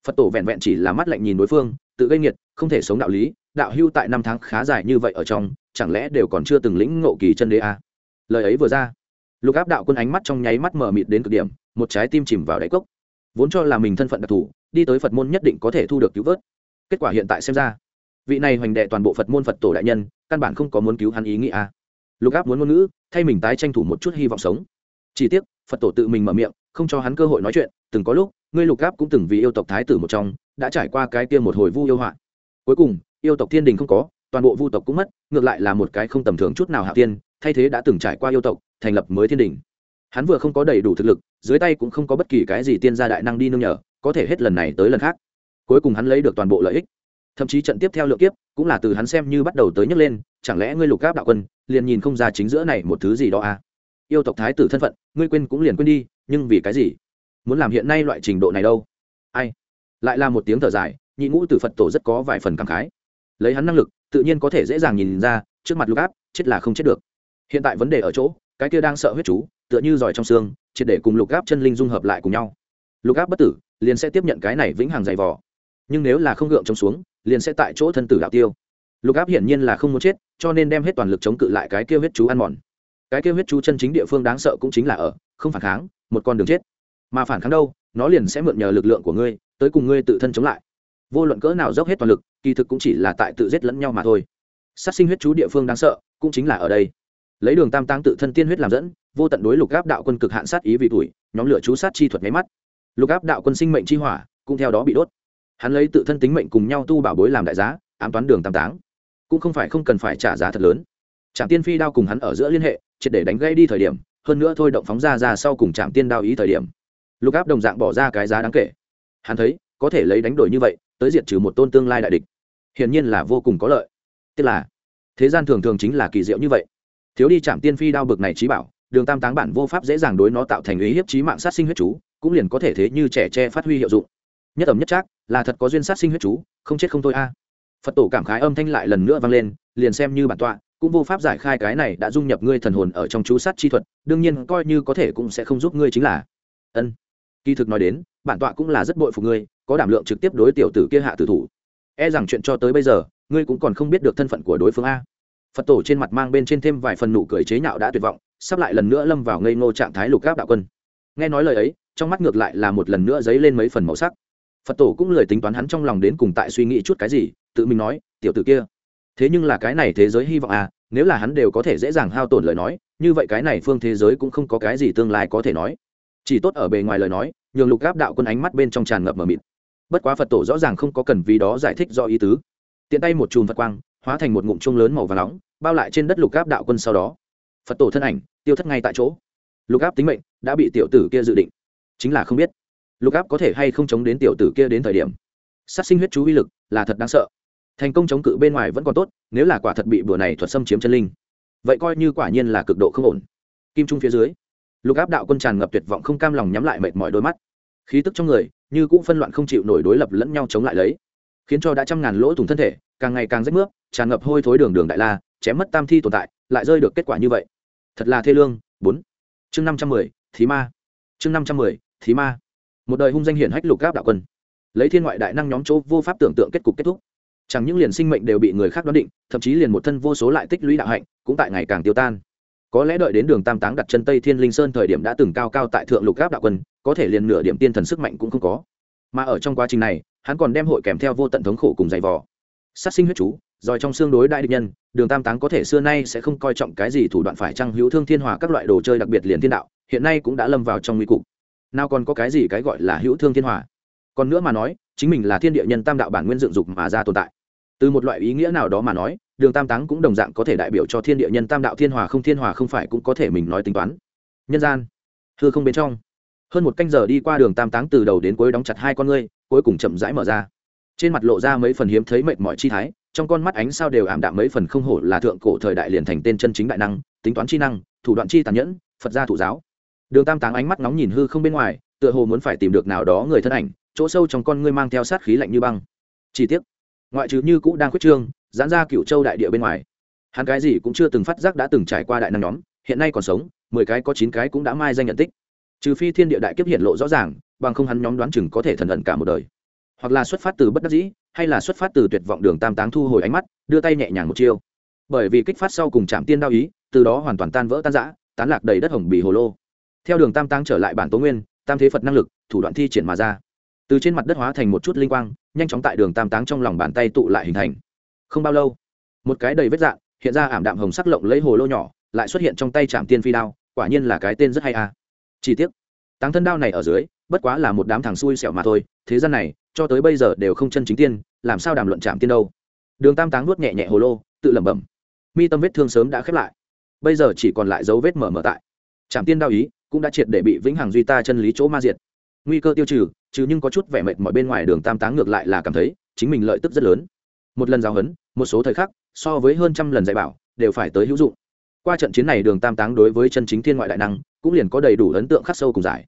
phật tổ vẹn vẹn chỉ là mắt lạnh nhìn đối phương, tự gây nghiệt, không thể sống đạo lý, đạo hưu tại năm tháng khá dài như vậy ở trong, chẳng lẽ đều còn chưa từng lĩnh ngộ kỳ chân đế à? lời ấy vừa ra, lục áp đạo quân ánh mắt trong nháy mắt mở mịt đến cực điểm, một trái tim chìm vào đáy cốc vốn cho là mình thân phận đặc thù, đi tới phật môn nhất định có thể thu được cứu vớt. Kết quả hiện tại xem ra, vị này hoành đệ toàn bộ phật môn phật tổ đại nhân, căn bản không có muốn cứu hắn ý nghĩa. À. lục áp muốn ngôn ngữ, thay mình tái tranh thủ một chút hy vọng sống. Chỉ tiếc, phật tổ tự mình mở miệng, không cho hắn cơ hội nói chuyện, từng có lúc, ngươi lục áp cũng từng vì yêu tộc thái tử một trong, đã trải qua cái kia một hồi vu yêu họa. Cuối cùng, yêu tộc thiên đình không có, toàn bộ vu tộc cũng mất, ngược lại là một cái không tầm thường chút nào hạ tiên, thay thế đã từng trải qua yêu tộc, thành lập mới thiên đình hắn vừa không có đầy đủ thực lực, dưới tay cũng không có bất kỳ cái gì tiên gia đại năng đi nương nhờ, có thể hết lần này tới lần khác. Cuối cùng hắn lấy được toàn bộ lợi ích. Thậm chí trận tiếp theo lượng kiếp, cũng là từ hắn xem như bắt đầu tới nhấc lên, chẳng lẽ ngươi lục gáp đạo quân, liền nhìn không ra chính giữa này một thứ gì đó à? Yêu tộc thái tử thân phận, ngươi quên cũng liền quên đi, nhưng vì cái gì? Muốn làm hiện nay loại trình độ này đâu? Ai? Lại là một tiếng thở dài, nhị ngũ từ phật tổ rất có vài phần cảm khái. Lấy hắn năng lực, tự nhiên có thể dễ dàng nhìn ra, trước mặt lục áp chết là không chết được. Hiện tại vấn đề ở chỗ, cái kia đang sợ huyết chú tựa như giỏi trong xương, triệt để cùng lục áp chân linh dung hợp lại cùng nhau. Lục áp bất tử, liền sẽ tiếp nhận cái này vĩnh hằng dày vò. Nhưng nếu là không gượng chống xuống, liền sẽ tại chỗ thân tử đạo tiêu. Lục áp hiển nhiên là không muốn chết, cho nên đem hết toàn lực chống cự lại cái kia huyết chú ăn mòn. Cái kia huyết chú chân chính địa phương đáng sợ cũng chính là ở, không phản kháng, một con đường chết. Mà phản kháng đâu, nó liền sẽ mượn nhờ lực lượng của ngươi, tới cùng ngươi tự thân chống lại. Vô luận cỡ nào dốc hết toàn lực, kỳ thực cũng chỉ là tại tự giết lẫn nhau mà thôi. Sát sinh huyết chú địa phương đáng sợ, cũng chính là ở đây. Lấy đường tam tăng tự thân tiên huyết làm dẫn vô tận đối lục áp đạo quân cực hạn sát ý vì tuổi, nhóm lửa chú sát chi thuật máy mắt. Lục áp đạo quân sinh mệnh chi hỏa cũng theo đó bị đốt. Hắn lấy tự thân tính mệnh cùng nhau tu bảo bối làm đại giá, ám toán đường tam táng. Cũng không phải không cần phải trả giá thật lớn. Trạm tiên phi đao cùng hắn ở giữa liên hệ, triệt để đánh gây đi thời điểm, hơn nữa thôi động phóng ra ra sau cùng trạm tiên đao ý thời điểm. Lục áp đồng dạng bỏ ra cái giá đáng kể. Hắn thấy, có thể lấy đánh đổi như vậy, tới diệt trừ một tôn tương lai đại địch. Hiển nhiên là vô cùng có lợi. Tức là, thế gian thường thường chính là kỳ diệu như vậy. Thiếu đi trạm tiên phi đao bực này trí bảo đường tam táng bản vô pháp dễ dàng đối nó tạo thành ý hiếp trí mạng sát sinh huyết chú, cũng liền có thể thế như trẻ tre phát huy hiệu dụng. Nhất ẩm nhất trác, là thật có duyên sát sinh huyết chú, không chết không thôi a. Phật tổ cảm khái âm thanh lại lần nữa vang lên, liền xem như bản tọa, cũng vô pháp giải khai cái này đã dung nhập ngươi thần hồn ở trong chú sát chi thuật, đương nhiên coi như có thể cũng sẽ không giúp ngươi chính là. Ân. Kỳ thực nói đến, bản tọa cũng là rất bội phục ngươi, có đảm lượng trực tiếp đối tiểu tử kia hạ tử thủ. E rằng chuyện cho tới bây giờ, ngươi cũng còn không biết được thân phận của đối phương a. Phật tổ trên mặt mang bên trên thêm vài phần nụ cười chế nhạo đã tuyệt vọng sắp lại lần nữa lâm vào ngây ngô trạng thái lục gáp đạo quân. Nghe nói lời ấy, trong mắt ngược lại là một lần nữa dấy lên mấy phần màu sắc. Phật tổ cũng lời tính toán hắn trong lòng đến cùng tại suy nghĩ chút cái gì, tự mình nói, tiểu tử kia, thế nhưng là cái này thế giới hy vọng à nếu là hắn đều có thể dễ dàng hao tổn lời nói, như vậy cái này phương thế giới cũng không có cái gì tương lai có thể nói. Chỉ tốt ở bề ngoài lời nói, nhường lục gáp đạo quân ánh mắt bên trong tràn ngập mờ mịt. Bất quá phật tổ rõ ràng không có cần vì đó giải thích do ý tứ. Tiện tay một chùm phật quang, hóa thành một ngụm chuông lớn màu và nóng, bao lại trên đất lục gáp đạo quân sau đó phật tổ thân ảnh, tiêu thất ngay tại chỗ. Lục áp tính mệnh đã bị tiểu tử kia dự định. Chính là không biết, lục áp có thể hay không chống đến tiểu tử kia đến thời điểm. Sát sinh huyết chú uy lực là thật đáng sợ. Thành công chống cự bên ngoài vẫn còn tốt, nếu là quả thật bị bữa này thuật xâm chiếm chân linh, vậy coi như quả nhiên là cực độ không ổn. Kim trung phía dưới, lục áp đạo quân tràn ngập tuyệt vọng không cam lòng nhắm lại mệt mỏi đôi mắt. Khí tức trong người như cũng phân loạn không chịu nổi đối lập lẫn nhau chống lại lấy, khiến cho đã trăm ngàn lỗ thủng thân thể, càng ngày càng rách nước tràn ngập hôi thối đường đường đại la, chém mất tam thi tồn tại, lại rơi được kết quả như vậy thật là thê lương, bốn. Chương năm trăm mười, thí ma. Chương năm trăm mười, thí ma. Một đời hung danh hiển hách lục gáp đạo quân. Lấy thiên ngoại đại năng nhóm chỗ vô pháp tưởng tượng kết cục kết thúc. Chẳng những liền sinh mệnh đều bị người khác đoán định, thậm chí liền một thân vô số lại tích lũy đạo hạnh, cũng tại ngày càng tiêu tan. Có lẽ đợi đến đường tam táng đặt chân tây thiên linh sơn thời điểm đã từng cao cao tại thượng lục gáp đạo quân, có thể liền nửa điểm tiên thần sức mạnh cũng không có. Mà ở trong quá trình này, hắn còn đem hội kèm theo vô tận thống khổ cùng dày vò sát sinh huyết chú rồi trong xương đối đại địch nhân, đường tam táng có thể xưa nay sẽ không coi trọng cái gì thủ đoạn phải trăng hữu thương thiên hòa các loại đồ chơi đặc biệt liền thiên đạo, hiện nay cũng đã lâm vào trong nguy cục. Nào còn có cái gì cái gọi là hữu thương thiên hòa? Còn nữa mà nói, chính mình là thiên địa nhân tam đạo bản nguyên dựng dục mà ra tồn tại. Từ một loại ý nghĩa nào đó mà nói, đường tam táng cũng đồng dạng có thể đại biểu cho thiên địa nhân tam đạo thiên hòa không thiên hòa không phải cũng có thể mình nói tính toán. Nhân gian, hư không bên trong. Hơn một canh giờ đi qua đường tam táng từ đầu đến cuối đóng chặt hai con ngươi, cuối cùng chậm rãi mở ra trên mặt lộ ra mấy phần hiếm thấy mệt mỏi chi thái, trong con mắt ánh sao đều ảm đạm mấy phần không hổ là thượng cổ thời đại liền thành tên chân chính đại năng, tính toán chi năng, thủ đoạn chi tàn nhẫn, phật gia thủ giáo. Đường tam táng ánh mắt nóng nhìn hư không bên ngoài, tựa hồ muốn phải tìm được nào đó người thân ảnh, chỗ sâu trong con ngươi mang theo sát khí lạnh như băng. Chi tiết ngoại trừ như cũ đang khuyết trương, giãn ra cựu châu đại địa bên ngoài, hắn cái gì cũng chưa từng phát giác đã từng trải qua đại năng nhóm, hiện nay còn sống, mười cái có chín cái cũng đã mai danh nhận tích. Trừ phi thiên địa đại kiếp hiện lộ rõ ràng, bằng không hắn nhóm đoán chừng có thể thần ẩn cả một đời hoặc là xuất phát từ bất đắc dĩ, hay là xuất phát từ tuyệt vọng đường tam táng thu hồi ánh mắt, đưa tay nhẹ nhàng một chiêu. Bởi vì kích phát sau cùng chạm tiên đao ý, từ đó hoàn toàn tan vỡ tan rã, tán lạc đầy đất hồng bì hồ lô. Theo đường tam táng trở lại bản tố nguyên, tam thế phật năng lực, thủ đoạn thi triển mà ra. Từ trên mặt đất hóa thành một chút linh quang, nhanh chóng tại đường tam táng trong lòng bàn tay tụ lại hình thành. Không bao lâu, một cái đầy vết dạng, hiện ra ảm đạm hồng sắc lộng lấy hồ lô nhỏ, lại xuất hiện trong tay chạm tiên phi đao, quả nhiên là cái tên rất hay a. À. chi tiết táng thân đao này ở dưới bất quá là một đám thằng xui xẻo mà thôi, thế gian này, cho tới bây giờ đều không chân chính tiên, làm sao đàm luận chạm tiên đâu. Đường tam táng nuốt nhẹ nhẹ hồ lô, tự lẩm bẩm. Mi tâm vết thương sớm đã khép lại. Bây giờ chỉ còn lại dấu vết mở mở tại. Chạm tiên đao ý, cũng đã triệt để bị vĩnh hằng duy ta chân lý chỗ ma diệt. Nguy cơ tiêu trừ, chứ nhưng có chút vẻ mệt mọi bên ngoài đường tam táng ngược lại là cảm thấy, chính mình lợi tức rất lớn. Một lần giáo hấn, một số thời khắc, so với hơn trăm lần dạy bảo, đều phải tới hữu dụng. Qua trận chiến này đường tam táng đối với chân chính thiên ngoại đại năng, cũng liền có đầy đủ ấn tượng khắc sâu cùng giải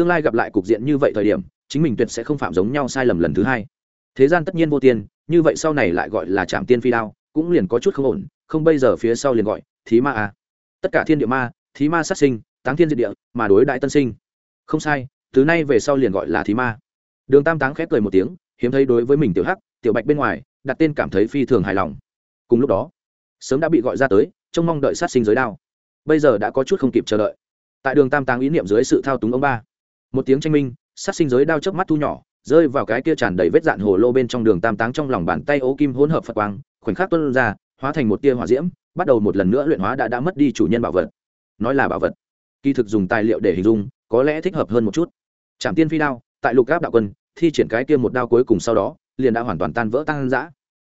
tương lai gặp lại cục diện như vậy thời điểm, chính mình tuyệt sẽ không phạm giống nhau sai lầm lần thứ hai. Thế gian tất nhiên vô tiên như vậy sau này lại gọi là trạm tiên phi đao, cũng liền có chút không ổn, không bây giờ phía sau liền gọi, thí ma à. tất cả thiên địa ma, thí ma sát sinh, táng thiên diệt địa, mà đối đại tân sinh. Không sai, từ nay về sau liền gọi là thí ma. Đường tam táng khép cười một tiếng, hiếm thấy đối với mình tiểu hắc, tiểu bạch bên ngoài, đặt tên cảm thấy phi thường hài lòng. Cùng lúc đó, sớm đã bị gọi ra tới, trông mong đợi sát sinh giới đao. Bây giờ đã có chút không kịp chờ đợi. Tại đường tam táng ý niệm dưới sự thao túng ông ba một tiếng tranh minh, sát sinh giới đao chớp mắt thu nhỏ, rơi vào cái kia tràn đầy vết dạn hồ lô bên trong đường tam táng trong lòng bàn tay ố kim hỗn hợp phật quang, khoảnh khắc tuân ra, hóa thành một tia hỏa diễm, bắt đầu một lần nữa luyện hóa đã đã mất đi chủ nhân bảo vật. Nói là bảo vật, kỳ thực dùng tài liệu để hình dung, có lẽ thích hợp hơn một chút. Trạm tiên phi đao, tại lục gáp đạo quân, thi triển cái kia một đao cuối cùng sau đó, liền đã hoàn toàn tan vỡ tan giã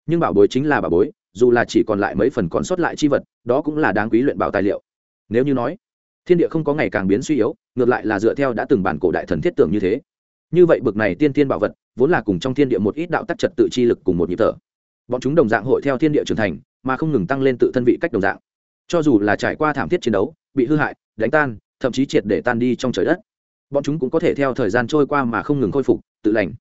nhưng bảo bối chính là bảo bối, dù là chỉ còn lại mấy phần còn sót lại chi vật, đó cũng là đáng quý luyện bảo tài liệu. Nếu như nói thiên địa không có ngày càng biến suy yếu, ngược lại là dựa theo đã từng bản cổ đại thần thiết tưởng như thế. Như vậy bực này tiên tiên bảo vật, vốn là cùng trong thiên địa một ít đạo tắc trật tự chi lực cùng một nhịp thở. Bọn chúng đồng dạng hội theo thiên địa trưởng thành, mà không ngừng tăng lên tự thân vị cách đồng dạng. Cho dù là trải qua thảm thiết chiến đấu, bị hư hại, đánh tan, thậm chí triệt để tan đi trong trời đất, bọn chúng cũng có thể theo thời gian trôi qua mà không ngừng khôi phục, tự lành.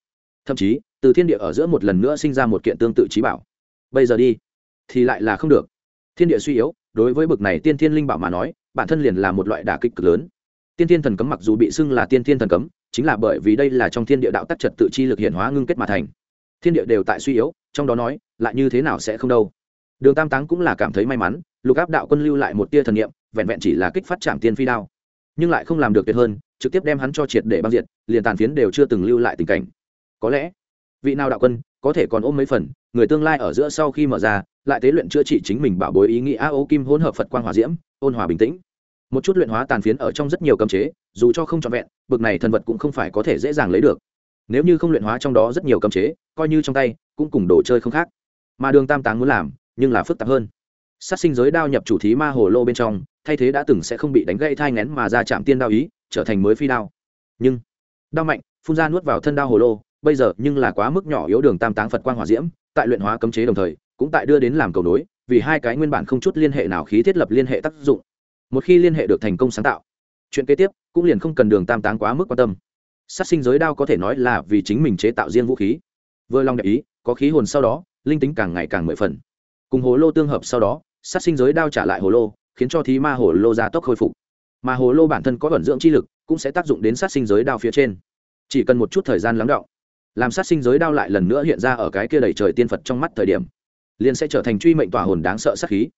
Thậm chí, từ thiên địa ở giữa một lần nữa sinh ra một kiện tương tự trí bảo. Bây giờ đi, thì lại là không được. Thiên địa suy yếu, đối với bực này tiên thiên linh bảo mà nói bản thân liền là một loại đả kích cực lớn. Tiên thiên thần cấm mặc dù bị xưng là tiên thiên thần cấm, chính là bởi vì đây là trong thiên địa đạo tắc trật tự chi lực hiện hóa ngưng kết mà thành. Thiên địa đều tại suy yếu, trong đó nói, lại như thế nào sẽ không đâu. Đường tam táng cũng là cảm thấy may mắn, lục áp đạo quân lưu lại một tia thần nghiệm vẹn vẹn chỉ là kích phát trạm tiên phi đao. Nhưng lại không làm được tuyệt hơn, trực tiếp đem hắn cho triệt để băng diệt, liền tàn phiến đều chưa từng lưu lại tình cảnh. Có lẽ, vị nào đạo quân, có thể còn ôm mấy phần, người tương lai ở giữa sau khi mở ra, lại tế luyện chữa trị chính mình bảo bối ý nghĩa a ô kim hỗn hợp phật quang hòa diễm ôn hòa bình tĩnh. Một chút luyện hóa tàn phiến ở trong rất nhiều cấm chế, dù cho không trọn vẹn, bực này thần vật cũng không phải có thể dễ dàng lấy được. Nếu như không luyện hóa trong đó rất nhiều cấm chế, coi như trong tay, cũng cùng đồ chơi không khác. Mà đường tam táng muốn làm, nhưng là phức tạp hơn. Sát sinh giới đao nhập chủ thí ma hồ lô bên trong, thay thế đã từng sẽ không bị đánh gây thai ngén mà ra chạm tiên đao ý, trở thành mới phi đao. Nhưng, đao mạnh, phun ra nuốt vào thân đao hồ lô, bây giờ nhưng là quá mức nhỏ yếu đường tam táng phật quang hỏa diễm, tại luyện hóa cấm chế đồng thời, cũng tại đưa đến làm cầu nối vì hai cái nguyên bản không chút liên hệ nào khí thiết lập liên hệ tác dụng. Một khi liên hệ được thành công sáng tạo, chuyện kế tiếp cũng liền không cần đường tam táng quá mức quan tâm. Sát sinh giới đao có thể nói là vì chính mình chế tạo riêng vũ khí. Vừa lòng đẹp ý, có khí hồn sau đó, linh tính càng ngày càng mười phần. Cùng hồ lô tương hợp sau đó, sát sinh giới đao trả lại hồ lô, khiến cho thí ma hồ lô gia tốc khôi phục. Mà hồ lô bản thân có vận dưỡng chi lực, cũng sẽ tác dụng đến sát sinh giới đao phía trên. Chỉ cần một chút thời gian lắng đọng làm sát sinh giới đao lại lần nữa hiện ra ở cái kia đầy trời tiên phật trong mắt thời điểm liền sẽ trở thành truy mệnh tỏa hồn đáng sợ sát khí.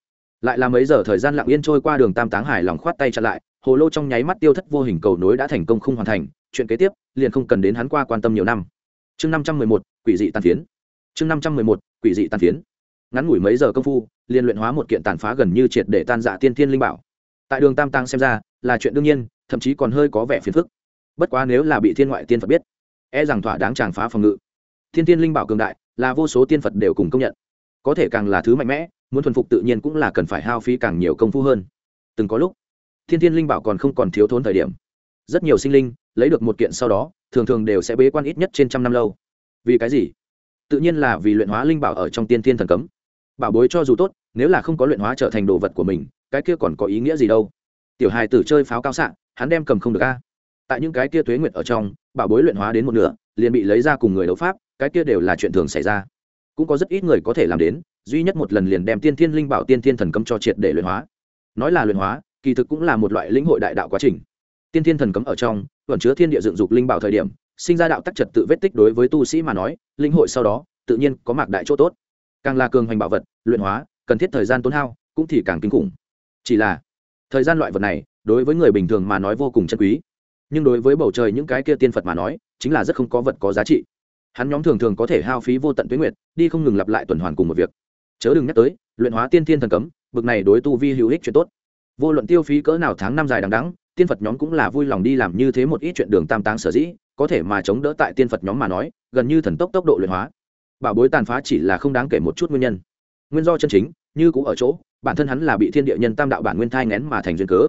Lại là mấy giờ thời gian lặng yên trôi qua đường tam táng hải lòng khoát tay chặn lại, hồ lô trong nháy mắt tiêu thất vô hình cầu nối đã thành công không hoàn thành, chuyện kế tiếp liền không cần đến hắn qua quan tâm nhiều năm. Chương năm trăm mười một, quỷ dị tàn phiến. Chương năm trăm mười một, quỷ dị tàn phiến. Ngắn ngủi mấy giờ công phu, liền luyện hóa một kiện tàn phá gần như triệt để tan dạ tiên thiên linh bảo. Tại đường tam tăng xem ra, là chuyện đương nhiên, thậm chí còn hơi có vẻ phiền phức. Bất quá nếu là bị thiên ngoại tiên phật biết e rằng thỏa đáng tràng phá phòng ngự. Thiên tiên linh bảo cường đại, là vô số tiên phật đều cùng công nhận có thể càng là thứ mạnh mẽ, muốn thuần phục tự nhiên cũng là cần phải hao phí càng nhiều công phu hơn. Từng có lúc, thiên thiên linh bảo còn không còn thiếu thốn thời điểm. Rất nhiều sinh linh, lấy được một kiện sau đó, thường thường đều sẽ bế quan ít nhất trên trăm năm lâu. Vì cái gì? Tự nhiên là vì luyện hóa linh bảo ở trong tiên thiên thần cấm. Bảo bối cho dù tốt, nếu là không có luyện hóa trở thành đồ vật của mình, cái kia còn có ý nghĩa gì đâu? Tiểu hài tử chơi pháo cao xạ, hắn đem cầm không được a. Tại những cái kia tuế nguyệt ở trong, bảo bối luyện hóa đến một nửa, liền bị lấy ra cùng người đấu pháp, cái kia đều là chuyện thường xảy ra cũng có rất ít người có thể làm đến, duy nhất một lần liền đem tiên thiên linh bảo, tiên thiên thần cấm cho triệt để luyện hóa. Nói là luyện hóa, kỳ thực cũng là một loại lĩnh hội đại đạo quá trình. Tiên thiên thần cấm ở trong vẫn chứa thiên địa dựng dục linh bảo thời điểm, sinh ra đạo tắc trật tự vết tích đối với tu sĩ mà nói, linh hội sau đó, tự nhiên có mạc đại chỗ tốt. Càng là cường hoành bảo vật, luyện hóa, cần thiết thời gian tốn hao, cũng thì càng kinh khủng. Chỉ là, thời gian loại vật này, đối với người bình thường mà nói vô cùng chân quý. Nhưng đối với bầu trời những cái kia tiên phật mà nói, chính là rất không có vật có giá trị hắn nhóm thường thường có thể hao phí vô tận tuyến nguyệt, đi không ngừng lặp lại tuần hoàn cùng một việc. Chớ đừng nhắc tới, luyện hóa tiên thiên thần cấm, bực này đối tu vi hữu ích chuyện tốt. Vô luận tiêu phí cỡ nào tháng năm dài đằng đắng tiên phật nhóm cũng là vui lòng đi làm như thế một ít chuyện đường tam táng sở dĩ, có thể mà chống đỡ tại tiên phật nhóm mà nói, gần như thần tốc tốc độ luyện hóa. Bảo bối tàn phá chỉ là không đáng kể một chút nguyên nhân. Nguyên do chân chính, như cũng ở chỗ, bản thân hắn là bị thiên địa nhân tam đạo bản nguyên thai ngén mà thành duyên cớ.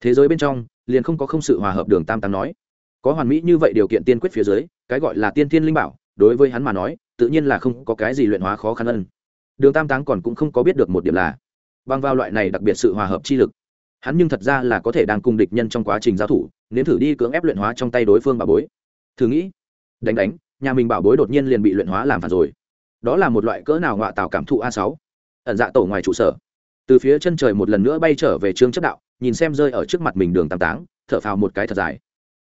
Thế giới bên trong, liền không có không sự hòa hợp đường tam táng nói. Có hoàn mỹ như vậy điều kiện tiên quyết phía dưới, cái gọi là tiên thiên linh bảo đối với hắn mà nói, tự nhiên là không có cái gì luyện hóa khó khăn ân đường tam táng còn cũng không có biết được một điểm là băng vào loại này đặc biệt sự hòa hợp chi lực, hắn nhưng thật ra là có thể đang cùng địch nhân trong quá trình giao thủ, nếm thử đi cưỡng ép luyện hóa trong tay đối phương bảo bối. Thử nghĩ, đánh đánh, nhà mình bảo bối đột nhiên liền bị luyện hóa làm phản rồi. Đó là một loại cỡ nào ngọa tạo cảm thụ a sáu. Ẩn dạ tổ ngoài trụ sở. Từ phía chân trời một lần nữa bay trở về trương chấp đạo, nhìn xem rơi ở trước mặt mình đường tam táng, thở phào một cái thật dài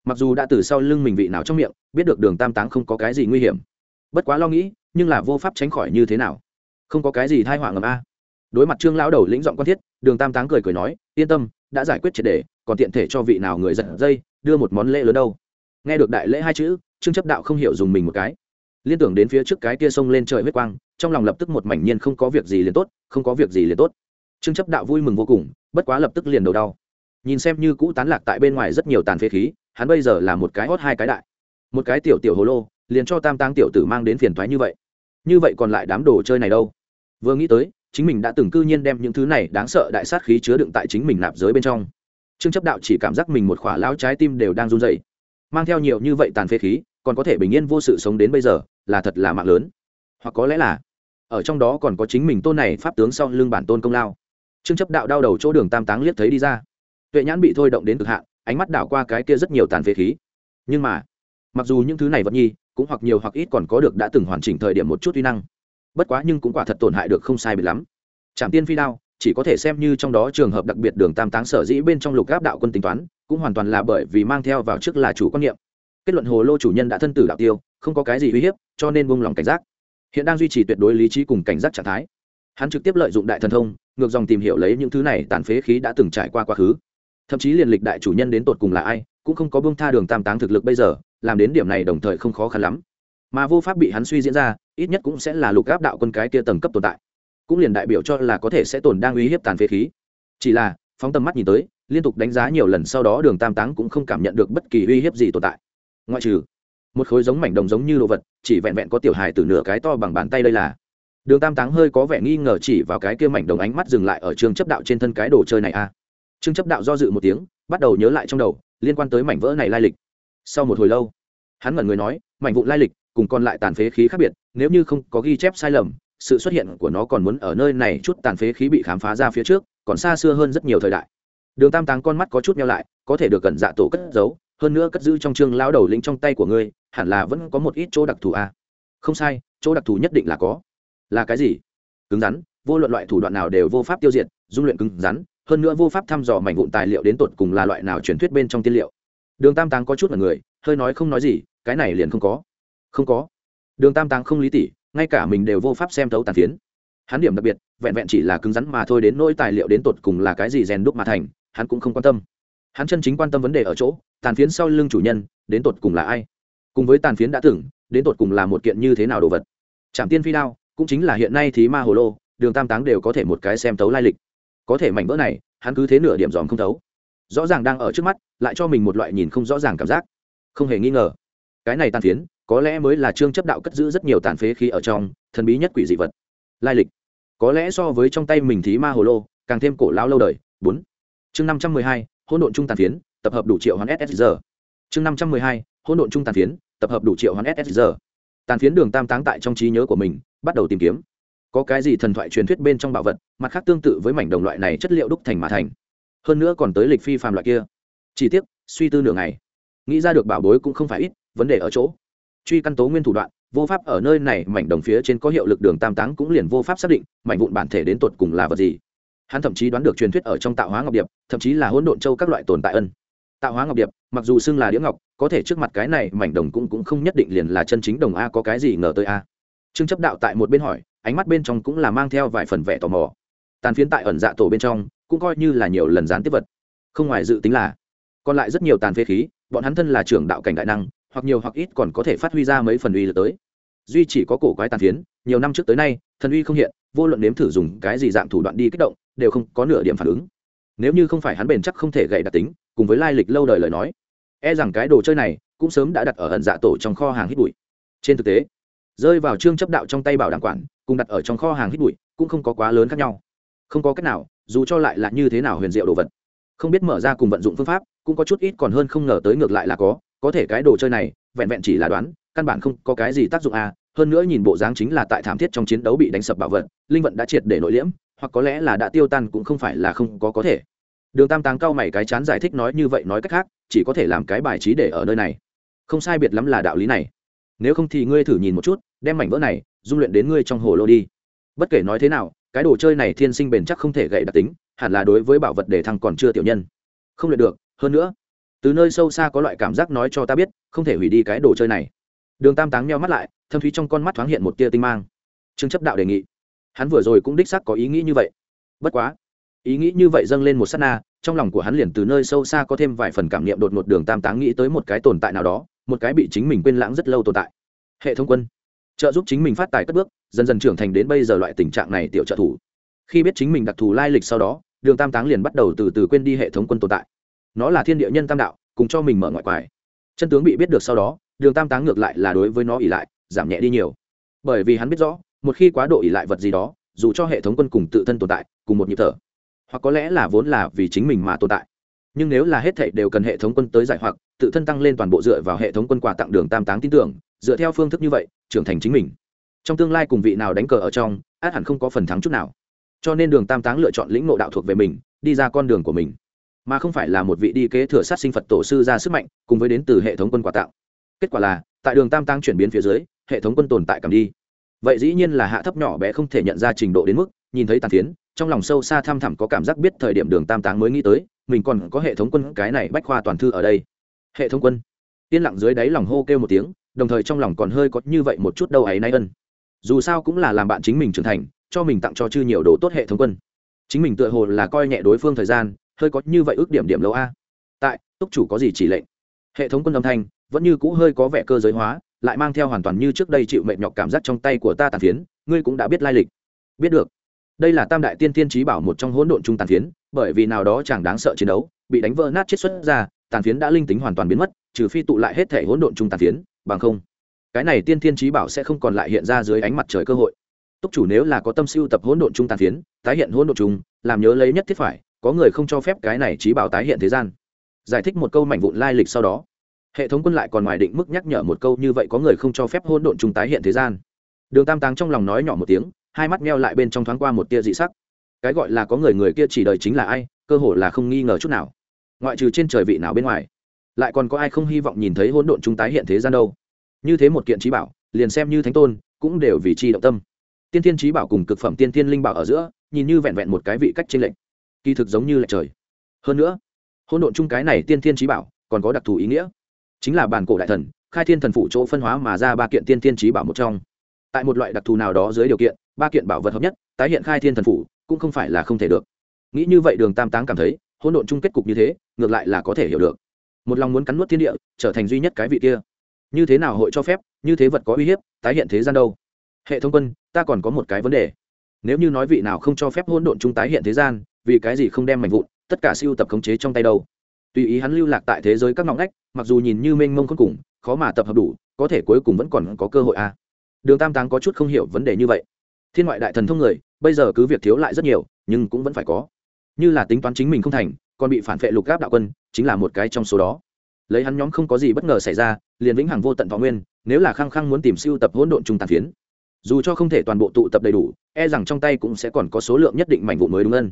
mặc dù đã từ sau lưng mình vị nào trong miệng, biết được đường tam táng không có cái gì nguy hiểm. Bất quá lo nghĩ, nhưng là vô pháp tránh khỏi như thế nào. Không có cái gì thai họa ngầm a. Đối mặt trương lão đầu lĩnh giọng quan thiết, đường tam táng cười cười nói, yên tâm, đã giải quyết triệt đề, còn tiện thể cho vị nào người giật dây, đưa một món lễ lớn đâu. Nghe được đại lễ hai chữ, trương chấp đạo không hiểu dùng mình một cái. Liên tưởng đến phía trước cái kia sông lên trời huyết quang, trong lòng lập tức một mảnh nhiên không có việc gì liền tốt, không có việc gì liền tốt. Trương chấp đạo vui mừng vô cùng, bất quá lập tức liền đầu đau. Nhìn xem như cũ tán lạc tại bên ngoài rất nhiều tàn phế khí hắn bây giờ là một cái hót hai cái đại. Một cái tiểu tiểu hồ lô, liền cho tam táng tiểu tử mang đến phiền thoái như vậy. Như vậy còn lại đám đồ chơi này đâu? Vừa nghĩ tới, chính mình đã từng cư nhiên đem những thứ này đáng sợ đại sát khí chứa đựng tại chính mình nạp giới bên trong. Trương chấp đạo chỉ cảm giác mình một khỏa lao trái tim đều đang run dày mang theo nhiều như vậy tàn phế khí, còn có thể bình yên vô sự sống đến bây giờ, là thật là mạng lớn. Hoặc có lẽ là, ở trong đó còn có chính mình tôn này pháp tướng sau lưng bản tôn công lao. Trương chấp đạo đau đầu chỗ đường tam táng liếc thấy đi ra. Tuệ nhãn bị thôi động đến cực hạn ánh mắt đảo qua cái kia rất nhiều tàn phế khí. Nhưng mà, mặc dù những thứ này vật nhi, cũng hoặc nhiều hoặc ít còn có được đã từng hoàn chỉnh thời điểm một chút uy năng. Bất quá nhưng cũng quả thật tổn hại được không sai biệt lắm. Trạm tiên phi đao, chỉ có thể xem như trong đó trường hợp đặc biệt đường tam táng sở dĩ bên trong lục gáp đạo quân tính toán, cũng hoàn toàn là bởi vì mang theo vào trước là chủ quan niệm. Kết luận hồ lô chủ nhân đã thân tử đạo tiêu, không có cái gì uy hiếp, cho nên buông lòng cảnh giác. Hiện đang duy trì tuyệt đối lý trí cùng cảnh giác trạng thái. Hắn trực tiếp lợi dụng đại thần thông, ngược dòng tìm hiểu lấy những thứ này tàn phế khí đã từng trải qua quá khứ thậm chí liền lịch đại chủ nhân đến tột cùng là ai, cũng không có bông tha đường tam táng thực lực bây giờ, làm đến điểm này đồng thời không khó khăn lắm. Mà vô pháp bị hắn suy diễn ra, ít nhất cũng sẽ là lục gáp đạo quân cái kia tầng cấp tồn tại. Cũng liền đại biểu cho là có thể sẽ tồn đang uy hiếp tàn phế khí. Chỉ là, phóng tầm mắt nhìn tới, liên tục đánh giá nhiều lần sau đó đường tam táng cũng không cảm nhận được bất kỳ uy hiếp gì tồn tại. Ngoại trừ, một khối giống mảnh đồng giống như đồ vật, chỉ vẹn vẹn có tiểu hài từ nửa cái to bằng bàn tay đây là. Đường tam táng hơi có vẻ nghi ngờ chỉ vào cái kia mảnh đồng ánh mắt dừng lại ở trường chấp đạo trên thân cái đồ chơi này a à trương chấp đạo do dự một tiếng, bắt đầu nhớ lại trong đầu, liên quan tới mảnh vỡ này lai lịch. Sau một hồi lâu, hắn ngẩn người nói, mảnh vụn lai lịch cùng còn lại tàn phế khí khác biệt, nếu như không có ghi chép sai lầm, sự xuất hiện của nó còn muốn ở nơi này chút tàn phế khí bị khám phá ra phía trước, còn xa xưa hơn rất nhiều thời đại. Đường tam táng con mắt có chút nhau lại, có thể được cẩn dạ tổ cất giấu, hơn nữa cất giữ trong chương lao đầu lĩnh trong tay của ngươi, hẳn là vẫn có một ít chỗ đặc thù à? không sai, chỗ đặc thù nhất định là có. Là cái gì? Cứng rắn, vô luận loại thủ đoạn nào đều vô pháp tiêu diệt, dung luyện cứng rắn hơn nữa vô pháp thăm dò mảnh vụn tài liệu đến tột cùng là loại nào truyền thuyết bên trong tiên liệu. Đường tam táng có chút là người, hơi nói không nói gì, cái này liền không có. Không có. Đường tam táng không lý tỉ, ngay cả mình đều vô pháp xem thấu tàn phiến. Hắn điểm đặc biệt, vẹn vẹn chỉ là cứng rắn mà thôi đến nỗi tài liệu đến tột cùng là cái gì rèn đúc mà thành, hắn cũng không quan tâm. Hắn chân chính quan tâm vấn đề ở chỗ, tàn phiến sau lưng chủ nhân, đến tột cùng là ai? Cùng với tàn phiến đã tưởng đến tột cùng là một kiện như thế nào đồ vật? Trạm tiên phi đao, cũng chính là hiện nay thì ma hồ lô, đường tam táng đều có thể một cái xem tấu lai lịch có thể mảnh vỡ này, hắn cứ thế nửa điểm dòm không thấu. Rõ ràng đang ở trước mắt, lại cho mình một loại nhìn không rõ ràng cảm giác. Không hề nghi ngờ. Cái này tàn phiến, có lẽ mới là trương chấp đạo cất giữ rất nhiều tàn phế khí ở trong, thần bí nhất quỷ dị vật. Lai lịch. Có lẽ so với trong tay mình thí ma hồ lô, càng thêm cổ lao lâu đời. Bốn. Chương năm trăm mười hai, hỗn độn trung tàn phiến, tập hợp đủ triệu hoán ssg chương năm trăm mười hai, hỗn độn trung tàn phiến, tập hợp đủ triệu hoán ssg tàn phiến đường tam táng tại trong trí nhớ của mình, bắt đầu tìm kiếm có cái gì thần thoại truyền thuyết bên trong bảo vật, mặt khác tương tự với mảnh đồng loại này chất liệu đúc thành mà thành. Hơn nữa còn tới lịch phi phàm loại kia. Chỉ tiếc, suy tư nửa ngày. Nghĩ ra được bảo bối cũng không phải ít, vấn đề ở chỗ. Truy căn tố nguyên thủ đoạn, vô pháp ở nơi này, mảnh đồng phía trên có hiệu lực đường tam táng cũng liền vô pháp xác định, mảnh vụn bản thể đến tột cùng là vật gì. Hắn thậm chí đoán được truyền thuyết ở trong tạo hóa ngọc điệp, thậm chí là hỗn độn châu các loại tồn tại ân. Tạo hóa ngọc điệp, mặc dù xưng là đĩa ngọc, có thể trước mặt cái này mảnh đồng cũng cũng không nhất định liền là chân chính đồng a có cái gì ngờ tới a. Trương chấp đạo tại một bên hỏi ánh mắt bên trong cũng là mang theo vài phần vẻ tò mò. Tàn phiến tại ẩn dạ tổ bên trong, cũng coi như là nhiều lần gián tiếp vật. Không ngoài dự tính là, còn lại rất nhiều tàn phế khí, bọn hắn thân là trưởng đạo cảnh đại năng, hoặc nhiều hoặc ít còn có thể phát huy ra mấy phần uy lực tới. Duy chỉ có cổ quái tàn phiến, nhiều năm trước tới nay, thần uy không hiện, vô luận nếm thử dùng cái gì dạng thủ đoạn đi kích động, đều không có nửa điểm phản ứng. Nếu như không phải hắn bền chắc không thể gậy đặc tính, cùng với lai lịch lâu đời lời nói e rằng cái đồ chơi này cũng sớm đã đặt ở ẩn dạ tổ trong kho hàng hít bụi. Trên thực tế rơi vào trương chấp đạo trong tay bảo đảm quản, cùng đặt ở trong kho hàng hít bụi, cũng không có quá lớn khác nhau. Không có cách nào, dù cho lại là như thế nào huyền diệu đồ vật, không biết mở ra cùng vận dụng phương pháp, cũng có chút ít còn hơn không ngờ tới ngược lại là có có thể cái đồ chơi này, vẹn vẹn chỉ là đoán, căn bản không có cái gì tác dụng à hơn nữa nhìn bộ dáng chính là tại thảm thiết trong chiến đấu bị đánh sập bảo vật, linh vận đã triệt để nội liễm, hoặc có lẽ là đã tiêu tan cũng không phải là không có có thể. Đường tam táng cao mày cái chán giải thích nói như vậy nói cách khác, chỉ có thể làm cái bài trí để ở nơi này. Không sai biệt lắm là đạo lý này nếu không thì ngươi thử nhìn một chút, đem mảnh vỡ này dung luyện đến ngươi trong hồ lô đi. Bất kể nói thế nào, cái đồ chơi này thiên sinh bền chắc không thể gậy đặc tính, hẳn là đối với bảo vật để thăng còn chưa tiểu nhân. Không luyện được, hơn nữa, từ nơi sâu xa có loại cảm giác nói cho ta biết, không thể hủy đi cái đồ chơi này. Đường tam táng meo mắt lại, thâm thúy trong con mắt thoáng hiện một tia tinh mang. Trương chấp đạo đề nghị. Hắn vừa rồi cũng đích xác có ý nghĩ như vậy. Bất quá, ý nghĩ như vậy dâng lên một s á t na, trong lòng của hắn liền từ nơi sâu xa có thêm vài phần cảm nghiệm đột ngột đường tam táng nghĩ tới một cái tồn tại nào đó một cái bị chính mình quên lãng rất lâu tồn tại. Hệ thống quân, trợ giúp chính mình phát tài cất bước, dần dần trưởng thành đến bây giờ loại tình trạng này tiểu trợ thủ. Khi biết chính mình đặc thù lai lịch sau đó, đường tam táng liền bắt đầu từ từ quên đi hệ thống quân tồn tại. Nó là thiên địa nhân tam đạo, cùng cho mình mở ngoại quải. Chân tướng bị biết được sau đó, đường tam táng ngược lại là đối với nó ỉ lại, giảm nhẹ đi nhiều. Bởi vì hắn biết rõ, một khi quá độ ỉ lại vật gì đó, dù cho hệ thống quân cùng tự thân tồn tại, cùng một nhịp thở, hoặc có lẽ là vốn là vì chính mình mà tồn tại nhưng nếu là hết thảy đều cần hệ thống quân tới giải hoặc, tự thân tăng lên toàn bộ dựa vào hệ thống quân quà tặng đường tam táng tin tưởng, dựa theo phương thức như vậy, trưởng thành chính mình. Trong tương lai cùng vị nào đánh cờ ở trong, át hẳn không có phần thắng chút nào. Cho nên đường tam táng lựa chọn lĩnh ngộ đạo thuộc về mình, đi ra con đường của mình. Mà không phải là một vị đi kế thừa sát sinh phật tổ sư ra sức mạnh, cùng với đến từ hệ thống quân quà tặng. Kết quả là, tại đường tam táng chuyển biến phía dưới, hệ thống quân tồn tại cầm đi. Vậy dĩ nhiên là hạ thấp nhỏ bé không thể nhận ra trình độ đến mức, nhìn thấy tàn phiến trong lòng sâu xa tham thẳm có cảm giác biết thời điểm đường tam táng mới nghĩ tới, mình còn có hệ thống quân cái này bách khoa toàn thư ở đây. Hệ thống quân. Yên lặng dưới đáy lòng hô kêu một tiếng, đồng thời trong lòng còn hơi có như vậy một chút đâu ấy nay ân. Dù sao cũng là làm bạn chính mình trưởng thành, cho mình tặng cho chư nhiều đồ tốt hệ thống quân. Chính mình tựa hồ là coi nhẹ đối phương thời gian, hơi có như vậy ước điểm điểm lâu a. Tại, túc chủ có gì chỉ lệnh? Hệ thống quân âm thanh, vẫn như cũ hơi có vẻ cơ giới hóa, lại mang theo hoàn toàn như trước đây chịu mệt nhọc cảm giác trong tay của ta tàn phiến, ngươi cũng đã biết lai lịch. Biết được đây là tam đại tiên tiên trí bảo một trong hỗn độn trung tàn phiến, bởi vì nào đó chẳng đáng sợ chiến đấu, bị đánh vỡ nát chết xuất ra, tàn phiến đã linh tính hoàn toàn biến mất, trừ phi tụ lại hết thể hỗn độn trung tàn phiến, bằng không. Cái này tiên tiên trí bảo sẽ không còn lại hiện ra dưới ánh mặt trời cơ hội. Túc chủ nếu là có tâm siêu tập hỗn độn trung tàn phiến, tái hiện hỗn độn trung, làm nhớ lấy nhất thiết phải, có người không cho phép cái này trí bảo tái hiện thế gian. Giải thích một câu mảnh vụn lai lịch sau đó. Hệ thống quân lại còn ngoài định mức nhắc nhở một câu như vậy có người không cho phép Hỗn độn Trung tái hiện thế gian. Đường tam táng trong lòng nói nhỏ một tiếng hai mắt meo lại bên trong thoáng qua một tia dị sắc. Cái gọi là có người người kia chỉ đời chính là ai, cơ hồ là không nghi ngờ chút nào. Ngoại trừ trên trời vị nào bên ngoài, lại còn có ai không hy vọng nhìn thấy hỗn độn chúng tái hiện thế gian đâu. Như thế một kiện trí bảo, liền xem như thánh tôn, cũng đều vì chi động tâm. Tiên tiên trí bảo cùng cực phẩm tiên tiên linh bảo ở giữa, nhìn như vẹn vẹn một cái vị cách trên lệnh kỳ thực giống như lệch trời. Hơn nữa, hỗn độn chung cái này tiên tiên trí bảo, còn có đặc thù ý nghĩa. Chính là bản cổ đại thần, khai thiên thần phụ chỗ phân hóa mà ra ba kiện tiên tiên trí bảo một trong. Tại một loại đặc thù nào đó dưới điều kiện ba kiện bảo vật hợp nhất, tái hiện khai thiên thần phụ cũng không phải là không thể được. Nghĩ như vậy đường tam táng cảm thấy, hỗn độn chung kết cục như thế, ngược lại là có thể hiểu được. Một lòng muốn cắn nuốt thiên địa, trở thành duy nhất cái vị kia. Như thế nào hội cho phép, như thế vật có uy hiếp, tái hiện thế gian đâu? Hệ thống quân, ta còn có một cái vấn đề. Nếu như nói vị nào không cho phép hỗn độn chung tái hiện thế gian, vì cái gì không đem mảnh vụn, tất cả siêu tập khống chế trong tay đâu? Tùy ý hắn lưu lạc tại thế giới các ngọc ngách, mặc dù nhìn như mênh mông khôn cùng, khó mà tập hợp đủ, có thể cuối cùng vẫn còn có cơ hội à. đường tam táng có chút không hiểu vấn đề như vậy thiên ngoại đại thần thông người, bây giờ cứ việc thiếu lại rất nhiều, nhưng cũng vẫn phải có. Như là tính toán chính mình không thành, còn bị phản vệ lục gáp đạo quân, chính là một cái trong số đó. Lấy hắn nhóm không có gì bất ngờ xảy ra, liền vĩnh hằng vô tận thọ nguyên, nếu là khăng khăng muốn tìm siêu tập hỗn độn trung tàn phiến, dù cho không thể toàn bộ tụ tập đầy đủ e rằng trong tay cũng sẽ còn có số lượng nhất định mảnh vụn mới đúng ân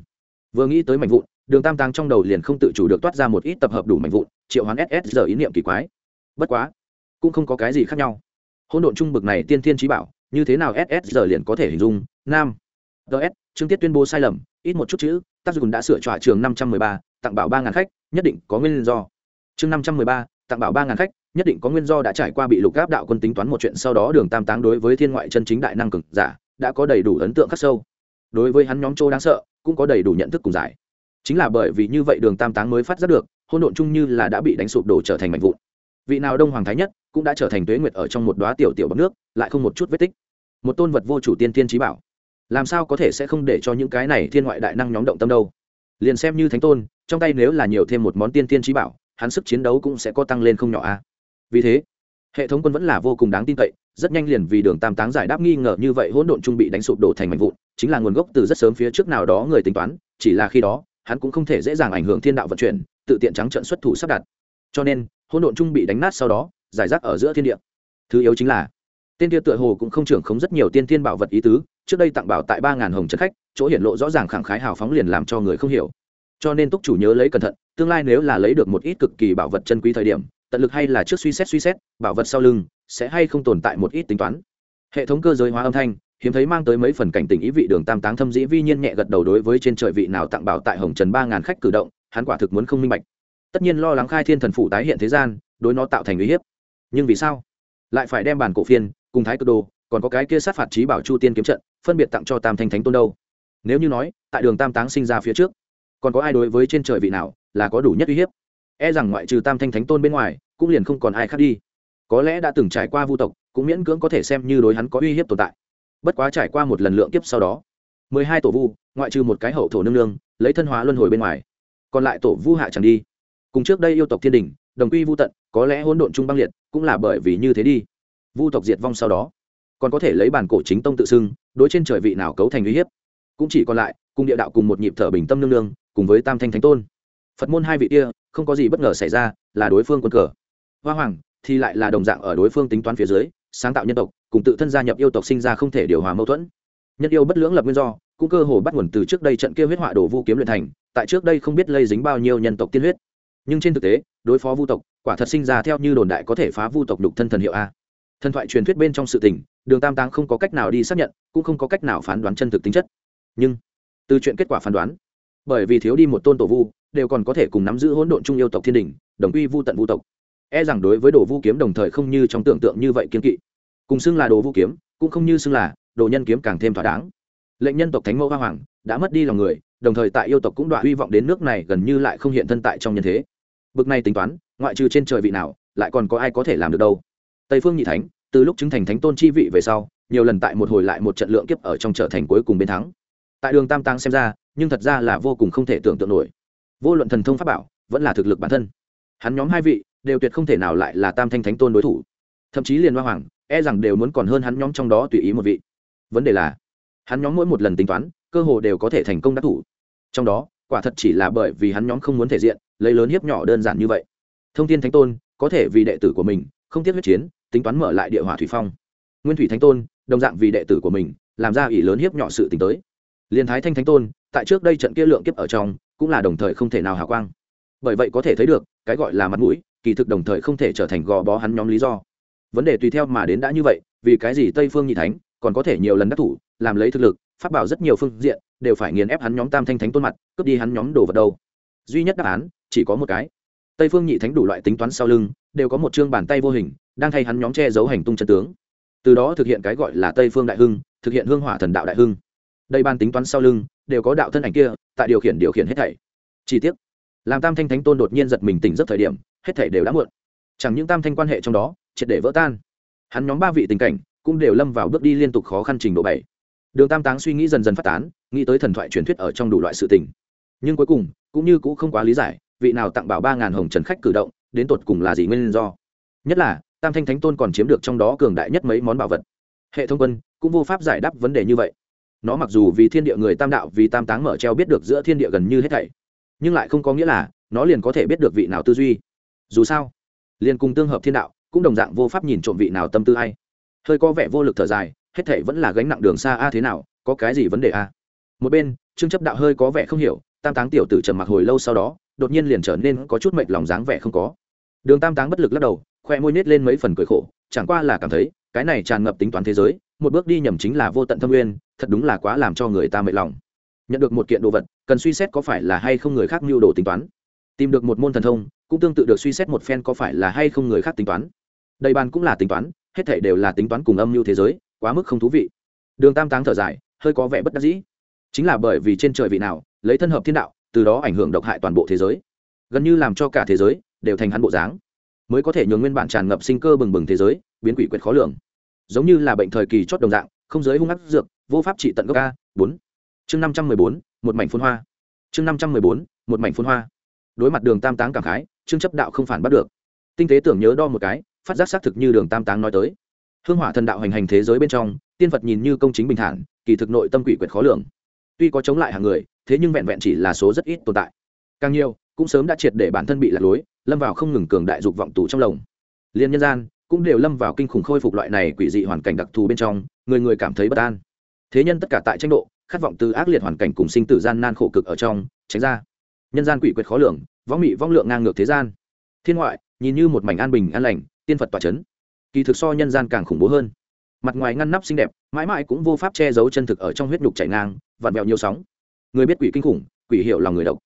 vừa nghĩ tới mảnh vụn, đường tam tăng trong đầu liền không tự chủ được toát ra một ít tập hợp đủ mảnh vụn, triệu hoán ss giờ ý niệm kỳ quái. Bất quá, cũng không có cái gì khác nhau. Hỗn độn trung bực này tiên thiên trí bảo như thế nào ss giờ liền có thể hình dung? Nam. Ts trương tiết tuyên bố sai lầm, ít một chút chữ, tác dụng đã sửa trọa trường năm trăm mười ba, tặng bảo ba ngàn khách, nhất định có nguyên do. Chương năm trăm mười ba, tặng bảo ba ngàn khách, nhất định có nguyên do đã trải qua bị lục gáp đạo quân tính toán một chuyện, sau đó đường tam táng đối với thiên ngoại chân chính đại năng cực giả, đã có đầy đủ ấn tượng khắc sâu. Đối với hắn nhóm châu đáng sợ, cũng có đầy đủ nhận thức cùng giải. Chính là bởi vì như vậy đường tam táng mới phát giác được hôn độn chung như là đã bị đánh sụp đổ trở thành mạnh vụn. Vị nào đông hoàng thái nhất, cũng đã trở thành tuế nguyệt ở trong một đoá tiểu tiểu bằng nước, lại không một chút vết tích một tôn vật vô chủ tiên tiên trí bảo. Làm sao có thể sẽ không để cho những cái này thiên ngoại đại năng nhóm động tâm đâu? Liền xem như thánh tôn, trong tay nếu là nhiều thêm một món tiên tiên trí bảo, hắn sức chiến đấu cũng sẽ có tăng lên không nhỏ a. Vì thế, hệ thống quân vẫn là vô cùng đáng tin cậy, rất nhanh liền vì đường tam táng giải đáp nghi ngờ như vậy hỗn độn trung bị đánh sụp đổ thành mảnh vụn, chính là nguồn gốc từ rất sớm phía trước nào đó người tính toán, chỉ là khi đó, hắn cũng không thể dễ dàng ảnh hưởng thiên đạo vận chuyển, tự tiện trắng trận xuất thủ sắp đặt. Cho nên, hỗn độn trung bị đánh nát sau đó, giải rác ở giữa thiên địa. Thứ yếu chính là tên kia tựa hồ cũng không trưởng khống rất nhiều tiên thiên bảo vật ý tứ, trước đây tặng bảo tại ba ngàn hồng trần khách, chỗ hiển lộ rõ ràng khẳng khái hào phóng liền làm cho người không hiểu. Cho nên túc chủ nhớ lấy cẩn thận, tương lai nếu là lấy được một ít cực kỳ bảo vật chân quý thời điểm, tận lực hay là trước suy xét suy xét, bảo vật sau lưng sẽ hay không tồn tại một ít tính toán. Hệ thống cơ giới hóa âm thanh, hiếm thấy mang tới mấy phần cảnh tình ý vị đường tam táng thâm dĩ vi nhiên nhẹ gật đầu đối với trên trời vị nào tặng bảo tại hồng trần ba ngàn khách cử động, hắn quả thực muốn không minh bạch. Tất nhiên lo lắng khai thiên thần phủ tái hiện thế gian, đối nó tạo thành uy hiếp. Nhưng vì sao? Lại phải đem bản cổ phiên cùng thái cực đồ, còn có cái kia sát phạt trí bảo chu tiên kiếm trận, phân biệt tặng cho tam thanh thánh tôn đâu? Nếu như nói, tại đường tam táng sinh ra phía trước, còn có ai đối với trên trời vị nào là có đủ nhất uy hiếp? E rằng ngoại trừ tam thanh thánh tôn bên ngoài, cũng liền không còn ai khác đi. Có lẽ đã từng trải qua vu tộc, cũng miễn cưỡng có thể xem như đối hắn có uy hiếp tồn tại. Bất quá trải qua một lần lượng kiếp sau đó, mười hai tổ vu, ngoại trừ một cái hậu thổ nương nương, lấy thân hóa luân hồi bên ngoài, còn lại tổ vu hạ chẳng đi. Cùng trước đây yêu tộc thiên đình, đồng quy vu tận, có lẽ hỗn độn chung băng liệt, cũng là bởi vì như thế đi vu tộc diệt vong sau đó, còn có thể lấy bản cổ chính tông tự xưng, đối trên trời vị nào cấu thành uy hiếp. Cũng chỉ còn lại, cùng địa đạo cùng một nhịp thở bình tâm nương nương, cùng với tam thanh thánh tôn. Phật môn hai vị kia, không có gì bất ngờ xảy ra, là đối phương quân cờ. Hoa hoàng thì lại là đồng dạng ở đối phương tính toán phía dưới, sáng tạo nhân tộc, cùng tự thân gia nhập yêu tộc sinh ra không thể điều hòa mâu thuẫn. Nhân yêu bất lưỡng lập nguyên do, cũng cơ hồ bắt nguồn từ trước đây trận kia huyết họa đổ vu kiếm luyện thành, tại trước đây không biết lây dính bao nhiêu nhân tộc tiên huyết. Nhưng trên thực tế, đối phó vu tộc, quả thật sinh ra theo như đồn đại có thể phá vu tộc đục thân thần hiệu a thần thoại truyền thuyết bên trong sự tình, đường tam táng không có cách nào đi xác nhận, cũng không có cách nào phán đoán chân thực tính chất. Nhưng, từ chuyện kết quả phán đoán, bởi vì thiếu đi một tôn tổ vu, đều còn có thể cùng nắm giữ hỗn độn trung yêu tộc thiên đình, đồng quy vu tận vu tộc. E rằng đối với đồ vu kiếm đồng thời không như trong tưởng tượng như vậy kiên kỵ. Cùng xưng là đồ vu kiếm, cũng không như xưng là, đồ nhân kiếm càng thêm thỏa đáng. Lệnh nhân tộc thánh mẫu hoa hoàng đã mất đi lòng người, đồng thời tại yêu tộc cũng đoạn hy vọng đến nước này gần như lại không hiện thân tại trong nhân thế. Bực này tính toán, ngoại trừ trên trời vị nào, lại còn có ai có thể làm được đâu? Tây phương nhị thánh, từ lúc chứng thành thánh tôn chi vị về sau, nhiều lần tại một hồi lại một trận lượng kiếp ở trong trở thành cuối cùng bên thắng. Tại đường tam tăng xem ra, nhưng thật ra là vô cùng không thể tưởng tượng nổi. Vô luận thần thông pháp bảo, vẫn là thực lực bản thân. Hắn nhóm hai vị, đều tuyệt không thể nào lại là tam thanh thánh tôn đối thủ. Thậm chí liền hoa hoàng e rằng đều muốn còn hơn hắn nhóm trong đó tùy ý một vị. Vấn đề là, hắn nhóm mỗi một lần tính toán, cơ hồ đều có thể thành công đắc thủ. Trong đó, quả thật chỉ là bởi vì hắn nhóm không muốn thể diện, lấy lớn hiếp nhỏ đơn giản như vậy. Thông tin thánh tôn có thể vì đệ tử của mình không tiếc huyết chiến, tính toán mở lại địa hỏa thủy phong. Nguyên thủy thánh tôn, đồng dạng vì đệ tử của mình, làm ra ỷ lớn hiếp nhỏ sự t tới. Liên thái thanh thánh tôn, tại trước đây trận kia lượng kiếp ở trong, cũng là đồng thời không thể nào hào quang. Bởi vậy có thể thấy được, cái gọi là mặt mũi, kỳ thực đồng thời không thể trở thành gò bó hắn nhóm lý do. Vấn đề tùy theo mà đến đã như vậy, vì cái gì tây phương nhị thánh còn có thể nhiều lần đắc thủ, làm lấy thực lực phát bảo rất nhiều phương diện, đều phải nghiền ép hắn nhóm tam thanh thánh tôn mặt, cướp đi hắn nhóm đồ vật đâu. Duy nhất đáp án, chỉ có một cái tây phương nhị thánh đủ loại tính toán sau lưng, đều có một chương bàn tay vô hình, đang thay hắn nhóm che giấu hành tung chân tướng. Từ đó thực hiện cái gọi là tây phương đại hưng, thực hiện hương hỏa thần đạo đại hưng. Đây ban tính toán sau lưng, đều có đạo thân ảnh kia, tại điều khiển điều khiển hết thảy. Chi tiết làm tam thanh thánh tôn đột nhiên giật mình tỉnh giấc thời điểm, hết thảy đều đã muộn. Chẳng những tam thanh quan hệ trong đó, triệt để vỡ tan. Hắn nhóm ba vị tình cảnh, cũng đều lâm vào bước đi liên tục khó khăn trình độ bảy. Đường tam táng suy nghĩ dần dần phát tán, nghĩ tới thần thoại truyền thuyết ở trong đủ loại sự tình. Nhưng cuối cùng, cũng như cũng không quá lý giải vị nào tặng bảo ba ngàn hồng trần khách cử động, đến tột cùng là gì nguyên do? Nhất là, tam thanh thánh tôn còn chiếm được trong đó cường đại nhất mấy món bảo vật. Hệ thống quân, cũng vô pháp giải đáp vấn đề như vậy. Nó mặc dù vì thiên địa người tam đạo, vì tam táng mở treo biết được giữa thiên địa gần như hết thảy, nhưng lại không có nghĩa là nó liền có thể biết được vị nào tư duy. Dù sao, liền cùng tương hợp thiên đạo, cũng đồng dạng vô pháp nhìn trộm vị nào tâm tư hay hơi có vẻ vô lực thở dài, hết thảy vẫn là gánh nặng đường xa a thế nào, có cái gì vấn đề a? Một bên, trương chấp đạo hơi có vẻ không hiểu, tam táng tiểu tử trầm mặc hồi lâu sau đó đột nhiên liền trở nên có chút mệt lòng dáng vẻ không có. Đường tam táng bất lực lắc đầu, khoe môi nết lên mấy phần cười khổ, chẳng qua là cảm thấy, cái này tràn ngập tính toán thế giới, một bước đi nhầm chính là vô tận thâm nguyên, thật đúng là quá làm cho người ta mệt lòng. Nhận được một kiện đồ vật, cần suy xét có phải là hay không người khác mưu đồ tính toán. Tìm được một môn thần thông, cũng tương tự được suy xét một phen có phải là hay không người khác tính toán. Đầy bàn cũng là tính toán, hết thể đều là tính toán cùng âm mưu thế giới, quá mức không thú vị. Đường tam táng thở dài, hơi có vẻ bất đắc dĩ. Chính là bởi vì trên trời vị nào, lấy thân hợp thiên đạo từ đó ảnh hưởng độc hại toàn bộ thế giới. Gần như làm cho cả thế giới đều thành hắn bộ dáng. Mới có thể nhường nguyên bản tràn ngập sinh cơ bừng bừng thế giới biến quỷ quyệt khó lường. Giống như là bệnh thời kỳ chót đồng dạng, không giới hung ác dược, vô pháp trị tận gốc a bốn. Chương năm trăm mười bốn, một mảnh phun hoa. Chương năm trăm mười bốn, một mảnh phun hoa. Đối mặt đường tam táng cảm khái chương chấp đạo không phản bắt được. Tinh tế tưởng nhớ đo một cái, phát giác xác thực như đường tam táng nói tới. Hương hỏa thần đạo hành hành thế giới bên trong, tiên phật nhìn như công chính bình thản, kỳ thực nội tâm quỷ quyệt khó lường tuy có chống lại hàng người, thế nhưng vẹn vẹn chỉ là số rất ít tồn tại. Càng nhiều, cũng sớm đã triệt để bản thân bị lạc lối, lâm vào không ngừng cường đại dục vọng tù trong lồng liên nhân gian cũng đều lâm vào kinh khủng khôi phục loại này quỷ dị hoàn cảnh đặc thù bên trong, người người cảm thấy bất an. Thế nhân tất cả tại tranh độ, khát vọng từ ác liệt hoàn cảnh cùng sinh tử gian nan khổ cực ở trong, tránh ra. Nhân gian quỷ quyệt khó lường, võng mị vong lượng ngang ngược thế gian. Thiên ngoại, nhìn như một mảnh an bình an lành, tiên phật tỏa c kỳ thực so nhân gian càng khủng bố hơn mặt ngoài ngăn nắp xinh đẹp, mãi mãi cũng vô pháp che giấu chân thực ở trong huyết nhục chảy ngang, vặn vẹo nhiều sóng. Người biết quỷ kinh khủng, quỷ hiệu lòng người độc.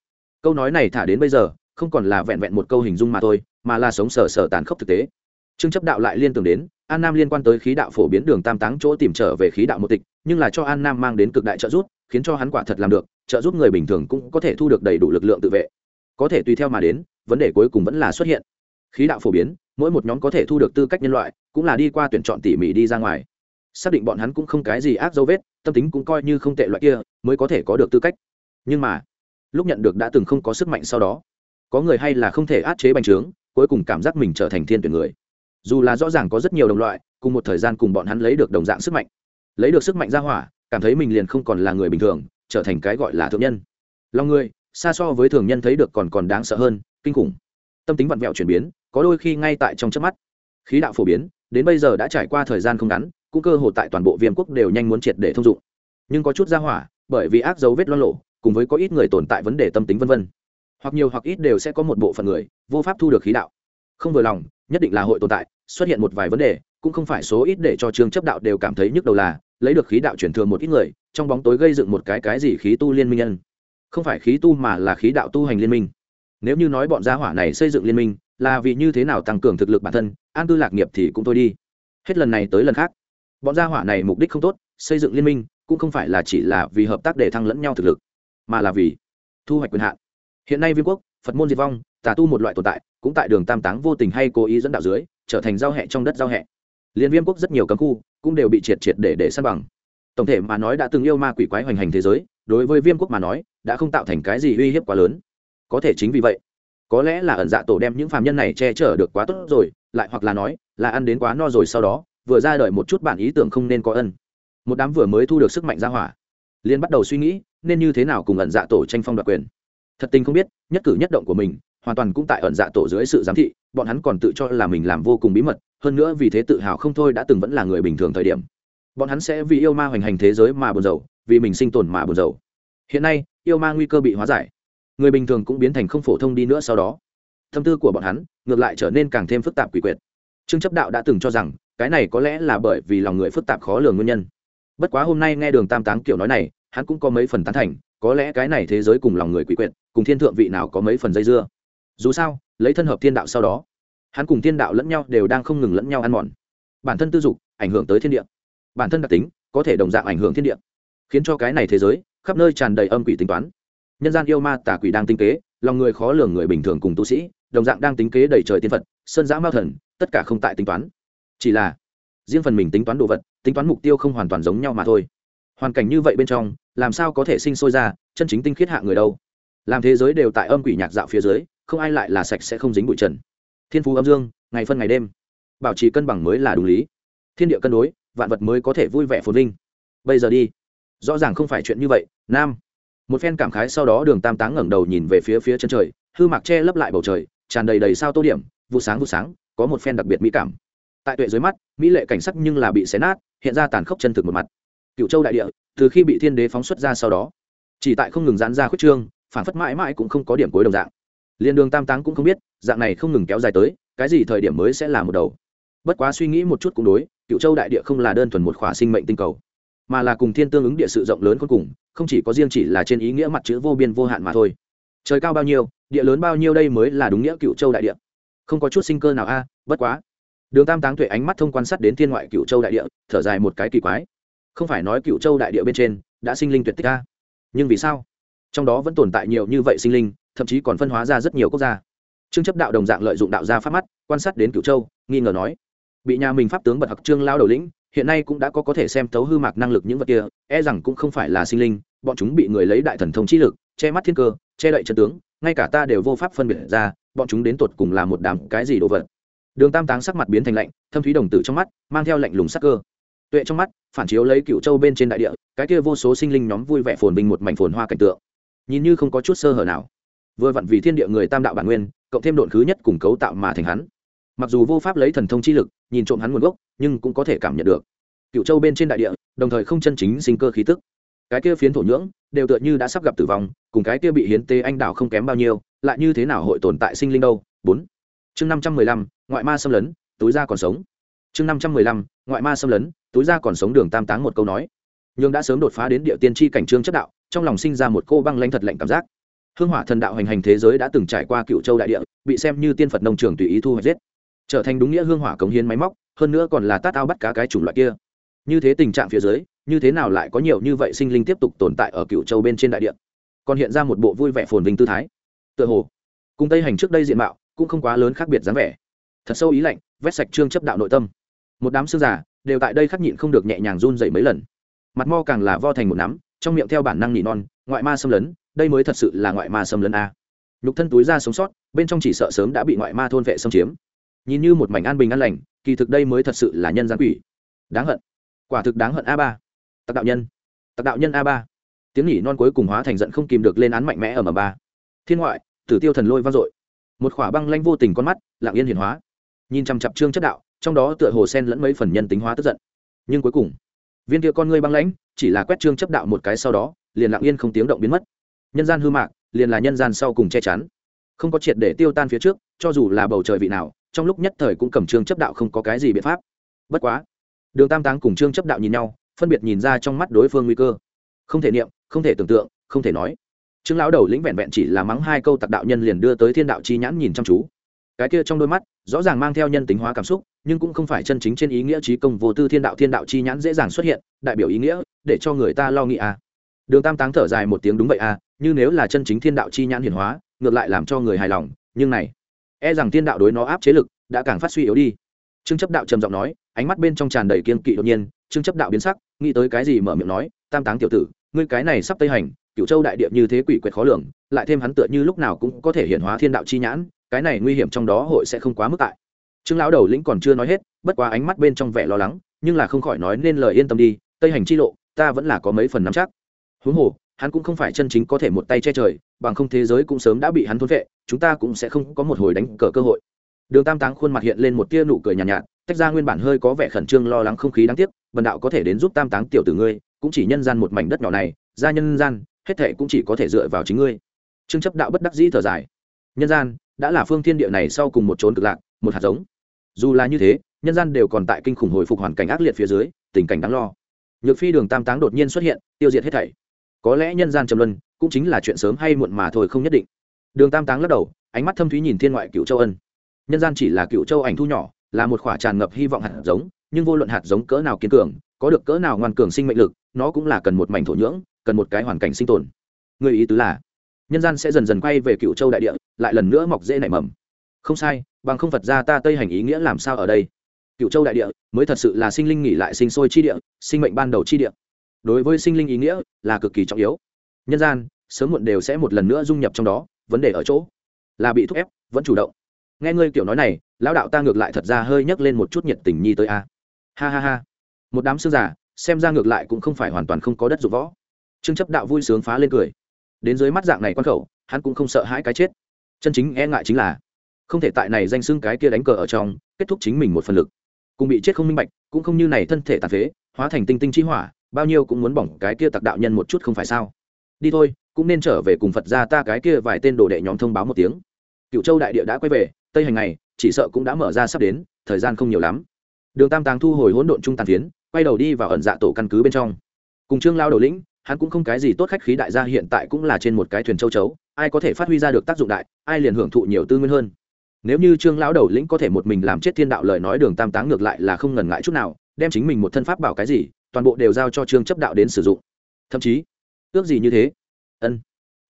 Câu nói này thả đến bây giờ, không còn là vẹn vẹn một câu hình dung mà thôi, mà là sống sờ sờ tàn khốc thực tế. Trương chấp đạo lại liên tưởng đến, an nam liên quan tới khí đạo phổ biến đường tam táng chỗ tìm trở về khí đạo một tịch, nhưng là cho an nam mang đến cực đại trợ giúp, khiến cho hắn quả thật làm được, trợ giúp người bình thường cũng có thể thu được đầy đủ lực lượng tự vệ. Có thể tùy theo mà đến, vấn đề cuối cùng vẫn là xuất hiện khí đạo phổ biến, mỗi một nhóm có thể thu được tư cách nhân loại, cũng là đi qua tuyển chọn tỉ mỉ đi ra ngoài. Xác định bọn hắn cũng không cái gì ác dấu vết, tâm tính cũng coi như không tệ loại kia, mới có thể có được tư cách. Nhưng mà, lúc nhận được đã từng không có sức mạnh sau đó, có người hay là không thể át chế bành trướng, cuối cùng cảm giác mình trở thành thiên tuyển người. Dù là rõ ràng có rất nhiều đồng loại, cùng một thời gian cùng bọn hắn lấy được đồng dạng sức mạnh. Lấy được sức mạnh ra hỏa, cảm thấy mình liền không còn là người bình thường, trở thành cái gọi là thượng nhân. Lòng người, xa so với thường nhân thấy được còn còn đáng sợ hơn, kinh khủng tâm tính vặn vẹo chuyển biến, có đôi khi ngay tại trong chớp mắt. Khí đạo phổ biến, đến bây giờ đã trải qua thời gian không ngắn, cũng cơ hội tại toàn bộ viêm quốc đều nhanh muốn triệt để thông dụng. Nhưng có chút ra hỏa, bởi vì ác dấu vết lo lộ cùng với có ít người tồn tại vấn đề tâm tính vân vân. Hoặc nhiều hoặc ít đều sẽ có một bộ phận người, vô pháp thu được khí đạo. Không vừa lòng, nhất định là hội tồn tại, xuất hiện một vài vấn đề, cũng không phải số ít để cho trường chấp đạo đều cảm thấy nhức đầu là, lấy được khí đạo chuyển thừa một ít người, trong bóng tối gây dựng một cái cái gì khí tu liên minh nhân. Không phải khí tu mà là khí đạo tu hành liên minh nếu như nói bọn gia hỏa này xây dựng liên minh, là vì như thế nào tăng cường thực lực bản thân, an cư lạc nghiệp thì cũng thôi đi. Hết lần này tới lần khác. Bọn gia hỏa này mục đích không tốt, xây dựng liên minh cũng không phải là chỉ là vì hợp tác để thăng lẫn nhau thực lực, mà là vì thu hoạch quyền hạn. Hiện nay viêm quốc, phật môn diệt vong, tà tu một loại tồn tại, cũng tại đường tam táng vô tình hay cố ý dẫn đạo dưới, trở thành giao hẹ trong đất giao hẹ. Liên viêm quốc rất nhiều cấm khu cũng đều bị triệt triệt để để săn bằng. Tổng thể mà nói đã từng yêu ma quỷ quái hoành hành thế giới, đối với viêm quốc mà nói, đã không tạo thành cái gì uy hiếp quá lớn có thể chính vì vậy, có lẽ là ẩn dạ tổ đem những phàm nhân này che chở được quá tốt rồi, lại hoặc là nói, là ăn đến quá no rồi sau đó, vừa ra đời một chút bản ý tưởng không nên có ân. Một đám vừa mới thu được sức mạnh ra hỏa liên bắt đầu suy nghĩ, nên như thế nào cùng ẩn dạ tổ tranh phong đoạt quyền. Thật tình không biết, nhất cử nhất động của mình, hoàn toàn cũng tại ẩn dạ tổ dưới sự giám thị, bọn hắn còn tự cho là mình làm vô cùng bí mật, hơn nữa vì thế tự hào không thôi đã từng vẫn là người bình thường thời điểm. Bọn hắn sẽ vì yêu ma hoành hành thế giới mà buồn rầu, vì mình sinh tồn mà buồn rầu. Hiện nay, yêu ma nguy cơ bị hóa giải người bình thường cũng biến thành không phổ thông đi nữa sau đó. Tâm tư của bọn hắn ngược lại trở nên càng thêm phức tạp quỷ quyệt. Trương chấp đạo đã từng cho rằng, cái này có lẽ là bởi vì lòng người phức tạp khó lường nguyên nhân. Bất quá hôm nay nghe đường tam táng kiểu nói này, hắn cũng có mấy phần tán thành, có lẽ cái này thế giới cùng lòng người quỷ quyệt, cùng thiên thượng vị nào có mấy phần dây dưa. Dù sao, lấy thân hợp thiên đạo sau đó, hắn cùng thiên đạo lẫn nhau đều đang không ngừng lẫn nhau ăn mòn. Bản thân tư dục ảnh hưởng tới thiên địa. Bản thân đặc tính có thể đồng dạng ảnh hưởng thiên địa, khiến cho cái này thế giới khắp nơi tràn đầy âm quỷ tính toán nhân gian yêu ma tà quỷ đang tính kế, lòng người khó lường người bình thường cùng tu sĩ, đồng dạng đang tính kế đầy trời tiên phật, sơn giã mao thần, tất cả không tại tính toán. Chỉ là, riêng phần mình tính toán đồ vật, tính toán mục tiêu không hoàn toàn giống nhau mà thôi. Hoàn cảnh như vậy bên trong, làm sao có thể sinh sôi ra, chân chính tinh khiết hạ người đâu? Làm thế giới đều tại âm quỷ nhạc dạo phía dưới, không ai lại là sạch sẽ không dính bụi trần. Thiên phú âm dương, ngày phân ngày đêm. Bảo trì cân bằng mới là đúng lý. Thiên địa cân đối, vạn vật mới có thể vui vẻ phồn vinh. Bây giờ đi. Rõ ràng không phải chuyện như vậy, nam một phen cảm khái sau đó đường tam táng ngẩng đầu nhìn về phía phía chân trời, hư mạc che lấp lại bầu trời, tràn đầy đầy sao tô điểm, vụ sáng vụ sáng, có một phen đặc biệt mỹ cảm. Tại tuệ dưới mắt, mỹ lệ cảnh sắc nhưng là bị xé nát, hiện ra tàn khốc chân thực một mặt. Cựu châu đại địa, từ khi bị thiên đế phóng xuất ra sau đó, chỉ tại không ngừng giãn ra khuyết trương, phản phất mãi mãi cũng không có điểm cuối đồng dạng. Liên đường tam táng cũng không biết, dạng này không ngừng kéo dài tới, cái gì thời điểm mới sẽ là một đầu. Bất quá suy nghĩ một chút cũng đối cựu châu đại địa không là đơn thuần một khỏa sinh mệnh tinh cầu mà là cùng thiên tương ứng địa sự rộng lớn cuối cùng, không chỉ có riêng chỉ là trên ý nghĩa mặt chữ vô biên vô hạn mà thôi. Trời cao bao nhiêu, địa lớn bao nhiêu đây mới là đúng nghĩa cựu châu đại địa. Không có chút sinh cơ nào a, bất quá. Đường tam táng tuệ ánh mắt thông quan sát đến thiên ngoại cựu châu đại địa, thở dài một cái kỳ quái. Không phải nói cựu châu đại địa bên trên đã sinh linh tuyệt tích a. Nhưng vì sao? Trong đó vẫn tồn tại nhiều như vậy sinh linh, thậm chí còn phân hóa ra rất nhiều quốc gia. Trương chấp đạo đồng dạng lợi dụng đạo gia pháp mắt, quan sát đến cựu châu, nghi ngờ nói, bị nhà mình pháp tướng bật hặc trương lao đầu lĩnh hiện nay cũng đã có có thể xem tấu hư mạc năng lực những vật kia e rằng cũng không phải là sinh linh, bọn chúng bị người lấy đại thần thông trí lực, che mắt thiên cơ, che đậy chân tướng, ngay cả ta đều vô pháp phân biệt ra, bọn chúng đến tột cùng là một đám cái gì đồ vật. Đường tam táng sắc mặt biến thành lạnh, thâm thúy đồng tử trong mắt, mang theo lạnh lùng sắc cơ. Tuệ trong mắt, phản chiếu lấy cựu châu bên trên đại địa, cái kia vô số sinh linh nhóm vui vẻ phồn bình một mảnh phồn hoa cảnh tượng. Nhìn như không có chút sơ hở nào. Vừa vặn vì thiên địa người tam đạo bản nguyên, cộng thêm độn khứ nhất cùng cấu tạo mà thành hắn mặc dù vô pháp lấy thần thông chi lực, nhìn trộm hắn nguồn gốc, nhưng cũng có thể cảm nhận được. Cựu châu bên trên đại địa, đồng thời không chân chính sinh cơ khí tức. Cái kia phiến thổ nhưỡng, đều tựa như đã sắp gặp tử vong, cùng cái kia bị hiến tế anh đảo không kém bao nhiêu, lại như thế nào hội tồn tại sinh linh đâu? Bốn. Chương năm trăm mười lăm, ngoại ma xâm lấn, túi ra còn sống. Chương năm trăm mười lăm, ngoại ma xâm lấn, túi ra còn sống đường tam táng một câu nói. Nhưng đã sớm đột phá đến địa tiên tri cảnh trương chất đạo, trong lòng sinh ra một cô băng lanh thật lạnh cảm giác. Hương hỏa thần đạo hành hành thế giới đã từng trải qua cựu châu đại địa, bị xem như tiên phật nông trường tùy ý thu hoạch giết trở thành đúng nghĩa hương hỏa cống hiến máy móc, hơn nữa còn là tát ao bắt cá cái chủng loại kia. Như thế tình trạng phía dưới, như thế nào lại có nhiều như vậy sinh linh tiếp tục tồn tại ở cựu châu bên trên đại địa? Còn hiện ra một bộ vui vẻ phồn vinh tư thái. Tựa hồ, cùng tây hành trước đây diện mạo cũng không quá lớn khác biệt dáng vẻ. Thật sâu ý lạnh, vét sạch trương chấp đạo nội tâm. Một đám xương giả đều tại đây khắc nhịn không được nhẹ nhàng run dậy mấy lần. Mặt mo càng là vo thành một nắm, trong miệng theo bản năng nỉ non, ngoại ma xâm lấn, đây mới thật sự là ngoại ma xâm lấn a. Nhục thân túi ra sống sót, bên trong chỉ sợ sớm đã bị ngoại ma thôn vệ xâm chiếm nhìn như một mảnh an bình an lành, kỳ thực đây mới thật sự là nhân gian quỷ. Đáng hận. Quả thực đáng hận a ba. Tặc đạo nhân. Tặc đạo nhân a ba. Tiếng nhỉ non cuối cùng hóa thành giận không kìm được lên án mạnh mẽ ở m ba. Thiên ngoại, tử tiêu thần lôi vang dội. Một khỏa băng lanh vô tình con mắt lạng yên hiền hóa. Nhìn chằm chặp trương chất đạo, trong đó tựa hồ sen lẫn mấy phần nhân tính hóa tức giận. Nhưng cuối cùng, viên kia con ngươi băng lãnh, chỉ là quét trương chấp đạo một cái sau đó, liền lặng yên không tiếng động biến mất. Nhân gian hư mạc, liền là nhân gian sau cùng che chắn. Không có triệt để tiêu tan phía trước, cho dù là bầu trời vị nào trong lúc nhất thời cũng cầm trương chấp đạo không có cái gì biện pháp. Bất quá, đường tam táng cùng trương chấp đạo nhìn nhau, phân biệt nhìn ra trong mắt đối phương nguy cơ. Không thể niệm, không thể tưởng tượng, không thể nói. Trương lão đầu lĩnh vẹn vẹn chỉ là mắng hai câu tặc đạo nhân liền đưa tới thiên đạo chi nhãn nhìn chăm chú. Cái kia trong đôi mắt, rõ ràng mang theo nhân tính hóa cảm xúc, nhưng cũng không phải chân chính trên ý nghĩa trí công vô tư thiên đạo thiên đạo chi nhãn dễ dàng xuất hiện, đại biểu ý nghĩa, để cho người ta lo nghĩ à. đường tam táng thở dài một tiếng đúng vậy à như nếu là chân chính thiên đạo chi nhãn hiển hóa, ngược lại làm cho người hài lòng, nhưng này e rằng thiên đạo đối nó áp chế lực đã càng phát suy yếu đi. Trương chấp đạo trầm giọng nói, ánh mắt bên trong tràn đầy kiên kỵ đột nhiên, trương chấp đạo biến sắc, nghĩ tới cái gì mở miệng nói, tam táng tiểu tử, ngươi cái này sắp tây hành cựu châu đại địa như thế quỷ quyệt khó lường, lại thêm hắn tựa như lúc nào cũng có thể hiện hóa thiên đạo chi nhãn, cái này nguy hiểm trong đó hội sẽ không quá mức tại. Trương lão đầu lĩnh còn chưa nói hết, bất quá ánh mắt bên trong vẻ lo lắng, nhưng là không khỏi nói nên lời yên tâm đi, tây hành chi lộ, ta vẫn là có mấy phần nắm chắc. Huống hồ hắn cũng không phải chân chính có thể một tay che trời bằng không thế giới cũng sớm đã bị hắn thôn vệ chúng ta cũng sẽ không có một hồi đánh cờ cơ hội. Đường tam táng khuôn mặt hiện lên một tia nụ cười nhàn nhạt, nhạt tách ra nguyên bản hơi có vẻ khẩn trương lo lắng không khí đáng tiếc bần đạo có thể đến giúp tam táng tiểu tử ngươi cũng chỉ nhân gian một mảnh đất nhỏ này ra nhân gian hết thệ cũng chỉ có thể dựa vào chính ngươi. Trương chấp đạo bất đắc dĩ thở dài. Nhân gian đã là phương thiên địa này sau cùng một trốn cực lạc một hạt giống. Dù là như thế nhân gian đều còn tại kinh khủng hồi phục hoàn cảnh ác liệt phía dưới tình cảnh đáng lo. Nhược phi đường tam táng đột nhiên xuất hiện tiêu diệt hết thảy có lẽ nhân gian trầm luân cũng chính là chuyện sớm hay muộn mà thôi không nhất định. Đường tam táng lắc đầu, ánh mắt thâm thúy nhìn thiên ngoại cựu châu ân. Nhân gian chỉ là cựu châu ảnh thu nhỏ, là một khoả tràn ngập hy vọng hạt giống, nhưng vô luận hạt giống cỡ nào kiên cường, có được cỡ nào ngoan cường sinh mệnh lực, nó cũng là cần một mảnh thổ nhưỡng, cần một cái hoàn cảnh sinh tồn. Người ý tứ là, nhân gian sẽ dần dần quay về cựu châu đại địa, lại lần nữa mọc dễ nảy mầm. Không sai, bằng không phật ra ta tây hành ý nghĩa làm sao ở đây? Cựu châu đại địa mới thật sự là sinh linh nghỉ lại sinh sôi chi địa, sinh mệnh ban đầu chi địa đối với sinh linh ý nghĩa là cực kỳ trọng yếu. Nhân gian, sớm muộn đều sẽ một lần nữa dung nhập trong đó, vấn đề ở chỗ là bị thúc ép, vẫn chủ động. Nghe ngươi kiểu nói này, lão đạo ta ngược lại thật ra hơi nhấc lên một chút nhiệt tình nhi tới a. Ha ha ha. Một đám xương giả, xem ra ngược lại cũng không phải hoàn toàn không có đất dụng võ. Trương chấp đạo vui sướng phá lên cười. Đến dưới mắt dạng này quan khẩu, hắn cũng không sợ hãi cái chết. Chân chính e ngại chính là, không thể tại này danh xưng cái kia đánh cờ ở trong, kết thúc chính mình một phần lực. Cùng bị chết không minh bạch, cũng không như này thân thể tàn phế, hóa thành tinh tinh chi hỏa bao nhiêu cũng muốn bỏng cái kia tặc đạo nhân một chút không phải sao? Đi thôi, cũng nên trở về cùng phật ra ta cái kia vài tên đồ đệ nhóm thông báo một tiếng. Cựu châu đại địa đã quay về, tây hành này chỉ sợ cũng đã mở ra sắp đến, thời gian không nhiều lắm. Đường tam tàng thu hồi hỗn độn trung tàn phiến, quay đầu đi vào ẩn dạ tổ căn cứ bên trong. Cùng trương lao đầu lĩnh, hắn cũng không cái gì tốt khách khí đại gia hiện tại cũng là trên một cái thuyền châu chấu, ai có thể phát huy ra được tác dụng đại, ai liền hưởng thụ nhiều tư nguyên hơn. Nếu như trương lão đầu lĩnh có thể một mình làm chết thiên đạo lời nói đường tam táng ngược lại là không ngần ngại chút nào, đem chính mình một thân pháp bảo cái gì toàn bộ đều giao cho trương chấp đạo đến sử dụng. Thậm chí, ước gì như thế? Ân,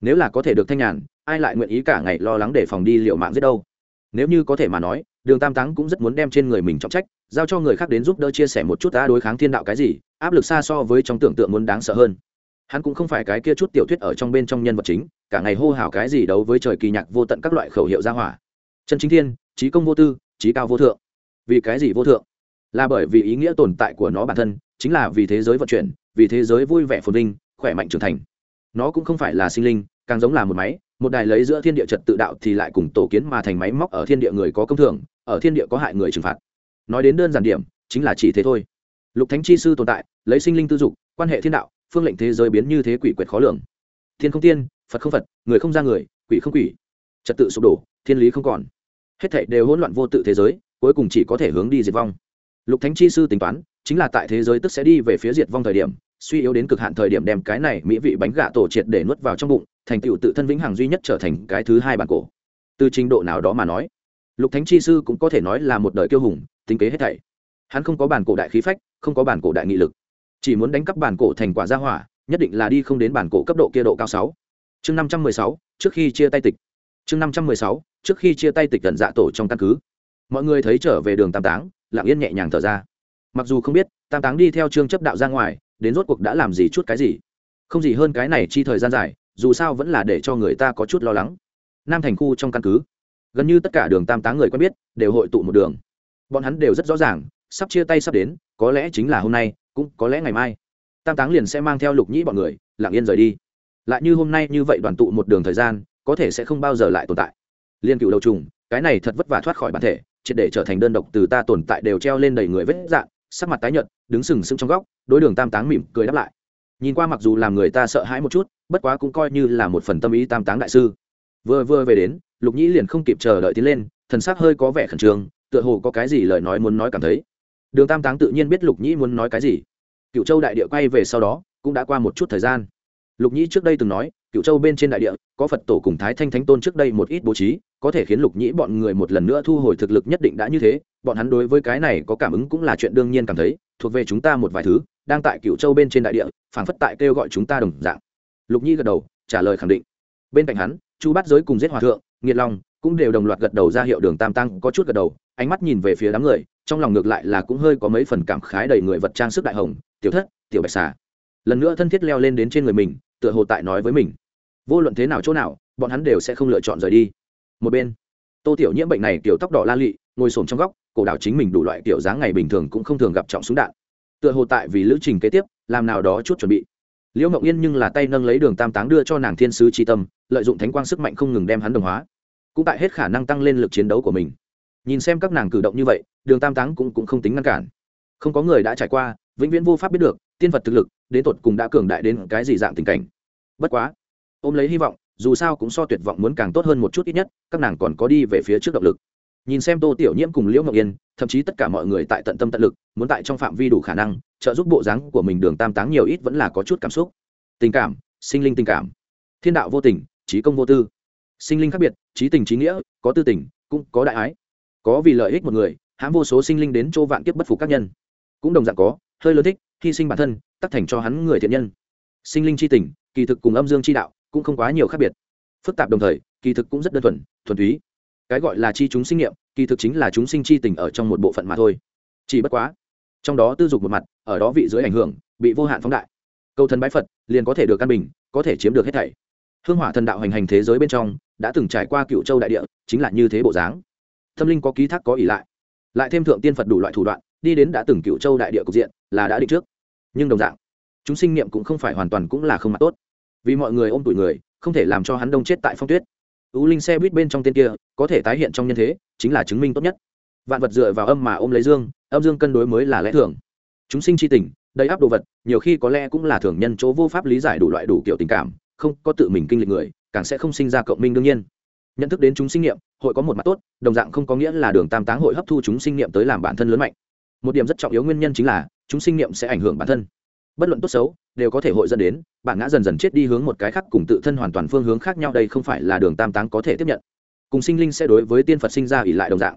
nếu là có thể được thanh nhàn, ai lại nguyện ý cả ngày lo lắng để phòng đi liệu mạng giết đâu? Nếu như có thể mà nói, đường tam táng cũng rất muốn đem trên người mình trọng trách, giao cho người khác đến giúp đỡ chia sẻ một chút ta đối kháng thiên đạo cái gì, áp lực xa so với trong tưởng tượng muốn đáng sợ hơn. Hắn cũng không phải cái kia chút tiểu thuyết ở trong bên trong nhân vật chính, cả ngày hô hào cái gì đấu với trời kỳ nhạc vô tận các loại khẩu hiệu gia hỏa. Chân chính thiên, trí công vô tư, trí cao vô thượng. Vì cái gì vô thượng? Là bởi vì ý nghĩa tồn tại của nó bản thân chính là vì thế giới vận chuyển vì thế giới vui vẻ phồn vinh khỏe mạnh trưởng thành. Nó cũng không phải là sinh linh càng giống là một máy một đài lấy giữa thiên địa trật tự đạo thì lại cùng tổ kiến mà thành máy móc ở thiên địa người có công thường, ở thiên địa có hại người trừng phạt. Nói đến đơn giản điểm chính là chỉ thế thôi. Lục thánh chi sư tồn tại lấy sinh linh tư dục quan hệ thiên đạo phương lệnh thế giới biến như thế quỷ quyệt khó lường. Thiên không tiên phật không phật người không ra người quỷ không quỷ. Trật tự sụp đổ thiên lý không còn. Hết thảy đều hỗn loạn vô tự thế giới cuối cùng chỉ có thể hướng đi diệt vong. Lục thánh chi sư tính toán chính là tại thế giới tức sẽ đi về phía diệt vong thời điểm, suy yếu đến cực hạn thời điểm đem cái này mỹ vị bánh gà tổ triệt để nuốt vào trong bụng, thành tựu tự thân vĩnh hằng duy nhất trở thành cái thứ hai bản cổ. Từ trình độ nào đó mà nói, lục thánh chi sư cũng có thể nói là một đời kiêu hùng, tính kế hết thảy. Hắn không có bản cổ đại khí phách, không có bản cổ đại nghị lực. Chỉ muốn đánh cắp bản cổ thành quả gia hỏa, nhất định là đi không đến bản cổ cấp độ kia độ cao sáu. Chương năm trăm mười sáu, trước khi chia tay tịch. Chương năm trăm mười sáu, trước khi chia tay tịch tận dạ tổ trong căn cứ. Mọi người thấy trở về đường tam táng, lặng yên nhẹ nhàng thở ra mặc dù không biết, tam táng đi theo trương chấp đạo ra ngoài, đến rốt cuộc đã làm gì chút cái gì. Không gì hơn cái này chi thời gian dài, dù sao vẫn là để cho người ta có chút lo lắng. Nam thành khu trong căn cứ, gần như tất cả đường tam táng người quen biết, đều hội tụ một đường. Bọn hắn đều rất rõ ràng, sắp chia tay sắp đến, có lẽ chính là hôm nay, cũng có lẽ ngày mai. Tam táng liền sẽ mang theo lục nhĩ bọn người, lặng yên rời đi. Lại như hôm nay như vậy đoàn tụ một đường thời gian, có thể sẽ không bao giờ lại tồn tại. Liên cựu đầu trùng, cái này thật vất vả thoát khỏi bản thể, triệt để trở thành đơn độc từ ta tồn tại đều treo lên đầy người vết dạn sắc mặt tái nhợt, đứng sừng sững trong góc, đối đường tam táng mỉm cười đáp lại. Nhìn qua mặc dù làm người ta sợ hãi một chút, bất quá cũng coi như là một phần tâm ý tam táng đại sư. Vừa vừa về đến, lục nhĩ liền không kịp chờ đợi tiến lên, thần sắc hơi có vẻ khẩn trương, tựa hồ có cái gì lời nói muốn nói cảm thấy. Đường tam táng tự nhiên biết lục nhĩ muốn nói cái gì. Cựu châu đại địa quay về sau đó, cũng đã qua một chút thời gian lục nhĩ trước đây từng nói cựu châu bên trên đại địa, có phật tổ cùng thái thanh thánh tôn trước đây một ít bố trí, có thể khiến lục nhĩ bọn người một lần nữa thu hồi thực lực nhất định đã như thế, bọn hắn đối với cái này có cảm ứng cũng là chuyện đương nhiên cảm thấy, thuộc về chúng ta một vài thứ, đang tại cựu châu bên trên đại địa phản phất tại kêu gọi chúng ta đồng dạng. Lục nhĩ gật đầu, trả lời khẳng định. Bên cạnh hắn, chu bát giới cùng giết hòa thượng, nghiệt long cũng đều đồng loạt gật đầu ra hiệu đường tam tăng có chút gật đầu, ánh mắt nhìn về phía đám người, trong lòng ngược lại là cũng hơi có mấy phần cảm khái đầy người vật trang sức đại hồng, tiểu thất, tiểu bạch xà. Lần nữa thân thiết leo lên đến trên người mình tựa hồ tại nói với mình. Vô luận thế nào chỗ nào bọn hắn đều sẽ không lựa chọn rời đi. Một bên tô tiểu nhiễm bệnh này kiểu tóc đỏ la lị ngồi sồn trong góc cổ đảo chính mình đủ loại kiểu dáng ngày bình thường cũng không thường gặp trọng súng đạn. Tựa hồ tại vì lữ trình kế tiếp làm nào đó chút chuẩn bị. Liễu ngọc yên nhưng là tay nâng lấy đường tam táng đưa cho nàng thiên sứ tri tâm lợi dụng thánh quang sức mạnh không ngừng đem hắn đồng hóa. Cũng tại hết khả năng tăng lên lực chiến đấu của mình. Nhìn xem các nàng cử động như vậy đường tam táng cũng, cũng không tính ngăn cản không có người đã trải qua, vĩnh viễn vô pháp biết được, tiên vật thực lực, đến tột cùng đã cường đại đến cái gì dạng tình cảnh. Bất quá, ôm lấy hy vọng, dù sao cũng so tuyệt vọng muốn càng tốt hơn một chút ít nhất, các nàng còn có đi về phía trước động lực. Nhìn xem tô tiểu nhiễm cùng liễu ngọc yên, thậm chí tất cả mọi người tại tận tâm tận lực, muốn tại trong phạm vi đủ khả năng, trợ giúp bộ dáng của mình đường tam táng nhiều ít vẫn là có chút cảm xúc. Tình cảm, sinh linh tình cảm. Thiên đạo vô tình, trí công vô tư. Sinh linh khác biệt, trí tình trí nghĩa, có tư tình, cũng có đại ái. Có vì lợi ích một người, hãm vô số sinh linh đến chỗ vạn kiếp bất phục các nhân cũng đồng dạng có, hơi lớn thích, hy sinh bản thân, tắc thành cho hắn người thiện nhân. Sinh linh c h i tình, kỳ thực cùng âm dương c h i đạo cũng không quá nhiều khác biệt. Phức tạp đồng thời, kỳ thực cũng rất đơn thuần thuần túy. Cái gọi là chi chúng sinh nghiệm kỳ thực chính là chúng sinh chi tình ở trong một bộ phận mà thôi. Chỉ bất quá, trong đó tư dục một mặt, ở đó vị dưới ảnh hưởng, bị vô hạn phóng đại. Câu thần bái phật, liền có thể được căn bình, có thể chiếm được hết thảy. Hương hỏa thần đạo hành hành thế giới bên trong, đã từng trải qua cựu châu đại địa, chính là như thế bộ dáng. Tâm linh có ký thác có ỷ lại. Lại thêm thượng tiên phật đủ loại thủ đoạn đi đến đã từng cựu châu đại địa cục diện, là đã đi trước. Nhưng đồng dạng, chúng sinh niệm cũng không phải hoàn toàn cũng là không mặt tốt. Vì mọi người ôm tuổi người, không thể làm cho hắn đông chết tại phong tuyết. Ưu linh xe buýt bên trong tên kia, có thể tái hiện trong nhân thế, chính là chứng minh tốt nhất. Vạn vật dựa vào âm mà ôm lấy dương, âm dương cân đối mới là lẽ thường. Chúng sinh chi tình, đầy áp đồ vật, nhiều khi có lẽ cũng là thường nhân chỗ vô pháp lý giải đủ loại đủ kiểu tình cảm, không có tự mình kinh lịch người, càng sẽ không sinh ra cộng minh đương nhiên. Nhận thức đến chúng sinh niệm, hội có một mặt tốt, đồng dạng không có nghĩa là đường tam táng hội hấp thu chúng sinh niệm tới làm bản thân lớn mạnh một điểm rất trọng yếu nguyên nhân chính là chúng sinh niệm sẽ ảnh hưởng bản thân. Bất luận tốt xấu, đều có thể hội dẫn đến bạn ngã dần dần chết đi hướng một cái khác cùng tự thân hoàn toàn phương hướng khác nhau, đây không phải là đường tam táng có thể tiếp nhận. Cùng sinh linh sẽ đối với tiên phật sinh ra ỉ lại đồng dạng.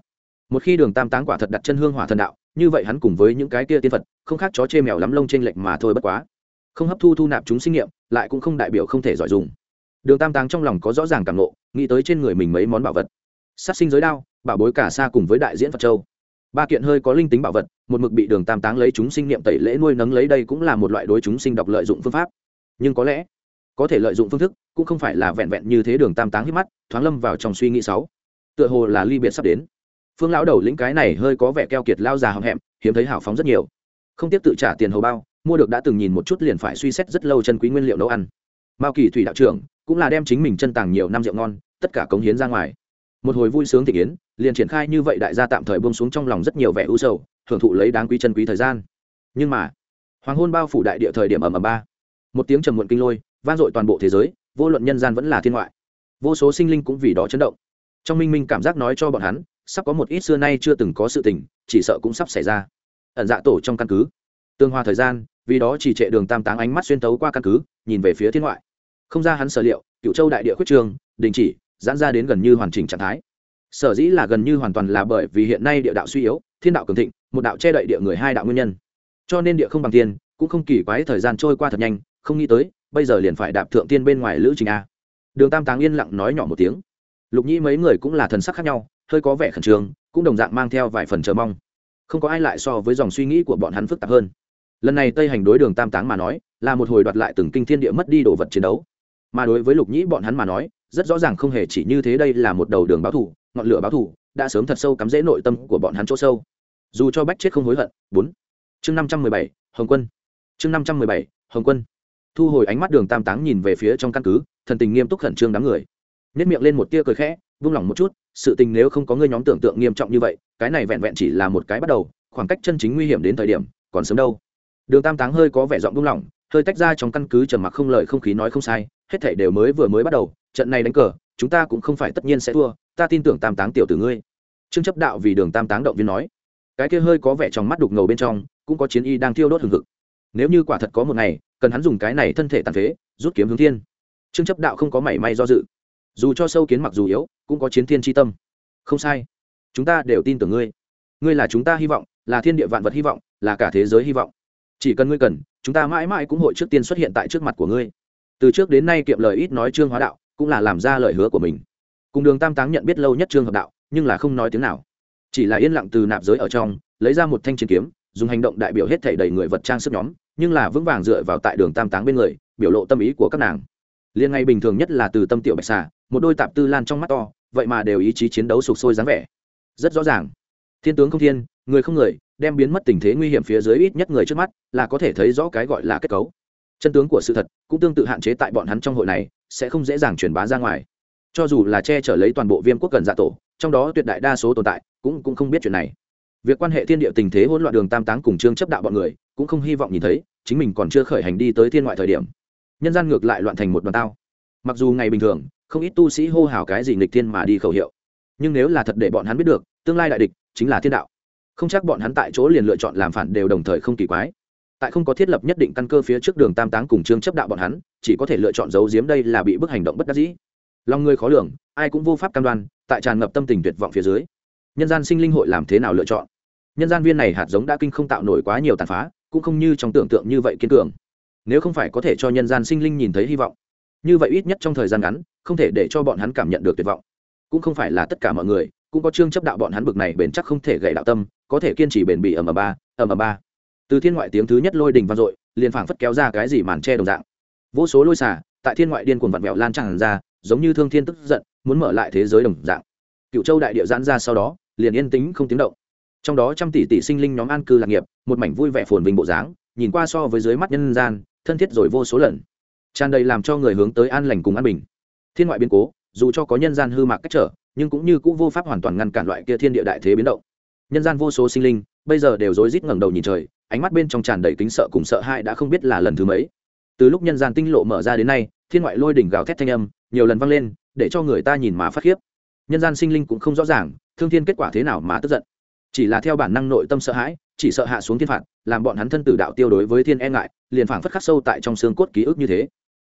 Một khi đường tam táng quả thật đặt chân hương hỏa thần đạo, như vậy hắn cùng với những cái kia tiên phật, không khác chó chê mèo lắm lông trên lệch mà thôi bất quá. Không hấp thu thu nạp chúng sinh nghiệm lại cũng không đại biểu không thể giỏi dùng. Đường tam táng trong lòng có rõ ràng cảm lộ nghĩ tới trên người mình mấy món bảo vật. Sát sinh giới đao, bảo bối cả xa cùng với đại diễn phật châu ba kiện hơi có linh tính bảo vật, một mực bị đường tam táng lấy chúng sinh niệm tẩy lễ nuôi nấng lấy đây cũng là một loại đối chúng sinh đọc lợi dụng phương pháp. Nhưng có lẽ, có thể lợi dụng phương thức, cũng không phải là vẹn vẹn như thế đường tam táng hít mắt, thoáng lâm vào trong suy nghĩ sáu. Tựa hồ là ly biệt sắp đến. Phương lão đầu lĩnh cái này hơi có vẻ keo kiệt lao già hậm hẹm, hiếm thấy hào phóng rất nhiều. Không tiếp tự trả tiền hầu bao, mua được đã từng nhìn một chút liền phải suy xét rất lâu chân quý nguyên liệu nấu ăn. Mao kỳ thủy đạo trưởng, cũng là đem chính mình chân tàng nhiều năm rượu ngon, tất cả cống hiến ra ngoài một hồi vui sướng thị kiến, liền triển khai như vậy đại gia tạm thời buông xuống trong lòng rất nhiều vẻ u sầu, hưởng thụ lấy đáng quý chân quý thời gian. Nhưng mà, hoàng hôn bao phủ đại địa thời điểm ầm ầm ba. Một tiếng trầm muộn kinh lôi, vang dội toàn bộ thế giới, vô luận nhân gian vẫn là thiên ngoại. Vô số sinh linh cũng vì đó chấn động. Trong minh minh cảm giác nói cho bọn hắn, sắp có một ít xưa nay chưa từng có sự tình, chỉ sợ cũng sắp xảy ra. Ẩn dạ tổ trong căn cứ. Tương hoa thời gian, vì đó chỉ trệ đường tam táng ánh mắt xuyên tấu qua căn cứ, nhìn về phía thiên ngoại. Không ra hắn sở liệu cựu châu đại địa khuyết trường, đình chỉ giãn ra đến gần như hoàn chỉnh trạng thái. Sở dĩ là gần như hoàn toàn là bởi vì hiện nay địa đạo suy yếu, thiên đạo cường thịnh, một đạo che đậy địa người hai đạo nguyên nhân. Cho nên địa không bằng tiên cũng không kỳ quái thời gian trôi qua thật nhanh, không nghĩ tới, bây giờ liền phải đạp thượng tiên bên ngoài lữ trình a. Đường tam táng yên lặng nói nhỏ một tiếng. Lục nhĩ mấy người cũng là thần sắc khác nhau, hơi có vẻ khẩn trương, cũng đồng dạng mang theo vài phần chờ mong. Không có ai lại so với dòng suy nghĩ của bọn hắn phức tạp hơn. Lần này tây hành đối đường tam táng mà nói, là một hồi đoạt lại từng kinh thiên địa mất đi đồ vật chiến đấu. Mà đối với lục nhĩ bọn hắn mà nói rất rõ ràng không hề chỉ như thế đây là một đầu đường báo thủ ngọn lửa báo thủ đã sớm thật sâu cắm rễ nội tâm của bọn hắn chỗ sâu. Dù cho bách chết không hối hận, bốn. Chương năm trăm mười bảy, hồng quân. Chương năm trăm mười bảy, hồng quân. Thu hồi ánh mắt đường tam táng nhìn về phía trong căn cứ, thần tình nghiêm túc khẩn trương đám người. Nhất miệng lên một tia cười khẽ, vung lòng một chút, sự tình nếu không có ngươi nhóm tưởng tượng nghiêm trọng như vậy, cái này vẹn vẹn chỉ là một cái bắt đầu, khoảng cách chân chính nguy hiểm đến thời điểm, còn sớm đâu. Đường tam táng hơi có vẻ giọng vung lòng, hơi tách ra trong căn cứ trầm mặc không lời không khí nói không sai, hết thảy đều mới vừa mới bắt đầu trận này đánh cờ, chúng ta cũng không phải tất nhiên sẽ thua, ta tin tưởng tam táng tiểu tử ngươi. Trương chấp đạo vì đường tam táng động viên nói. Cái kia hơi có vẻ trong mắt đục ngầu bên trong, cũng có chiến y đang thiêu đốt hừng hực. Nếu như quả thật có một ngày, cần hắn dùng cái này thân thể tàn phế, rút kiếm hướng thiên. Trương chấp đạo không có mảy may do dự. Dù cho sâu kiến mặc dù yếu, cũng có chiến thiên tri tâm. Không sai. Chúng ta đều tin tưởng ngươi. Ngươi là chúng ta hy vọng, là thiên địa vạn vật hy vọng, là cả thế giới hy vọng. Chỉ cần ngươi cần, chúng ta mãi mãi cũng hội trước tiên xuất hiện tại trước mặt của ngươi. Từ trước đến nay kiệm lời ít nói trương hóa đạo cũng là làm ra lời hứa của mình. Cùng đường tam táng nhận biết lâu nhất trương hợp đạo, nhưng là không nói tiếng nào. Chỉ là yên lặng từ nạp giới ở trong, lấy ra một thanh chiến kiếm, dùng hành động đại biểu hết thể đầy người vật trang sức nhóm, nhưng là vững vàng dựa vào tại đường tam táng bên người, biểu lộ tâm ý của các nàng. Liên ngay bình thường nhất là từ tâm tiểu bạch xà, một đôi tạp tư lan trong mắt to, vậy mà đều ý chí chiến đấu sục sôi dáng vẻ. Rất rõ ràng. Thiên tướng không thiên, người không người, đem biến mất tình thế nguy hiểm phía dưới ít nhất người trước mắt, là có thể thấy rõ cái gọi là kết cấu chân tướng của sự thật cũng tương tự hạn chế tại bọn hắn trong hội này, sẽ không dễ dàng truyền bá ra ngoài. Cho dù là che chở lấy toàn bộ viêm quốc cần dạ tổ, trong đó tuyệt đại đa số tồn tại cũng cũng không biết chuyện này. Việc quan hệ thiên địa tình thế hỗn loạn đường tam táng cùng trương chấp đạo bọn người, cũng không hy vọng nhìn thấy, chính mình còn chưa khởi hành đi tới thiên ngoại thời điểm. Nhân gian ngược lại loạn thành một đoàn tao. Mặc dù ngày bình thường, không ít tu sĩ hô hào cái gì nghịch thiên mà đi khẩu hiệu. Nhưng nếu là thật để bọn hắn biết được, tương lai đại địch chính là thiên đạo. Không chắc bọn hắn tại chỗ liền lựa chọn làm phản đều đồng thời không kỳ quái tại không có thiết lập nhất định căn cơ phía trước đường tam táng cùng trương chấp đạo bọn hắn, chỉ có thể lựa chọn giấu giếm đây là bị bức hành động bất đắc dĩ. Lòng người khó lường, ai cũng vô pháp cam đoan, tại tràn ngập tâm tình tuyệt vọng phía dưới, nhân gian sinh linh hội làm thế nào lựa chọn? Nhân gian viên này hạt giống đã kinh không tạo nổi quá nhiều tàn phá, cũng không như trong tưởng tượng như vậy kiên cường. Nếu không phải có thể cho nhân gian sinh linh nhìn thấy hy vọng, như vậy ít nhất trong thời gian ngắn, không thể để cho bọn hắn cảm nhận được tuyệt vọng. Cũng không phải là tất cả mọi người, cũng có chương chấp đạo bọn hắn bực này bền chắc không thể gậy đạo tâm, có thể kiên trì bền bỉ ầm ầm ba ầm ầm ba từ thiên ngoại tiếng thứ nhất lôi đình vang dội, liền phảng phất kéo ra cái gì màn che đồng dạng. Vô số lôi xả tại thiên ngoại điên cuồng vặn vẹo lan tràn ra, giống như thương thiên tức giận, muốn mở lại thế giới đồng dạng. Cựu châu đại địa giãn ra sau đó, liền yên tĩnh không tiếng động. Trong đó trăm tỷ tỷ sinh linh nhóm an cư lạc nghiệp, một mảnh vui vẻ phồn vinh bộ dáng, nhìn qua so với dưới mắt nhân gian, thân thiết rồi vô số lần. Tràn đầy làm cho người hướng tới an lành cùng an bình. Thiên ngoại biến cố, dù cho có nhân gian hư mạc cách trở, nhưng cũng như cũng vô pháp hoàn toàn ngăn cản loại kia thiên địa đại thế biến động. Nhân gian vô số sinh linh, bây giờ đều rối rít ngẩng đầu nhìn trời ánh mắt bên trong tràn đầy kính sợ cùng sợ hãi đã không biết là lần thứ mấy. Từ lúc nhân gian tinh lộ mở ra đến nay, thiên ngoại lôi đỉnh gào thét thanh âm, nhiều lần vang lên, để cho người ta nhìn mà phát khiếp. Nhân gian sinh linh cũng không rõ ràng, thương thiên kết quả thế nào mà tức giận. Chỉ là theo bản năng nội tâm sợ hãi, chỉ sợ hạ xuống thiên phạt, làm bọn hắn thân tử đạo tiêu đối với thiên e ngại, liền phảng phất khắc sâu tại trong xương cốt ký ức như thế.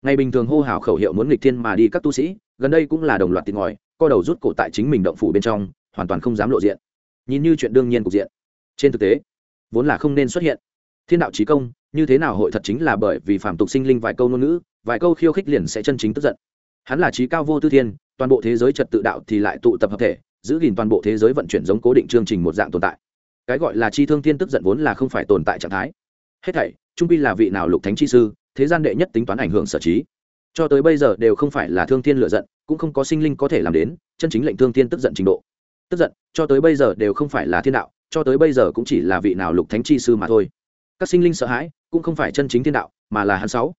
Ngày bình thường hô hào khẩu hiệu muốn nghịch thiên mà đi các tu sĩ, gần đây cũng là đồng loạt tiền ngòi, co đầu rút cổ tại chính mình động phủ bên trong, hoàn toàn không dám lộ diện. Nhìn như chuyện đương nhiên cục diện. Trên thực tế vốn là không nên xuất hiện. Thiên đạo trí công, như thế nào hội thật chính là bởi vì phạm tục sinh linh vài câu ngôn ngữ, vài câu khiêu khích liền sẽ chân chính tức giận. Hắn là trí cao vô tư thiên, toàn bộ thế giới trật tự đạo thì lại tụ tập hợp thể, giữ gìn toàn bộ thế giới vận chuyển giống cố định chương trình một dạng tồn tại. Cái gọi là chi thương thiên tức giận vốn là không phải tồn tại trạng thái. Hết thảy, trung pi là vị nào lục thánh chi sư, thế gian đệ nhất tính toán ảnh hưởng sở trí. Cho tới bây giờ đều không phải là thương thiên lựa giận, cũng không có sinh linh có thể làm đến, chân chính lệnh thương thiên tức giận trình độ. Tức giận, cho tới bây giờ đều không phải là thiên đạo cho tới bây giờ cũng chỉ là vị nào lục thánh chi sư mà thôi. Các sinh linh sợ hãi cũng không phải chân chính thiên đạo, mà là hắn sáu.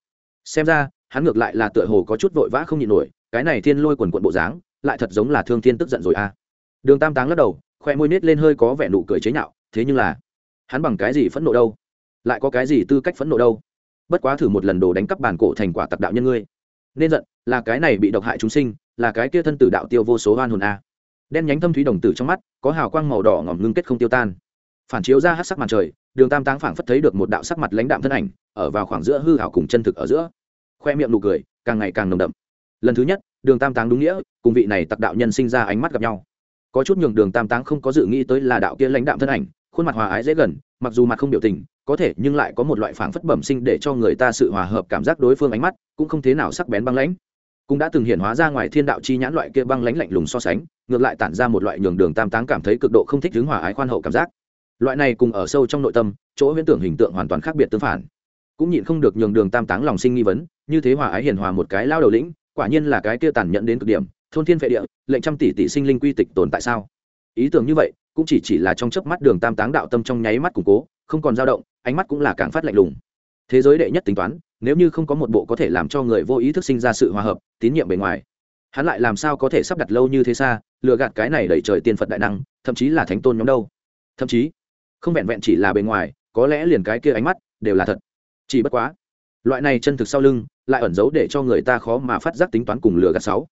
Xem ra, hắn ngược lại là tựa hồ có chút vội vã không nhịn nổi, cái này thiên lôi quần quận bộ dáng, lại thật giống là thương thiên tức giận rồi a. À. đường tam táng lắc đầu, khoe môi nết lên hơi có vẻ nụ cười chế nhạo, thế nhưng là, hắn bằng cái gì phẫn nộ đâu? Lại có cái gì tư cách phẫn nộ đâu? Bất quá thử một lần đồ đánh cắp bản cổ thành quả tặc đạo nhân ngươi. Nên giận, là cái này bị độc hại chúng sinh, là cái kia thân tử đạo tiêu vô số hoan hồn a đen nhánh thâm thúy đồng tử trong mắt, có hào quang màu đỏ ngỏm ngưng kết không tiêu tan. Phản chiếu ra hát sắc màn trời, đường tam táng phảng phất thấy được một đạo sắc mặt lãnh đạm thân ảnh, ở vào khoảng giữa hư hảo cùng chân thực ở giữa. Khoe miệng nụ cười, càng ngày càng nồng đậm. Lần thứ nhất, đường tam táng đúng nghĩa, cùng vị này tặc đạo nhân sinh ra ánh mắt gặp nhau. Có chút nhường đường tam táng không có dự nghĩ tới là đạo kia lãnh đạm thân ảnh, khuôn mặt hòa ái dễ gần, mặc dù mặt không biểu tình, có thể nhưng lại có một loại phảng phất bẩm sinh để cho người ta sự hòa hợp cảm giác đối phương ánh mắt, cũng không thế nào sắc bén băng lãnh. Cũng đã từng hiện hóa ra ngoài thiên đạo chi nhãn loại kia băng lãnh lạnh lùng so sánh ngược lại tản ra một loại nhường đường tam táng cảm thấy cực độ không thích hướng hòa ái khoan hậu cảm giác. Loại này cùng ở sâu trong nội tâm, chỗ huyễn tưởng hình tượng hoàn toàn khác biệt tương phản. Cũng nhịn không được nhường đường tam táng lòng sinh nghi vấn, như thế hòa ái hiền hòa một cái lao đầu lĩnh, quả nhiên là cái kia tàn nhẫn đến cực điểm, thôn thiên vệ địa, lệnh trăm tỷ tỷ sinh linh quy tịch tồn tại sao? Ý tưởng như vậy, cũng chỉ chỉ là trong chớp mắt đường tam táng đạo tâm trong nháy mắt củng cố, không còn dao động, ánh mắt cũng là càng phát lạnh lùng. Thế giới đệ nhất tính toán, nếu như không có một bộ có thể làm cho người vô ý thức sinh ra sự hòa hợp, tín nhiệm bề ngoài hắn lại làm sao có thể sắp đặt lâu như thế xa, lừa gạt cái này đẩy trời tiên phật đại năng, thậm chí là thánh tôn nhóm đâu? Thậm chí, không vẹn vẹn chỉ là bề ngoài, có lẽ liền cái kia ánh mắt đều là thật. Chỉ bất quá, loại này chân thực sau lưng, lại ẩn giấu để cho người ta khó mà phát giác tính toán cùng lừa gạt sáu.